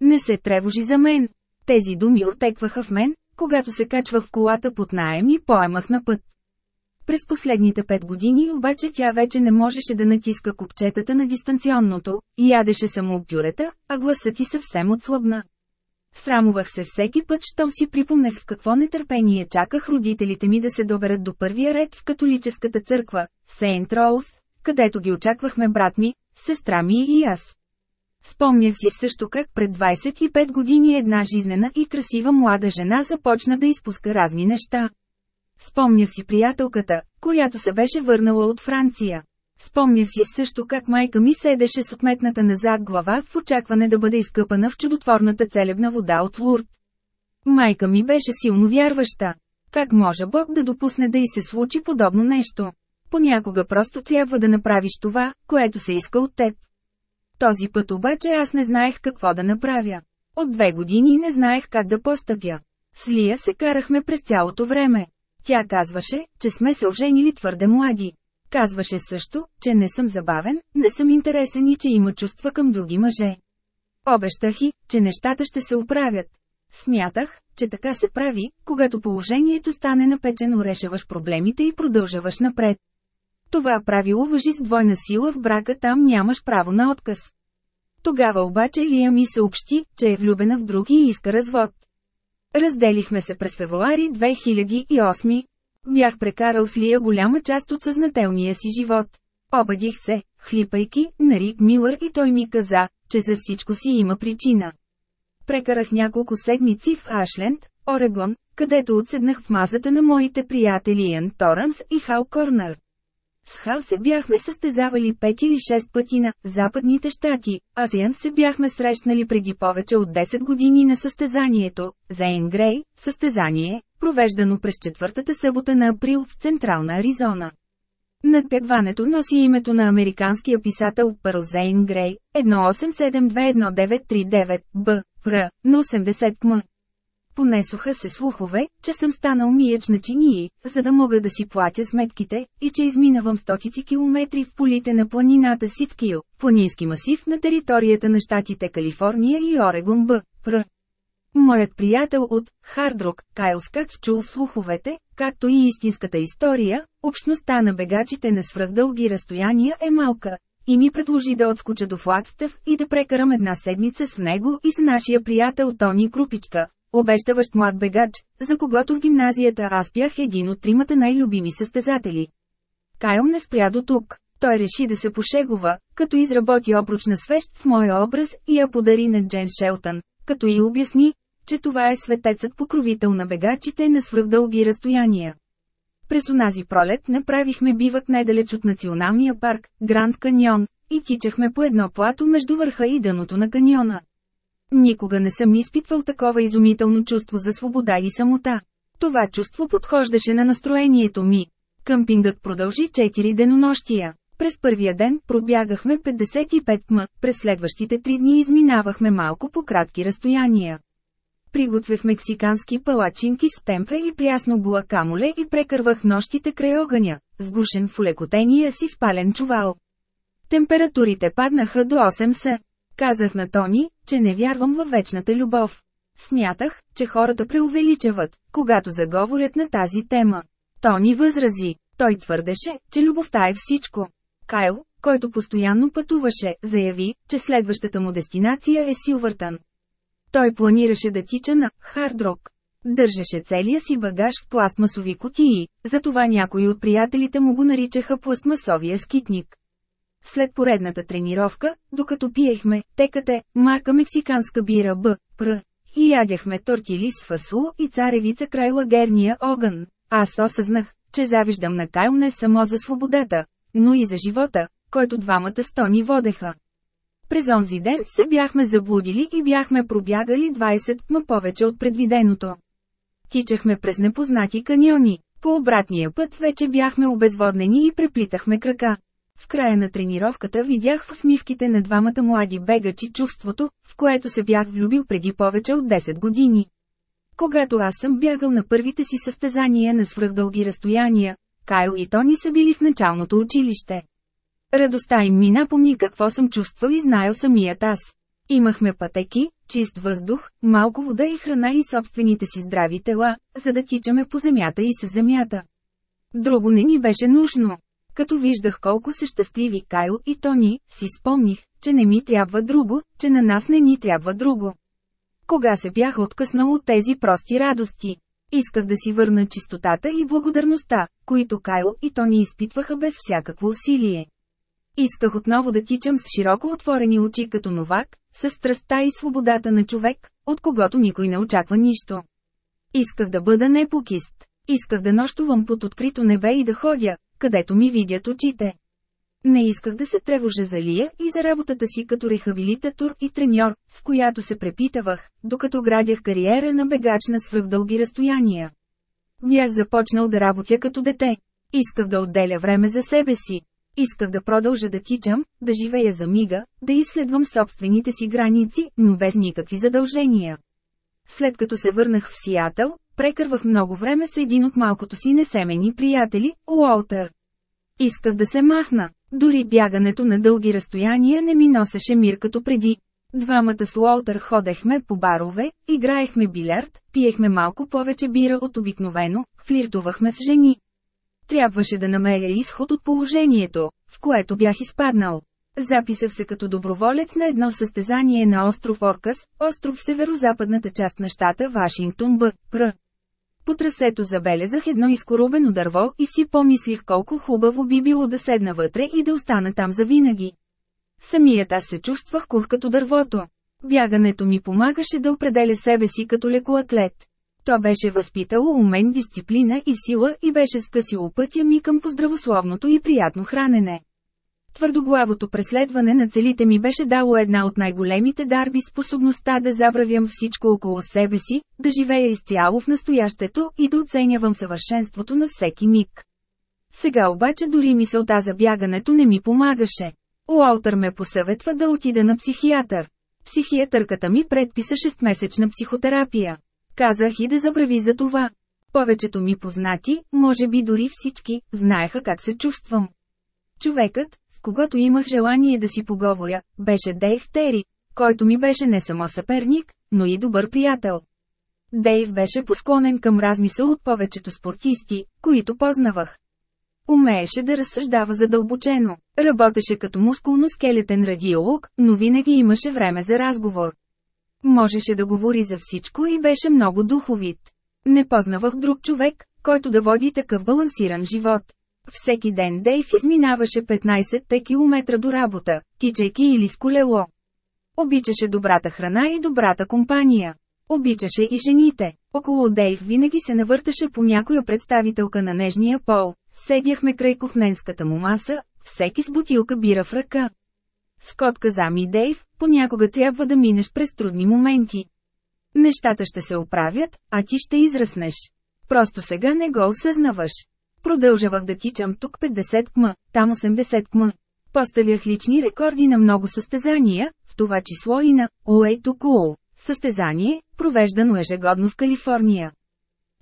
Не се тревожи за мен. Тези думи отекваха в мен, когато се качвах в колата под наем и поемах на път. През последните пет години обаче тя вече не можеше да натиска копчетата на дистанционното, и ядеше само пюрета, а гласът ти съвсем отслабна. Срамувах се всеки път, щом си припомнех с какво нетърпение чаках родителите ми да се доберат до първия ред в католическата църква, Сейнт Роуз, където ги очаквахме брат ми, сестра ми и аз. Спомнях си също как пред 25 години една жизнена и красива млада жена започна да изпуска разни неща. Спомнях си приятелката, която се беше върнала от Франция. Спомнях си също как майка ми седеше с отметната назад глава в очакване да бъде изкъпана в чудотворната целебна вода от Лурд. Майка ми беше силно вярваща. Как може Бог да допусне да й се случи подобно нещо? Понякога просто трябва да направиш това, което се иска от теб. Този път обаче аз не знаех какво да направя. От две години не знаех как да постъпя. С Лия се карахме през цялото време. Тя казваше, че сме се оженили твърде млади. Казваше също, че не съм забавен, не съм интересен и че има чувства към други мъже. Обещах и, че нещата ще се оправят. Смятах, че така се прави, когато положението стане напечено решаваш проблемите и продължаваш напред. Това правило въжи с двойна сила в брака, там нямаш право на отказ. Тогава обаче Лия ми съобщи, че е влюбена в други и иска развод. Разделихме се през февруари 2008. Бях прекарал с Лия голяма част от съзнателния си живот. Обадих се, хлипайки, на Рик Милър и той ми каза, че за всичко си има причина. Прекарах няколко седмици в Ашленд, Орегон, където отседнах в мазата на моите приятели Иан Торанс и Хал Корнер. С Хал се бяхме състезавали пет или шест пъти на Западните щати, а с Ян се бяхме срещнали преди повече от 10 години на състезанието, Зейн Грей, състезание, провеждано през четвъртата събота на април в Централна Аризона. Надпеването носи името на американския писател Пърл Зейн Грей, 18721939, Б, Р, на 80 км. Понесоха се слухове, че съм станал миеч на чинии, за да мога да си платя сметките, и че изминавам стотици километри в полите на планината Сицкио, планински масив на територията на щатите Калифорния и Орегон Б. Пр. Моят приятел от Хардрок, Кайл Скакс чул слуховете, както и истинската история, общността на бегачите на свръхдълги разстояния е малка, и ми предложи да отскоча до Флагстъв и да прекарам една седмица с него и с нашия приятел Тони Крупичка, обещаващ млад бегач, за когото в гимназията аз бях един от тримата най-любими състезатели. Кайл не спря до тук. Той реши да се пошегува, като изработи обручна свещ с моя образ и я подари на Джен Шелтън, като и обясни, че това е светецът покровител на бегачите на свръхдълги разстояния. През онази пролет направихме бивък недалеч от националния парк, Гранд Каньон, и тичахме по едно плато между върха и дъното на каньона. Никога не съм изпитвал такова изумително чувство за свобода и самота. Това чувство подхождаше на настроението ми. Къмпингът продължи 4 денонощия. През първия ден пробягахме 55 м, през следващите три дни изминавахме малко по кратки разстояния. Приготвях мексикански палачинки с темпе и прясно гуакамоле и прекървах нощите край огъня, сгушен в улекотения си спален чувал. Температурите паднаха до 8 с. Казах на Тони, че не вярвам във вечната любов. Смятах, че хората преувеличават, когато заговорят на тази тема. Тони възрази. Той твърдеше, че любовта е всичко. Кайл, който постоянно пътуваше, заяви, че следващата му дестинация е Силвъртън. Той планираше да тича на Хардрок. Държеше целия си багаж в пластмасови кутии, затова някои от приятелите му го наричаха пластмасовия скитник. След поредната тренировка, докато пиехме, текате, марка мексиканска бира Б, Пр, и ядяхме тортили с фасул и царевица край лагерния огън, аз осъзнах, че завиждам на Кайл не само за свободата, но и за живота, който двамата стони водеха. През онзи ден се бяхме заблудили и бяхме пробягали 20 ма повече от предвиденото. Тичахме през непознати каньони. По обратния път вече бяхме обезводнени и преплитахме крака. В края на тренировката видях в усмивките на двамата млади бегачи чувството, в което се бях влюбил преди повече от 10 години. Когато аз съм бягал на първите си състезания на свръхдълги разстояния, Кайл и Тони са били в началното училище. Радостта им ми напомни какво съм чувствал и знаел самият аз. Имахме пътеки, чист въздух, малко вода и храна и собствените си здрави тела, за да тичаме по земята и с земята. Друго не ни беше нужно. Като виждах колко са щастливи Кайл и Тони, си спомних, че не ми трябва друго, че на нас не ни трябва друго. Кога се бях откъснал от тези прости радости? Исках да си върна чистотата и благодарността, които Кайл и Тони изпитваха без всякакво усилие. Исках отново да тичам с широко отворени очи като новак, с страстта и свободата на човек, от когото никой не очаква нищо. Исках да бъда непокист. Исках да нощувам под открито небе и да ходя, където ми видят очите. Не исках да се тревожа за Лия и за работата си като рехабилитатор и треньор, с която се препитавах, докато градях кариера на бегач на свръхдълги разстояния. Бях започнал да работя като дете. Исках да отделя време за себе си. Исках да продължа да тичам, да живея за мига, да изследвам собствените си граници, но без никакви задължения. След като се върнах в Сиатъл, прекървах много време с един от малкото си несемени приятели, Уолтер. Исках да се махна. Дори бягането на дълги разстояния не ми носеше мир като преди. Двамата с Уолтер ходехме по барове, играехме билярд, пиехме малко повече бира от обикновено, флиртувахме с жени. Трябваше да намеря изход от положението, в което бях изпаднал. Записах се като доброволец на едно състезание на остров Оркас, остров в северо-западната част на щата Вашингтон Б. Пр. По трасето забелязах едно изкорубено дърво и си помислих колко хубаво би било да седна вътре и да остана там завинаги. Самият аз се чувствах кух като дървото. Бягането ми помагаше да определя себе си като лекоатлет. То беше възпитало у мен дисциплина и сила и беше скъсило пътя ми към поздравословното и приятно хранене. Твърдоглавото преследване на целите ми беше дало една от най-големите дарби способността да забравям всичко около себе си, да живея изцяло в настоящето и да оценявам съвършенството на всеки миг. Сега обаче дори мисълта за бягането не ми помагаше. Уолтър ме посъветва да отида на психиатър. Психиатърката ми предписа 6-месечна психотерапия. Казах и да забрави за това. Повечето ми познати, може би дори всички, знаеха как се чувствам. Човекът, когото имах желание да си поговоря, беше Дейв Тери, който ми беше не само съперник, но и добър приятел. Дейв беше посклонен към размисъл от повечето спортисти, които познавах. Умееше да разсъждава задълбочено. Работеше като мускулно-скелетен радиолог, но винаги имаше време за разговор. Можеше да говори за всичко и беше много духовит. Не познавах друг човек, който да води такъв балансиран живот. Всеки ден Дейв изминаваше 15 км до работа, тичайки или с колело. Обичаше добрата храна и добрата компания. Обичаше и жените. Около Дейв винаги се навърташе по някоя представителка на нежния пол. Седяхме край кухненската му маса, всеки с бутилка бира в ръка. Скот каза ми Дейв, понякога трябва да минеш през трудни моменти. Нещата ще се оправят, а ти ще израснеш. Просто сега не го осъзнаваш. Продължавах да тичам тук 50 км, там 80 км. Поставях лични рекорди на много състезания, в това число и на Way to Cool, състезание, провеждано ежегодно в Калифорния.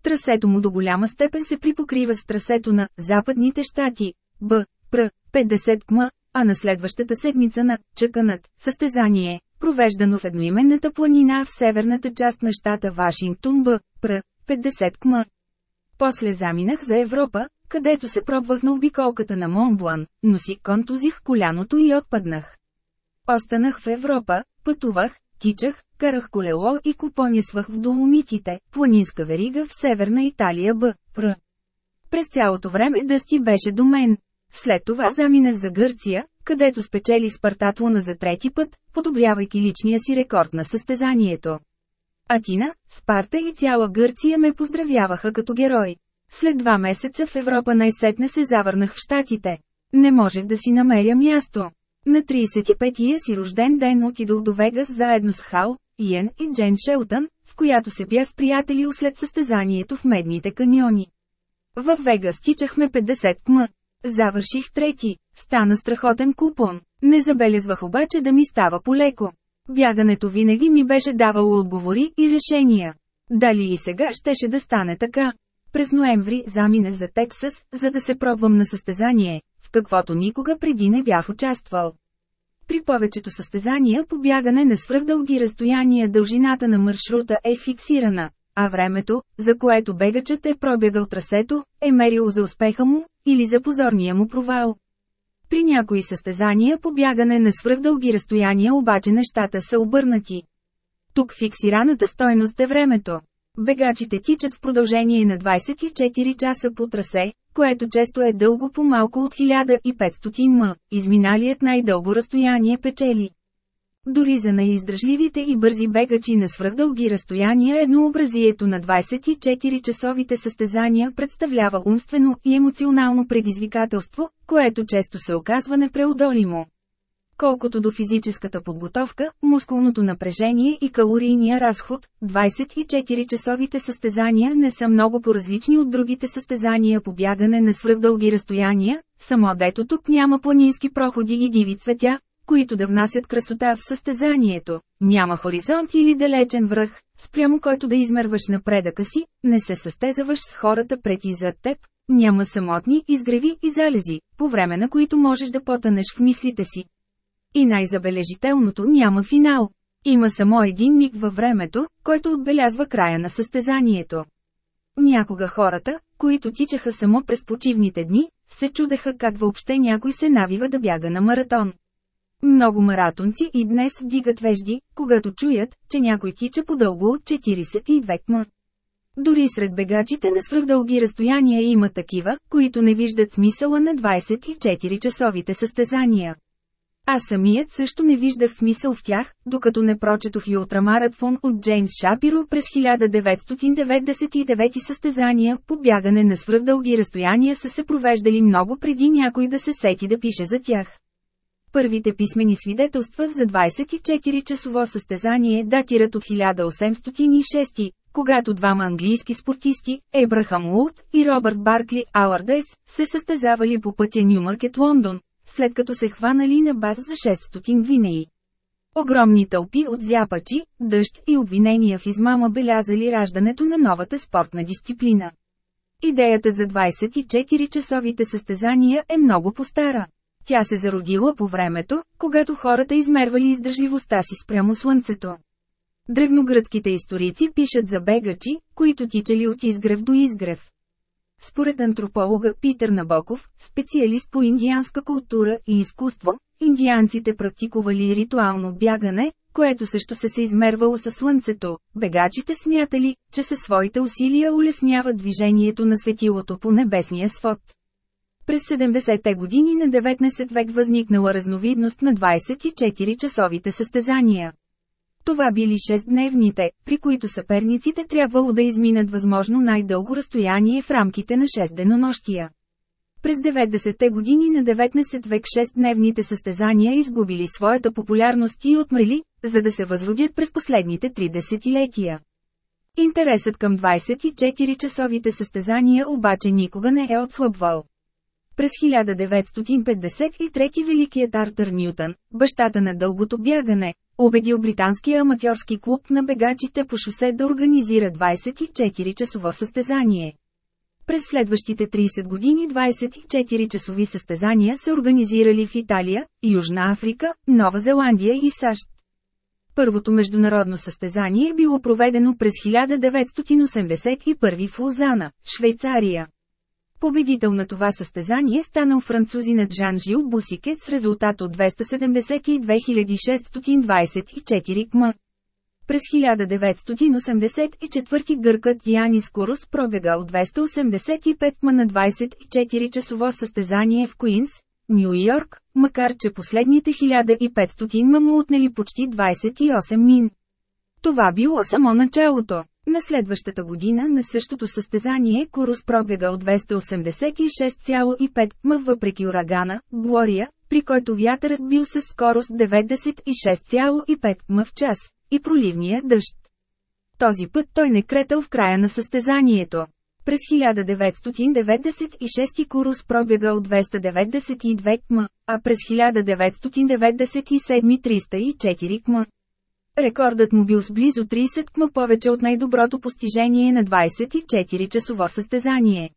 Трасето му до голяма степен се припокрива с трасето на Западните щати, Б, Пр, 50 км, а на следващата седмица на Чъканът, състезание, провеждано в едноименната планина в северната част на щата Вашингтон Б, Пр, 50 км. После заминах за Европа, където се пробвах на обиколката на Монблан, но си контузих коляното и отпаднах. Останах в Европа, пътувах, тичах, карах колело и купонисвах в Доломитите, планинска верига в северна Италия Б. Пр. През цялото време Дъсти беше до мен. След това заминах за Гърция, където спечели Спартатлона за трети път, подобрявайки личния си рекорд на състезанието. Атина, Спарта и цяла Гърция ме поздравяваха като герой. След два месеца в Европа най-сетне се завърнах в Штатите. Не можех да си намеря място. На 35-я си рожден ден отидох до Вегас заедно с Хал, Иен и Джен Шелтън, с която се бях приятели след състезанието в Медните каньони. В Вегас тичахме 50 км. Завърших трети. Стана страхотен купон. Не забелезвах обаче да ми става полеко. Бягането винаги ми беше давало отговори и решения. Дали и сега щеше да стане така? През ноември заминах за Тексас, за да се пробвам на състезание, в каквото никога преди не бях участвал. При повечето състезания по бягане на свръхдълги разстояния дължината на маршрута е фиксирана, а времето, за което бегачът е пробягал трасето, е мерило за успеха му, или за позорния му провал. При някои състезания по бягане на свръхдълги разстояния обаче нещата са обърнати. Тук фиксираната стойност е времето. Бегачите тичат в продължение на 24 часа по трасе, което често е дълго по малко от 1500 м, изминалият най-дълго разстояние печели. Дори за неиздръжливите и бързи бегачи на свръхдълги разстояния еднообразието на 24-часовите състезания представлява умствено и емоционално предизвикателство, което често се оказва непреодолимо. Колкото до физическата подготовка, мускулното напрежение и калорийния разход, 24-часовите състезания не са много по-различни от другите състезания по бягане на свръхдълги разстояния, само дето тук няма планински проходи и диви цветя, които да внасят красота в състезанието. Няма хоризонт или далечен връх, спрямо който да измерваш напредъка си, не се състезаваш с хората пред и зад теб, няма самотни изгреви и залези, по време на които можеш да потънеш в мислите си. И най-забележителното няма финал. Има само един миг във времето, който отбелязва края на състезанието. Някога хората, които тичаха само през почивните дни, се чудеха как въобще някой се навива да бяга на маратон. Много маратонци и днес вдигат вежди, когато чуят, че някой тича по-дълго от 42 км. Дори сред бегачите на свръхдълги разстояния има такива, които не виждат смисъла на 24-часовите състезания. Аз самият също не виждах смисъл в тях, докато не прочетох и ултрамаратфон от Джеймс Шапиро през 1999 състезания по бягане на свръхдълги разстояния са се провеждали много преди някой да се сети да пише за тях. Първите писмени свидетелства за 24-часово състезание датират от 1806, когато двама английски спортисти, Ебрахам Лут и Робърт Баркли Ауърдес, се състезавали по пътя Нюмаркет Лондон, след като се хванали на база за 600 винеи. Огромни тълпи от зяпачи, дъжд и обвинения в измама белязали раждането на новата спортна дисциплина. Идеята за 24-часовите състезания е много по-стара. Тя се зародила по времето, когато хората измервали издържливостта си спрямо Слънцето. Древногръцките историци пишат за бегачи, които тичали от изгрев до изгрев. Според антрополога Питър Набоков, специалист по индианска култура и изкуство, индианците практикували ритуално бягане, което също се се измервало със слънцето. Бегачите смятали, че със своите усилия улесняват движението на светилото по небесния свод. През 70-те години на 19 век възникнала разновидност на 24-часовите състезания. Това били 6-дневните, при които съперниците трябвало да изминат възможно най-дълго разстояние в рамките на 6 денонощия. През 90-те години на 19 век 6-дневните състезания изгубили своята популярност и отмрели, за да се възродят през последните три десетилетия. Интересът към 24-часовите състезания обаче никога не е отслабвал. През 1953 великият Артър Нютън, бащата на дългото бягане, убедил британския аматьорски клуб на бегачите по шосе да организира 24-часово състезание. През следващите 30 години 24-часови състезания се организирали в Италия, Южна Африка, Нова Зеландия и САЩ. Първото международно състезание било проведено през 1981 в Лозана, Швейцария. Победител на това състезание станал французинът Жан Жил Бусикет с резултат от 272 км. През 1984 гъркът Янис Курус пробегал 285 км на 24-часово състезание в Куинс, Нью Йорк, макар че последните 1500 ма му отнели почти 28 мин. Това било само началото. На следващата година на същото състезание Корус пробега от 286,5 м въпреки урагана, Глория, при който вятърът бил със скорост 96,5 м в час, и проливния дъжд. Този път той не кретал в края на състезанието. През 1996 Курус пробега от 292 км, а през 1997 304 км. Рекордът му бил с близо 30 км повече от най-доброто постижение на 24-часово състезание.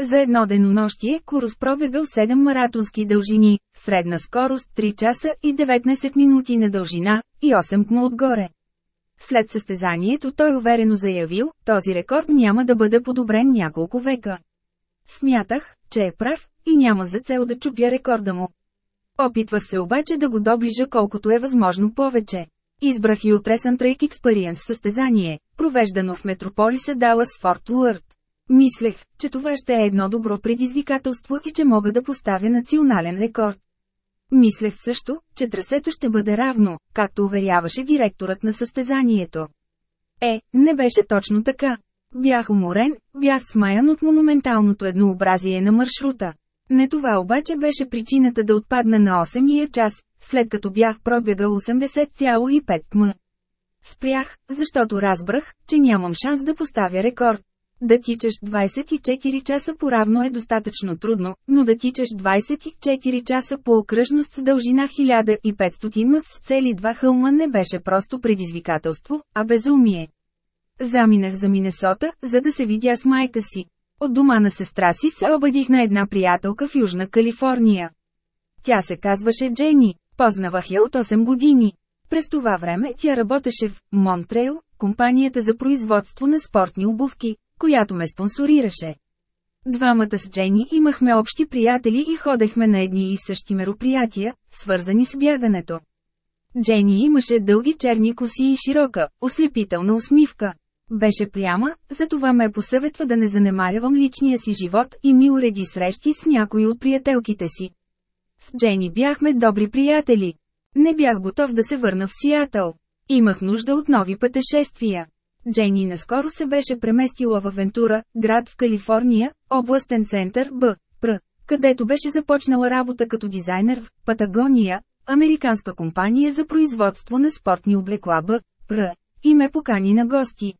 За едно денонощие Курус пробегал 7 маратонски дължини, средна скорост 3 часа и 19 минути на дължина, и 8 км отгоре. След състезанието той уверено заявил, този рекорд няма да бъде подобрен няколко века. Смятах, че е прав, и няма за цел да чупя рекорда му. Опитвах се обаче да го доближа колкото е възможно повече. Избрах и Утресан Трейк Experience състезание, провеждано в метрополиса Далас Форт Уърт. Мислех, че това ще е едно добро предизвикателство и че мога да поставя национален рекорд. Мислех също, че трасето ще бъде равно, както уверяваше директорът на състезанието. Е, не беше точно така. Бях уморен, бях смаян от монументалното еднообразие на маршрута. Не това обаче беше причината да отпадна на 8 час, след като бях пробегал 80,5 км. Спрях, защото разбрах, че нямам шанс да поставя рекорд. Да тичаш 24 часа поравно е достатъчно трудно, но да тичаш 24 часа по окръжност с дължина 1500 мъц с цели два хълма не беше просто предизвикателство, а безумие. Заминах за Минесота, за да се видя с майка си. От дома на сестра си се обадих на една приятелка в Южна Калифорния. Тя се казваше Джени, познавах я от 8 години. През това време тя работеше в Монтрейл, компанията за производство на спортни обувки, която ме спонсорираше. Двамата с Джени имахме общи приятели и ходехме на едни и същи мероприятия, свързани с бягането. Джени имаше дълги черни коси и широка, ослепителна усмивка. Беше пряма, затова ме посъветва да не занемарявам личния си живот и ми уреди срещи с някои от приятелките си. С Джени бяхме добри приятели. Не бях готов да се върна в Сиатъл. Имах нужда от нови пътешествия. Джени наскоро се беше преместила в Вентура, град в Калифорния, областен център Б. Пр. където беше започнала работа като дизайнер в Патагония, американска компания за производство на спортни облекла Б. Пр. и ме покани на гости.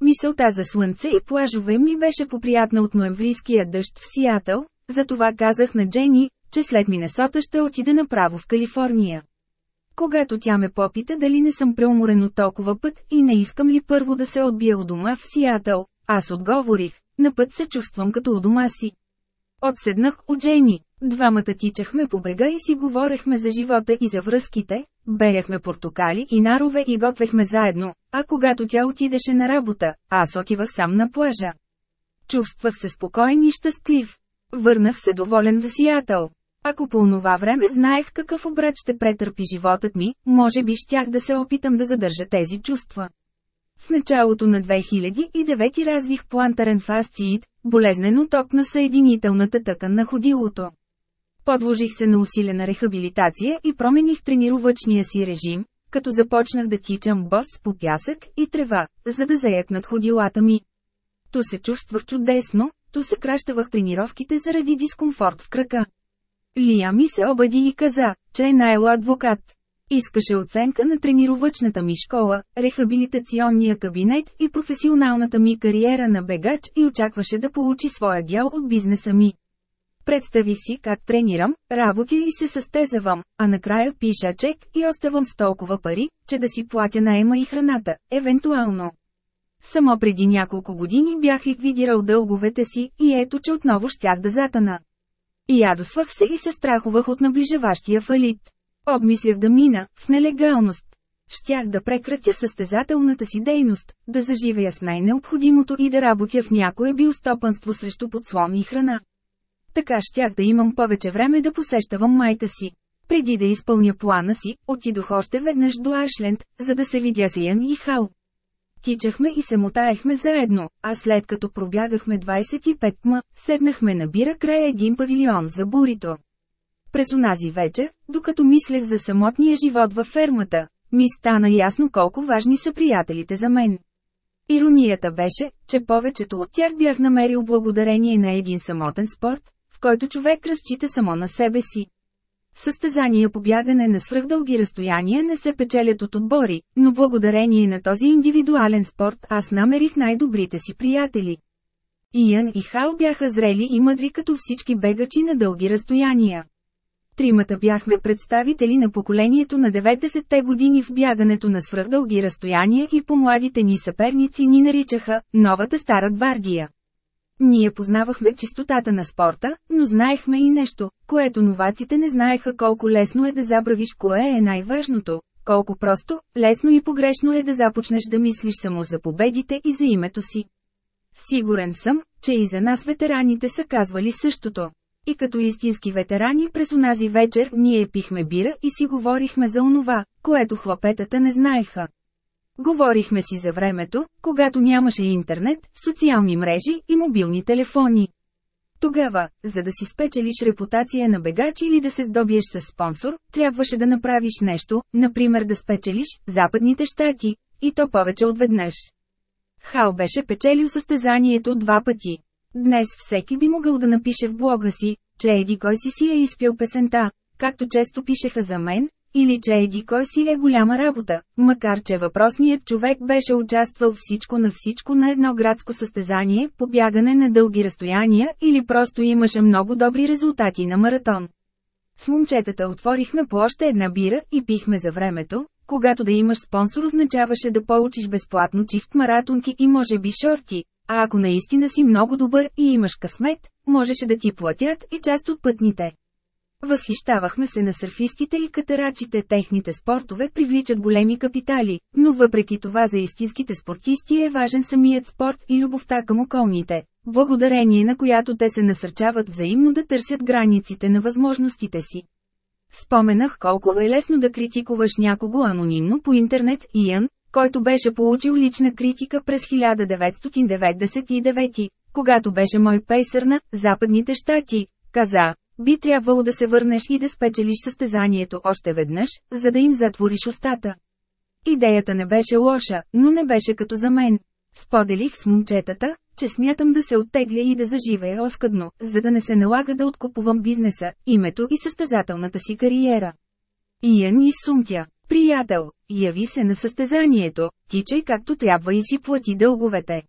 Мисълта за слънце и плажове ми беше поприятна от ноемврийския дъжд в Сиатъл, затова казах на Джени, че след Минесота ще отида направо в Калифорния. Когато тя ме попита дали не съм преуморен от толкова път и не искам ли първо да се отбия от дома в Сиатъл, аз отговорих, на път се чувствам като у дома си. Отседнах от Джени. Двамата тичахме по брега и си говорехме за живота и за връзките, беряхме портокали и нарове и готвехме заедно, а когато тя отидеше на работа, аз отивах сам на плажа. Чувствах се спокоен и щастлив. Върнах се доволен в Сиатъл. Ако по онова време знаех какъв обрат ще претърпи животът ми, може би щях да се опитам да задържа тези чувства. В началото на 2009 развих плантарен фасциит, болезнен оток на съединителната тъкан на ходилото. Подложих се на усилена рехабилитация и промених тренировъчния си режим, като започнах да тичам бос по пясък и трева, за да заекнат ходилата ми. То се чувствах чудесно, то се кращавах тренировките заради дискомфорт в крака. Лия ми се обади и каза, че е най адвокат. Искаше оценка на тренировъчната ми школа, рехабилитационния кабинет и професионалната ми кариера на бегач и очакваше да получи своя дял от бизнеса ми. Представих си как тренирам, работя и се състезавам, а накрая пиша чек и оставам с толкова пари, че да си платя наема и храната, евентуално. Само преди няколко години бях ликвидирал дълговете си и ето че отново щях да затана. И ядосвах се и се страхувах от наближаващия фалит. Обмислях да мина, в нелегалност. Щях да прекратя състезателната си дейност, да заживея с най-необходимото и да работя в някое биостопанство срещу подслон и храна. Така щях да имам повече време да посещавам майка си. Преди да изпълня плана си, отидох още веднъж до Ашленд, за да се видя с Ян и Хал. Тичахме и се мотаехме заедно, а след като пробягахме 25 м, седнахме на бира край един павилион за бурито. През онази вечер, докато мислех за самотния живот във фермата, ми стана ясно колко важни са приятелите за мен. Иронията беше, че повечето от тях бях намерил благодарение на един самотен спорт, в който човек разчита само на себе си. Състезания по бягане на свръхдълги разстояния не се печелят от отбори, но благодарение на този индивидуален спорт аз намерих най-добрите си приятели.Иян и Хал бяха зрели и мъдри като всички бегачи на дълги разстояния. Тримата бяхме представители на поколението на 90-те години в бягането на свръхдълги разстояния и по-младите ни съперници ни наричаха «новата стара гвардия». Ние познавахме чистотата на спорта, но знаехме и нещо, което новаците не знаеха колко лесно е да забравиш кое е най-важното, колко просто, лесно и погрешно е да започнеш да мислиш само за победите и за името си. Сигурен съм, че и за нас ветераните са казвали същото. И като истински ветерани през онази вечер ние пихме бира и си говорихме за онова, което хлапетата не знаеха. Говорихме си за времето, когато нямаше интернет, социални мрежи и мобилни телефони. Тогава, за да си спечелиш репутация на бегач или да се здобиеш с спонсор, трябваше да направиш нещо, например да спечелиш Западните щати, и то повече от веднъж. Беше печелил състезанието два пъти. Днес всеки би могъл да напише в блога си, че еди кой си си е изпил песента, както често пишеха за мен, или че еди кой си е голяма работа, макар че въпросният човек беше участвал всичко на всичко на едно градско състезание по бягане на дълги разстояния или просто имаше много добри резултати на маратон. С момчетата отворихме по още една бира и пихме за времето, когато да имаш спонсор означаваше да получиш безплатно чифт маратонки и може би шорти, а ако наистина си много добър и имаш късмет, можеше да ти платят и част от пътните. Възхищавахме се на сърфистите и катерачите, техните спортове привличат големи капитали, но въпреки това за истинските спортисти е важен самият спорт и любовта към околните, благодарение на която те се насърчават взаимно да търсят границите на възможностите си. Споменах колко е лесно да критикуваш някого анонимно по интернет, Иан, който беше получил лична критика през 1999, когато беше мой пейсър на Западните щати, каза, би трябвало да се върнеш и да спечелиш състезанието още веднъж, за да им затвориш устата. Идеята не беше лоша, но не беше като за мен. Споделих с момчетата, че смятам да се оттегля и да заживея оскъдно, за да не се налага да откупувам бизнеса, името и състезателната си кариера. Иян изсумтя. Приятел, яви се на състезанието, тичай както трябва и си плати дълговете.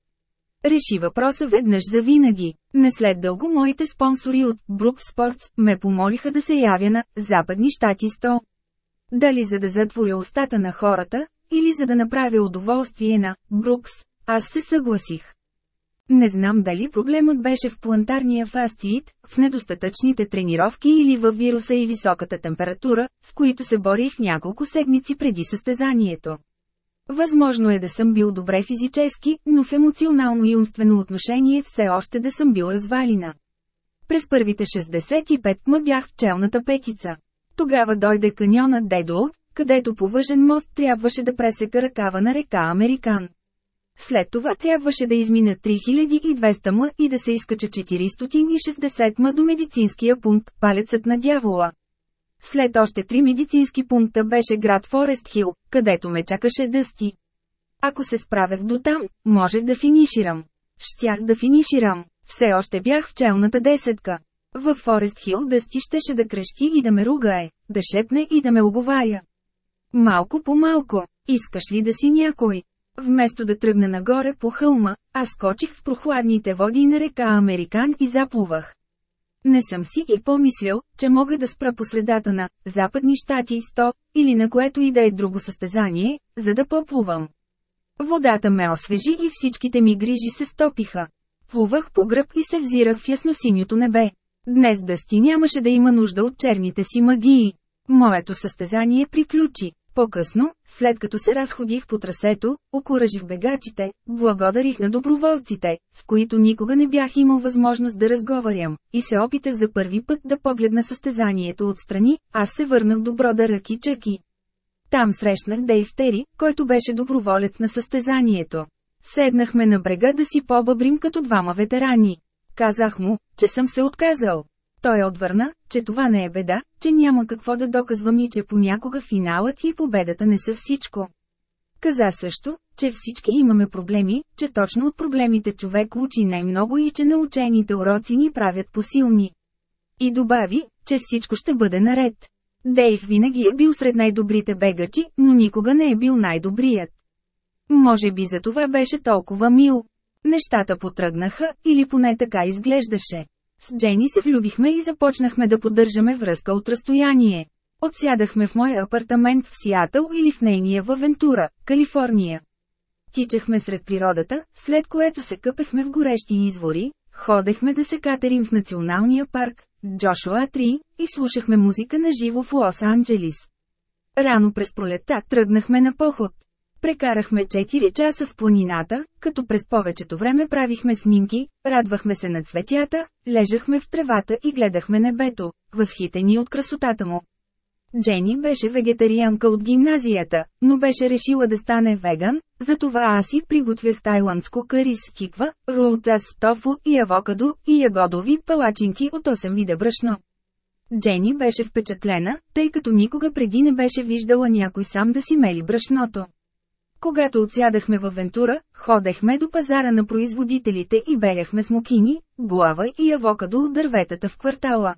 Реши въпроса веднъж за винаги. Не след дълго моите спонсори от Brooks Sports ме помолиха да се явя на Западни щати 100. Дали за да затворя устата на хората, или за да направя удоволствие на Брукс, аз се съгласих. Не знам дали проблемът беше в плантарния фасциит, в недостатъчните тренировки или в вируса и високата температура, с които се борих няколко седмици преди състезанието. Възможно е да съм бил добре физически, но в емоционално и умствено отношение все още да съм бил развалина. През първите 65 ма бях в челната петица. Тогава дойде каньона Дедол, където по въжен мост трябваше да пресека ръкава на река Американ. След това трябваше да измина 3200 м и да се изкача 460 м до медицинския пункт, палецът на дявола. След още три медицински пункта беше град Форест Хил, където ме чакаше дъсти. Ако се справях до там, можех да финиширам. Щях да финиширам. Все още бях в челната десетка. Във Форест Хил дъсти щеше да крещи и да ме ругае, да шепне и да ме оговаря. Малко по малко, искаш ли да си някой? Вместо да тръгна нагоре по хълма, аз скочих в прохладните води на река Американ и заплувах. Не съм си и помислял, че мога да спра по средата на Западни щати 100 или на което и да е друго състезание, за да поплувам. Водата ме освежи и всичките ми грижи се стопиха. Плувах по гръб и се взирах в ясносиньото небе. Днес Дъсти нямаше да има нужда от черните си магии. Моето състезание приключи. По-късно, след като се разходих по трасето, окуражих бегачите, благодарих на доброволците, с които никога не бях имал възможност да разговарям, и се опитах за първи път да погледна състезанието отстрани, аз се върнах до брода Ръки Чъки. Там срещнах Дейв Тери, който беше доброволец на състезанието. Седнахме на брега да си побъбрим като двама ветерани. Казах му, че съм се отказал. Той отвърна, че това не е беда, че няма какво да доказвам и че понякога финалът и победата не са всичко. Каза също, че всички имаме проблеми, че точно от проблемите човек учи най-много и че научените уроци ни правят посилни. И добави, че всичко ще бъде наред. Дейв винаги е бил сред най-добрите бегачи, но никога не е бил най-добрият. Може би за това беше толкова мил. Нещата потръгнаха, или поне така изглеждаше. С Джени се влюбихме и започнахме да поддържаме връзка от разстояние. Отсядахме в моя апартамент в Сиатъл или в нейния в Авентура, Калифорния. Тичахме сред природата, след което се къпехме в горещи извори, ходехме да се катерим в националния парк, Джошуа 3, и слушахме музика на живо в Лос-Анджелис. Рано през пролетта тръгнахме на поход. Прекарахме 4 часа в планината, като през повечето време правихме снимки, радвахме се на цветята, лежахме в тревата и гледахме небето, възхитени от красотата му. Джени беше вегетарианка от гимназията, но беше решила да стане веган, затова аз си приготвях тайландско кари с тиква, рулта с тофу и авокадо и ягодови палачинки от 8 вида брашно. Джени беше впечатлена, тъй като никога преди не беше виждала някой сам да си мели брашното. Когато отсядахме в Вентура, ходехме до пазара на производителите и беряхме смокини, глава и авокадо от дърветата в квартала.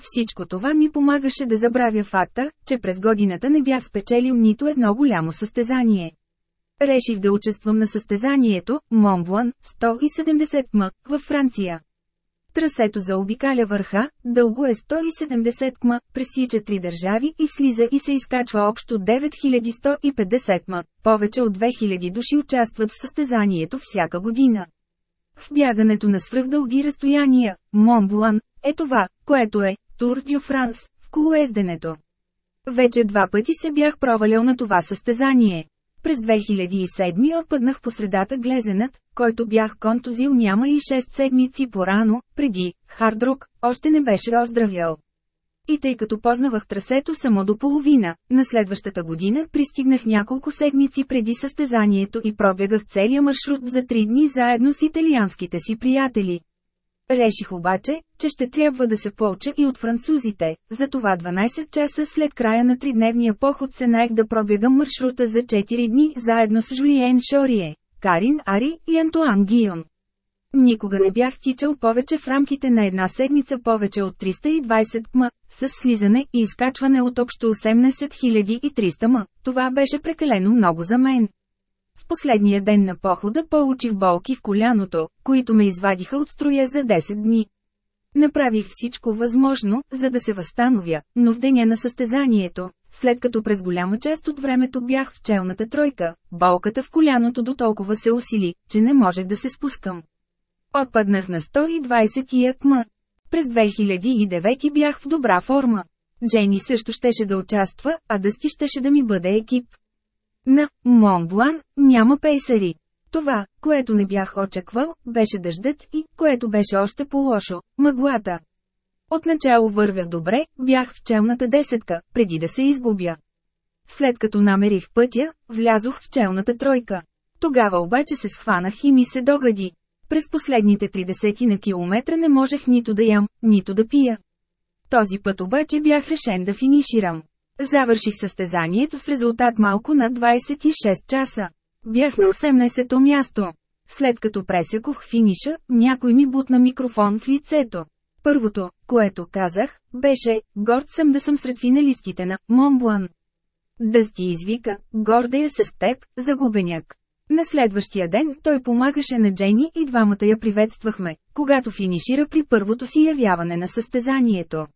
Всичко това ми помагаше да забравя факта, че през годината не бях спечелил нито едно голямо състезание. Реших да участвам на състезанието Монблан 170 м във Франция. Трасето заобикаля върха, дълго е 170 км, пресича три държави и слиза и се изкачва общо 9150 м. Повече от 2000 души участват в състезанието всяка година. В бягането на свръхдълги разстояния, Монблан, е това, което е Тур дю Франс, в колоезденето. Вече два пъти се бях провалял на това състезание. През 2007 отпаднах по средата глезенът, който бях контузил няма и 6 седмици по-рано, преди, Хардрок, още не беше оздравял. И тъй като познавах трасето само до половина, на следващата година пристигнах няколко седмици преди състезанието и пробягах целия маршрут за три дни заедно с италианските си приятели. Реших обаче, че ще трябва да се поуча и от французите, затова 12 часа след края на тридневния поход се наех да пробягам маршрута за 4 дни заедно с Жулиен Шорие, Карин Ари и Антуан Гион. Никога не бях тичал повече в рамките на една седмица повече от 320 км, с слизане и изкачване от общо 18 300 м. Това беше прекалено много за мен. В последния ден на похода получих болки в коляното, които ме извадиха от строя за 10 дни. Направих всичко възможно, за да се възстановя, но в деня на състезанието, след като през голяма част от времето бях в челната тройка, болката в коляното до толкова се усили, че не можех да се спускам. Отпаднах на 120 якма. През 2009 бях в добра форма. Джейни също щеше да участва, а Дъсти щеше да ми бъде екип. На Монблан няма пейсари. Това, което не бях очаквал, беше дъждът и, което беше още по-лошо, мъглата. Отначало вървях добре, бях в челната десетка, преди да се изгубя. След като намерих пътя, влязох в челната тройка. Тогава обаче се схванах и ми се догади. През последните 30 на километра не можех нито да ям, нито да пия. Този път обаче бях решен да финиширам. Завърших състезанието с резултат малко над 26 часа. Бях на 18-то място. След като пресекох финиша, някой ми бутна микрофон в лицето. Първото, което казах, беше, горд съм да съм сред финалистите на Монблан. Да ти извика, гордея се с теб, загубеняк. На следващия ден той помагаше на Джени и двамата я приветствахме, когато финишира при първото си явяване на състезанието.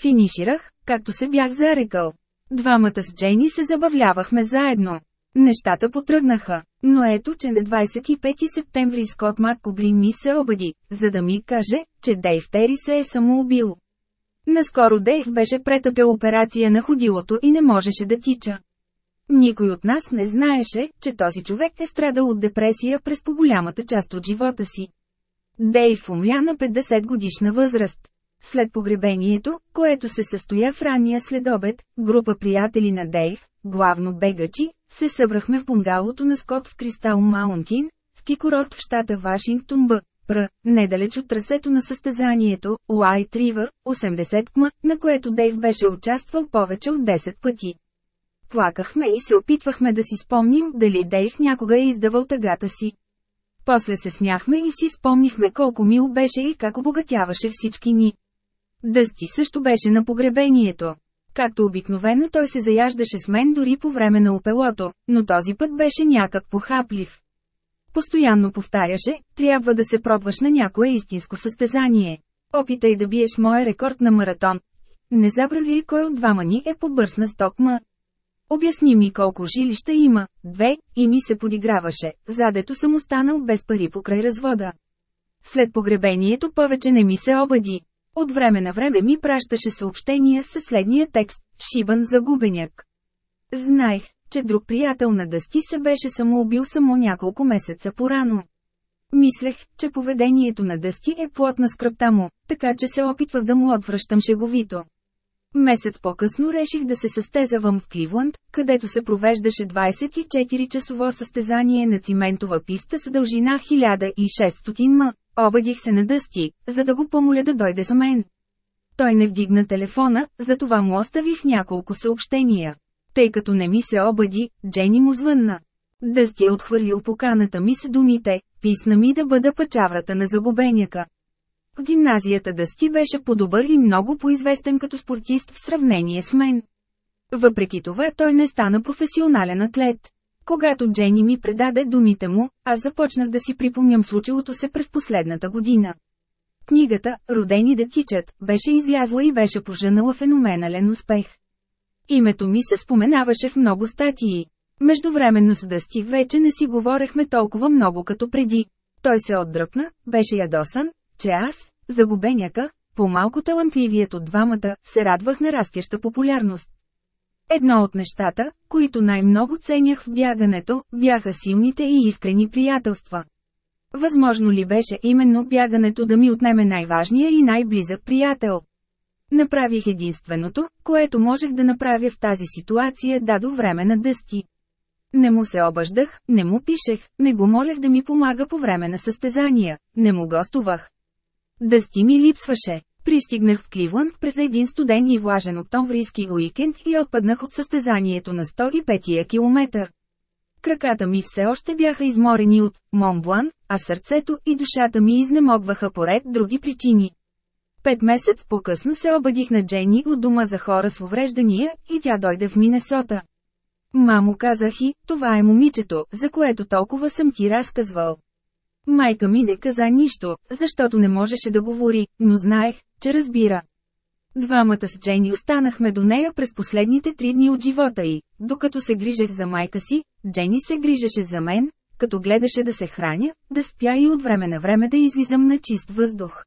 Финиширах, както се бях зарекал. Двамата с Джейни се забавлявахме заедно. Нещата потръгнаха, но ето че на 25 септември Скот Маккобри ми се обади, за да ми каже, че Дейв Тери се е самоубил. Наскоро Дейв беше претъпил операция на ходилото и не можеше да тича. Никой от нас не знаеше, че този човек е страдал от депресия през по-голямата част от живота си. Дейв умря на 50 годишна възраст. След погребението, което се състоя в ранния следобед, група приятели на Дейв, главно бегачи, се събрахме в бунгалото на Скот в Кристал Маунтин, ски курорт в щата Вашингтон Б. Пр. Недалеч от трасето на състезанието, Уайт Ривър, 80 км, на което Дейв беше участвал повече от 10 пъти. Плакахме и се опитвахме да си спомним дали Дейв някога е издавал тъгата си. После се смяхме и си спомнихме колко мил беше и как обогатяваше всички ни. Дъсти също беше на погребението. Както обикновено той се заяждаше с мен дори по време на опелото, но този път беше някак похаплив. Постоянно повтаряше, трябва да се пробваш на някое истинско състезание. Опитай да биеш моя рекорд на маратон. Не забравяй кой от двама ни е по-бърз на стокма. Обясни ми колко жилища има, две, и ми се подиграваше, задето съм останал без пари покрай развода. След погребението повече не ми се обади. От време на време ми пращаше съобщения със следния текст – Шибан загубеняк. Знаех, че друг приятел на Дъсти се беше самоубил само няколко месеца порано. Мислех, че поведението на Дъсти е плод на скръпта му, така че се опитвах да му отвръщам шеговито. Месец по-късно реших да се състезавам в Кливланд, където се провеждаше 24-часово състезание на циментова писта с дължина 1600 м. Обадих се на Дъсти, за да го помоля да дойде за мен. Той не вдигна телефона, затова му оставих няколко съобщения. Тъй като не ми се обади, Джени му звънна. Дъсти е отхвърлил поканата ми с думите, писна ми да бъда пачаврата на загубеняка. В гимназията Дъсти беше по-добър и много по-известен като спортист в сравнение с мен. Въпреки това той не стана професионален атлет. Когато Джени ми предаде думите му, аз започнах да си припомням случилото се през последната година. Книгата «Родени да тичат» беше излязла и беше поженала феноменален успех. Името ми се споменаваше в много статии. Междувременно с Дъсти вече не си говорехме толкова много като преди. Той се отдръпна, беше ядосан, че аз, загубеняка, по-малко талантливият от двамата, се радвах на растяща популярност. Едно от нещата, които най-много ценях в бягането, бяха силните и искрени приятелства. Възможно ли беше именно бягането да ми отнеме най-важния и най-близък приятел? Направих единственото, което можех да направя в тази ситуация, дадо време на дъсти. Не му се обаждах, не му пишех, не го молех да ми помага по време на състезания, не му гостувах. Дъсти ми липсваше. Пристигнах в Кливланд през един студен и влажен октомврийски уикенд и отпаднах от състезанието на 105-я километър. Краката ми все още бяха изморени от Монблан, а сърцето и душата ми изнемогваха поред други причини. Пет месец по-късно се обадих на Джени от дома за хора с увреждания и тя дойде в Минесота. Мамо казах и, това е момичето, за което толкова съм ти разказвал. Майка ми не каза нищо, защото не можеше да говори, но знаех, че разбира. Двамата с Джени останахме до нея през последните три дни от живота й. Докато се грижех за майка си, Джени се грижеше за мен, като гледаше да се храня, да спя и от време на време да излизам на чист въздух.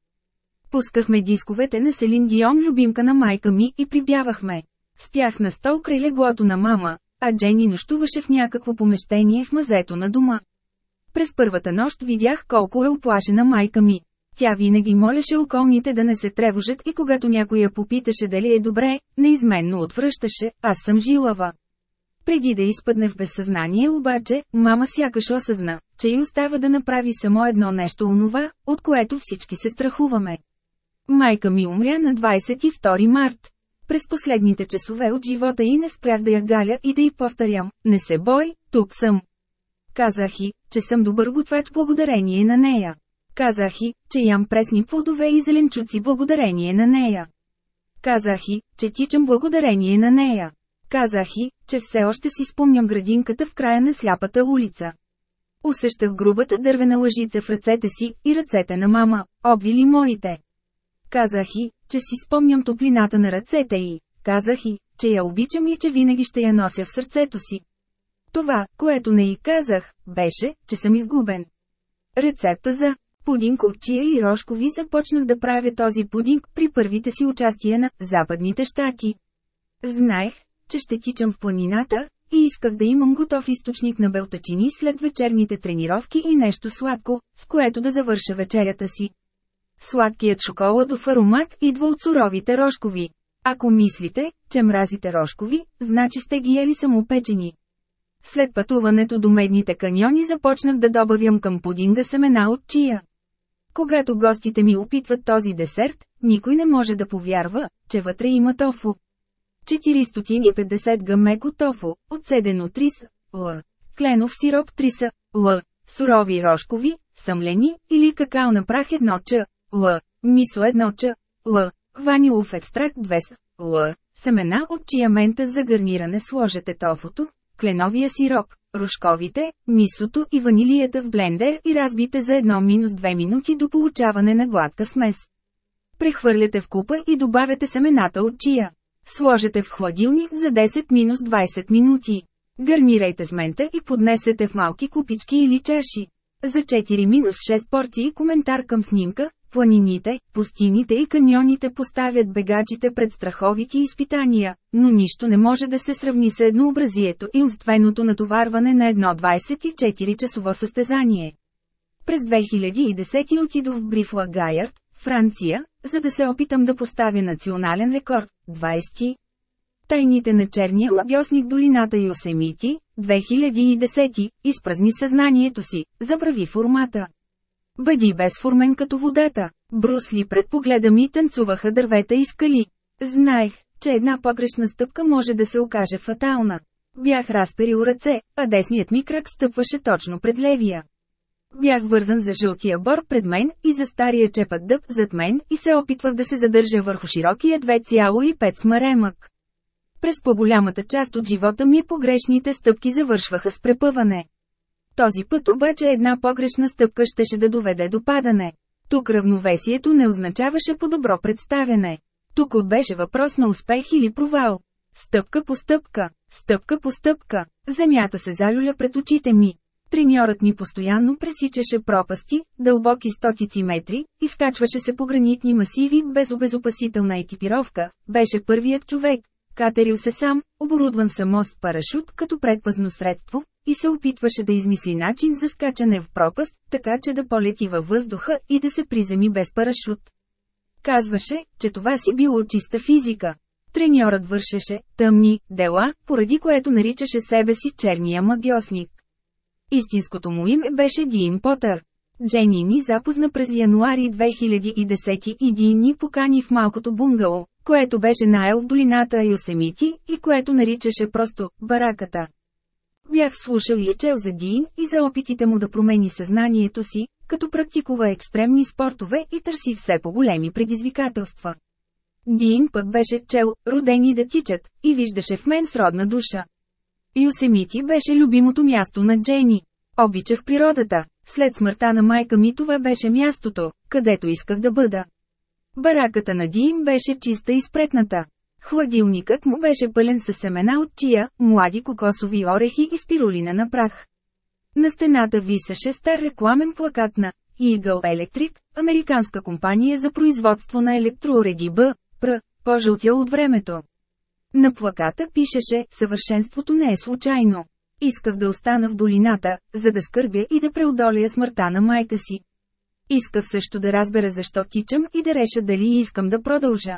Пускахме дисковете на Селин Дион любимка на майка ми и прибявахме. Спях на стол край леглото на мама, а Джени нощуваше в някакво помещение в мазето на дома. През първата нощ видях колко е оплашена майка ми. Тя винаги молеше околните да не се тревожат и когато някой я попиташе дали е добре, неизменно отвръщаше, аз съм жилава. Преди да изпадне в безсъзнание обаче, мама сякаш осъзна, че й остава да направи само едно нещо онова, от което всички се страхуваме. Майка ми умря на 22 март. През последните часове от живота и не спрях да я галя и да й повторям, не се бой, тук съм. Казах и, че съм добър готвач благодарение на нея. Казах и, че ям пресни плодове и зеленчуци благодарение на нея. Казах и, че тичам благодарение на нея. Казах и, че все още си спомням градинката в края на сляпата улица. Усещах грубата дървена лъжица в ръцете си и ръцете на мама, обвили моите. Казах и, че си спомням топлината на ръцете й. Казах и, че я обичам и че винаги ще я нося в сърцето си. Това, което не й казах, беше, че съм изгубен. Рецепта за пудинг от чия и рожкови започнах да правя този пудинг при първите си участия на Западните щати. Знаех, че ще тичам в планината, и исках да имам готов източник на белтачини след вечерните тренировки и нещо сладко, с което да завърша вечерята си. Сладкият шоколадов аромат идва от суровите рожкови. Ако мислите, че мразите рожкови, значи сте ги ели самопечени. След пътуването до медните каньони започнах да добавям към пудинга семена от чия. Когато гостите ми опитват този десерт, никой не може да повярва, че вътре има тофу. 450 г меко тофу, отседено 3 л. Кленов сироп 3 л. Сурови рожкови, съмлени, или какао на прах 1 ч. Л. Мисо 1 ч. Л. Ванилов екстракт 2 с. Л. Семена от чия мента за гарниране сложете тофуто, кленовия сироп, рожковите, мисото и ванилията в блендер и разбите за 1-2 минути до получаване на гладка смес. Прехвърляте в купа и добавяте семената от чия. Сложете в хладилник за 10-20 минути. Гарнирайте с мента и поднесете в малки купички или чаши. За 4-6 порции коментар към снимка, планините, пустините и каньоните поставят бегачите пред страховити изпитания, но нищо не може да се сравни с еднообразието и умственото натоварване на едно 24-часово състезание. През 2010 отидох в Брифла Гайърд, Франция, за да се опитам да поставя национален рекорд – 20. Тайните на черния лагиосник долината Йосемити, 2010, изпразни съзнанието си, забрави формата. Бъди безформен като водата. Брусли пред погледа ми танцуваха дървета и скали. Знаех, че една погрешна стъпка може да се окаже фатална. Бях разперил ръце, а десният ми крак стъпваше точно пред левия. Бях вързан за жълтия бор пред мен и за стария чепът дъб зад мен и се опитвах да се задържа върху широкия 2,5 смаремък. През по-голямата част от живота ми погрешните стъпки завършваха с препъване. Този път обаче една погрешна стъпка щеше да доведе до падане. Тук равновесието не означаваше по-добро представяне. Тук беше въпрос на успех или провал. Стъпка по стъпка, стъпка по стъпка, земята се залюля пред очите ми. Треньорът ни постоянно пресичаше пропасти, дълбоки стотици метри, изкачваше се по гранитни масиви без обезопасителна екипировка, беше първият човек, катерил се сам, оборудван само с парашут като предпазно средство, и се опитваше да измисли начин за скачане в пропаст, така че да полети във въздуха и да се приземи без парашут. Казваше, че това си било чиста физика. Треньорът вършеше тъмни дела, поради което наричаше себе си черния магиосник. Истинското му име беше Дин Потър. Джени ни запозна през януари 2010 и Дин ни покани в малкото бунгало, което беше наел в долината Йосемити и което наричаше просто «бараката». Бях слушал и чел за Дин и за опитите му да промени съзнанието си, като практикува екстремни спортове и търси все по-големи предизвикателства. Дин пък беше чел «Родени да тичат» и виждаше в мен сродна душа. Юсемити беше любимото място на Джени. Обичах природата. След смъртта на майка ми това беше мястото, където исках да бъда. Бараката на Дин беше чиста и спретната. Хладилникът му беше пълен със семена от чия, млади кокосови орехи и спирулина на прах. На стената висеше стар рекламен плакат на Eagle Electric, американска компания за производство на електроуреди Б, Пр, пожълтял от времето. На плаката пишеше «Съвършенството не е случайно». Исках да остана в долината, за да скърбя и да преодоля смъртта на майка си. Исках също да разбера защо тичам и да реша дали искам да продължа.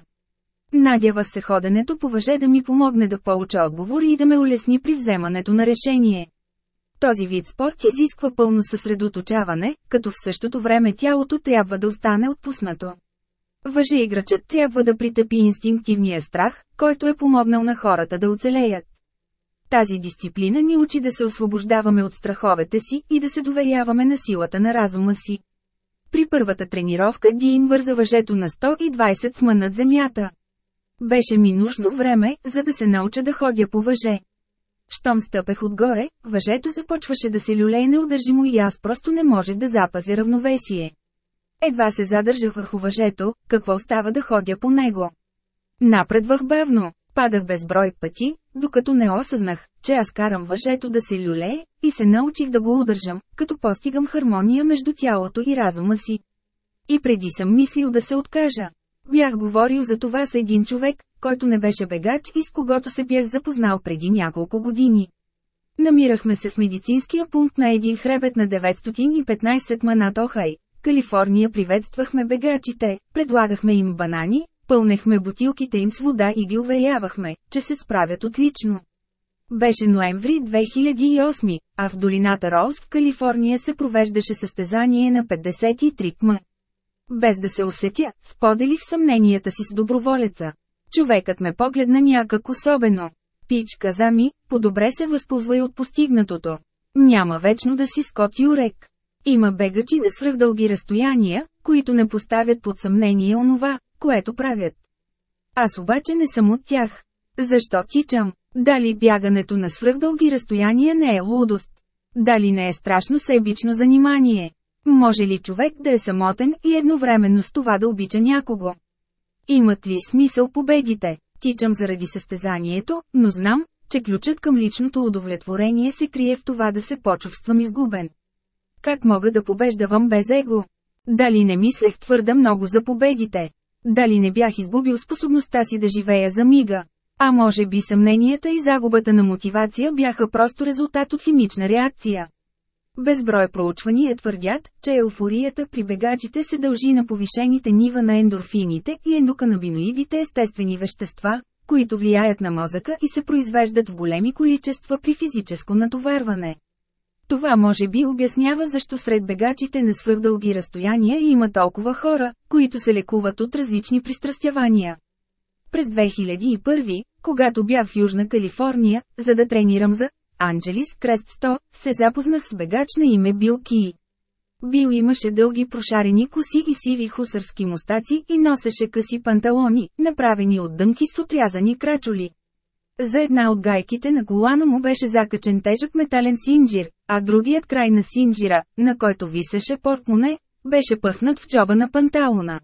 Надявах се ходенето по въже да ми помогне да получа отговори и да ме улесни при вземането на решение. Този вид спорт изисква пълно съсредоточаване, като в същото време тялото трябва да остане отпуснато. Въже играчът трябва да притъпи инстинктивния страх, който е помогнал на хората да оцелеят. Тази дисциплина ни учи да се освобождаваме от страховете си и да се доверяваме на силата на разума си. При първата тренировка Дин върза въжето на 120 сма над земята. Беше ми нужно време, за да се науча да ходя по въже. Щом стъпех отгоре, въжето започваше да се люлее неудържимо и аз просто не можех да запазя равновесие. Едва се задържах върху въжето, какво става да ходя по него. Напредвах бавно, падах безброй пъти, докато не осъзнах, че аз карам въжето да се люлее, и се научих да го удържам, като постигам хармония между тялото и разума си. И преди съм мислил да се откажа. Бях говорил за това с един човек, който не беше бегач и с когото се бях запознал преди няколко години. Намирахме се в медицинския пункт на един хребет на 915 манат Охай, Калифорния приветствахме бегачите, предлагахме им банани, пълнехме бутилките им с вода и ги уверявахме, че се справят отлично. Беше ноември 2008, а в долината Роуз в Калифорния се провеждаше състезание на 53 км. Без да се усетя, споделих съмненията си с доброволеца. Човекът ме погледна някак особено. Пич каза ми, по-добре се възползвай от постигнатото. Няма вечно да си скоти урек. Има бегачи на свръхдълги разстояния, които не поставят под съмнение онова, което правят. Аз обаче не съм от тях. Защо тичам? Дали бягането на свръхдълги разстояния не е лудост? Дали не е страшно себично занимание? Може ли човек да е самотен и едновременно с това да обича някого? Имат ли смисъл победите? Тичам заради състезанието, но знам, че ключът към личното удовлетворение се крие в това да се почувствам изгубен. Как мога да побеждавам без его? Дали не мислех твърде много за победите? Дали не бях изгубил способността си да живея за мига? А може би съмненията и загубата на мотивация бяха просто резултат от химична реакция. Безброй проучвания твърдят, че еуфорията при бегачите се дължи на повишените нива на ендорфините и ендоканабиноидите естествени вещества, които влияят на мозъка и се произвеждат в големи количества при физическо натоварване. Това може би обяснява защо сред бегачите на свръхдълги разстояния има толкова хора, които се лекуват от различни пристрастявания. През 2001, когато бях в Южна Калифорния, за да тренирам за Анджелис Крест 100, се запознах с бегач на име Бил Ки. Бил имаше дълги прошарени коси и сиви хусарски мустаци и носеше къси панталони, направени от дънки с отрязани крачоли. За една от гайките на колана му беше закачен тежък метален синджир, а другият край на синджира, на който висеше портмоне, беше пъхнат в джоба на панталона.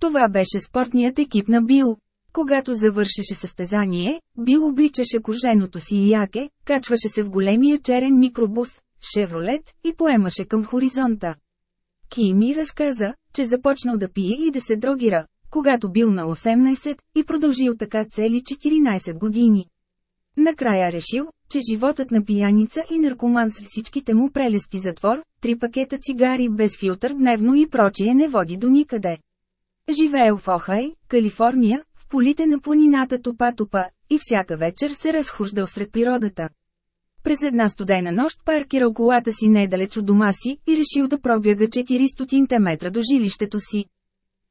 Това беше спортният екип на Бил. Когато завършеше състезание, Бил обличаше коженото си яке, качваше се в големия черен микробус, Шевролет, и поемаше към хоризонта. Ки ми разказа, че започнал да пие и да се дрогира, когато бил на 18, и продължил така цели 14 години. Накрая решил, че животът на пияница и наркоман с всичките му прелести затвор, три пакета цигари без филтър дневно и прочие не води до никъде. Живеел в Охай, Калифорния, полите на планината Топа-Топа, и всяка вечер се разхождал сред природата. През една студена нощ паркирал колата си недалеч от дома си и решил да пробяга 400 метра до жилището си.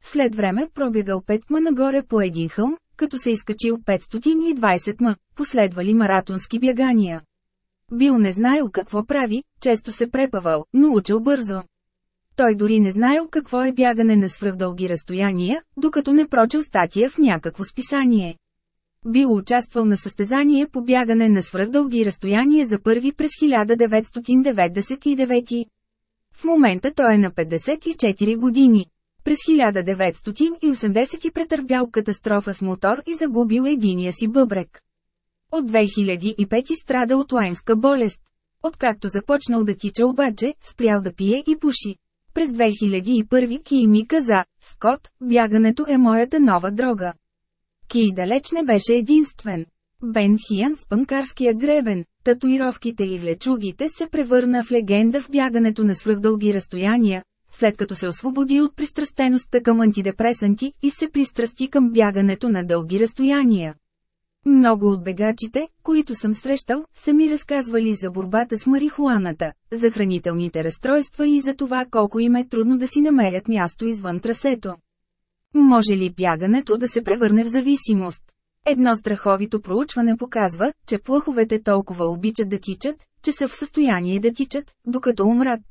След време пробягал 5 ма нагоре по един хълм, като се изкачил 520 ма, последвали маратонски бягания. Бил не знаел какво прави, често се препавал, но учил бързо. Той дори не знаел какво е бягане на свръхдълги разстояния, докато не прочел статия в някакво списание. Бил участвал на състезание по бягане на свръхдълги разстояния за първи през 1999. В момента той е на 54 години. През 1980 претърпял катастрофа с мотор и загубил единия си бъбрек. От 2005 страда от лаймска болест. Откакто започнал да тича обаче, спрял да пие и пуши. През 2001 Ки ми каза, Скот, бягането е моята нова дрога. Ки далеч не беше единствен. Бен Хиан с панкарския гребен, татуировките и влечугите се превърна в легенда в бягането на свръхдълги разстояния, след като се освободи от пристрастеността към антидепресанти и се пристрасти към бягането на дълги разстояния. Много от бегачите, които съм срещал, са ми разказвали за борбата с марихуаната, за хранителните разстройства и за това колко им е трудно да си намерят място извън трасето. Може ли бягането да се превърне в зависимост? Едно страховито проучване показва, че плъховете толкова обичат да тичат, че са в състояние да тичат, докато умрат.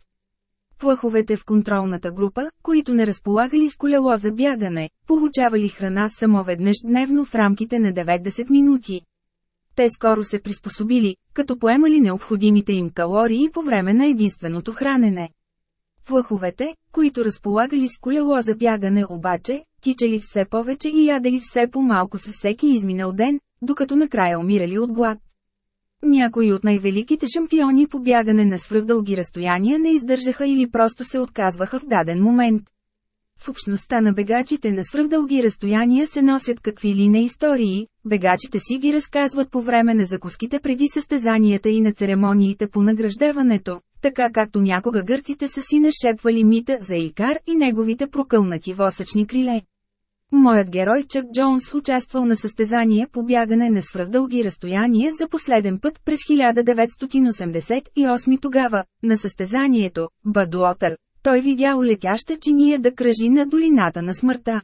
Плъховете в контролната група, които не разполагали с колело за бягане, получавали храна само веднъж дневно в рамките на 90 минути. Те скоро се приспособили, като поемали необходимите им калории по време на единственото хранене. Плъховете, които разполагали с колело за бягане обаче, тичали все повече и ядели все по-малко със всеки изминал ден, докато накрая умирали от глад. Някои от най-великите шампиони по бягане на свръхдълги разстояния не издържаха или просто се отказваха в даден момент. В общността на бегачите на свръхдълги разстояния се носят какви ли не истории, бегачите си ги разказват по време на закуските преди състезанията и на церемониите по награждаването, така както някога гърците са си нашепвали мита за Икар и неговите прокълнати восъчни криле. Моят герой Чак Джонс участвал на състезание по бягане на свръхдълги разстояния за последен път през 1988 тогава, на състезанието, Бадуотър, той видял летяща чиния да кръжи на долината на смъртта.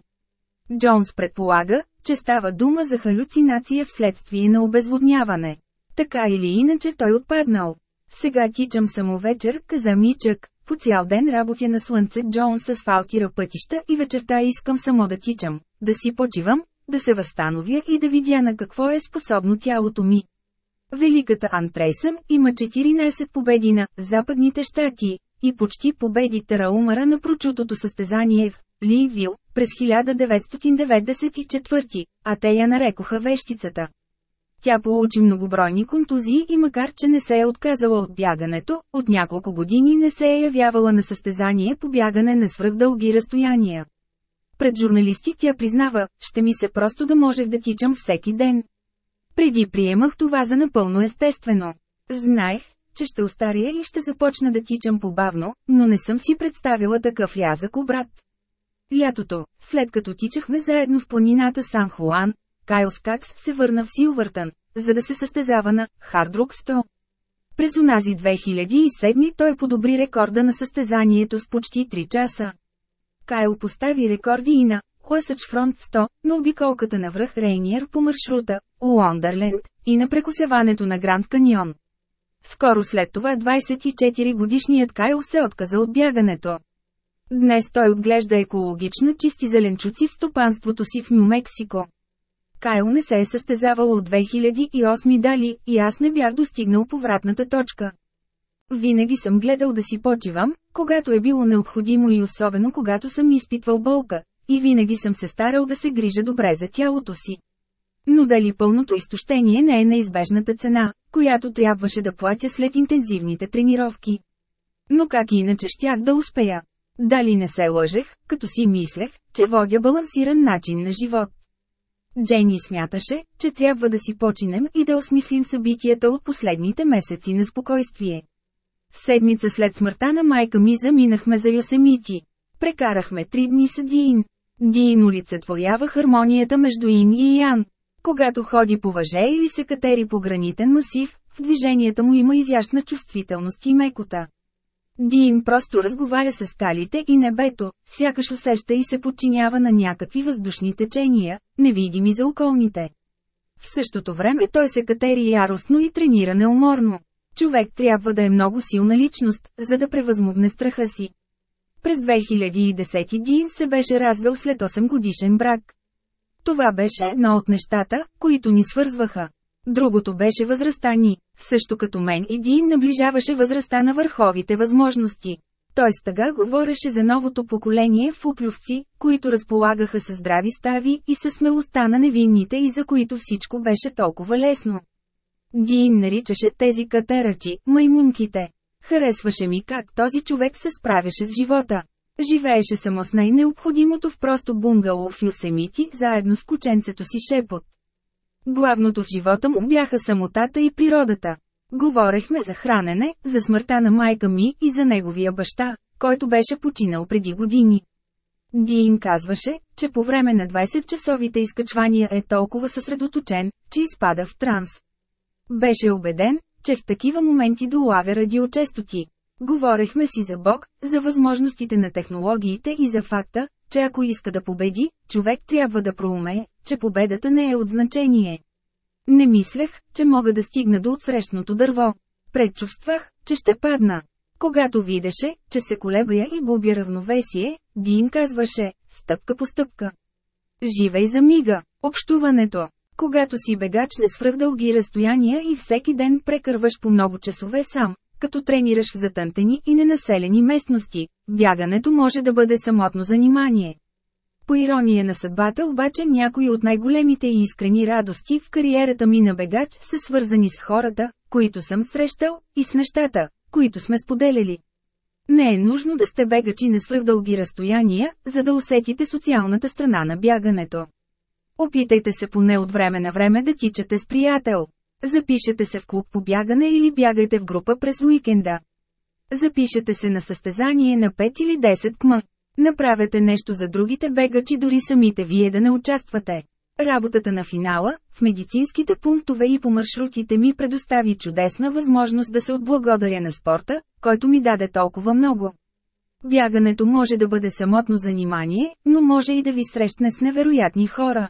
Джонс предполага, че става дума за халюцинация вследствие на обезводняване. Така или иначе той отпаднал. Сега тичам само вечер, каза Мичък, по цял ден работя на слънце Джонс асфалтира пътища и вечерта искам само да тичам, да си почивам, да се възстановя и да видя на какво е способно тялото ми. Великата Антрейсън има 14 победи на Западните щати и почти победи Тараумара на прочутото състезание в Ливил през 1994, а те я нарекоха вещицата. Тя получи многобройни контузии и макар че не се е отказала от бягането, от няколко години не се е явявала на състезание по бягане на свръхдълги разстояния. Пред журналисти тя признава, ще ми се просто да можех да тичам всеки ден. Преди приемах това за напълно естествено. Знаех, че ще остаря и ще започна да тичам побавно, но не съм си представила такъв язък обрат. Лятото, след като тичахме заедно в планината Сан Хуан, Кайл Скакс се върна в Силвъртън, за да се състезава на Хардрук 100. През онази 2007 той подобри рекорда на състезанието с почти 3 часа. Кайл постави рекорди и на Хуасъч Фронт 100 на обиколката на връх Рейниер по маршрута Уондърленд и на прекосяването на Гранд Каньон. Скоро след това 24-годишният Кайл се отказа от бягането. Днес той отглежда екологично чисти зеленчуци в стопанството си в Нью-Мексико. Кайл не се е състезавал от 2008 дали, и аз не бях достигнал повратната точка. Винаги съм гледал да си почивам, когато е било необходимо и особено когато съм изпитвал болка, и винаги съм се старал да се грижа добре за тялото си. Но дали пълното изтощение не е неизбежната цена, която трябваше да платя след интензивните тренировки? Но как иначе щях да успея? Дали не се лъжех, като си мислех, че водя балансиран начин на живот? Джейни смяташе, че трябва да си починем и да осмислим събитията от последните месеци на спокойствие. Седмица след смъртта на майка ми заминахме за Йосемити. Прекарахме три дни с Диин. Диин олицетворява хармонията между Ин и Ян. Когато ходи по въже или се катери по гранитен масив, в движенията му има изящна чувствителност и мекота. Дин просто разговаря с скалите и небето, сякаш усеща и се подчинява на някакви въздушни течения, невидими за околните. В същото време той се катери яростно и тренира неуморно. Човек трябва да е много силна личност, за да превъзмогне страха си. През 2010 Дин се беше развел след 8 годишен брак. Това беше едно от нещата, които ни свързваха. Другото беше възрастта ни, също като мен и Дин наближаваше възрастта на върховите възможности. Той с тъга говореше за новото поколение фуклювци, които разполагаха с здрави стави и със смелостта на невинните и за които всичко беше толкова лесно. Дин наричаше тези катерачи – маймунките. Харесваше ми как този човек се справяше с живота. Живееше само с най-необходимото в просто бунгало в Юсемити, заедно с кученцето си Шепот. Главното в живота му бяха самотата и природата. Говорехме за хранене, за смъртта на майка ми и за неговия баща, който беше починал преди години. Дин казваше, че по време на 20-часовите изкачвания е толкова съсредоточен, че изпада в транс. Беше убеден, че в такива моменти долавя радиочестоти. Говорехме си за Бог, за възможностите на технологиите и за факта, че ако иска да победи, човек трябва да проумее, че победата не е от значение. Не мислех, че мога да стигна до отсрещното дърво. Предчувствах, че ще падна. Когато видеше, че се колебая и губя равновесие, Дин казваше, стъпка по стъпка. Живей за мига, общуването. Когато си бегач не свръх дълги разстояния и всеки ден прекърваш по много часове сам, като тренираш в затънтени и ненаселени местности, бягането може да бъде самотно занимание. По ирония на съдбата обаче някои от най-големите и искрени радости в кариерата ми на бегач са свързани с хората, които съм срещал, и с нещата, които сме споделяли. Не е нужно да сте бегачи на свръхдълги разстояния, за да усетите социалната страна на бягането. Опитайте се поне от време на време да тичате с приятел. Запишете се в клуб по бягане или бягайте в група през уикенда. Запишете се на състезание на 5 или 10 км. Направете нещо за другите бегачи дори самите вие да не участвате. Работата на финала, в медицинските пунктове и по маршрутите ми предостави чудесна възможност да се отблагодаря на спорта, който ми даде толкова много. Бягането може да бъде самотно занимание, но може и да ви срещне с невероятни хора.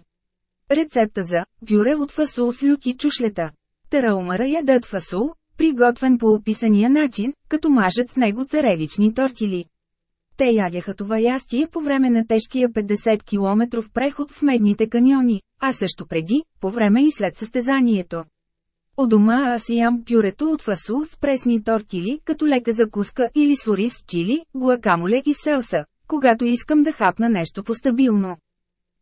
Рецепта за бюре от фасул в люки чушлета. Тараумара ядат фасул, приготвен по описания начин, като мажат с него царевични тортили. Те ядяха това ястие по време на тежкия 50 км преход в медните каньони, а също преди, по време и след състезанието. У дома аз ям пюрето от фасул с пресни тортили, като лека закуска или с ориз, чили, гуакамоле и селса, когато искам да хапна нещо постабилно.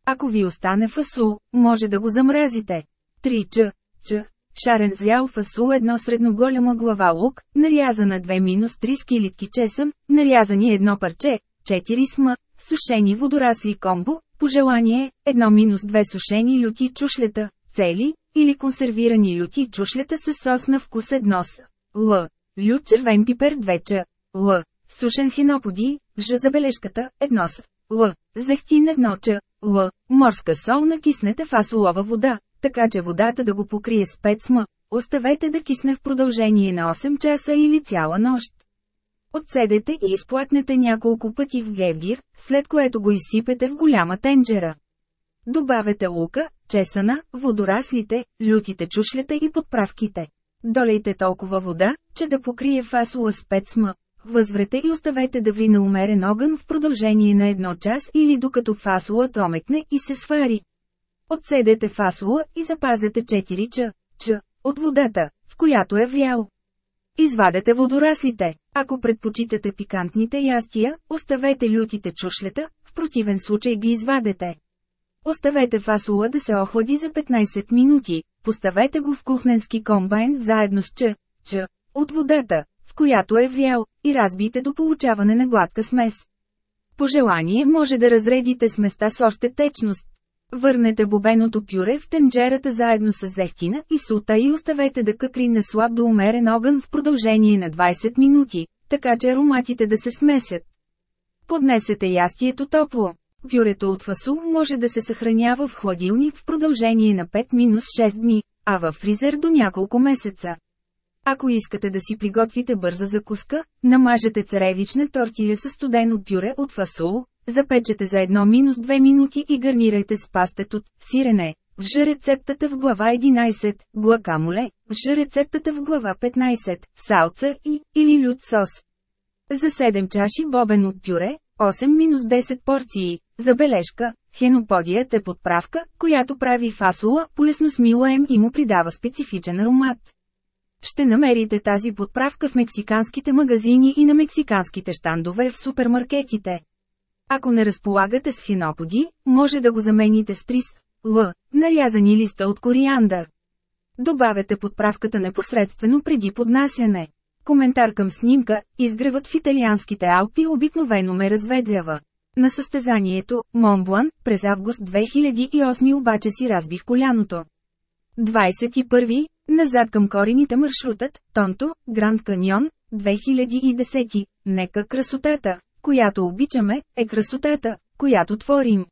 Ако ви остане фасул, може да го замразите. 3 ч. ч. Шарен зрял фасул едно средноголяма глава лук, нарязана 2-3 скилитки чесън, нарязани едно парче, 4 см, сушени водорасли комбо, пожелание, 1-2 сушени люти чушлета, цели, или консервирани люти чушлета с сос на вкус едно с. Л. Лю червен пипер 2 ч. Л. Сушен хиноподи, ж забележката, едно с. Л. Зехтин едно ч. Л. Морска сол на киснете фасолова вода, така че водата да го покрие с 5 см. Оставете да кисне в продължение на 8 часа или цяла нощ. Отседете и изплакнете няколко пъти в гевгир, след което го изсипете в голяма тенджера. Добавете лука, чесъна, водораслите, лютите чушлета и подправките. Долейте толкова вода, че да покрие фасула с пецма. Възврете и оставете да ври на умерен огън в продължение на едно час или докато фасула омекне и се свари. Отседете фасула и запазете 4 ч. ч. от водата, в която е врял. Извадете водораслите. Ако предпочитате пикантните ястия, оставете лютите чушлета, в противен случай ги извадете. Оставете фасула да се охлади за 15 минути, поставете го в кухненски комбайн заедно с ч, ч, от водата, в която е врял, и разбийте до получаване на гладка смес. По желание може да разредите сместа с още течност. Върнете бобеното пюре в тенджерата заедно с зехтина и сута и оставете да къкри на слаб до умерен огън в продължение на 20 минути, така че ароматите да се смесят. Поднесете ястието топло. Пюрето от фасул може да се съхранява в хладилник в продължение на 5-6 дни, а във фризер до няколко месеца. Ако искате да си приготвите бърза закуска, намажете царевична тортия с студено пюре от фасул, запечете за 1-2 минути и гарнирайте с пастет от сирене. Вж рецептата в глава 11, глакамоле, вж рецептата в глава 15, салца и или лют сос. За 7 чаши бобен от пюре, 8-10 порции, забележка, хеноподият е подправка, която прави фасула полесно смилаем и му придава специфичен аромат. Ще намерите тази подправка в мексиканските магазини и на мексиканските щандове в супермаркетите. Ако не разполагате с хиноподи, може да го замените с трис, л, нарязани листа от кориандър. Добавете подправката непосредствено преди поднасяне. Коментар към снимка, изгревът в италианските Алпи обикновено ме разведлява. На състезанието, Монблан, през август 2008 обаче си разбих коляното. 21. Назад към корените маршрутът, Тонто, Гранд Каньон, 2010. Нека красотата, която обичаме, е красотата, която творим.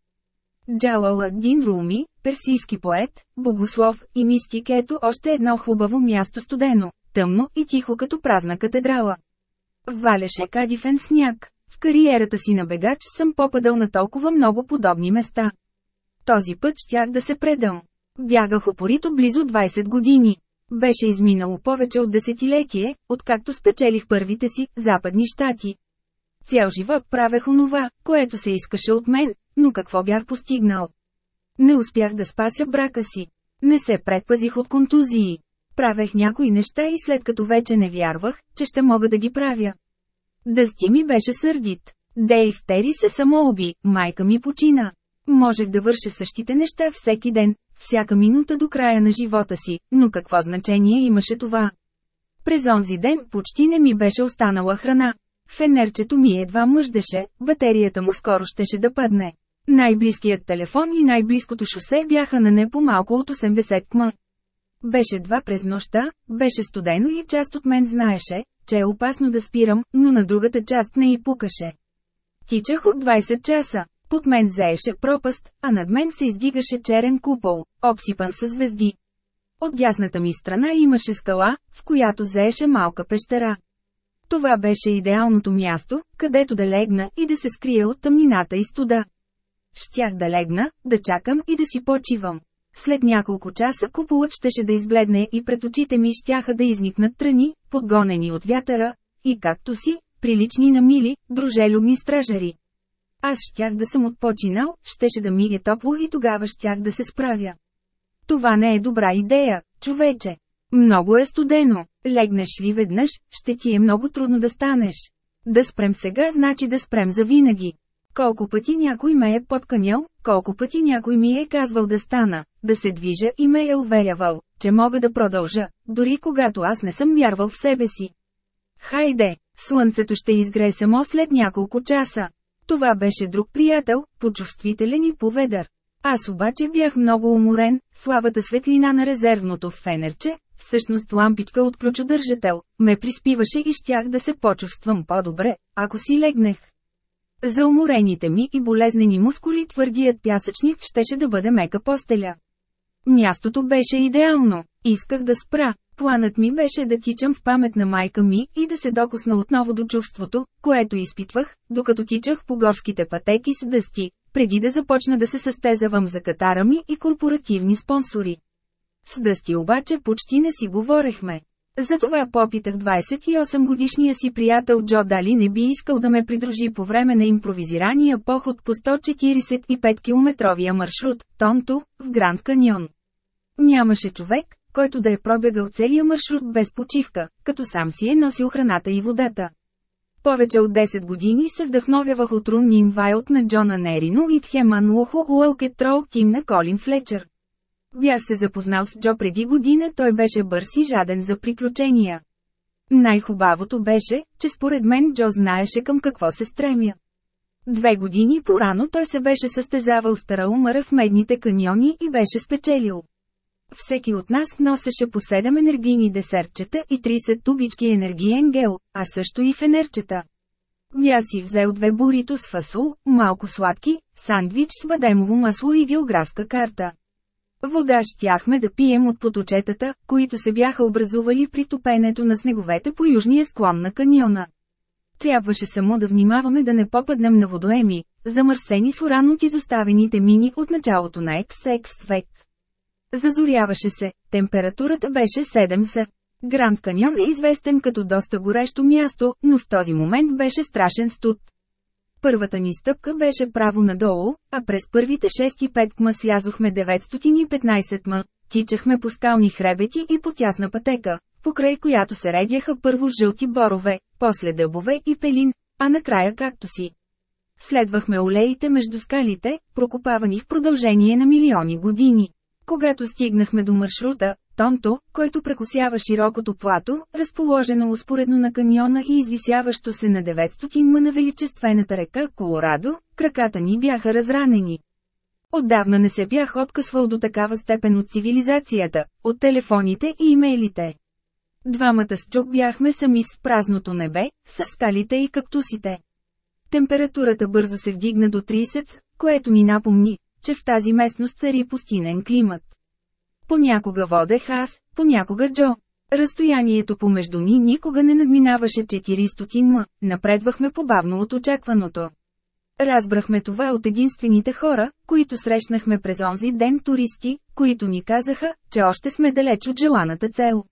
Джалаладдин Руми, персийски поет, богослов и мистик ето още едно хубаво място студено, тъмно и тихо като празна катедрала. Валеше кадифен сняг. В кариерата си на бегач съм попадал на толкова много подобни места. Този път щях да се предам. Бягах опорито близо 20 години. Беше изминало повече от десетилетие, откакто спечелих първите си западни щати. Цял живот правех онова, което се искаше от мен, но какво бях постигнал? Не успях да спася брака си. Не се предпазих от контузии. Правех някои неща и след като вече не вярвах, че ще мога да ги правя. Дъсти ми беше сърдит. Дейв Тери се самоуби, майка ми почина. Можех да върша същите неща всеки ден, всяка минута до края на живота си, но какво значение имаше това? През онзи ден почти не ми беше останала храна. Фенерчето ми едва мъждеше, батерията му скоро щеше да падне. Най-близкият телефон и най-близкото шосе бяха на не по-малко от 80 км. Беше два през нощта, беше студено и част от мен знаеше, че е опасно да спирам, но на другата част не и пукаше. Тичах от 20 часа. Под мен заеше пропаст, а над мен се издигаше черен купол, обсипан със звезди. От дясната ми страна имаше скала, в която заеше малка пещера. Това беше идеалното място, където да легна и да се скрия от тъмнината и студа. Щях да легна, да чакам и да си почивам. След няколко часа куполът щеше да избледне и пред очите ми щяха да изникнат тръни, подгонени от вятъра, и както си, прилични на мили, дружелюбни стражари. Аз щях да съм отпочинал, щеше да ми е топло и тогава щях да се справя. Това не е добра идея, човече. Много е студено. Легнеш ли веднъж, ще ти е много трудно да станеш. Да спрем сега значи да спрем завинаги. Колко пъти някой ме е подканял, колко пъти някой ми е казвал да стана, да се движа и ме е уверявал, че мога да продължа, дори когато аз не съм вярвал в себе си. Хайде, слънцето ще изгрее само след няколко часа. Това беше друг приятел, почувствителен и поведър. Аз обаче бях много уморен, слабата светлина на резервното фенерче, всъщност лампичка от ключодържател, ме приспиваше и щях да се почувствам по-добре, ако си легнех. За уморените ми и болезнени мускули твърдият пясъчник щеше да бъде мека постеля. Мястото беше идеално. Исках да спра. Планът ми беше да тичам в памет на майка ми и да се докосна отново до чувството, което изпитвах, докато тичах по горските пътеки с дъсти, преди да започна да се състезавам за катара ми и корпоративни спонсори. С дъсти обаче почти не си говорехме. Затова попитах 28 годишния си приятел Джо дали не би искал да ме придружи по време на импровизирания поход по 145-километровия маршрут, Тонто, в Гранд Каньон. Нямаше човек, който да е пробегал целия маршрут без почивка, като сам си е носил храната и водата. Повече от 10 години се вдъхновявах от Руннин Вайлд на Джона Нерино и Тхеман Лухо Уелкет Трол Тим на Колин Флечер. Бях се запознал с Джо преди година, той беше бърз и жаден за приключения. Най-хубавото беше, че според мен Джо знаеше към какво се стремя. Две години по-рано той се беше състезавал с Тараумара в медните каньони и беше спечелил. Всеки от нас носеше по 7 енергийни десертчета и 30 тубички енергиен гел, а също и фенерчета. Бях си взел две бурито с фасул, малко сладки, сандвич с бадемово масло и географска карта. Вода щяхме да пием от поточетата, които се бяха образували при топенето на снеговете по южния склон на каньона. Трябваше само да внимаваме да не попаднем на водоеми, замърсени с уран от изоставените мини от началото на XX век. Зазоряваше се, температурата беше 7 с. Гранд Каньон е известен като доста горещо място, но в този момент беше страшен студ. Първата ни стъпка беше право надолу, а през първите 6-5 кма слязохме 915 м, тичахме по скални хребети и по тясна пътека, покрай която се редяха първо жълти борове, после дъбове и пелин, а накрая както си. Следвахме олеите между скалите, прокопавани в продължение на милиони години. Когато стигнахме до маршрута, Тонто, който прекосява широкото плато, разположено успоредно на каньона и извисяващо се на 900 ма на величествената река Колорадо, краката ни бяха разранени. Отдавна не се бях откъсвал до такава степен от цивилизацията, от телефоните и имейлите. Двамата с Чук бяхме сами с празното небе, с скалите и кактусите. Температурата бързо се вдигна до 30, което ни напомни, че в тази местност цари пустинен климат. Понякога водех аз, понякога Джо. Разстоянието помежду ни никога не надминаваше 400 м, напредвахме побавно от очакваното. Разбрахме това от единствените хора, които срещнахме през онзи ден туристи, които ни казаха, че още сме далеч от желаната цел.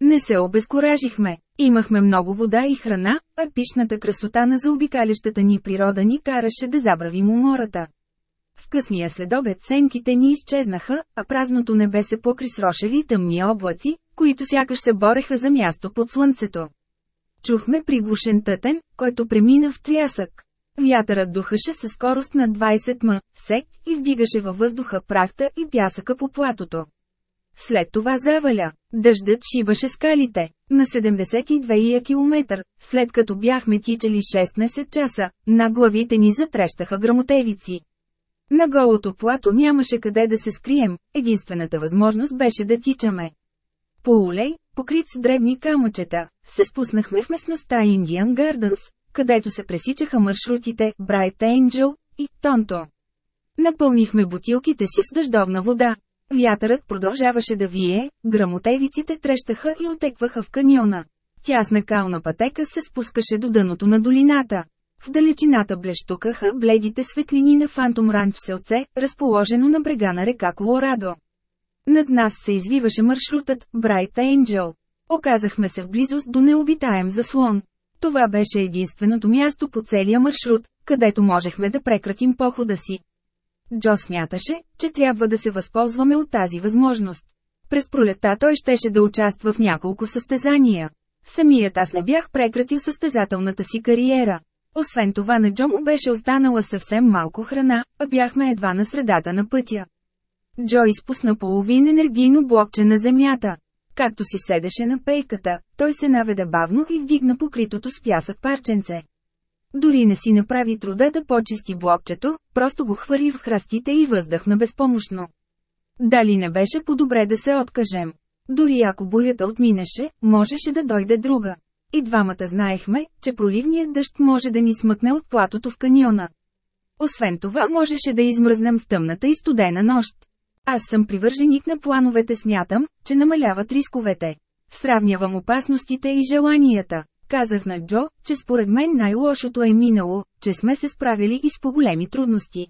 Не се обезкуражихме, имахме много вода и храна, а пишната красота на заобикалящата ни природа ни караше да забравим умората. В късния следобед сенките ни изчезнаха, а празното небе се покри с рошеви тъмни облаци, които сякаш се бореха за място под слънцето. Чухме приглушен тътен, който премина в трясък. Вятърът духаше със скорост на 20 м, сек, и вдигаше във въздуха прахта и пясъка по платото. След това заваля. Дъждът шибаше скалите. На 72 км, след като бяхме тичали 16 часа, на главите ни затрещаха грамотевици. На голото плато нямаше къде да се скрием, единствената възможност беше да тичаме. По улей, покрит с дребни камъчета, се спуснахме в местността Indian Gardens, където се пресичаха маршрутите Bright Angel и Тонто. Напълнихме бутилките си с дъждовна вода. Вятърът продължаваше да вие, грамотевиците трещаха и отекваха в каньона. Тясна кална пътека се спускаше до дъното на долината. В далечината блещукаха бледите светлини на Фантом Ранч селце, разположено на брега на река Колорадо. Над нас се извиваше маршрутът Bright Angel. Оказахме се в близост до необитаем заслон. Това беше единственото място по целия маршрут, където можехме да прекратим похода си. Джо смяташе, че трябва да се възползваме от тази възможност. През пролета той щеше да участва в няколко състезания. Самият аз не бях прекратил състезателната си кариера. Освен това на Джо му беше останала съвсем малко храна, а бяхме едва на средата на пътя. Джо изпусна половин енергийно блокче на земята. Както си седеше на пейката, той се наведа бавно и вдигна покритото с пясък парченце. Дори не си направи труда да почисти блокчето, просто го хвърли в храстите и въздъхна безпомощно. Дали не беше по-добре да се откажем? Дори ако бурята отминеше, можеше да дойде друга. И двамата знаехме, че проливният дъжд може да ни смъкне от платото в каньона. Освен това можеше да измръзнем в тъмната и студена нощ. Аз съм привърженик на плановете смятам, че намаляват рисковете. Сравнявам опасностите и желанията. Казах на Джо, че според мен най-лошото е минало, че сме се справили и с по-големи трудности.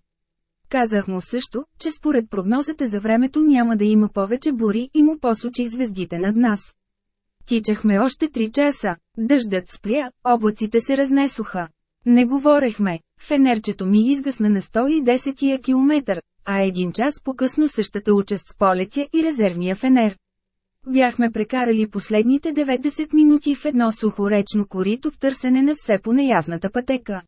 Казах му също, че според прогнозата за времето няма да има повече бури и му посочих звездите над нас. Тичахме още 3 часа. Дъждът спря, облаците се разнесоха. Не говорехме. Фенерчето ми изгасна на 110 километър, а един час по-късно същата участ с полетя и резервния фенер. Бяхме прекарали последните 90 минути в едно сухоречно корито в търсене на все по неясната пътека.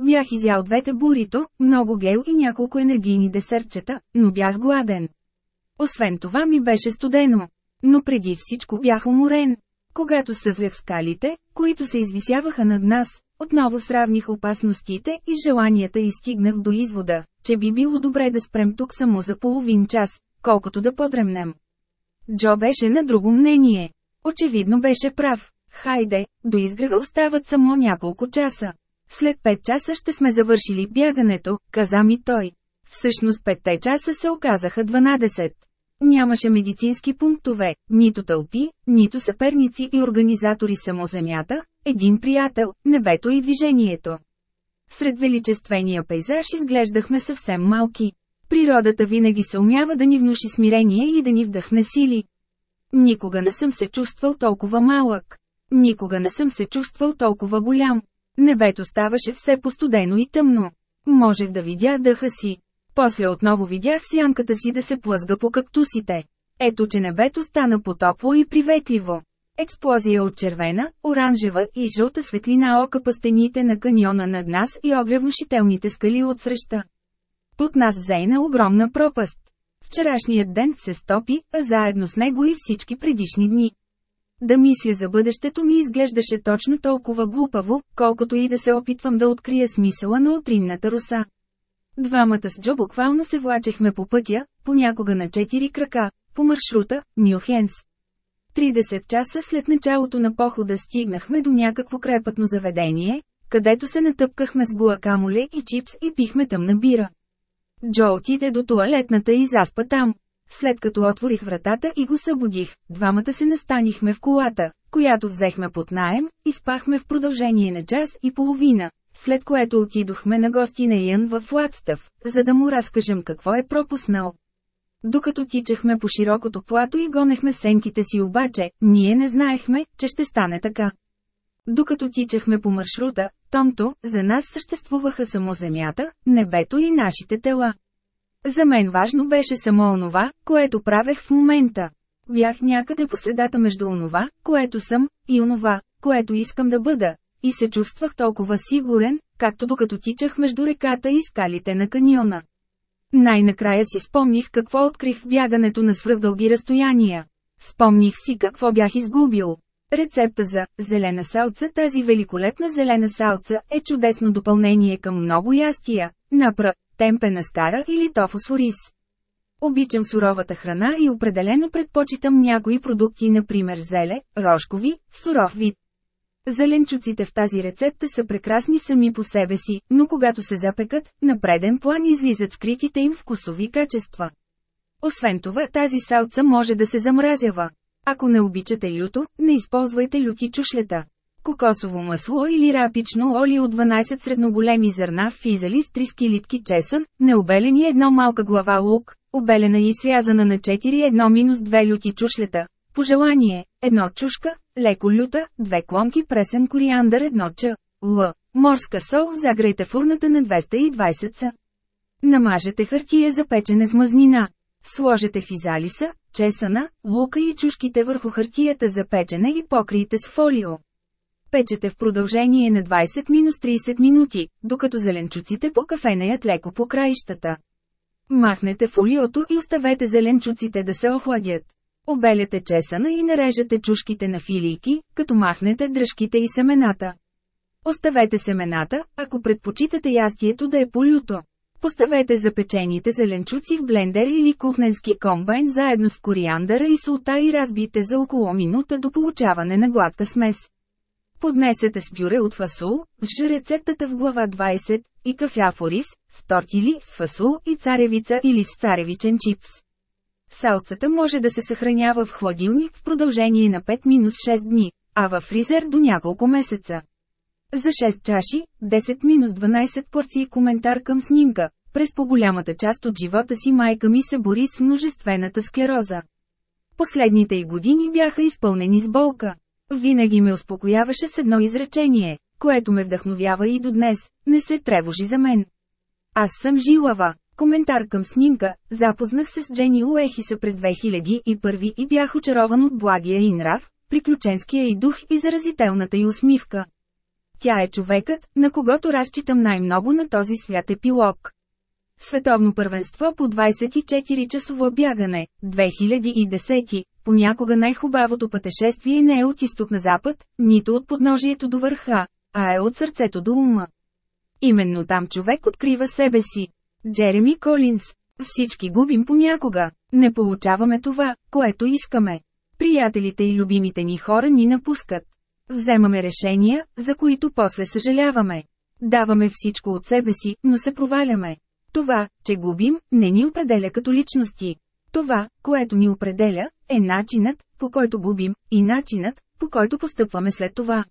Бях изял двете бурито, много гел и няколко енергийни десертчета, но бях гладен. Освен това ми беше студено. Но преди всичко бях уморен. Когато съзлях скалите, които се извисяваха над нас, отново сравних опасностите и желанията и стигнах до извода, че би било добре да спрем тук само за половин час, колкото да подремнем. Джо беше на друго мнение. Очевидно беше прав. Хайде, до изгрева остават само няколко часа. След 5 часа ще сме завършили бягането, каза ми той. Всъщност 5 часа се оказаха 12. Нямаше медицински пунктове, нито тълпи, нито съперници и организатори само земята, един приятел, небето и движението. Сред величествения пейзаж изглеждахме съвсем малки. Природата винаги се умява да ни внуши смирение и да ни вдъхне сили. Никога не съм се чувствал толкова малък. Никога не съм се чувствал толкова голям. Небето ставаше все постудено и тъмно. Можех да видя дъха си. После отново видях сянката си да се плъзга по кактусите. Ето че небето стана потопло и приветливо. Експлозия от червена, оранжева и жълта светлина окъпа стените на каньона над нас и огревнушителните скали от среща. Под нас зейна огромна пропаст. Вчерашният ден се стопи, а заедно с него и всички предишни дни. Да мисля за бъдещето ми изглеждаше точно толкова глупаво, колкото и да се опитвам да открия смисъла на утринната руса. Двамата с Джо буквално се влачехме по пътя, понякога на четири крака, по маршрута Нюхенс. 30 часа след началото на похода стигнахме до някакво крепътно заведение, където се натъпкахме с гуакамоле и чипс и пихме тъмна бира. Джо отиде до туалетната и заспа там. След като отворих вратата и го събудих, двамата се настанихме в колата, която взехме под наем, и спахме в продължение на час и половина, след което отидохме на гости на Ян в Ладстъв, за да му разкажем какво е пропуснал. Докато тичахме по широкото плато и гонехме сенките си обаче, ние не знаехме, че ще стане така. Докато тичахме по маршрута, томто, за нас съществуваха само земята, небето и нашите тела. За мен важно беше само онова, което правех в момента. Бях някъде по средата между онова, което съм, и онова, което искам да бъда, и се чувствах толкова сигурен, както докато тичах между реката и скалите на каньона. Най-накрая си спомних какво открих в бягането на свръхдълги разстояния. Спомних си какво бях изгубил. Рецепта за зелена салца Тази великолепна зелена салца е чудесно допълнение към много ястия, напра, темпена скара или тофосфорис. Обичам суровата храна и определено предпочитам някои продукти например зеле, рожкови, суров вид. Зеленчуците в тази рецепта са прекрасни сами по себе си, но когато се запекат, на преден план излизат скритите им вкусови качества. Освен това тази салца може да се замразява. Ако не обичате люто, не използвайте люти чушлета. Кокосово масло или рапично оли от 12 средноголеми зърна в изали с 3 скилитки чесън, необелени едно малка глава лук, обелена и срязана на 4-1-2 люти чушлета. Пожелание, едно чушка, леко люта, две клонки пресен кориандър едно ч. Л. Морска сол загрейте фурната на 220 с. Намажете хартия за печене с мазнина. Сложете в изалиса, чесана, лука и чушките върху хартията за печене и покрийте с фолио. Печете в продължение на 20-30 минути, докато зеленчуците покафенеят леко по краищата. Махнете фолиото и оставете зеленчуците да се охладят. Обелете чесана и нарежете чушките на филийки, като махнете дръжките и семената. Оставете семената, ако предпочитате ястието да е полюто. Поставете запечените зеленчуци в блендер или кухненски комбайн заедно с кориандъра и солта и разбийте за около минута до получаване на гладка смес. Поднесете с бюре от фасул, с рецептата в глава 20, и кафяфорис, с тортили, с фасул и царевица или с царевичен чипс. Салцата може да се съхранява в хладилник в продължение на 5-6 дни, а във фризер до няколко месеца. За 6 чаши, 10-12 порции коментар към снимка. През по-голямата част от живота си майка ми се бори с множествената склероза. Последните й години бяха изпълнени с болка. Винаги ме успокояваше с едно изречение, което ме вдъхновява и до днес – не се тревожи за мен. Аз съм жилава. Коментар към снимка, запознах се с Джени Уехиса през 2001 и бях очарован от благия и нрав, приключенския и дух и заразителната й усмивка. Тя е човекът, на когото разчитам най-много на този свят епилог. Световно първенство по 24-часово бягане, 2010, понякога най-хубавото пътешествие не е от изток на запад, нито от подножието до върха, а е от сърцето до ума. Именно там човек открива себе си. Джереми Колинс. Всички губим понякога. Не получаваме това, което искаме. Приятелите и любимите ни хора ни напускат. Вземаме решения, за които после съжаляваме. Даваме всичко от себе си, но се проваляме. Това, че губим, не ни определя като личности. Това, което ни определя, е начинът, по който губим, и начинът, по който постъпваме след това.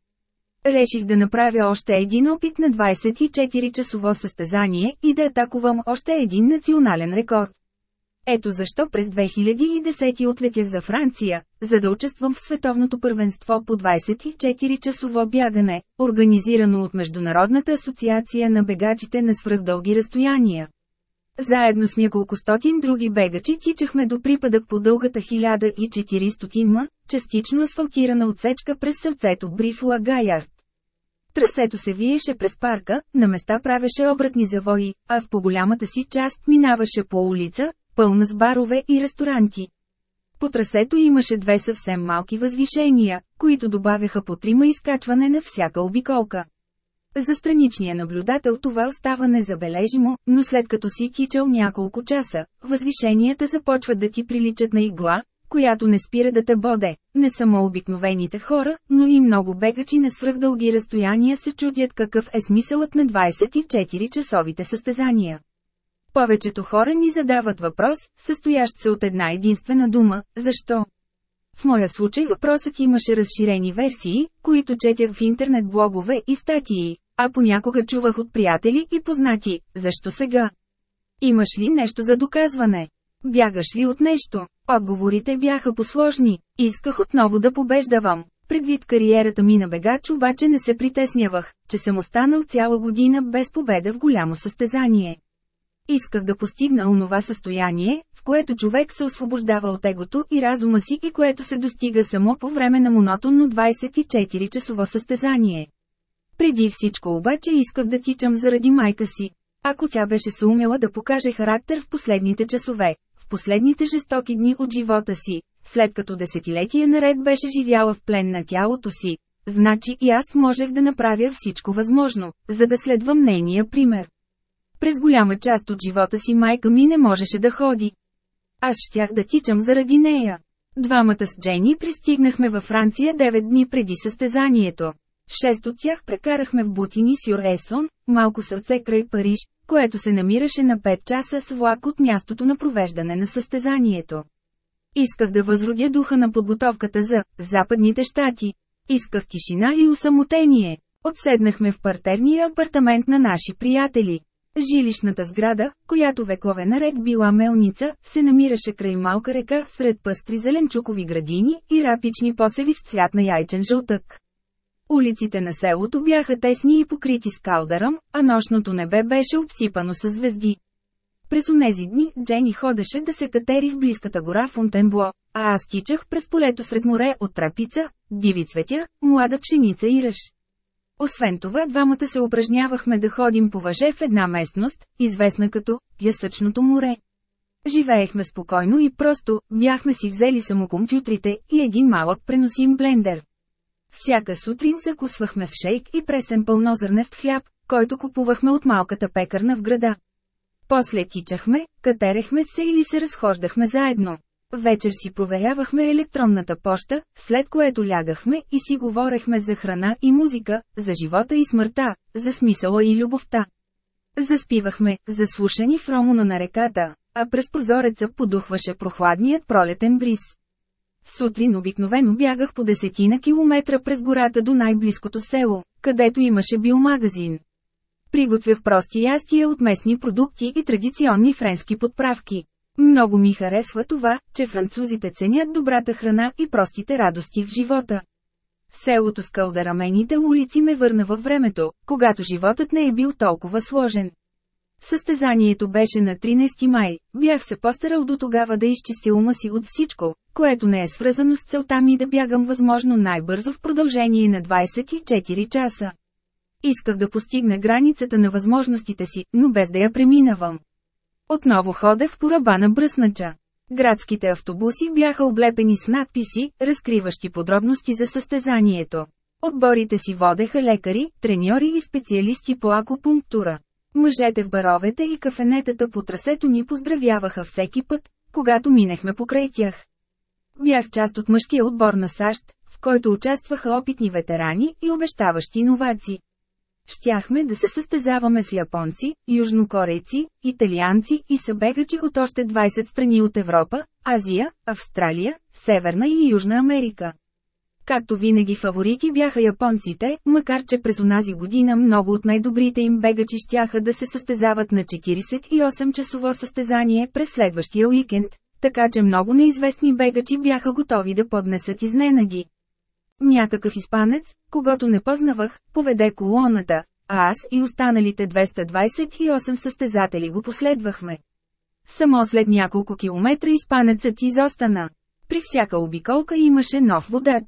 Реших да направя още един опит на 24-часово състезание и да атакувам още един национален рекорд. Ето защо през 2010 отлетях за Франция, за да участвам в световното първенство по 24-часово бягане, организирано от Международната асоциация на бегачите на свръхдълги разстояния. Заедно с няколко стотин други бегачи тичахме до припадък по дългата 1400 м, частично асфалтирана отсечка през сърцето Брифла Гаярд. Трасето се виеше през парка, на места правеше обратни завои, а в по-голямата си част минаваше по улица, пълна с барове и ресторанти. По трасето имаше две съвсем малки възвишения, които добавяха по трима изкачване на всяка обиколка. За страничния наблюдател това остава незабележимо, но след като си тичал няколко часа, възвишенията започват да ти приличат на игла, която не спира да те боде. Не само обикновените хора, но и много бегачи на свръхдълги разстояния се чудят какъв е смисълът на 24-часовите състезания. Повечето хора ни задават въпрос, състоящ се от една единствена дума – защо? В моя случай въпросът имаше разширени версии, които четях в интернет блогове и статии, а понякога чувах от приятели и познати – защо сега? Имаш ли нещо за доказване? Бягаш ли от нещо? Отговорите бяха посложни. Исках отново да побеждавам. Предвид кариерата ми на бегач обаче не се притеснявах, че съм останал цяла година без победа в голямо състезание. Исках да постигна онова състояние, в което човек се освобождава от егото и разума си и което се достига само по време на монотонно 24-часово състезание. Преди всичко обаче исках да тичам заради майка си. Ако тя беше се умела да покаже характер в последните часове, последните жестоки дни от живота си, след като десетилетия наред беше живяла в плен на тялото си, значи и аз можех да направя всичко възможно, за да следвам нейния пример. През голяма част от живота си майка ми не можеше да ходи. Аз щях да тичам заради нея. Двамата с Джени пристигнахме във Франция 9 дни преди състезанието. Шест от тях прекарахме в Бутини сюр Есон, малко сърце край Париж, което се намираше на 5 часа с влак от мястото на провеждане на състезанието. Исках да възродя духа на подготовката за Западните щати. Исках тишина и усамотение. Отседнахме в партерния апартамент на наши приятели. Жилищната сграда, която векове наред била мелница, се намираше край малка река сред пъстри зеленчукови градини и рапични посеви с цвят на яйчен жълтък. Улиците на селото бяха тесни и покрити с калдарам, а нощното небе беше обсипано с звезди. През онези дни Джени ходеше да се катери в близката гора Фонтенбло, а аз тичах през полето сред море от трапица, диви цветя, млада пшеница и ръж. Освен това двамата се упражнявахме да ходим по въже в една местност, известна като «Пясъчното море». Живеехме спокойно и просто, бяхме си взели само компютрите и един малък преносим блендер. Всяка сутрин закусвахме с шейк и пресен пълнозърнест хляб, който купувахме от малката пекарна в града. После тичахме, катерехме се или се разхождахме заедно. Вечер си проверявахме електронната поща, след което лягахме и си говорехме за храна и музика, за живота и смъртта, за смисъла и любовта. Заспивахме, заслушани в ромона на реката, а през прозореца подухваше прохладният пролетен бриз. Сутрин обикновено бягах по десетина километра през гората до най-близкото село, където имаше биомагазин. Приготвях прости ястия от местни продукти и традиционни френски подправки. Много ми харесва това, че французите ценят добрата храна и простите радости в живота. Селото с кълдарамените улици ме върна във времето, когато животът не е бил толкова сложен. Състезанието беше на 13 май, бях се постарал до тогава да изчистя ума си от всичко, което не е свързано с целта ми да бягам възможно най-бързо в продължение на 24 часа. Исках да постигна границата на възможностите си, но без да я преминавам. Отново ходех по ръба на бръснача. Градските автобуси бяха облепени с надписи, разкриващи подробности за състезанието. Отборите си водеха лекари, треньори и специалисти по акупунктура. Мъжете в баровете и кафенетата по трасето ни поздравяваха всеки път, когато минехме покрай тях. Бях част от мъжкия отбор на САЩ, в който участваха опитни ветерани и обещаващи иновации. Щяхме да се състезаваме с японци, южнокорейци, италианци и събегачи от още 20 страни от Европа, Азия, Австралия, Северна и Южна Америка. Както винаги фаворити бяха японците, макар че през онази година много от най-добрите им бегачи щяха да се състезават на 48-часово състезание през следващия уикенд, така че много неизвестни бегачи бяха готови да поднесат изненади. Някакъв изпанец, когато не познавах, поведе колоната, а аз и останалите 228 състезатели го последвахме. Само след няколко километра изпанецът изостана. При всяка обиколка имаше нов водач.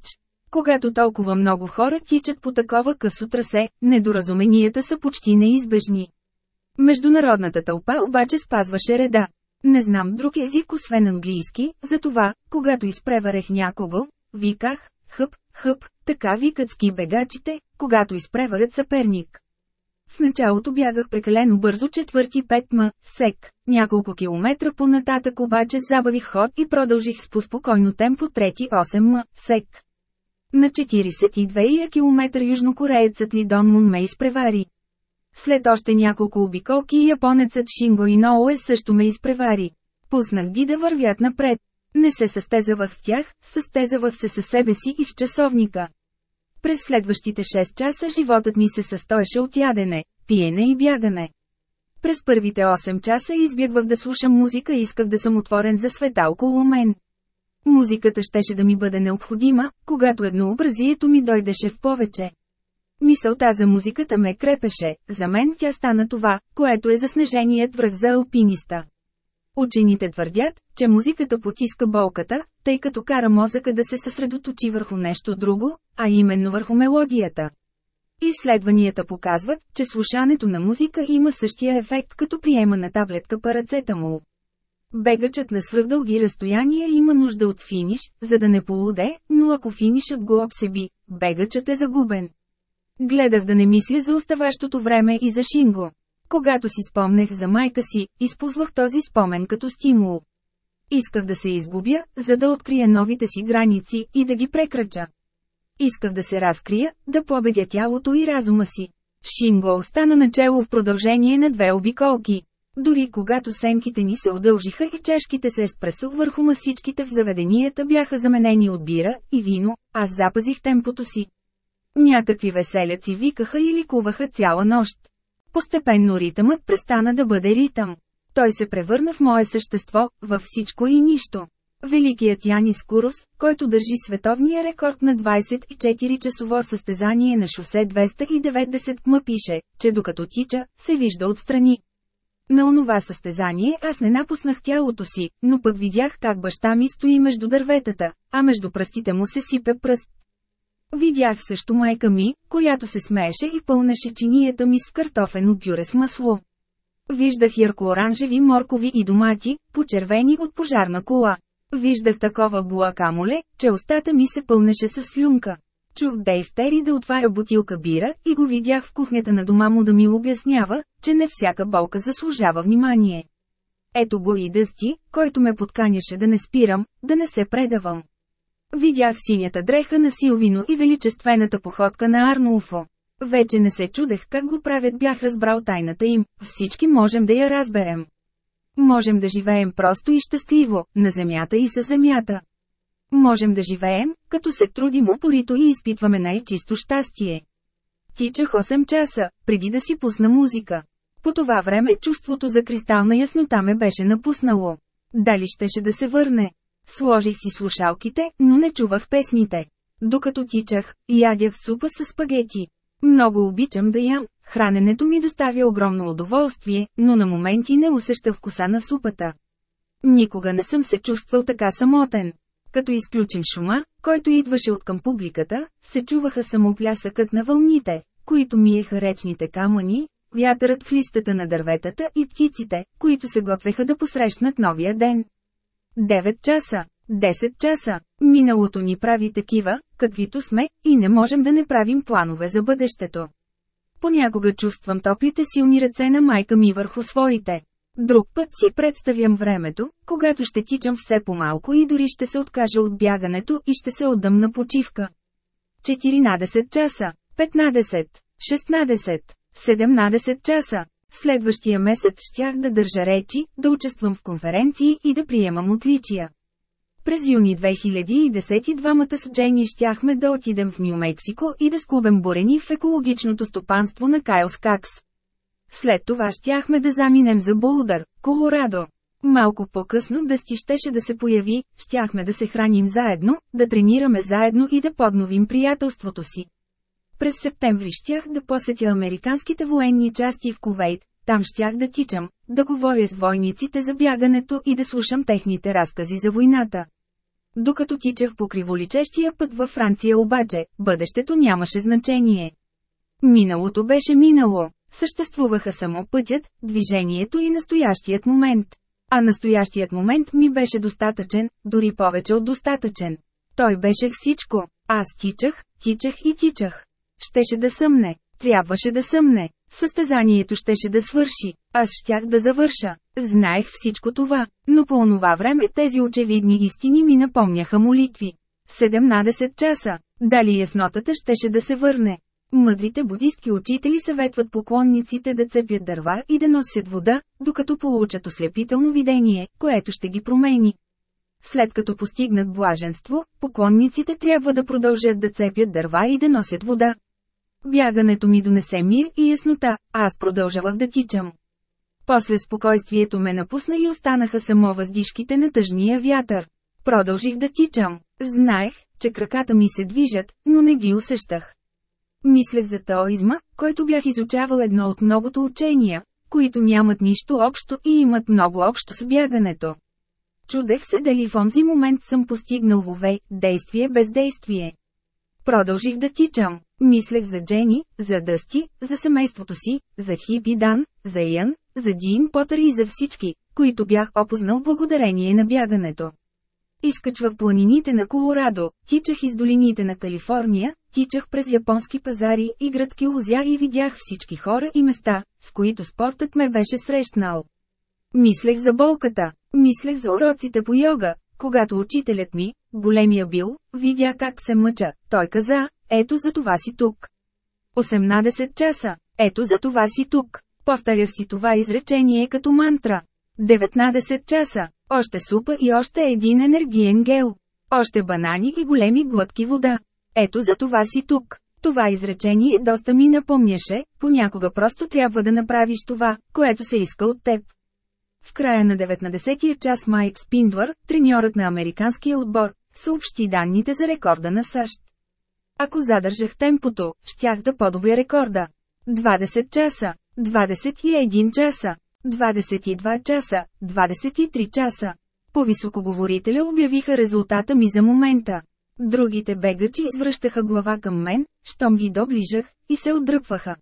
Когато толкова много хора тичат по такова късо трасе, недоразуменията са почти неизбежни. Международната тълпа обаче спазваше реда. Не знам друг език освен английски, затова, когато изпреварех някого, виках, хъп, хъп, така викат ски бегачите, когато изпреварят съперник. В началото бягах прекалено бързо четвърти 5 м, сек. Няколко километра по-нататък обаче забавих ход и продължих с поспокойно темпо трети 8 м, сек. На 42 км южнокореецът Ли Дон Мун ме изпревари. След още няколко обиколки японецът Шинго Иноуе също ме изпревари. Пуснах ги да вървят напред. Не се състезавах с тях, състезавах се със себе си и с часовника. През следващите 6 часа животът ми се състоеше от ядене, пиене и бягане. През първите 8 часа избягвах да слушам музика и исках да съм отворен за света около мен. Музиката щеше да ми бъде необходима, когато еднообразието ми дойдеше в повече. Мисълта за музиката ме крепеше, за мен тя стана това, което е заснеженият връх за алпиниста. Учените твърдят, че музиката потиска болката, тъй като кара мозъка да се съсредоточи върху нещо друго, а именно върху мелодията. Изследванията показват, че слушането на музика има същия ефект като приема на таблетка парацетамол. Бегачът на свръхдълги разстояния има нужда от финиш, за да не полуде, но ако финишът го обсеби, бегачът е загубен. Гледах да не мисля за оставащото време и за Шинго. Когато си спомнех за майка си, използвах този спомен като стимул. Исках да се изгубя, за да открия новите си граници и да ги прекрача. Исках да се разкрия, да победя тялото и разума си. Шинго остана начало в продължение на две обиколки. Дори когато семките ни се удължиха и чешките се еспресо върху масичките в заведенията бяха заменени от бира и вино, аз запазих темпото си. Някакви веселяци викаха и ликуваха цяла нощ. Постепенно ритъмът престана да бъде ритъм. Той се превърна в мое същество, във всичко и нищо. Великият Янис Курус, който държи световния рекорд на 24-часово състезание на шосе 290 км пише, че докато тича, се вижда отстрани. На онова състезание аз не напуснах тялото си, но пък видях как баща ми стои между дърветата, а между пръстите му се сипе пръст. Видях също майка ми, която се смееше и пълнеше чинията ми с картофено пюре с масло. Виждах ярко-оранжеви моркови и домати, почервени от пожарна кола. Виждах такова буакамоле, че устата ми се пълнеше с слюнка. Чух Дейв Тери да отваря бутилка бира и го видях в кухнята на дома му да ми обяснява, че не всяка болка заслужава внимание. Ето го и Дъсти, който ме подканяше да не спирам, да не се предавам. Видях синята дреха на Силвино и величествената походка на Арнолфо. Вече не се чудех как го правят бях разбрал тайната им, всички можем да я разберем. Можем да живеем просто и щастливо, на земята и със земята. Можем да живеем, като се трудим упорито и изпитваме най-чисто щастие. Тичах 8 часа, преди да си пусна музика. По това време чувството за кристална яснота ме беше напуснало. Дали щеше да се върне? Сложих си слушалките, но не чувах песните. Докато тичах, ядях супа с спагети. Много обичам да ям, храненето ми доставя огромно удоволствие, но на моменти не усеща вкуса на супата. Никога не съм се чувствал така самотен. Като изключим шума, който идваше от към публиката, се чуваха само плясъкът на вълните, които миеха речните камъни, вятърът в листата на дърветата и птиците, които се готвеха да посрещнат новия ден. 9 часа, 10 часа, миналото ни прави такива, каквито сме, и не можем да не правим планове за бъдещето. Понякога чувствам топлите силни ръце на майка ми върху своите. Друг път си представям времето, когато ще тичам все по-малко и дори ще се откажа от бягането и ще се отдам на почивка. 14 часа, 15, 16, 17 часа. Следващия месец щях да държа речи, да участвам в конференции и да приемам отличия. През юни 2010 двамата с Джейни щяхме да отидем в Нью-Мексико и да скубем бурени в екологичното стопанство на Кайлс Какс. След това щяхме да заминем за Булдър, Колорадо. Малко по-късно Дъсти щеше да се появи, щяхме да се храним заедно, да тренираме заедно и да подновим приятелството си. През септември щях да посетя американските военни части в Ковейт, там щях да тичам, да говоря с войниците за бягането и да слушам техните разкази за войната. Докато тичах по криволичещия път във Франция обаче, бъдещето нямаше значение. Миналото беше минало, съществуваха само пътят, движението и настоящият момент. А настоящият момент ми беше достатъчен, дори повече от достатъчен. Той беше всичко. Аз тичах, тичах и тичах. Щеше да съмне. Трябваше да съмне. Състезанието щеше да свърши. Аз щях да завърша. Знаех всичко това, но по онова време тези очевидни истини ми напомняха молитви. 17 часа. Дали яснотата щеше да се върне. Мъдрите будистки учители съветват поклонниците да цепят дърва и да носят вода, докато получат ослепително видение, което ще ги промени. След като постигнат блаженство, поклонниците трябва да продължат да цепят дърва и да носят вода. Бягането ми донесе мир и яснота, а аз продължавах да тичам. После спокойствието ме напусна и останаха само въздишките на тъжния вятър. Продължих да тичам. Знаех, че краката ми се движат, но не ги усещах. Мислех за таоизма, който бях изучавал едно от многото учения, които нямат нищо общо и имат много общо с бягането. Чудех се дали в онзи момент съм постигнал вове, действие без действие. Продължих да тичам. Мислех за Джени, за Дъсти, за семейството си, за Хипи Дан, за Ян, за Дин Потър и за всички, които бях опознал благодарение на бягането. Изкачвах планините на Колорадо, тичах из долините на Калифорния, тичах през японски пазари и градски лузя и видях всички хора и места, с които спортът ме беше срещнал. Мислех за болката, мислех за уроците по йога, когато учителят ми, големия бил, видя как се мъча, той каза, ето за това си тук. 18 часа, ето за това си тук. Повтарях си това изречение като мантра. 19 часа, още супа и още един енергиен гел. Още банани и големи глътки вода. Ето за това си тук. Това изречение доста ми напомняше, понякога просто трябва да направиш това, което се иска от теб. В края на 19-я час Майк Спиндлър, треньорът на американския отбор, съобщи данните за рекорда на САЩ. Ако задържах темпото, щях да подобря рекорда. 20 часа, 21 часа, 22 часа, 23 часа. По-високоговорителя обявиха резултата ми за момента. Другите бегачи извръщаха глава към мен, щом ги доближах, и се отдръпваха.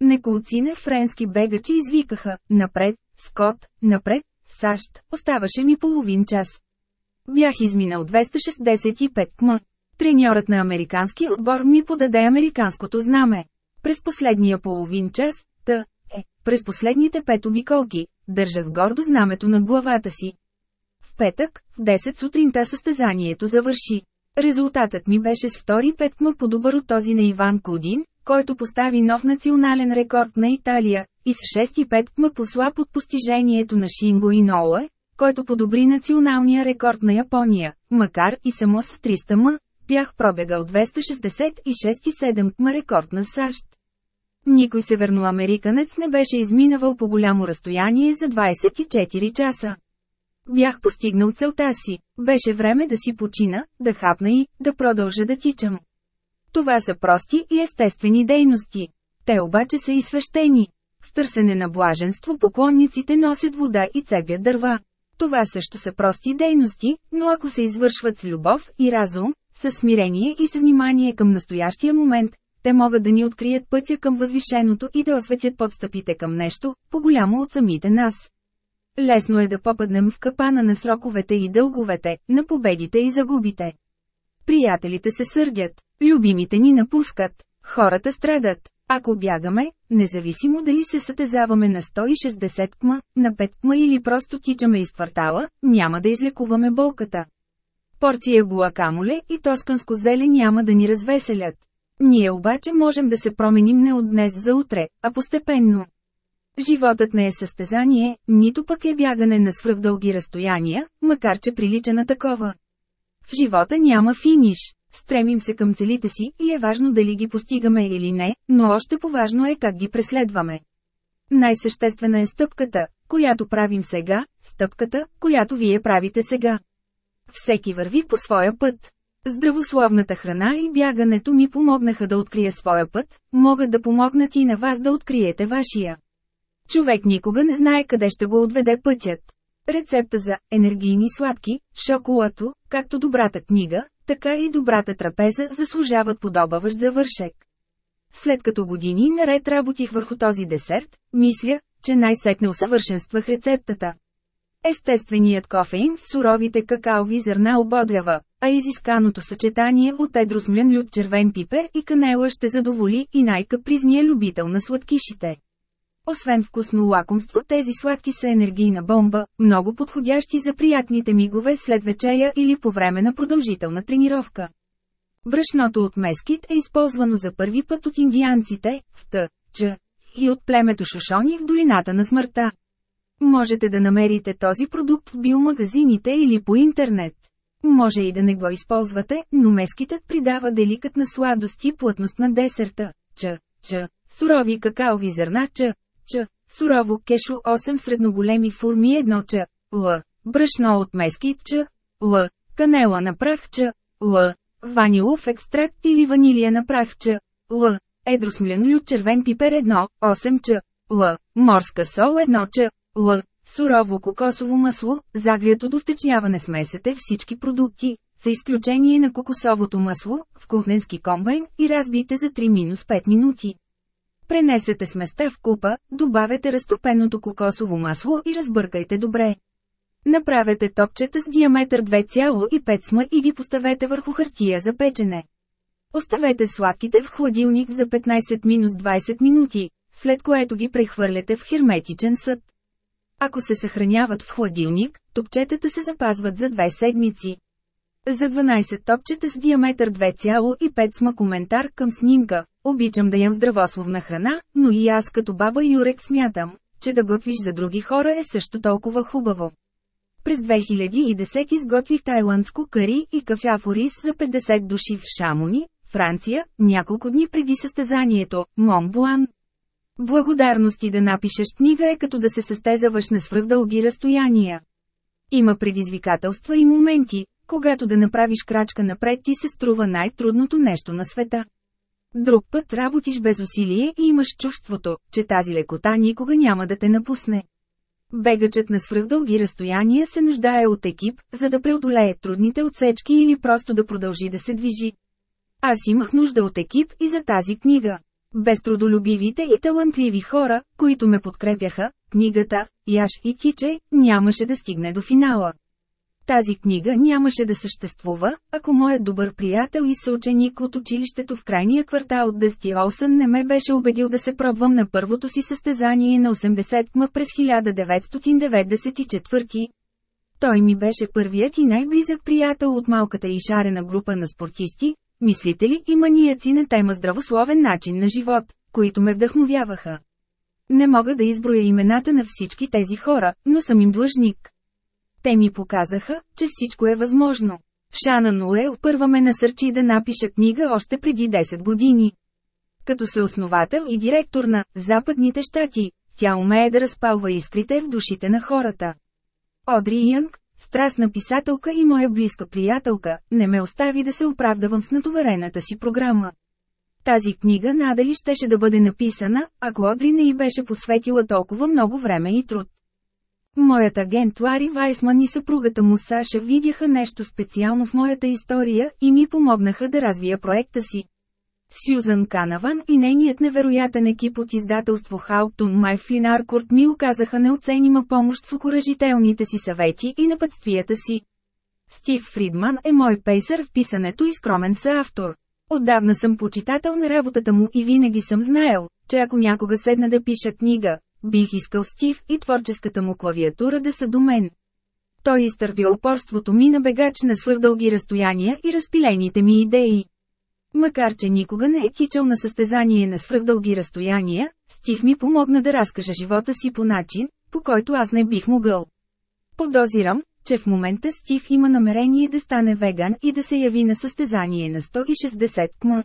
Неколцина френски бегачи извикаха, напред, Скот, напред, САЩ, оставаше ми половин час. Бях изминал 265 км. Треньорът на американски отбор ми подаде американското знаме. През последния половин час, та, е, през последните пет обиколки, държах гордо знамето над главата си. В петък, в 10 сутринта състезанието завърши. Резултатът ми беше с втори петкма по-добър от този на Иван Кудин, който постави нов национален рекорд на Италия, и с 6,5 км послаб от постижението на Шинго и Ноуе, който подобри националния рекорд на Япония, макар и само с 300 м, бях пробегал 266,7 км рекорд на САЩ. Никой северноамериканец не беше изминавал по голямо разстояние за 24 часа. Бях постигнал целта си. Беше време да си почина, да хапна и да продължа да тичам. Това са прости и естествени дейности. Те обаче са и свещени. В търсене на блаженство поклонниците носят вода и цепят дърва. Това също са прости дейности, но ако се извършват с любов и разум, с смирение и с внимание към настоящия момент, те могат да ни открият пътя към възвишеното и да осветят подстъпите към нещо, по-голямо от самите нас. Лесно е да попаднем в капана на сроковете и дълговете, на победите и загубите. Приятелите се сърдят, любимите ни напускат, хората страдат. Ако бягаме, независимо дали се сътезаваме на 160 км, на 5 км или просто тичаме из квартала, няма да излекуваме болката. Порция гуакамоле и тосканско зеле няма да ни развеселят. Ние обаче можем да се променим не от днес за утре, а постепенно. Животът не е състезание, нито пък е бягане на свръхдълги разстояния, макар че прилича на такова. В живота няма финиш. Стремим се към целите си и е важно дали ги постигаме или не, но още по-важно е как ги преследваме. Най-съществена е стъпката, която правим сега, стъпката, която вие правите сега. Всеки върви по своя път. Здравословната храна и бягането ми помогнаха да открия своя път, могат да помогнат и на вас да откриете вашия. Човек никога не знае къде ще го отведе пътят. Рецепта за енергийни сладки, шоколато, както добрата книга, така и добрата трапеза заслужават подобаващ завършек. След като години наред работих върху този десерт, мисля, че най-сетне усъвършенствах рецептата. Естественият кофеин в суровите какаови зърна ободрява, а изисканото съчетание от едросмлен люд червен пипер и канела ще задоволи и най-капризния любител на сладкишите. Освен вкусно лакомство, тези сладки са енергийна бомба, много подходящи за приятните мигове след вечеря или по време на продължителна тренировка. Брашното от мескит е използвано за първи път от индианците, в Т, Ч, и от племето Шошони в долината на смъртта. Можете да намерите този продукт в биомагазините или по интернет. Може и да не го използвате, но мескитът придава деликатна сладост и плътност на десерта. Ч, Ч, сурови какаови зърна Ч, Ч, сурово кешо 8 средноголеми форми 1 Ч, Л, брашно от мескит Ч, Л, канела на прах Ч, Л, ванилов екстракт или ванилия на прах Ч, Л, едросмлен лют червен пипер 1, 8 Ч, Л, морска сол 1 Ч, Л. Сурово кокосово масло, загрято до втечняване смесете всички продукти, за изключение на кокосовото масло, в кухненски комбайн и разбийте за 3-5 минути. Пренесете сместа в купа, добавете разтопеното кокосово масло и разбъркайте добре. Направете топчета с диаметър 2,5 см и ги поставете върху хартия за печене. Оставете сладките в хладилник за 15-20 минути, след което ги прехвърляте в херметичен съд. Ако се съхраняват в хладилник, топчетата се запазват за 2 седмици. За 12 топчета с диаметър 2,5 сма коментар към снимка. Обичам да ям здравословна храна, но и аз като баба Юрек смятам, че да готвиш за други хора е също толкова хубаво. През 2010 изготвих тайландско кари и кафяво рис за 50 души в Шамони, Франция, няколко дни преди състезанието, Монблан. Благодарности да напишеш книга е като да се състезаваш на свръхдълги разстояния. Има предизвикателства и моменти, когато да направиш крачка напред ти се струва най-трудното нещо на света. Друг път работиш без усилие и имаш чувството, че тази лекота никога няма да те напусне. Бегачът на свръхдълги разстояния се нуждае от екип, за да преодолее трудните отсечки или просто да продължи да се движи. Аз имах нужда от екип и за тази книга. Без трудолюбивите и талантливи хора, които ме подкрепяха, книгата «Яш и Тиче» нямаше да стигне до финала. Тази книга нямаше да съществува, ако моят добър приятел и съученик от училището в крайния квартал Дъсти Олсън не ме беше убедил да се пробвам на първото си състезание на 80 ма през 1994. Той ми беше първият и най-близък приятел от малката и шарена група на спортисти, мислители и манияци на тема здравословен начин на живот, които ме вдъхновяваха. Не мога да изброя имената на всички тези хора, но съм им длъжник. Те ми показаха, че всичко е възможно. Шана Ноел първа ме насърчи да напиша книга още преди 10 години. Като съосновател и директор на «Западните щати», тя умее да разпалва искрите в душите на хората. Одри Янг, страстна писателка и моя близка приятелка, не ме остави да се оправдавам с натоварената си програма. Тази книга надали щеше да бъде написана, ако Одри не й беше посветила толкова много време и труд. Моят агент Лари Вайсман и съпругата му Саша видяха нещо специално в моята история и ми помогнаха да развия проекта си. Сюзан Канаван и нейният невероятен екип от издателство Хауптун Майфлин Аркурт ми оказаха неоценима помощ в окоръжителните си съвети и напътствията си. Стив Фридман е мой пейсър в писането и скромен съавтор. Отдавна съм почитател на работата му и винаги съм знаел, че ако някога седна да пиша книга, бих искал Стив и творческата му клавиатура да са до мен. Той изтърпи упорството ми на бегач на свърхдълги разстояния и разпилените ми идеи. Макар че никога не е тичал на състезание на свръхдълги разстояния, Стив ми помогна да разкажа живота си по начин, по който аз не бих могъл. Подозирам, че в момента Стив има намерение да стане веган и да се яви на състезание на 160 км.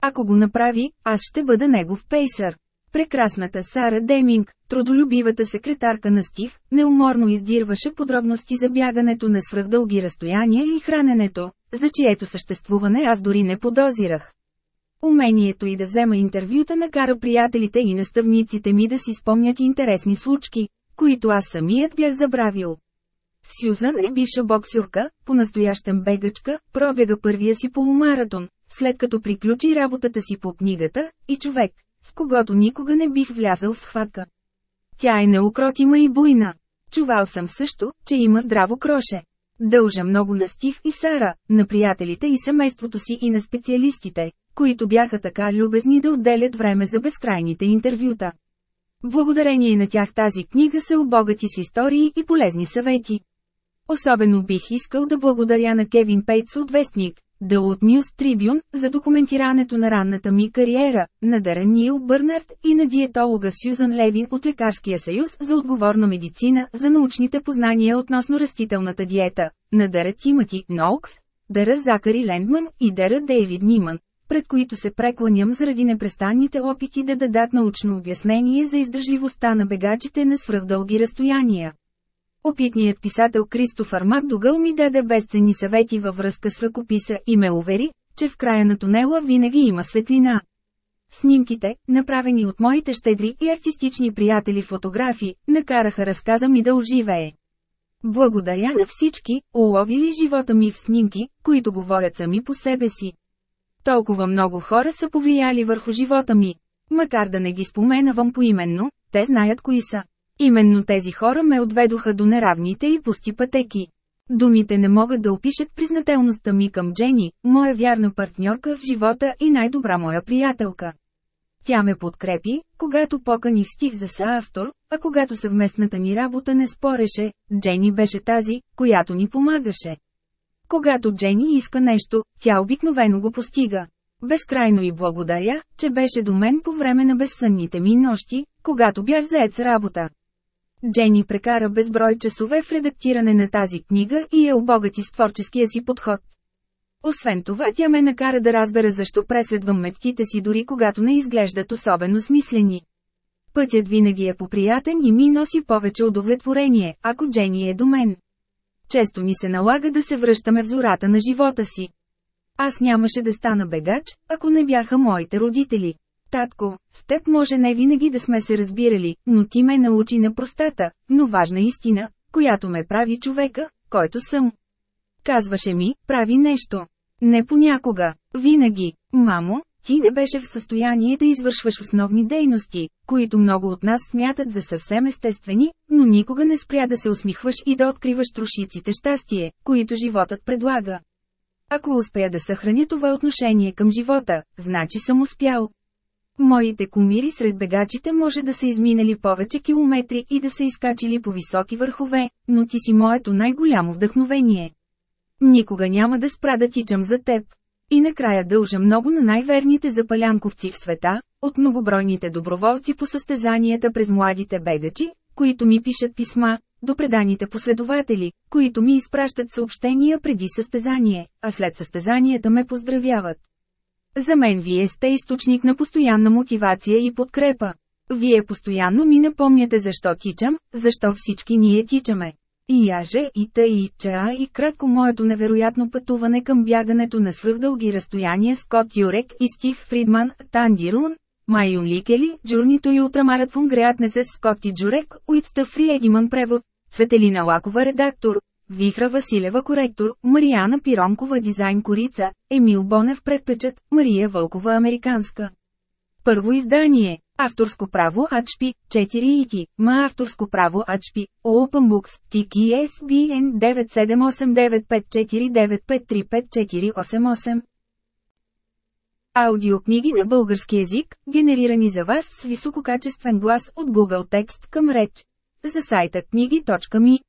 Ако го направи, аз ще бъда негов пейсър. Прекрасната Сара Деминг, трудолюбивата секретарка на Стив, неуморно издирваше подробности за бягането на свръхдълги разстояния и храненето, за чието съществуване аз дори не подозирах. Умението и да взема интервюта накара приятелите и наставниците ми да си спомнят интересни случки, които аз самият бях забравил. Сюзан е бивша боксюрка, по-настоящем бегачка, пробега първия си полумаратон, след като приключи работата си по книгата, и човек, с когото никога не бих влязал в схватка. Тя е неукротима и буйна. Чувал съм също, че има здраво кроше. Дължа много на Стив и Сара, на приятелите и семейството си и на специалистите, които бяха така любезни да отделят време за безкрайните интервюта. Благодарение на тях тази книга се обогати с истории и полезни съвети. Особено бих искал да благодаря на Кевин Пейтс от Вестник, The Wood News Tribune, за документирането на ранната ми кариера, на Дарен Нил Бърнард и на диетолога Сюзан Левин от Лекарския съюз за отговорна медицина за научните познания относно растителната диета, на Дара Тимати Ноукс, Дара Закари Лендман и Дара Дейвид Ниман, пред които се прекланям заради непрестанните опити да дадат научно обяснение за издържливостта на бегачите на свръхдълги разстояния. Опитният писател Кристофър Макдугъл ми даде безценни съвети във връзка с ръкописа и ме увери, че в края на тунела винаги има светлина. Снимките, направени от моите щедри и артистични приятели фотографи, накараха разказа ми да оживее. Благодаря на всички, уловили живота ми в снимки, които говорят сами по себе си. Толкова много хора са повлияли върху живота ми. Макар да не ги споменавам поименно, те знаят кои са. Именно тези хора ме отведоха до неравните и пусти пътеки. Думите не могат да опишат признателността ми към Джени, моя вярна партньорка в живота и най-добра моя приятелка. Тя ме подкрепи, когато поканих Стив за съавтор, а когато съвместната ни работа не спореше, Джени беше тази, която ни помагаше. Когато Джени иска нещо, тя обикновено го постига. Безкрайно и благодаря, че беше до мен по време на безсънните ми нощи, когато бях заед с работа. Джени прекара безброй часове в редактиране на тази книга и я обогати с творческия си подход. Освен това тя ме накара да разбера защо преследвам метките си дори когато не изглеждат особено смислени. Пътят винаги е поприятен и ми носи повече удовлетворение, ако Джени е до мен. Често ни се налага да се връщаме в зората на живота си. Аз нямаше да стана бегач, ако не бяха моите родители. Татко, с теб може не винаги да сме се разбирали, но ти ме научи на простата, но важна истина, която ме прави човека, който съм. Казваше ми, прави нещо. Не понякога, винаги. Мамо, ти не беше в състояние да извършваш основни дейности, които много от нас смятат за съвсем естествени, но никога не спря да се усмихваш и да откриваш трошиците щастие, които животът предлага. Ако успея да съхраня това отношение към живота, значи съм успял. Моите кумири сред бегачите може да са изминали повече километри и да са изкачили по високи върхове, но ти си моето най-голямо вдъхновение. Никога няма да спра да тичам за теб. И накрая дължа много на най-верните запалянковци в света, от многобройните доброволци по състезанията през младите бегачи, които ми пишат писма, до преданите последователи, които ми изпращат съобщения преди състезание, а след състезанията ме поздравяват. За мен вие сте източник на постоянна мотивация и подкрепа. Вие постоянно ми напомняте защо тичам, защо всички ние тичаме. И яже, и та и ча и кратко моето невероятно пътуване към бягането на свръхдълги разстояния Скот Юрек и Стив Фридман, Тандирун, Майон Ликели, Джурнито и Ултрамаратфон Греатнесе Скотти Джурек, Уитста Фриедиман превод, Цветелина Лакова редактор, Вихра Василева коректор, Марияна Пиронкова дизайн корица, Емил Бонев предпечат, Мария Вълкова американска. Първо издание. Авторско право HP, 4 ити, ма авторско право HP, Open Books, TKS BN 9789549535488. Аудиокниги на български език, генерирани за вас с висококачествен глас от Google Текст към реч. За сайта книги.ми